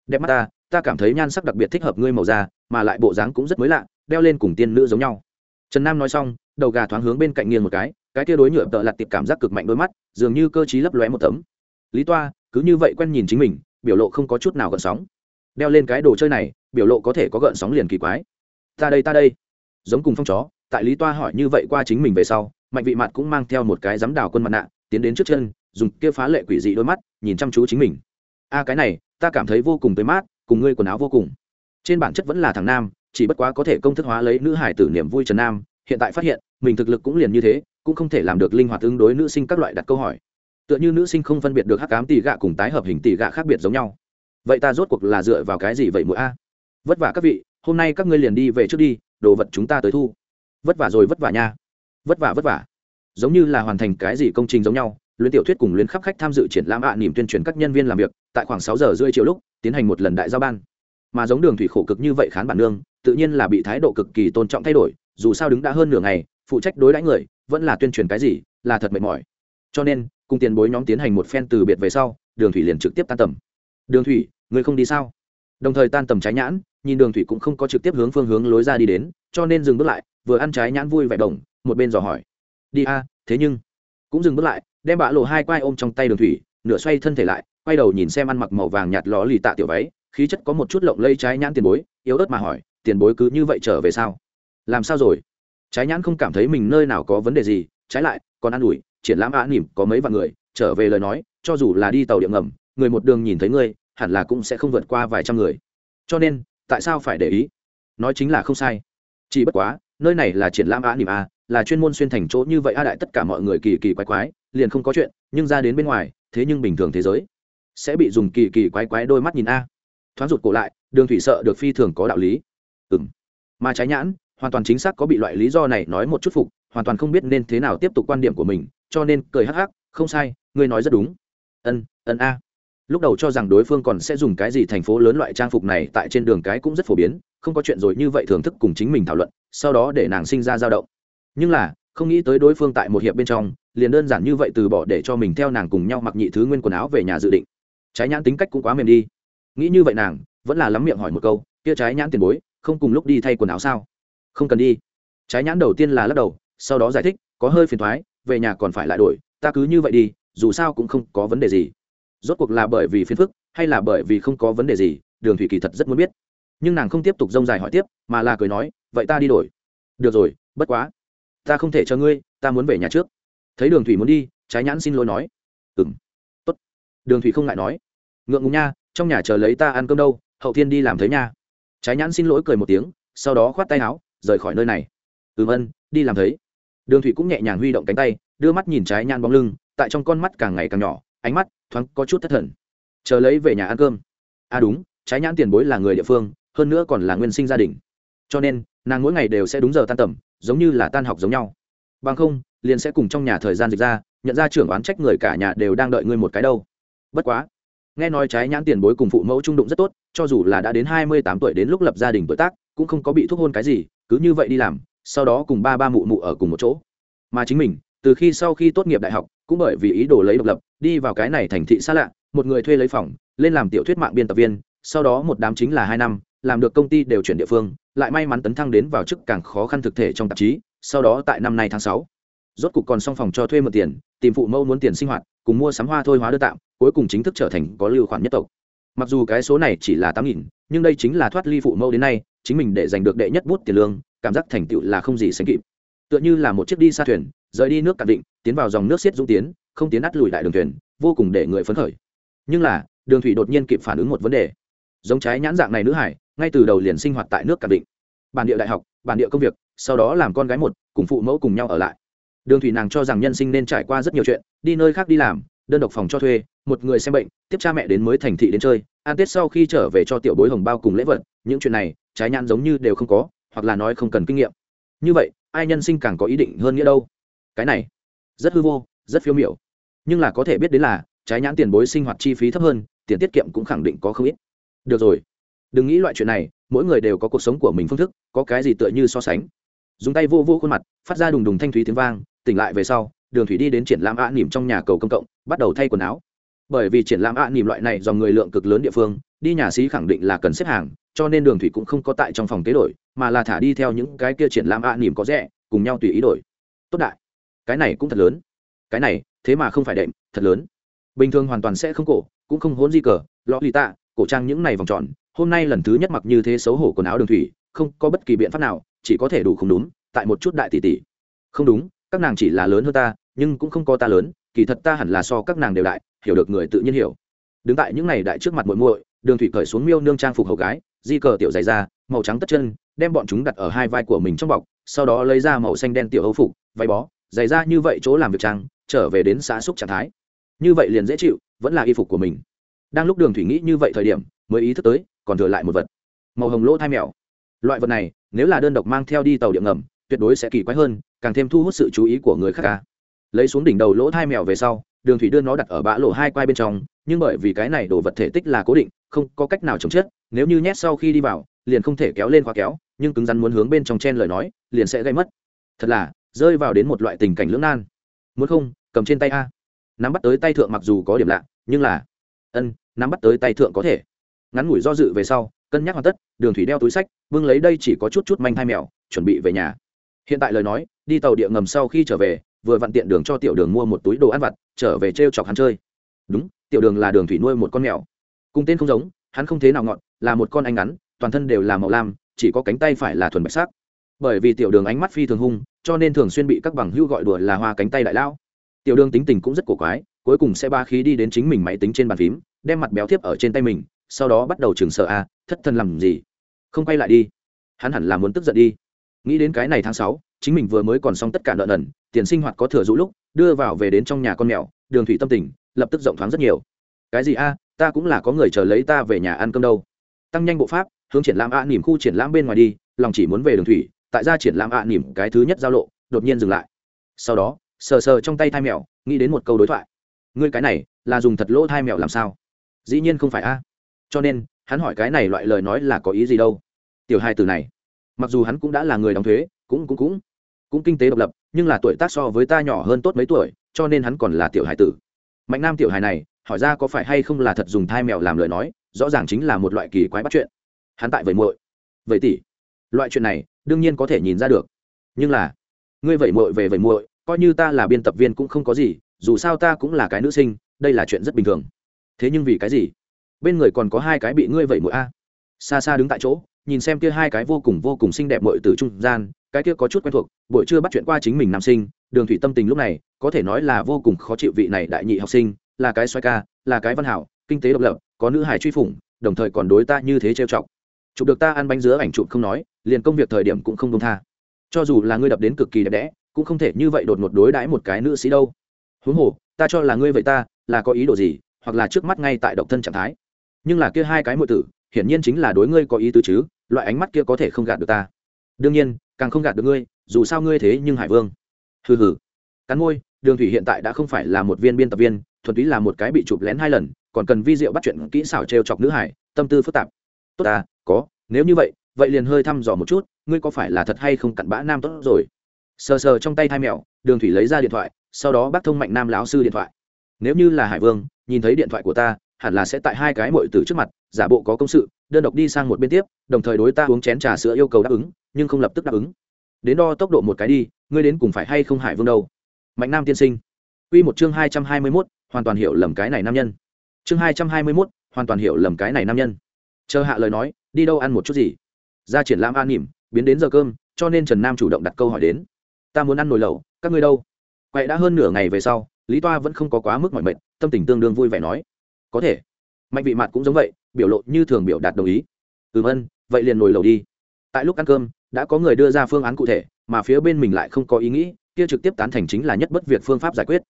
S1: đẹp mắt ta ta cảm thấy nhan sắc đặc biệt thích hợp ngươi màu da, mà lại bộ dáng cũng rất mới lạ, đeo lên cùng tiên nữ giống nhau. Trần nam nói xong, đầu gà thoáng hướng bên cạnh nghiêng một cái cái tia đối nhựa tợ lặt tiệp cảm giác cực mạnh đôi mắt, dường như cơ t lấp lóe một tấm. Lý toa, cứ như vậy quen nhìn chính mình, biểu lộ không có chút nào gợn sóng. Đeo lên cái đồ chơi này, biểu lộ có thể có gợn sóng liền kỳ quái. Ta đây ta đây. Giống cùng phong chó, tại lý toa hỏi như vậy qua chính mình về sau, mạnh vị mặt cũng mang theo một cái giám đào quân mặt nạ, tiến đến trước chân, dùng kia phá lệ quỷ dị đôi mắt, nhìn chăm chú chính mình. A, cái này, ta cảm thấy vô cùng tới mát, cùng ngươi quần áo vô cùng. Trên bản chất vẫn là thằng nam, chỉ bất quá có thể công thức hóa lấy nữ hải tử niềm vui trần nam, hiện tại phát hiện, mình thực lực cũng liền như thế cũng không thể làm được linh hoạt ứng đối nữ sinh các loại đặt câu hỏi. Tựa như nữ sinh không phân biệt được hắc cám tỉ gạ cùng tái hợp hình tỉ gạ khác biệt giống nhau. Vậy ta rốt cuộc là dựa vào cái gì vậy mỗi a? Vất vả các vị hôm nay các ngươi liền đi về trước đi đồ vật chúng ta tới thu. Vất vả rồi vất vả nha. Vất vả vất vả. Giống như là hoàn thành cái gì công trình giống nhau luyện tiểu thuyết cùng luyện khắp khách tham dự triển lãm ạ à, niềm tuyên truyền các nhân viên làm việc tại khoảng sáu giờ rưỡi chiều lúc tiến hành một lần đại giao ban. Mà giống đường thủy khổ cực như vậy khán bản nương tự nhiên là bị thái độ cực kỳ tôn trọng thay đổi dù sao đứng đã hơn nửa ngày phụ trách đối đãi người vẫn là tuyên truyền cái gì, là thật mệt mỏi. Cho nên, cùng tiền bối nhóm tiến hành một phen từ biệt về sau, đường thủy liền trực tiếp tan tầm. Đường thủy người không đi sao? Đồng thời tan tầm trái nhãn, nhìn đường thủy cũng không có trực tiếp hướng phương hướng lối ra đi đến, cho nên dừng bước lại, vừa ăn trái nhãn vui vẻ đồng, một bên dò hỏi. Đi a, thế nhưng, cũng dừng bước lại, đem bạ lộ hai quai ôm trong tay đường thủy, nửa xoay thân thể lại, quay đầu nhìn xem ăn mặc màu vàng nhạt ló lì tạ tiểu váy, khí chất có một chút lộng lây trái nhãn tiền bối, yếu ớt mà hỏi, tiền bối cứ như vậy trở về sao? Làm sao rồi? Trái nhãn không cảm thấy mình nơi nào có vấn đề gì, trái lại, còn ăn ủi, triển lãm á à nỉm có mấy vạn người, trở về lời nói, cho dù là đi tàu điện ngầm, người một đường nhìn thấy ngươi, hẳn là cũng sẽ không vượt qua vài trăm người. Cho nên, tại sao phải để ý? Nói chính là không sai. Chỉ bất quá, nơi này là triển lãm á à nỉm a là chuyên môn xuyên thành chỗ như vậy a đại tất cả mọi người kỳ kỳ quái quái, liền không có chuyện, nhưng ra đến bên ngoài, thế nhưng bình thường thế giới sẽ bị dùng kỳ kỳ quái quái đôi mắt nhìn a. Thoáng rụt cổ lại, đường thủy sợ được phi thường có đạo lý. Ừ m mà trái nhãn hoàn toàn chính xác có bị loại lý do này nói một chút phục, hoàn toàn không biết nên thế nào tiếp tục quan điểm của mình, cho nên cười hắc hắc, không sai, ngươi nói rất đúng. Ân ân a. Lúc đầu cho rằng đối phương còn sẽ dùng cái gì thành phố lớn loại trang phục này tại trên đường cái cũng rất phổ biến, không có chuyện rồi như vậy thưởng thức cùng chính mình thảo luận, sau đó để nàng sinh ra dao động. Nhưng là, không nghĩ tới đối phương tại một hiệp bên trong, liền đơn giản như vậy từ bỏ để cho mình theo nàng cùng nhau mặc nhị thứ nguyên quần áo về nhà dự định. Trái nhãn tính cách cũng quá mềm đi. Nghĩ như vậy nàng, vẫn là lắm miệng hỏi một câu, kia trái nhãn tiền bối, không cùng lúc đi thay quần áo sao? Không cần đi. Trái nhãn đầu tiên là lắc đầu, sau đó giải thích, có hơi phiền thoái, về nhà còn phải lại đổi, ta cứ như vậy đi, dù sao cũng không có vấn đề gì. Rốt cuộc là bởi vì phiền phức, hay là bởi vì không có vấn đề gì, đường thủy kỳ thật rất muốn biết. Nhưng nàng không tiếp tục dông dài hỏi tiếp, mà là cười nói, vậy ta đi đổi. Được rồi, bất quá. Ta không thể cho ngươi, ta muốn về nhà trước. Thấy đường thủy muốn đi, trái nhãn xin lỗi nói. Ừng tốt. Đường thủy không ngại nói. Ngượng ngùng nha, trong nhà chờ lấy ta ăn cơm đâu, hậu thiên đi làm thấy nha. Trái nhãn xin lỗi cười một tiếng, sau đó khoát tay áo rời khỏi nơi này. Ừm ân, đi làm thấy. Đường thủy cũng nhẹ nhàng huy động cánh tay, đưa mắt nhìn trái nhan bóng lưng, tại trong con mắt càng ngày càng nhỏ, ánh mắt thoáng có chút thất thần. Chờ lấy về nhà ăn cơm. À đúng, trái nhãn tiền bối là người địa phương, hơn nữa còn là nguyên sinh gia đình. Cho nên, nàng mỗi ngày đều sẽ đúng giờ tan tầm, giống như là tan học giống nhau. Bằng không, liền sẽ cùng trong nhà thời gian dịch ra, nhận ra trưởng oán trách người cả nhà đều đang đợi ngươi một cái đâu. Bất quá, nghe nói trái nhãn tiền bối cùng phụ mẫu trung đụng rất tốt, cho dù là đã đến hai mươi tám tuổi đến lúc lập gia đình tuổi tác cũng không có bị thúc hôn cái gì, cứ như vậy đi làm, sau đó cùng ba ba mụ mụ ở cùng một chỗ. Mà chính mình, từ khi sau khi tốt nghiệp đại học, cũng bởi vì ý đồ lấy độc lập, đi vào cái này thành thị xa lạ, một người thuê lấy phòng, lên làm tiểu thuyết mạng biên tập viên, sau đó một đám chính là hai năm, làm được công ty đều chuyển địa phương, lại may mắn tấn thăng đến vào chức càng khó khăn thực thể trong tạp chí, sau đó tại năm nay tháng sáu, rốt cục còn xong phòng cho thuê mượn tiền, tìm phụ mẫu muốn tiền sinh hoạt, cùng mua sắm hoa thôi hóa đơn tạm, cuối cùng chính thức trở thành có lưu khoản nhất tộc. Mặc dù cái số này chỉ là tám nghìn, nhưng đây chính là thoát ly phụ mẫu đến nay chính mình để giành được đệ nhất bút tiền lương, cảm giác thành tựu là không gì sánh kịp. Tựa như là một chiếc đi xa thuyền, rời đi nước cạn định, tiến vào dòng nước xiết dũng tiến, không tiến át lùi đại đường thuyền, vô cùng để người phấn khởi. Nhưng là, đường thủy đột nhiên kịp phản ứng một vấn đề. Giống trái nhãn dạng này nữ hải, ngay từ đầu liền sinh hoạt tại nước cạn định. Bản địa đại học, bản địa công việc, sau đó làm con gái một, cùng phụ mẫu cùng nhau ở lại. Đường thủy nàng cho rằng nhân sinh nên trải qua rất nhiều chuyện, đi nơi khác đi làm, đơn độc phòng cho thuê, một người xem bệnh, tiếp cha mẹ đến mới thành thị đến chơi an tết sau khi trở về cho tiểu bối hồng bao cùng lễ vật, những chuyện này trái nhãn giống như đều không có, hoặc là nói không cần kinh nghiệm. Như vậy, ai nhân sinh càng có ý định hơn nghĩa đâu? Cái này, rất hư vô, rất phiêu miểu. Nhưng là có thể biết đến là, trái nhãn tiền bối sinh hoạt chi phí thấp hơn, tiền tiết kiệm cũng khẳng định có không ít. Được rồi, đừng nghĩ loại chuyện này, mỗi người đều có cuộc sống của mình phương thức, có cái gì tựa như so sánh. Dùng tay vô vô khuôn mặt, phát ra đùng đùng thanh thúy tiếng vang, tỉnh lại về sau, đường thủy đi đến triển lãm ạ nỉm trong nhà cầu công cộng, bắt đầu thay quần áo. Bởi vì triển lãm ạ nỉm loại này do người lượng cực lớn địa phương đi nhà xí khẳng định là cần xếp hàng cho nên đường thủy cũng không có tại trong phòng kế đổi mà là thả đi theo những cái kia triển lãm ạ à, nỉm có rẻ cùng nhau tùy ý đổi. Tốt đại. Cái này cũng thật lớn. Cái này thế mà không phải đệm thật lớn. Bình thường hoàn toàn sẽ không cổ cũng không hôn di cờ lõ lì tạ cổ trang những này vòng tròn hôm nay lần thứ nhất mặc như thế xấu hổ quần áo đường thủy không có bất kỳ biện pháp nào chỉ có thể đủ không đúng tại một chút đại tỷ tỷ. Không đúng các nàng chỉ là lớn hơn ta nhưng cũng không có ta lớn kỳ thật ta hẳn là so các nàng đều đại hiểu được người tự nhiên hiểu. Đứng tại những này đại trước mặt muội muội đường thủy cởi xuống miêu nương trang phục hầu gái di cờ tiểu dày ra, màu trắng tất chân đem bọn chúng đặt ở hai vai của mình trong bọc sau đó lấy ra màu xanh đen tiểu hấu phục váy bó dày ra như vậy chỗ làm việc trang trở về đến xã xúc trạng thái. Như vậy liền dễ chịu vẫn là y phục của mình. Đang lúc đường thủy nghĩ như vậy thời điểm mới ý thức tới còn thừa lại một vật. Màu hồng lỗ thai mèo. Loại vật này nếu là đơn độc mang theo đi tàu điện ngầm tuyệt đối sẽ kỳ quái hơn càng thêm thu hút sự chú ý của người khác ca lấy xuống đỉnh đầu lỗ thai mèo về sau đường thủy đưa nó đặt ở bã lộ hai quai bên trong, nhưng bởi vì cái này đổ vật thể tích là cố định, không có cách nào chống chết nếu như nhét sau khi đi vào, liền không thể kéo lên khóa kéo, nhưng cứng rắn muốn hướng bên trong chen lời nói, liền sẽ gây mất. Thật là, rơi vào đến một loại tình cảnh lưỡng nan. Muốn không, cầm trên tay a. Nắm bắt tới tay thượng mặc dù có điểm lạ, nhưng là, ân, nắm bắt tới tay thượng có thể. Ngắn ngủi do dự về sau, cân nhắc hoàn tất, đường thủy đeo túi sách, vương lấy đây chỉ có chút chút manh hai mèo, chuẩn bị về nhà. Hiện tại lời nói, đi tàu địa ngầm sau khi trở về vừa vặn tiện đường cho tiểu đường mua một túi đồ ăn vặt, trở về t r e o chọc hắn chơi. Đúng, tiểu đường là đường thủy nuôi một con mèo. Cùng tên không giống, hắn không thế nào ngọn, là một con anh ngắn, toàn thân đều là màu lam, chỉ có cánh tay phải là thuần bạch sắc. Bởi vì tiểu đường ánh mắt phi thường hung, cho nên thường xuyên bị các bằng hưu gọi đùa là hoa cánh tay đại lão tiểu đường tính tình cũng rất cổ quái, cuối cùng sẽ ba khí đi đến chính mình máy tính trên bàn phím, đem mặt béo thiếp ở trên tay mình, sau đó bắt đầu chừng sợ a, thất thân làm gì? Không quay lại đi. Hắn hẳn là muốn tức giận đi. Nghĩ đến cái này tháng sáu chính mình vừa mới còn xong tất cả nợ nần tiền sinh hoạt có thừa rũ lúc đưa vào về đến trong nhà con mèo đường thủy tâm tình lập tức rộng thoáng rất nhiều. Cái gì a ta cũng là có người chờ lấy ta về nhà ăn cơm đâu. Tăng nhanh bộ pháp hướng triển lãm a à, nỉm khu triển lãm bên ngoài đi lòng chỉ muốn về đường thủy tại ra triển lãm a à, nỉm cái thứ nhất giao lộ đột nhiên dừng lại. Sau đó sờ sờ trong tay thai mèo nghĩ đến một câu đối thoại. Ngươi cái này là dùng thật lỗ thai mèo làm sao? Dĩ nhiên không phải a. Cho nên hắn hỏi cái này loại lời nói là có ý gì đâu. Tiểu hai từ này mặc dù hắn cũng đã là người đóng thuế cũng cũng cũng cũng kinh tế độc lập, nhưng là tuổi tác so với ta nhỏ hơn tốt mấy tuổi, cho nên hắn còn là tiểu hải tử. Mạnh nam tiểu hải này, hỏi ra có phải hay không là thật dùng thai mèo làm lời nói, rõ ràng chính là một loại kỳ quái bắt chuyện. Hắn tại vậy muội. Vậy tỷ. Loại chuyện này, đương nhiên có thể nhìn ra được. Nhưng là, ngươi vậy muội về vậy muội, coi như ta là biên tập viên cũng không có gì, dù sao ta cũng là cái nữ sinh, đây là chuyện rất bình thường. Thế nhưng vì cái gì? Bên người còn có hai cái bị ngươi vậy muội a. Xa xa đứng tại chỗ, nhìn xem kia hai cái vô cùng vô cùng xinh đẹp muội từ trung gian cái kia có chút quen thuộc, buổi trưa bắt chuyện qua chính mình nam sinh, đường thủy tâm tình lúc này, có thể nói là vô cùng khó chịu vị này đại nhị học sinh, là cái xoay ca, là cái văn hảo, kinh tế độc lập, có nữ hải truy phủng, đồng thời còn đối ta như thế trêu chọc. Chụp được ta ăn bánh dứa ảnh chụp không nói, liền công việc thời điểm cũng không đông tha. Cho dù là ngươi đập đến cực kỳ đẹp đẽ, cũng không thể như vậy đột ngột đối đãi một cái nữ sĩ đâu. Huống hồ, ta cho là ngươi vậy ta, là có ý đồ gì, hoặc là trước mắt ngay tại độc thân trạng thái. Nhưng là kia hai cái muội tử, hiển nhiên chính là đối ngươi có ý tứ chứ, loại ánh mắt kia có thể không gạt được ta. Đương nhiên càng không gạt được ngươi, dù sao ngươi thế nhưng hải vương. Hừ hừ. Cắn môi, đường thủy hiện tại đã không phải là một viên biên tập viên, thuần túy là một cái bị chụp lén hai lần, còn cần vi diệu bắt chuyện kỹ xảo trêu chọc nữ hải, tâm tư phức tạp. Tốt à có, nếu như vậy vậy liền hơi thăm dò một chút, ngươi có phải là thật hay không cặn bã nam tốt rồi? Sờ sờ trong tay thai mèo đường thủy lấy ra điện thoại, sau đó bác thông mạnh nam lão sư điện thoại. Nếu như là hải vương, nhìn thấy điện thoại của ta hẳn là sẽ tại hai cái muội tử trước mặt giả bộ có công sự đơn độc đi sang một bên tiếp đồng thời đối ta uống chén trà sữa yêu cầu đáp ứng nhưng không lập tức đáp ứng đến đo tốc độ một cái đi ngươi đến cùng phải hay không hải vương đâu mạnh nam tiên sinh Quy một chương hai trăm hai mươi 221, hoàn toàn hiểu lầm cái này nam nhân. Chương hai trăm hai mươi 221, hoàn toàn hiểu lầm cái này nam nhân. Chờ hạ lời nói, đi đâu ăn một chút gì? Ra triển lãm an nhỉm, biến đến giờ cơm, cho nên Trần Nam chủ động đặt câu hỏi đến. Ta muốn ăn nồi lẩu, các ngươi đâu? Quậy đã hơn nửa ngày về sau, Lý Toa vẫn không có quá mức mỏi mệt, tâm tình tương đương vui vẻ nói có thể. Mạnh vị mặt cũng giống vậy, biểu lộ như thường biểu đạt đồng ý. Ừ vân, vậy liền nồi lầu đi. Tại lúc ăn cơm, đã có người đưa ra phương án cụ thể, mà phía bên mình lại không có ý nghĩ, kia trực tiếp tán thành chính là nhất bất việc phương pháp giải quyết.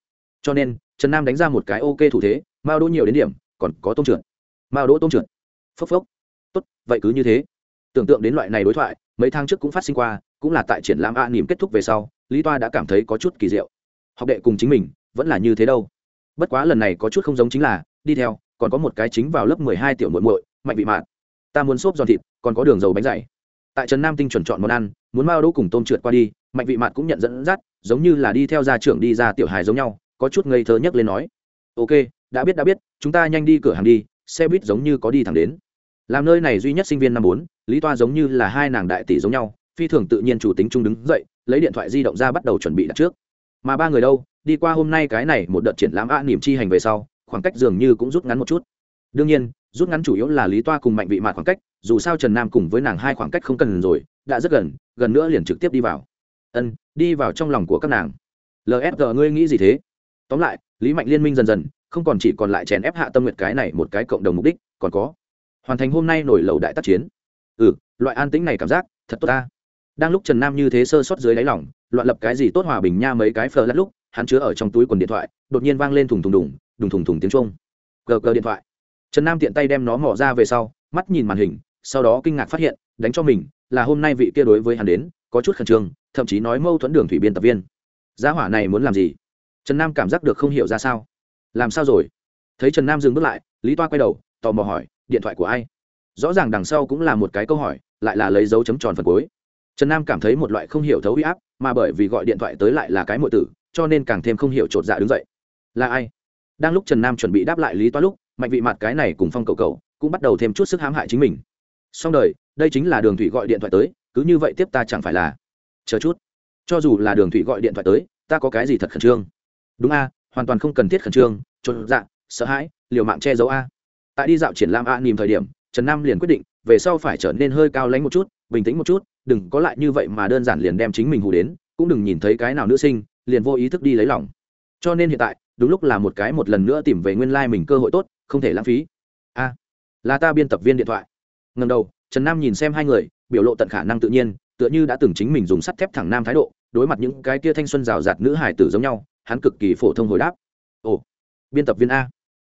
S1: Cho nên, trần nam đánh ra một cái ok thủ thế, mao đỗ nhiều đến điểm, còn có tôm trượt. Mao đỗ tôm trượt. Phốc phốc. Tốt, vậy cứ như thế. Tưởng tượng đến loại này đối thoại, mấy tháng trước cũng phát sinh qua, cũng là tại triển lãm a niềm kết thúc về sau, lý toa đã cảm thấy có chút kỳ diệu. Học đệ cùng chính mình, vẫn là như thế đâu. Bất quá lần này có chút không giống chính là đi theo, còn có một cái chính vào lớp mười hai tiểu muội muội, mạnh vị mạn. Ta muốn xốp giòn thịt, còn có đường dầu bánh dày. Tại trần nam tinh chuẩn chọn món ăn, muốn mao đỗ cùng tôm trượt qua đi, mạnh vị mạn cũng nhận dẫn dắt, giống như là đi theo gia trưởng đi ra tiểu hài giống nhau, có chút ngây thơ nhấc lên nói, ok, đã biết đã biết, chúng ta nhanh đi cửa hàng đi, xe buýt giống như có đi thẳng đến. Làm nơi này duy nhất sinh viên năm bốn, lý toa giống như là hai nàng đại tỷ giống nhau, phi thường tự nhiên chủ tính trung đứng dậy, lấy điện thoại di động ra bắt đầu chuẩn bị đặt trước. Mà ba người đâu, đi qua hôm nay cái này một đợt triển lãm a niềm chi hành về sau khoảng cách dường như cũng rút ngắn một chút. Đương nhiên, rút ngắn chủ yếu là lý toa cùng mạnh vị mạt khoảng cách, dù sao trần nam cùng với nàng hai khoảng cách không cần rồi, đã rất gần gần nữa liền trực tiếp đi vào. Ân, đi vào trong lòng của các nàng. Lfg ngươi nghĩ gì thế? Tóm lại, lý mạnh liên minh dần dần, không còn chỉ còn lại chèn ép hạ tâm nguyệt cái này một cái cộng đồng mục đích, còn có. Hoàn thành hôm nay nổi lầu đại tác chiến. Ừ loại an tĩnh này cảm giác, thật tốt ta. Đang lúc trần nam như thế sơ sót dưới đáy lỏng loạn lập cái gì tốt hòa bình nha mấy cái phờ lát lúc, hắn chứa ở trong túi quần điện thoại, đột nhiên vang lên thùng thùng đùng đùng thùng thùng tiếng trung gờ gờ điện thoại. Trần nam tiện tay đem nó mỏ ra về sau, mắt nhìn màn hình, sau đó kinh ngạc phát hiện, đánh cho mình, là hôm nay vị kia đối với hắn đến, có chút khẩn trương, thậm chí nói mâu thuẫn đường thủy biên tập viên. Giá hỏa này muốn làm gì? Trần nam cảm giác được không hiểu ra sao. Làm sao rồi? Thấy trần nam dừng bước lại, lý toa quay đầu, tò mò hỏi, điện thoại của ai? Rõ ràng đằng sau cũng là một cái câu hỏi, lại là lấy dấu chấm tròn phần cuối. Trần nam cảm thấy một loại không hiểu thấu huy áp, mà bởi vì gọi điện thoại tới lại là cái mọi tử, cho nên càng thêm không hiểu chột dạ đứng dậy. Là ai? Đang lúc trần nam chuẩn bị đáp lại lý toa lúc, mạnh vị mặt cái này cùng phong cầu cầu cũng bắt đầu thêm chút sức hãm hại chính mình. Xong đời, đây chính là đường thủy gọi điện thoại tới, cứ như vậy tiếp ta chẳng phải là chờ chút. Cho dù là đường thủy gọi điện thoại tới, ta có cái gì thật khẩn trương? Đúng a, hoàn toàn không cần thiết khẩn trương trộn dạ sợ hãi, liều mạng che giấu a. Tại đi dạo triển lãm a nìm thời điểm, trần nam liền quyết định, về sau phải trở nên hơi cao lánh một chút, bình tĩnh một chút, đừng có lại như vậy mà đơn giản liền đem chính mình hù đến, cũng đừng nhìn thấy cái nào nữ sinh, liền vô ý thức đi lấy lòng. Cho nên hiện tại đúng lúc là một cái một lần nữa tìm về nguyên lai、like、mình cơ hội tốt, không thể lãng phí. A, là ta biên tập viên điện thoại. Ngần đầu, trần nam nhìn xem hai người, biểu lộ tận khả năng tự nhiên, tựa như đã từng chính mình dùng sắt thép thẳng nam thái độ, đối mặt những cái kia thanh xuân rào rạt nữ hải tử giống nhau, hắn cực kỳ phổ thông hồi đáp. Ồ, biên tập viên a.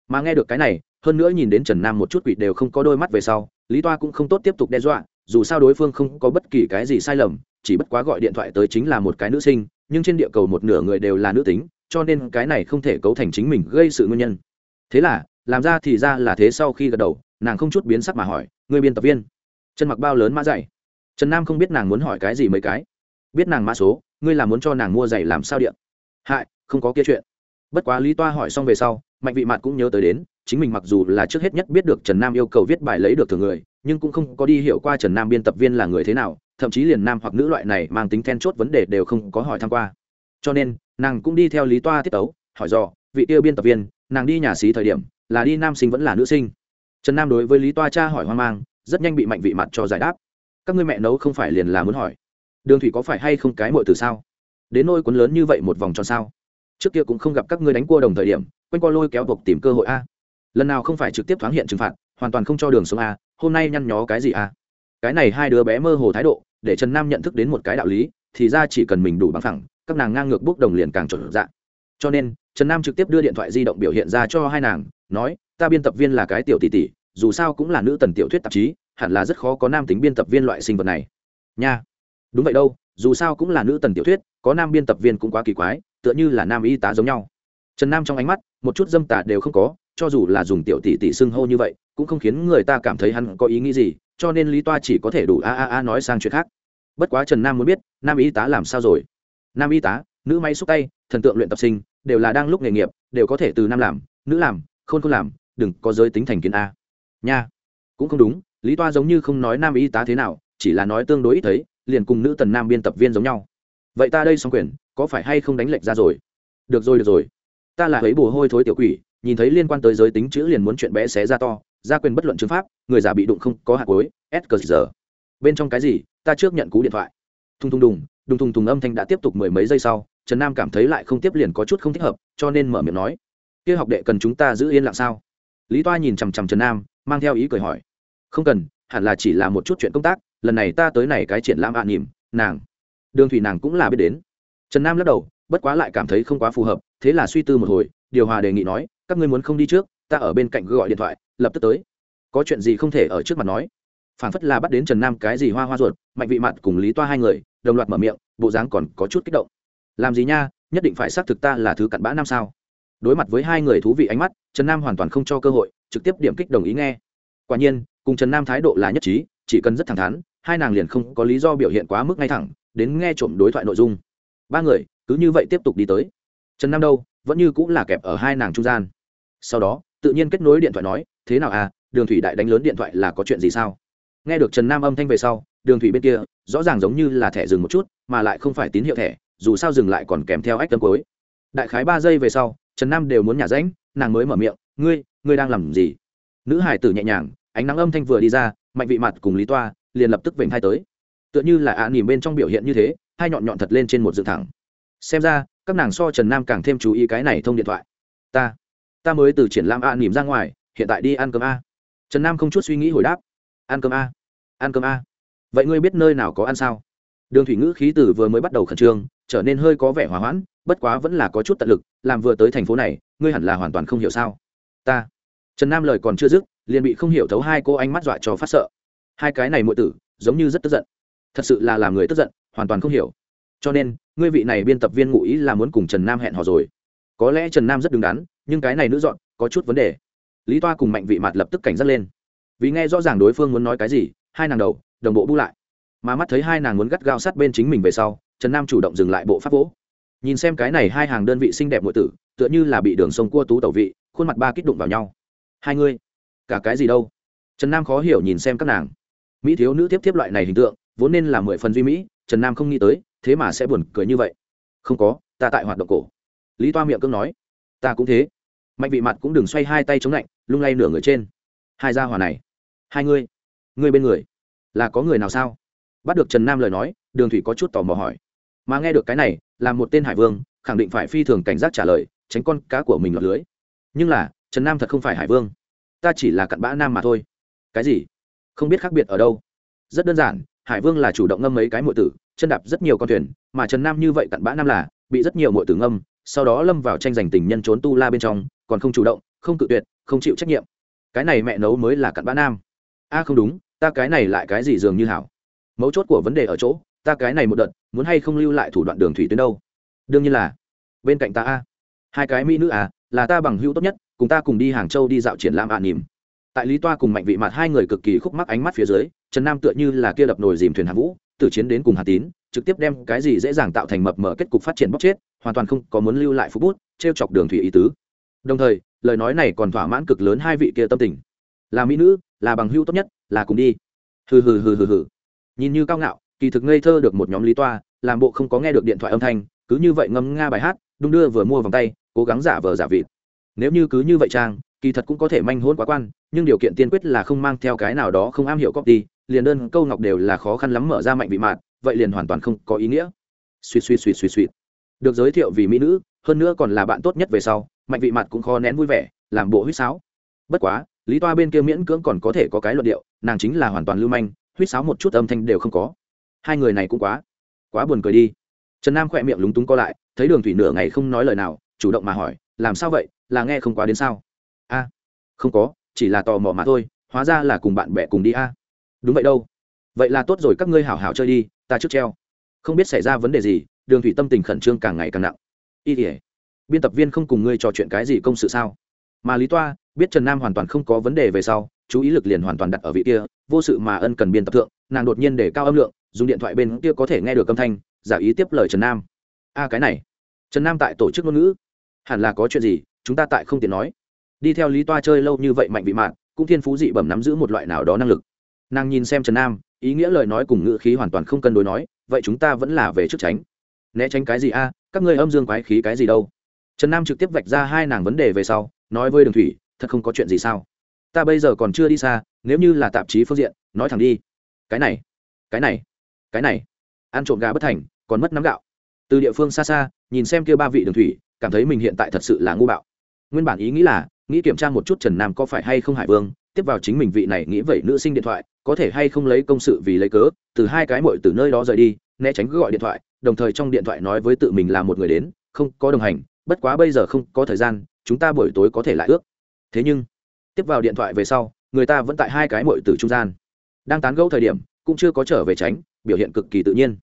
S1: Mà nghe được cái này, hơn nữa nhìn đến trần nam một chút quỷ đều không có đôi mắt về sau, lý toa cũng không tốt tiếp tục đe dọa, dù sao đối phương không có bất kỳ cái gì sai lầm, chỉ bất quá gọi điện thoại tới chính là một cái nữ sinh, nhưng trên địa cầu một nửa người đều là nữ tính cho nên cái này không thể cấu thành chính mình gây sự nguyên nhân. Thế là, làm ra thì ra là thế sau khi gật đầu, nàng không chút biến sắc mà hỏi người biên tập viên? Chân mặc bao lớn mã dày trần nam không biết nàng muốn hỏi cái gì mấy cái. Biết nàng mã số, ngươi là muốn cho nàng mua giày làm sao điện hại, không có kia chuyện. Bất quá lý toa hỏi xong về sau, mạnh vị mạt cũng nhớ tới đến, chính mình mặc dù là trước hết nhất biết được trần nam yêu cầu viết bài lấy được thường người, nhưng cũng không có đi hiểu qua trần nam biên tập viên là người thế nào, thậm chí liền nam hoặc nữ loại này mang tính then chốt vấn đề đều không có hỏi tham q u a cho nên nàng cũng đi theo lý toa tiết tấu, hỏi dò, vị tiêu biên tập viên, nàng đi nhà xí thời điểm, là đi nam sinh vẫn là nữ sinh? Trần nam đối với lý toa cha hỏi hoang mang, rất nhanh bị mạnh vị mặt cho giải đáp. Các ngươi mẹ nấu không phải liền là muốn hỏi. Đường thủy có phải hay không cái mội từ sao? Đến nôi cuốn lớn như vậy một vòng tròn sao? Trước kia cũng không gặp các ngươi đánh cua đồng thời điểm, quanh qua lôi kéo buộc tìm cơ hội a. Lần nào không phải trực tiếp thoáng hiện trừng phạt, hoàn toàn không cho đường sống a, hôm nay nhăn nhó cái gì a? Cái này hai đứa bé mơ hồ thái độ, để trần nam nhận thức đến một cái đạo lý, thì ra chỉ cần mình đủ bằng thẳng các nàng ngang ngược bốc đồng liền càng trộn dạng cho nên, trần nam trực tiếp đưa điện thoại di động biểu hiện ra cho hai nàng, nói, ta biên tập viên là cái tiểu tỷ tỷ, dù sao cũng là nữ tần tiểu thuyết tạp chí, hẳn là rất khó có nam tính biên tập viên loại sinh vật này. Nha. Đúng vậy đâu, dù sao cũng là nữ tần tiểu thuyết, có nam biên tập viên cũng quá kỳ quái, tựa như là nam y tá giống nhau. Trần nam trong ánh mắt, một chút dâm tả đều không có, cho dù là dùng tiểu tỷ tỷ xưng hô như vậy, cũng không khiến người ta cảm thấy hắn có ý nghĩ gì, cho nên lý toa chỉ có thể đủ a a a nói sang chuyện khác. Bất quá trần nam muốn biết, nam y tá làm sao rồi? Nam y tá, nữ máy xúc tay, thần tượng luyện tập sinh, đều là đang lúc nghề nghiệp, đều có thể từ nam làm, nữ làm, khôn khôn làm, đừng có giới tính thành kiến a. Nha. Cũng không đúng, lý toa giống như không nói nam y tá thế nào, chỉ là nói tương đối ít thấy, liền cùng nữ tần nam biên tập viên giống nhau. Vậy ta đây xong quyền, có phải hay không đánh lệch ra rồi? Được rồi được rồi. Ta là thấy bồ hôi thối tiểu quỷ, nhìn thấy liên quan tới giới tính chữ liền muốn chuyện bé xé ra to, ra quyền bất luận chứng pháp, người giả bị đụng không có hạt cối s cờ giờ bên trong cái gì, ta trước nhận cú điện thoại. Thung thung đùng đùng thùng thùng âm thanh đã tiếp tục mười mấy giây sau, trần nam cảm thấy lại không tiếp liền có chút không thích hợp, cho nên mở miệng nói, kia học đệ cần chúng ta giữ yên lặng sao? Lý toa nhìn chằm chằm trần nam, mang theo ý cười hỏi, không cần, hẳn là chỉ là một chút chuyện công tác, lần này ta tới này cái triển lãm ạ à nỉm, nàng, đường thủy nàng cũng là biết đến. Trần nam lắc đầu, bất quá lại cảm thấy không quá phù hợp, thế là suy tư một hồi, điều hòa đề nghị nói, các ngươi muốn không đi trước, ta ở bên cạnh gọi điện thoại, lập tức tới. Có chuyện gì không thể ở trước mặt nói phản phất là bắt đến trần nam cái gì hoa hoa ruột, mạnh vị mặt cùng lý toa hai người, đồng loạt mở miệng, bộ dáng còn có chút kích động. Làm gì nha, nhất định phải xác thực ta là thứ cặn bã năm sao? Đối mặt với hai người thú vị ánh mắt, trần nam hoàn toàn không cho cơ hội, trực tiếp điểm kích đồng ý nghe. Quả nhiên, cùng trần nam thái độ là nhất trí, chỉ cần rất thẳng thắn, hai nàng liền không có lý do biểu hiện quá mức ngay thẳng, đến nghe trộm đối thoại nội dung. Ba người, cứ như vậy tiếp tục đi tới. Trần nam đâu, vẫn như cũng là kẹp ở hai nàng trung gian. Sau đó, tự nhiên kết nối điện thoại nói, thế nào à đường thủy đại đánh lớn điện thoại là có chuyện gì sao? Nghe được trần nam âm thanh về sau, đường thủy bên kia, rõ ràng giống như là thẻ dừng một chút, mà lại không phải tín hiệu thẻ, dù sao dừng lại còn kèm theo ách tâm cuối. Đại khái ba giây về sau, trần nam đều muốn nhả rãnh, nàng mới mở miệng, ngươi ngươi đang làm gì? Nữ hải tử nhẹ nhàng, ánh nắng âm thanh vừa đi ra, mạnh vị mặt cùng lý toa liền lập tức vểnh hai tới. Tựa như là ạ à nỉm bên trong biểu hiện như thế, hai nhọn nhọn thật lên trên một dựng thẳng. Xem ra, các nàng so trần nam càng thêm chú ý cái này thông điện thoại. Ta ta mới từ triển lãm ạ à nỉm ra ngoài, hiện tại đi ăn cơm a. Trần nam không chút suy nghĩ hồi đáp ăn cơm a, ăn cơm a. Vậy ngươi biết nơi nào có ăn sao? Đường thủy ngữ khí tử vừa mới bắt đầu khẩn trương, trở nên hơi có vẻ hòa hoãn, bất quá vẫn là có chút tận lực, làm vừa tới thành phố này, ngươi hẳn là hoàn toàn không hiểu sao? Ta. Trần nam lời còn chưa dứt, liền bị không hiểu thấu hai cô ánh mắt dọa cho phát sợ. Hai cái này muội tử, giống như rất tức giận. Thật sự là làm người tức giận, hoàn toàn không hiểu. Cho nên, ngươi vị này biên tập viên ngụ ý là muốn cùng trần nam hẹn hò rồi. Có lẽ trần nam rất đứng đắn, nhưng cái này nữ dọn, có chút vấn đề. Lý toa cùng mạnh vị mặt lập tức cảnh giác lên vì nghe rõ ràng đối phương muốn nói cái gì, hai nàng đầu, đồng bộ bu lại. Mà mắt thấy hai nàng muốn gắt gao sát bên chính mình về sau, trần nam chủ động dừng lại bộ pháp vỗ. Nhìn xem cái này hai hàng đơn vị xinh đẹp ngụy tử, tựa như là bị đường sông cua tú tẩu vị, khuôn mặt ba kích đụng vào nhau. Hai ngươi cả cái gì đâu? Trần nam khó hiểu nhìn xem các nàng. Mỹ thiếu nữ tiếp tiếp loại này hình tượng, vốn nên là mười phần duy mỹ, trần nam không nghĩ tới, thế mà sẽ buồn cười như vậy. Không có, ta tại hoạt động cổ. Lý toa miệng cưng nói. Ta cũng thế. Mạnh vị mặt cũng đừng xoay hai tay chống lạnh, lung lay nửa người trên. Hai gia hòa này hai ngươi ngươi bên người là có người nào sao? Bắt được trần nam lời nói, đường thủy có chút tò mò hỏi. Mà nghe được cái này, là một tên hải vương, khẳng định phải phi thường cảnh giác trả lời, tránh con cá của mình lọt lưới. Nhưng là, trần nam thật không phải hải vương. Ta chỉ là cặn bã nam mà thôi. Cái gì? Không biết khác biệt ở đâu. Rất đơn giản, hải vương là chủ động ngâm mấy cái mọi tử, chân đạp rất nhiều con thuyền, mà trần nam như vậy cặn bã nam là, bị rất nhiều mọi tử ngâm, sau đó lâm vào tranh giành tình nhân trốn tu la bên trong, còn không chủ động, không cự tuyệt, không chịu trách nhiệm. Cái này mẹ nấu mới là cặn bã nam a không đúng, ta cái này lại cái gì dường như hảo? Mấu chốt của vấn đề ở chỗ, ta cái này một đợt, muốn hay không lưu lại thủ đoạn đường thủy tuyến đâu? Đương nhiên là. Bên cạnh ta a. Hai cái mỹ nữ à là ta bằng hữu tốt nhất, cùng ta cùng đi hàng châu đi dạo triển lãm ạ à nỉm. Tại lý toa cùng mạnh vị mặt hai người cực kỳ khúc mắc ánh mắt phía dưới, trần nam tựa như là kia đập nồi dìm thuyền hạ vũ, từ chiến đến cùng hà tín, trực tiếp đem cái gì dễ dàng tạo thành mập mở kết cục phát triển bóc chết, hoàn toàn không có muốn lưu lại phú bút t r e o chọc đường thủy ý tứ. Đồng thời, lời nói này còn thỏa mãn cực lớn hai vị kia tâm tình là mỹ nữ, là bằng hữu tốt nhất, là cùng đi. Hừ hừ hừ hừ hừ. Nhìn như cao ngạo, kỳ thực ngây thơ được một nhóm lý toa, làm bộ không có nghe được điện thoại âm thanh, cứ như vậy ngâm nga bài hát, đung đưa vừa mua vòng tay, cố gắng giả vờ giả vịt. Nếu như cứ như vậy trang kỳ thật cũng có thể manh hôn quá quan, nhưng điều kiện tiên quyết là không mang theo cái nào đó không am hiểu copy, liền đơn câu ngọc đều là khó khăn lắm mở ra mạnh vị mạn, vậy liền hoàn toàn không có ý nghĩa. Suy suy suy suy suy được giới thiệu vì mỹ nữ, hơn nữa còn là bạn tốt nhất về sau, mạnh vị mặt cũng khó nén vui vẻ, làm bộ huýt sáo. Bất quá lý toa bên kia miễn cưỡng còn có thể có cái luận điệu, nàng chính là hoàn toàn lưu manh, huýt sáo một chút âm thanh đều không có. Hai người này cũng quá quá buồn cười đi. Trần nam khỏe miệng lúng túng co lại, thấy đường thủy nửa ngày không nói lời nào, chủ động mà hỏi, làm sao vậy? Là nghe không quá đến sao? A, không có, chỉ là tò mò mà thôi, hóa ra là cùng bạn bè cùng đi a. Đúng vậy đâu. Vậy là tốt rồi, các ngươi hảo hảo chơi đi, ta trước treo. Không biết xảy ra vấn đề gì, đường thủy tâm tình khẩn trương càng ngày càng nặng. Y tỉa biên tập viên không cùng ngươi trò chuyện cái gì công sự sao? Mà lý toa biết trần nam hoàn toàn không có vấn đề về sau, chú ý lực liền hoàn toàn đặt ở vị kia, vô sự mà ân cần biên tập thượng, nàng đột nhiên để cao âm lượng, dùng điện thoại bên kia có thể nghe được âm thanh, giả ý tiếp lời trần nam. A, cái này. Trần nam tại tổ chức ngôn ngữ. Hẳn là có chuyện gì, chúng ta tại không tiện nói. Đi theo lý toa chơi lâu như vậy mạnh vị mạn, cũng thiên phú dị bẩm nắm giữ một loại nào đó năng lực. Nàng nhìn xem trần nam, ý nghĩa lời nói cùng ngữ khí hoàn toàn không cân đối nói, vậy chúng ta vẫn là về trước tránh. Né tránh cái gì a? Các ngươi âm dương quái khí cái gì đâu? Trần nam trực tiếp vạch ra hai nàng vấn đề về sau, nói với đường thủy thật không có chuyện gì sao? Ta bây giờ còn chưa đi xa, nếu như là tạp chí phương diện, nói thẳng đi. Cái này cái này cái này. Ăn trộm gà bất thành, còn mất nắm gạo. Từ địa phương xa xa, nhìn xem kia ba vị đường thủy, cảm thấy mình hiện tại thật sự là ngu bạo. Nguyên bản ý nghĩ là, nghĩ kiểm tra một chút trần nam có phải hay không hải vương, tiếp vào chính mình vị này nghĩ vậy nữ sinh điện thoại, có thể hay không lấy công sự vì lấy cớ, từ hai cái mội từ nơi đó rời đi, né tránh cứ gọi điện thoại, đồng thời trong điện thoại nói với tự mình là một người đến, không có đồng hành, bất quá bây giờ không có thời gian, chúng ta buổi tối có thể lại ước thế nhưng, tiếp vào điện thoại về sau, người ta vẫn tại hai cái mội từ trung gian. Đang tán gẫu thời điểm, cũng chưa có trở về tránh, biểu hiện cực kỳ tự nhiên.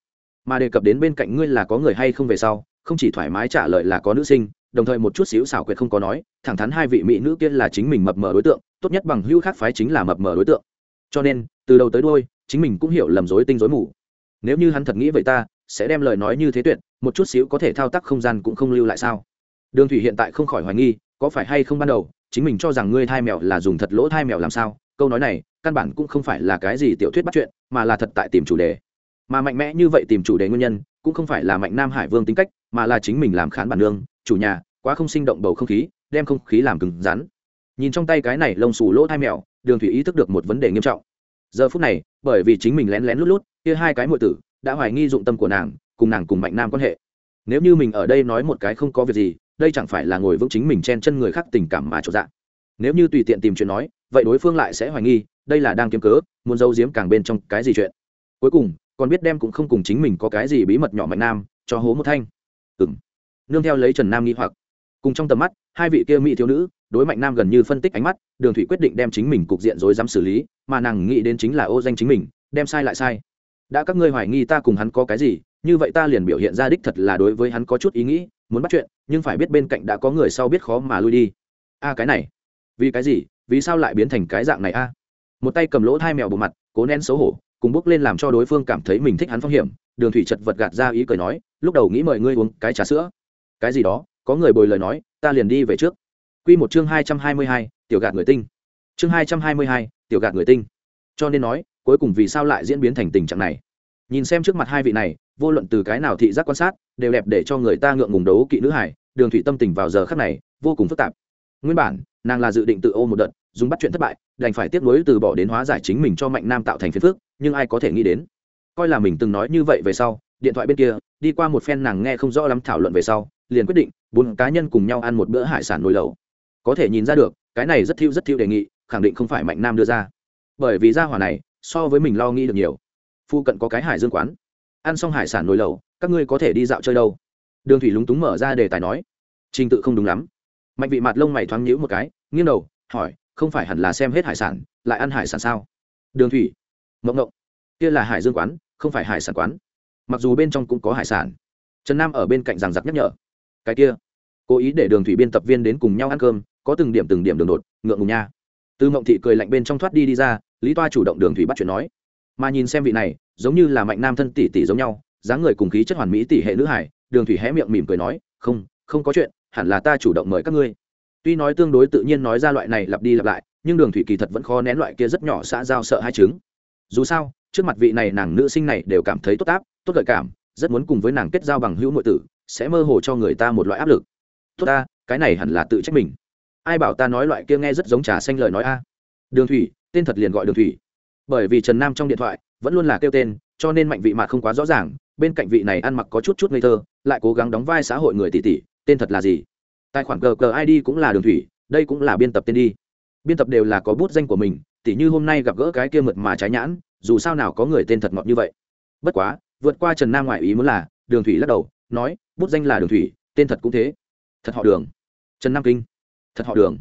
S1: Mà đề cập đến bên cạnh ngươi là có người hay không về sau, không chỉ thoải mái trả lời là có nữ sinh, đồng thời một chút xíu xảo quyệt không có nói, thẳng thắn hai vị mỹ nữ kia là chính mình mập mờ đối tượng, tốt nhất bằng hưu khác phái chính là mập mờ đối tượng. Cho nên, từ đầu tới đôi chính mình cũng hiểu lầm dối tinh dối mù. Nếu như hắn thật nghĩ vậy ta, sẽ đem lời nói như thế tuyệt, một chút xíu có thể thao tác không gian cũng không lưu lại sao? Đường thủy hiện tại không khỏi hoài nghi, có phải hay không ban đầu chính mình cho rằng ngươi thai mèo là dùng thật lỗ thai mèo làm sao? Câu nói này, căn bản cũng không phải là cái gì tiểu thuyết bắt chuyện, mà là thật tại tìm chủ đề. Mà mạnh mẽ như vậy tìm chủ đề nguyên nhân, cũng không phải là mạnh nam hải vương tính cách, mà là chính mình làm khán bản nương, chủ nhà, quá không sinh động bầu không khí, đem không khí làm cứng rắn. Nhìn trong tay cái này lông xù lỗ thai mèo, đường thủy ý thức được một vấn đề nghiêm trọng. Giờ phút này, bởi vì chính mình lén lén lút lút, kia hai cái muội tử, đã hoài nghi dụng tâm của nàng, cùng nàng cùng mạnh nam quan hệ. Nếu như mình ở đây nói một cái không có việc gì đây chẳng phải là ngồi vững chính mình chen chân người khác tình cảm mà trộn dạng nếu như tùy tiện tìm chuyện nói, vậy đối phương lại sẽ hoài nghi, đây là đang kiếm cớ, muốn giấu giếm càng bên trong cái gì chuyện. Cuối cùng, còn biết đem cũng không cùng chính mình có cái gì bí mật nhỏ mạnh nam, cho hố một thanh. Ừng nương theo lấy trần nam nghi hoặc. Cùng trong tầm mắt, hai vị kia mỹ thiếu nữ, đối mạnh nam gần như phân tích ánh mắt, đường thủy quyết định đem chính mình cục diện rối dám xử lý, mà nàng nghĩ đến chính là ô danh chính mình, đem sai lại sai. Đã các ngươi hoài nghi ta cùng hắn có cái gì, như vậy ta liền biểu hiện ra đích thật là đối với hắn có chút ý nghĩ muốn bắt chuyện, nhưng phải biết bên cạnh đã có người sau biết khó mà lui đi. A, cái này, vì cái gì? Vì sao lại biến thành cái dạng này a? Một tay cầm lỗ hai mèo bộ mặt, cố nén xấu hổ, cùng bước lên làm cho đối phương cảm thấy mình thích hắn phong hiểm. Đường thủy chật vật gạt ra ý cười nói, lúc đầu nghĩ mời ngươi uống cái trà sữa. Cái gì đó? Có người bồi lời nói, ta liền đi về trước. Quy một chương hai trăm hai mươi hai, tiểu gạt người tinh. Chương hai trăm hai mươi hai, tiểu gạt người tinh. Cho nên nói, cuối cùng vì sao lại diễn biến thành tình trạng này? Nhìn xem trước mặt hai vị này, vô luận từ cái nào thị giác quan sát, đều đẹp để cho người ta ngượng ngùng đấu kỵ nữ hải đường thủy tâm tình vào giờ khắc này, vô cùng phức tạp. Nguyên bản, nàng là dự định tự ô một đợt, dùng bắt chuyện thất bại, đành phải tiếp nối từ bỏ đến hóa giải chính mình cho mạnh nam tạo thành phiền phức, nhưng ai có thể nghĩ đến? Coi là mình từng nói như vậy về sau, điện thoại bên kia, đi qua một phen nàng nghe không rõ lắm thảo luận về sau, liền quyết định, bốn cá nhân cùng nhau ăn một bữa hải sản nồi lẩu. Có thể nhìn ra được, cái này rất thiêu rất thiêu đề nghị, khẳng định không phải mạnh nam đưa ra. Bởi vì gia hỏa này, so với mình lo nghĩ được nhiều phu cận có cái hải dương quán. Ăn xong hải sản nồi lẩu, các ngươi có thể đi dạo chơi đâu. Đường thủy lúng túng mở ra đề tài nói. Trình tự không đúng lắm. Mạnh vị mặt lông mày thoáng nhíu một cái, nghiêng đầu, hỏi, không phải hẳn là xem hết hải sản, lại ăn hải sản sao? Đường thủy mộng ngộng. Kia là hải dương quán, không phải hải sản quán. Mặc dù bên trong cũng có hải sản. Trần nam ở bên cạnh rằng giặc nhắc nhở. Cái kia, cố ý để đường thủy biên tập viên đến cùng nhau ăn cơm, có từng điểm từng điểm đường đột, ngượng ngùng nha. Tư mộng thị cười lạnh bên trong thoát đi đi ra, lý toa chủ động đường thủy bắt chuyện nói. Mà nhìn xem vị này giống như là mạnh nam thân tỷ tỷ giống nhau, dáng người cùng khí chất hoàn mỹ tỷ hệ nữ hải, đường thủy hé miệng mỉm cười nói, không không có chuyện, hẳn là ta chủ động mời các ngươi. Tuy nói tương đối tự nhiên nói ra loại này lặp đi lặp lại, nhưng đường thủy kỳ thật vẫn khó nén loại kia rất nhỏ xã giao sợ hai chứng. Dù sao, trước mặt vị này nàng nữ sinh này đều cảm thấy tốt áp, tốt gợi cảm, rất muốn cùng với nàng kết giao bằng hữu nội tử, sẽ mơ hồ cho người ta một loại áp lực. Tốt ta, cái này hẳn là tự trách mình. Ai bảo ta nói loại kia nghe rất giống trà xanh lời nói a? Đường thủy, tên thật liền gọi đường thủy. Bởi vì trần nam trong điện thoại vẫn luôn là kêu tên, cho nên mạnh vị mạt không quá rõ ràng, bên cạnh vị này ăn mặc có chút chút ngây thơ, lại cố gắng đóng vai xã hội người tỷ tỷ tên thật là gì? Tài khoản gờ id cũng là đường thủy, đây cũng là biên tập tên đi. Biên tập đều là có bút danh của mình tỷ như hôm nay gặp gỡ cái kia mượt mà trái nhãn, dù sao nào có người tên thật ngọt như vậy. Bất quá, vượt qua trần nam ngoại ý muốn là, đường thủy lắc đầu, nói, bút danh là đường thủy, tên thật cũng thế. Thật họ đường. Trần nam kinh. Thật họ đường.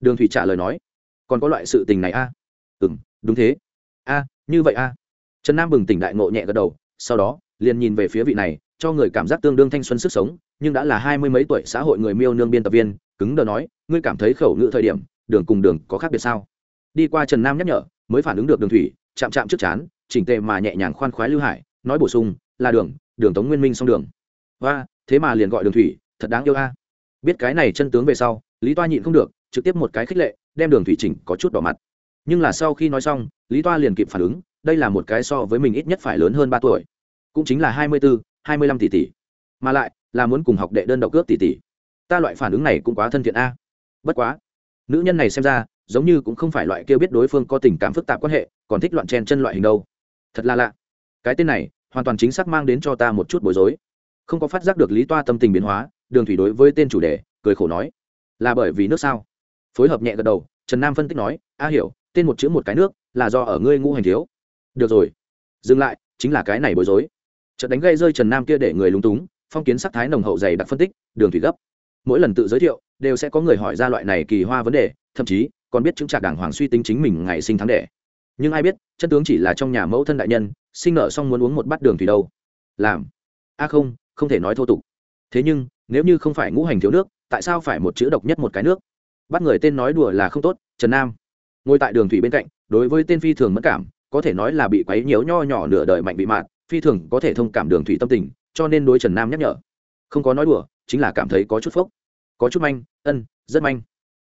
S1: Đường thủy trả lời nói, còn có loại sự tình này a? À? ừ m đúng thế. A, như vậy a trần nam bừng tỉnh đại ngộ nhẹ gật đầu, sau đó, liền nhìn về phía vị này, cho người cảm giác tương đương thanh xuân sức sống, nhưng đã là hai mươi mấy tuổi xã hội người miêu nương biên tập viên, cứng đờ nói, ngươi cảm thấy khẩu ngữ thời điểm, đường cùng đường có khác biệt sao? Đi qua trần nam nhắc nhở, mới phản ứng được đường thủy, chạm chạm trước chán, chỉnh tề mà nhẹ nhàng khoan khoái lưu hải, nói bổ sung, là đường đường tống nguyên minh song đường. Và thế mà liền gọi đường thủy, thật đáng yêu a. Biết cái này chân tướng về sau, lý toa nhịn không được, trực tiếp một cái khích lệ, đem đường thủy chỉnh có chút đỏ mặt. Nhưng là sau khi nói xong, lý toa liền kịp phản ứng đây là một cái so với mình ít nhất phải lớn hơn ba tuổi, cũng chính là hai mươi bốn hai mươi lăm tỷ tỷ. Mà lại, là muốn cùng học đệ đơn độc cướp tỷ tỷ. Ta loại phản ứng này cũng quá thân thiện a. Bất quá, nữ nhân này xem ra, giống như cũng không phải loại kêu biết đối phương có tình cảm phức tạp quan hệ, còn thích loạn chen chân loại hình đâu. Thật là lạ. Cái tên này, hoàn toàn chính xác mang đến cho ta một chút bối rối. Không có phát giác được lý toa tâm tình biến hóa, đường thủy đối với tên chủ đề, cười khổ nói, là bởi vì nước sao? Phối hợp nhẹ gật đầu, trần nam phân tích nói, a hiểu, tên một chữ một cái nước, là do ở ngươi ngu hành thiếu được rồi. Dừng lại, chính là cái này bối rối. Trận đánh gây rơi trần nam kia để người lúng túng, phong kiến sắc thái nồng hậu dày đặc phân tích, đường thủy gấp. Mỗi lần tự giới thiệu, đều sẽ có người hỏi ra loại này kỳ hoa vấn đề, thậm chí, còn biết chứng trạc đảng hoàng suy tính chính mình ngày sinh tháng đẻ. Nhưng ai biết, chân tướng chỉ là trong nhà mẫu thân đại nhân, sinh nợ xong muốn uống một bát đường thủy đâu. Làm. A không không thể nói thô tục. Thế nhưng, nếu như không phải ngũ hành thiếu nước, tại sao phải một chữ độc nhất một cái nước? Bắt người tên nói đùa là không tốt, trần nam. Ngồi tại đường thủy bên cạnh, đối với tên phi thường mất cảm có thể nói là bị quấy nhiễu nho nhỏ nửa đời mạnh bị mạn phi thường có thể thông cảm đường thủy tâm tình, cho nên đối trần nam nhắc nhở. Không có nói đùa, chính là cảm thấy có chút phốc. Có chút manh, ân, rất manh.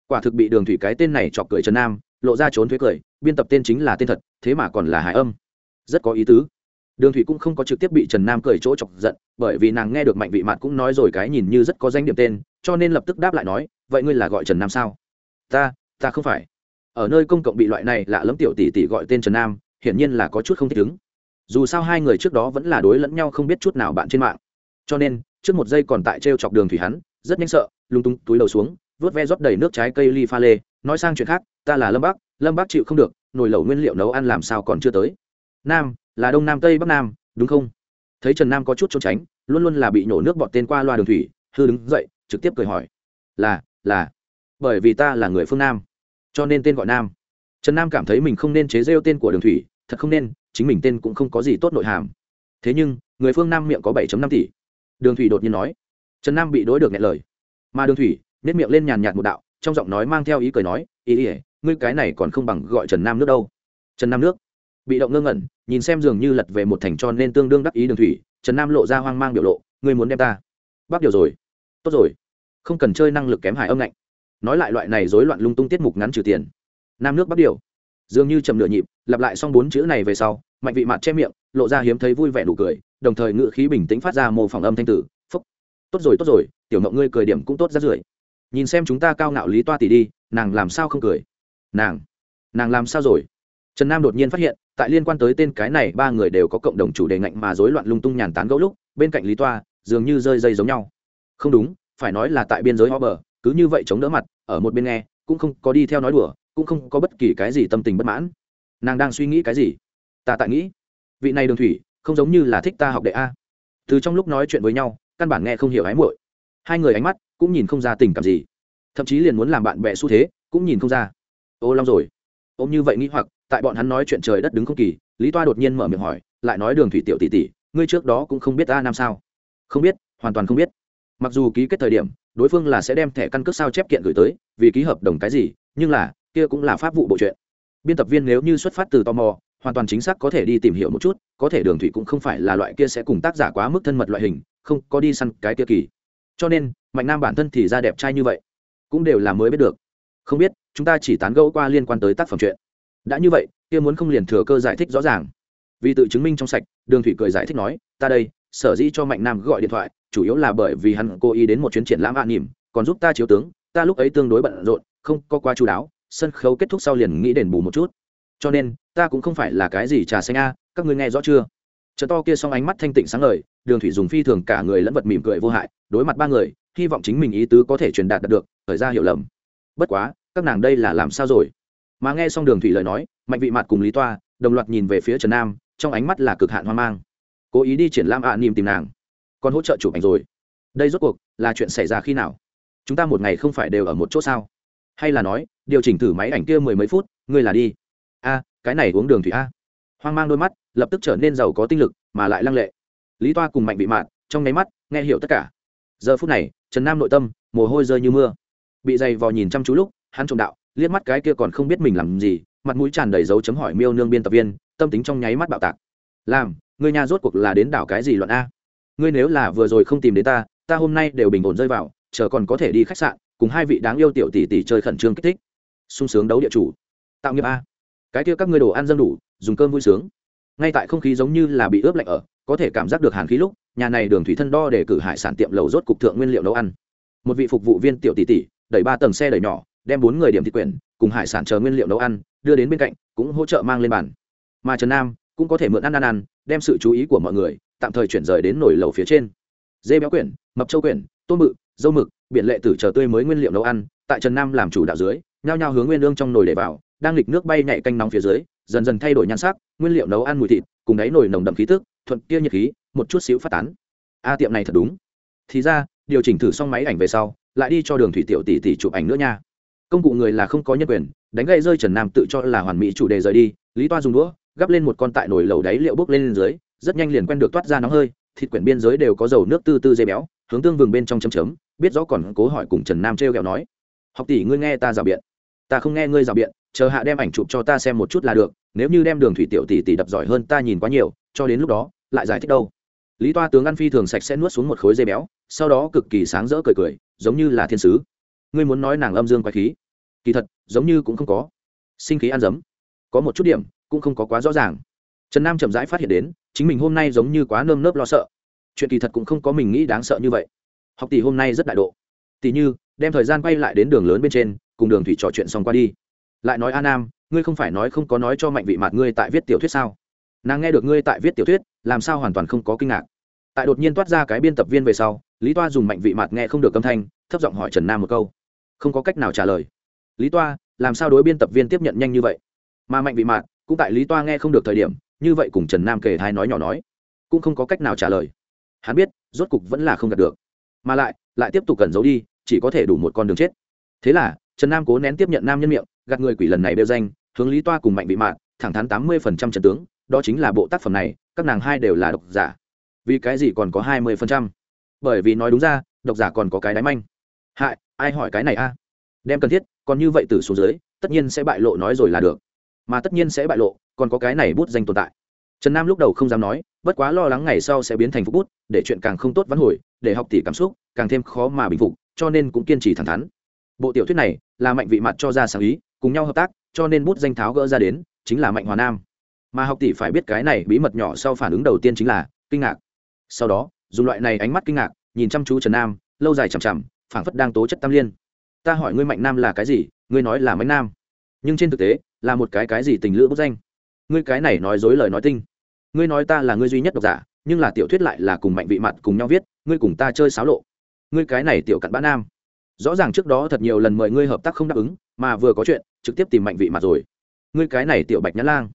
S1: Quả thực bị đường thủy cái tên này chọc cười trần nam, lộ ra trốn thuế cười, biên tập tên chính là tên thật, thế mà còn là hải âm. Rất có ý tứ. Đường thủy cũng không có trực tiếp bị trần nam cười chỗ chọc giận, bởi vì nàng nghe được mạnh vị mạt cũng nói rồi cái nhìn như rất có danh điểm tên, cho nên lập tức đáp lại nói, vậy ngươi là gọi trần nam sao? Ta ta không phải. Ở nơi công cộng bị loại này lạ lẫm tiểu tỷ tỷ gọi tên trần nam hiển nhiên là có chút không thích ứng. Dù sao hai người trước đó vẫn là đối lẫn nhau không biết chút nào bạn trên mạng. Cho nên, trước một giây còn tại t r e o chọc đường thủy hắn, rất nhanh sợ lung tung túi đầu xuống, vớt ve rót đầy nước trái cây ly pha lê, nói sang chuyện khác, ta là lâm bắc lâm bắc chịu không được, nồi lẩu nguyên liệu nấu ăn làm sao còn chưa tới? Nam, là đông nam tây bắc nam, đúng không? Thấy trần nam có chút trốn tránh, luôn luôn là bị nhổ nước bọt tên qua loa đường thủy, hư đứng dậy, trực tiếp cười hỏi, là là, bởi vì ta là người phương nam, cho nên tên gọi nam. Trần nam cảm thấy mình không nên chế rêu tên của đường thủy thật không nên, chính mình tên cũng không có gì tốt nội hàm. Thế nhưng, người phương nam miệng có bảy năm tỷ. Đường thủy đột nhiên nói. Trần nam bị đối được nhẹ lời. Mà đường thủy nếp miệng lên nhàn nhạt một đạo, trong giọng nói mang theo ý cười nói, ý ỉa ngươi cái này còn không bằng gọi trần nam nước đâu. Trần nam nước. Bị động ngơ ngẩn, nhìn xem dường như lật về một thành tròn nên tương đương đắc ý đường thủy, trần nam lộ ra hoang mang biểu lộ, ngươi muốn đem ta bác điều rồi? Tốt rồi. Không cần chơi năng lực kém hài âm ngạnh. Nói lại loại này rối loạn lung tung tiết mục ngắn trừ tiền. Nam nước bắt điều dường như chậm nửa nhịp, lặp lại xong bốn chữ này về sau, mạnh vị mặt che miệng, lộ ra hiếm thấy vui vẻ nụ cười, đồng thời ngự khí bình tĩnh phát ra mô phỏng âm thanh tử, phúc, tốt rồi tốt rồi, tiểu mộng ngươi cười điểm cũng tốt ra rưởi. Nhìn xem chúng ta cao ngạo lý toa tỷ đi, nàng làm sao không cười? Nàng nàng làm sao rồi? Trần nam đột nhiên phát hiện, tại liên quan tới tên cái này ba người đều có cộng đồng chủ đề ngạnh mà rối loạn lung tung nhàn tán gẫu lúc, bên cạnh lý toa, dường như rơi dây giống nhau. Không đúng, phải nói là tại biên giới ho bờ cứ như vậy chống đỡ mặt, ở một bên nghe, cũng không có đi theo nói đùa cũng không có bất kỳ cái gì tâm tình bất mãn. Nàng đang suy nghĩ cái gì? Ta tại nghĩ, vị này đường thủy không giống như là thích ta học đệ a. Từ trong lúc nói chuyện với nhau, căn bản nghe không hiểu ái muội. Hai người ánh mắt cũng nhìn không ra tình cảm gì. Thậm chí liền muốn làm bạn bè xu thế cũng nhìn không ra. Ô long rồi. Ôm như vậy nghĩ hoặc, tại bọn hắn nói chuyện trời đất đứng không kỳ, lý toa đột nhiên mở miệng hỏi, lại nói đường thủy tiểu tỷ tỷ, ngươi trước đó cũng không biết ta nam sao? Không biết, hoàn toàn không biết. Mặc dù ký kết thời điểm, đối phương là sẽ đem thẻ căn cước sao chép kiện gửi tới, vì ký hợp đồng cái gì, nhưng là kia cũng là pháp vụ bộ chuyện biên tập viên nếu như xuất phát từ tò mò, hoàn toàn chính xác có thể đi tìm hiểu một chút, có thể đường thủy cũng không phải là loại kia sẽ cùng tác giả quá mức thân mật loại hình, không, có đi săn cái kia kỳ. Cho nên, mạnh nam bản thân thì ra đẹp trai như vậy, cũng đều là mới biết được. Không biết, chúng ta chỉ tán gẫu qua liên quan tới tác phẩm chuyện đã như vậy, kia muốn không liền thừa cơ giải thích rõ ràng. Vì tự chứng minh trong sạch, đường thủy cười giải thích nói, ta đây, sở dĩ cho mạnh nam gọi điện thoại, chủ yếu là bởi vì hắn cố ý đến một chuyến triển lãm an nỉm, còn giúp ta chiếu tướng, ta lúc ấy tương đối bận rộn, không có qua chú đáo sân khấu kết thúc sau liền nghĩ đền bù một chút. Cho nên ta cũng không phải là cái gì trà xanh a các ngươi nghe rõ chưa? Chợ to kia xong ánh mắt thanh tịnh sáng ngời đường thủy dùng phi thường cả người lẫn vật mỉm cười vô hại đối mặt ba người hy vọng chính mình ý tứ có thể truyền đạt được thời ra hiểu lầm. Bất quá các nàng đây là làm sao rồi? Mà nghe xong đường thủy lời nói mạnh vị mặt cùng lý toa đồng loạt nhìn về phía trần nam trong ánh mắt là cực hạn hoang mang. Cố ý đi triển lãm ạ à, tìm nàng. Còn hỗ trợ chụp ảnh rồi. Đây rốt cuộc là chuyện xảy ra khi nào? Chúng ta một ngày không phải đều ở một chỗ sao? Hay là nói, điều chỉnh thử máy ảnh kia mười mấy phút, ngươi là đi. A, cái này uống đường thủy a. Hoang mang đôi mắt, lập tức trở nên giàu có tinh lực, mà lại lăng lệ. Lý toa cùng mạnh bị mạn, trong nháy mắt, nghe hiểu tất cả. Giờ phút này, trần nam nội tâm, mồ hôi rơi như mưa. Bị dày vò nhìn chăm chú lúc, hắn trộm đạo, liếc mắt cái kia còn không biết mình làm gì, mặt mũi tràn đầy dấu chấm hỏi miêu nương biên tập viên, tâm tính trong nháy mắt bạo tạc. Làm ngươi nhà rốt cuộc là đến đảo cái gì luận a? Ngươi nếu là vừa rồi không tìm đến ta ta hôm nay đều bình ổn rơi vào, chờ còn có thể đi khách sạn cùng hai vị đáng yêu tiểu tỷ tỷ chơi khẩn trương kích thích. Sung sướng đấu địa chủ. Tạo nghiệp a. Cái kia các ngươi đồ ăn dâng đủ, dùng cơm vui sướng. Ngay tại không khí giống như là bị ướp lạnh ở, có thể cảm giác được hàn khí lúc, nhà này đường thủy thân đo để cử hải sản tiệm lầu rốt cục thượng nguyên liệu nấu ăn. Một vị phục vụ viên tiểu tỷ tỷ, đẩy ba tầng xe đẩy nhỏ, đem bốn người điểm thị quyền cùng hải sản chờ nguyên liệu nấu ăn, đưa đến bên cạnh, cũng hỗ trợ mang lên bàn. Mà trần nam cũng có thể mượn ăn ăn ăn, đem sự chú ý của mọi người tạm thời chuyển rời đến nồi lầu phía trên. Dê béo quyển, mập châu quyển, tôm mự dâu mực biển lệ tử chờ tươi mới nguyên liệu nấu ăn, tại trần nam làm chủ đạo dưới, nhao nhao hướng nguyên lương trong nồi để vào, đang lịch nước bay nhảy canh nóng phía dưới, dần dần thay đổi nhan sắc, nguyên liệu nấu ăn mùi thịt, cùng đáy nồi nồng đậm khí tức, thuận kia nhiệt khí, một chút xíu phát tán. A tiệm này thật đúng. Thì ra, điều chỉnh thử xong máy ảnh về sau, lại đi cho đường thủy tiểu tỷ tỷ chụp ảnh nữa nha. Công cụ người là không có nhân quyền, đánh gậy rơi trần nam tự cho là hoàn mỹ chủ đề rời đi, lý toa dùng đũa, gắp lên một con tại nồi lẩu đáy liệu bốc lên dưới, rất nhanh liền quen được toát ra nóng hơi, thịt quyển biên giới đều có dầu nước tư tư dây béo hướng tương vừng bên trong chấm chấm, biết rõ còn cố hỏi cùng trần nam t r kẹo nói, học tỷ ngươi nghe ta rào biện, ta không nghe ngươi rào biện, chờ hạ đem ảnh chụp cho ta xem một chút là được, nếu như đem đường thủy tiểu tỷ tỷ đập giỏi hơn ta nhìn quá nhiều, cho đến lúc đó, lại giải thích đâu. Lý toa tướng ăn phi thường sạch sẽ nuốt xuống một khối dây béo, sau đó cực kỳ sáng rỡ cười cười, giống như là thiên sứ. Ngươi muốn nói nàng âm dương quái khí? Kỳ thật, giống như cũng không có. Sinh khí ăn dấm, có một chút điểm cũng không có quá rõ ràng. Trần nam chậm rãi phát hiện đến, chính mình hôm nay giống như quá nơm nớp lo sợ chuyện kỳ thật cũng không có mình nghĩ đáng sợ như vậy. Học tỷ hôm nay rất đại độ. Tỷ như, đem thời gian quay lại đến đường lớn bên trên, cùng đường thủy trò chuyện xong qua đi. Lại nói, a nam, ngươi không phải nói không có nói cho mạnh vị mặt ngươi tại viết tiểu thuyết sao? Nàng nghe được ngươi tại viết tiểu thuyết, làm sao hoàn toàn không có kinh ngạc. Tại đột nhiên toát ra cái biên tập viên về sau, lý toa dùng mạnh vị mặt nghe không được âm thanh, thấp giọng hỏi trần nam một câu. Không có cách nào trả lời. Lý toa, làm sao đối biên tập viên tiếp nhận nhanh như vậy? Mà mạnh vị mạt cũng tại lý toa nghe không được thời điểm, như vậy cùng trần nam kể thai nói nhỏ nói, cũng không có cách nào trả lời hắn biết, rốt cục vẫn là không gạt được. Mà lại lại tiếp tục cẩn giấu đi, chỉ có thể đủ một con đường chết. Thế là, trần nam cố nén tiếp nhận nam nhân miệng, gạt người quỷ lần này đeo danh, hướng lý toa cùng mạnh vị mạn, thẳng thắn tám mươi phần trăm trần tướng, đó chính là bộ tác phẩm này, các nàng hai đều là độc giả. Vì cái gì còn có hai mươi phần trăm? Bởi vì nói đúng ra, độc giả còn có cái đáy manh. Hại, ai hỏi cái này a? Đem cần thiết, còn như vậy từ xuống dưới, tất nhiên sẽ bại lộ nói rồi là được. Mà tất nhiên sẽ bại lộ, còn có cái này bút danh tồn tại trần nam lúc đầu không dám nói, bất quá lo lắng ngày sau sẽ biến thành phục bút, để chuyện càng không tốt vắn hồi, để học tỷ cảm xúc càng thêm khó mà bình phục, cho nên cũng kiên trì thẳng thắn. Bộ tiểu thuyết này là mạnh vị mặt cho ra sáng ý, cùng nhau hợp tác, cho nên bút danh tháo gỡ ra đến chính là mạnh hòa nam. Mà học tỷ phải biết cái này bí mật nhỏ sau phản ứng đầu tiên chính là kinh ngạc. Sau đó, dùng loại này ánh mắt kinh ngạc, nhìn chăm chú trần nam, lâu dài chằm chằm, phảng phất đang tố chất tam liên. Ta hỏi ngươi mạnh nam là cái gì, ngươi nói là mạnh nam. Nhưng trên thực tế, là một cái cái gì tình lữ bút danh? Ngươi cái này nói dối lời nói tinh ngươi nói ta là ngươi duy nhất độc giả, nhưng là tiểu thuyết lại là cùng mạnh vị mặt cùng nhau viết, ngươi cùng ta chơi xáo lộ. Ngươi cái này tiểu cặn bã nam. Rõ ràng trước đó thật nhiều lần mời ngươi hợp tác không đáp ứng, mà vừa có chuyện, trực tiếp tìm mạnh vị mặt rồi. Ngươi cái này tiểu bạch nhã lang.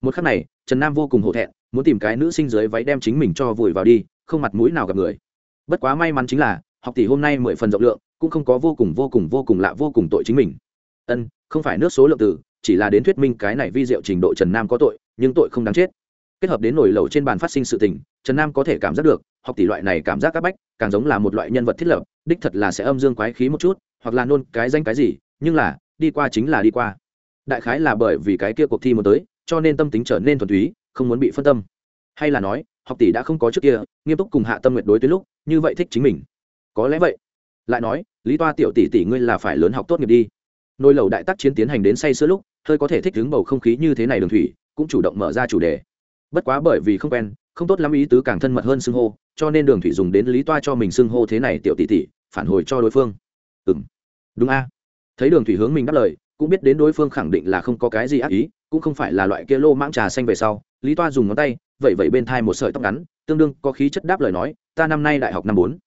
S1: Một khắc này, trần nam vô cùng hổ thẹn, muốn tìm cái nữ sinh dưới váy đem chính mình cho vùi vào đi, không mặt mũi nào gặp người. Bất quá may mắn chính là, học tỷ hôm nay mười phần rộng lượng, cũng không có vô cùng vô cùng vô cùng lạ, vô cùng tội chính mình. Ân, không phải nước số lượng từ, chỉ là đến thuyết minh cái này vi diệu trình độ trần nam có tội, nhưng tội không đáng chết kết hợp đến nổi lẩu trên bàn phát sinh sự tình, trần nam có thể cảm giác được, học tỷ loại này cảm giác c áp bách, càng giống là một loại nhân vật thiết lập, đích thật là sẽ âm dương quái khí một chút, hoặc là nôn cái danh cái gì, nhưng là, đi qua chính là đi qua. Đại khái là bởi vì cái kia cuộc thi muốn tới, cho nên tâm tính trở nên thuần túy, không muốn bị phân tâm. Hay là nói, học tỷ đã không có trước kia, nghiêm túc cùng hạ tâm nguyện đối tới lúc, như vậy thích chính mình. Có lẽ vậy. Lại nói, lý toa tiểu tỷ tỷ ngươi là phải lớn học tốt nghiệp đi. Nôi lầu đại tác chiến tiến hành đến say sưa lúc, hơi có thể thích ứng bầu không khí như thế này đường thủy, cũng chủ động mở ra chủ đề bất quá bởi vì không quen, không tốt lắm ý tứ càng thân mật hơn xưng hô, cho nên đường thủy dùng đến lý toa cho mình xưng hô thế này tiểu tỷ tỷ, phản hồi cho đối phương. Ừ m đúng a. Thấy đường thủy hướng mình đáp lời, cũng biết đến đối phương khẳng định là không có cái gì ác ý, cũng không phải là loại kia lô mãng trà xanh về sau, lý toa dùng ngón tay vậy vậy bên thai một sợi tóc ngắn, tương đương có khí chất đáp lời nói, ta năm nay đại học năm bốn.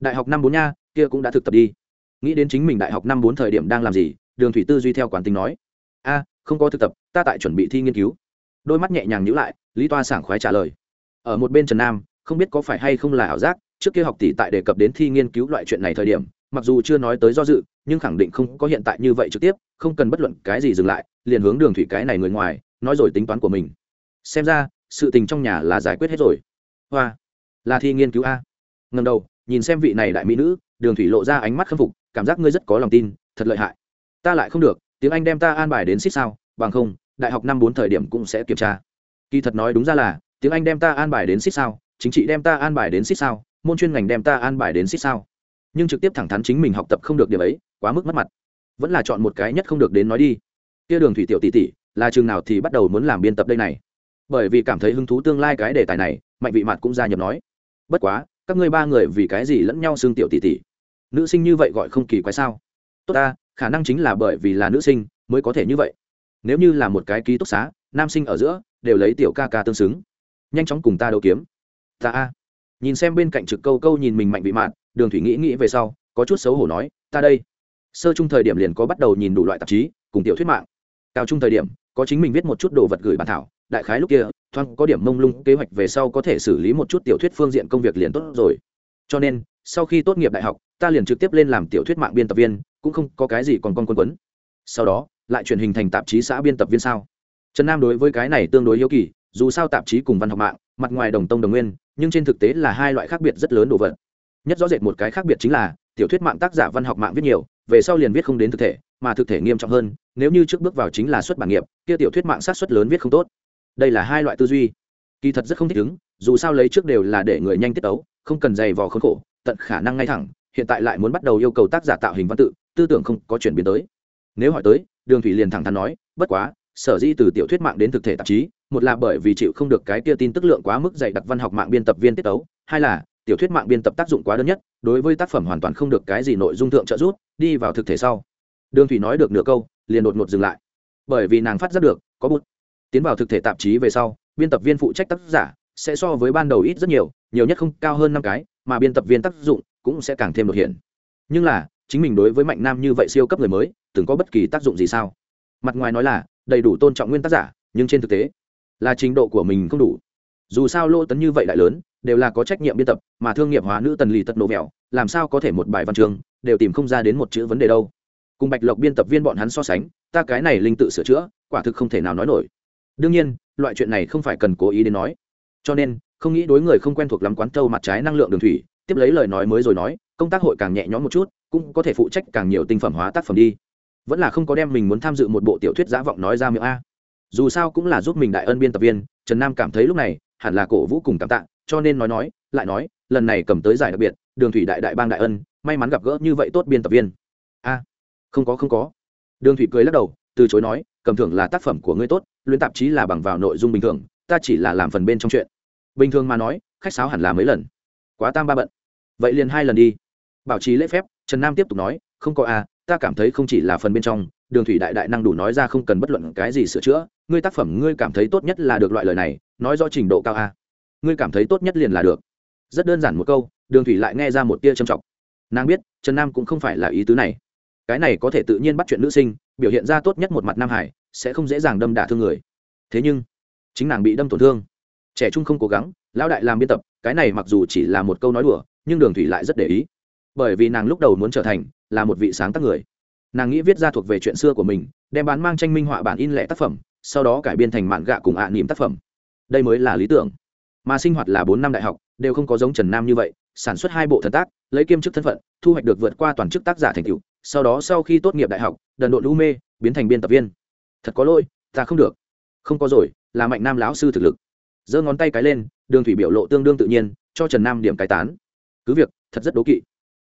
S1: Đại học năm bốn nha, kia cũng đã thực tập đi. Nghĩ đến chính mình đại học năm bốn thời điểm đang làm gì, đường thủy tư duy theo quán tính nói, a, không có thực tập, ta tại chuẩn bị thi nghiên cứu đôi mắt nhẹ nhàng nhữ lại, lý toa sảng khoái trả lời. Ở một bên trần nam, không biết có phải hay không là ảo giác, trước kia học tỷ tại đề cập đến thi nghiên cứu loại chuyện này thời điểm, mặc dù chưa nói tới do dự, nhưng khẳng định không có hiện tại như vậy trực tiếp, không cần bất luận cái gì dừng lại, liền hướng đường thủy cái này người ngoài, nói rồi tính toán của mình. Xem ra, sự tình trong nhà là giải quyết hết rồi. Hoa, là thi nghiên cứu a. Ngần đầu, nhìn xem vị này đại mỹ nữ, đường thủy lộ ra ánh mắt khâm phục, cảm giác ngươi rất có lòng tin, thật lợi hại. Ta lại không được, tiếng anh đem ta an bài đến xích sao, bằng không đại học năm bốn thời điểm cũng sẽ kiểm tra. Kỳ thật nói đúng ra là, tiếng anh đem ta an bài đến xích sao, chính trị đem ta an bài đến xích sao, môn chuyên ngành đem ta an bài đến xích sao. Nhưng trực tiếp thẳng thắn chính mình học tập không được điểm ấy, quá mức mất mặt. Vẫn là chọn một cái nhất không được đến nói đi. Kia đường thủy tiểu tỷ tỷ, là trường nào thì bắt đầu muốn làm biên tập đây này. Bởi vì cảm thấy hứng thú tương lai cái đề tài này, mạnh vị mặt cũng ra nhập nói. Bất quá, các ngươi ba người vì cái gì lẫn nhau xương tiểu tỷ tỷ? Nữ sinh như vậy gọi không kỳ quái sao? Tốt ta, khả năng chính là bởi vì là nữ sinh mới có thể như vậy nếu như là một cái ký túc xá, nam sinh ở giữa đều lấy tiểu ca ca tương xứng. Nhanh chóng cùng ta đấu kiếm. Ta a. Nhìn xem bên cạnh trực câu câu nhìn mình mạnh bị mạn, đường thủy nghĩ nghĩ về sau, có chút xấu hổ nói, ta đây. Sơ chung thời điểm liền có bắt đầu nhìn đủ loại tạp chí, cùng tiểu thuyết mạng. Cao trung thời điểm, có chính mình viết một chút đồ vật gửi bản thảo, đại khái lúc kia, thoáng có điểm mông lung, kế hoạch về sau có thể xử lý một chút tiểu thuyết phương diện công việc liền tốt rồi. Cho nên, sau khi tốt nghiệp đại học, ta liền trực tiếp lên làm tiểu thuyết mạng biên tập viên, cũng không có cái gì còn con quân quấn. Sau đó lại truyền hình thành tạp chí xã biên tập viên sao? Trần nam đối với cái này tương đối hiếu kỳ, dù sao tạp chí cùng văn học mạng, mặt ngoài đồng tông đồng nguyên, nhưng trên thực tế là hai loại khác biệt rất lớn đồ vật. Nhất rõ rệt một cái khác biệt chính là, tiểu thuyết mạng tác giả văn học mạng viết nhiều, về sau liền viết không đến thực thể, mà thực thể nghiêm trọng hơn, nếu như trước bước vào chính là xuất bản nghiệp, kia tiểu thuyết mạng sát xuất lớn viết không tốt. Đây là hai loại tư duy. Kỳ thật rất không thích ứng, dù sao lấy trước đều là để người nhanh tiết tấu, không cần dày vò khốn khổ, tận khả năng ngay thẳng, hiện tại lại muốn bắt đầu yêu cầu tác giả tạo hình văn tự, tư tưởng không có chuyển biến tới. Nếu hỏi tới đường thủy liền thẳng thắn nói, bất quá, sở dĩ từ tiểu thuyết mạng đến thực thể tạp chí, một là bởi vì chịu không được cái kia tin tức lượng quá mức dày đặc văn học mạng biên tập viên tiết tấu, hai là tiểu thuyết mạng biên tập tác dụng quá đơn nhất, đối với tác phẩm hoàn toàn không được cái gì nội dung thượng trợ rút đi vào thực thể sau. Đường thủy nói được nửa câu, liền đột ngột dừng lại. Bởi vì nàng phát giác được, có bút tiến vào thực thể tạp chí về sau, biên tập viên phụ trách tác giả sẽ so với ban đầu ít rất nhiều nhiều nhất không cao hơn năm cái, mà biên tập viên tác dụng cũng sẽ càng thêm đột hiện. Nhưng là, chính mình đối với mạnh nam như vậy siêu cấp người mới từng có bất kỳ tác dụng gì sao? Mặt ngoài nói là, đầy đủ tôn trọng nguyên tác giả, nhưng trên thực tế, là trình độ của mình không đủ. Dù sao lô tấn như vậy lại lớn, đều là có trách nhiệm biên tập, mà thương nghiệp hóa nữ tần lì tật nổ vẹo, làm sao có thể một bài văn chương, đều tìm không ra đến một chữ vấn đề đâu. Cùng bạch lộc biên tập viên bọn hắn so sánh, ta cái này linh tự sửa chữa, quả thực không thể nào nói nổi. Đương nhiên, loại chuyện này không phải cần cố ý đến nói. Cho nên, không nghĩ đối người không quen thuộc lắm quán thâu mặt trái năng lượng đường thủy, tiếp lấy lời nói mới rồi nói, công tác hội càng nhẹ nhõm một chút, cũng có thể phụ trách càng nhiều tinh phẩm hóa tác phẩm đi vẫn là không có đem mình muốn tham dự một bộ tiểu thuyết giả vọng nói ra miệng a. Dù sao cũng là giúp mình đại ân biên tập viên, trần nam cảm thấy lúc này, hẳn là cổ vũ cùng cảm tạ, cho nên nói nói, lại nói, lần này cầm tới giải đặc biệt, đường thủy đại đại bang đại ân, may mắn gặp gỡ như vậy tốt biên tập viên. A, không có không có. Đường thủy cười lắc đầu, từ chối nói, cầm thưởng là tác phẩm của ngươi tốt, luyện tạp chí là bằng vào nội dung bình thường, ta chỉ là làm phần bên trong chuyện. Bình thường mà nói, khách sáo hẳn là mấy lần. Quá tam ba bận. Vậy liền hai lần đi. Bảo trì lễ phép, trần nam tiếp tục nói, không có a ta cảm thấy không chỉ là phần bên trong, đường thủy đại đại năng đủ nói ra không cần bất luận cái gì sửa chữa, ngươi tác phẩm ngươi cảm thấy tốt nhất là được loại lời này, nói rõ trình độ cao a. Ngươi cảm thấy tốt nhất liền là được. Rất đơn giản một câu, đường thủy lại nghe ra một tia trầm trọng. Nàng biết, trần nam cũng không phải là ý tứ này. Cái này có thể tự nhiên bắt chuyện nữ sinh, biểu hiện ra tốt nhất một mặt nam hải, sẽ không dễ dàng đâm đả thương người. Thế nhưng, chính nàng bị đâm tổn thương. Trẻ trung không cố gắng, lão đại làm biên tập, cái này mặc dù chỉ là một câu nói đùa, nhưng đường thủy lại rất để ý. Bởi vì nàng lúc đầu muốn trở thành là một vị sáng tác người. Nàng nghĩ viết ra thuộc về chuyện xưa của mình, đem bán mang tranh minh họa bản in lẻ tác phẩm, sau đó cải biên thành mạn gạ cùng ạ à niệm tác phẩm. Đây mới là lý tưởng. Mà sinh hoạt là bốn năm đại học, đều không có giống trần nam như vậy, sản xuất hai bộ thần tác, lấy kiêm chức thân phận, thu hoạch được vượt qua toàn chức tác giả thành tựu, sau đó sau khi tốt nghiệp đại học, đần độn lũ mê, biến thành biên tập viên. Thật có lỗi, ta không được. Không có rồi, là mạnh nam lão sư thực lực. Giơ ngón tay cái lên, đường thủy biểu lộ tương đương tự nhiên, cho trần nam điểm cái tán. Cứ việc, thật rất đố kỵ.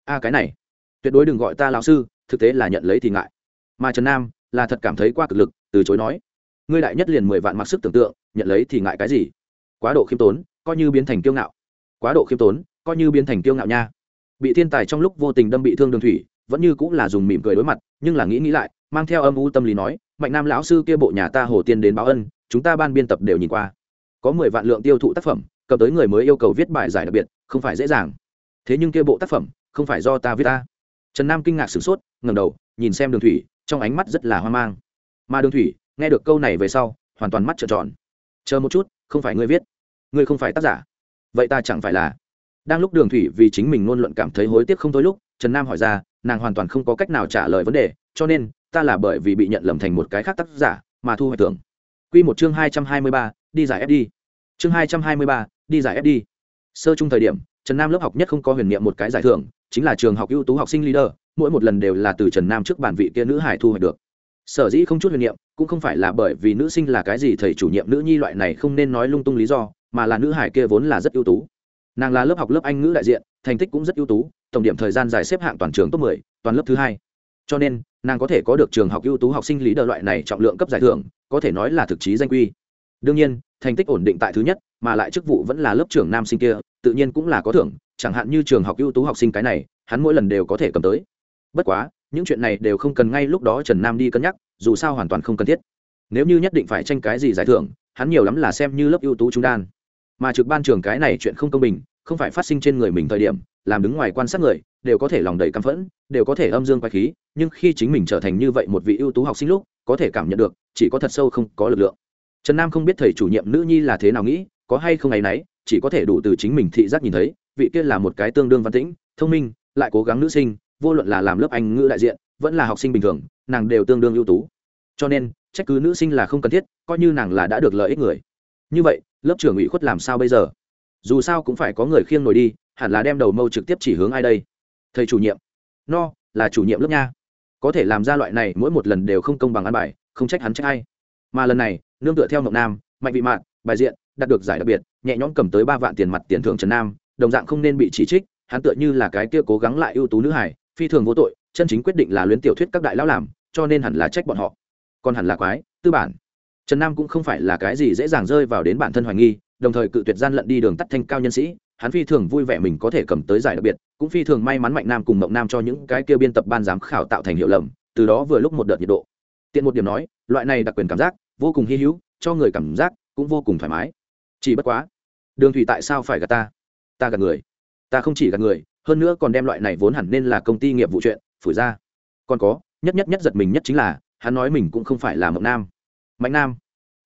S1: A, cái này tuyệt đối đừng gọi ta lão sư, thực tế là nhận lấy thì ngại. Mà trần nam là thật cảm thấy qua cực lực, từ chối nói, ngươi đại nhất liền mười vạn mặc sức tưởng tượng, nhận lấy thì ngại cái gì? Quá độ khiêm tốn, coi như biến thành kiêu ngạo. Quá độ khiêm tốn, coi như biến thành kiêu ngạo nha. Bị thiên tài trong lúc vô tình đâm bị thương đường thủy, vẫn như cũng là dùng mỉm cười đối mặt, nhưng là nghĩ nghĩ lại, mang theo âm u tâm lý nói, mạnh nam lão sư kia bộ nhà ta hồ tiên đến báo ân, chúng ta ban biên tập đều nhìn qua. Có mười vạn lượng tiêu thụ tác phẩm, cầm tới người mới yêu cầu viết bài giải đặc biệt, không phải dễ dàng. Thế nhưng kia bộ tác phẩm, không phải do ta viết ta trần nam kinh ngạc sửng sốt ngầm đầu, nhìn xem đường thủy, trong ánh mắt rất là hoang mang. Mà đường thủy, nghe được câu này về sau, hoàn toàn mắt trợn tròn. Chờ một chút, không phải ngươi viết, ngươi không phải tác giả. Vậy ta chẳng phải là. Đang lúc đường thủy vì chính mình ngôn luận cảm thấy hối tiếc không thôi lúc, trần nam hỏi ra, nàng hoàn toàn không có cách nào trả lời vấn đề, cho nên, ta là bởi vì bị nhận lầm thành một cái khác tác giả mà thu hoạch tưởng q một chương hai trăm hai mươi ba, đi giải fd chương hai trăm hai mươi ba, đi giải fd sơ chung thời điểm, trần nam lớp học nhất không có huyền niệm một cái giải thưởng chính là trường học ưu tú học sinh leader mỗi một lần đều là từ trần nam trước bản vị kia nữ hải thu hoạch được. Sở dĩ không chút huyền niệm cũng không phải là bởi vì nữ sinh là cái gì thầy chủ nhiệm nữ nhi loại này không nên nói lung tung lý do mà là nữ hải kia vốn là rất ưu tú. Nàng là lớp học lớp anh ngữ đại diện thành tích cũng rất ưu tú tổng điểm thời gian dài xếp hạng toàn trường top 10, toàn lớp thứ hai. Cho nên nàng có thể có được trường học ưu tú học sinh lý đờ loại này trọng lượng cấp giải thưởng có thể nói là thực chí danh quy. Đương nhiên thành tích ổn định tại thứ nhất mà lại chức vụ vẫn là lớp trưởng nam sinh kia tự nhiên cũng là có thưởng chẳng hạn như trường học ưu tú học sinh cái này, hắn mỗi lần đều có thể cầm tới. Bất quá, những chuyện này đều không cần ngay lúc đó trần nam đi cân nhắc, dù sao hoàn toàn không cần thiết. Nếu như nhất định phải tranh cái gì giải thưởng, hắn nhiều lắm là xem như lớp ưu tú trung đan. Mà trực ban trường cái này chuyện không công bình, không phải phát sinh trên người mình thời điểm, làm đứng ngoài quan sát người, đều có thể lòng đầy căm phẫn, đều có thể âm dương quay khí, nhưng khi chính mình trở thành như vậy một vị ưu tú học sinh lúc, có thể cảm nhận được, chỉ có thật sâu không có lực lượng. Trần nam không biết thầy chủ nhiệm nữ nhi là thế nào nghĩ, có hay không ngày nấy, chỉ có thể đủ từ chính mình thị giác nhìn thấy vị kia là một cái tương đương văn tĩnh, thông minh, lại cố gắng nữ sinh, vô luận là làm lớp anh ngữ đại diện, vẫn là học sinh bình thường, nàng đều tương đương ưu tú. Cho nên, trách cứ nữ sinh là không cần thiết, coi như nàng là đã được lợi ích người. Như vậy, lớp trưởng ủy khuất làm sao bây giờ? Dù sao cũng phải có người khiêng nổi đi, hẳn là đem đầu mâu trực tiếp chỉ hướng ai đây? Thầy chủ nhiệm. No, là chủ nhiệm lớp nha. Có thể làm ra loại này, mỗi một lần đều không công bằng ăn bài, không trách hắn trách ai. Mà lần này, nương tựa theo ngọc nam, mạnh vị mạn, bài diện, đạt được giải đặc biệt, nhẹ nhõm cầm tới ba vạn tiền mặt tiền thưởng trần nam đồng dạng không nên bị chỉ trích, hắn tựa như là cái kia cố gắng lại ưu tú nữ hải phi thường vô tội, chân chính quyết định là luyến tiểu thuyết các đại lão làm, cho nên hẳn là trách bọn họ. Còn hẳn là quái, tư bản. Trần nam cũng không phải là cái gì dễ dàng rơi vào đến bản thân hoài nghi, đồng thời cự tuyệt gian lận đi đường tắt thanh cao nhân sĩ, hắn phi thường vui vẻ mình có thể cầm tới giải đặc biệt, cũng phi thường may mắn mạnh nam cùng mộng nam cho những cái kia biên tập ban giám khảo tạo thành hiệu lầm, từ đó vừa lúc một đợt nhiệt độ. Tiện một điểm nói, loại này đặc quyền cảm giác, vô cùng hy hữu, cho người cảm giác cũng vô cùng thoải mái. Chỉ bất quá, đường thủy tại sao phải gạt ta? Ta gạt người. Ta không chỉ gạt người, hơn nữa còn đem loại này vốn hẳn nên là công ty nghiệp vụ chuyện, phủi ra. Còn có, nhất nhất nhất giật mình nhất chính là, hắn nói mình cũng không phải là mộng nam. Mạnh nam.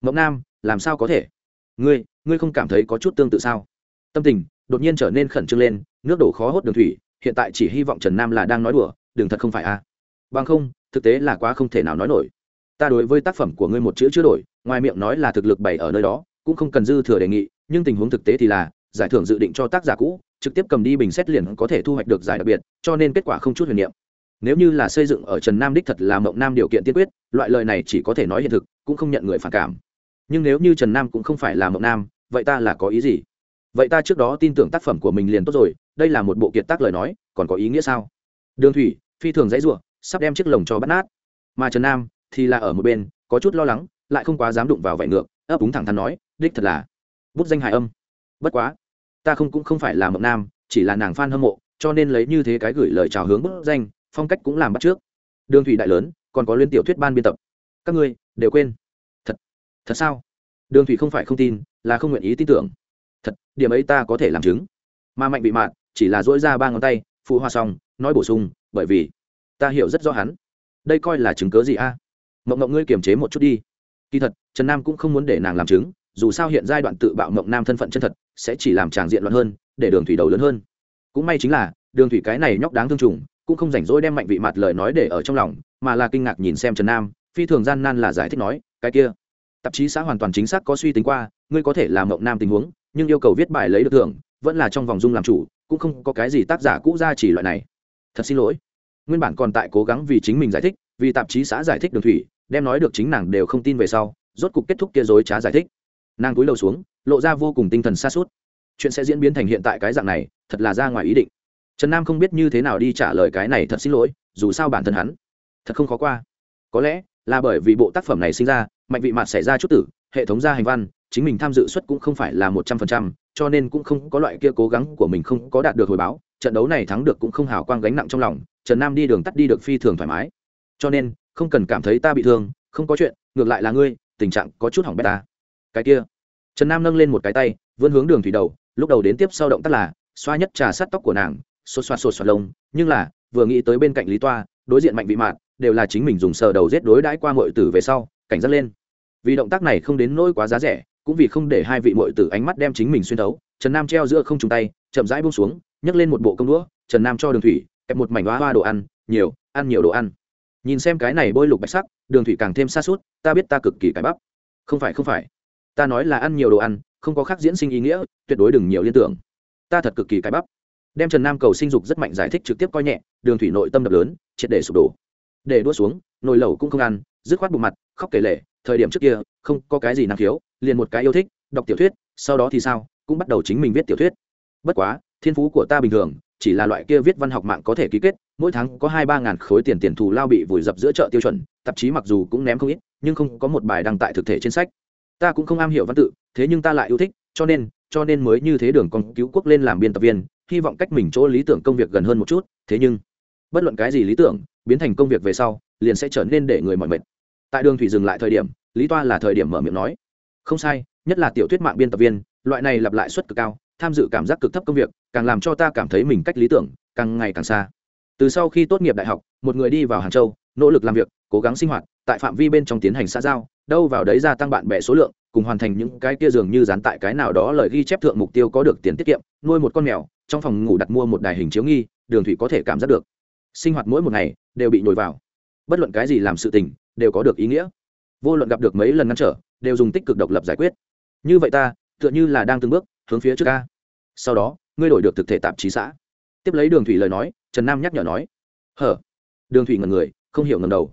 S1: Mộng nam, làm sao có thể? Ngươi ngươi không cảm thấy có chút tương tự sao? Tâm tình, đột nhiên trở nên khẩn trương lên, nước đổ khó hốt đường thủy, hiện tại chỉ hy vọng trần nam là đang nói đùa, đừng thật không phải a. À. bằng không, thực tế là quá không thể nào nói nổi. Ta đối với tác phẩm của ngươi một chữ chưa đổi, ngoài miệng nói là thực lực bày ở nơi đó, cũng không cần dư thừa đề nghị, nhưng tình huống thực tế thì là giải thưởng dự định cho tác giả cũ, trực tiếp cầm đi bình xét liền có thể thu hoạch được giải đặc biệt, cho nên kết quả không chút huyền niệm. Nếu như là xây dựng ở trần nam đích thật là mộng nam điều kiện tiên quyết, loại lời này chỉ có thể nói hiện thực, cũng không nhận người phản cảm. Nhưng nếu như trần nam cũng không phải là mộng nam, vậy ta là có ý gì? Vậy ta trước đó tin tưởng tác phẩm của mình liền tốt rồi, đây là một bộ kiệt tác lời nói, còn có ý nghĩa sao? Đường thủy, phi thường dãy ruộng, sắp đem chiếc lồng cho bắt nát. Mà trần nam thì là ở một bên, có chút lo lắng, lại không quá dám đụng vào vải ngược, ấp úng thẳng thắn nói, đích thật là. Bút danh hài âm. Bất quá ta không cũng không phải là mộng nam, chỉ là nàng f a n hâm mộ, cho nên lấy như thế cái gửi lời chào hướng bức danh, phong cách cũng làm bắt trước. Đường thủy đại lớn, còn có liên tiểu thuyết ban biên tập. Các ngươi đều quên. Thật thật sao? Đường thủy không phải không tin, là không nguyện ý tin tưởng. Thật, điểm ấy ta có thể làm chứng. Mà mạnh bị mạn chỉ là dỗi ra ba ngón tay, phụ hoa xong, nói bổ sung, bởi vì ta hiểu rất rõ hắn. Đây coi là chứng cớ gì a? À? mộng mộng ngươi kiềm chế một chút đi. Kỳ thật, trần nam cũng không muốn để nàng làm chứng, dù sao hiện giai đoạn tự bạo mộng nam thân phận chân thật sẽ chỉ làm tràng diện loạn hơn, để đường thủy đầu lớn hơn. Cũng may chính là, đường thủy cái này nhóc đáng thương trùng, cũng không rảnh rỗi đem mạnh vị mặt lời nói để ở trong lòng, mà là kinh ngạc nhìn xem trần nam, phi thường gian nan là giải thích nói, cái kia, tạp chí xã hoàn toàn chính xác có suy tính qua, ngươi có thể làm mộng nam tình huống, nhưng yêu cầu viết bài lấy được thưởng, vẫn là trong vòng dung làm chủ, cũng không có cái gì tác giả cũ ra chỉ loại này. Thật xin lỗi. Nguyên bản còn tại cố gắng vì chính mình giải thích, vì tạp chí xã giải thích đường thủy, đem nói được chính nàng đều không tin về sau, rốt cục kết thúc kia dối trá giải thích nàng cúi đầu xuống, lộ ra vô cùng tinh thần xa suốt chuyện sẽ diễn biến thành hiện tại cái dạng này, thật là ra ngoài ý định. Trần nam không biết như thế nào đi trả lời cái này thật xin lỗi, dù sao bản thân hắn thật không khó qua. Có lẽ là bởi vì bộ tác phẩm này sinh ra, mạnh vị mặt xảy ra chút tử, hệ thống gia hành văn, chính mình tham dự suất cũng không phải là một trăm phần trăm, cho nên cũng không có loại kia cố gắng của mình không có đạt được hồi báo, trận đấu này thắng được cũng không hào quang gánh nặng trong lòng, trần nam đi đường tắt đi được phi thường thoải mái. Cho nên, không cần cảm thấy ta bị thương, không có chuyện, ngược lại là ngươi, tình trạng có chút hỏng bét ta cái kia. Trần nam nâng lên một cái tay, vươn hướng đường thủy đầu, lúc đầu đến tiếp sau động tác là, xoa nhất trà sát tóc của nàng, xô xoa xô xoa lông, nhưng là, vừa nghĩ tới bên cạnh lý toa, đối diện mạnh vị mạn, đều là chính mình dùng sờ đầu giết đối đãi qua mọi tử về sau, cảnh giác lên. Vì động tác này không đến nỗi quá giá rẻ, cũng vì không để hai vị mọi tử ánh mắt đem chính mình xuyên thấu, trần nam treo giữa không trùng tay, chậm rãi buông xuống, nhấc lên một bộ công đũa, trần nam cho đường thủy, kẹp một mảnh hoa hoa đồ ăn, nhiều ăn nhiều đồ ăn. Nhìn xem cái này bôi lục bạch sắc, đường thủy càng thêm xa suốt ta biết ta cực kỳ cái bắp. Không phải không phải ta nói là ăn nhiều đồ ăn, không có khác diễn sinh ý nghĩa, tuyệt đối đừng nhiều liên tưởng. Ta thật cực kỳ cái bắp. Đem trần nam cầu sinh dục rất mạnh giải thích trực tiếp coi nhẹ, đường thủy nội tâm đập lớn, triệt để sụp đổ. Để đua xuống, nồi lẩu cũng không ăn, dứt khoát bụng mặt, khóc kể lể, thời điểm trước kia, không có cái gì năng khiếu, liền một cái yêu thích, đọc tiểu thuyết, sau đó thì sao, cũng bắt đầu chính mình viết tiểu thuyết. Bất quá, thiên phú của ta bình thường, chỉ là loại kia viết văn học mạng có thể ký kết, mỗi tháng có hai ba ngàn khối tiền tiền thù lao bị vùi dập giữa chợ tiêu chuẩn, tạp chí mặc dù cũng ném không ít, nhưng không có một bài đăng tại thực thể trên sách ta cũng không am hiểu văn tự, thế nhưng ta lại yêu thích, cho nên cho nên mới như thế đường con cứu quốc lên làm biên tập viên, hy vọng cách mình chỗ lý tưởng công việc gần hơn một chút, thế nhưng, bất luận cái gì lý tưởng, biến thành công việc về sau, liền sẽ trở nên để người mọi mệt. Tại đường thủy dừng lại thời điểm, lý toa là thời điểm mở miệng nói, không sai, nhất là tiểu thuyết mạng biên tập viên, loại này lặp lại suất cực cao, tham dự cảm giác cực thấp công việc, càng làm cho ta cảm thấy mình cách lý tưởng càng ngày càng xa. Từ sau khi tốt nghiệp đại học, một người đi vào hàng châu, nỗ lực làm việc cố gắng sinh hoạt, tại phạm vi bên trong tiến hành xã giao, đâu vào đấy gia tăng bạn bè số lượng, cùng hoàn thành những cái kia dường như dán tại cái nào đó lời ghi chép thượng mục tiêu có được tiền tiết kiệm, nuôi một con mèo, trong phòng ngủ đặt mua một đài hình chiếu nghi, đường thủy có thể cảm giác được. Sinh hoạt mỗi một ngày đều bị nhồi vào. Bất luận cái gì làm sự tình, đều có được ý nghĩa. Vô luận gặp được mấy lần ngăn trở, đều dùng tích cực độc lập giải quyết. Như vậy ta, tựa như là đang từng bước, hướng phía trước ca. Sau đó, ngươi đổi được thực thể tạp chí xã. Tiếp lấy đường thủy lời nói, trần nam nhắc nhở nói. Hở. Đường thủy ngần người, không hiểu ngầm đầu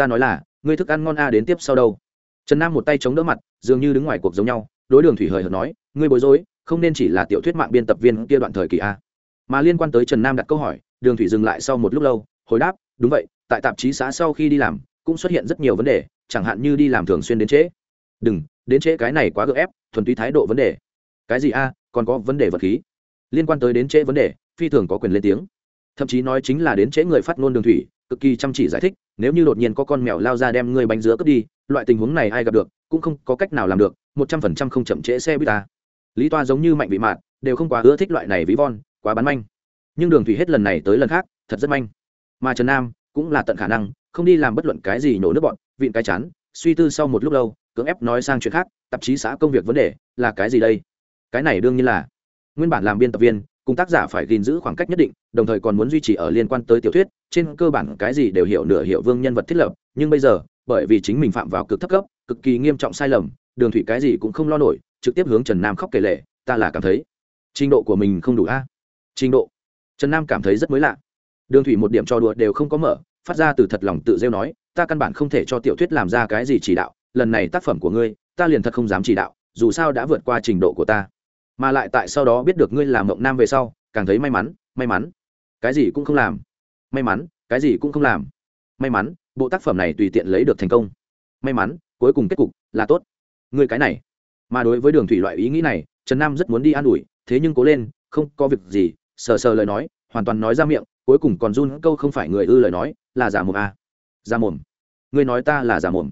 S1: ta nói là, ngươi thức ăn ngon a, đến tiếp sau đâu? Trần nam một tay chống đỡ mặt, dường như đứng ngoài cuộc giống nhau, đối đường thủy hời hợt nói, ngươi bối rối, không nên chỉ là tiểu thuyết mạng biên tập viên kia đoạn thời kỳ a. Mà liên quan tới trần nam đặt câu hỏi, đường thủy dừng lại sau một lúc lâu, hồi đáp, đúng vậy, tại tạp chí xã sau khi đi làm, cũng xuất hiện rất nhiều vấn đề, chẳng hạn như đi làm thường xuyên đến trễ. Đừng, đến trễ cái này quá gợ ép, thuần túy thái độ vấn đề. Cái gì a, còn có vấn đề vật khí? Liên quan tới đến trễ vấn đề, phi thường có quyền lên tiếng. Thậm chí nói chính là đến trễ người phát ngôn đường thủy, cực kỳ chăm chỉ giải thích nếu như đột nhiên có con mèo lao ra đem người bánh dứa cướp đi, loại tình huống này ai gặp được, cũng không có cách nào làm được, một trăm phần trăm không chậm trễ xe buýt ta. Lý toa giống như mạnh bị mạn, đều không quá ưa thích loại này ví von, quá bán manh. Nhưng đường thủy hết lần này tới lần khác, thật rất manh. Mà trần nam cũng là tận khả năng, không đi làm bất luận cái gì nổ nước bọn, vịn cái chán, suy tư sau một lúc lâu, cưỡng ép nói sang chuyện khác, tạp chí xã công việc vấn đề là cái gì đây? Cái này đương nhiên là. Nguyên bản làm biên tập viên cùng tác giả phải gìn giữ khoảng cách nhất định, đồng thời còn muốn duy trì ở liên quan tới tiểu thuyết, trên cơ bản cái gì đều hiểu nửa hiểu vương nhân vật thiết lập, nhưng bây giờ, bởi vì chính mình phạm vào cực thấp cấp, cực kỳ nghiêm trọng sai lầm, đường thủy cái gì cũng không lo nổi, trực tiếp hướng trần nam khóc kể lệ ta là cảm thấy, trình độ của mình không đủ a. Trình độ. Trần nam cảm thấy rất mới lạ. Đường thủy một điểm cho đùa đều không có mở, phát ra từ thật lòng tự rêu nói, ta căn bản không thể cho tiểu thuyết làm ra cái gì chỉ đạo, lần này tác phẩm của ngươi, ta liền thật không dám chỉ đạo, dù sao đã vượt qua trình độ của ta mà lại tại sau đó biết được ngươi làm mộng nam về sau, càng thấy may mắn may mắn. Cái gì cũng không làm. May mắn, cái gì cũng không làm. May mắn, bộ tác phẩm này tùy tiện lấy được thành công. May mắn, cuối cùng kết cục là tốt. Ngươi cái này. Mà đối với đường thủy loại ý nghĩ này, trần nam rất muốn đi an ủi, thế nhưng cố lên, không có việc gì, sờ sờ lời nói, hoàn toàn nói ra miệng, cuối cùng còn run câu không phải người ư lời nói, là giả mồm à. giả mồm. Ngươi nói ta là giả mồm.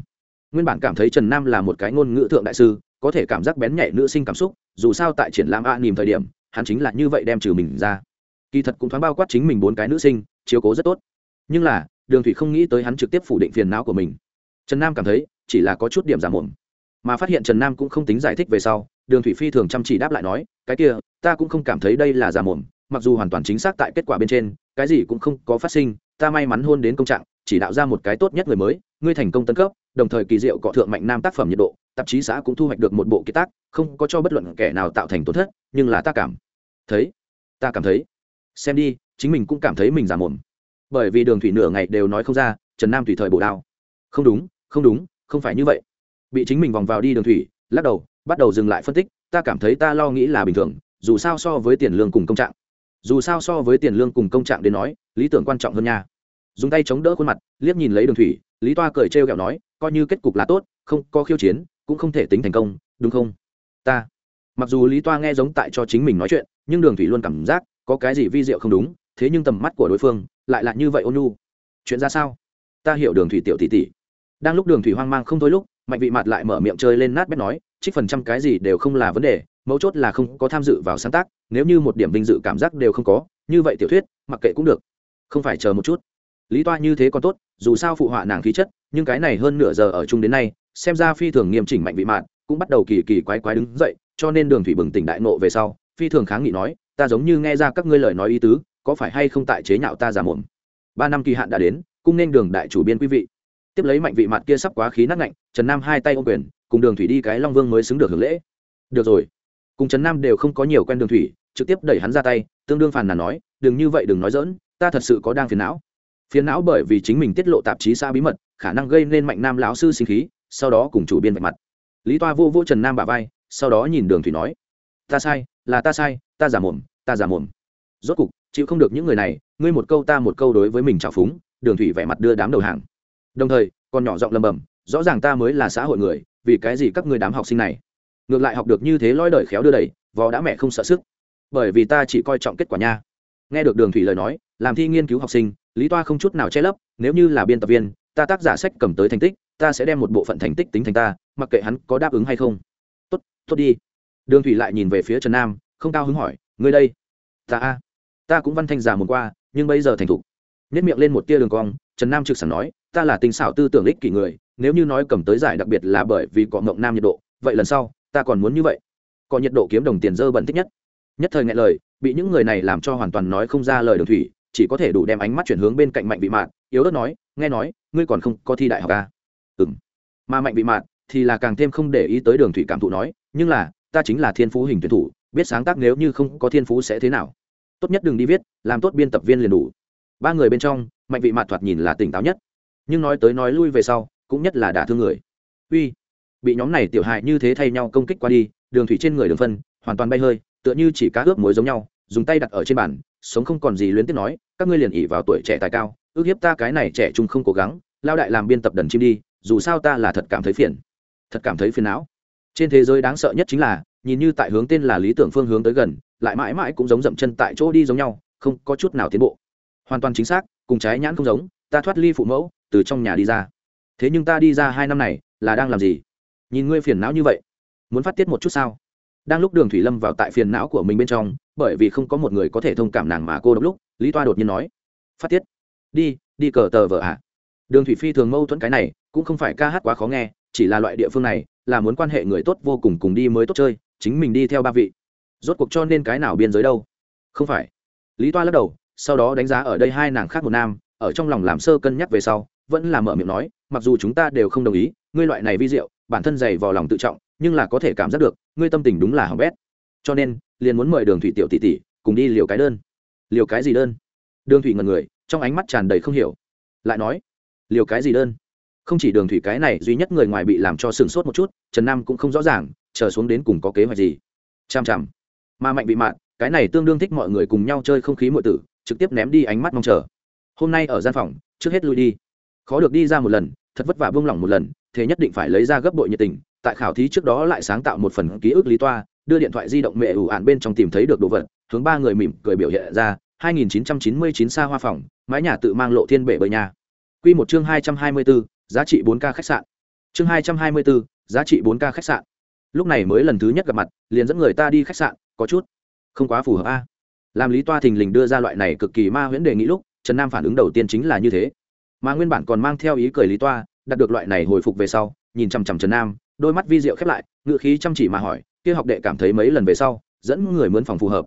S1: Nguyên bản cảm thấy trần nam là một cái ngôn ngữ thượng đại sư có thể cảm giác bén nhạy nữ sinh cảm xúc, dù sao tại triển lãm a nìm thời điểm, hắn chính là như vậy đem trừ mình ra. Kỳ thật cũng thoáng bao quát chính mình bốn cái nữ sinh, chiếu cố rất tốt. Nhưng là, đường thủy không nghĩ tới hắn trực tiếp phủ định phiền não của mình. Trần nam cảm thấy, chỉ là có chút điểm giả mồm mà phát hiện trần nam cũng không tính giải thích về sau, đường thủy phi thường chăm chỉ đáp lại nói, cái kia, ta cũng không cảm thấy đây là giả mồm mặc dù hoàn toàn chính xác tại kết quả bên trên, cái gì cũng không có phát sinh, ta may mắn hôn đến công trạng, chỉ đạo ra một cái tốt nhất người mới, ngươi thành công tân cấp, đồng thời kỳ diệu cọ thượng mạnh nam tác phẩm nhiệt độ tạp chí xã cũng thu hoạch được một bộ kiệt tác, không có cho bất luận kẻ nào tạo thành tổn thất, nhưng là ta cảm thấy, ta cảm thấy. Xem đi, chính mình cũng cảm thấy mình giả mồm. Bởi vì đường thủy nửa ngày đều nói không ra, trần nam tùy thời bổ đao. Không đúng không đúng, không phải như vậy. Bị chính mình vòng vào đi đường thủy, lắc đầu, bắt đầu dừng lại phân tích, ta cảm thấy ta lo nghĩ là bình thường, dù sao so với tiền lương cùng công trạng. Dù sao so với tiền lương cùng công trạng đến nói, lý tưởng quan trọng hơn nha. Dùng tay chống đỡ khuôn mặt, liếc nhìn lấy đường thủy, lý toa cười trêu ghẹo nói, coi như kết cục là tốt, không có khiêu chiến cũng không thể tính thành công, đúng không? Ta. Mặc dù lý toa nghe giống tại cho chính mình nói chuyện, nhưng đường thủy luôn cảm giác có cái gì vi diệu không đúng, thế nhưng tầm mắt của đối phương lại là như vậy ôn nhu. Chuyện ra sao? Ta hiểu đường thủy tiểu tỷ tỷ. Đang lúc đường thủy hoang mang không thôi lúc, mạnh vị mặt lại mở miệng chơi lên nát bét nói, trích phần trăm cái gì đều không là vấn đề, mấu chốt là không có tham dự vào sáng tác, nếu như một điểm vinh dự cảm giác đều không có, như vậy tiểu thuyết, mặc kệ cũng được. Không phải chờ một chút. Lý toa như thế còn tốt, dù sao phụ họa nàng khí chất, nhưng cái này hơn nửa giờ ở chung đến nay xem ra phi thường nghiêm chỉnh mạnh vị mạn, cũng bắt đầu kỳ kỳ quái quái đứng dậy, cho nên đường thủy bừng tỉnh đại nộ về sau, phi thường kháng nghị nói, ta giống như nghe ra các ngươi lời nói ý tứ, có phải hay không tại chế nhạo ta giả mồm ba năm kỳ hạn đã đến, cung nên đường đại chủ biên quý vị. Tiếp lấy mạnh vị mạn kia sắp quá khí nát ngạnh, trần nam hai tay ô quyền, cùng đường thủy đi cái long vương mới xứng được hưởng lễ. Được rồi. Cùng trần nam đều không có nhiều quen đường thủy, trực tiếp đẩy hắn ra tay, tương đương phàn nàn nói, đừng như vậy, đừng nói dỡn ta thật sự có đang phiền não. Phiền não bởi vì chính mình tiết lộ tạp chí xa bí mật, khả năng gây nên mạnh nam lão sư sinh khí sau đó cùng chủ biên vạch mặt. Lý toa vô vô trần nam bà vai, sau đó nhìn đường thủy nói, ta sai, là ta sai, ta giả mồm, ta giả mồm. Rốt cục, chịu không được những người này, ngươi một câu ta một câu đối với mình trào phúng, đường thủy vẻ mặt đưa đám đầu hàng. Đồng thời, còn nhỏ giọng lầm bầm, rõ ràng ta mới là xã hội người, vì cái gì các ngươi đám học sinh này? Ngược lại học được như thế loi đời khéo đưa đẩy, vò đã mẹ không sợ sức. Bởi vì ta chỉ coi trọng kết quả nha. Nghe được đường thủy lời nói, làm thi nghiên cứu học sinh, lý toa không chút nào che lấp, nếu như là biên tập viên, ta tác giả sách cầm tới thành tích ta sẽ đem một bộ phận thành tích tính thành ta, mặc kệ hắn có đáp ứng hay không. Tốt tốt đi. Đường thủy lại nhìn về phía trần nam, không cao hứng hỏi, ngươi đây? Ta a. Ta cũng văn thanh già một qua, nhưng bây giờ thành thục. Nhất miệng lên một tia đường cong, trần nam trực sẵn nói, ta là tình xảo tư tưởng ích kỷ người, nếu như nói cầm tới giải đặc biệt là bởi vì cọ mộng nam nhiệt độ, vậy lần sau, ta còn muốn như vậy. Cọ nhiệt độ kiếm đồng tiền dơ bẩn thích nhất. Nhất thời ngại lời, bị những người này làm cho hoàn toàn nói không ra lời đường thủy, chỉ có thể đủ đem ánh mắt chuyển hướng bên cạnh mạnh vị mạn, yếu ớt nói, nghe nói, ngươi còn không có thi đại học à? Mà mạnh vị mạn thì là càng thêm không để ý tới đường thủy cảm thụ nói, nhưng là, ta chính là thiên phú hình tuyển thủ, biết sáng tác nếu như không có thiên phú sẽ thế nào. Tốt nhất đừng đi viết, làm tốt biên tập viên liền đủ. Ba người bên trong, mạnh vị mạn thoạt nhìn là tỉnh táo nhất. Nhưng nói tới nói lui về sau, cũng nhất là đả thương người. Uy, bị nhóm này tiểu hại như thế thay nhau công kích qua đi, đường thủy trên người đường phân, hoàn toàn bay hơi, tựa như chỉ cá ướp muối giống nhau, dùng tay đặt ở trên bàn, sống không còn gì luyến tiếc nói, các ngươi liền ỉ vào tuổi trẻ tài cao, ước hiếp ta cái này trẻ trung không cố gắng, lao đại làm biên tập đần chim đi dù sao ta là thật cảm thấy phiền. Thật cảm thấy phiền não. Trên thế giới đáng sợ nhất chính là, nhìn như tại hướng tên là lý tưởng phương hướng tới gần, lại mãi mãi cũng giống dậm chân tại chỗ đi giống nhau, không có chút nào tiến bộ. Hoàn toàn chính xác, cùng trái nhãn không giống, ta thoát ly phụ mẫu, từ trong nhà đi ra. Thế nhưng ta đi ra hai năm này, là đang làm gì? Nhìn ngươi phiền não như vậy, muốn phát tiết một chút sao? Đang lúc đường thủy lâm vào tại phiền não của mình bên trong, bởi vì không có một người có thể thông cảm nàng mà cô đ lúc, lý toa đột nhiên nói, phát tiết. Đi đi cờ tờ vợ ạ. à đường thủy phi thường mâu thuẫn cái này, cũng không phải ca hát quá khó nghe, chỉ là loại địa phương này, là muốn quan hệ người tốt vô cùng cùng đi mới tốt chơi, chính mình đi theo ba vị. Rốt cuộc cho nên cái nào biên giới đâu? Không phải. Lý toa lắc đầu, sau đó đánh giá ở đây hai nàng khác một nam, ở trong lòng làm sơ cân nhắc về sau, vẫn là mở miệng nói, mặc dù chúng ta đều không đồng ý, ngươi loại này vi diệu, bản thân dày vào lòng tự trọng, nhưng là có thể cảm giác được, ngươi tâm tình đúng là hỏng bét. Cho nên, liền muốn mời đường thủy tiểu tỷ tỷ cùng đi liều cái đơn. Liều cái gì đơn? Đường thủy ngần người, trong ánh mắt tràn đầy không hiểu. Lại nói liều cái gì đơn? Không chỉ đường thủy cái này duy nhất người ngoài bị làm cho sừng sốt một chút, trần nam cũng không rõ ràng, chờ xuống đến cùng có kế hoạch gì. Chằm chằm. Mà mạnh bị mạn, cái này tương đương thích mọi người cùng nhau chơi không khí mọi tử, trực tiếp ném đi ánh mắt mong chờ. Hôm nay ở gian phòng, trước hết lui đi. Khó được đi ra một lần, thật vất vả buông lỏng một lần, thế nhất định phải lấy ra gấp bội nhiệt tình, tại khảo thí trước đó lại sáng tạo một phần ký ức lý toa, đưa điện thoại di động mẹ ủ ạn bên trong tìm thấy được đồ vật, hướng ba người mỉm cười biểu hiện ra 2999 xa hoa phòng, mái nhà tự mang lộ thiên bể bơi nhà quy một chương 224, giá trị 4K khách sạn. Chương 224, giá trị 4K khách sạn. Lúc này mới lần thứ nhất gặp mặt liền dẫn người ta đi khách sạn có chút không quá phù hợp a. Làm lý toa thình lình đưa ra loại này cực kỳ ma huyễn đề nghị lúc trần nam phản ứng đầu tiên chính là như thế. Mà nguyên bản còn mang theo ý cười lý toa đạt được loại này hồi phục về sau nhìn chằm chằm trần nam đôi mắt vi diệu khép lại ngự khí chăm chỉ mà hỏi kia học đệ cảm thấy mấy lần về sau dẫn người mướn phòng phù hợp?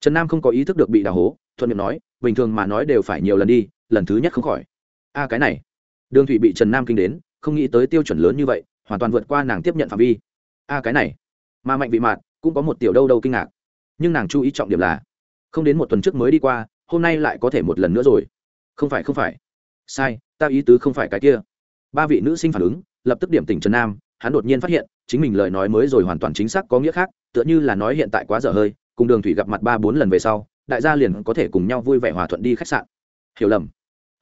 S1: Trần nam không có ý thức được bị đào hố thuận miệng nói bình thường mà nói đều phải nhiều lần đi lần thứ nhất không khỏi a cái này. Đường thủy bị trần nam kinh đến, không nghĩ tới tiêu chuẩn lớn như vậy, hoàn toàn vượt qua nàng tiếp nhận phạm vi. A cái này. Mà mạnh vị mạt cũng có một tiểu đâu đâu kinh ngạc. Nhưng nàng chú ý trọng điểm là, không đến một tuần trước mới đi qua, hôm nay lại có thể một lần nữa rồi. Không phải không phải. Sai, ta ý tứ không phải cái kia. Ba vị nữ sinh phản ứng, lập tức điểm tỉnh trần nam, hắn đột nhiên phát hiện, chính mình lời nói mới rồi hoàn toàn chính xác có nghĩa khác, tựa như là nói hiện tại quá dở hơi, cùng đường thủy gặp mặt ba bốn lần về sau, đại gia liền có thể cùng nhau vui vẻ hòa thuận đi khách sạn. Hiểu lầm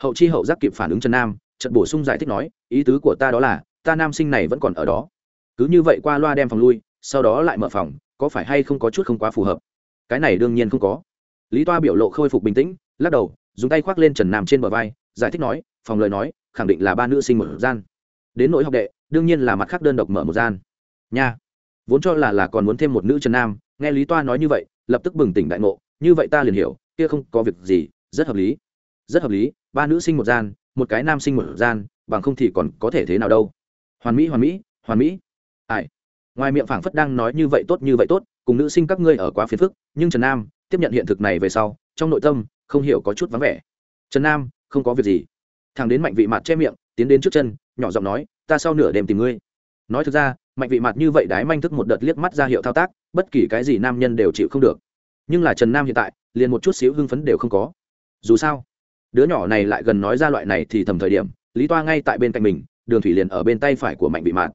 S1: hậu chi hậu giác kịp phản ứng trần nam trận bổ sung giải thích nói, ý tứ của ta đó là, ta nam sinh này vẫn còn ở đó. Cứ như vậy qua loa đem phòng lui, sau đó lại mở phòng, có phải hay không có chút không quá phù hợp? Cái này đương nhiên không có. Lý toa biểu lộ khôi phục bình tĩnh, lắc đầu, dùng tay khoác lên trần nam trên bờ vai, giải thích nói, phòng lời nói, khẳng định là ba nữ sinh một gian. Đến nỗi học đệ, đương nhiên là mặt khác đơn độc mở một gian. Nha. Vốn cho là là còn muốn thêm một nữ trần nam, nghe lý toa nói như vậy, lập tức bừng tỉnh đại ngộ, như vậy ta liền hiểu, kia không có việc gì, rất hợp lý rất hợp lý, ba nữ sinh một gian, một cái nam sinh một gian, bằng không thì còn có thể thế nào đâu. Hoàn mỹ hoàn mỹ hoàn mỹ. Ai? Ngoài miệng phảng phất đang nói như vậy tốt, như vậy tốt, cùng nữ sinh các ngươi ở quá phiền phức, nhưng trần nam tiếp nhận hiện thực này về sau, trong nội tâm, không hiểu có chút vắng vẻ. Trần nam, không có việc gì. Thằng đến mạnh vị mặt che miệng, tiến đến trước chân, nhỏ giọng nói, ta sau nửa đêm tìm ngươi. Nói thực ra, mạnh vị mặt như vậy đái manh thức một đợt liếc mắt ra hiệu thao tác, bất kỳ cái gì nam nhân đều chịu không được. Nhưng là trần nam hiện tại, liền một chút xíu hưng phấn đều không có. Dù sao đứa nhỏ này lại gần nói ra loại này thì thầm thời điểm, lý toa ngay tại bên cạnh mình, đường thủy liền ở bên tay phải của mạnh vị mạn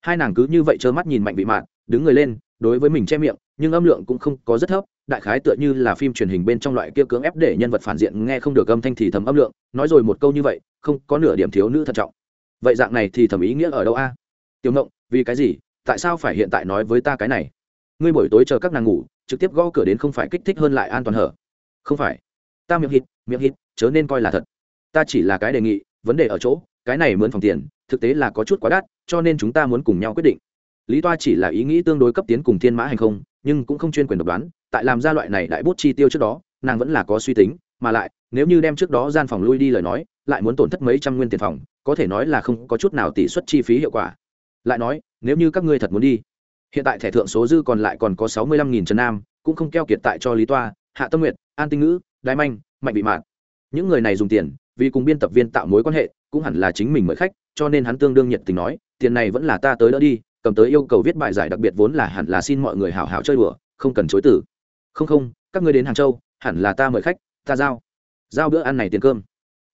S1: hai nàng cứ như vậy trơ mắt nhìn mạnh vị mạn đứng người lên, đối với mình che miệng, nhưng âm lượng cũng không có rất thấp, đại khái tựa như là phim truyền hình bên trong loại kia cưỡng ép để nhân vật phản diện nghe không được âm thanh thì thầm âm lượng, nói rồi một câu như vậy, không có nửa điểm thiếu nữ thận trọng. Vậy dạng này thì thầm ý nghĩa ở đâu a? Tiểu ngộng, vì cái gì? Tại sao phải hiện tại nói với ta cái này? Ngươi buổi tối chờ các nàng ngủ, trực tiếp gõ cửa đến không phải kích thích hơn lại an toàn hở? Không phải ta miệng hít miệng hít chớ nên coi là thật. Ta chỉ là cái đề nghị, vấn đề ở chỗ, cái này mướn phòng tiền, thực tế là có chút quá đắt, cho nên chúng ta muốn cùng nhau quyết định. Lý toa chỉ là ý nghĩ tương đối cấp tiến cùng thiên mã hành không, nhưng cũng không chuyên quyền độc đoán, tại làm ra loại này đại bút chi tiêu trước đó, nàng vẫn là có suy tính, mà lại, nếu như đem trước đó gian phòng lui đi lời nói, lại muốn tổn thất mấy trăm nguyên tiền phòng, có thể nói là không có chút nào tỷ suất chi phí hiệu quả. Lại nói, nếu như các ngươi thật muốn đi, hiện tại thẻ thượng số dư còn lại còn có sáu mươi lăm nghìn trần nam, cũng không keo kiệt tại cho lý toa, hạ tâm nguyện an tinh ngữ đai manh, mạnh bị mạn. Những người này dùng tiền, vì cùng biên tập viên tạo mối quan hệ, cũng hẳn là chính mình mời khách, cho nên hắn tương đương nhiệt tình nói, tiền này vẫn là ta tới đỡ đi, cầm tới yêu cầu viết bài giải đặc biệt vốn là hẳn là xin mọi người hào hào chơi đùa, không cần chối tử không không, các ngươi đến hàng châu, hẳn là ta mời khách, ta giao. Giao bữa ăn này tiền cơm.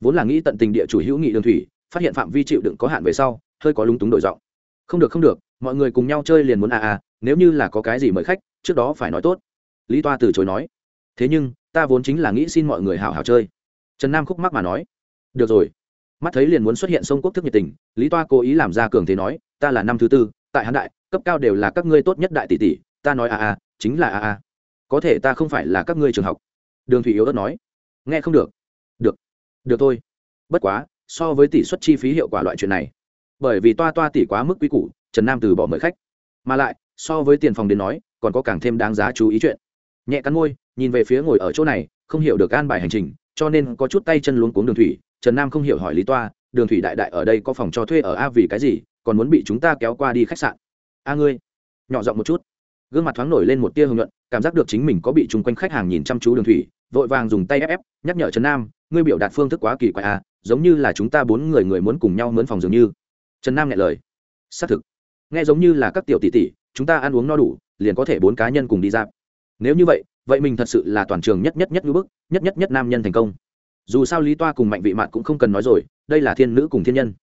S1: Vốn là nghĩ tận tình địa chủ hữu nghị đường thủy, phát hiện phạm vi chịu đựng có hạn về sau, hơi có lúng túng đổi giọng. Không được không được, mọi người cùng nhau chơi liền muốn à à nếu như là có cái gì mời khách, trước đó phải nói tốt. Lý toa từ chối nói. Thế nhưng ta vốn chính là nghĩ xin mọi người hào hào chơi. Trần nam khúc mắc mà nói. Được rồi. Mắt thấy liền muốn xuất hiện sông quốc thức nhiệt tình, lý toa cố ý làm ra cường thế nói, ta là năm thứ tư, tại hán đại, cấp cao đều là các ngươi tốt nhất đại tỷ tỷ, ta nói a a, chính là a a. Có thể ta không phải là các ngươi trường học. Đường thủy yếu đất nói. Nghe không được. Được. Được thôi. Bất quá, so với tỷ suất chi phí hiệu quả loại chuyện này, bởi vì toa toa tỷ quá mức quý củ, trần nam từ bỏ mời khách. Mà lại, so với tiền phòng đến nói, còn có càng thêm đáng giá chú ý chuyện. Nhẹ cắn môi nhìn về phía ngồi ở chỗ này, không hiểu được an bài hành trình, cho nên có chút tay chân luống cuống đường thủy, trần nam không hiểu hỏi lý toa, đường thủy đại đại ở đây có phòng cho thuê ở a vì cái gì, còn muốn bị chúng ta kéo qua đi khách sạn. A ngươi, nhỏ giọng một chút. Gương mặt thoáng nổi lên một tia hưng luận cảm giác được chính mình có bị chung quanh khách hàng nhìn chăm chú đường thủy, vội vàng dùng tay ép ép, nhắc nhở trần nam, ngươi biểu đạt phương thức quá kỳ quái a giống như là chúng ta bốn người người muốn cùng nhau mướn phòng dường như. Trần nam nghe lời. Xác thực. Nghe giống như là các tiểu tỷ tỷ, chúng ta ăn uống no đủ, liền có thể bốn cá nhân cùng đi ra. Nếu như vậy vậy mình thật sự là toàn trường nhất nhất nhất ngữ bức, nhất nhất nhất nam nhân thành công. Dù sao lý toa cùng mạnh vị mạn cũng không cần nói rồi, đây là thiên nữ cùng thiên nhân.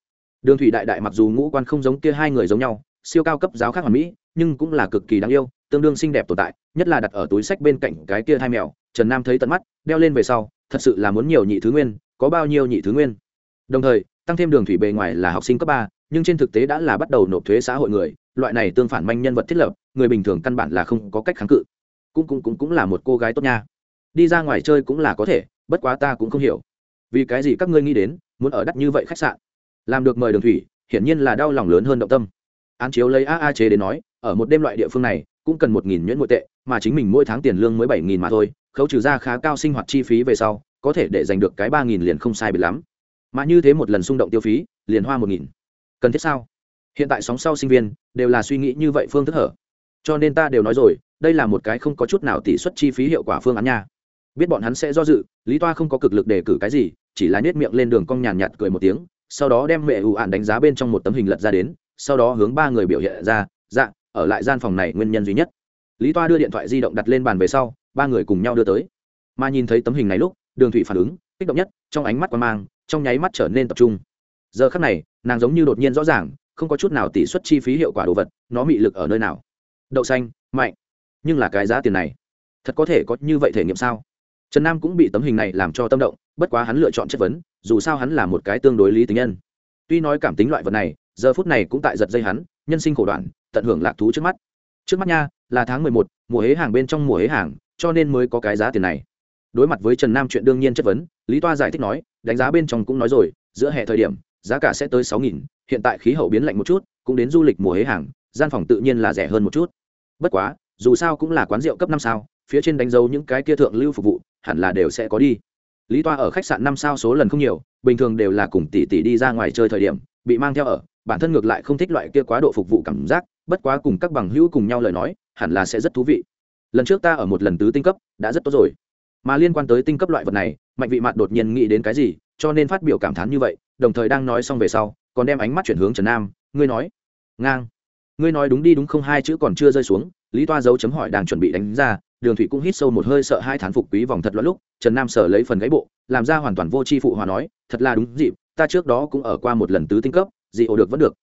S1: Đường thủy đại đại mặc dù ngũ quan không giống kia hai người giống nhau, siêu cao cấp giáo khác hoàn mỹ, nhưng cũng là cực kỳ đáng yêu, tương đương xinh đẹp tồn tại, nhất là đặt ở túi sách bên cạnh cái kia hai mèo, trần nam thấy tận mắt, đeo lên về sau, thật sự là muốn nhiều nhị thứ nguyên, có bao nhiêu nhị thứ nguyên. Đồng thời, tăng thêm đường thủy bề ngoài là học sinh cấp ba, nhưng trên thực tế đã là bắt đầu nộp thuế xã hội người, loại này tương phản manh nhân vật thiết lập, người bình thường căn bản là không có cách kháng cự cũng cũng cũng cũng là một cô gái tốt nha. Đi ra ngoài chơi cũng là có thể, bất quá ta cũng không hiểu. Vì cái gì các ngươi nghĩ đến, muốn ở đắt như vậy khách sạn? Làm được mời đường thủy, hiển nhiên là đau lòng lớn hơn động tâm. Án chiếu lấy a a chế đến nói, ở một đêm loại địa phương này, cũng cần một nghìn nhuyễn nội tệ, mà chính mình mỗi tháng tiền lương mới bảy nghìn mà thôi, khấu trừ ra khá cao sinh hoạt chi phí về sau, có thể để giành được cái ba nghìn liền không sai biệt lắm. Mà như thế một lần xung động tiêu phí, liền hoa một nghìn. Cần thiết sao? Hiện tại sóng sau sinh viên, đều là suy nghĩ như vậy phương thức hở cho nên ta đều nói rồi, đây là một cái không có chút nào tỷ suất chi phí hiệu quả phương án nha. Biết bọn hắn sẽ do dự, lý toa không có cực lực đề cử cái gì, chỉ là nết miệng lên đường cong nhàn nhạt cười một tiếng, sau đó đem mẹ ủ ạn đánh giá bên trong một tấm hình lật ra đến, sau đó hướng ba người biểu hiện ra dạ ở lại gian phòng này nguyên nhân duy nhất. Lý toa đưa điện thoại di động đặt lên bàn về sau, ba người cùng nhau đưa tới. Mà nhìn thấy tấm hình này lúc, đường thủy phản ứng, kích động nhất, trong ánh mắt quan mang, trong nháy mắt trở nên tập trung. Giờ khắc này, nàng giống như đột nhiên rõ ràng, không có chút nào tỷ suất chi phí hiệu quả đồ vật, nó mị lực ở nơi nào đậu xanh mạnh nhưng là cái giá tiền này, thật có thể có như vậy thể nghiệm sao? Trần nam cũng bị tấm hình này làm cho tâm động, bất quá hắn lựa chọn chất vấn, dù sao hắn là một cái tương đối lý tính nhân. Tuy nói cảm tính loại vật này, giờ phút này cũng tại giật dây hắn, nhân sinh khổ đoạn, tận hưởng lạc thú trước mắt. Trước mắt nha, là tháng mười một, mùa hế hàng bên trong mùa hế hàng, cho nên mới có cái giá tiền này. Đối mặt với trần nam chuyện đương nhiên chất vấn, lý toa giải thích nói, đánh giá bên trong cũng nói rồi, giữa hè thời điểm, giá cả sẽ tới sáu nghìn, hiện tại khí hậu biến lạnh một chút, cũng đến du lịch mùa hế hàng gian phòng tự nhiên là rẻ hơn một chút. Bất quá, dù sao cũng là quán rượu cấp năm sao, phía trên đánh dấu những cái kia thượng lưu phục vụ, hẳn là đều sẽ có đi. Lý toa ở khách sạn năm sao số lần không nhiều, bình thường đều là cùng tỷ tỷ đi ra ngoài chơi thời điểm, bị mang theo ở, bản thân ngược lại không thích loại kia quá độ phục vụ cảm giác, bất quá cùng các bằng hữu cùng nhau lời nói, hẳn là sẽ rất thú vị. Lần trước ta ở một lần tứ tinh cấp, đã rất tốt rồi. Mà liên quan tới tinh cấp loại vật này, mạnh vị mặt đột nhiên nghĩ đến cái gì, cho nên phát biểu cảm thán như vậy, đồng thời đang nói xong về sau, còn đem ánh mắt chuyển hướng trần nam, ngươi nói. Ngang ngươi nói đúng đi đúng không? Hai chữ còn chưa rơi xuống, lý toa dấu chấm hỏi đang chuẩn bị đánh ra, đường thủy cũng hít sâu một hơi sợ hai thán phục quý vòng thật loạn lúc, trần nam sở lấy phần gáy bộ, làm ra hoàn toàn vô tri phụ hòa nói, thật là đúng dịp, ta trước đó cũng ở qua một lần tứ tinh cấp dị ổ được vẫn được.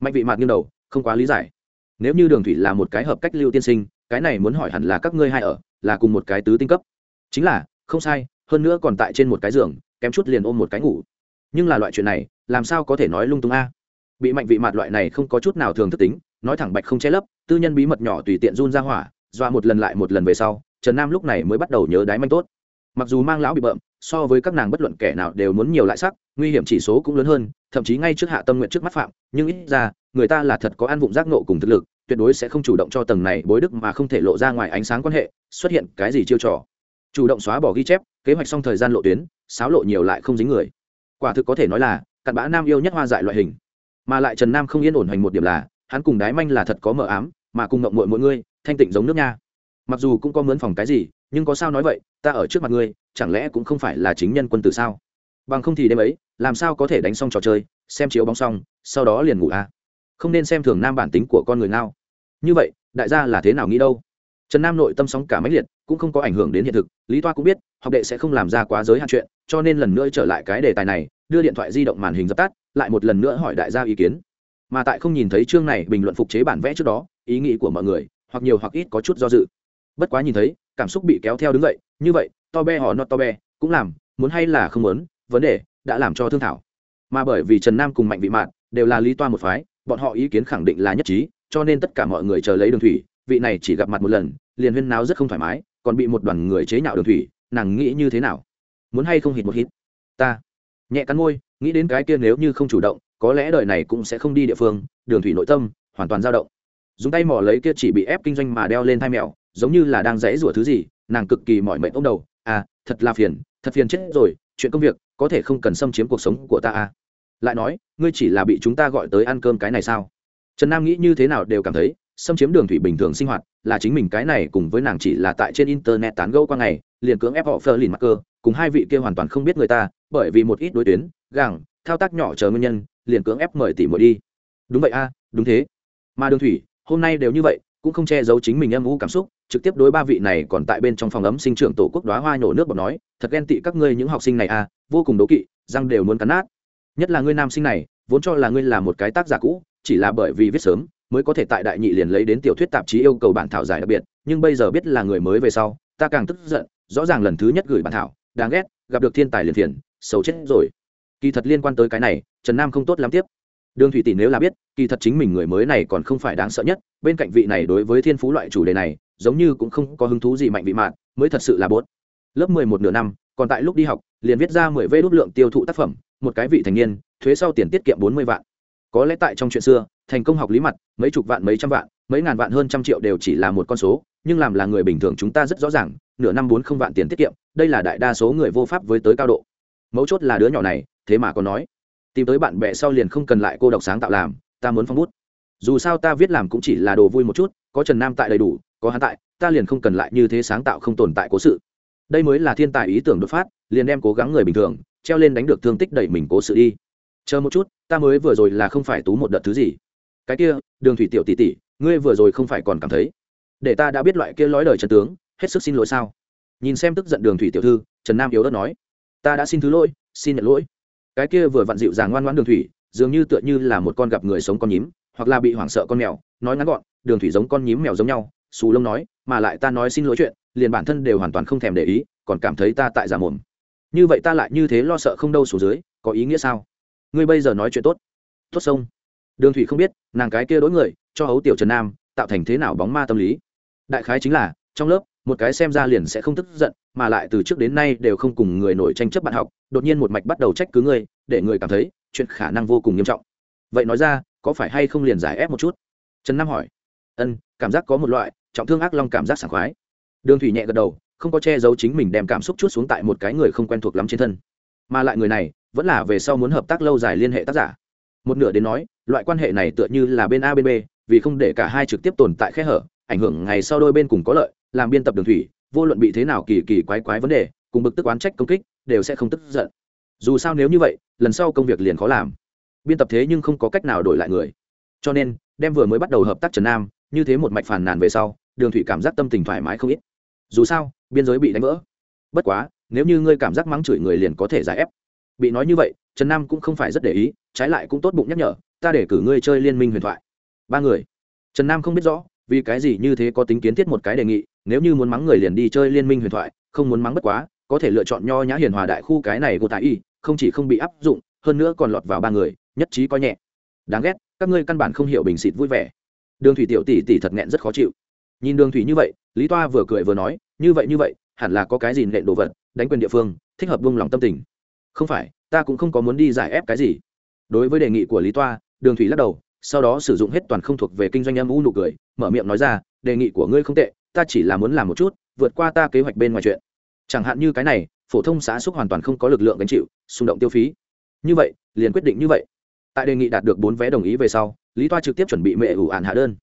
S1: Mạnh vị mạc nghiêng đầu, không quá lý giải. Nếu như đường thủy là một cái hợp cách lưu tiên sinh, cái này muốn hỏi hẳn là các ngươi hai ở, là cùng một cái tứ tinh cấp. Chính là, không sai, hơn nữa còn tại trên một cái giường, kém chút liền ôm một cái ngủ. Nhưng là loại chuyện này, làm sao có thể nói lung tung a? Bị mạnh vị mạt loại này không có chút nào thường thức tính nói thẳng bạch không che lấp, tư nhân bí mật nhỏ tùy tiện run ra hỏa doa một lần lại một lần về sau, trần nam lúc này mới bắt đầu nhớ đái manh tốt. Mặc dù mang lão bị bợm, so với các nàng bất luận kẻ nào đều muốn nhiều lại sắc, nguy hiểm chỉ số cũng lớn hơn, thậm chí ngay trước hạ tâm nguyện trước mắt phạm, nhưng ít ra, người ta là thật có ăn vụng giác nộ cùng thực lực, tuyệt đối sẽ không chủ động cho tầng này bối đức mà không thể lộ ra ngoài ánh sáng quan hệ, xuất hiện cái gì chiêu trò. Chủ động xóa bỏ ghi chép, kế hoạch xong thời gian lộ tuyến, xáo lộ nhiều lại không dính người. Quả thực có thể nói là, cặn bã nam yêu nhất hoa dại loại hình. Mà lại trần nam không yên ổn hoành một điểm là hắn cùng đái manh là thật có mờ ám, mà cùng ngậm mội mỗi ngươi, thanh tịnh giống nước nha. Mặc dù cũng có mướn phòng cái gì, nhưng có sao nói vậy, ta ở trước mặt ngươi, chẳng lẽ cũng không phải là chính nhân quân tử sao? Bằng không thì đêm ấy, làm sao có thể đánh xong trò chơi, xem chiếu bóng xong, sau đó liền ngủ à? Không nên xem thường nam bản tính của con người nào như vậy, đại gia là thế nào nghĩ đâu? Trần nam nội tâm sóng cả máy liệt, cũng không có ảnh hưởng đến hiện thực, lý toa cũng biết, học đệ sẽ không làm ra quá giới hạn chuyện, cho nên lần nữa trở lại cái đề tài này, đưa điện thoại di động màn hình dập tắt, lại một lần nữa hỏi đại gia ý kiến mà tại không nhìn thấy chương này bình luận phục chế bản vẽ trước đó, ý nghĩ của mọi người, hoặc nhiều hoặc ít có chút do dự. Bất quá nhìn thấy, cảm xúc bị kéo theo đứng dậy, như vậy, to be họ not to be, cũng làm, muốn hay là không muốn, vấn đề đã làm cho thương thảo. Mà bởi vì trần nam cùng mạnh vị mạn đều là lý toa một phái, bọn họ ý kiến khẳng định là nhất trí, cho nên tất cả mọi người chờ lấy đường thủy, vị này chỉ gặp mặt một lần, liền huyên náo rất không thoải mái, còn bị một đoàn người chế nhạo đường thủy, nàng nghĩ như thế nào? Muốn hay không hít một hít? Ta nhẹ cắn môi, nghĩ đến cái kia nếu như không chủ động có lẽ đời này cũng sẽ không đi địa phương, đường thủy nội tâm, hoàn toàn dao động. Dùng tay mỏ lấy kia chỉ bị ép kinh doanh mà đeo lên thai mèo, giống như là đang dãy rủa thứ gì, nàng cực kỳ mỏi mệt ông đầu. À thật là phiền, thật phiền chết rồi, chuyện công việc có thể không cần xâm chiếm cuộc sống của ta à. Lại nói, ngươi chỉ là bị chúng ta gọi tới ăn cơm cái này sao? Trần nam nghĩ như thế nào đều cảm thấy, xâm chiếm đường thủy bình thường sinh hoạt là chính mình cái này cùng với nàng chỉ là tại trên internet tán gẫu qua ngày, liền cưỡng ép họ phơ lìn mặt cơ, cùng hai vị kia hoàn toàn không biết người ta, bởi vì một ít đối tuyến gàng thao tác nhỏ chờ nguyên nhân liền cưỡng ép mời tỷ muội đi. Đúng vậy a, đúng thế. Mà đường thủy, hôm nay đều như vậy, cũng không che giấu chính mình âm u cảm xúc, trực tiếp đối ba vị này còn tại bên trong phòng ấm sinh trưởng tổ quốc đoá hoa nhổ nước bọt nói, thật ghen tị các ngươi những học sinh này a, vô cùng đố kỵ, răng đều muốn cắn nát. Nhất là ngươi nam sinh này, vốn cho là ngươi là một cái tác giả cũ, chỉ là bởi vì viết sớm, mới có thể tại đại nhị liền lấy đến tiểu thuyết tạp chí yêu cầu bản thảo giải đặc biệt, nhưng bây giờ biết là người mới về sau, ta càng tức giận, rõ ràng lần thứ nhất gửi bản thảo, đáng ghét, gặp được thiên tài liền phiền, xấu chết rồi. Kỳ thật liên quan tới cái này trần nam không tốt lắm tiếp. Đường thủy tỷ nếu là biết, kỳ thật chính mình người mới này còn không phải đáng sợ nhất, bên cạnh vị này đối với thiên phú loại chủ đề này, giống như cũng không có hứng thú gì mạnh vị mạn, mới thật sự là bốt. Lớp mười một nửa năm, còn tại lúc đi học, liền viết ra mười vê đốt lượng tiêu thụ tác phẩm, một cái vị thành niên, thuế sau tiền tiết kiệm bốn mươi vạn. Có lẽ tại trong chuyện xưa, thành công học lý mặt, mấy chục vạn, mấy trăm vạn, mấy ngàn vạn hơn trăm triệu đều chỉ là một con số, nhưng làm là người bình thường chúng ta rất rõ ràng, nửa năm bốn không vạn tiền tiết kiệm, đây là đại đa số người vô pháp với tới cao độ. Mấu chốt là đứa nhỏ này, thế mà còn nói tìm tới bạn bè sau liền không cần lại cô độc sáng tạo làm, ta muốn phong bút. Dù sao ta viết làm cũng chỉ là đồ vui một chút, có trần nam tại đầy đủ, có hắn tại, ta liền không cần lại như thế sáng tạo không tồn tại cố sự. Đây mới là thiên tài ý tưởng đột phát, liền đem cố gắng người bình thường, treo lên đánh được thương tích đẩy mình cố sự đi. Chờ một chút, ta mới vừa rồi là không phải tú một đợt thứ gì. Cái kia, đường thủy tiểu tỷ tỷ, ngươi vừa rồi không phải còn cảm thấy? Để ta đã biết loại kia lói đời trần tướng, hết sức xin lỗi sao? Nhìn xem tức giận đường thủy tiểu thư, trần nam yếu đất nói, ta đã xin thứ lỗi, xin nhận lỗi cái kia vừa vặn dịu dàng ngoan ngoãn đường thủy, dường như tựa như là một con gặp người sống con nhím, hoặc là bị hoảng sợ con mèo, nói ngắn gọn, đường thủy giống con nhím mèo giống nhau, xù lông nói, mà lại ta nói xin lỗi chuyện, liền bản thân đều hoàn toàn không thèm để ý, còn cảm thấy ta tại giả mồm. Như vậy ta lại như thế lo sợ không đâu xù dưới, có ý nghĩa sao? Ngươi bây giờ nói chuyện tốt. Tốt sông. Đường thủy không biết, nàng cái kia đối người, cho hấu tiểu trần nam, tạo thành thế nào bóng ma tâm lý. Đại khái chính là, trong lớp một cái xem ra liền sẽ không tức giận mà lại từ trước đến nay đều không cùng người nổi tranh chấp bạn học đột nhiên một mạch bắt đầu trách cứ người, để người cảm thấy chuyện khả năng vô cùng nghiêm trọng. Vậy nói ra có phải hay không liền giải ép một chút? Trần nam hỏi. Ân cảm giác có một loại trọng thương ác long cảm giác sảng khoái. Đường thủy nhẹ gật đầu không có che giấu chính mình đem cảm xúc chút xuống tại một cái người không quen thuộc lắm trên thân. Mà lại người này vẫn là về sau muốn hợp tác lâu dài liên hệ tác giả. Một nửa đến nói loại quan hệ này tựa như là bên a bên b vì không để cả hai trực tiếp tồn tại khe hở ảnh hưởng ngày sau đôi bên cùng có lợi làm biên tập đường thủy, vô luận bị thế nào kỳ kỳ quái quái vấn đề, cùng bực tức oán trách công kích, đều sẽ không tức giận. Dù sao nếu như vậy, lần sau công việc liền khó làm. Biên tập thế nhưng không có cách nào đổi lại người. Cho nên, đem vừa mới bắt đầu hợp tác trần nam, như thế một mạch phàn nàn về sau, đường thủy cảm giác tâm tình thoải mái không ít. Dù sao, biên giới bị đánh vỡ. Bất quá, nếu như ngươi cảm giác mắng chửi người liền có thể giải ép. Bị nói như vậy, trần nam cũng không phải rất để ý, trái lại cũng tốt bụng nhắc nhở, ta để cử ngươi chơi liên minh huyền thoại. Ba người. Trần nam không biết rõ vì cái gì như thế có tính kiến thiết một cái đề nghị, nếu như muốn mắng người liền đi chơi liên minh huyền thoại, không muốn mắng bất quá, có thể lựa chọn nho nhã hiền hòa đại khu cái này của tại y, không chỉ không bị áp dụng, hơn nữa còn lọt vào ba người, nhất trí coi nhẹ. Đáng ghét, các ngươi căn bản không hiểu bình xịt vui vẻ. Đường thủy tiểu tỷ tỷ thật nghẹn rất khó chịu. Nhìn đường thủy như vậy, lý toa vừa cười vừa nói, như vậy như vậy, hẳn là có cái gì nện đồ vật, đánh quyền địa phương, thích hợp buông lòng tâm tình. Không phải, ta cũng không có muốn đi giải ép cái gì. Đối với đề nghị của lý toa, đường thủy lắc đầu sau đó sử dụng hết toàn không thuộc về kinh doanh âm u nụ cười, mở miệng nói ra, đề nghị của ngươi không tệ, ta chỉ là muốn làm một chút, vượt qua ta kế hoạch bên ngoài chuyện. Chẳng hạn như cái này, phổ thông xã xúc hoàn toàn không có lực lượng gánh chịu, xung động tiêu phí. Như vậy, liền quyết định như vậy. Tại đề nghị đạt được bốn vé đồng ý về sau, lý toa trực tiếp chuẩn bị mẹ ủ ạn hạ đơn.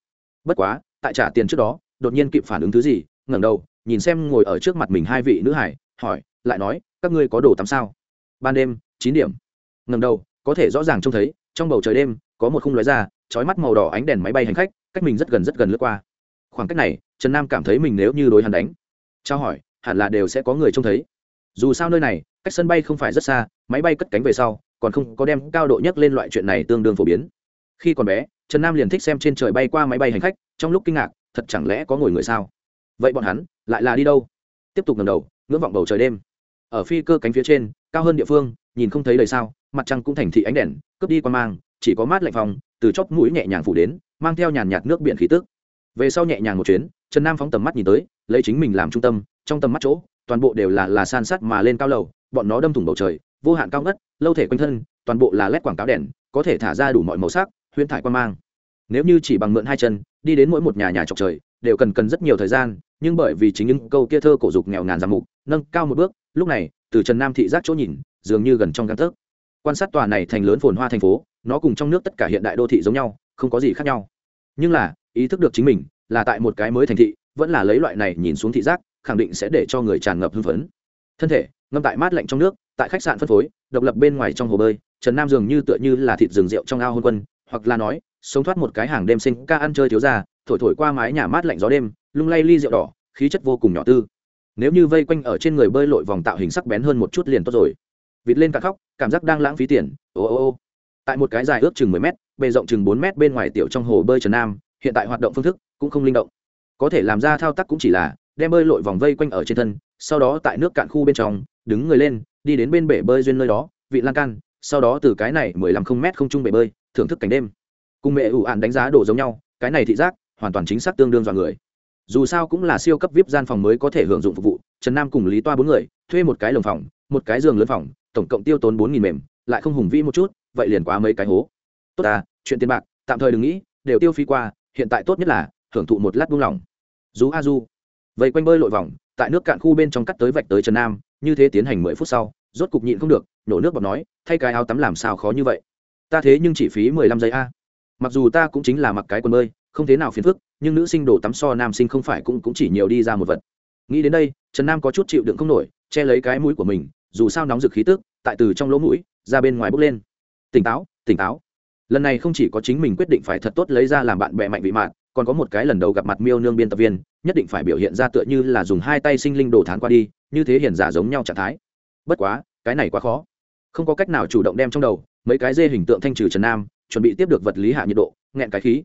S1: Bất quá, tại trả tiền trước đó, đột nhiên kịp phản ứng thứ gì, ngẩng đầu, nhìn xem ngồi ở trước mặt mình hai vị nữ hải, hỏi, lại nói, các ngươi có đồ tắm sao? Ban đêm, chín điểm. Ngẩng đầu, có thể rõ ràng trông thấy, trong bầu trời đêm có một khung lóe ra trói mắt màu đỏ ánh đèn máy bay hành khách, cách mình rất gần rất gần lướt qua. Khoảng cách này, trần nam cảm thấy mình nếu như đối hắn đánh, trao hỏi, hẳn là đều sẽ có người trông thấy. Dù sao nơi này, cách sân bay không phải rất xa, máy bay cất cánh về sau, còn không có đem cao độ nhất lên loại chuyện này tương đương phổ biến. Khi còn bé, trần nam liền thích xem trên trời bay qua máy bay hành khách, trong lúc kinh ngạc, thật chẳng lẽ có ngồi người sao? Vậy bọn hắn, lại là đi đâu? Tiếp tục ngầm đầu, ngưỡng vọng bầu trời đêm. Ở phi cơ cánh phía trên, cao hơn địa phương, nhìn không thấy đời sao, mặt trăng cũng thành thị ánh đèn, cướp đi qua mang chỉ có mát lạnh phòng từ chóp mũi nhẹ nhàng phủ đến, mang theo nhàn nhạt nước biển khí tức. Về sau nhẹ nhàng một chuyến, trần nam phóng tầm mắt nhìn tới, lấy chính mình làm trung tâm, trong tầm mắt chỗ, toàn bộ đều là là san sát mà lên cao lầu, bọn nó đâm thủng bầu trời, vô hạn cao ngất, lâu thể quanh thân, toàn bộ là lét quảng cáo đèn, có thể thả ra đủ mọi màu sắc, huyễn thải quan mang. Nếu như chỉ bằng mượn hai chân, đi đến mỗi một nhà nhà trọc trời, đều cần cần rất nhiều thời gian, nhưng bởi vì chính những câu kia thơ cổ dục nghèo ngàn giảm mục, nâng cao một bước, lúc này, từ trần nam thị giác chỗ nhìn, dường như gần trong căn thức quan sát tòa này thành lớn phồn hoa thành phố nó cùng trong nước tất cả hiện đại đô thị giống nhau, không có gì khác nhau. Nhưng là, ý thức được chính mình, là tại một cái mới thành thị, vẫn là lấy loại này nhìn xuống thị giác, khẳng định sẽ để cho người tràn ngập hưng phấn. Thân thể, ngâm tại mát lạnh trong nước, tại khách sạn phân phối, độc lập bên ngoài trong hồ bơi, trần nam dường như tựa như là thịt rừng rượu trong ao hôn quân, hoặc là nói, sống thoát một cái hàng đêm sinh ca ăn chơi thiếu ra thổi thổi qua mái nhà mát lạnh gió đêm, lung lay ly rượu đỏ, khí chất vô cùng nhỏ tư. Nếu như vây quanh ở trên người bơi lội vòng tạo hình sắc bén hơn một chút liền tốt rồi. Vịt lên cả khóc, cảm giác đang lãng phí tiền. Ô ô ô tại một cái dài ước chừng mười mét, bề rộng chừng bốn mét bên ngoài tiểu trong hồ bơi trần nam hiện tại hoạt động phương thức cũng không linh động. Có thể làm ra thao tác cũng chỉ là đem bơi lội vòng vây quanh ở trên thân sau đó tại nước cạn khu bên trong đứng người lên đi đến bên bể bơi duyên nơi đó vị lan can sau đó từ cái này mười lăm không mét không trung bể bơi thưởng thức cảnh đêm. Cùng mẹ ủ ạn đánh giá độ giống nhau cái này thị giác hoàn toàn chính xác tương đương dọa người. Dù sao cũng là siêu cấp vip gian phòng mới có thể hưởng dụng phục vụ trần nam cùng lý toa bốn người thuê một cái lồng phòng một cái giường lớn phòng tổng cộng tiêu tốn bốn nghìn mềm lại không hùng vĩ một chút vậy liền quá mấy cái hố. Tốt à chuyện tiền bạc, tạm thời đừng nghĩ, đều tiêu phí qua, hiện tại tốt nhất là, hưởng thụ một lát buông lỏng. Dù a du vậy quanh bơi lội vòng, tại nước cạn khu bên trong cắt tới vạch tới trần nam, như thế tiến hành mười phút sau, rốt cục nhịn không được, nổ nước bọt nói, thay cái áo tắm làm sao khó như vậy? Ta thế nhưng chỉ phí mười lăm giây a. Mặc dù ta cũng chính là mặc cái quần bơi, không thế nào phiền phức, nhưng nữ sinh đổ tắm so nam sinh không phải cũng cũng chỉ nhiều đi ra một vật. Nghĩ đến đây, trần nam có chút chịu đựng không nổi, che lấy cái mũi của mình, dù sao nóng rực khí tức, tại từ trong lỗ mũi, ra bên ngoài bốc lên tỉnh táo tỉnh táo. Lần này không chỉ có chính mình quyết định phải thật tốt lấy ra làm bạn bè mạnh vị mạn, còn có một cái lần đầu gặp mặt miêu nương biên tập viên, nhất định phải biểu hiện ra tựa như là dùng hai tay sinh linh đồ thán qua đi, như thế hiển giả giống nhau trạng thái. Bất quá, cái này quá khó. Không có cách nào chủ động đem trong đầu, mấy cái dê hình tượng thanh trừ trần nam, chuẩn bị tiếp được vật lý hạ nhiệt độ, nghẹn cái khí.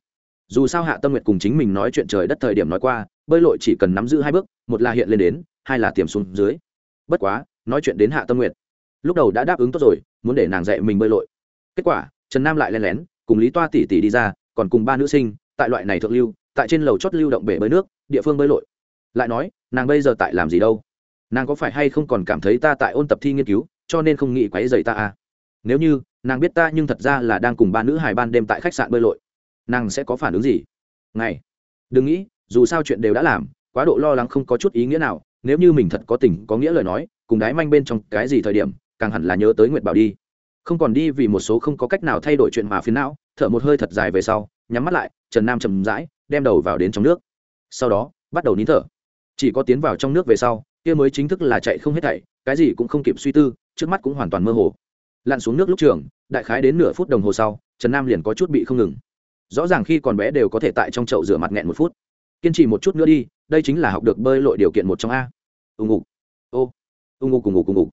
S1: Dù sao hạ tâm nguyệt cùng chính mình nói chuyện trời đất thời điểm nói qua, bơi lội chỉ cần nắm giữ hai bước, một là hiện lên đến, hai là tiềm xuống dưới. Bất quá, nói chuyện đến hạ tâm nguyệt. Lúc đầu đã đáp ứng tốt rồi, muốn để nàng dạy mình bơi lội kết quả, trần nam lại len lén, cùng lý toa tỉ tỉ đi ra, còn cùng ba nữ sinh, tại loại này thượng lưu, tại trên lầu chót lưu động bể bơi nước, địa phương bơi lội. Lại nói, nàng bây giờ tại làm gì đâu? Nàng có phải hay không còn cảm thấy ta tại ôn tập thi nghiên cứu, cho nên không nghĩ quấy dày ta à? Nếu như, nàng biết ta nhưng thật ra là đang cùng ba nữ hài ban đêm tại khách sạn bơi lội, nàng sẽ có phản ứng gì? Ngày, đừng nghĩ, dù sao chuyện đều đã làm, quá độ lo lắng không có chút ý nghĩa nào, nếu như mình thật có tình, có nghĩa lời nói, cùng đái manh bên trong cái gì thời điểm, càng hẳn là nhớ tới nguyệt bảo đi không còn đi vì một số không có cách nào thay đổi chuyện mà phiến não, thở một hơi thật dài về sau, nhắm mắt lại, trần nam chầm rãi đem đầu vào đến trong nước. Sau đó, bắt đầu nín thở. Chỉ có tiến vào trong nước về sau, kia mới chính thức là chạy không hết thảy, cái gì cũng không kịp suy tư, trước mắt cũng hoàn toàn mơ hồ. Lặn xuống nước lúc trường, đại khái đến nửa phút đồng hồ sau, trần nam liền có chút bị không ngừng. Rõ ràng khi còn bé đều có thể tại trong chậu rửa mặt nghẹn một phút. Kiên trì một chút nữa đi, đây chính là học được bơi lội điều kiện một trong a. Ùng ngục ô. Ùng ngục cùng ngục cùng ngục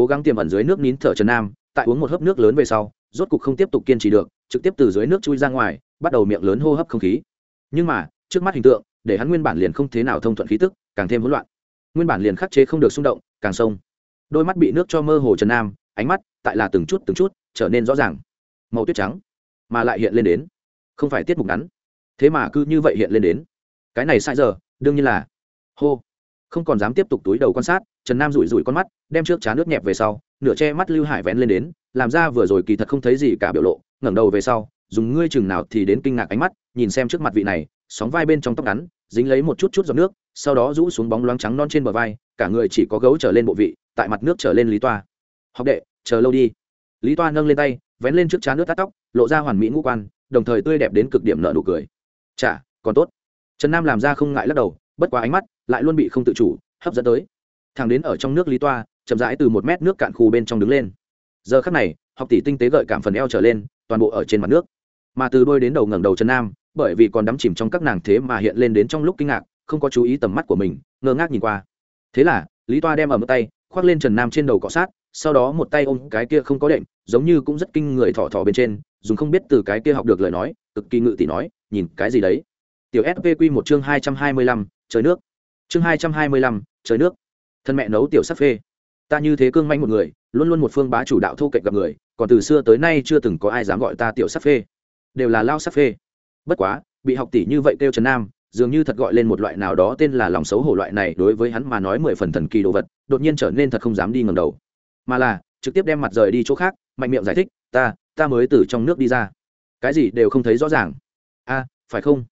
S1: cố gắng tiềm ẩn dưới nước nín thở trần nam tại uống một hớp nước lớn về sau, rốt cục không tiếp tục kiên trì được, trực tiếp từ dưới nước chui ra ngoài, bắt đầu miệng lớn hô hấp không khí. Nhưng mà, trước mắt hình tượng, để hắn nguyên bản liền không thế nào thông thuận khí tức, càng thêm hỗn loạn. Nguyên bản liền khắc chế không được xung động, càng sông. Đôi mắt bị nước cho mơ hồ trần nam, ánh mắt tại là từng chút từng chút trở nên rõ ràng. Màu tuyết trắng, mà lại hiện lên đến. Không phải tiết mục ngắn. Thế mà cứ như vậy hiện lên đến. Cái này sai giờ, đương nhiên là. Hô. Không còn dám tiếp tục túi đầu quan sát, trần nam rủi rủi con mắt, đem trước trán nước nhẹp về sau nửa che mắt lưu hải vén lên đến, làm ra vừa rồi kỳ thật không thấy gì cả biểu lộ, ngẩng đầu về sau, dùng ngươi chừng nào thì đến kinh ngạc ánh mắt, nhìn xem trước mặt vị này, sóng vai bên trong tóc ngắn, dính lấy một chút chút giọt nước, sau đó rũ xuống bóng loáng trắng non trên bờ vai, cả người chỉ có gấu trở lên bộ vị, tại mặt nước trở lên lý toa. Học đệ, chờ lâu đi. Lý toa nâng lên tay, vén lên trước trán nước tát tóc, lộ ra hoàn mỹ ngũ quan, đồng thời tươi đẹp đến cực điểm nợ nụ cười. Chả còn tốt. Trần nam làm ra không ngại lắc đầu, bất quá ánh mắt lại luôn bị không tự chủ, hấp dẫn tới. Thằng đến ở trong nước lý toa chậm rãi từ một mét nước cạn khu bên trong đứng lên. Giờ khắc này, học tỷ tinh tế gợi cảm phần eo trở lên, toàn bộ ở trên mặt nước. Mà từ đôi đến đầu ngẩng đầu trần nam, bởi vì còn đắm chìm trong các nàng thế mà hiện lên đến trong lúc kinh ngạc, không có chú ý tầm mắt của mình, ngơ ngác nhìn qua. Thế là, lý toa đem ở một tay, khoác lên trần nam trên đầu cọ sát, sau đó một tay ôm cái kia không có đệm, giống như cũng rất kinh người thỏ thỏ bên trên, dùng không biết từ cái kia học được lời nói, cực kỳ ngự tỷ nói, nhìn cái gì đấy? Tiểu svq một chương hai trăm hai mươi lăm, trời nước. Chương hai trăm hai mươi lăm, trời nước. Thân mẹ nấu tiểu sắc phê ta như thế cương manh một người, luôn luôn một phương bá chủ đạo thô kệch gặp người, còn từ xưa tới nay chưa từng có ai dám gọi ta tiểu sắc phê. Đều là lao sắc phê. Bất quá, bị học tỷ như vậy kêu trần nam, dường như thật gọi lên một loại nào đó tên là lòng xấu hổ loại này đối với hắn mà nói mười phần thần kỳ đồ vật, đột nhiên trở nên thật không dám đi ngầm đầu. Mà là, trực tiếp đem mặt rời đi chỗ khác, mạnh miệng giải thích, ta ta mới từ trong nước đi ra. Cái gì đều không thấy rõ ràng. A, phải không?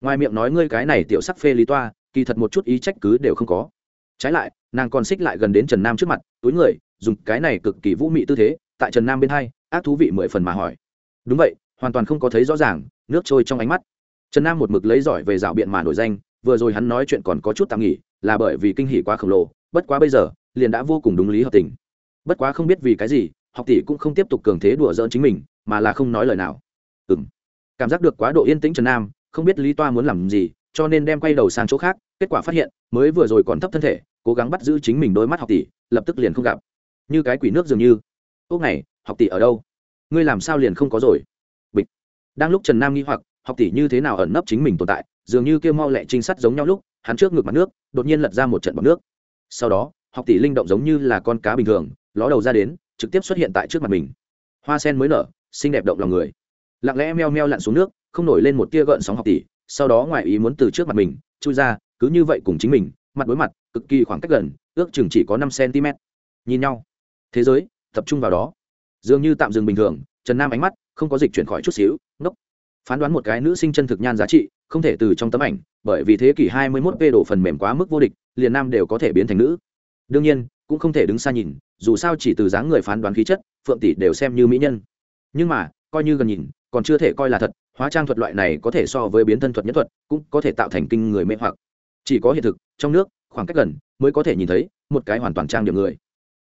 S1: Ngoài miệng nói ngươi cái này tiểu sắc phê lý toa, kỳ thật một chút ý trách cứ đều không có trái lại, nàng còn xích lại gần đến trần nam trước mặt, túi người, dùng cái này cực kỳ vũ mị tư thế, tại trần nam bên hai, ác thú vị mười phần mà hỏi. Đúng vậy, hoàn toàn không có thấy rõ ràng, nước trôi trong ánh mắt. Trần nam một mực lấy giỏi về rào biện mà nổi danh, vừa rồi hắn nói chuyện còn có chút tạm nghỉ, là bởi vì kinh hỉ quá khổng lồ, bất quá bây giờ, liền đã vô cùng đúng lý hợp tình. Bất quá không biết vì cái gì, học tỷ cũng không tiếp tục cường thế đùa giỡn chính mình, mà là không nói lời nào. Ừ m cảm giác được quá độ yên tĩnh trần nam, không biết lý toa muốn làm gì, cho nên đem quay đầu sang chỗ khác kết quả phát hiện, mới vừa rồi còn thấp thân thể, cố gắng bắt giữ chính mình đôi mắt học tỷ, lập tức liền không gặp. Như cái quỷ nước dường như. Ốc này, học tỷ ở đâu? Ngươi làm sao liền không có rồi? Bịch. Đang lúc trần nam nghi hoặc, học tỷ như thế nào ẩn nấp chính mình tồn tại, dường như kêu mau lẹ trinh sát giống nhau lúc, hắn trước ngực mặt nước, đột nhiên lật ra một trận bọc nước. Sau đó, học tỷ linh động giống như là con cá bình thường, ló đầu ra đến, trực tiếp xuất hiện tại trước mặt mình. Hoa sen mới nở, xinh đẹp động lòng người. Lặng lẽ meo meo lặn xuống nước, không nổi lên một tia gợn sóng học tỷ, sau đó ngoài ý muốn từ trước mặt mình, chui ra cứ như vậy cùng chính mình, mặt đối mặt, cực kỳ khoảng cách gần, ước chừng chỉ có năm cm nhìn nhau. Thế giới, tập trung vào đó. Dường như tạm dừng bình thường, trần nam ánh mắt không có dịch chuyển khỏi chút xíu, ngốc. Phán đoán một cái nữ sinh chân thực nhan giá trị, không thể từ trong tấm ảnh, bởi vì thế kỷ 21 p đổ phần mềm quá mức vô địch, liền nam đều có thể biến thành nữ. Đương nhiên, cũng không thể đứng xa nhìn, dù sao chỉ từ dáng người phán đoán khí chất, phượng tỷ đều xem như mỹ nhân. Nhưng mà, coi như gần nhìn, còn chưa thể coi là thật, hóa trang thuật loại này có thể so với biến thân thuật nhất thuật, cũng có thể tạo thành kinh người mê hoặc chỉ có hiện thực, trong nước, khoảng cách gần, mới có thể nhìn thấy một cái hoàn toàn trang điểm người.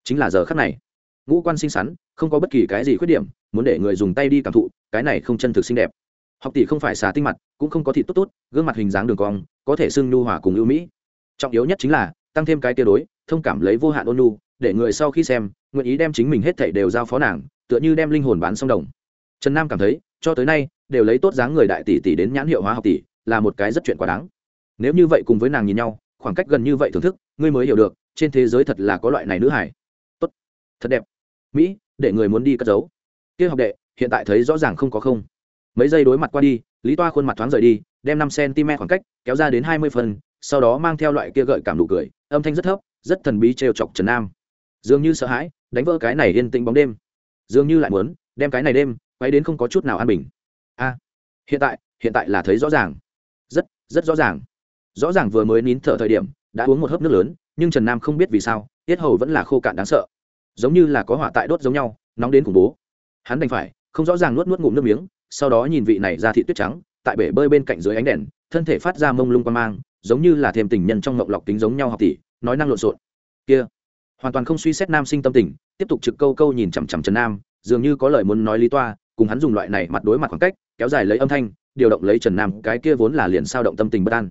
S1: Chính là giờ khắc này, ngũ quan xinh xắn, không có bất kỳ cái gì khuyết điểm, muốn để người dùng tay đi cảm thụ, cái này không chân thực xinh đẹp. Học tỷ không phải xà tinh mặt, cũng không có thịt tốt tốt, gương mặt hình dáng đường cong, có thể xưng nhu hòa cùng ưu mỹ. Trọng yếu nhất chính là, tăng thêm cái tiêu đối, thông cảm lấy vô hạn ôn nhu, để người sau khi xem, nguyện ý đem chính mình hết thảy đều giao phó nàng, tựa như đem linh hồn bán xong đồng. Trần nam cảm thấy, cho tới nay, đều lấy tốt dáng người đại tỷ tỷ đến nhãn hiệu hóa học tỷ, là một cái rất chuyện quá đáng nếu như vậy cùng với nàng nhìn nhau, khoảng cách gần như vậy thưởng thức, ngươi mới hiểu được, trên thế giới thật là có loại này nữ hải tốt. Thật đẹp. Mỹ, để người muốn đi cất giấu. Kia học đệ, hiện tại thấy rõ ràng không có không. Mấy giây đối mặt qua đi, lý toa khuôn mặt thoáng rời đi, đem năm cm khoảng cách kéo ra đến hai mươi phần, sau đó mang theo loại kia gợi cảm nụ cười, âm thanh rất thấp, rất thần bí trêu chọc trần nam. Dường như sợ hãi, đánh vỡ cái này yên tĩnh bóng đêm. Dường như lại muốn, đem cái này đêm, quay đến không có chút nào an bình. A, hiện tại hiện tại là thấy rõ ràng. Rất rất rõ ràng rõ ràng vừa mới nín thở thời điểm, đã uống một hớp nước lớn, nhưng trần nam không biết vì sao, tiết hầu vẫn là khô cạn đáng sợ. Giống như là có hỏa tại đốt giống nhau, nóng đến khủng bố. Hắn đành phải, không rõ ràng nuốt nuốt ngụm nước miếng, sau đó nhìn vị này ra thị tuyết trắng, tại bể bơi bên cạnh dưới ánh đèn, thân thể phát ra mông lung quan mang, giống như là thêm tình nhân trong ngộng lọc tính giống nhau học tỷ, nói năng lộn xộn. Kia, hoàn toàn không suy xét nam sinh tâm tình, tiếp tục trực câu câu nhìn chằm chằm trần nam, dường như có lời muốn nói lý toa, cùng hắn dùng loại này mặt đối mặt khoảng cách, kéo dài lấy âm thanh, điều động lấy trần nam, cái kia vốn là liền sao động tâm tình bất an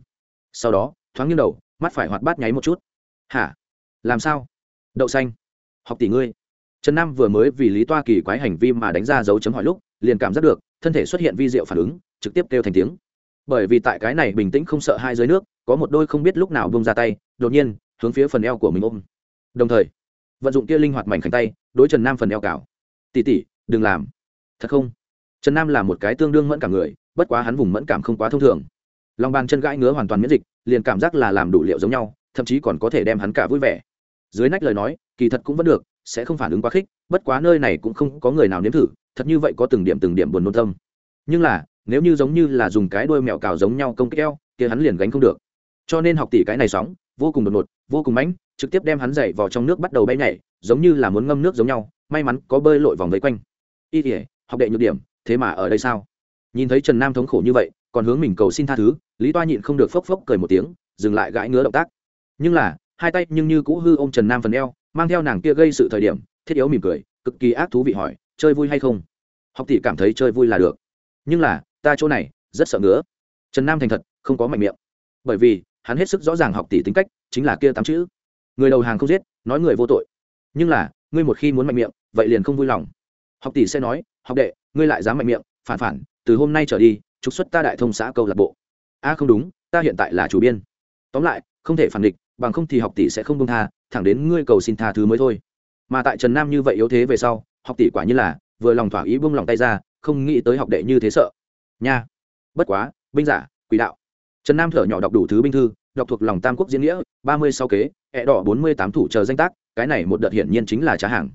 S1: sau đó, thoáng nghiêng đầu, mắt phải hoạt bát nháy một chút. Hả? Làm sao? Đậu xanh. Học tỷ ngươi. Trần nam vừa mới vì lý toa kỳ quái hành vi mà đánh ra dấu chấm hỏi lúc, liền cảm giác được, thân thể xuất hiện vi diệu phản ứng, trực tiếp kêu thành tiếng. Bởi vì tại cái này bình tĩnh không sợ hai dưới nước, có một đôi không biết lúc nào bông ra tay, đột nhiên, hướng phía phần eo của mình ôm. Đồng thời, vận dụng kia linh hoạt mảnh khảnh tay, đối trần nam phần eo cào. Tỉ tỉ đừng làm. Thật không? Trần nam là một cái tương đương mẫn cảm người, bất quá hắn vùng mẫn cảm không quá thông thường lòng bàn chân gãi ngứa hoàn toàn miễn dịch, liền cảm giác là làm đủ liệu giống nhau, thậm chí còn có thể đem hắn cả vui vẻ. Dưới nách lời nói, kỳ thật cũng vẫn được, sẽ không phản ứng quá khích, bất quá nơi này cũng không có người nào nếm thử, thật như vậy có từng điểm từng điểm buồn nôn tâm. Nhưng là, nếu như giống như là dùng cái đuôi mèo cào giống nhau công kích eo, kia hắn liền gánh không được. Cho nên học tỷ cái này sóng, vô cùng đột ngột, vô cùng mãnh, trực tiếp đem hắn dậy vào trong nước bắt đầu bay nhảy, giống như là muốn ngâm nước giống nhau, may mắn có bơi lội vòng vây quanh. Y thể học đệ nhược điểm, thế mà ở đây sao? Nhìn thấy trần nam thống khổ như vậy còn hướng mình cầu xin tha thứ, lý toa nhịn không được phốc phốc cười một tiếng, dừng lại gãi ngứa động tác. Nhưng là, hai tay nhưng như cũ hư ôm trần nam phần eo, mang theo nàng kia gây sự thời điểm, thiết yếu mỉm cười, cực kỳ ác thú vị hỏi, chơi vui hay không? Học tỷ cảm thấy chơi vui là được. Nhưng là, ta chỗ này, rất sợ ngứa. Trần nam thành thật, không có mạnh miệng. Bởi vì, hắn hết sức rõ ràng học tỷ tính cách, chính là kia tám chữ. Người đầu hàng không giết, nói người vô tội. Nhưng là, ngươi một khi muốn mạnh miệng, vậy liền không vui lòng. Học tỷ sẽ nói, học đệ, ngươi lại dám mạnh miệng, phản phản, từ hôm nay trở đi trục xuất ta đại thông xã câu lạc bộ. A, không đúng, ta hiện tại là chủ biên. Tóm lại, không thể phản địch, bằng không thì học tỷ sẽ không công tha, thẳng đến ngươi cầu xin tha thứ mới thôi. Mà tại trần nam như vậy yếu thế về sau, học tỷ quả như là vừa lòng thỏa ý buông lòng tay ra, không nghĩ tới học đệ như thế sợ. Nha. Bất quá, binh giả, quỷ đạo. Trần nam thở nhỏ đọc đủ thứ binh thư, đọc thuộc lòng tam quốc diễn nghĩa, ba mươi sáu kế hẹ đỏ bốn mươi tám thủ chờ danh tác, cái này một đợt hiển nhiên chính là trá hàng.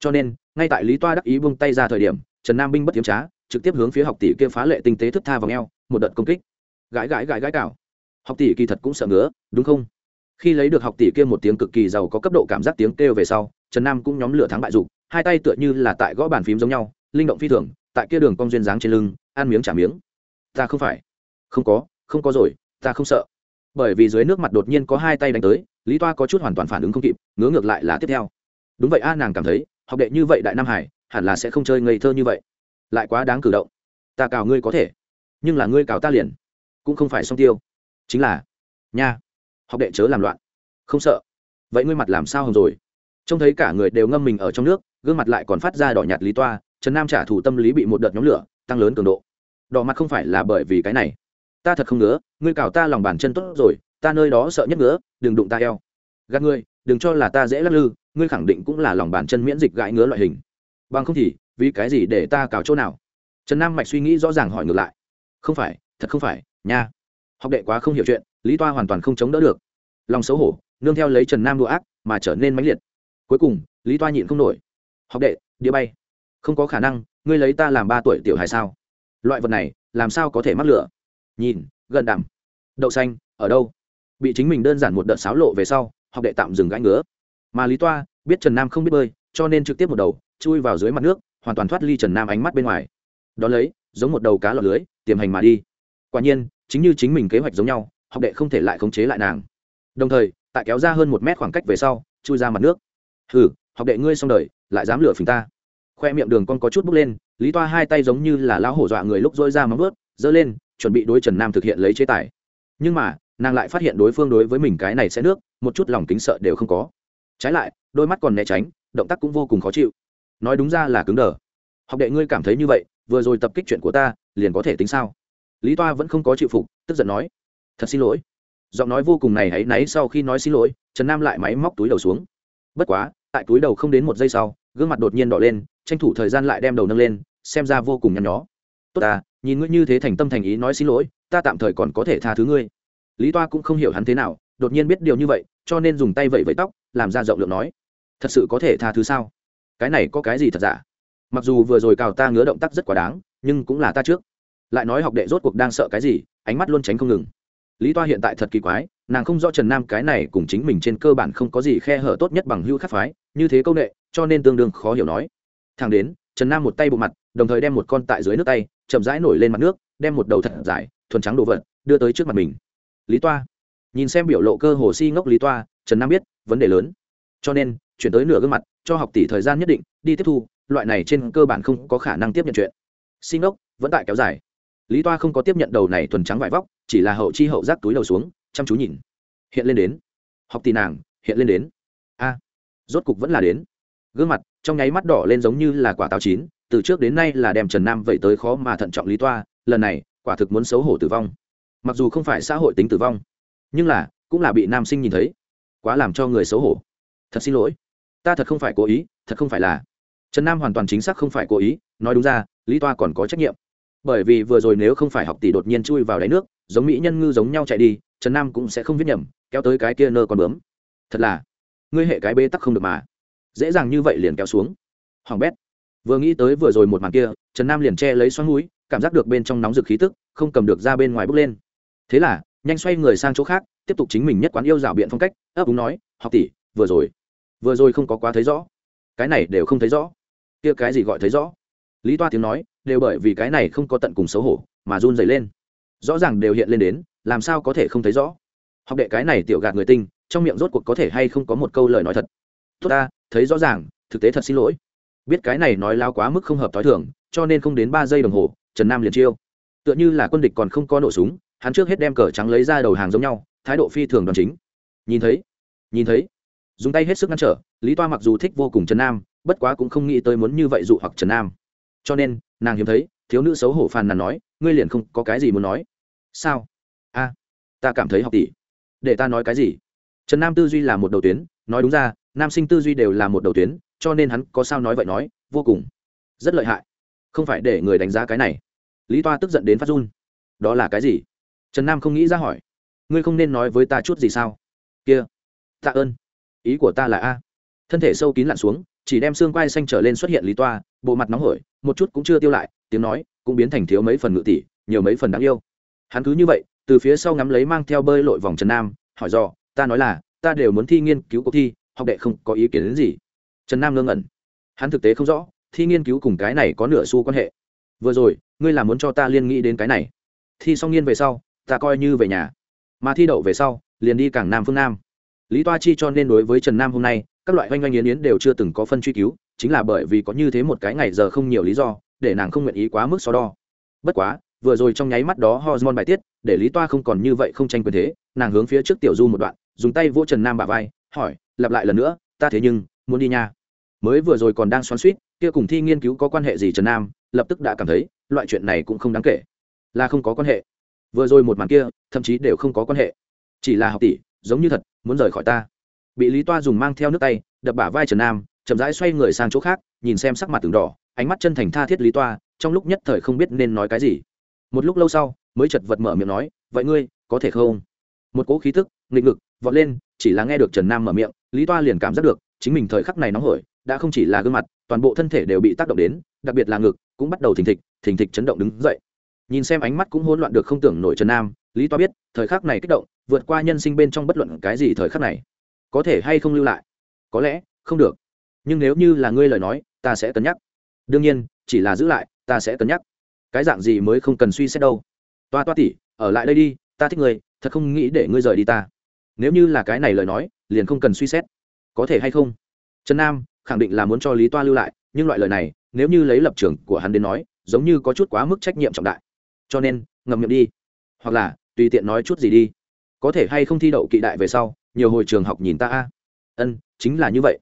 S1: Cho nên, ngay tại lý toa đắc ý buông tay ra thời điểm, trần nam binh bất tiếm trá trực tiếp hướng phía học tỷ kia phá lệ tinh tế thức tha vào ngheo một đợt công kích. Gãi gãi gãi gãi cào. Học tỷ kỳ thật cũng sợ ngứa, đúng không? Khi lấy được học tỷ kia một tiếng cực kỳ giàu có cấp độ cảm giác tiếng kêu về sau, trần nam cũng nhóm lửa thắng bại dục, hai tay tựa như là tại gõ bàn phím giống nhau, linh động phi thường, tại kia đường cong duyên dáng trên lưng, ăn miếng trả miếng. Ta không phải. Không có không có rồi, ta không sợ. Bởi vì dưới nước mặt đột nhiên có hai tay đánh tới, lý toa có chút hoàn toàn phản ứng không kịp, ngứa ngược lại là tiếp theo. Đúng vậy a, nàng cảm thấy, học đệ như vậy đại nam hải, hẳn là sẽ không chơi ngây thơ như vậy lại quá đáng cử động. Ta cào ngươi có thể, nhưng là ngươi cào ta liền, cũng không phải song tiêu. Chính là, nha, học đệ chớ làm loạn, không sợ. Vậy ngươi mặt làm sao hồng rồi? Trông thấy cả người đều ngâm mình ở trong nước, gương mặt lại còn phát ra đỏ nhạt lý toa, trần nam trả thù tâm lý bị một đợt nhóm lửa, tăng lớn cường độ. Đỏ mặt không phải là bởi vì cái này. Ta thật không ngứa, ngươi cào ta lòng bàn chân tốt rồi, ta nơi đó sợ nhất ngứa, đừng đụng ta eo. Gạt ngươi, đừng cho là ta dễ lắc lư, ngươi khẳng định cũng là lòng bàn chân miễn dịch gãi ngứa loại hình. Bằng không thì vì cái gì để ta cào chỗ nào? Trần nam mạch suy nghĩ rõ ràng hỏi ngược lại. Không phải, thật không phải, nha. Học đệ quá không hiểu chuyện, lý toa hoàn toàn không chống đỡ được. Lòng xấu hổ, nương theo lấy trần nam đùa ác, mà trở nên mãnh liệt. Cuối cùng, lý toa nhịn không nổi. Học đệ đĩa bay. Không có khả năng, ngươi lấy ta làm ba tuổi tiểu hài sao? Loại vật này, làm sao có thể mắc lửa? Nhìn, gần đảm đậu xanh, ở đâu? Bị chính mình đơn giản một đợt xáo lộ về sau, học đệ tạm dừng gãi ngứa. Mà lý toa, biết trần nam không biết bơi, cho nên trực tiếp một đầu, chui vào dưới mặt nước hoàn toàn thoát ly trần nam ánh mắt bên ngoài. Đ ó lấy, giống một đầu cá lọt lưới, tiềm hành mà đi. Quả nhiên, chính như chính mình kế hoạch giống nhau, học đệ không thể lại khống chế lại nàng. Đồng thời, tại kéo ra hơn một mét khoảng cách về sau, chui ra mặt nước. Hừ, học đệ ngươi xong đời, lại dám lửa phình ta. Khoe miệng đường con có chút bước lên, lý toa hai tay giống như là lão hổ dọa người lúc dỗi ra móng vớt giơ lên, chuẩn bị đối trần nam thực hiện lấy chế tài. Nhưng mà, nàng lại phát hiện đối phương đối với mình cái này sẽ nước, một chút lòng kính sợ đều không có. Trái lại, đôi mắt còn né tránh, động tác cũng vô cùng khó chịu nói đúng ra là cứng đờ. Học đệ ngươi cảm thấy như vậy, vừa rồi tập kích chuyện của ta, liền có thể tính sao? Lý toa vẫn không có chịu phục, tức giận nói, thật xin lỗi. Giọng nói vô cùng này hãy náy sau khi nói xin lỗi, trần nam lại máy móc túi đầu xuống. Bất quá, tại túi đầu không đến một giây sau, gương mặt đột nhiên đỏ lên, tranh thủ thời gian lại đem đầu nâng lên, xem ra vô cùng nhăn nhó. Tốt à nhìn ngươi như thế thành tâm thành ý nói xin lỗi, ta tạm thời còn có thể tha thứ ngươi. Lý toa cũng không hiểu hắn thế nào, đột nhiên biết điều như vậy, cho nên dùng tay vẫy vẫy tóc, làm ra rộng lượng nói, thật sự có thể tha thứ sao? Cái này có cái gì thật giả? Mặc dù vừa rồi cào ta ngứa động tác rất quá đáng, nhưng cũng là ta trước. Lại nói học đệ rốt cuộc đang sợ cái gì, ánh mắt luôn tránh không ngừng. Lý toa hiện tại thật kỳ quái, nàng không rõ trần nam cái này cùng chính mình trên cơ bản không có gì khe hở tốt nhất bằng hưu khắc phái, như thế công nghệ cho nên tương đương khó hiểu nói. Thằng đến, trần nam một tay bộ mặt, đồng thời đem một con tại dưới nước tay, chậm rãi nổi lên mặt nước, đem một đầu thật dài, thuần trắng đồ vật, đưa tới trước mặt mình. Lý toa. Nhìn xem biểu lộ cơ hồ si ngốc lý toa, trần nam biết, vấn đề lớn. Cho nên, chuyển tới nửa gương mặt cho học tỷ thời gian nhất định, đi tiếp thu, loại này trên cơ bản không có khả năng tiếp nhận chuyện. Xin ốc vẫn tại kéo dài. Lý toa không có tiếp nhận đầu này thuần trắng vải vóc, chỉ là hậu chi hậu giác túi đầu xuống, chăm chú nhìn. Hiện lên đến. Học tỷ nàng, hiện lên đến. A, rốt cục vẫn là đến. Gương mặt, trong nháy mắt đỏ lên giống như là quả táo chín, từ trước đến nay là đem trần nam vậy tới khó mà thận trọng lý toa, lần này, quả thực muốn xấu hổ tử vong. Mặc dù không phải xã hội tính tử vong, nhưng là, cũng là bị nam sinh nhìn thấy. Quá làm cho người xấu hổ. Thật xin lỗi ta thật không phải cố ý, thật không phải là. Trần nam hoàn toàn chính xác không phải cố ý, nói đúng ra, lý toa còn có trách nhiệm. Bởi vì vừa rồi nếu không phải học tỷ đột nhiên chui vào đáy nước, giống mỹ nhân ngư giống nhau chạy đi, trần nam cũng sẽ không viết nhầm, kéo tới cái kia nơ còn bướm. Thật là, ngươi hệ cái bê tắc không được mà. Dễ dàng như vậy liền kéo xuống. Hoàng bét. Vừa nghĩ tới vừa rồi một màn kia, trần nam liền che lấy xoắn núi cảm giác được bên trong nóng rực khí tức, không cầm được ra bên ngoài bước lên. Thế là, nhanh xoay người sang chỗ khác, tiếp tục chính mình nhất quán yêu rào biện phong cách, ấp úng nói, học tỷ, vừa rồi vừa rồi không có quá thấy rõ. Cái này đều không thấy rõ. Kia cái gì gọi thấy rõ? Lý toa tiếng nói, đều bởi vì cái này không có tận cùng xấu hổ, mà run dày lên. Rõ ràng đều hiện lên đến, làm sao có thể không thấy rõ? Học đệ cái này tiểu gạt người tinh, trong miệng rốt cuộc có thể hay không có một câu lời nói thật? Tốt ta, thấy rõ ràng, thực tế thật xin lỗi. Biết cái này nói lao quá mức không hợp t h o i thường, cho nên không đến ba giây đồng hồ, trần nam liền chiêu. Tựa như là quân địch còn không có nổ súng, hắn trước hết đem cờ trắng lấy ra đầu hàng giống nhau, thái độ phi thường đoàn chính. Nhìn thấy nhìn thấy dùng tay hết sức ngăn trở, lý toa mặc dù thích vô cùng trần nam, bất quá cũng không nghĩ tới muốn như vậy dụ hoặc trần nam. Cho nên, nàng hiếm thấy, thiếu nữ xấu hổ phàn nàn nói, ngươi liền không có cái gì muốn nói. Sao? A, ta cảm thấy học tỷ. Để ta nói cái gì? Trần nam tư duy là một đầu tuyến, nói đúng ra, nam sinh tư duy đều là một đầu tuyến, cho nên hắn có sao nói vậy nói, vô cùng, rất lợi hại. Không phải để người đánh giá cái này. Lý toa tức giận đến phát run. Đó là cái gì? Trần nam không nghĩ ra hỏi. Ngươi không nên nói với ta chút gì sao? Kia, tạ ơn ý của ta là a. Thân thể sâu kín lặn xuống, chỉ đem xương quai xanh trở lên xuất hiện lý toa, bộ mặt nóng hổi, một chút cũng chưa tiêu lại, tiếng nói cũng biến thành thiếu mấy phần ngự tỷ nhiều mấy phần đáng yêu. Hắn cứ như vậy, từ phía sau ngắm lấy mang theo bơi lội vòng trần nam, hỏi do ta nói là, ta đều muốn thi nghiên cứu cuộc thi, học đệ không có ý kiến đến gì. Trần nam ngơ ngẩn. Hắn thực tế không rõ, thi nghiên cứu cùng cái này có nửa xu quan hệ. Vừa rồi, ngươi là muốn cho ta liên nghĩ đến cái này. Thi xong nghiên về sau, ta coi như về nhà. Mà thi đậu về sau, liền đi cảng nam phương nam lý toa chi cho nên đối với trần nam hôm nay, các loại oanh oanh yến yến đều chưa từng có phân truy cứu, chính là bởi vì có như thế một cái ngày giờ không nhiều lý do, để nàng không nguyện ý quá mức so đo. Bất quá, vừa rồi trong nháy mắt đó hormone bài tiết, để lý toa không còn như vậy không tranh quyền thế, nàng hướng phía trước tiểu du một đoạn, dùng tay vỗ trần nam bà vai, hỏi, lặp lại lần nữa, ta thế nhưng muốn đi nha. Mới vừa rồi còn đang xoắn suýt kia cùng thi nghiên cứu có quan hệ gì trần nam, lập tức đã cảm thấy, loại chuyện này cũng không đáng kể. Là không có quan hệ. Vừa rồi một màn kia, thậm chí đều không có quan hệ. Chỉ là học tỷ giống như thật, muốn rời khỏi ta. Bị lý toa dùng mang theo nước tay, đập bả vai trần nam, chậm rãi xoay người sang chỗ khác, nhìn xem sắc mặt từng đỏ, ánh mắt chân thành tha thiết lý toa, trong lúc nhất thời không biết nên nói cái gì. Một lúc lâu sau, mới chật vật mở miệng nói, vậy ngươi, có thể không? Một cỗ khí tức, nghịch ngực, vọt lên, chỉ là nghe được trần nam mở miệng, lý toa liền cảm giác được, chính mình thời khắc này nóng hổi, đã không chỉ là gương mặt, toàn bộ thân thể đều bị tác động đến, đặc biệt là ngực, cũng bắt đầu thình thịch thình thịch chấn động đứng dậy nhìn xem ánh mắt cũng hỗn loạn được không tưởng nổi trần nam, lý toa biết, thời khắc này kích động, vượt qua nhân sinh bên trong bất luận cái gì thời khắc này. Có thể hay không lưu lại? Có lẽ, không được. Nhưng nếu như là ngươi lời nói, ta sẽ cân nhắc. Đương nhiên, chỉ là giữ lại, ta sẽ cân nhắc. Cái dạng gì mới không cần suy xét đâu? Toa toa tỉ ở lại đây đi, ta thích ngươi, thật không nghĩ để ngươi rời đi ta. Nếu như là cái này lời nói, liền không cần suy xét. Có thể hay không? Trần nam khẳng định là muốn cho lý toa lưu lại, nhưng loại lời này, nếu như lấy lập trường của hắn đến nói, giống như có chút quá mức trách nhiệm trọng đại cho nên, ngậm miệng đi. Hoặc là, tùy tiện nói chút gì đi. Có thể hay không thi đậu kỵ đại về sau, nhiều hồi trường học nhìn ta a. Ân, chính là như vậy.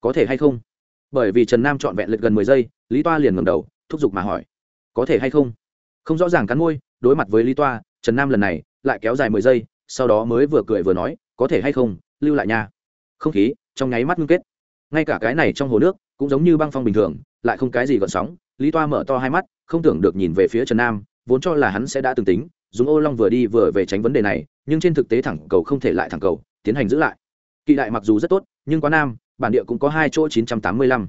S1: Có thể hay không? Bởi vì trần nam trọn vẹn lệch gần mười giây, lý toa liền ngầm đầu, thúc giục mà hỏi. Có thể hay không? Không rõ ràng cắn môi, đối mặt với lý toa, trần nam lần này lại kéo dài mười giây, sau đó mới vừa cười vừa nói, có thể hay không? Lưu lại nha. Không khí, trong nháy mắt ngưng kết. Ngay cả cái này trong hồ nước, cũng giống như băng phong bình thường, lại không cái gì gợn sóng. Lý toa mở to hai mắt, không tưởng được nhìn về phía trần nam vốn cho là hắn sẽ đã từng tính, dùng ô long vừa đi vừa về tránh vấn đề này, nhưng trên thực tế thẳng cầu không thể lại thẳng cầu, tiến hành giữ lại. Kỵ đại mặc dù rất tốt, nhưng quá nam, bản địa cũng có hai chỗ chín trăm tám mươi lăm.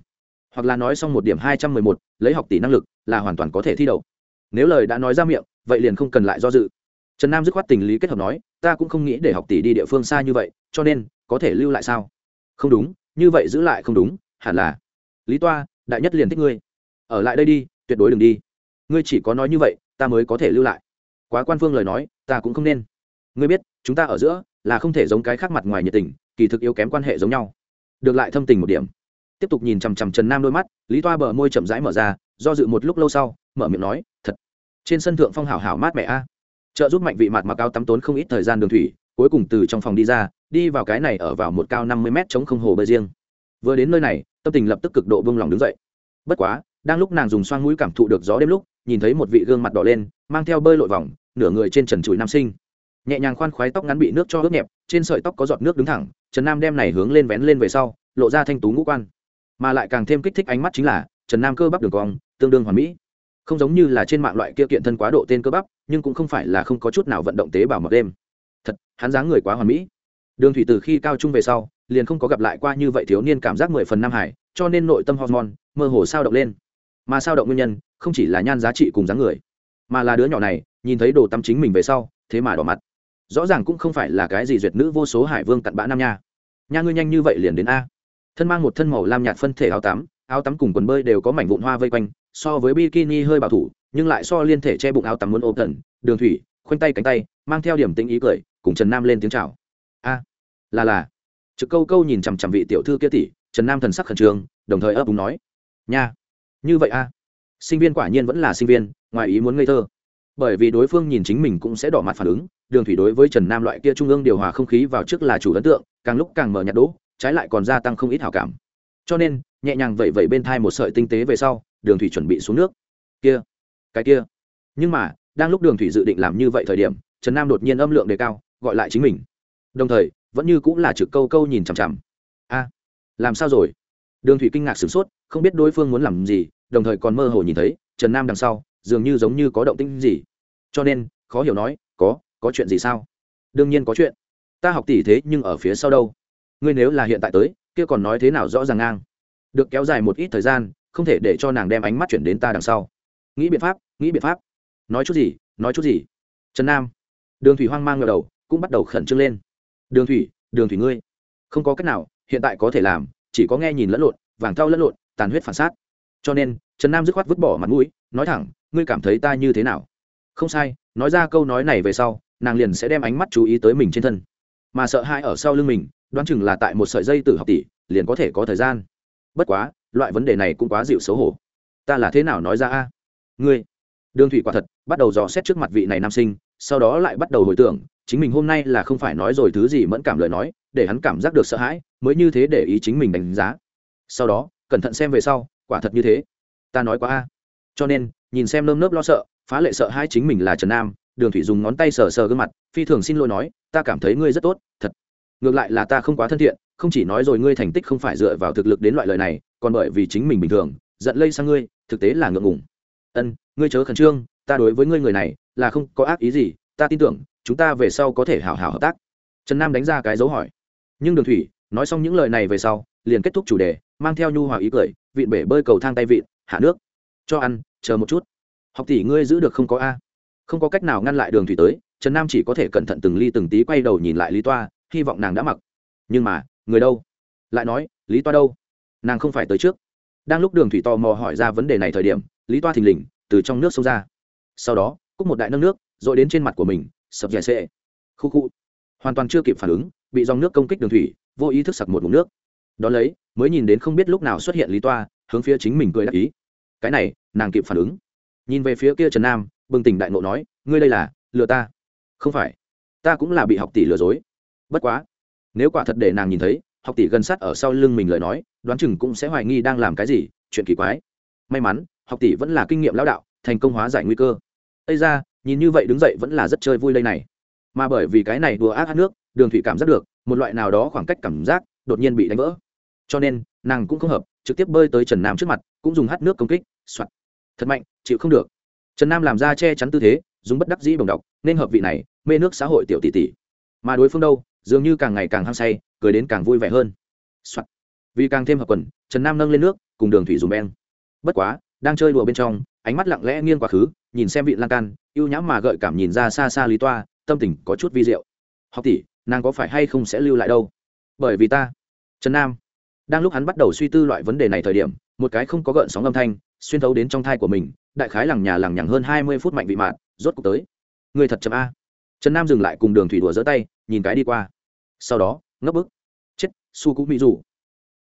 S1: Hoặc là nói xong một điểm hai trăm mười một, lấy học tỷ năng lực là hoàn toàn có thể thi đậu. Nếu lời đã nói ra miệng, vậy liền không cần lại do dự. Trần nam dứt khoát tình lý kết hợp nói, ta cũng không nghĩ để học tỷ đi địa phương xa như vậy, cho nên, có thể lưu lại sao? Không đúng, như vậy giữ lại không đúng, hẳn là. Lý toa, đại nhất liền thích ngươi. Ở lại đây đi, tuyệt đối đừng đi. Ngươi chỉ có nói như vậy ta mới có thể lưu lại. Quá quan phương lời nói, ta cũng không nên. Ngươi biết, chúng ta ở giữa là không thể giống cái khác mặt ngoài nhiệt tình, kỳ thực yếu kém quan hệ giống nhau. Được lại thâm tình một điểm. Tiếp tục nhìn chằm chằm trần nam đôi mắt, lý toa bờ môi chậm rãi mở ra, do dự một lúc lâu sau, mở miệng nói, thật, trên sân thượng phong hảo hảo mát mẹ a. Trợ giúp mạnh vị mặt mặc áo tắm tốn không ít thời gian đường thủy, cuối cùng từ trong phòng đi ra, đi vào cái này ở vào một cao năm mươi mét chống không hồ bơi riêng. Vừa đến nơi này, tâm tình lập tức cực độ bông lòng đứng dậy. Bất quá, đang lúc nàng dùng xoang mũi cảm thụ được gió đêm lúc nhìn thấy một vị gương mặt đỏ lên, mang theo bơi lội vòng, nửa người trên trần trụi nam sinh. Nhẹ nhàng khoan khoái tóc ngắn bị nước cho ướt nhẹp, trên sợi tóc có giọt nước đứng thẳng, trần nam đem này hướng lên vén lên về sau, lộ ra thanh tú ngũ quan. Mà lại càng thêm kích thích ánh mắt chính là, trần nam cơ bắp đường cong, tương đương hoàn mỹ. Không giống như là trên mạng loại kia kiện thân quá độ tên cơ bắp, nhưng cũng không phải là không có chút nào vận động tế bào mọc đêm. Thật, hắn dáng người quá hoàn mỹ. Đường thủy từ khi cao trung về sau, liền không có gặp lại qua như vậy thiếu niên cảm giác mười phần nam hải, cho nên nội tâm hormone mơ hồ sao động lên mà sao động nguyên nhân, không chỉ là nhan giá trị cùng dáng người, mà là đứa nhỏ này, nhìn thấy đồ tắm chính mình về sau, thế mà đỏ mặt. Rõ ràng cũng không phải là cái gì duyệt nữ vô số hải vương cặn bã nam nha. Nha ngươi nhanh như vậy liền đến a. Thân mang một thân màu lam nhạt phân thể áo tắm áo tắm cùng quần bơi đều có mảnh vụn hoa vây quanh, so với bikini hơi bảo thủ, nhưng lại so liên thể che bụng áo tắm muốn ôm tần đường thủy, khoanh tay cánh tay, mang theo điểm tính ý cười, cùng trần nam lên tiếng chào. A, là là. Trực câu câu nhìn chằm chằm vị tiểu thư kia tỷ, trần nam thần sắc khẩn trương, đồng thời ấp úng nói, nha như vậy a sinh viên quả nhiên vẫn là sinh viên, ngoài ý muốn ngây thơ. Bởi vì đối phương nhìn chính mình cũng sẽ đỏ mặt phản ứng, đường thủy đối với trần nam loại kia trung ương điều hòa không khí vào trước là chủ ấn tượng, càng lúc càng mở nhạt đỗ trái lại còn gia tăng không ít hảo cảm. Cho nên, nhẹ nhàng vẩy vẩy bên thai một sợi tinh tế về sau, đường thủy chuẩn bị xuống nước. Kia, cái kia. Nhưng mà, đang lúc đường thủy dự định làm như vậy thời điểm, trần nam đột nhiên âm lượng đề cao, gọi lại chính mình. Đồng thời, vẫn như cũng là trực câu câu nhìn chằm chằm. A, làm sao rồi? Đường thủy kinh ngạc sửng sốt, không biết đối phương muốn làm gì, đồng thời còn mơ hồ nhìn thấy, trần nam đằng sau, dường như giống như có động tĩnh gì. Cho nên, khó hiểu nói, có có chuyện gì sao? Đương nhiên có chuyện. Ta học tỷ thế nhưng ở phía sau đâu. Ngươi nếu là hiện tại tới, kia còn nói thế nào rõ ràng ngang? Được kéo dài một ít thời gian, không thể để cho nàng đem ánh mắt chuyển đến ta đằng sau. Nghĩ biện pháp, nghĩ biện pháp. Nói chút gì, nói chút gì? Trần nam. Đường thủy hoang mang ngờ đầu, cũng bắt đầu khẩn trương lên. Đường thủy đường thủy ngươi, không có cách nào, hiện tại có thể làm chỉ có nghe nhìn lẫn lộn, vàng thau lẫn lộn, tàn huyết phản sát cho nên, trần nam dứt khoát vứt bỏ mặt mũi, nói thẳng, ngươi cảm thấy ta như thế nào? Không sai, nói ra câu nói này về sau, nàng liền sẽ đem ánh mắt chú ý tới mình trên thân. Mà sợ hãi ở sau lưng mình, đoán chừng là tại một sợi dây tử học tỷ, liền có thể có thời gian. Bất quá, loại vấn đề này cũng quá dịu xấu hổ. Ta là thế nào nói ra a? Ngươi. Đường thủy quả thật bắt đầu dò xét trước mặt vị này nam sinh sau đó lại bắt đầu hồi tưởng, chính mình hôm nay là không phải nói rồi thứ gì mẫn cảm lời nói, để hắn cảm giác được sợ hãi, mới như thế để ý chính mình đánh giá. Sau đó, cẩn thận xem về sau, quả thật như thế. Ta nói quá a. Cho nên, nhìn xem nơm nớp lo sợ, phá lệ sợ hai chính mình là trần nam, đường thủy dùng ngón tay sờ sờ gương mặt, phi thường xin lỗi nói, ta cảm thấy ngươi rất tốt, thật. Ngược lại là ta không quá thân thiện, không chỉ nói rồi ngươi thành tích không phải dựa vào thực lực đến loại lời này, còn bởi vì chính mình bình thường, giận lây sang ngươi, thực tế là ngượng ngùng. Ân, ngươi chớ khẩn trương, ta đối với ngươi người này là không có ác ý gì, ta tin tưởng, chúng ta về sau có thể hào hào hợp tác. Trần nam đánh ra cái dấu hỏi. Nhưng đường thủy, nói xong những lời này về sau, liền kết thúc chủ đề, mang theo nhu hòa ý cười, vịn bể bơi cầu thang tay vịn, hạ nước. Cho ăn, chờ một chút. Học tỷ ngươi giữ được không có a? Không có cách nào ngăn lại đường thủy tới, trần nam chỉ có thể cẩn thận từng ly từng tí quay đầu nhìn lại lý toa, hy vọng nàng đã mặc. Nhưng mà, người đâu? Lại nói, lý toa đâu? Nàng không phải tới trước. Đang lúc đường thủy tò mò hỏi ra vấn đề này thời điểm, lý toa thình lình, từ trong nước xông ra. Sau đó cúc một đại nâng nước, rồi đến trên mặt của mình, sập dẻ xệ. Khu khu. Hoàn toàn chưa kịp phản ứng, bị dòng nước công kích đường thủy, vô ý thức sặc một ngụm nước. Đ ó lấy, mới nhìn đến không biết lúc nào xuất hiện lý toa, hướng phía chính mình cười đắc ý. Cái này, nàng kịp phản ứng. Nhìn về phía kia trần nam, bừng tỉnh đại nộ nói, ngươi đây là, lừa ta? Không phải. Ta cũng là bị học tỷ lừa dối. Bất quá. Nếu quả thật để nàng nhìn thấy, học tỷ gần sát ở sau lưng mình lời nói, đoán chừng cũng sẽ hoài nghi đang làm cái gì, chuyện kỳ quái. May mắn, học tỷ vẫn là kinh nghiệm lão đạo, thành công hóa giải nguy cơ ây ra nhìn như vậy đứng dậy vẫn là rất chơi vui lây này. Mà bởi vì cái này đùa ác hát nước, đường thủy cảm giác được, một loại nào đó khoảng cách cảm giác đột nhiên bị đánh vỡ. Cho nên, nàng cũng không hợp, trực tiếp bơi tới trần nam trước mặt, cũng dùng hát nước công kích, soạt. Thật mạnh, chịu không được. Trần nam làm ra che chắn tư thế, dùng bất đắc dĩ bồng đọc, nên hợp vị này, mê nước xã hội tiểu tỷ tỷ. Mà đối phương đâu, dường như càng ngày càng hăng say, cười đến càng vui vẻ hơn、Soạn. vì càng thêm hợp quần, trần nam nâng lên nước, cùng đường thủy dùng beng. Bất quá, đang chơi đùa bên trong, ánh mắt lặng lẽ nghiêng quá khứ nhìn xem vị lan can ưu nhãm mà gợi cảm nhìn ra xa xa lý toa, tâm tình có chút vi diệu. Học tỷ, nàng có phải hay không sẽ lưu lại đâu? Bởi vì ta, trần nam. Đang lúc hắn bắt đầu suy tư loại vấn đề này thời điểm, một cái không có gợn sóng âm thanh xuyên thấu đến trong thai của mình, đại khái lằng nhà lằng nhằng hơn hai mươi phút mạnh vị mạn, rốt cuộc tới. Người thật chậm a. Trần nam dừng lại cùng đường thủy đùa giỡ tay, nhìn cái đi qua. Sau đó, ngấp bức chết, su cũng bị rủ.